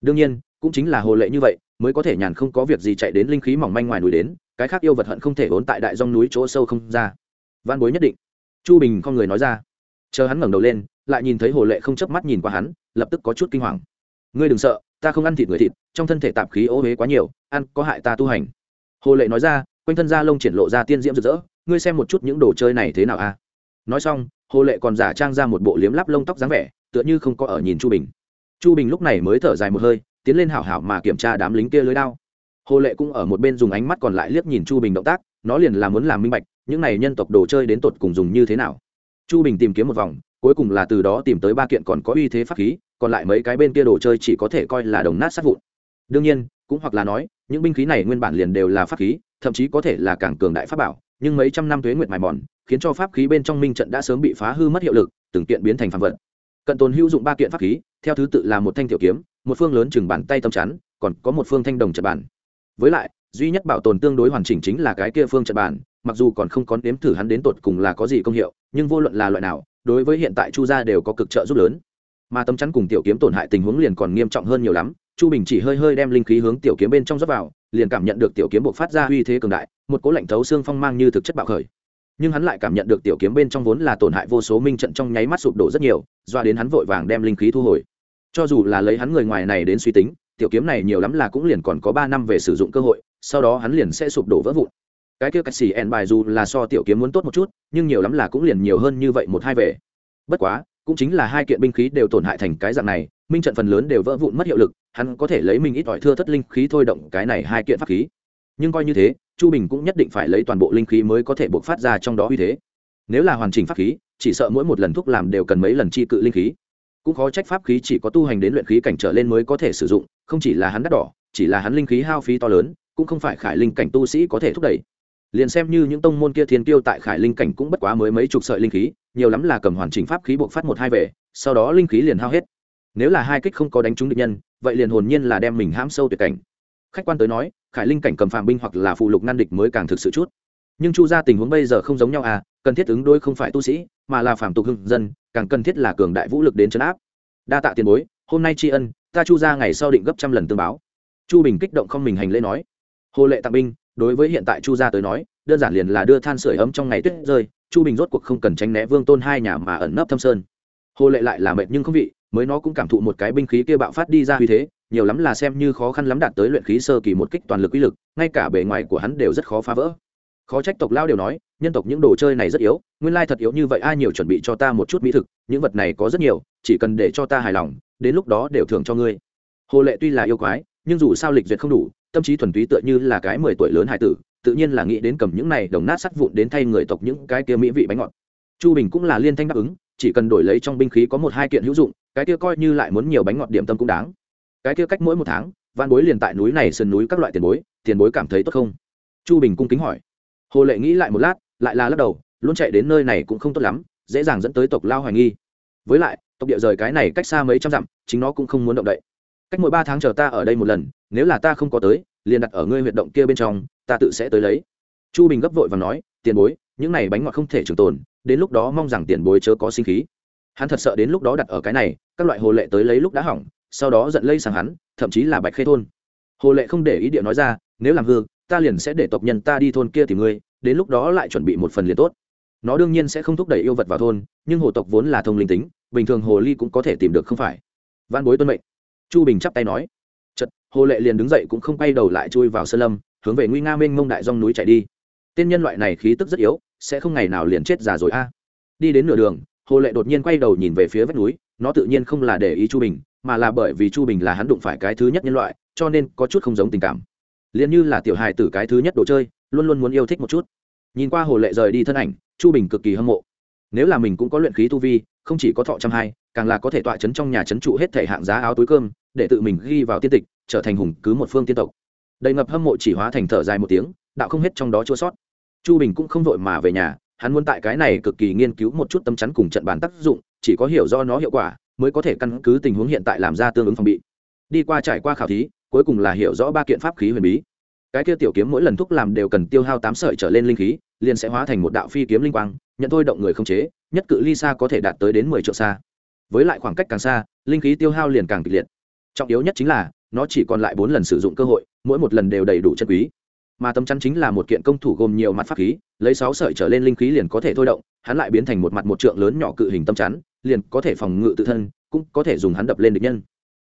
Đương nhiên, cũng chính là hồ lệ như vậy, mới có thể nhàn không có việc gì chạy đến linh khí mỏng manh ngoài núi đến, cái khác yêu vật hận không thể ốn tại đại dòng núi chỗ sâu không ra. Văn bối nhất định. Chu bình con người nói ra. Chờ hắn ngẩng đầu lên, lại nhìn thấy hồ lệ không chớp mắt nhìn qua hắn, lập tức có chút kinh hoàng. Ngươi đừng sợ ta không ăn thịt người thịt, trong thân thể tạp khí ô huế quá nhiều, ăn có hại ta tu hành. Hồ lệ nói ra, quanh thân da lông triển lộ ra tiên diễm rực rỡ, ngươi xem một chút những đồ chơi này thế nào a? À? Nói xong, hồ lệ còn giả trang ra một bộ liếm lắp lông tóc dáng vẻ, tựa như không có ở nhìn chu bình. Chu bình lúc này mới thở dài một hơi, tiến lên hảo hảo mà kiểm tra đám lính kia lưới đao. Hồ lệ cũng ở một bên dùng ánh mắt còn lại liếc nhìn chu bình động tác, nó liền là muốn làm minh bạch, những này nhân tộc đồ chơi đến tột cùng dùng như thế nào. Chu bình tìm kiếm một vòng, cuối cùng là từ đó tìm tới ba kiện còn có uy thế pháp khí còn lại mấy cái bên kia đồ chơi chỉ có thể coi là đồng nát sát vụn. Đương nhiên, cũng hoặc là nói, những binh khí này nguyên bản liền đều là pháp khí, thậm chí có thể là càng cường đại pháp bảo, nhưng mấy trăm năm tuế nguyệt mài mòn, khiến cho pháp khí bên trong minh trận đã sớm bị phá hư mất hiệu lực, từng kiện biến thành phàm vật. Cận tồn hữu dụng ba kiện pháp khí, theo thứ tự là một thanh tiểu kiếm, một phương lớn chừng bàn tay tâm chắn, còn có một phương thanh đồng trận bản với lại, duy nhất bảo tồn tương đối hoàn chỉnh chính là cái kia phương trận bản mặc dù còn không có nếm thử hắn đến tột cùng là có gì công hiệu, nhưng vô luận là loại nào, đối với hiện tại chu gia đều có cực trợ giúp lớn mà tấm chắn cùng tiểu kiếm tổn hại tình huống liền còn nghiêm trọng hơn nhiều lắm. Chu bình chỉ hơi hơi đem linh khí hướng tiểu kiếm bên trong rót vào, liền cảm nhận được tiểu kiếm buộc phát ra uy thế cường đại, một cố lạnh thấu xương phong mang như thực chất bạo khởi. Nhưng hắn lại cảm nhận được tiểu kiếm bên trong vốn là tổn hại vô số minh trận trong nháy mắt sụp đổ rất nhiều, doa đến hắn vội vàng đem linh khí thu hồi. Cho dù là lấy hắn người ngoài này đến suy tính, tiểu kiếm này nhiều lắm là cũng liền còn có ba năm về sử dụng cơ hội, sau đó hắn liền sẽ sụp đổ vỡ vụn. Cái kia cách xì ẹn bài dù là so tiểu kiếm muốn tốt một chút, nhưng nhiều lắm là cũng liền nhiều hơn như vậy một hai về. Bất quá cũng chính là hai kiện binh khí đều tổn hại thành cái dạng này, minh trận phần lớn đều vỡ vụn mất hiệu lực, hắn có thể lấy mình ít ỏi thưa thất linh khí thôi động cái này hai kiện pháp khí. Nhưng coi như thế, chu bình cũng nhất định phải lấy toàn bộ linh khí mới có thể buộc phát ra trong đó uy thế. Nếu là hoàn chỉnh pháp khí, chỉ sợ mỗi một lần thuốc làm đều cần mấy lần chi cự linh khí. Cũng khó trách pháp khí chỉ có tu hành đến luyện khí cảnh trở lên mới có thể sử dụng, không chỉ là hắn đắt đỏ, chỉ là hắn linh khí hao phí to lớn, cũng không phải khải linh cảnh tu sĩ có thể thúc đẩy. Liền xem như những tông môn kia thiên tiêu tại khải linh cảnh cũng bất quá mới mấy chục sợi linh khí nhiều lắm là cầm hoàn chỉnh pháp khí buộc phát một hai về sau đó linh khí liền hao hết. Nếu là hai kích không có đánh trúng địch nhân, vậy liền hồn nhiên là đem mình hãm sâu tuyệt cảnh. Khách quan tới nói, khải linh cảnh cầm phạm binh hoặc là phụ lục ngăn địch mới càng thực sự chút. Nhưng chu ra tình huống bây giờ không giống nhau à cần thiết ứng đôi không phải tu sĩ, mà là phạm tục hưng dân, càng cần thiết là cường đại vũ lực đến chấn áp. Đa tạ tiền bối, hôm nay tri ân, ta chu ra ngày sau định gấp trăm lần tương báo. Chu bình kích động không mình hành lễ nói. Hồ lệ tặng binh đối với hiện tại chu gia tới nói, đơn giản liền là đưa than sửa ấm trong ngày tuyết rơi, chu bình rốt cuộc không cần tránh né vương tôn hai nhà mà ẩn nấp thâm sơn. Hồ lệ lại là mệt nhưng không vị, mới nó cũng cảm thụ một cái binh khí kia bạo phát đi ra uy thế, nhiều lắm là xem như khó khăn lắm đạt tới luyện khí sơ kỳ một kích toàn lực uy lực, ngay cả bề ngoài của hắn đều rất khó phá vỡ. Khó trách tộc lao đều nói, nhân tộc những đồ chơi này rất yếu, nguyên lai thật yếu như vậy, ai nhiều chuẩn bị cho ta một chút mỹ thực, những vật này có rất nhiều, chỉ cần để cho ta hài lòng, đến lúc đó đều thưởng cho ngươi. Hồ lệ tuy là yêu quái, nhưng dù sao lịch duyệt không đủ tâm trí thuần túy tựa như là cái mười tuổi lớn hải tử, tự nhiên là nghĩ đến cầm những này đồng nát sắt vụn đến thay người tộc những cái kia mỹ vị bánh ngọt. Chu bình cũng là liên thanh đáp ứng, chỉ cần đổi lấy trong binh khí có một hai kiện hữu dụng, cái kia coi như lại muốn nhiều bánh ngọt điểm tâm cũng đáng. Cái kia cách mỗi một tháng văn bối liền tại núi này sườn núi các loại tiền bối tiền bối cảm thấy tốt không? Chu bình cung kính hỏi. Hồ lệ nghĩ lại một lát, lại là lắc đầu, luôn chạy đến nơi này cũng không tốt lắm, dễ dàng dẫn tới tộc lao hoài nghi. Với lại, tộc địa rời cái này cách xa mấy trăm dặm, chính nó cũng không muốn động đậy cách mỗi ba tháng chờ ta ở đây một lần, nếu là ta không có tới, liền đặt ở ngươi huyệt động kia bên trong, ta tự sẽ tới lấy. Chu bình gấp vội và nói, tiền bối, những này bánh ngọt không thể trường tồn, đến lúc đó mong rằng tiền bối chớ có sinh khí. Hắn thật sợ đến lúc đó đặt ở cái này, các loại hồ lệ tới lấy lúc đã hỏng, sau đó giận lây sang hắn, thậm chí là bạch khê thôn. Hồ lệ không để ý địa nói ra, nếu làm hư, ta liền sẽ để tộc nhân ta đi thôn kia tìm ngươi, đến lúc đó lại chuẩn bị một phần liền tốt. Nó đương nhiên sẽ không thúc đẩy yêu vật vào thôn, nhưng hồ tộc vốn là thông linh tính, bình thường hồ ly cũng có thể tìm được không phải. Văn bối tuân mệnh chu bình chắp tay nói chật hồ lệ liền đứng dậy cũng không quay đầu lại chui vào sơn lâm, hướng về nguy nga mênh mông đại dong núi chạy đi. Tên nhân loại này khí tức rất yếu, sẽ không ngày nào liền chết già rồi a. Đi đến nửa đường, hồ lệ đột nhiên quay đầu nhìn về phía vách núi, nó tự nhiên không là để ý chu bình, mà là bởi vì chu bình là hắn đụng phải cái thứ nhất nhân loại, cho nên có chút không giống tình cảm. Liền như là tiểu hài tử cái thứ nhất đồ chơi, luôn luôn muốn yêu thích một chút. Nhìn qua hồ lệ rời đi thân ảnh, chu bình cực kỳ hâm mộ nếu là mình cũng có luyện khí tu vi, không chỉ có thọ trăm hai, càng là có thể tọa chấn trong nhà chấn trụ hết thể hạng giá áo túi cơm, để tự mình ghi vào tiên tịch, trở thành hùng cứ một phương tiên tộc. Đầy ngập hâm mộ chỉ hóa thành thở dài một tiếng, đạo không hết trong đó chua sót. Chu bình cũng không vội mà về nhà, hắn muốn tại cái này cực kỳ nghiên cứu một chút tâm chắn cùng trận bàn tác dụng, chỉ có hiểu do nó hiệu quả, mới có thể căn cứ tình huống hiện tại làm ra tương ứng phòng bị. Đi qua trải qua khảo thí, cuối cùng là hiểu rõ ba kiện pháp khí huyền bí. Cái kia tiểu kiếm mỗi lần thúc làm đều cần tiêu hao tám sợi trở lên linh khí, liền sẽ hóa thành một đạo phi kiếm linh quang nhận thôi động người không chế, nhất cự ly xa có thể đạt tới đến mười triệu xa. Với lại khoảng cách càng xa, linh khí tiêu hao liền càng kịch liệt. Trọng yếu nhất chính là, nó chỉ còn lại bốn lần sử dụng cơ hội, mỗi một lần đều đầy đủ chân quý. Mà tấm chắn chính là một kiện công thủ gồm nhiều mặt pháp khí, lấy sáu sợi trở lên linh khí liền có thể thôi động, hắn lại biến thành một mặt một trượng lớn nhỏ cự hình tâm chắn, liền có thể phòng ngự tự thân, cũng có thể dùng hắn đập lên địch nhân.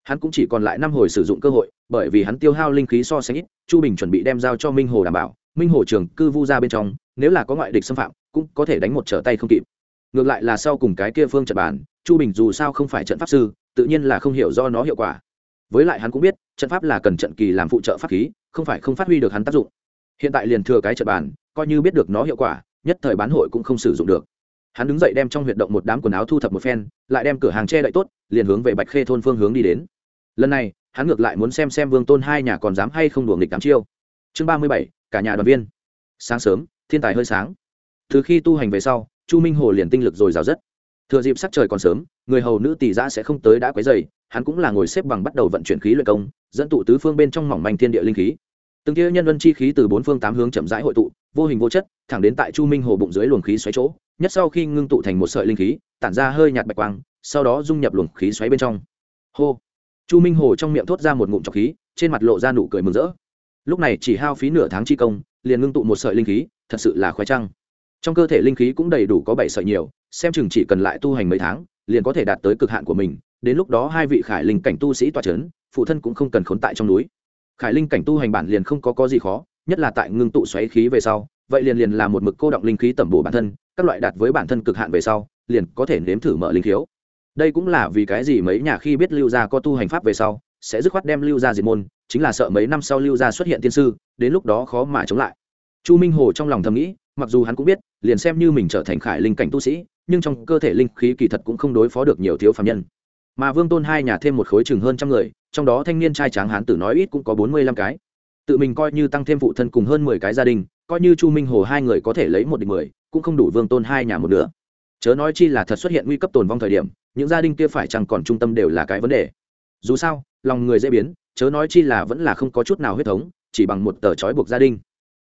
Hắn cũng chỉ còn lại năm hồi sử dụng cơ hội, bởi vì hắn tiêu hao linh khí so sánh ít, chu bình chuẩn bị đem giao cho minh hồ đảm bảo. Minh hồ trường cư vu ra bên trong, nếu là có ngoại địch xâm phạm cũng có thể đánh một trở tay không kịp. Ngược lại là sau cùng cái kia phương trận bàn, chu bình dù sao không phải trận pháp sư tự nhiên là không hiểu do nó hiệu quả. Với lại hắn cũng biết trận pháp là cần trận kỳ làm phụ trợ pháp khí không phải không phát huy được hắn tác dụng. Hiện tại liền thừa cái trận bàn coi như biết được nó hiệu quả nhất thời bán hội cũng không sử dụng được. Hắn đứng dậy đem trong huyệt động một đám quần áo thu thập một phen lại đem cửa hàng che đậy tốt liền hướng về bạch khê thôn phương hướng đi đến. Lần này hắn ngược lại muốn xem xem vương tôn hai nhà còn dám hay không đùa nghịch tám chiêu. Chương ba mươi bảy cả nhà đoàn viên. Sáng sớm thiên tài hơi sáng từ khi tu hành về sau, chu minh hồ liền tinh lực rồi rào rất. Thừa dịp sắc trời còn sớm, người hầu nữ tỷ giã sẽ không tới đã quấy dày hắn cũng là ngồi xếp bằng bắt đầu vận chuyển khí luyện công, dẫn tụ tứ phương bên trong mỏng manh thiên địa linh khí. Từng tia nhân vân chi khí từ bốn phương tám hướng chậm rãi hội tụ, vô hình vô chất, thẳng đến tại chu minh hồ bụng dưới luồng khí xoáy chỗ, nhất sau khi ngưng tụ thành một sợi linh khí, tản ra hơi nhạt bạch quang, sau đó dung nhập luồng khí xoáy bên trong. Hô! Chu minh hồ trong miệng thốt ra một ngụm trọc khí, trên mặt lộ ra nụ cười mừng rỡ. Lúc này chỉ hao phí nửa tháng chi công, liền ngưng tụ một sợi linh khí, thật sự là khoái trăng trong cơ thể linh khí cũng đầy đủ có bảy sợi nhiều, xem chừng chỉ cần lại tu hành mấy tháng, liền có thể đạt tới cực hạn của mình. Đến lúc đó hai vị khải linh cảnh tu sĩ toa c h ấ n phụ thân cũng không cần khốn tại trong núi. Khải linh cảnh tu hành bản liền không có có gì khó, nhất là tại ngưng tụ xoáy khí về sau, vậy liền liền là một mực cô động linh khí tẩm bổ bản thân, các loại đạt với bản thân cực hạn về sau, liền có thể nếm thử mở linh khiếu. Đây cũng là vì cái gì mấy nhà khi biết lưu gia có tu hành pháp về sau, sẽ dứt khoát đem lưu gia diệt môn, chính là sợ mấy năm sau lưu gia xuất hiện tiên sư, đến lúc đó khó mà chống lại. Chu minh hồ trong lòng thầm nghĩ mặc dù hắn cũng biết, liền xem như mình trở thành khải linh cảnh tu sĩ, nhưng trong cơ thể linh khí kỳ thật cũng không đối phó được nhiều thiếu phạm nhân. Mà vương tôn hai nhà thêm một khối chừng hơn trăm người, trong đó thanh niên trai tráng hán tử nói ít cũng có bốn mươi lăm cái. Tự mình coi như tăng thêm phụ thân cùng hơn mười cái gia đình, coi như chu minh hồ hai người có thể lấy một địch mười, cũng không đủ vương tôn hai nhà một nữa chớ nói chi là thật xuất hiện nguy cấp tồn vong thời điểm, những gia đình kia phải chẳng còn trung tâm đều là cái vấn đề. Dù sao, lòng người dễ biến, chớ nói chi là vẫn là không có chút nào huyết thống, chỉ bằng một tờ trói buộc gia đình.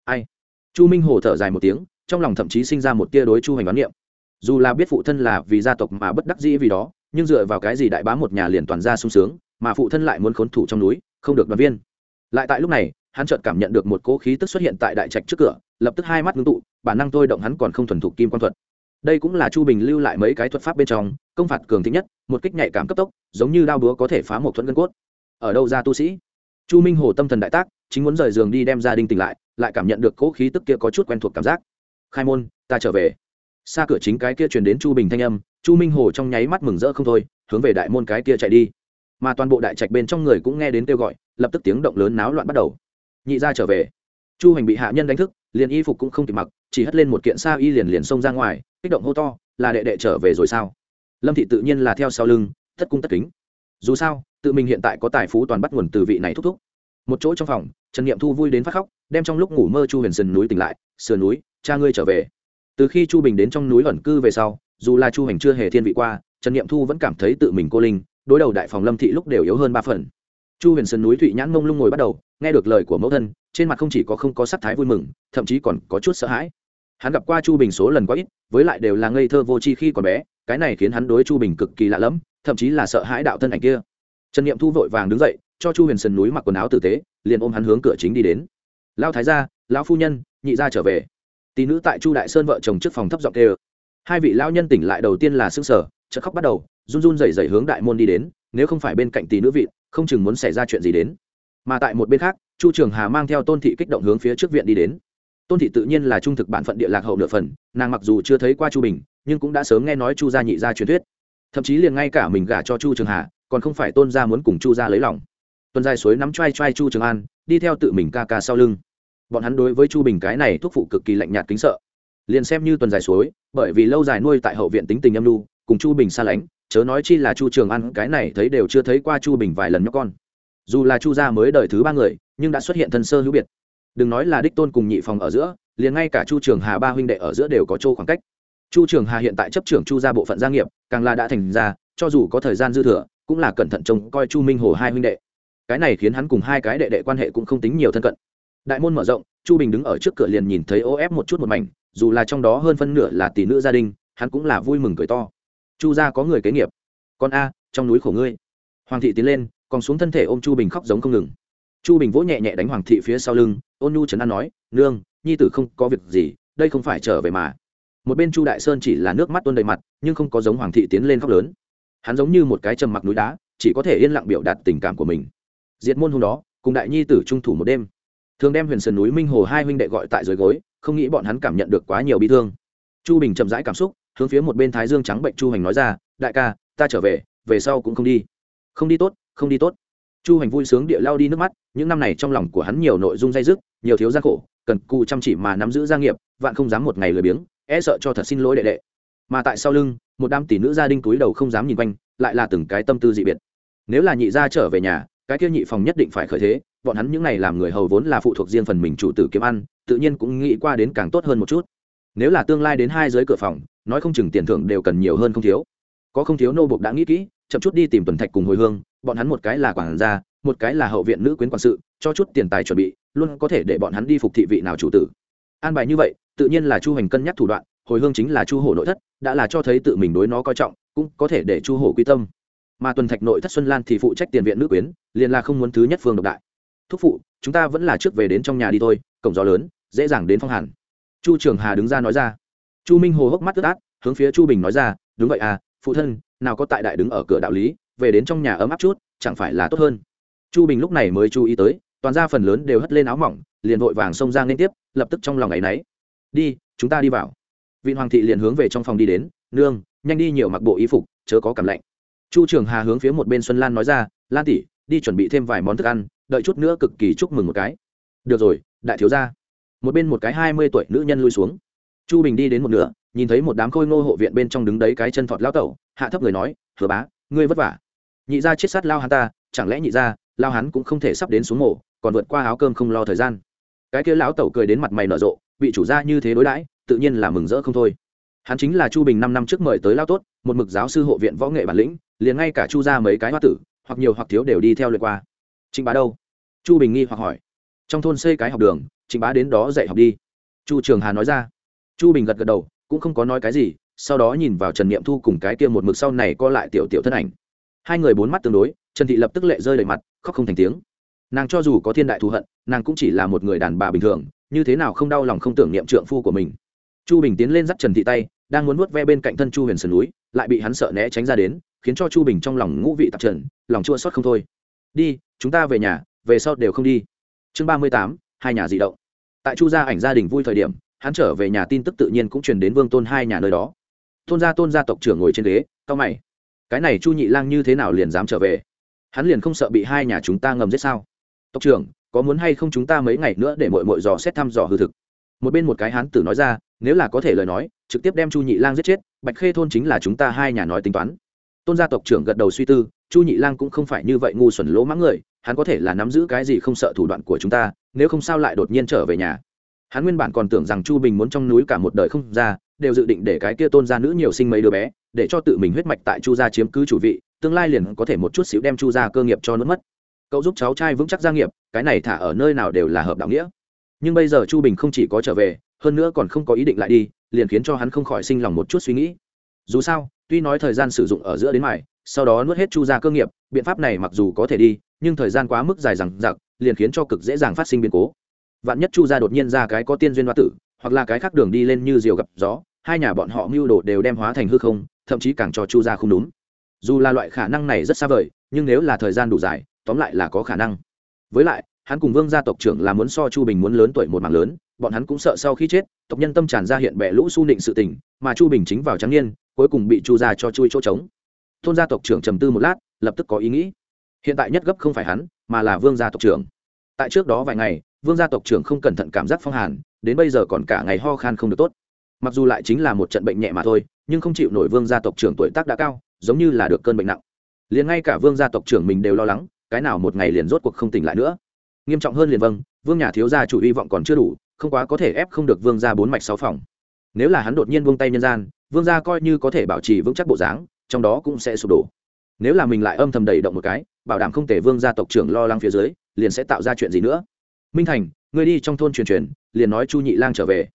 Ai? Chu minh hồ thở dài một tiếng, trong lòng thậm chí sinh ra một tia đối chu hành đoán niệm. Dù là biết phụ thân là vì gia tộc mà bất đắc dĩ vì đó, nhưng dựa vào cái gì đại bá một nhà liền toàn ra sung sướng, mà phụ thân lại muốn khốn thủ trong núi, không được đoàn viên. Lại tại lúc này, hắn chợt cảm nhận được một cỗ khí tức xuất hiện tại đại trạch trước cửa, lập tức hai mắt ngưng tụ, bản năng tôi động hắn còn không thuần thục kim quan thuật. Đây cũng là chu bình lưu lại mấy cái thuật pháp bên trong, công phạt cường thích nhất, một kích nhạy cảm cấp tốc, giống như đao búa có thể phá một thuẫn gân cốt. Ở đâu ra tu sĩ? Chu minh hồ tâm thần đại tác chính muốn rời giường đi đem gia đình tỉnh lại lại cảm nhận được cỗ khí tức kia có chút quen thuộc cảm giác. Khai môn, ta trở về. Xa cửa chính cái kia truyền đến chu bình thanh âm, chu minh hồ trong nháy mắt mừng rỡ không thôi, hướng về đại môn cái kia chạy đi. Mà toàn bộ đại trạch bên trong người cũng nghe đến kêu gọi, lập tức tiếng động lớn náo loạn bắt đầu. Nhị ra trở về. Chu hành bị hạ nhân đánh thức, liền y phục cũng không kịp mặc, chỉ hất lên một kiện sa y liền liền xông ra ngoài, kích động hô to, là đệ đệ trở về rồi sao? Lâm thị tự nhiên là theo sau lưng thất cung tất kính. Dù sao, tự mình hiện tại có tài phú toàn bắt nguồn từ vị này thúc thúc một chỗ trong phòng, trần niệm thu vui đến phát khóc, đem trong lúc ngủ mơ chu huyền sườn núi tỉnh lại, sườn núi, cha ngươi trở về. Từ khi chu bình đến trong núi ẩn cư về sau, dù là chu hành chưa hề thiên vị qua, trần niệm thu vẫn cảm thấy tự mình cô linh, đối đầu đại phòng lâm thị lúc đều yếu hơn ba phần. Chu huyền sơn núi thụy nhãn mông lung ngồi bắt đầu, nghe được lời của mẫu thân, trên mặt không chỉ có không có sắc thái vui mừng, thậm chí còn có chút sợ hãi. Hắn gặp qua chu bình số lần quá ít, với lại đều là ngây thơ vô tri khi còn bé, cái này khiến hắn đối chu bình cực kỳ lạ lẫm, thậm chí là sợ hãi đạo thân ảnh kia. Trần niệm thu vội vàng đứng dậy cho chu huyền sơn núi mặc quần áo tử tế, liền ôm hắn hướng cửa chính đi đến. Lao thái gia, lão phu nhân, nhị gia trở về. Tỷ nữ tại chu đại sơn vợ chồng trước phòng thấp giọng kêu. Hai vị lão nhân tỉnh lại đầu tiên là xương sở chợt khóc bắt đầu, run run rẩy rẩy hướng đại môn đi đến, nếu không phải bên cạnh tỷ nữ vị, không chừng muốn xảy ra chuyện gì đến. Mà tại một bên khác, chu trường hà mang theo tôn thị kích động hướng phía trước viện đi đến. Tôn thị tự nhiên là trung thực bản phận địa lạc hậu nửa phần, nàng mặc dù chưa thấy qua chu bình, nhưng cũng đã sớm nghe nói chu gia nhị gia truyền thuyết. Thậm chí liền ngay cả mình gả cho chu trường hà, còn không phải tôn gia muốn cùng chu gia lấy lòng tuần dài suối nắm t r a i t r a i chu trường an, đi theo tự mình ca ca sau lưng. Bọn hắn đối với chu bình cái này thuốc phụ cực kỳ lạnh nhạt kính sợ. Liền xem như tuần dài suối, bởi vì lâu dài nuôi tại hậu viện tính tình âm lưu cùng chu bình xa lánh, chớ nói chi là chu trường An cái này thấy đều chưa thấy qua chu bình vài lần nhóc con. Dù là chu gia mới đời thứ ba người, nhưng đã xuất hiện thân sơ hữu biệt. Đừng nói là đích tôn cùng nhị phòng ở giữa, liền ngay cả chu trường hà ba huynh đệ ở giữa đều có chỗ khoảng cách. Chu trường hà hiện tại chấp trưởng chu gia bộ phận gia nghiệp, càng là đã thành ra, cho dù có thời gian dư thừa, cũng là cẩn thận trông coi chu minh hồ hai huynh đệ cái này khiến hắn cùng hai cái đệ đệ quan hệ cũng không tính nhiều thân cận. Đại môn mở rộng, chu bình đứng ở trước cửa liền nhìn thấy ô ép một chút một mảnh, dù là trong đó hơn phân nửa là tỷ nữ gia đình, hắn cũng là vui mừng cười to. Chu gia có người kế nghiệp. Con a, trong núi khổ ngươi. Hoàng thị tiến lên, còn xuống thân thể ôm chu bình khóc giống không ngừng. Chu bình vỗ nhẹ nhẹ đánh hoàng thị phía sau lưng, ôn nhu trấn an nói, nương, nhi tử không có việc gì, đây không phải trở về mà. Một bên chu đại sơn chỉ là nước mắt tuôn đầy mặt, nhưng không có giống hoàng thị tiến lên khóc lớn. Hắn giống như một cái trầm mặc núi đá, chỉ có thể yên lặng biểu đạt tình cảm của mình diệt môn hôm đó, cùng đại nhi tử trung thủ một đêm. Thường đem huyền sơn núi minh hồ hai huynh đệ gọi tại dưới gối, không nghĩ bọn hắn cảm nhận được quá nhiều bi thương. Chu bình chậm rãi cảm xúc, hướng phía một bên thái dương trắng bệnh chu hành nói ra, đại ca, ta trở về về sau cũng không đi. Không đi tốt, không đi tốt. Chu hành vui sướng địa lao đi nước mắt, những năm này trong lòng của hắn nhiều nội dung dây dứt, nhiều thiếu gian khổ, cần cù chăm chỉ mà nắm giữ gia nghiệp, vạn không dám một ngày lười biếng e sợ cho thật xin lỗi đệ đệ. Mà tại sau lưng, một đám tỷ nữ gia đình túi đầu không dám nhìn quanh, lại là từng cái tâm tư dị biệt. Nếu là nhị gia trở về nhà cái kia nhị phòng nhất định phải khởi thế, bọn hắn những này làm người hầu vốn là phụ thuộc riêng phần mình chủ tử kiếm ăn, tự nhiên cũng nghĩ qua đến càng tốt hơn một chút. Nếu là tương lai đến hai giới cửa phòng, nói không chừng tiền thưởng đều cần nhiều hơn không thiếu. Có không thiếu nô buộc đã nghĩ kỹ, chậm chút đi tìm tuần thạch cùng hồi hương, bọn hắn một cái là quản gia, một cái là hậu viện nữ quyến quản sự, cho chút tiền tài chuẩn bị, luôn có thể để bọn hắn đi phục thị vị nào chủ tử. An bài như vậy, tự nhiên là chu hành cân nhắc thủ đoạn, hồi hương chính là chu hổ nội thất, đã là cho thấy tự mình đối nó coi trọng, cũng có thể để chu hổ quy tâm mà tuần thạch nội thất xuân lan thì phụ trách tiền viện nữ quyến, liền là không muốn thứ nhất phương độc đại. Thúc phụ, chúng ta vẫn là trước về đến trong nhà đi thôi, cổng gió lớn, dễ dàng đến phong hàn. Chu trường hà đứng ra nói ra. Chu minh hồ hốc mắt tức át, hướng phía chu bình nói ra, đúng vậy à phụ thân, nào có tại đại đứng ở cửa đạo lý, về đến trong nhà ấm áp chút, chẳng phải là tốt hơn? Chu bình lúc này mới chú ý tới, toàn ra phần lớn đều hất lên áo mỏng, liền vội vàng xông ra liên tiếp, lập tức trong lòng ngày nấy. Đi, chúng ta đi vào. Vị hoàng thị liền hướng về trong phòng đi đến, nương, nhanh đi nhiều mặc bộ y phục, chớ có cảm lạnh chu trường hà hướng phía một bên xuân lan nói ra, lan tỷ, đi chuẩn bị thêm vài món thức ăn, đợi chút nữa cực kỳ chúc mừng một cái. Được rồi, đại thiếu gia. Một bên một cái hai mươi tuổi nữ nhân lui xuống. Chu bình đi đến một nửa, nhìn thấy một đám khôi ngô hộ viện bên trong đứng đấy cái chân thọt lao tẩu, hạ thấp người nói, hứa bá, ngươi vất vả. Nhị gia chết sát lao hắn ta, chẳng lẽ nhị gia, lao hắn cũng không thể sắp đến xuống mổ, còn vượt qua áo cơm không lo thời gian? Cái kia lão tẩu cười đến mặt mày nở rộ bị chủ gia như thế đối đãi, tự nhiên là mừng rỡ không thôi hắn chính là chu bình năm năm trước mời tới lao tốt, một mực giáo sư hộ viện võ nghệ bản lĩnh, liền ngay cả chu gia mấy cái hoa tử, hoặc nhiều hoặc thiếu đều đi theo lượt qua. Trịnh bá đâu? Chu bình nghi hoặc hỏi. Trong thôn xây cái học đường, trịnh bá đến đó dạy học đi. Chu trường hà nói ra. Chu bình gật gật đầu, cũng không có nói cái gì, sau đó nhìn vào trần niệm thu cùng cái kia một mực sau này co lại tiểu tiểu thân ảnh. Hai người bốn mắt tương đối, trần thị lập tức lệ rơi đầy mặt, khóc không thành tiếng. Nàng cho dù có thiên đại thù hận, nàng cũng chỉ là một người đàn bà bình thường, như thế nào không đau lòng không tưởng niệm trượng phu của mình. Chu bình tiến lên dắt trần thị tay đang muốn nuốt ve bên cạnh thân chu huyền sườn núi, lại bị hắn sợ né tránh ra đến, khiến cho chu bình trong lòng ngũ vị tạp trần, lòng chua xót không thôi. Đi, chúng ta về nhà, về sau đều không đi. Chương ba mươi tám, hai nhà di động. Tại chu gia ảnh gia đình vui thời điểm, hắn trở về nhà tin tức tự nhiên cũng truyền đến vương tôn hai nhà nơi đó. Tôn gia tôn gia tộc trưởng ngồi trên ghế cao mày. Cái này chu nhị lang như thế nào liền dám trở về? Hắn liền không sợ bị hai nhà chúng ta ngầm giết sao? Tộc trưởng, có muốn hay không chúng ta mấy ngày nữa để mội mội dò xét thăm dò hư thực? Một bên một cái hán tử nói ra nếu là có thể lời nói, trực tiếp đem chu nhị lang giết chết, bạch khê thôn chính là chúng ta hai nhà nói tính toán. Tôn gia tộc trưởng gật đầu suy tư, chu nhị lang cũng không phải như vậy ngu xuẩn lỗ mãng người, hắn có thể là nắm giữ cái gì không sợ thủ đoạn của chúng ta, nếu không sao lại đột nhiên trở về nhà. Hắn nguyên bản còn tưởng rằng chu bình muốn trong núi cả một đời không ra, đều dự định để cái kia tôn gia nữ nhiều sinh mấy đứa bé, để cho tự mình huyết mạch tại chu gia chiếm cứ chủ vị, tương lai liền có thể một chút xíu đem chu gia cơ nghiệp cho nuốt mất. Cậu giúp cháu trai vững chắc gia nghiệp, cái này thả ở nơi nào đều là hợp đạo nghĩa. Nhưng bây giờ chu bình không chỉ có trở về hơn nữa còn không có ý định lại đi, liền khiến cho hắn không khỏi sinh lòng một chút suy nghĩ. Dù sao, tuy nói thời gian sử dụng ở giữa đến mải sau đó nuốt hết chu gia cơ nghiệp, biện pháp này mặc dù có thể đi, nhưng thời gian quá mức dài rằng giặc liền khiến cho cực dễ dàng phát sinh biến cố. Vạn nhất chu gia đột nhiên ra cái có tiên duyên hoa tử, hoặc là cái khác đường đi lên như diều gặp gió, hai nhà bọn họ mưu đồ đều đem hóa thành hư không, thậm chí càng cho chu gia không đúng. Dù là loại khả năng này rất xa vời, nhưng nếu là thời gian đủ dài, tóm lại là có khả năng. Với lại, hắn cùng vương gia tộc trưởng là muốn so chu bình muốn lớn tuổi một mảng lớn bọn hắn cũng sợ sau khi chết, tộc nhân tâm tràn ra hiện bẻ lũ su nịnh sự tình, mà chu bình chính vào trắng niên, cuối cùng bị chu gia cho chui chỗ trống. Thôn gia tộc trưởng trầm tư một lát, lập tức có ý nghĩ. Hiện tại nhất gấp không phải hắn, mà là vương gia tộc trưởng. Tại trước đó vài ngày, vương gia tộc trưởng không cẩn thận cảm giác phong hàn, đến bây giờ còn cả ngày ho khan không được tốt. Mặc dù lại chính là một trận bệnh nhẹ mà thôi, nhưng không chịu nổi vương gia tộc trưởng tuổi tác đã cao, giống như là được cơn bệnh nặng. Liền ngay cả vương gia tộc trưởng mình đều lo lắng, cái nào một ngày liền rốt cuộc không tỉnh lại nữa. Nghiêm trọng hơn liền vâng vương nhà thiếu gia chủ hy vọng còn chưa đủ không quá có thể ép không được vương gia bốn mạch sáu phòng. Nếu là hắn đột nhiên buông tay nhân gian, vương gia coi như có thể bảo trì vững chắc bộ dáng, trong đó cũng sẽ sụp đổ. Nếu là mình lại âm thầm đầy động một cái, bảo đảm không thể vương gia tộc trưởng lo lắng phía dưới, liền sẽ tạo ra chuyện gì nữa? Minh thành người đi trong thôn truyền truyền, liền nói chu nhị lang trở về.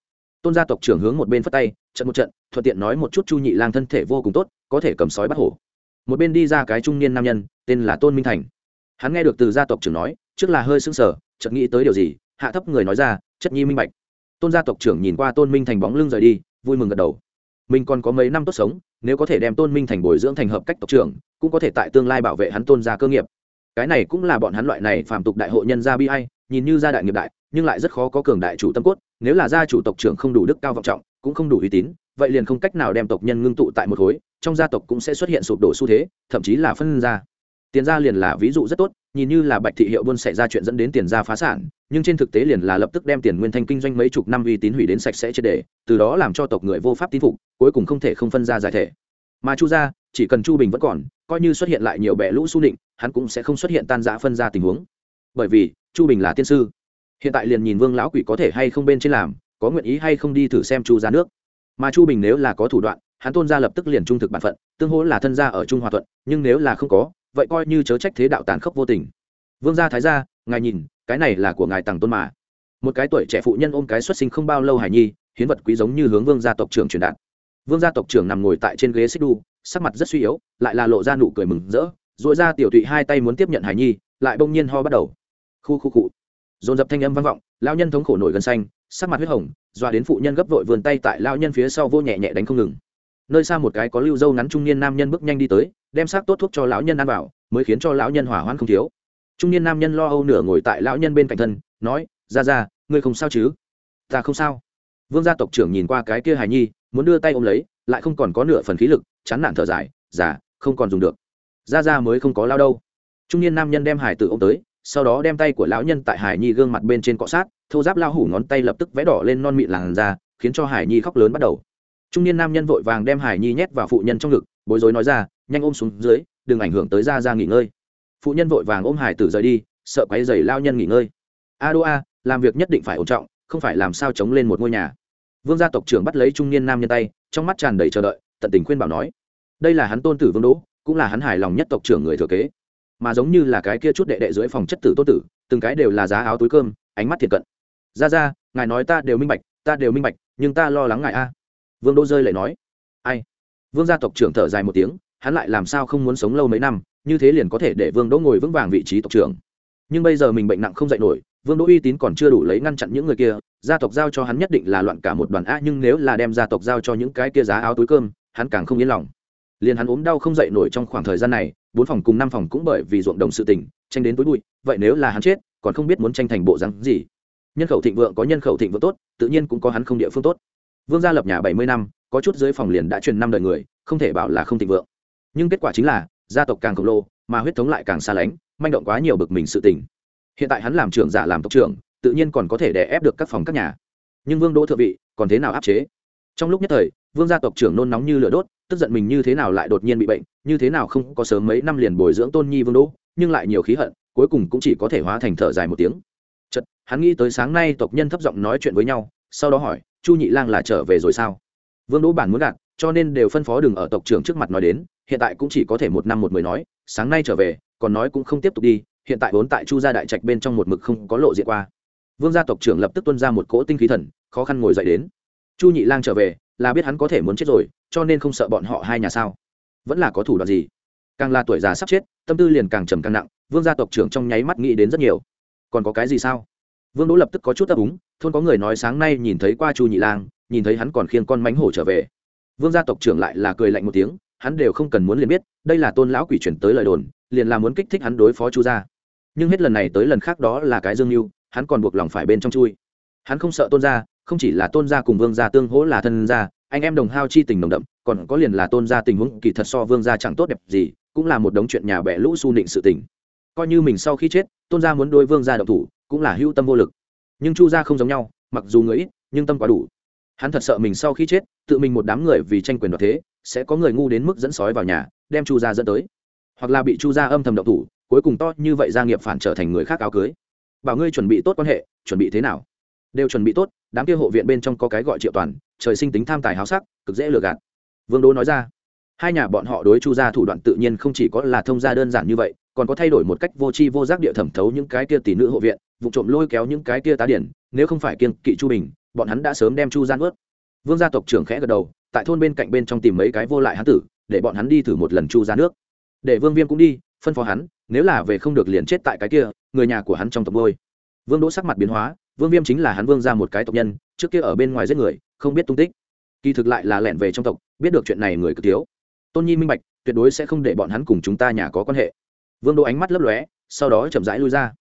Tôn gia tộc trưởng hướng một bên phất tay, trận một trận, thuận tiện nói một chút chu nhị lang thân thể vô cùng tốt, có thể cầm sói bắt hổ. Một bên đi ra cái trung niên nam nhân, tên là tôn minh thành. Hắn nghe được từ gia tộc trưởng nói, trước là hơi sững sờ, chợt nghĩ tới điều gì hạ thấp người nói ra chất nhi minh bạch. Tôn gia tộc trưởng nhìn qua tôn minh thành bóng lưng rời đi vui mừng gật đầu. Mình còn có mấy năm tốt sống nếu có thể đem tôn minh thành bồi dưỡng thành hợp cách tộc trưởng cũng có thể tại tương lai bảo vệ hắn tôn gia cơ nghiệp. Cái này cũng là bọn hắn loại này phạm tục đại hội nhân gia bi ai, nhìn như gia đại nghiệp đại nhưng lại rất khó có cường đại chủ tâm cốt nếu là gia chủ tộc trưởng không đủ đức cao vọng trọng cũng không đủ uy tín vậy liền không cách nào đem tộc nhân ngưng tụ tại một khối trong gia tộc cũng sẽ xuất hiện sụp đổ xu thế thậm chí là phân ra. Tiền gia liền là ví dụ rất tốt nhìn như là bạch thị hiệu buôn xảy ra chuyện dẫn đến tiền gia phá sản nhưng trên thực tế liền là lập tức đem tiền nguyên thanh kinh doanh mấy chục năm uy tín hủy đến sạch sẽ triệt đề từ đó làm cho tộc người vô pháp tín phục, cuối cùng không thể không phân ra giải thể. Mà chu gia, chỉ cần chu bình vẫn còn, coi như xuất hiện lại nhiều bẻ lũ su định hắn cũng sẽ không xuất hiện tan giã phân ra tình huống. Bởi vì, chu bình là tiên sư. Hiện tại liền nhìn vương lão quỷ có thể hay không bên trên làm, có nguyện ý hay không đi thử xem chu ra nước. Mà chu bình nếu là có thủ đoạn, hắn tôn gia lập tức liền trung thực bản phận, tương hỗ là thân gia ở trung hòa thuận, nhưng nếu là không có, vậy coi như chớ trách thế đạo tàn khốc vô tình vương gia thái gia, ngài nhìn, cái này là của ngài tằng tôn mà. Một cái tuổi trẻ phụ nhân ôm cái xuất sinh không bao lâu hải nhi, hiến vật quý giống như hướng vương gia tộc trưởng truyền đạt. Vương gia tộc trưởng nằm ngồi tại trên ghế xích đu, sắc mặt rất suy yếu, lại là lộ ra nụ cười mừng rỡ dội ra tiểu thụy hai tay muốn tiếp nhận hải nhi, lại bỗng nhiên ho bắt đầu. Khu khu cụ dồn dập thanh âm vang vọng lao nhân thống khổ nổi gần xanh, sắc mặt huyết hồng, dọa đến phụ nhân gấp vội vườn tay tại lao nhân phía sau vô nhẹ nhẹ đánh không ngừng. Nơi xa một cái có lưu dâu ngắn trung niên nam nhân bước nhanh đi tới, đem xác tốt thuốc cho lão nhân ăn vào, mới khiến cho lão nhân hỏa hoạn không thiếu trung niên nam nhân lo âu nửa ngồi tại lão nhân bên cạnh thân, nói ra ra ngươi không sao chứ? Ta không sao. Vương gia tộc trưởng nhìn qua cái kia hài nhi, muốn đưa tay ôm lấy, lại không còn có nửa phần khí lực, chán nản thở dài, già, không còn dùng được. Ra ra mới không có lao đâu. Trung niên nam nhân đem hải tử ô m tới, sau đó đem tay của lão nhân tại hải nhi gương mặt bên trên cọ sát thâu giáp lao hủ ngón tay lập tức vẽ đỏ lên non mịn làn da, khiến cho hải nhi khóc lớn bắt đầu. Trung niên nam nhân vội vàng đem hải nhi nhét vào phụ nhân trong ngực, bối rối nói ra, nhanh ôm xuống dưới, đừng ảnh hưởng tới ra ra nghỉ ngơi phụ nhân vội vàng ôm hải tử rời đi, sợ quáy dày lao nhân nghỉ ngơi. A đô a, làm việc nhất định phải ổn trọng, không phải làm sao chống lên một ngôi nhà. Vương gia tộc trưởng bắt lấy trung niên nam nhân tay, trong mắt tràn đầy chờ đợi, tận tình khuyên bảo nói, đây là hắn tôn tử vương đỗ, cũng là hắn hài lòng nhất tộc trưởng người thừa kế. Mà giống như là cái kia chút đệ đệ dưới phòng chất tử tôn tử, từng cái đều là giá áo túi cơm, ánh mắt thiệt cận. Ra ra, ngài nói ta đều minh bạch, ta đều minh bạch, nhưng ta lo lắng ngài a. Vương đỗ rơi lại nói. Ai? Vương gia tộc trưởng thở dài một tiếng, hắn lại làm sao không muốn sống lâu mấy năm như thế liền có thể để vương đỗ ngồi vững vàng vị trí tộc trưởng. Nhưng bây giờ mình bệnh nặng không dạy nổi, vương đỗ uy tín còn chưa đủ lấy ngăn chặn những người kia, gia tộc giao cho hắn nhất định là loạn cả một đoàn a nhưng nếu là đem gia tộc giao cho những cái kia giá áo túi cơm, hắn càng không yên lòng. Liền hắn ốm đau không dậy nổi trong khoảng thời gian này, bốn phòng cùng năm phòng cũng bởi vì ruộng đồng sự tình, tranh đến túi bụi, vậy nếu là hắn chết, còn không biết muốn tranh thành bộ rắn gì. Nhân khẩu thịnh vượng có nhân khẩu thịnh vượng tốt, tự nhiên cũng có hắn không địa phương tốt. Vương gia lập nhà bảy mươi năm, có chút dưới phòng liền đã truyền năm đời người, không thể bảo là không thịnh vượng. Nhưng kết quả chính là gia tộc càng khổng lồ, mà huyết thống lại càng xa lánh, manh động quá nhiều bực mình sự tình. Hiện tại hắn làm trưởng giả làm tộc trưởng, tự nhiên còn có thể đè ép được các phòng các nhà. Nhưng vương đỗ thượng vị còn thế nào áp chế? Trong lúc nhất thời, vương gia tộc trưởng nôn nóng như lửa đốt, tức giận mình như thế nào lại đột nhiên bị bệnh, như thế nào không có sớm mấy năm liền bồi dưỡng tôn nhi vương đỗ, nhưng lại nhiều khí hận, cuối cùng cũng chỉ có thể hóa thành thở dài một tiếng. Chật hắn nghĩ tới sáng nay tộc nhân thấp giọng nói chuyện với nhau, sau đó hỏi, chu nhị lang là trở về rồi sao? Vương đỗ bản muốn gạt cho nên đều phân phó đừng ở tộc trưởng trước mặt nói đến, hiện tại cũng chỉ có thể một năm một mười nói, sáng nay trở về, còn nói cũng không tiếp tục đi, hiện tại vốn tại chu gia đại trạch bên trong một mực không có lộ diện qua. Vương gia tộc trưởng lập tức tuân ra một cỗ tinh khí thần, khó khăn ngồi dậy đến. Chu nhị lang trở về, là biết hắn có thể muốn chết rồi, cho nên không sợ bọn họ hai nhà sao. Vẫn là có thủ đoạn gì? Càng là tuổi già sắp chết, tâm tư liền càng trầm càng nặng, vương gia tộc trưởng trong nháy mắt nghĩ đến rất nhiều. Còn có cái gì sao? Vương đỗ lập tức có chút ấp úng, thôn có người nói sáng nay nhìn thấy qua chu nhị lang, nhìn thấy hắn còn khiêng con mánh hổ trở về vương gia tộc trưởng lại là cười lạnh một tiếng, hắn đều không cần muốn liền biết, đây là tôn lão quỷ chuyển tới lời đồn, liền là muốn kích thích hắn đối phó chu gia. Nhưng hết lần này tới lần khác đó là cái dương mưu, hắn còn buộc lòng phải bên trong chui. Hắn không sợ tôn gia, không chỉ là tôn gia cùng vương gia tương hỗ là thân gia, anh em đồng hao chi tình đồng đậm, còn có liền là tôn gia tình huống kỳ thật so vương gia chẳng tốt đẹp gì, cũng là một đống chuyện nhà bẻ lũ su nịnh sự tình. Coi như mình sau khi chết, tôn gia muốn đôi vương gia độc thủ, cũng là hữu tâm vô lực. Nhưng chu gia không giống nhau, mặc dù người ít, nhưng tâm quá đủ hắn thật sợ mình sau khi chết, tự mình một đám người vì tranh quyền đoạt thế, sẽ có người ngu đến mức dẫn sói vào nhà, đem chu gia dẫn tới. Hoặc là bị chu gia âm thầm độc thủ, cuối cùng to như vậy gia nghiệp phản trở thành người khác áo cưới. Bảo ngươi chuẩn bị tốt quan hệ, chuẩn bị thế nào? Đều chuẩn bị tốt, đám kia hộ viện bên trong có cái gọi triệu toàn, trời sinh tính tham tài háo sắc, cực dễ lừa gạt. Vương đô nói ra. Hai nhà bọn họ đối chu gia thủ đoạn tự nhiên không chỉ có là thông gia đơn giản như vậy, còn có thay đổi một cách vô tri vô giác địa thẩm thấu những cái kia tỷ nữ hộ viện, vụ trộm lôi kéo những cái kia tá điển, nếu không phải kiên kỵ chu bình bọn hắn đã sớm đem chu gian ướt. Vương gia tộc trưởng khẽ gật đầu, tại thôn bên cạnh bên trong tìm mấy cái vô lại hán tử, để bọn hắn đi thử một lần chu ra nước. Để vương viêm cũng đi, phân phó hắn, nếu là về không được liền chết tại cái kia, người nhà của hắn trong tộc ngôi vương đỗ sắc mặt biến hóa, vương viêm chính là hắn vương ra một cái tộc nhân, trước kia ở bên ngoài giết người, không biết tung tích. Kỳ thực lại là lẻn về trong tộc, biết được chuyện này người cực thiếu. Tôn nhi minh bạch, tuyệt đối sẽ không để bọn hắn cùng chúng ta nhà có quan hệ. Vương đỗ ánh mắt lấp lóe, sau đó chậm rãi lui ra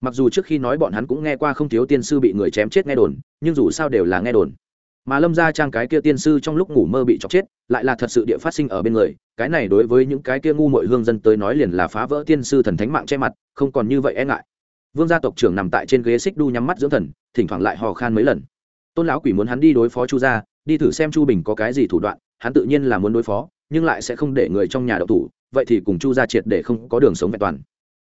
mặc dù trước khi nói bọn hắn cũng nghe qua không thiếu tiên sư bị người chém chết nghe đồn, nhưng dù sao đều là nghe đồn. Mà lâm ra trang cái kia tiên sư trong lúc ngủ mơ bị chọc chết, lại là thật sự địa phát sinh ở bên người, cái này đối với những cái kia ngu mội hương dân tới nói liền là phá vỡ tiên sư thần thánh mạng che mặt, không còn như vậy e ngại. Vương gia tộc trưởng nằm tại trên ghế xích đu nhắm mắt dưỡng thần, thỉnh thoảng lại hò khan mấy lần. Tôn lão quỷ muốn hắn đi đối phó chu gia, đi thử xem chu bình có cái gì thủ đoạn, hắn tự nhiên là muốn đối phó, nhưng lại sẽ không để người trong nhà đậu thủ, vậy thì cùng chu gia triệt để không có đường sống vẹn toàn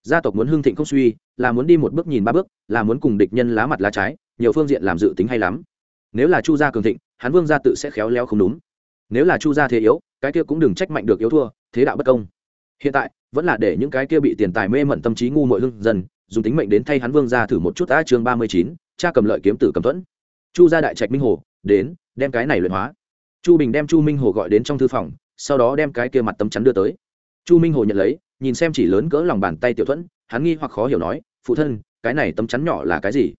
gia tộc muốn hưng thịnh không suy, là muốn đi một bước nhìn ba bước, là muốn cùng địch nhân lá mặt lá trái, nhiều phương diện làm dự tính hay lắm. Nếu là chu gia cường thịnh, hắn vương gia tự sẽ khéo léo không đúng. Nếu là chu gia thế yếu, cái kia cũng đừng trách mạnh được yếu thua, thế đạo bất công. Hiện tại, vẫn là để những cái kia bị tiền tài mê mẩn tâm trí ngu mội hưng dần, dùng tính mệnh đến thay hắn vương gia thử một chút đã chương ba mươi chín, cha cầm lợi kiếm tử cầm thuẫn. Chu gia đại trạch minh hồ, đến, đem cái này luyện hóa. Chu bình đem chu minh hồ gọi đến trong thư phòng, sau đó đem cái kia mặt tấm chắn đưa tới. Chu minh hồ nhận lấy nhìn xem chỉ lớn cỡ lòng bàn tay tiểu thuẫn, hắn nghi hoặc khó hiểu nói, phụ thân, cái này tấm chắn nhỏ là cái gì?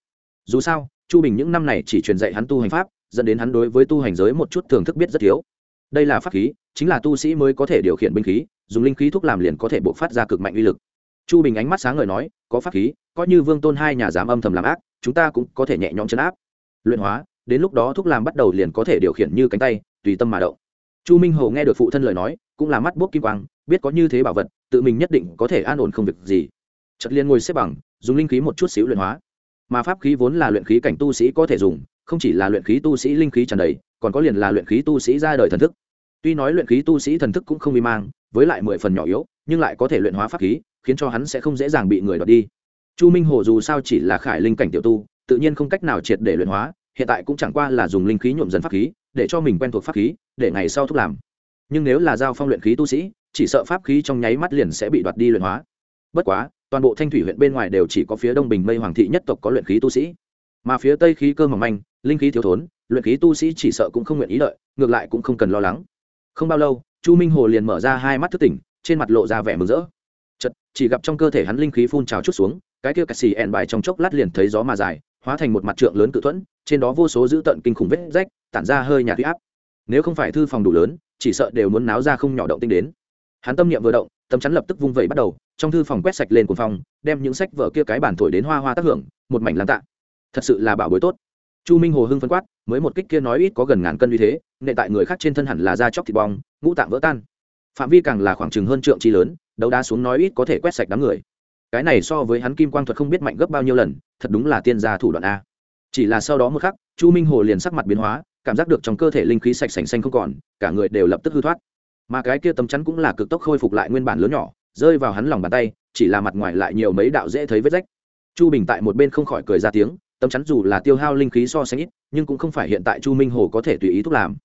Dù sao, chu bình những năm này chỉ truyền dạy hắn tu hành pháp, dẫn đến hắn đối với tu hành giới một chút thưởng thức biết rất thiếu. Đây là pháp khí, chính là tu sĩ mới có thể điều khiển binh khí, dùng linh khí thuốc làm liền có thể buộc phát ra cực mạnh uy lực. Chu bình ánh mắt sáng ngời nói, có pháp khí, coi như vương tôn hai nhà dám âm thầm làm ác, chúng ta cũng có thể nhẹ nhõm chấn áp. Luyện hóa, đến lúc đó thuốc làm bắt đầu liền có thể điều khiển như cánh tay, tùy tâm mà động. Chu minh hồ nghe được phụ thân lời nói, cũng là mắt bốc kim quang, biết có như thế bảo vật tự mình nhất định có thể an ổn không việc gì. Chật liên ngồi xếp bằng, dùng linh khí một chút xíu luyện hóa. Mà pháp khí vốn là luyện khí cảnh tu sĩ có thể dùng, không chỉ là luyện khí tu sĩ linh khí tràn đầy, còn có liền là luyện khí tu sĩ ra đời thần thức. Tuy nói luyện khí tu sĩ thần thức cũng không vi mang, với lại mười phần nhỏ yếu, nhưng lại có thể luyện hóa pháp khí, khiến cho hắn sẽ không dễ dàng bị người đoạt đi. Chu minh hồ dù sao chỉ là khải linh cảnh tiểu tu, tự nhiên không cách nào triệt để luyện hóa, hiện tại cũng chẳng qua là dùng linh khí nhuộm dần pháp khí, để cho mình quen thuộc pháp khí, để ngày sau thúc làm. Nhưng nếu là giao phong luyện khí tu sĩ chỉ sợ pháp khí trong nháy mắt liền sẽ bị đoạt đi luyện hóa. Bất quá, toàn bộ thanh thủy huyện bên ngoài đều chỉ có phía đông bình mây hoàng thị nhất tộc có luyện khí tu sĩ. Mà phía tây khí cơ mỏng manh, linh khí thiếu thốn, luyện khí tu sĩ chỉ sợ cũng không nguyện ý đợi, ngược lại cũng không cần lo lắng. Không bao lâu, chu minh hồ liền mở ra hai mắt thức tỉnh, trên mặt lộ ra vẻ mừng rỡ. Chật chỉ gặp trong cơ thể hắn linh khí phun trào chút xuống, cái kia cà xì ẻn bài trong chốc lát liền thấy gió mà dài, hóa thành một mặt trượng lớn cự thuẫn, trên đó vô số dữ tận kinh khủng vết rách, tản ra hơi nhà huy áp. Nếu không phải thư phòng đủ lớn, chỉ sợ đều muốn náo ra không nhỏ động tinh đến hắn tâm niệm vừa động, tấm chắn lập tức vung vẩy bắt đầu, trong thư phòng quét sạch lên cuồng phòng đem những sách vở kia cái bản thổi đến hoa hoa tác hưởng, một mảnh lan tạ. Thật sự là bảo bối tốt. Chu minh hồ hưng phân quát, mới một kích kia nói ít có gần ngàn cân như thế, nệ tại người khác trên thân hẳn là da chóc thịt bong, ngũ tạng vỡ tan. Phạm vi càng là khoảng chừng hơn trượng chi lớn, đấu đá xuống nói ít có thể quét sạch đám người. Cái này so với hắn kim quang thuật không biết mạnh gấp bao nhiêu lần, thật đúng là tiên gia thủ đoạn a. Chỉ là sau đó một khắc, chu minh hồ liền sắc mặt biến hóa, cảm giác được trong cơ thể linh khí sạch sành xanh không còn, cả người đều lập tức hư thoát mà cái kia tấm chắn cũng là cực tốc khôi phục lại nguyên bản lớn nhỏ, rơi vào hắn lòng bàn tay, chỉ là mặt ngoài lại nhiều mấy đạo dễ thấy vết rách. Chu bình tại một bên không khỏi cười ra tiếng, tấm chắn dù là tiêu hao linh khí so sánh ít, nhưng cũng không phải hiện tại chu minh hồ có thể tùy ý thúc làm.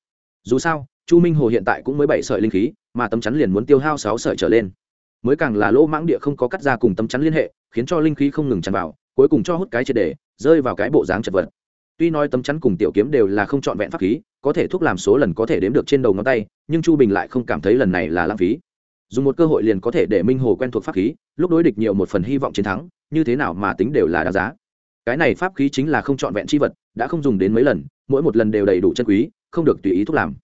Dù sao, chu minh hồ hiện tại cũng mới bảy sợi linh khí, mà tấm chắn liền muốn tiêu hao sáu sợi trở lên. Mới càng là lỗ mãng địa không có cắt ra cùng tấm chắn liên hệ, khiến cho linh khí không ngừng tràn vào, cuối cùng cho hút cái triệt để, rơi vào cái bộ dáng chật vật tuy nói tấm chắn cùng tiểu kiếm đều là không trọn vẹn pháp khí, có thể thúc làm số lần có thể đếm được trên đầu ngón tay, nhưng chu bình lại không cảm thấy lần này là lãng phí. Dùng một cơ hội liền có thể để minh hồ quen thuộc pháp khí, lúc đối địch nhiều một phần hy vọng chiến thắng, như thế nào mà tính đều là đáng giá. Cái này pháp khí chính là không trọn vẹn chi vật, đã không dùng đến mấy lần, mỗi một lần đều đầy đủ chân quý, không được tùy ý thúc làm.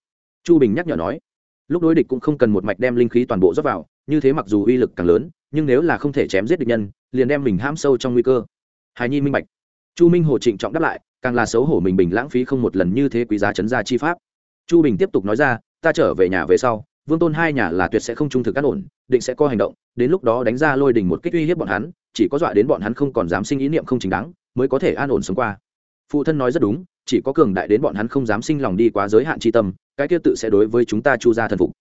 Chu bình nhắc nhở nói, lúc đối địch cũng không cần một mạch đem linh khí toàn bộ dốc vào, như thế mặc dù uy lực càng lớn, nhưng nếu là không thể chém giết địch nhân, liền đem mình ham sâu trong nguy cơ. Hài nhi minh bạch. Chu minh hồ trịnh trọng đáp lại càng là xấu hổ mình bình lãng phí không một lần như thế quý giá chấn gia chi pháp. Chu bình tiếp tục nói ra, ta trở về nhà về sau, vương tôn hai nhà là tuyệt sẽ không trung thực cắt ổn, định sẽ có hành động, đến lúc đó đánh ra lôi đình một kích uy hiếp bọn hắn, chỉ có dọa đến bọn hắn không còn dám sinh ý niệm không chính đáng, mới có thể an ổn sống qua. Phụ thân nói rất đúng, chỉ có cường đại đến bọn hắn không dám sinh lòng đi quá giới hạn tri tâm, cái kia tự sẽ đối với chúng ta chu gia thần phục.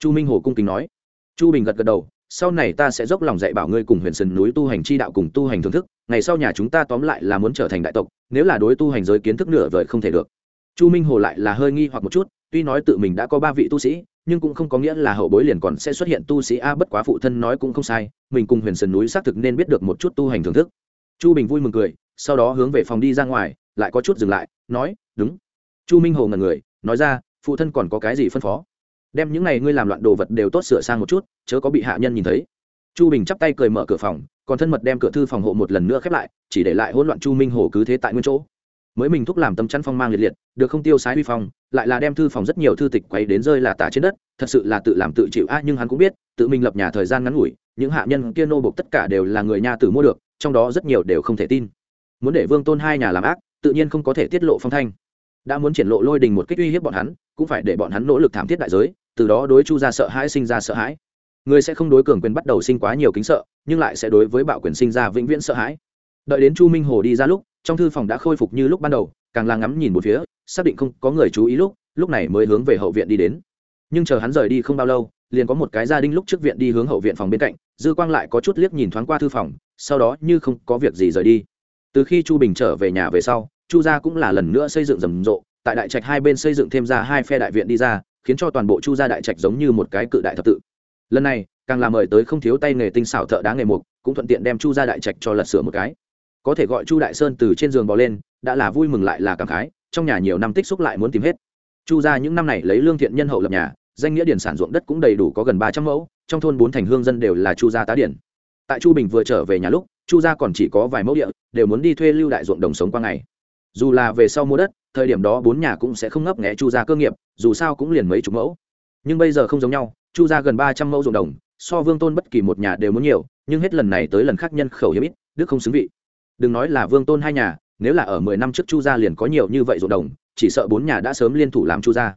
Chu minh hồ cung kính nói. Chu bình gật gật đầu sau này ta sẽ dốc lòng dạy bảo ngươi cùng huyền sân núi tu hành chi đạo cùng tu hành thưởng thức, ngày sau nhà chúng ta tóm lại là muốn trở thành đại tộc, nếu là đối tu hành giới kiến thức nửa vời không thể được. Chu minh hồ lại là hơi nghi hoặc một chút, tuy nói tự mình đã có ba vị tu sĩ, nhưng cũng không có nghĩa là hậu bối liền còn sẽ xuất hiện tu sĩ a bất quá phụ thân nói cũng không sai, mình cùng huyền sân núi xác thực nên biết được một chút tu hành thưởng thức. Chu bình vui mừng cười, sau đó hướng về phòng đi ra ngoài, lại có chút dừng lại, nói, đúng. Chu minh hồ ngần người, nói ra, phụ thân còn có cái gì phân phó? Đem những này ngươi làm loạn đồ vật đều tốt sửa sang một chút, chớ có bị hạ nhân nhìn thấy. Chu bình chắp tay cười mở cửa phòng, còn thân mật đem cửa thư phòng hộ một lần nữa khép lại, chỉ để lại hỗn loạn chu minh hồ cứ thế tại nguyên chỗ. Mới mình thúc làm tâm chắn phong mang liệt liệt, được không tiêu sái huy phong, lại là đem thư phòng rất nhiều thư tịch quay đến rơi là tả trên đất, thật sự là tự làm tự chịu a nhưng hắn cũng biết, tự mình lập nhà thời gian ngắn ngủi, những hạ nhân kia nô bộc tất cả đều là người nha tử mua được, trong đó rất nhiều đều không thể tin. Muốn để vương tôn hai nhà làm ác, tự nhiên không có thể tiết lộ phong thanh. Đã muốn triển lộ lôi đình một kích uy hiếp bọn hắn, cũng phải để bọn hắn nỗ lực thảm thiết đại giới từ đó đối chu gia sợ hãi sinh ra sợ hãi. Người sẽ không đối cường quyền bắt đầu sinh quá nhiều kính sợ, nhưng lại sẽ đối với bạo quyền sinh ra vĩnh viễn sợ hãi. Đợi đến chu minh hồ đi ra lúc, trong thư phòng đã khôi phục như lúc ban đầu, càng là ngắm nhìn một phía, xác định không có người chú ý lúc lúc này mới hướng về hậu viện đi đến. Nhưng chờ hắn rời đi không bao lâu, liền có một cái gia đình lúc trước viện đi hướng hậu viện phòng bên cạnh, dư quang lại có chút liếc nhìn thoáng qua thư phòng, sau đó như không có việc gì rời đi. Từ khi chu bình trở về nhà về sau, chu gia cũng là lần nữa xây dựng rầm rộ, tại đại trạch hai bên xây dựng thêm ra hai phe đại viện đi ra khiến cho toàn bộ chu gia đại trạch giống như một cái cự đại thập tự. Lần này, càng làm mời tới không thiếu tay nghề tinh xảo thợ đá nghề mục, cũng thuận tiện đem chu gia đại trạch cho lật sửa một cái. Có thể gọi chu đại sơn từ trên giường bò lên, đã là vui mừng lại là cảm khái, trong nhà nhiều năm tích xúc lại muốn tìm hết. Chu gia những năm này lấy lương thiện nhân hậu lập nhà, danh nghĩa điển sản ruộng đất cũng đầy đủ có gần ba trăm mẫu, trong thôn bốn thành hương dân đều là chu gia tá điển. Tại chu bình vừa trở về nhà lúc, chu gia còn chỉ có vài mẫu địa, đều muốn đi thuê lưu đại ruộng đồng sống qua ngày. Dù là về sau mua đất thời điểm đó bốn nhà cũng sẽ không ngấp nghẽ chu gia cơ nghiệp, dù sao cũng liền mấy chục mẫu. Nhưng bây giờ không giống nhau, chu gia gần ba trăm mẫu ruộng đồng, so vương tôn bất kỳ một nhà đều muốn nhiều, nhưng hết lần này tới lần khác nhân khẩu hiếm ít, đức không xứng vị. Đừng nói là vương tôn hai nhà, nếu là ở mười năm trước chu gia liền có nhiều như vậy ruộng đồng, chỉ sợ bốn nhà đã sớm liên thủ làm chu gia.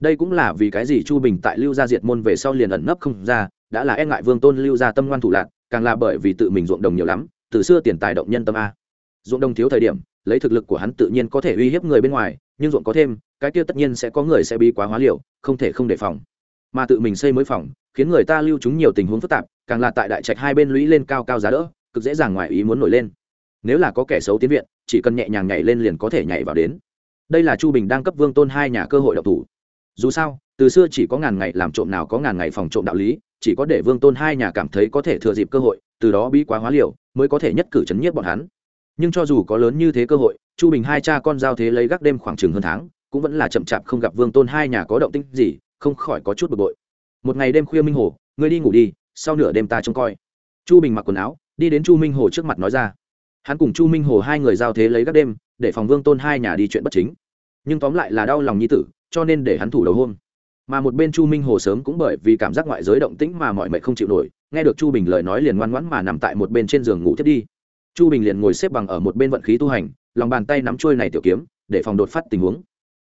Đây cũng là vì cái gì chu bình tại lưu gia diệt môn về sau liền ẩn nấp không ra, đã là e ngại vương tôn lưu gia tâm ngoan thủ lạc, càng là bởi vì tự mình ruộng đồng nhiều lắm, từ xưa tiền tài động nhân tâm a. Ruộng đồng thiếu thời điểm lấy thực lực của hắn tự nhiên có thể uy hiếp người bên ngoài, nhưng ruộng có thêm, cái kia tất nhiên sẽ có người sẽ bị quá hóa liều, không thể không đề phòng. Mà tự mình xây mới phòng, khiến người ta lưu chúng nhiều tình huống phức tạp, càng là tại đại trạch hai bên lũy lên cao cao giá đỡ, cực dễ dàng ngoài ý muốn nổi lên. Nếu là có kẻ xấu tiến viện, chỉ cần nhẹ nhàng nhảy lên liền có thể nhảy vào đến. Đây là chu bình đang cấp vương tôn hai nhà cơ hội độc thủ. Dù sao, từ xưa chỉ có ngàn ngày làm trộm nào có ngàn ngày phòng trộm đạo lý, chỉ có để vương tôn hai nhà cảm thấy có thể thừa dịp cơ hội, từ đó bí quá hóa liều, mới có thể nhất cử chấn nhiếp bọn hắn nhưng cho dù có lớn như thế cơ hội, chu bình hai cha con giao thế lấy gác đêm khoảng chừng hơn tháng, cũng vẫn là chậm chạp không gặp vương tôn hai nhà có động tinh gì, không khỏi có chút bực bội. Một ngày đêm khuya minh hồ, ngươi đi ngủ đi, sau nửa đêm ta trông coi. Chu bình mặc quần áo, đi đến chu minh hồ trước mặt nói ra. Hắn cùng chu minh hồ hai người giao thế lấy gác đêm, để phòng vương tôn hai nhà đi chuyện bất chính. Nhưng tóm lại là đau lòng nhi tử, cho nên để hắn thủ đầu hôn. Mà một bên chu minh hồ sớm cũng bởi vì cảm giác ngoại giới động tĩnh mà mọi mệnh không chịu nổi, nghe được chu bình lời nói liền ngoan ngoãn mà nằm tại một bên trên giường ngủ thiết đi chu bình liền ngồi xếp bằng ở một bên vận khí tu hành, lòng bàn tay nắm trôi này tiểu kiếm, để phòng đột phát tình huống.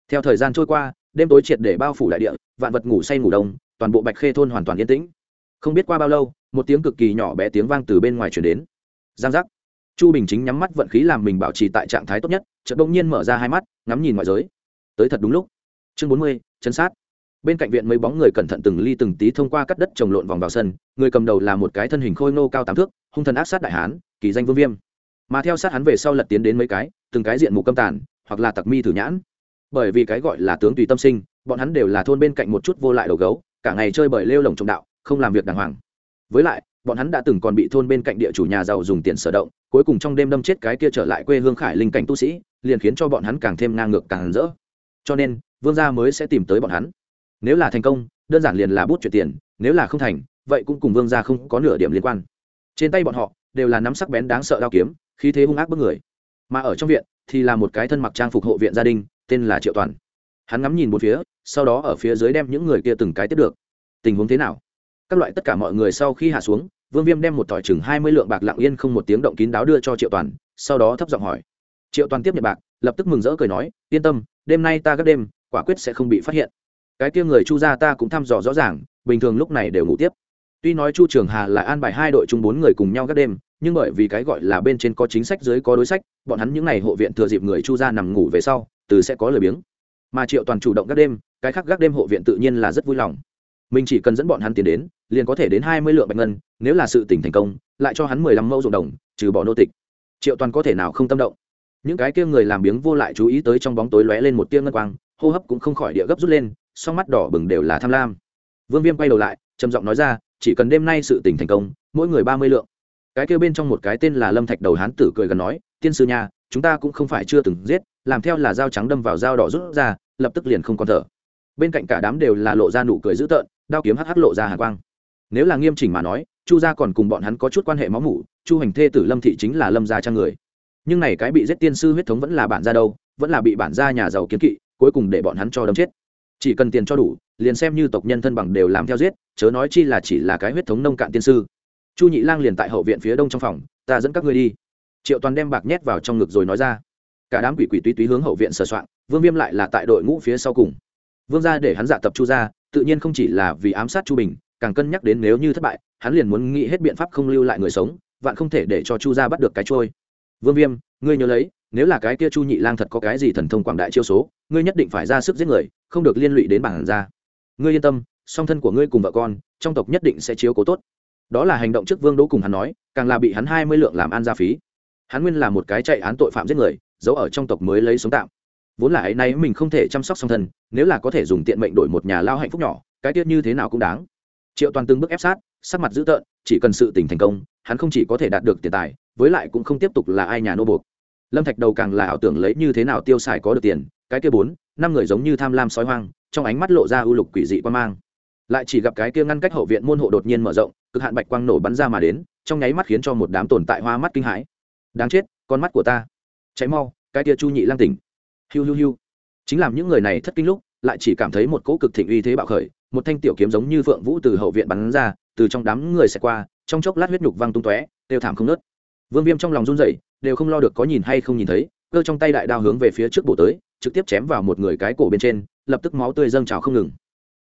Theo thời gian trôi qua, đêm tối triệt để bao phủ đại địa, vạn vật ngủ say ngủ đông, toàn bộ bạch khê thôn hoàn toàn yên tĩnh. Không biết qua bao lâu, một tiếng cực kỳ nhỏ bé tiếng vang từ bên ngoài chuyển đến. Giang giác. Chu bình chính nhắm mắt vận khí làm mình bảo trì tại trạng thái tốt nhất, chợt đông nhiên mở ra hai mắt, ngắm nhìn ngoại giới. Tới thật đúng lúc. Chương bốn mươi chân sát bên cạnh viện mấy bóng người cẩn thận từng ly từng tí thông qua cắt đất trồng lộn vòng vào sân, người cầm đầu là một cái thân hình khôi nô cao tám thước, hung thần ác sát đại hán, kỳ danh vương viêm. Mà theo sát hắn về sau lật tiến đến mấy cái, từng cái diện mục câm tàn, hoặc là tặc mi thử nhãn. Bởi vì cái gọi là tướng tùy tâm sinh, bọn hắn đều là thôn bên cạnh một chút vô lại đầu gấu, cả ngày chơi bời lêu lồng trọng đạo, không làm việc đàng hoàng. Với lại, bọn hắn đã từng còn bị thôn bên cạnh địa chủ nhà giàu dùng tiền sở động, cuối cùng trong đêm đâm chết cái kia trở lại quê hương khải linh cảnh tu sĩ, liền khiến cho bọn hắn càng thêm ngang ngược càng rỡ. Cho nên, vương gia mới sẽ tìm tới bọn hắn nếu là thành công, đơn giản liền là bút chuyển tiền, nếu là không thành, vậy cũng cùng vương gia không có nửa điểm liên quan. Trên tay bọn họ đều là nắm sắc bén đáng sợ đao kiếm, khí thế hung ác bức người. Mà ở trong viện thì là một cái thân mặc trang phục hộ viện gia đình, tên là triệu toàn. Hắn ngắm nhìn một phía, sau đó ở phía dưới đem những người kia từng cái tiếp được. Tình huống thế nào? Các loại tất cả mọi người sau khi hạ xuống, vương viêm đem một tỏi chừng hai mươi lượng bạc lặng yên không một tiếng động kín đáo đưa cho triệu toàn, sau đó thấp giọng hỏi. Triệu toàn tiếp nhận bạc, lập tức mừng rỡ cười nói, yên tâm, đêm nay ta gấp đêm, quả quyết sẽ không bị phát hiện cái kia người chu gia ta cũng thăm dò rõ ràng, bình thường lúc này đều ngủ tiếp. Tuy nói chu trường hà là an bài hai đội chung bốn người cùng nhau các đêm, nhưng bởi vì cái gọi là bên trên có chính sách dưới có đối sách, bọn hắn những n à y hộ viện thừa dịp người chu gia nằm ngủ về sau, từ sẽ có lời biếng. Mà triệu toàn chủ động các đêm, cái khác gác đêm hộ viện tự nhiên là rất vui lòng. Mình chỉ cần dẫn bọn hắn tiến đến, liền có thể đến hai mươi lượng bạch ngân, nếu là sự tỉnh thành công, lại cho hắn mười lăm mẫu ruộng đồng, trừ bỏ nô tịch. Triệu toàn có thể nào không tâm động? Những cái kia người làm biếng vô lại chú ý tới trong bóng tối lóe lên một tia ngân quang, hô hấp cũng không khỏi địa gấp rút lên song mắt đỏ bừng đều là tham lam. Vương viêm quay đầu lại, trầm giọng nói ra, chỉ cần đêm nay sự tình thành công, mỗi người ba mươi lượng. Cái kêu bên trong một cái tên là lâm thạch đầu hán tử cười gần nói, tiên sư nhà chúng ta cũng không phải chưa từng giết, làm theo là dao trắng đâm vào dao đỏ rút ra, lập tức liền không còn thở. Bên cạnh cả đám đều là lộ ra nụ cười dữ tợn, đao kiếm hắc hắc lộ ra hàn quang. Nếu là nghiêm chỉnh mà nói, chu gia còn cùng bọn hắn có chút quan hệ máu mủ, chu hành thê tử lâm thị chính là lâm gia trang người. Nhưng này cái bị giết tiên sư huyết thống vẫn là bản gia đâu, vẫn là bị bản gia nhà giàu kiến kỵ, cuối cùng để bọn hắn cho đâm chết chỉ cần tiền cho đủ, liền xem như tộc nhân thân bằng đều làm theo giết, chớ nói chi là chỉ là cái huyết thống nông cạn tiên sư. Chu nhị lang liền tại hậu viện phía đông trong phòng, ta dẫn các ngươi đi. Triệu toàn đem bạc nhét vào trong ngực rồi nói ra. Cả đám quỷ quỷ túy túy hướng hậu viện sờ soạn, vương viêm lại là tại đội ngũ phía sau cùng. Vương ra để hắn giả tập chu ra tự nhiên không chỉ là vì ám sát chu bình, càng cân nhắc đến nếu như thất bại, hắn liền muốn nghĩ hết biện pháp không lưu lại người sống, vạn không thể để cho chu ra bắt được cái trôi. Vương viêm, ngươi nhớ lấy nếu là cái kia chu nhị lang thật có cái gì thần thông quảng đại chiêu số, ngươi nhất định phải ra sức giết người, không được liên lụy đến bản ra ngươi yên tâm, song thân của ngươi cùng vợ con, trong tộc nhất định sẽ chiếu cố tốt. Đó là hành động trước vương đỗ cùng hắn nói, càng là bị hắn hai mươi lượng làm ăn ra phí. Hắn nguyên là một cái chạy án tội phạm giết người, giấu ở trong tộc mới lấy sống tạm. Vốn là ấy nay mình không thể chăm sóc song thân, nếu là có thể dùng tiện mệnh đổi một nhà lao hạnh phúc nhỏ, cái tiết như thế nào cũng đáng. Triệu toàn từng bước ép sát, sắc mặt dữ tợn, chỉ cần sự tình thành công, hắn không chỉ có thể đạt được tiền tài, với lại cũng không tiếp tục là ai nhà nô buộc lâm thạch đầu càng là ảo tưởng lấy như thế nào tiêu xài có được tiền, cái kia bốn, năm người giống như tham lam sói hoang, trong ánh mắt lộ ra ưu lục quỷ dị quan mang. Lại chỉ gặp cái kia ngăn cách hậu viện môn hộ đột nhiên mở rộng, cực hạn bạch quang nổ bắn ra mà đến, trong nháy mắt khiến cho một đám tồn tại hoa mắt kinh hãi. Đáng chết, con mắt của ta. Cháy mau, cái kia chu nhị lang tỉnh. Hiu hiu hiu. Chính làm những người này thất kinh lúc, lại chỉ cảm thấy một cỗ cực thịnh uy thế bạo khởi, một thanh tiểu kiếm giống như phượng vũ từ hậu viện bắn ra, từ trong đám người xẹt qua, trong chốc lát huyết nhục văng tung tóe đều thảm không nớt vương viêm trong lòng run rẩy, đều không lo được có nhìn hay không nhìn thấy, cơ trong tay đại đao hướng về phía trước bổ tới, trực tiếp chém vào một người cái cổ bên trên, lập tức máu tươi dâng trào không ngừng.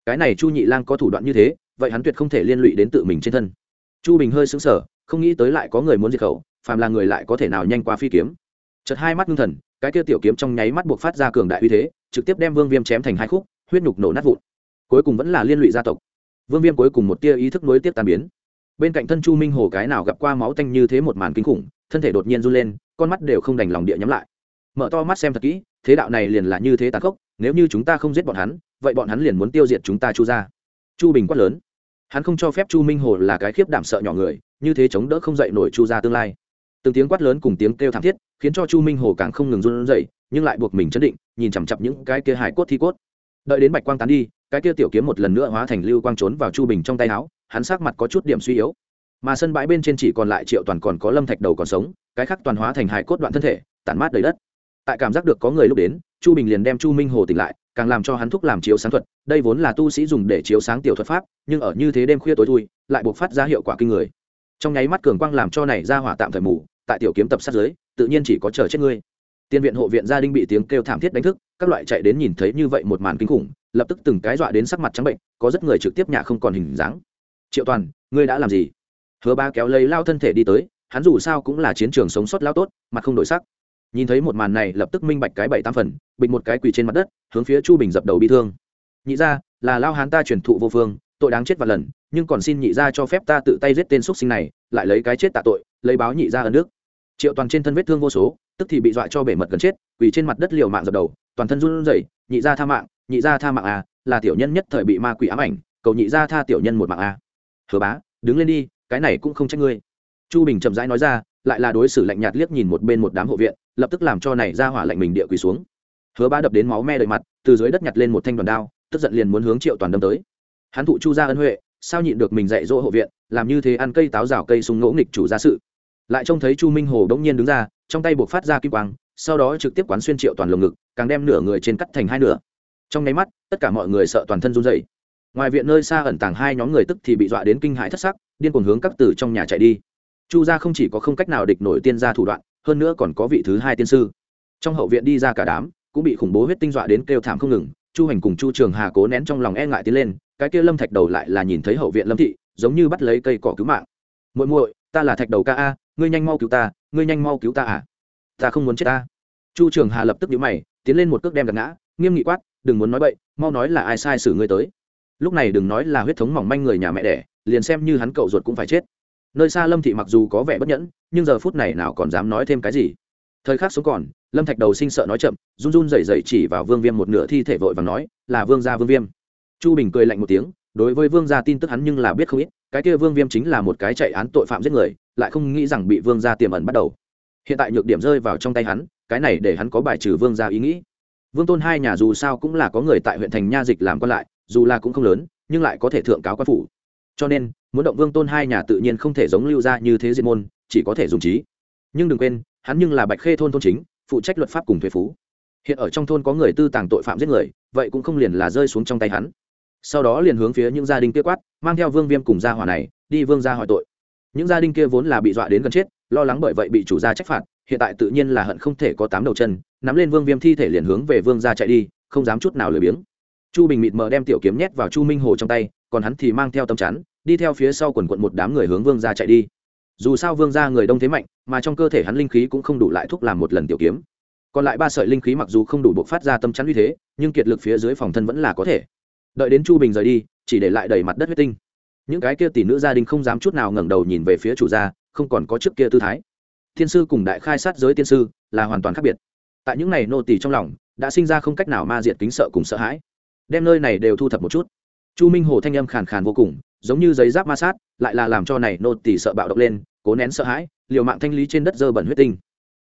Cái này chu nhị lang có thủ đoạn như thế, vậy hắn tuyệt không thể liên lụy đến tự mình trên thân. Chu bình hơi sững sờ, không nghĩ tới lại có người muốn diệt khẩu, phàm là người lại có thể nào nhanh qua phi kiếm. Chật hai mắt ngưng thần, cái kia tiểu kiếm trong nháy mắt buộc phát ra cường đại uy thế, trực tiếp đem vương viêm chém thành hai khúc, huyết nhục nổ nát vụn. Cuối cùng vẫn là liên lụy gia tộc. Vương viêm cuối cùng một tia ý thức nối tiếp tàn biến bên cạnh thân chu minh hồ cái nào gặp qua máu tanh như thế một màn kinh khủng, thân thể đột nhiên run lên, con mắt đều không đành lòng địa nhắm lại. Mở to mắt xem thật kỹ, thế đạo này liền là như thế tàn khốc, nếu như chúng ta không giết bọn hắn, vậy bọn hắn liền muốn tiêu diệt chúng ta chu ra chu bình quát lớn. Hắn không cho phép chu minh hồ là cái khiếp đảm sợ nhỏ người, như thế chống đỡ không dậy nổi chu ra tương lai. Từng tiếng quát lớn cùng tiếng kêu thảm thiết, khiến cho chu minh hồ càng không ngừng run rẩy, nhưng lại buộc mình chấn định, nhìn chằm chặp những cái kia hải cốt thi cốt. Đợi đến bạch quang tán đi, cái kia tiểu kiếm một lần nữa hóa thành lưu quang trốn vào chu bình trong tay áo hắn sắc mặt có chút điểm suy yếu. Mà sân bãi bên trên chỉ còn lại triệu toàn còn có lâm thạch đầu còn sống, cái khác toàn hóa thành hài cốt đoạn thân thể, tản mát đầy đất. Tại cảm giác được có người lúc đến, chu bình liền đem chu minh hồ tỉnh lại, càng làm cho hắn thúc làm chiếu sáng thuật, đây vốn là tu sĩ dùng để chiếu sáng tiểu thuật pháp, nhưng ở như thế đêm khuya tối thui, lại buộc phát ra hiệu quả kinh người. Trong nháy mắt cường quang làm cho này ra hỏa tạm thời mù, tại tiểu kiếm tập sát giới, tự nhiên chỉ có chờ chết ngươi. Tiên viện hộ viện gia đình bị tiếng kêu thảm thiết đánh thức, các loại chạy đến nhìn thấy như vậy một màn kinh khủng, lập tức từng cái dọa đến sắc mặt trắng bệnh, có rất người trực tiếp nhà không còn hình dáng triệu toàn, ngươi đã làm gì? Hứa ba kéo lấy lao thân thể đi tới, hắn dù sao cũng là chiến trường sống sót lao tốt, mặt không đổi sắc. Nhìn thấy một màn này, lập tức minh bạch cái bảy tam phần, bịch một cái quỳ trên mặt đất, hướng phía chu bình dập đầu bị thương. Nhị ra là lao hán ta truyền thụ vô phương, tội đáng chết và lần, nhưng còn xin nhị ra cho phép ta tự tay giết tên x sinh này, lại lấy cái chết tạ tội, lấy báo nhị ra ở nước triệu toàn trên thân vết thương vô số, tức thì bị dọa cho bể mật gần chết, quỳ trên mặt đất liều mạng dập đầu, toàn thân run rẩy, nhị ra tha mạng, nhị ra tha mạng à là tiểu nhân nhất thời bị ma quỷ ám ảnh, cầu nhị ra tha tiểu nhân một mạng à hứa bá, đứng lên đi, cái này cũng không trách ngươi. Chu bình chậm rãi nói ra, lại là đối xử lạnh nhạt liếc nhìn một bên một đám hộ viện, lập tức làm cho này ra hỏa lạnh mình địa quỳ xuống. Hứa bá đập đến máu me đầy mặt, từ dưới đất nhặt lên một thanh đoàn đao, tức giận liền muốn hướng triệu toàn đâm tới. Hắn thụ chu ra ân huệ, sao nhịn được mình dạy dỗ hộ viện, làm như thế ăn cây táo rào cây súng ngỗ nghịch chủ gia sự. Lại trông thấy chu minh hồ đống nhiên đứng ra, trong tay buộc phát ra kim quang, sau đó trực tiếp quán xuyên triệu toàn lồng ngực, càng đem nửa người trên cắt thành hai nửa. Trong nháy mắt, tất cả mọi người sợ toàn thân run dày ngoài viện nơi xa ẩn tàng hai nhóm người tức thì bị dọa đến kinh hãi thất sắc, điên cuồng hướng các tử trong nhà chạy đi. Chu gia không chỉ có không cách nào địch nổi tiên gia thủ đoạn, hơn nữa còn có vị thứ hai tiên sư. Trong hậu viện đi ra cả đám, cũng bị khủng bố huyết tinh dọa đến kêu thảm không ngừng. Chu hành cùng chu trường hà cố nén trong lòng e ngại tiến lên, cái kia lâm thạch đầu lại là nhìn thấy hậu viện lâm thị, giống như bắt lấy cây cỏ cứu mạng. Muội muội, ta là thạch đầu ca a, ngươi nhanh mau cứu ta, ngươi nhanh mau cứu ta à? Ta không muốn chết ta. Chu trường hà lập tức nhíu mày, tiến lên một cước đem gạt ngã, nghiêm nghị quát, đừng muốn nói bậy, mau nói là ai sai xử ngươi tới lúc này đừng nói là huyết thống mỏng manh người nhà mẹ đẻ, liền xem như hắn cậu ruột cũng phải chết. Nơi xa lâm thị mặc dù có vẻ bất nhẫn, nhưng giờ phút này nào còn dám nói thêm cái gì. Thời khắc sống còn, lâm thạch đầu sinh sợ nói chậm, run run rẩy rẩy chỉ vào vương viêm một nửa thi thể vội và nói, là vương gia vương viêm. Chu bình cười lạnh một tiếng, đối với vương gia tin tức hắn nhưng là biết không ít, cái kia vương viêm chính là một cái chạy án tội phạm giết người, lại không nghĩ rằng bị vương gia tiềm ẩn bắt đầu. Hiện tại nhược điểm rơi vào trong tay hắn, cái này để hắn có bài trừ vương gia ý nghĩ. Vương tôn hai nhà dù sao cũng là có người tại huyện thành nha dịch làm quan lại dù là cũng không lớn, nhưng lại có thể thượng cáo quan phủ. Cho nên, muốn động vương tôn hai nhà tự nhiên không thể giống lưu ra như thế diệt môn, chỉ có thể dùng trí. Nhưng đừng quên, hắn nhưng là bạch khê thôn thôn chính, phụ trách luật pháp cùng thuế phú. Hiện ở trong thôn có người tư tàng tội phạm giết người, vậy cũng không liền là rơi xuống trong tay hắn. Sau đó liền hướng phía những gia đình kia quát, mang theo vương viêm cùng gia hỏa này, đi vương gia hỏi tội. Những gia đình kia vốn là bị dọa đến gần chết, lo lắng bởi vậy bị chủ gia trách phạt, hiện tại tự nhiên là hận không thể có tám đầu chân, nắm lên vương viêm thi thể liền hướng về vương gia chạy đi, không dám chút nào lười biếng chu bình mịt mờ đem tiểu kiếm nhét vào chu minh hồ trong tay, còn hắn thì mang theo tấm chắn, đi theo phía sau quần quận một đám người hướng vương gia chạy đi. Dù sao vương gia người đông thế mạnh, mà trong cơ thể hắn linh khí cũng không đủ lại thúc làm một lần tiểu kiếm. Còn lại ba sợi linh khí mặc dù không đủ buộc phát ra tâm chắn uy thế, nhưng kiệt lực phía dưới phòng thân vẫn là có thể. Đợi đến chu bình rời đi, chỉ để lại đầy mặt đất huyết tinh. Những cái kia tỷ nữ gia đình không dám chút nào ngẩng đầu nhìn về phía chủ gia, không còn có trước kia tư thái. Thiên sư cùng đại khai sát giới tiên sư là hoàn toàn khác biệt. Tại những này nô tỳ trong lòng, đã sinh ra không cách nào ma diệt kính sợ cùng sợ hãi đem nơi này đều thu thập một chút. Chu minh hồ thanh âm khàn khàn vô cùng, giống như giấy giáp ma sát, lại là làm cho này nô tỳ sợ bạo động lên, cố nén sợ hãi, liều mạng thanh lý trên đất dơ bẩn huyết tinh.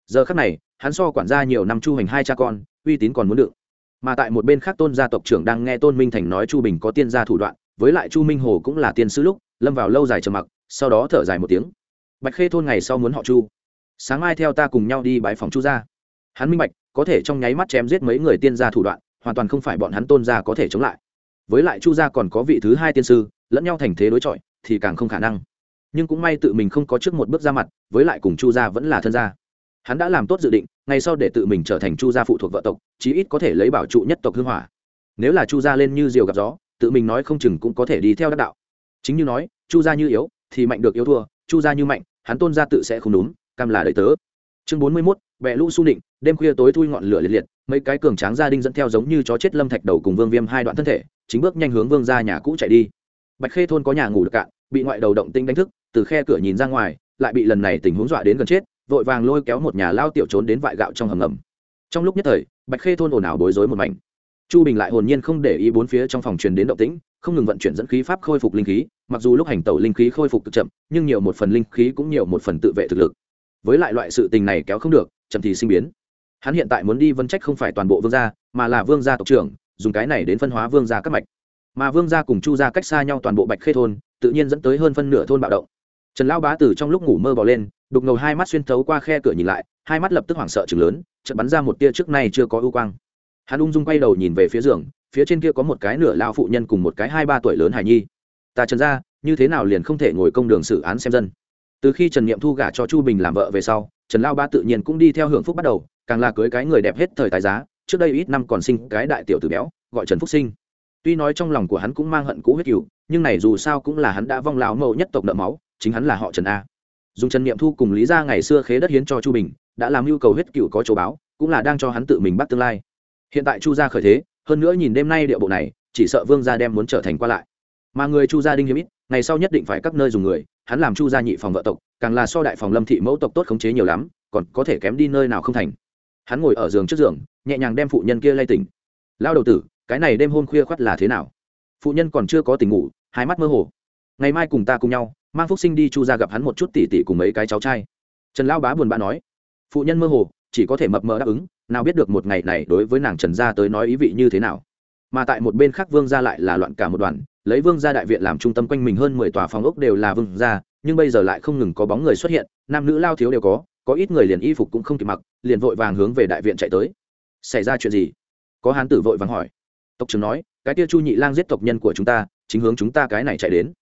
Giờ khắc này, hắn so quản gia nhiều năm chu hành hai cha con, uy tín còn muốn được mà tại một bên khác tôn gia tộc trưởng đang nghe tôn minh thành nói chu bình có tiên gia thủ đoạn, với lại chu minh hồ cũng là tiên sư lúc, lâm vào lâu dài trầm mặc, sau đó thở dài một tiếng. Bạch khê thôn ngày sau muốn họ chu. Sáng mai theo ta cùng nhau đi bãi phòng chu gia. Hắn minh bạch, có thể trong nháy mắt chém giết mấy người tiên gia thủ đoạn hoàn toàn không phải bọn hắn tôn gia có thể chống lại. Với lại chu gia còn có vị thứ hai tiên sư, lẫn nhau thành thế đối chọi, thì càng không khả năng. Nhưng cũng may tự mình không có trước một bước ra mặt, với lại cùng chu gia vẫn là thân gia. Hắn đã làm tốt dự định, ngay sau để tự mình trở thành chu gia phụ thuộc vợ tộc, chí ít có thể lấy bảo trụ nhất tộc hưng hỏa. Nếu là chu gia lên như diều gặp gió, tự mình nói không chừng cũng có thể đi theo đắc đạo. Chính như nói, chu gia như yếu, thì mạnh được yếu thua, chu gia như mạnh, hắn tôn gia tự sẽ không đúng, cam là đời tớ. Chương bốn mươi mốt bẹ lũ su định đêm khuya tối thui ngọn lửa liệt liệt, mấy cái cường tráng gia đình dẫn theo giống như chó chết lâm thạch đầu cùng vương viêm hai đoạn thân thể, chính bước nhanh hướng vương ra nhà cũ chạy đi. Bạch khê thôn có nhà ngủ được cạn, bị ngoại đầu động tinh đánh thức, từ khe cửa nhìn ra ngoài, lại bị lần này tình huống dọa đến gần chết, vội vàng lôi kéo một nhà lao tiểu trốn đến vại gạo trong hầm ngầm. Trong lúc nhất thời, bạch khê thôn ồn ào bối rối một mảnh. Chu bình lại hồn nhiên không để ý bốn phía trong phòng truyền đến động tĩnh, không ngừng vận chuyển dẫn khí pháp khôi phục linh khí, mặc dù lúc hành tẩu linh khí khôi phục cực chậm, nhưng nhiều một phần linh khí cũng nhiều một phần tự vệ thực lực. Với lại loại sự tình này kéo không được chậm thì sinh biến. Hắn hiện tại muốn đi vân trách không phải toàn bộ vương gia, mà là vương gia tộc trưởng, dùng cái này đến phân hóa vương gia các mạch. Mà vương gia cùng chu gia cách xa nhau toàn bộ bạch khê thôn, tự nhiên dẫn tới hơn phân nửa thôn bạo động. Trần lao bá từ trong lúc ngủ mơ bỏ lên, đục ngầu hai mắt xuyên thấu qua khe cửa nhìn lại, hai mắt lập tức hoảng sợ chừng lớn, chợt bắn ra một tia trước nay chưa có ưu quang. Hắn ung dung quay đầu nhìn về phía giường, phía trên kia có một cái nửa lao phụ nhân cùng một cái hai ba tuổi lớn hài nhi. Ta trần ra như thế nào liền không thể ngồi công đường xử án xem dân? Từ khi trần n i ệ m thu gả cho chu bình làm vợ về sau, trần lao ba tự nhiên cũng đi theo hưởng phúc bắt đầu, càng là cưới cái người đẹp hết thời tài giá, trước đây ít năm còn sinh cái đại tiểu tử béo, gọi trần phúc sinh. Tuy nói trong lòng của hắn cũng mang hận cũ huyết cựu nhưng này dù sao cũng là hắn đã vong lão mẫu nhất tộc nợ máu, chính hắn là họ trần a. Dùng trần niệm thu cùng lý ra ngày xưa khế đất hiến cho chu bình, đã làm yêu cầu huyết cựu có chỗ báo, cũng là đang cho hắn tự mình bắt tương lai. Hiện tại chu gia khởi thế, hơn nữa nhìn đêm nay địa bộ này, chỉ sợ vương gia đem muốn trở thành qua lại. Mà người chu gia đinh hiếm ít, ngày sau nhất định phải các nơi dùng người hắn làm chu gia nhị phòng vợ tộc, càng là so đại phòng lâm thị mẫu tộc tốt khống chế nhiều lắm, còn có thể kém đi nơi nào không thành. Hắn ngồi ở giường trước giường, nhẹ nhàng đem phụ nhân kia lay tỉnh. Lao đầu tử, cái này đêm hôm khuya khoắt là thế nào? Phụ nhân còn chưa có tỉnh ngủ, hai mắt mơ hồ. Ngày mai cùng ta cùng nhau, mang phúc sinh đi chu ra gặp hắn một chút tỉ tỉ cùng mấy cái cháu trai. Trần lao bá buồn bã nói. Phụ nhân mơ hồ, chỉ có thể mập mờ đáp ứng, nào biết được một ngày này đối với nàng trần gia tới nói ý vị như thế nào. Mà tại một bên khác vương gia lại là loạn cả một đoàn lấy vương gia đại viện làm trung tâm quanh mình hơn mười tòa phòng ốc đều là vương gia, nhưng bây giờ lại không ngừng có bóng người xuất hiện, nam nữ lao thiếu đều có có ít người liền y phục cũng không kịp mặc, liền vội vàng hướng về đại viện chạy tới. Xảy ra chuyện gì? Có hán tử vội vàng hỏi. Tộc trưởng nói, cái tia chu nhị lang giết tộc nhân của chúng ta, chính hướng chúng ta cái này chạy đến.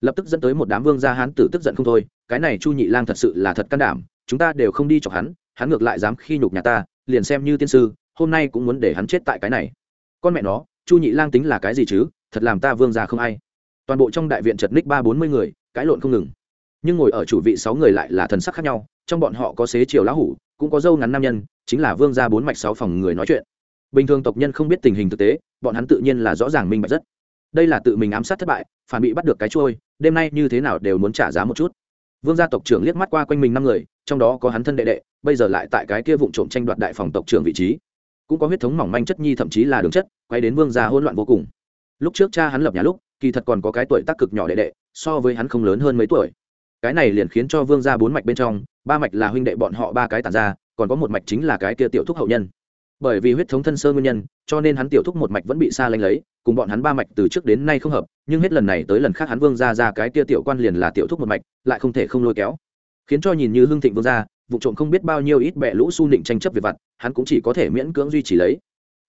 Lập tức dẫn tới một đám vương gia hán tử tức giận không thôi, cái này chu nhị lang thật sự là thật can đảm, chúng ta đều không đi chọc hắn hắn ngược lại dám khi nhục nhà ta, liền xem như tiên sư, hôm nay cũng muốn để hắn chết tại cái này. Con mẹ nó, chu nhị lang tính là cái gì chứ? Thật làm ta vương gia không ai. Toàn bộ trong đại viện chật ních ba bốn mươi người, cãi lộn không ngừng. Nhưng ngồi ở chủ vị sáu người lại là thần sắc khác nhau, trong bọn họ có xế chiều lão hủ, cũng có dâu ngắn nam nhân, chính là vương gia bốn mạch sáu phòng người nói chuyện. Bình thường tộc nhân không biết tình hình thực tế, bọn hắn tự nhiên là rõ ràng minh bạch rất. Đây là tự mình ám sát thất bại, phản bị bắt được cái trôi đêm nay như thế nào đều muốn trả giá một chút. Vương gia tộc trưởng liếc mắt qua quanh mình năm người, trong đó có hắn thân đệ đệ, bây giờ lại tại cái kia vụ trộm tranh đoạt đại phòng tộc trưởng vị trí. Cũng có huyết thống mỏng manh chất nhi thậm chí là đường chất, quay đến vương gia hỗn loạn vô cùng lúc trước cha hắn lập nhà lúc, kỳ thật còn có cái tuổi tác cực nhỏ đệ đệ, so với hắn không lớn hơn mấy tuổi. Cái này liền khiến cho vương gia bốn mạch bên trong, ba mạch là huynh đệ bọn họ ba cái tàn ra, còn có một mạch chính là cái kia tiểu thúc hậu nhân. Bởi vì huyết thống thân sơ nguyên nhân, cho nên hắn tiểu thúc một mạch vẫn bị xa lánh lấy, cùng bọn hắn ba mạch từ trước đến nay không hợp, nhưng hết lần này tới lần khác hắn vương gia ra cái kia tiểu quan liền là tiểu thúc một mạch, lại không thể không lôi kéo. Khiến cho nhìn như hưng thịnh vương gia, vụ trộm không biết bao nhiêu ít bẹ lũ su nịnh tranh chấp về vặt, hắn cũng chỉ có thể miễn cưỡng duy trì lấy.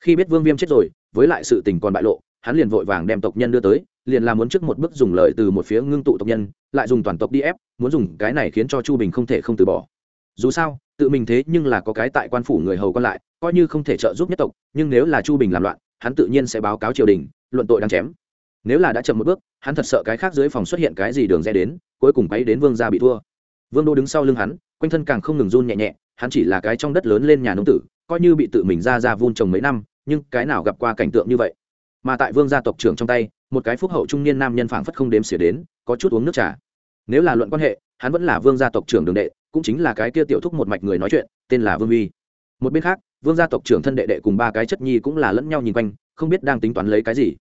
Khi biết vương viêm chết rồi, với lại sự tình còn bại lộ hắn liền vội vàng đem tộc nhân đưa tới, liền làm muốn trước một bước dùng lợi từ một phía ngưng tụ tộc nhân, lại dùng toàn tộc đi ép, muốn dùng cái này khiến cho chu bình không thể không từ bỏ. Dù sao, tự mình thế nhưng là có cái tại quan phủ người hầu còn lại, coi như không thể trợ giúp nhất tộc, nhưng nếu là chu bình làm loạn, hắn tự nhiên sẽ báo cáo triều đình, luận tội đang chém. Nếu là đã chậm một bước, hắn thật sợ cái khác dưới phòng xuất hiện cái gì đường rẽ đến, cuối cùng quấy đến vương gia bị thua. Vương đô đứng sau lưng hắn, quanh thân càng không ngừng run nhẹ nhẹ, hắn chỉ là cái trong đất lớn lên nhà nông tử, coi như bị tự mình ra ra vun trồng mấy năm, nhưng cái nào gặp qua cảnh tượng như vậy? Mà tại vương gia tộc trưởng trong tay, một cái phúc hậu trung niên nam nhân phảng phất không đếm xỉa đến, có chút uống nước trà. Nếu là luận quan hệ, hắn vẫn là vương gia tộc trưởng đường đệ, cũng chính là cái kia tiểu thúc một mạch người nói chuyện, tên là vương uy một bên khác, vương gia tộc trưởng thân đệ đệ cùng ba cái chất nhi cũng là lẫn nhau nhìn quanh, không biết đang tính toán lấy cái gì.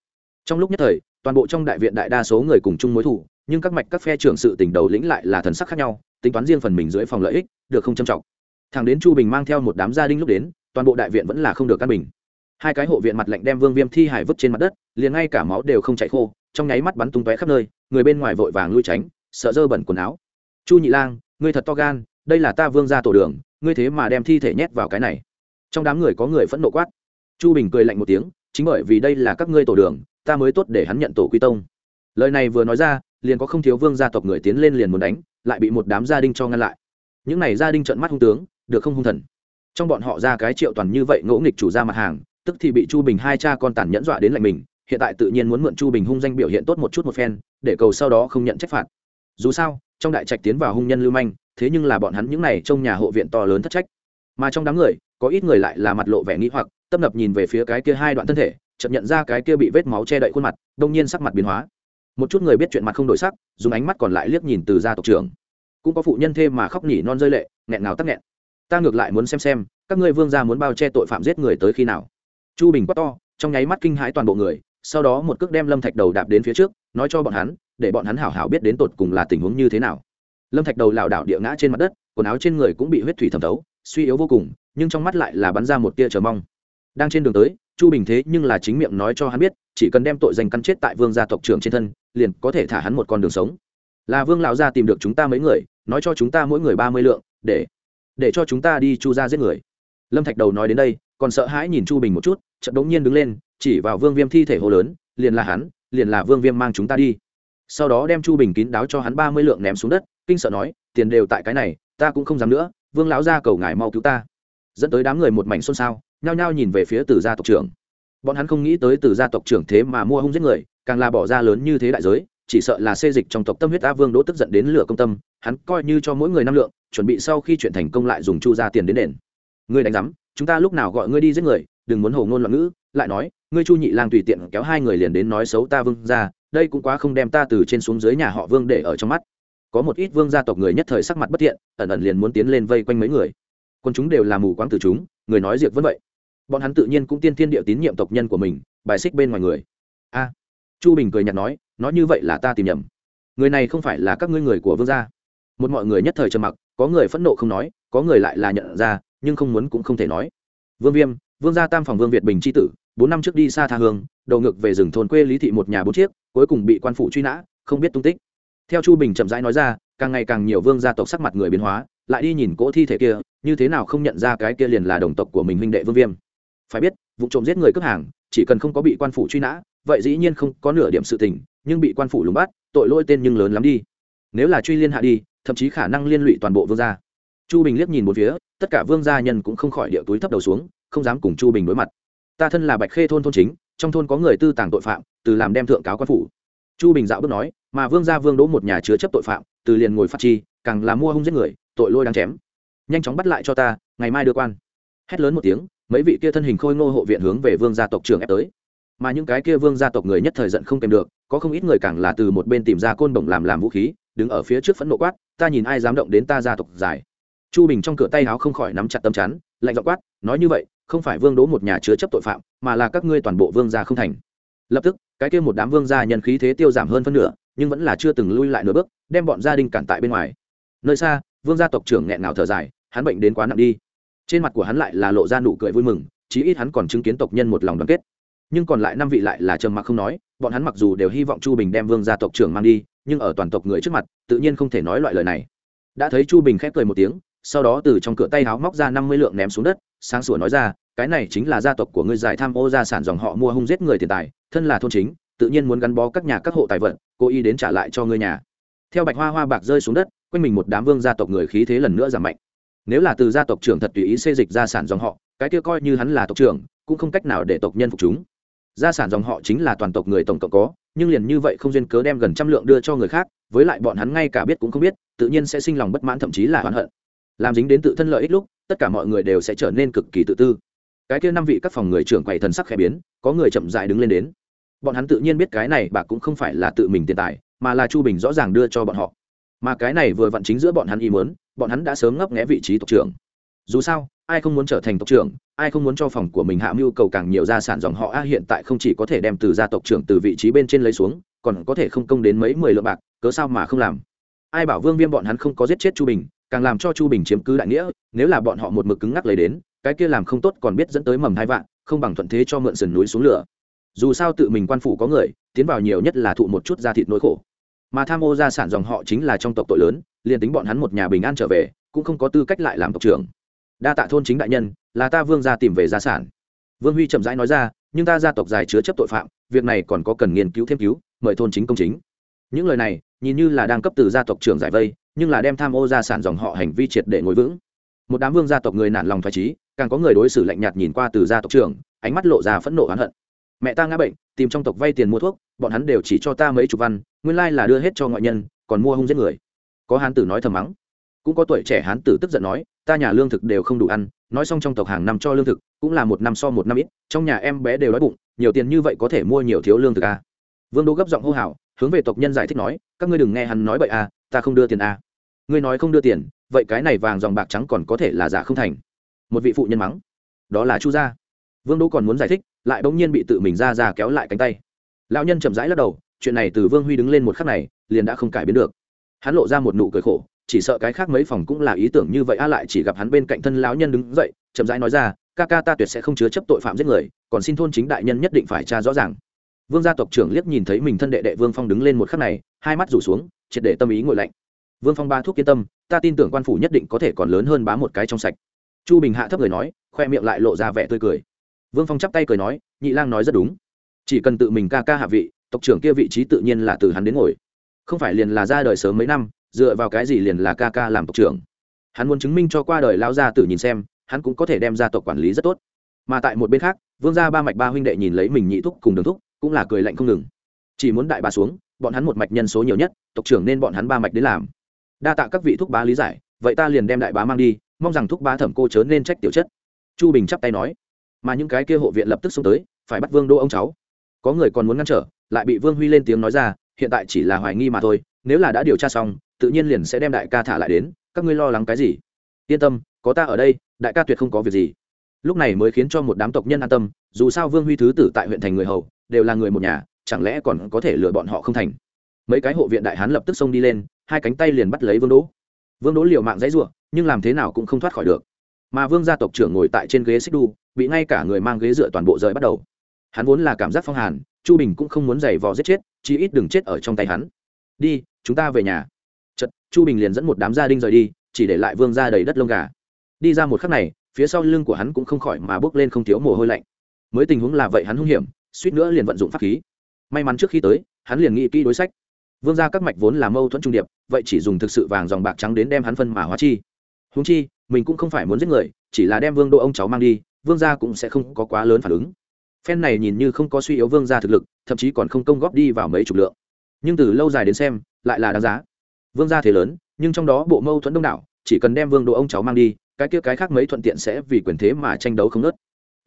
Trong lúc nhất thời, toàn bộ trong đại viện đại đa số người cùng chung mối thủ, nhưng các mạch các phe trưởng sự tỉnh đầu lĩnh lại là thần sắc khác nhau, tính toán riêng phần mình dưới phòng lợi ích, được không trầm trọng. Thằng đến chu bình mang theo một đám gia đình lúc đến, toàn bộ đại viện vẫn là không được căn bình hai cái hộ viện mặt lạnh đem vương viêm thi hải vứt trên mặt đất, liền ngay cả máu đều không chạy khô, trong nháy mắt bắn tung tóe khắp nơi, người bên ngoài vội vàng lui tránh, sợ dơ bẩn quần áo. Chu nhị lang, ngươi thật to gan, đây là ta vương ra tổ đường, ngươi thế mà đem thi thể nhét vào cái này. Trong đám người có người phẫn nộ quát. Chu bình cười lạnh một tiếng, chính bởi vì đây là các ngươi tổ đường, ta mới tốt để hắn nhận tổ quy tông. Lời này vừa nói ra, liền có không thiếu vương gia tộc người tiến lên liền muốn đánh, lại bị một đám gia đình cho ngăn lại. Những này gia đình trợn mắt hung tướng, được không hung thần. Trong bọn họ ra cái triệu toàn như vậy ngỗ nghịch chủ ra mặt hàng tức thì bị chu bình hai cha con tàn nhẫn dọa đến lạnh mình, hiện tại tự nhiên muốn mượn chu bình hung danh biểu hiện tốt một chút một phen, để cầu sau đó không nhận trách phạt. Dù sao, trong đại trạch tiến vào hung nhân lưu manh, thế nhưng là bọn hắn những này trong nhà hộ viện to lớn thất trách. Mà trong đám người, có ít người lại là mặt lộ vẻ nghĩ hoặc, tâm nập nhìn về phía cái kia hai đoạn thân thể chậm nhận ra cái kia bị vết máu che đậy khuôn mặt, đông nhiên sắc mặt biến hóa. Một chút người biết chuyện mặt không đổi sắc, dùng ánh mắt còn lại liếc nhìn từ gia tộc trưởng. Cũng có phụ nhân thêm mà khóc nhỉ non rơi lệ, nghẹn nào tắc nghẹn. Ta ngược lại muốn xem xem, các ngươi vương gia muốn bao che tội phạm giết người tới khi nào? Chu bình quát to, trong nháy mắt kinh hãi toàn bộ người, sau đó một cước đem lâm thạch đầu đạp đến phía trước, nói cho bọn hắn, để bọn hắn hảo hảo biết đến tột cùng là tình huống như thế nào. Lâm thạch đầu lảo đảo địa ngã trên mặt đất, quần áo trên người cũng bị huyết thủy thẩm thấu, suy yếu vô cùng, nhưng trong mắt lại là bắn ra một tia chờ mong. Đang trên đường tới, chu bình thế nhưng là chính miệng nói cho hắn biết, chỉ cần đem tội danh cắn chết tại vương gia tộc trưởng trên thân, liền có thể thả hắn một con đường sống. Là vương lão gia tìm được chúng ta mấy người, nói cho chúng ta mỗi người ba mươi lượng, để để cho chúng ta đi chu ra giết người. Lâm thạch đầu nói đến đây còn sợ hãi nhìn chu bình một chút, chợt đống nhiên đứng lên, chỉ vào vương viêm thi thể hồ lớn, liền là hắn, liền là vương viêm mang chúng ta đi. Sau đó đem chu bình kín đáo cho hắn ba mươi lượng ném xuống đất, kinh sợ nói, tiền đều tại cái này, ta cũng không dám nữa, vương lão gia cầu ngài mau cứu ta. Dẫn tới đám người một mảnh xôn xao, nhao nhao nhìn về phía từ gia tộc trưởng. Bọn hắn không nghĩ tới từ gia tộc trưởng thế mà mua hung giết người, càng là bỏ ra lớn như thế đại giới, chỉ sợ là xê dịch trong tộc tâm huyết a vương đỗ tức giận đến lửa công tâm, hắn coi như cho mỗi người năm lượng, chuẩn bị sau khi chuyện thành công lại dùng chu ra tiền đến đền. Ngươi đánh giám chúng ta lúc nào gọi ngươi đi giết người, đừng muốn hồ ngôn loạn ngữ, lại nói, ngươi chu nhị lang tùy tiện kéo hai người liền đến nói xấu ta vương ra đây cũng quá không đem ta từ trên xuống dưới nhà họ vương để ở trong mắt. Có một ít vương gia tộc người nhất thời sắc mặt bất thiện, ẩn ẩn liền muốn tiến lên vây quanh mấy người. Quân chúng đều là mù quáng từ chúng, người nói diệt vẫn vậy. Bọn hắn tự nhiên cũng tiên thiên địa tín nhiệm tộc nhân của mình, bài xích bên ngoài người. A. Chu bình cười nhạt nói nói như vậy là ta tìm nhầm. Người này không phải là các ngươi người của vương gia. Một mọi người nhất thời trầm mặc, có người phẫn nộ không nói, có người lại là nhận ra nhưng không muốn cũng không thể nói. Vương viêm, vương gia tam phòng vương việt bình c tử, bốn năm trước đi xa tha hương, đầu ngược về rừng thôn quê lý thị một nhà bốn chiếc, cuối cùng bị quan phủ truy nã, không biết tung tích. Theo chu bình chậm rãi nói ra, càng ngày càng nhiều vương gia tộc sắc mặt người biến hóa, lại đi nhìn cỗ thi thể kia, như thế nào không nhận ra cái kia liền là đồng tộc của mình huynh đệ vương viêm. Phải biết, vụ trộm giết người cướp hàng, chỉ cần không có bị quan phủ truy nã, vậy dĩ nhiên không có nửa điểm sự tình, nhưng bị quan phủ lùng bắt, tội lỗi tên nhưng lớn lắm đi. Nếu là truy liên hạ đi, thậm chí khả năng liên lụy toàn bộ vương gia chu bình liếc nhìn một phía, tất cả vương gia nhân cũng không khỏi địa túi thấp đầu xuống, không dám cùng chu bình đối mặt. Ta thân là bạch khê thôn thôn chính, trong thôn có người tư tàng tội phạm, từ làm đem thượng cáo quan phủ. Chu bình dạo bước nói, mà vương gia vương đỗ một nhà chứa chấp tội phạm, từ liền ngồi phát chi, càng là mua hung giết người, tội lôi đang chém. Nhanh chóng bắt lại cho ta, ngày mai đưa quan. Hét lớn một tiếng, mấy vị kia thân hình khôi ngô hộ viện hướng về vương gia tộc trưởng ép tới. Mà những cái kia vương gia tộc người nhất thời giận không kèm được, có không ít người càng là từ một bên tìm ra côn bổng làm làm vũ khí, đứng ở phía trước phẫn nộ quát, ta nhìn ai dám động đến ta gia tộc dài chu bình trong cửa tay áo không khỏi nắm chặt tâm chắn, lạnh dọ quát, nói như vậy, không phải vương đỗ một nhà chứa chấp tội phạm, mà là các ngươi toàn bộ vương gia không thành. Lập tức, cái kia một đám vương gia nhân khí thế tiêu giảm hơn phân nửa, nhưng vẫn là chưa từng lui lại nửa bước, đem bọn gia đình cản tại bên ngoài. Nơi xa, vương gia tộc trưởng nghẹn ngào thở dài, hắn bệnh đến quá nặng đi. Trên mặt của hắn lại là lộ ra nụ cười vui mừng, chí ít hắn còn chứng kiến tộc nhân một lòng đoàn kết. Nhưng còn lại năm vị lại là trầm mặc không nói, bọn hắn mặc dù đều hy vọng chu bình đem vương gia tộc trưởng mang đi, nhưng ở toàn tộc người trước mặt, tự nhiên không thể nói loại lời này. Đã thấy chu bình khép cười một tiếng sau đó từ trong cửa tay háo móc ra năm mươi lượng ném xuống đất, sáng sủa nói ra, cái này chính là gia tộc của ngươi giải tham ô gia sản dòng họ mua hung giết người tiền tài, thân là thôn chính, tự nhiên muốn gắn bó các nhà các hộ tài vận, cố ý đến trả lại cho ngươi nhà. Theo bạch hoa hoa bạc rơi xuống đất, quanh mình một đám vương gia tộc người khí thế lần nữa giảm mạnh. Nếu là từ gia tộc trưởng thật tùy ý xê dịch gia sản dòng họ, cái kia coi như hắn là tộc trưởng, cũng không cách nào để tộc nhân phục chúng. Gia sản dòng họ chính là toàn tộc người tổng cộng có, nhưng liền như vậy không duyên cớ đem gần trăm lượng đưa cho người khác, với lại bọn hắn ngay cả biết cũng không biết, tự nhiên sẽ sinh lòng bất mãn thậm chí là oán hận làm dính đến tự thân lợi ích lúc, tất cả mọi người đều sẽ trở nên cực kỳ tự tư. Cái kia năm vị các phòng người trưởng quầy thần sắc khẽ biến, có người chậm dại đứng lên đến. Bọn hắn tự nhiên biết cái này bạc cũng không phải là tự mình tiền tài, mà là chu bình rõ ràng đưa cho bọn họ. Mà cái này vừa vặn chính giữa bọn hắn ý muốn, bọn hắn đã sớm ngấp nghé vị trí tộc trưởng. Dù sao, ai không muốn trở thành tộc trưởng, ai không muốn cho phòng của mình hạ mưu cầu càng nhiều gia sản dòng họ, a, hiện tại không chỉ có thể đem từ gia tộc trưởng từ vị trí bên trên lấy xuống, còn có thể không công đến mấy mười lượng bạc, cớ sao mà không làm? Ai bảo vương viêm bọn hắn không có giết chết chu bình càng làm cho chu bình chiếm cứ đại nghĩa, nếu là bọn họ một mực cứng ngắc lấy đến, cái kia làm không tốt còn biết dẫn tới mầm hai vạn, không bằng thuận thế cho mượn sườn núi xuống lửa. Dù sao tự mình quan phủ có người, tiến vào nhiều nhất là thụ một chút da thịt nỗi khổ. Mà tham ô gia sản dòng họ chính là trong tộc tội lớn, liền tính bọn hắn một nhà bình an trở về, cũng không có tư cách lại làm tộc trưởng. Đa tạ thôn chính đại nhân, là ta vương gia tìm về gia sản. Vương huy chậm rãi nói ra, nhưng ta gia tộc dài chứa chấp tội phạm, việc này còn có cần nghiên cứu thêm cứu, mời thôn chính công chính. Những lời này, nhìn như là đang cấp từ gia tộc trưởng giải vây nhưng là đem tham ô gia sản dòng họ hành vi triệt để ngồi vững. Một đám vương gia tộc người nản lòng phải trí càng có người đối xử lạnh nhạt nhìn qua từ gia tộc trưởng, ánh mắt lộ ra phẫn nộ oán hận. Mẹ ta ngã bệnh, tìm trong tộc vay tiền mua thuốc, bọn hắn đều chỉ cho ta mấy chục văn, nguyên lai là đưa hết cho ngoại nhân, còn mua hung giết người. Có hán tử nói thầm mắng. Cũng có tuổi trẻ hán tử tức giận nói, ta nhà lương thực đều không đủ ăn, nói xong trong tộc hàng năm cho lương thực, cũng là một năm so một năm ít, trong nhà em bé đều đói bụng, nhiều tiền như vậy có thể mua nhiều thiếu lương thực à. vương đô gấp giọng hô hào, hướng về tộc nhân giải thích nói, các ngươi đừng nghe hắn nói bậy à ta không đưa tiền a, ngươi nói không đưa tiền vậy cái này vàng dòng bạc trắng còn có thể là giả không thành. Một vị phụ nhân mắng. Đó là chu gia. Vương đỗ còn muốn giải thích lại bỗng nhiên bị tự mình ra ra kéo lại cánh tay. Lão nhân chậm rãi lắc đầu chuyện này từ vương huy đứng lên một khắc này liền đã không cải biến được. Hắn lộ ra một nụ cười khổ chỉ sợ cái khác mấy phòng cũng là ý tưởng như vậy a lại chỉ gặp hắn bên cạnh thân lão nhân đứng dậy chậm rãi nói ra ca ca ta tuyệt sẽ không chứa chấp tội phạm giết người còn xin thôn chính đại nhân nhất định phải tra rõ ràng. Vương gia tộc trưởng liếc nhìn thấy mình thân đệ đệ vương phong đứng lên một khắc này hai mắt rủ xuống, triệt để tâm ý ngồi lạnh. Vương phong ba thuốc yên tâm, ta tin tưởng quan phủ nhất định có thể còn lớn hơn bá một cái trong sạch. Chu bình hạ thấp người nói, khoe miệng lại lộ ra vẻ tươi cười. Vương phong chắp tay cười nói, nhị lang nói rất đúng. Chỉ cần tự mình ca ca hạ vị, tộc trưởng kia vị trí tự nhiên là từ hắn đến ngồi. Không phải liền là ra đời sớm mấy năm, dựa vào cái gì liền là ca ca làm tộc trưởng. Hắn muốn chứng minh cho qua đời lao gia tử nhìn xem, hắn cũng có thể đem ra tộc quản lý rất tốt. Mà tại một bên khác, vương gia ba mạch ba huynh đệ nhìn lấy mình nhị thúc cùng đường thúc, cũng là cười lạnh không ngừng. Chỉ muốn đại bà xuống bọn hắn một mạch nhân số nhiều nhất, tộc trưởng nên bọn hắn ba mạch đến làm. Đa tạ các vị thúc bá lý giải, vậy ta liền đem đại bá mang đi, mong rằng thúc bá thẩm cô chớ nên trách tiểu chất. Chu bình chắp tay nói. Mà những cái kia hộ viện lập tức xông tới, phải bắt vương đô ông cháu. Có người còn muốn ngăn trở, lại bị vương huy lên tiếng nói ra, hiện tại chỉ là hoài nghi mà thôi, nếu là đã điều tra xong, tự nhiên liền sẽ đem đại ca thả lại đến, các ngươi lo lắng cái gì? Yên tâm, có ta ở đây, đại ca tuyệt không có việc gì. Lúc này mới khiến cho một đám tộc nhân an tâm, dù sao vương huy thứ tử tại huyện thành người hầu, đều là người một nhà chẳng lẽ còn có thể lừa bọn họ không thành? Mấy cái hộ viện đại hán lập tức xông đi lên, hai cánh tay liền bắt lấy vương đỗ. Vương đỗ liều mạng dãy ruộng nhưng làm thế nào cũng không thoát khỏi được. Mà vương gia tộc trưởng ngồi tại trên ghế xích đu, bị ngay cả người mang ghế dựa toàn bộ rời bắt đầu. Hắn vốn là cảm giác phong hàn, chu bình cũng không muốn giày vò giết chết, chí ít đừng chết ở trong tay hắn. Đi, chúng ta về nhà. Chật chu bình liền dẫn một đám gia đình rời đi, chỉ để lại vương gia đầy đất lông gà. Đi ra một khắc này, phía sau lưng của hắn cũng không khỏi mà bước lên không thiếu mồ hôi lạnh. Mới tình huống là vậy hắn hung hiểm, suýt nữa liền vận dụng pháp khí may mắn trước khi tới, hắn liền nghĩ kỹ đối sách. Vương gia các mạch vốn là mâu thuẫn trung điệp, vậy chỉ dùng thực sự vàng dòng bạc trắng đến đem hắn phân mà hóa chi. Húng chi, mình cũng không phải muốn giết người, chỉ là đem vương đô ông cháu mang đi, vương gia cũng sẽ không có quá lớn phản ứng. Phen này nhìn như không có suy yếu vương gia thực lực, thậm chí còn không công góp đi vào mấy chục lượng. Nhưng từ lâu dài đến xem, lại là đáng giá. Vương gia thế lớn, nhưng trong đó bộ mâu thuẫn đông đảo, chỉ cần đem vương đô ông cháu mang đi, cái kia cái khác mấy thuận tiện sẽ vì quyền thế mà tranh đấu không nớt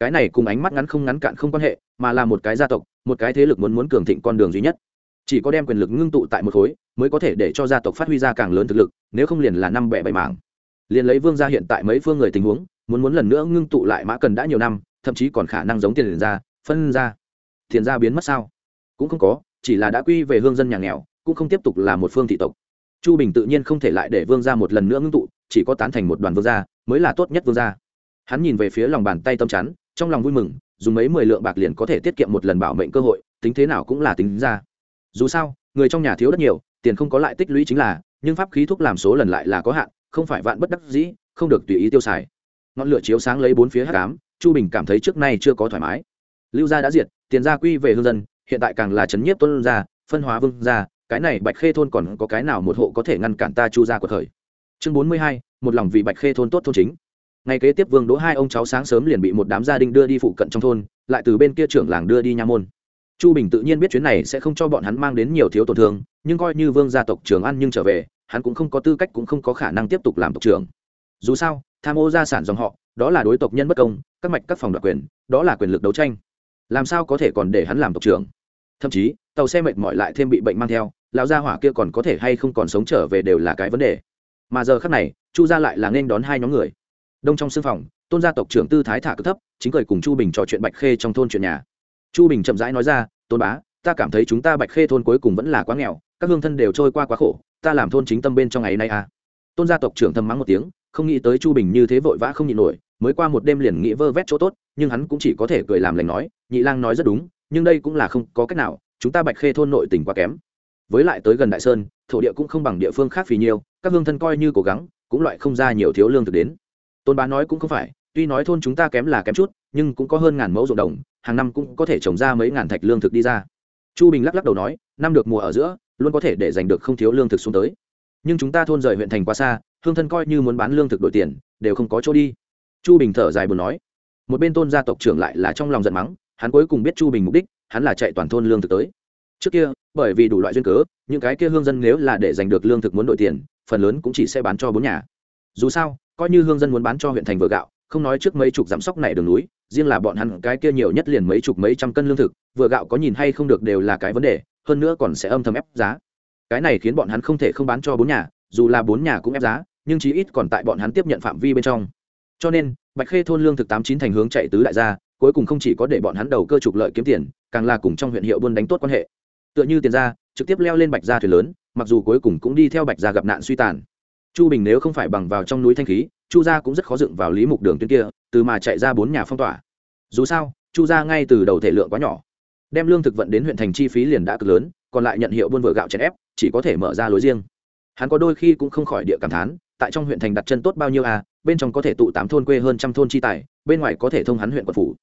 cái này cùng ánh mắt ngắn không ngắn cạn không quan hệ, mà là một cái gia tộc một cái thế lực muốn muốn cường thịnh con đường duy nhất. Chỉ có đem quyền lực ngưng tụ tại một khối, mới có thể để cho gia tộc phát huy ra càng lớn thực lực, nếu không liền là năm bẻ bảy mảng. Liền lấy vương gia hiện tại mấy phương người tình huống, muốn muốn lần nữa ngưng tụ lại mã cần đã nhiều năm, thậm chí còn khả năng giống tiền ra phân ra tiền ra biến mất sao? Cũng không có, chỉ là đã quy về hương dân nhà nghèo, cũng không tiếp tục là một phương thị tộc. Chu bình tự nhiên không thể lại để vương gia một lần nữa ngưng tụ, chỉ có tán thành một đoàn vương gia, mới là tốt nhất vương gia. Hắn nhìn về phía lòng bàn tay tâm chắn, trong lòng vui mừng dùng mấy mười lượng bạc liền có thể tiết kiệm một lần bảo mệnh cơ hội, tính thế nào cũng là tính ra. Dù sao, người trong nhà thiếu rất nhiều, tiền không có lại tích lũy chính là, nhưng pháp khí thuốc làm số lần lại là có hạn, không phải vạn bất đắc dĩ, không được tùy ý tiêu xài. Ngọn lửa chiếu sáng lấy bốn phía hát cám chu bình cảm thấy trước nay chưa có thoải mái. Lưu gia đã diệt, tiền gia quy về hương dân, hiện tại càng là trấn nhiếp tuân gia, phân hóa vương gia, cái này bạch khê thôn còn có cái nào một hộ có thể ngăn cản ta chu gia của thời? Chương bốn mươi hai, một lòng vì bạch khê thôn tốt thôn chính ngày kế tiếp vương đỗ hai ông cháu sáng sớm liền bị một đám gia đình đưa đi phụ cận trong thôn, lại từ bên kia trưởng làng đưa đi nha môn. Chu bình tự nhiên biết chuyến này sẽ không cho bọn hắn mang đến nhiều thiếu tổn thương, nhưng coi như vương gia tộc trưởng ăn nhưng trở về, hắn cũng không có tư cách cũng không có khả năng tiếp tục làm tộc trưởng. Dù sao, tham ô gia sản dòng họ, đó là đối tộc nhân bất công, các mạch các phòng đoạt quyền, đó là quyền lực đấu tranh. Làm sao có thể còn để hắn làm tộc trưởng? Thậm chí, tàu xe mệt mỏi lại thêm bị bệnh mang theo, lão gia hỏa kia còn có thể hay không còn sống trở về đều là cái vấn đề. Mà giờ khác này, chu gia lại là nên đón hai nhóm người đông trong sưng phòng, tôn gia tộc trưởng tư thái thả cực thấp, chính cười cùng chu bình trò chuyện bạch khê trong thôn chuyện nhà. Chu bình chậm rãi nói ra, tôn bá, ta cảm thấy chúng ta bạch khê thôn cuối cùng vẫn là quá nghèo, các hương thân đều trôi qua quá khổ, ta làm thôn chính tâm bên trong ngày nay à. tôn gia tộc trưởng thầm mắng một tiếng, không nghĩ tới chu bình như thế vội vã không nhịn nổi, mới qua một đêm liền nghĩ vơ vét chỗ tốt, nhưng hắn cũng chỉ có thể cười làm lành nói, nhị lang nói rất đúng, nhưng đây cũng là không có cách nào, chúng ta bạch khê thôn nội tỉnh quá kém. Với lại tới gần đại sơn, thổ địa cũng không bằng địa phương khác phì nhiều các hương thân coi như cố gắng, cũng loại không ra nhiều thiếu lương thực đến tôn bá nói cũng không phải, tuy nói thôn chúng ta kém là kém chút, nhưng cũng có hơn ngàn mẫu ruộng đồng, hàng năm cũng có thể trồng ra mấy ngàn thạch lương thực đi ra. Chu bình lắc lắc đầu nói, năm được mùa ở giữa, luôn có thể để giành được không thiếu lương thực xuống tới. Nhưng chúng ta thôn rời huyện thành quá xa, hương thân coi như muốn bán lương thực đổi tiền, đều không có chỗ đi. Chu bình thở dài buồn nói. Một bên tôn gia tộc trưởng lại là trong lòng giận mắng, hắn cuối cùng biết chu bình mục đích, hắn là chạy toàn thôn lương thực tới. Trước kia, bởi vì đủ loại duyên cớ, những cái kia hương dân nếu là để giành được lương thực muốn đổi tiền, phần lớn cũng chỉ sẽ bán cho bốn nhà. Dù sao coi như hương dân muốn bán cho huyện thành vừa gạo, không nói trước mấy chục giảm sóc này đường núi, riêng là bọn hắn cái kia nhiều nhất liền mấy chục mấy trăm cân lương thực, vừa gạo có nhìn hay không được đều là cái vấn đề, hơn nữa còn sẽ âm thầm ép giá. Cái này khiến bọn hắn không thể không bán cho bốn nhà, dù là bốn nhà cũng ép giá, nhưng chí ít còn tại bọn hắn tiếp nhận phạm vi bên trong. Cho nên, bạch khê thôn lương thực tám chín thành hướng chạy tứ đại gia, cuối cùng không chỉ có để bọn hắn đầu cơ trục lợi kiếm tiền, càng là cùng trong huyện hiệu buôn đánh tốt quan hệ. Tựa như tiền gia, trực tiếp leo lên bạch gia thuyền lớn, mặc dù cuối cùng cũng đi theo bạch gia gặp nạn suy tàn chu bình nếu không phải bằng vào trong núi thanh khí, chu gia cũng rất khó dựng vào lý mục đường tuyến kia, từ mà chạy ra bốn nhà phong tỏa. Dù sao, chu gia ngay từ đầu thể lượng quá nhỏ. Đem lương thực vận đến huyện thành chi phí liền đã cực lớn, còn lại nhận hiệu buôn vựa gạo chèn ép, chỉ có thể mở ra lối riêng. Hắn có đôi khi cũng không khỏi địa cảm thán, tại trong huyện thành đặt chân tốt bao nhiêu à bên trong có thể tụ tám thôn quê hơn trăm thôn chi tài, bên ngoài có thể thông hắn huyện quận phủ.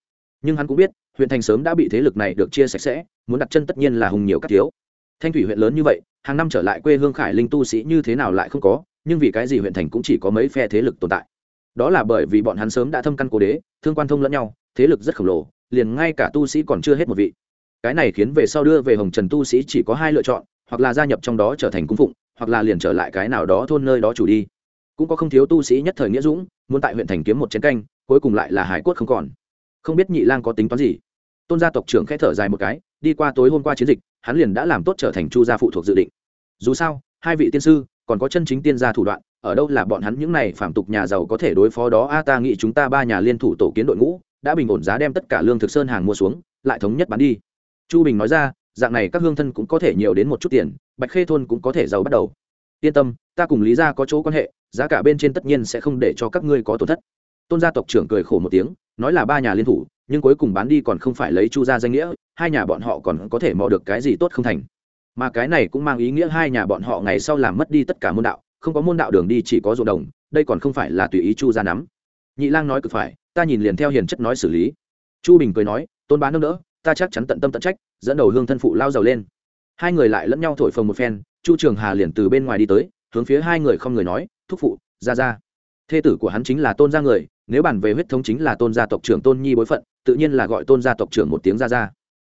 Nhưng hắn cũng biết, huyện thành sớm đã bị thế lực này được chia sạch sẽ, muốn đặt chân tất nhiên là hùng nhiều các thiếu. Thanh thủy huyện lớn như vậy, hàng năm trở lại quê hương khải linh tu sĩ như thế nào lại không có nhưng vì cái gì huyện thành cũng chỉ có mấy phe thế lực tồn tại? Đó là bởi vì bọn hắn sớm đã thâm căn cố đế, thương quan thông lẫn nhau, thế lực rất khổng lồ, liền ngay cả tu sĩ còn chưa hết một vị. Cái này khiến về sau đưa về hồng trần tu sĩ chỉ có hai lựa chọn, hoặc là gia nhập trong đó trở thành cung phụng, hoặc là liền trở lại cái nào đó thôn nơi đó chủ đi. Cũng có không thiếu tu sĩ nhất thời nghĩa dũng, muốn tại huyện thành kiếm một chiến canh, cuối cùng lại là hải quất không còn. Không biết nhị lang có tính toán gì? Tôn gia tộc trưởng khẽ thở dài một cái, đi qua tối hôm qua chiến dịch, hắn liền đã làm tốt trở thành chu gia phụ thuộc dự định. Dù sao, hai vị tiên sư còn có chân chính tiên gia thủ đoạn, ở đâu là bọn hắn những này phạm tục nhà giàu có thể đối phó đó? A, ta nghĩ chúng ta ba nhà liên thủ tổ kiến đội ngũ, đã bình ổn giá đem tất cả lương thực sơn hàng mua xuống, lại thống nhất bán đi. Chu bình nói ra, dạng này các hương thân cũng có thể nhiều đến một chút tiền, bạch khê thôn cũng có thể giàu bắt đầu. Yên tâm, ta cùng lý gia có chỗ quan hệ, giá cả bên trên tất nhiên sẽ không để cho các ngươi có tổn thất. Tôn gia tộc trưởng cười khổ một tiếng, nói là ba nhà liên thủ, nhưng cuối cùng bán đi còn không phải lấy chu gia danh nghĩa, hai nhà bọn họ còn có thể mò được cái gì tốt không thành mà cái này cũng mang ý nghĩa hai nhà bọn họ ngày sau làm mất đi tất cả môn đạo, không có môn đạo đường đi chỉ có ruộng đồng, đây còn không phải là tùy ý chu gia nắm. Nhị lang nói cực phải, ta nhìn liền theo hiền chất nói xử lý. Chu bình cười nói, tôn bán nâng đỡ, ta chắc chắn tận tâm tận trách, dẫn đầu hương thân phụ lao giàu lên. Hai người lại lẫn nhau thổi phồng một phen, chu trường hà liền từ bên ngoài đi tới, hướng phía hai người không người nói, thúc phụ, ra ra. Thê tử của hắn chính là tôn gia người, nếu bàn về huyết thống chính là tôn gia tộc trưởng tôn nhi bối phận, tự nhiên là gọi tôn gia tộc trưởng một tiếng ra ra.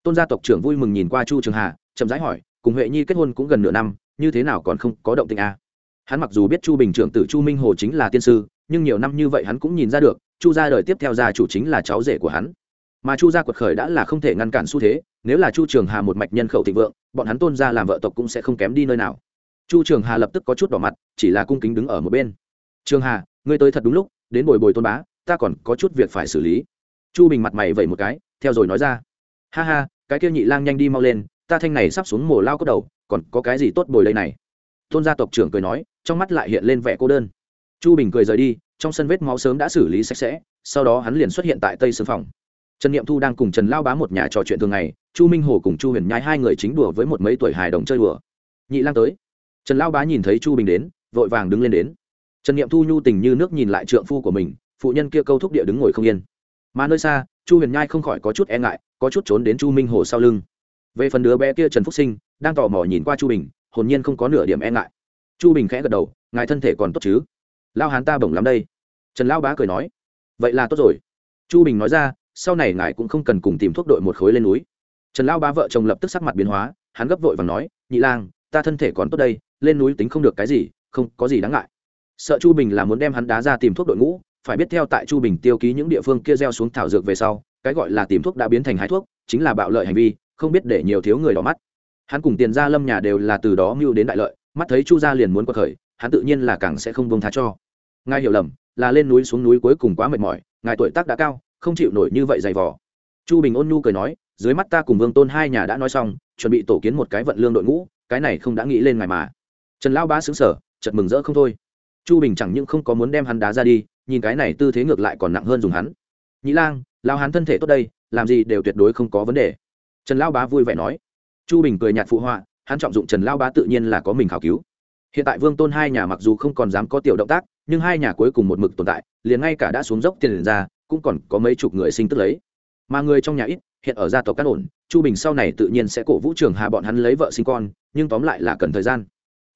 Tôn gia tộc trưởng vui mừng nhìn qua chu trường hà, chậm rãi hỏi cùng huệ nhi kết hôn cũng gần nửa năm, như thế nào còn không có động tình à? hắn mặc dù biết chu bình trưởng tử chu minh hồ chính là tiên sư, nhưng nhiều năm như vậy hắn cũng nhìn ra được, chu gia đời tiếp theo gia chủ chính là cháu rể của hắn. Mà chu gia quật khởi đã là không thể ngăn cản xu thế, nếu là chu trường hà một mạch nhân khẩu thịnh vượng, bọn hắn tôn gia làm vợ tộc cũng sẽ không kém đi nơi nào. Chu trường hà lập tức có chút đỏ mặt, chỉ là cung kính đứng ở một bên. Trường hà, ngươi tới thật đúng lúc, đến bồi bồi tôn bá, ta còn có chút việc phải xử lý. Chu bình mặt mày vẩy một cái, theo rồi nói ra. Ha ha, cái kia nhị lang nhanh đi mau lên ta thanh này sắp xuống mồ lao cốt đầu, còn có cái gì tốt bồi đây này? Tôn gia tộc trưởng cười nói, trong mắt lại hiện lên vẻ cô đơn. Chu bình cười rời đi, trong sân vết máu sớm đã xử lý sạch sẽ, sau đó hắn liền xuất hiện tại tây sương phòng. Trần n i ệ m thu đang cùng trần lao bá một nhà trò chuyện thường ngày, chu minh hồ cùng chu huyền nhai hai người chính đùa với một mấy tuổi hài đồng chơi đùa. Nhị lang tới. Trần lao bá nhìn thấy chu bình đến, vội vàng đứng lên đến. Trần n i ệ m thu nhu tình như nước nhìn lại trượng phu của mình, phụ nhân kia câu thúc địa đứng ngồi không yên. Mà nơi xa, chu huyền nhai không khỏi có chút e ngại, có chút trốn đến chu minh hồ sau lưng về phần đứa bé kia trần phúc sinh, đang tò mò nhìn qua chu bình, hồn nhiên không có nửa điểm e ngại. Chu bình khẽ gật đầu, ngài thân thể còn tốt chứ? Lao hán ta bổng lắm đây. Trần lao bá cười nói, vậy là tốt rồi. Chu bình nói ra, sau này ngài cũng không cần cùng tìm thuốc đội một khối lên núi. Trần lao Bá vợ chồng lập tức sắc mặt biến hóa, hắn gấp vội và nói, nhị lang, ta thân thể còn tốt đây, lên núi tính không được cái gì, không có gì đáng ngại. Sợ chu bình là muốn đem hắn đá ra tìm thuốc đội ngũ, phải biết theo tại chu bình tiêu ký những địa phương kia gieo xuống thảo dược về sau, cái gọi là tìm thuốc đã biến thành hái thuốc, chính là bạo lợi hành vi không biết để nhiều thiếu người đỏ mắt. Hắn cùng tiền gia lâm nhà đều là từ đó mưu đến đại lợi, mắt thấy chu gia liền muốn quật khởi, hắn tự nhiên là càng sẽ không bông tha cho. Ngài hiểu lầm, là lên núi xuống núi cuối cùng quá mệt mỏi, ngài tuổi tác đã cao, không chịu nổi như vậy dày vò. Chu bình ôn nhu cười nói, dưới mắt ta cùng vương tôn hai nhà đã nói xong, chuẩn bị tổ kiến một cái vận lương đội ngũ, cái này không đã nghĩ lên ngài mà. Trần lão ba xứng sở chợt mừng rỡ không thôi. Chu bình chẳng những không có muốn đem hắn đá ra đi, nhìn cái này tư thế ngược lại còn nặng hơn dùng hắn. Nhĩ lang lao hắn thân thể tốt đây, làm gì đều tuyệt đối không có vấn đề trần lão bá vui vẻ nói. Chu bình cười nhạt phụ họa, hắn trọng dụng trần lão bá tự nhiên là có mình khảo cứu. Hiện tại vương tôn hai nhà mặc dù không còn dám có tiểu động tác, nhưng hai nhà cuối cùng một mực tồn tại, liền ngay cả đã xuống dốc tiền ra, cũng còn có mấy chục người sinh tức lấy. Mà người trong nhà ít, hiện ở gia tộc cát ổn, chu bình sau này tự nhiên sẽ cổ vũ trường hà bọn hắn lấy vợ sinh con, nhưng tóm lại là cần thời gian.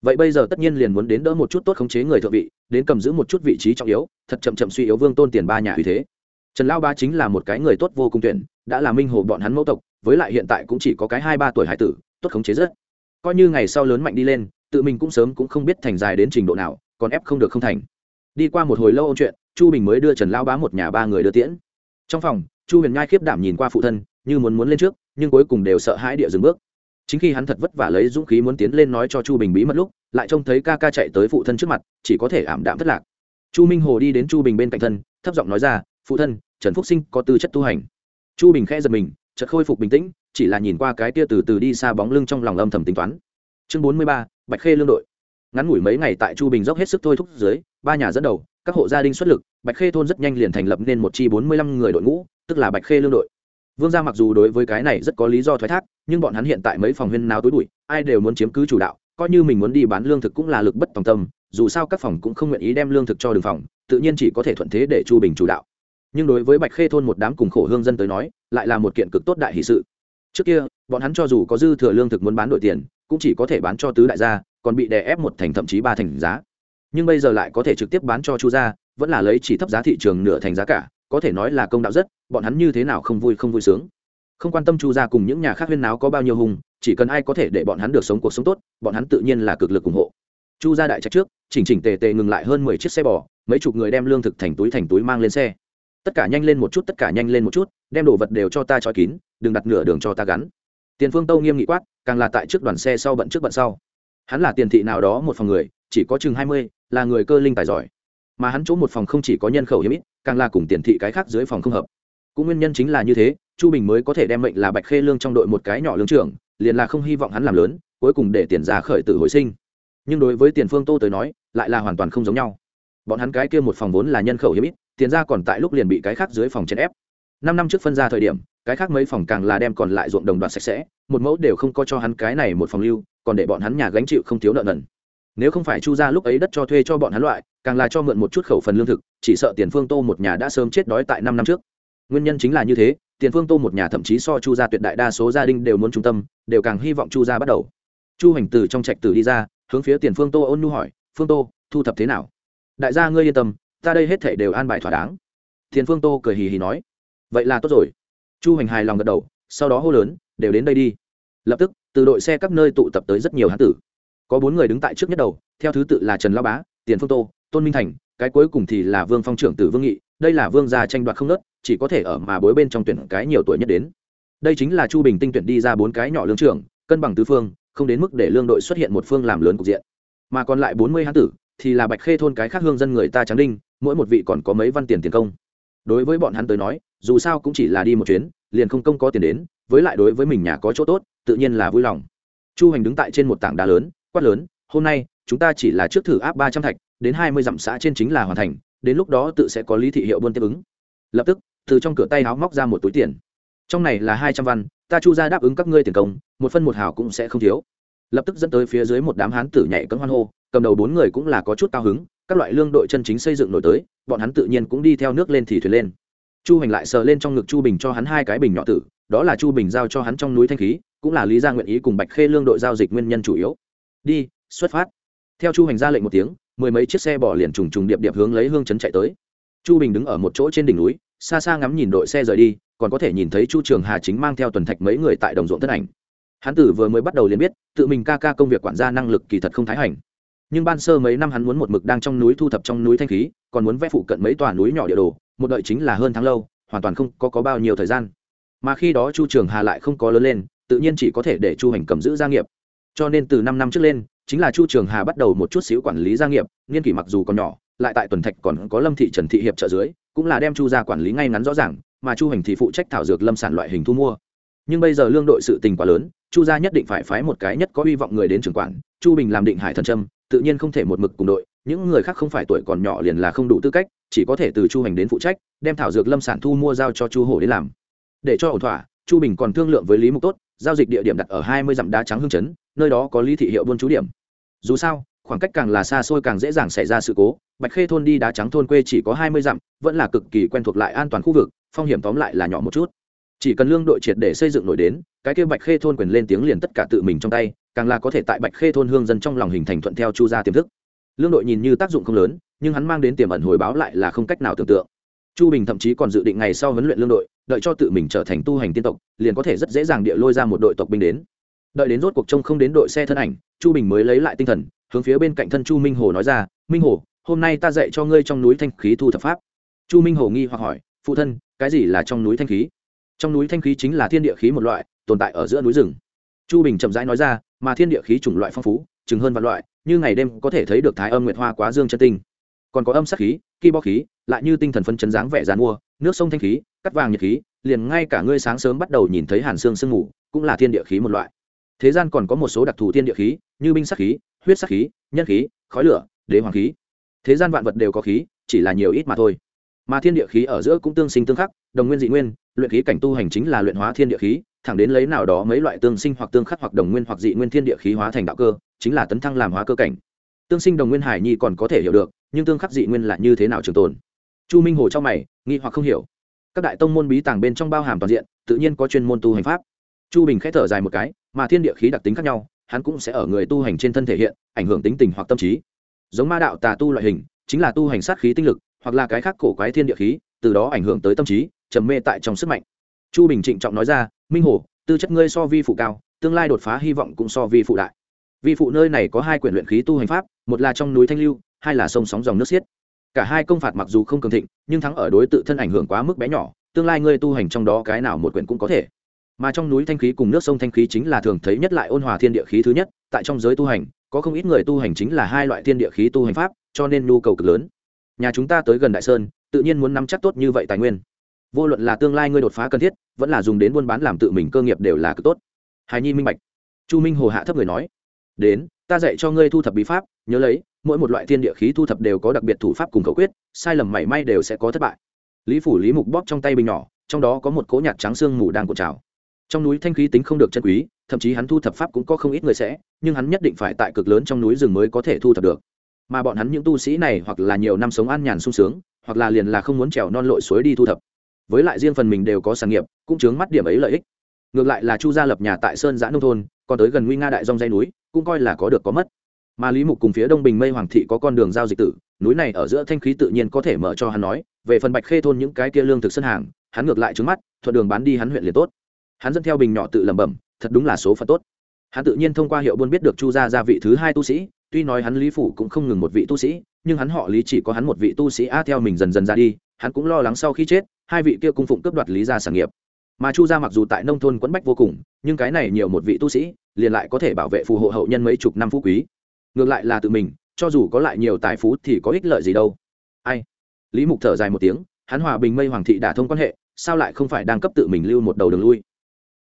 Vậy bây giờ tất nhiên liền muốn đến đỡ một chút tốt khống chế người thượng vị, đến cầm giữ một chút vị trí trọng yếu, thật chậm chậm suy yếu vương tôn tiền ba nhà uy thế trần lao ba chính là một cái người tốt vô cùng tuyển, đã là minh hồ bọn hắn mẫu tộc, với lại hiện tại cũng chỉ có cái hai ba tuổi hải tử, tốt khống chế rất. Coi như ngày sau lớn mạnh đi lên, tự mình cũng sớm cũng không biết thành dài đến trình độ nào, còn ép không được không thành. Đi qua một hồi lâu ôn chuyện, chu bình mới đưa trần lao bá một nhà ba người đưa tiễn. Trong phòng, chu huyền ngai khiếp đảm nhìn qua phụ thân, như muốn muốn lên trước, nhưng cuối cùng đều sợ hãi địa dừng bước. Chính khi hắn thật vất vả lấy dũng khí muốn tiến lên nói cho chu bình bí mật lúc, lại trông thấy ca ca chạy tới phụ thân trước mặt, chỉ có thể ảm đạm thất lạc. Chu minh hồ đi đến chu bình bên cạnh thân, thấp giọng nói ra, phụ thân trần phúc sinh có tư chất tu hành. Chu bình khẽ giật mình, chợt khôi phục bình tĩnh, chỉ là nhìn qua cái tia từ từ đi xa bóng lưng trong lòng âm thầm tính toán. Chương bốn mươi ba, bạch khê lương đội. Ngắn ngủi mấy ngày tại chu bình dốc hết sức thôi thúc dưới, ba nhà dẫn đầu, các hộ gia đình xuất lực, bạch khê thôn rất nhanh liền thành lập nên một chi bốn mươi lăm người đội ngũ, tức là bạch khê lương đội. Vương gia mặc dù đối với cái này rất có lý do thoái thác, nhưng bọn hắn hiện tại mấy phòng huyên nào tối bụi, ai đều muốn chiếm cứ chủ đạo, coi như mình muốn đi bán lương thực cũng là lực bất tòng tâm, dù sao các phòng cũng không nguyện ý đem lương thực cho đường phòng, tự nhiên chỉ có thể thuận thế để chu bình chủ đạo nhưng đối với bạch khê thôn một đám cùng khổ hương dân tới nói, lại là một kiện cực tốt đại hì sự. Trước kia, bọn hắn cho dù có dư thừa lương thực muốn bán đổi tiền, cũng chỉ có thể bán cho tứ đại gia, còn bị đè ép một thành thậm chí ba thành giá. Nhưng bây giờ lại có thể trực tiếp bán cho chu gia, vẫn là lấy chỉ thấp giá thị trường nửa thành giá cả, có thể nói là công đạo rất, bọn hắn như thế nào không vui không vui sướng. Không quan tâm chu gia cùng những nhà khác huyên náo có bao nhiêu hùng, chỉ cần ai có thể để bọn hắn được sống cuộc sống tốt, bọn hắn tự nhiên là cực lực ủng hộ. Chu gia đại trạch trước, chỉnh chỉnh tề tề ngừng lại hơn mười chiếc xe bò, mấy chục người đem lương thực thành túi thành túi mang lên xe tất cả nhanh lên một chút, tất cả nhanh lên một chút, đem đồ vật đều cho ta trói kín, đừng đặt nửa đường cho ta gắn. Tiền phương tâu nghiêm nghị quát, càng là tại trước đoàn xe sau bận trước bận sau. Hắn là tiền thị nào đó một phòng người, chỉ có chừng hai mươi, là người cơ linh tài giỏi. Mà hắn chỗ một phòng không chỉ có nhân khẩu hiếm ít, càng là cùng tiền thị cái khác dưới phòng không hợp. Cũng nguyên nhân chính là như thế, chu bình mới có thể đem mệnh là bạch khê lương trong đội một cái nhỏ lương trưởng, liền là không hy vọng hắn làm lớn, cuối cùng để tiền ra khởi tử hồi sinh. Nhưng đối với tiền phương tô tới nói, lại là hoàn toàn không giống nhau. Bọn hắn cái kia một phòng vốn là nhân khẩu hiếm ít tiền ra còn tại lúc liền bị cái khác dưới phòng chèn ép. Năm năm trước phân ra thời điểm, cái khác mấy phòng càng là đem còn lại ruộng đồng đoạt sạch sẽ, một mẫu đều không có cho hắn cái này một phòng lưu, còn để bọn hắn nhà gánh chịu không thiếu nợ nần. Nếu không phải chu ra lúc ấy đất cho thuê cho bọn hắn loại, càng là cho mượn một chút khẩu phần lương thực, chỉ sợ tiền phương tô một nhà đã sớm chết đói tại năm năm trước. Nguyên nhân chính là như thế, tiền phương tô một nhà thậm chí so chu gia tuyệt đại đa số gia đình đều muốn trung tâm, đều càng hy vọng chu gia bắt đầu. Chu hành từ trong trạch tử đi ra, hướng phía tiền phương tô ôn nhu hỏi, phương tô, thu thập thế nào? Đại gia ngươi yên tâm ta đây hết thể đều an bài thỏa đáng. Thiên phương tô cười hì hì nói, vậy là tốt rồi. Chu hành hài lòng gật đầu, sau đó hô lớn, đều đến đây đi. Lập tức, từ đội xe các nơi tụ tập tới rất nhiều hán tử. Có bốn người đứng tại trước nhất đầu, theo thứ tự là trần lao bá, tiền phương tô, tôn minh thành, cái cuối cùng thì là vương phong trưởng tử vương nghị, đây là vương gia tranh đoạt không nớt chỉ có thể ở mà bối bên trong tuyển cái nhiều tuổi nhất đến. Đây chính là chu bình tinh tuyển đi ra bốn cái nhỏ lương trưởng, cân bằng tứ phương, không đến mức để lương đội xuất hiện một phương làm lớn cục diện. Mà còn lại bốn mươi hán tử, thì là bạch khê thôn cái khác hương dân người ta trắng đinh mỗi một vị còn có mấy văn tiền tiền công. Đối với bọn hắn tới nói, dù sao cũng chỉ là đi một chuyến, liền không công có tiền đến, với lại đối với mình nhà có chỗ tốt, tự nhiên là vui lòng. Chu hành đứng tại trên một tảng đá lớn, quát lớn, hôm nay, chúng ta chỉ là trước thử áp ba trăm thạch, đến hai mươi dặm xã trên chính là hoàn thành, đến lúc đó tự sẽ có lý thị hiệu buôn tiếp ứng. Lập tức, từ trong cửa tay áo móc ra một túi tiền. Trong này là hai trăm văn, ta chu ra đáp ứng các ngươi tiền công, một phân một hào cũng sẽ không thiếu. Lập tức dẫn tới phía dưới một đám hán tử nhảy cấm hoan hô, cầm đầu bốn người cũng là có chút cao hứng các loại lương đội chân chính xây dựng nổi tới, bọn hắn tự nhiên cũng đi theo nước lên thì thuyền lên. Chu hành lại sờ lên trong ngực chu bình cho hắn hai cái bình nhỏ tử, đó là chu bình giao cho hắn trong núi thanh khí, cũng là lý gia nguyện ý cùng bạch khê lương đội giao dịch nguyên nhân chủ yếu. Đi, xuất phát. Theo chu hành ra lệnh một tiếng, mười mấy chiếc xe bỏ liền trùng trùng điệp điệp hướng lấy hương chấn chạy tới. Chu bình đứng ở một chỗ trên đỉnh núi, xa xa ngắm nhìn đội xe rời đi, còn có thể nhìn thấy chu trường hà chính mang theo tuần thạch mấy người tại đồng ruộng thân ảnh. Hắn tử vừa mới bắt đầu liền biết, tự mình ca ca công việc quản gia năng lực kỳ thật không thái hành nhưng ban sơ mấy năm hắn muốn một mực đang trong núi thu thập trong núi thanh khí còn muốn vẽ phụ cận mấy tòa núi nhỏ địa đồ một đợi chính là hơn tháng lâu hoàn toàn không có, có bao nhiêu thời gian. Mà khi đó chu trường hà lại không có lớn lên tự nhiên chỉ có thể để chu hành cầm giữ gia nghiệp. Cho nên từ năm năm trước lên chính là chu trường hà bắt đầu một chút xíu quản lý gia nghiệp niên kỷ mặc dù còn nhỏ lại tại tuần thạch còn có lâm thị trần thị hiệp trợ dưới cũng là đem chu ra quản lý ngay ngắn rõ ràng mà chu hành thì phụ trách thảo dược lâm sản loại hình thu mua. Nhưng bây giờ lương đội sự tình quá lớn chu gia nhất định phải phái một cái nhất có hy vọng người đến trưởng quản chu bình làm định hải thần trâm tự nhiên không thể một mực cùng đội, những người khác không phải tuổi còn nhỏ liền là không đủ tư cách, chỉ có thể từ chu hành đến phụ trách, đem thảo dược lâm sản thu mua giao cho chu hổ đến làm. Để cho ổn thỏa, chu bình còn thương lượng với lý mục tốt, giao dịch địa điểm đặt ở hai mươi dặm đá trắng hương chấn, nơi đó có lý thị hiệu buôn trú điểm. Dù sao, khoảng cách càng là xa xôi càng dễ dàng xảy ra sự cố, bạch khê thôn đi đá trắng thôn quê chỉ có hai mươi dặm, vẫn là cực kỳ quen thuộc lại an toàn khu vực, phong hiểm tóm lại là nhỏ một chút. Chỉ cần lương đội triệt để xây dựng nổi đến, cái kia bạch khê thôn quyền lên tiếng liền tất cả tự mình trong tay càng là có thể tại bạch khê thôn hương dân trong lòng hình thành thuận theo chu gia tiềm thức. Lương đội nhìn như tác dụng không lớn, nhưng hắn mang đến tiềm ẩn hồi báo lại là không cách nào tưởng tượng. Chu bình thậm chí còn dự định ngày sau huấn luyện lương đội, đợi cho tự mình trở thành tu hành tiên tộc, liền có thể rất dễ dàng địa lôi ra một đội tộc binh đến. Đợi đến rốt cuộc trông không đến đội xe thân ảnh, chu bình mới lấy lại tinh thần, hướng phía bên cạnh thân chu minh hồ nói ra, minh hồ, hôm nay ta dạy cho ngươi trong núi thanh khí thu thập pháp. Chu minh hồ nghi hoặc hỏi, phụ thân, cái gì là trong núi thanh khí? Trong núi thanh khí chính là thiên địa khí một loại, tồn tại ở giữa núi rừng. Chu bình chậm rãi nói ra mà thiên địa khí chủng loại phong phú, chừng hơn vạn loại, như ngày đêm có thể thấy được thái âm nguyệt hoa quá dương chân tinh. Còn có âm sắc khí, kỳ bo khí, lại như tinh thần phân chấn dáng vẻ dàn mua, nước sông thanh khí, cắt vàng nhiệt khí, liền ngay cả ngươi sáng sớm bắt đầu nhìn thấy hàn xương sương ngủ cũng là thiên địa khí một loại. Thế gian còn có một số đặc thù thiên địa khí, như binh sắc khí, huyết sắc khí, nhân khí, khói lửa, đế hoàng khí. Thế gian vạn vật đều có khí, chỉ là nhiều ít mà thôi. Mà thiên địa khí ở giữa cũng tương sinh tương khắc, đồng nguyên dị nguyên, luyện khí cảnh tu hành chính là luyện hóa thiên địa khí thẳng đến lấy nào đó mấy loại tương sinh hoặc tương khắc hoặc đồng nguyên hoặc dị nguyên thiên địa khí hóa thành đạo cơ, chính là tấn thăng làm hóa cơ cảnh. Tương sinh đồng nguyên hải nhi còn có thể hiểu được, nhưng tương khắc dị nguyên là như thế nào trường tồn? Chu minh hồ trong mày, nghi hoặc không hiểu. Các đại tông môn bí tàng bên trong bao hàm toàn diện, tự nhiên có chuyên môn tu hành pháp. Chu bình k h ẽ thở dài một cái, mà thiên địa khí đặc tính khác nhau, hắn cũng sẽ ở người tu hành trên thân thể hiện, ảnh hưởng tính tình hoặc tâm trí. Giống ma đạo tà tu loại hình, chính là tu hành sát khí tinh lực, hoặc là cái khác cổ quái thiên địa khí, từ đó ảnh hưởng tới tâm trí, trầm mê tại trong sức mạnh chu bình trịnh trọng nói ra, minh hồ, tư chất ngươi so vi phụ cao, tương lai đột phá hy vọng cũng so vi phụ đại. Vi phụ nơi này có hai quyển luyện khí tu hành pháp, một là trong núi thanh lưu, hai là sông sóng dòng nước xiết. Cả hai công phạt mặc dù không cường thịnh, nhưng thắng ở đối tự thân ảnh hưởng quá mức bé nhỏ, tương lai ngươi tu hành trong đó cái nào một quyển cũng có thể. Mà trong núi thanh khí cùng nước sông thanh khí chính là thường thấy nhất lại ôn hòa thiên địa khí thứ nhất, tại trong giới tu hành, có không ít người tu hành chính là hai loại thiên địa khí tu hành pháp, cho nên nhu cầu cực lớn. Nhà chúng ta tới gần đại sơn, tự nhiên muốn nắm chắc tốt như vậy tài nguyên vô luận là tương lai ngươi đột phá cần thiết, vẫn là dùng đến buôn bán làm tự mình cơ nghiệp đều là cực tốt. Hài nhi minh bạch. Chu minh hồ hạ thấp người nói, đến, ta dạy cho ngươi thu thập bí pháp, nhớ lấy, mỗi một loại thiên địa khí thu thập đều có đặc biệt thủ pháp cùng khẩu quyết, sai lầm mảy may đều sẽ có thất bại. Lý phủ lý mục bóp trong tay bình nhỏ, trong đó có một cỗ nhạt trắng xương mù đang cột trào. Trong núi thanh khí tính không được chân quý, thậm chí hắn thu thập pháp cũng có không ít người sẽ, nhưng hắn nhất định phải tại cực lớn trong núi rừng mới có thể thu thập được. Mà bọn hắn những tu sĩ này hoặc là nhiều năm sống an nhàn sung sướng, hoặc là liền là không muốn trèo non lội suối đi thu thập với lại riêng phần mình đều có sản nghiệp, cũng chướng mắt điểm ấy lợi ích. Ngược lại là chu gia lập nhà tại sơn giã nông thôn, còn tới gần nguy nga đại dòng dây núi, cũng coi là có được có mất. Mà lý mục cùng phía đông bình mây hoàng thị có con đường giao dịch tử, núi này ở giữa thanh khí tự nhiên có thể mở cho hắn nói, về phần bạch khê thôn những cái kia lương thực sân hàng, hắn ngược lại trứng mắt, thuận đường bán đi hắn huyện liền tốt. Hắn dẫn theo bình nhỏ tự lẩm bẩm, thật đúng là số phận tốt. Hắn tự nhiên thông qua hiệu buôn biết được chu gia gia vị thứ hai tu sĩ, tuy nói hắn lý phủ cũng không ngừng một vị tu sĩ, nhưng hắn họ lý chỉ có hắn một vị tu sĩ, a, theo mình dần dần ra đi, hắn cũng lo lắng sau khi chết hai vị kia cung phụng cướp đoạt lý gia sản nghiệp. Mà chu gia mặc dù tại nông thôn quẫn bách vô cùng, nhưng cái này nhiều một vị tu sĩ, liền lại có thể bảo vệ phù hộ hậu nhân mấy chục năm phú quý. Ngược lại là tự mình, cho dù có lại nhiều tài phú thì có ích lợi gì đâu. Ai? Lý mục thở dài một tiếng, hắn hòa bình mây hoàng thị đả thông quan hệ, sao lại không phải đang cấp tự mình lưu một đầu đường lui?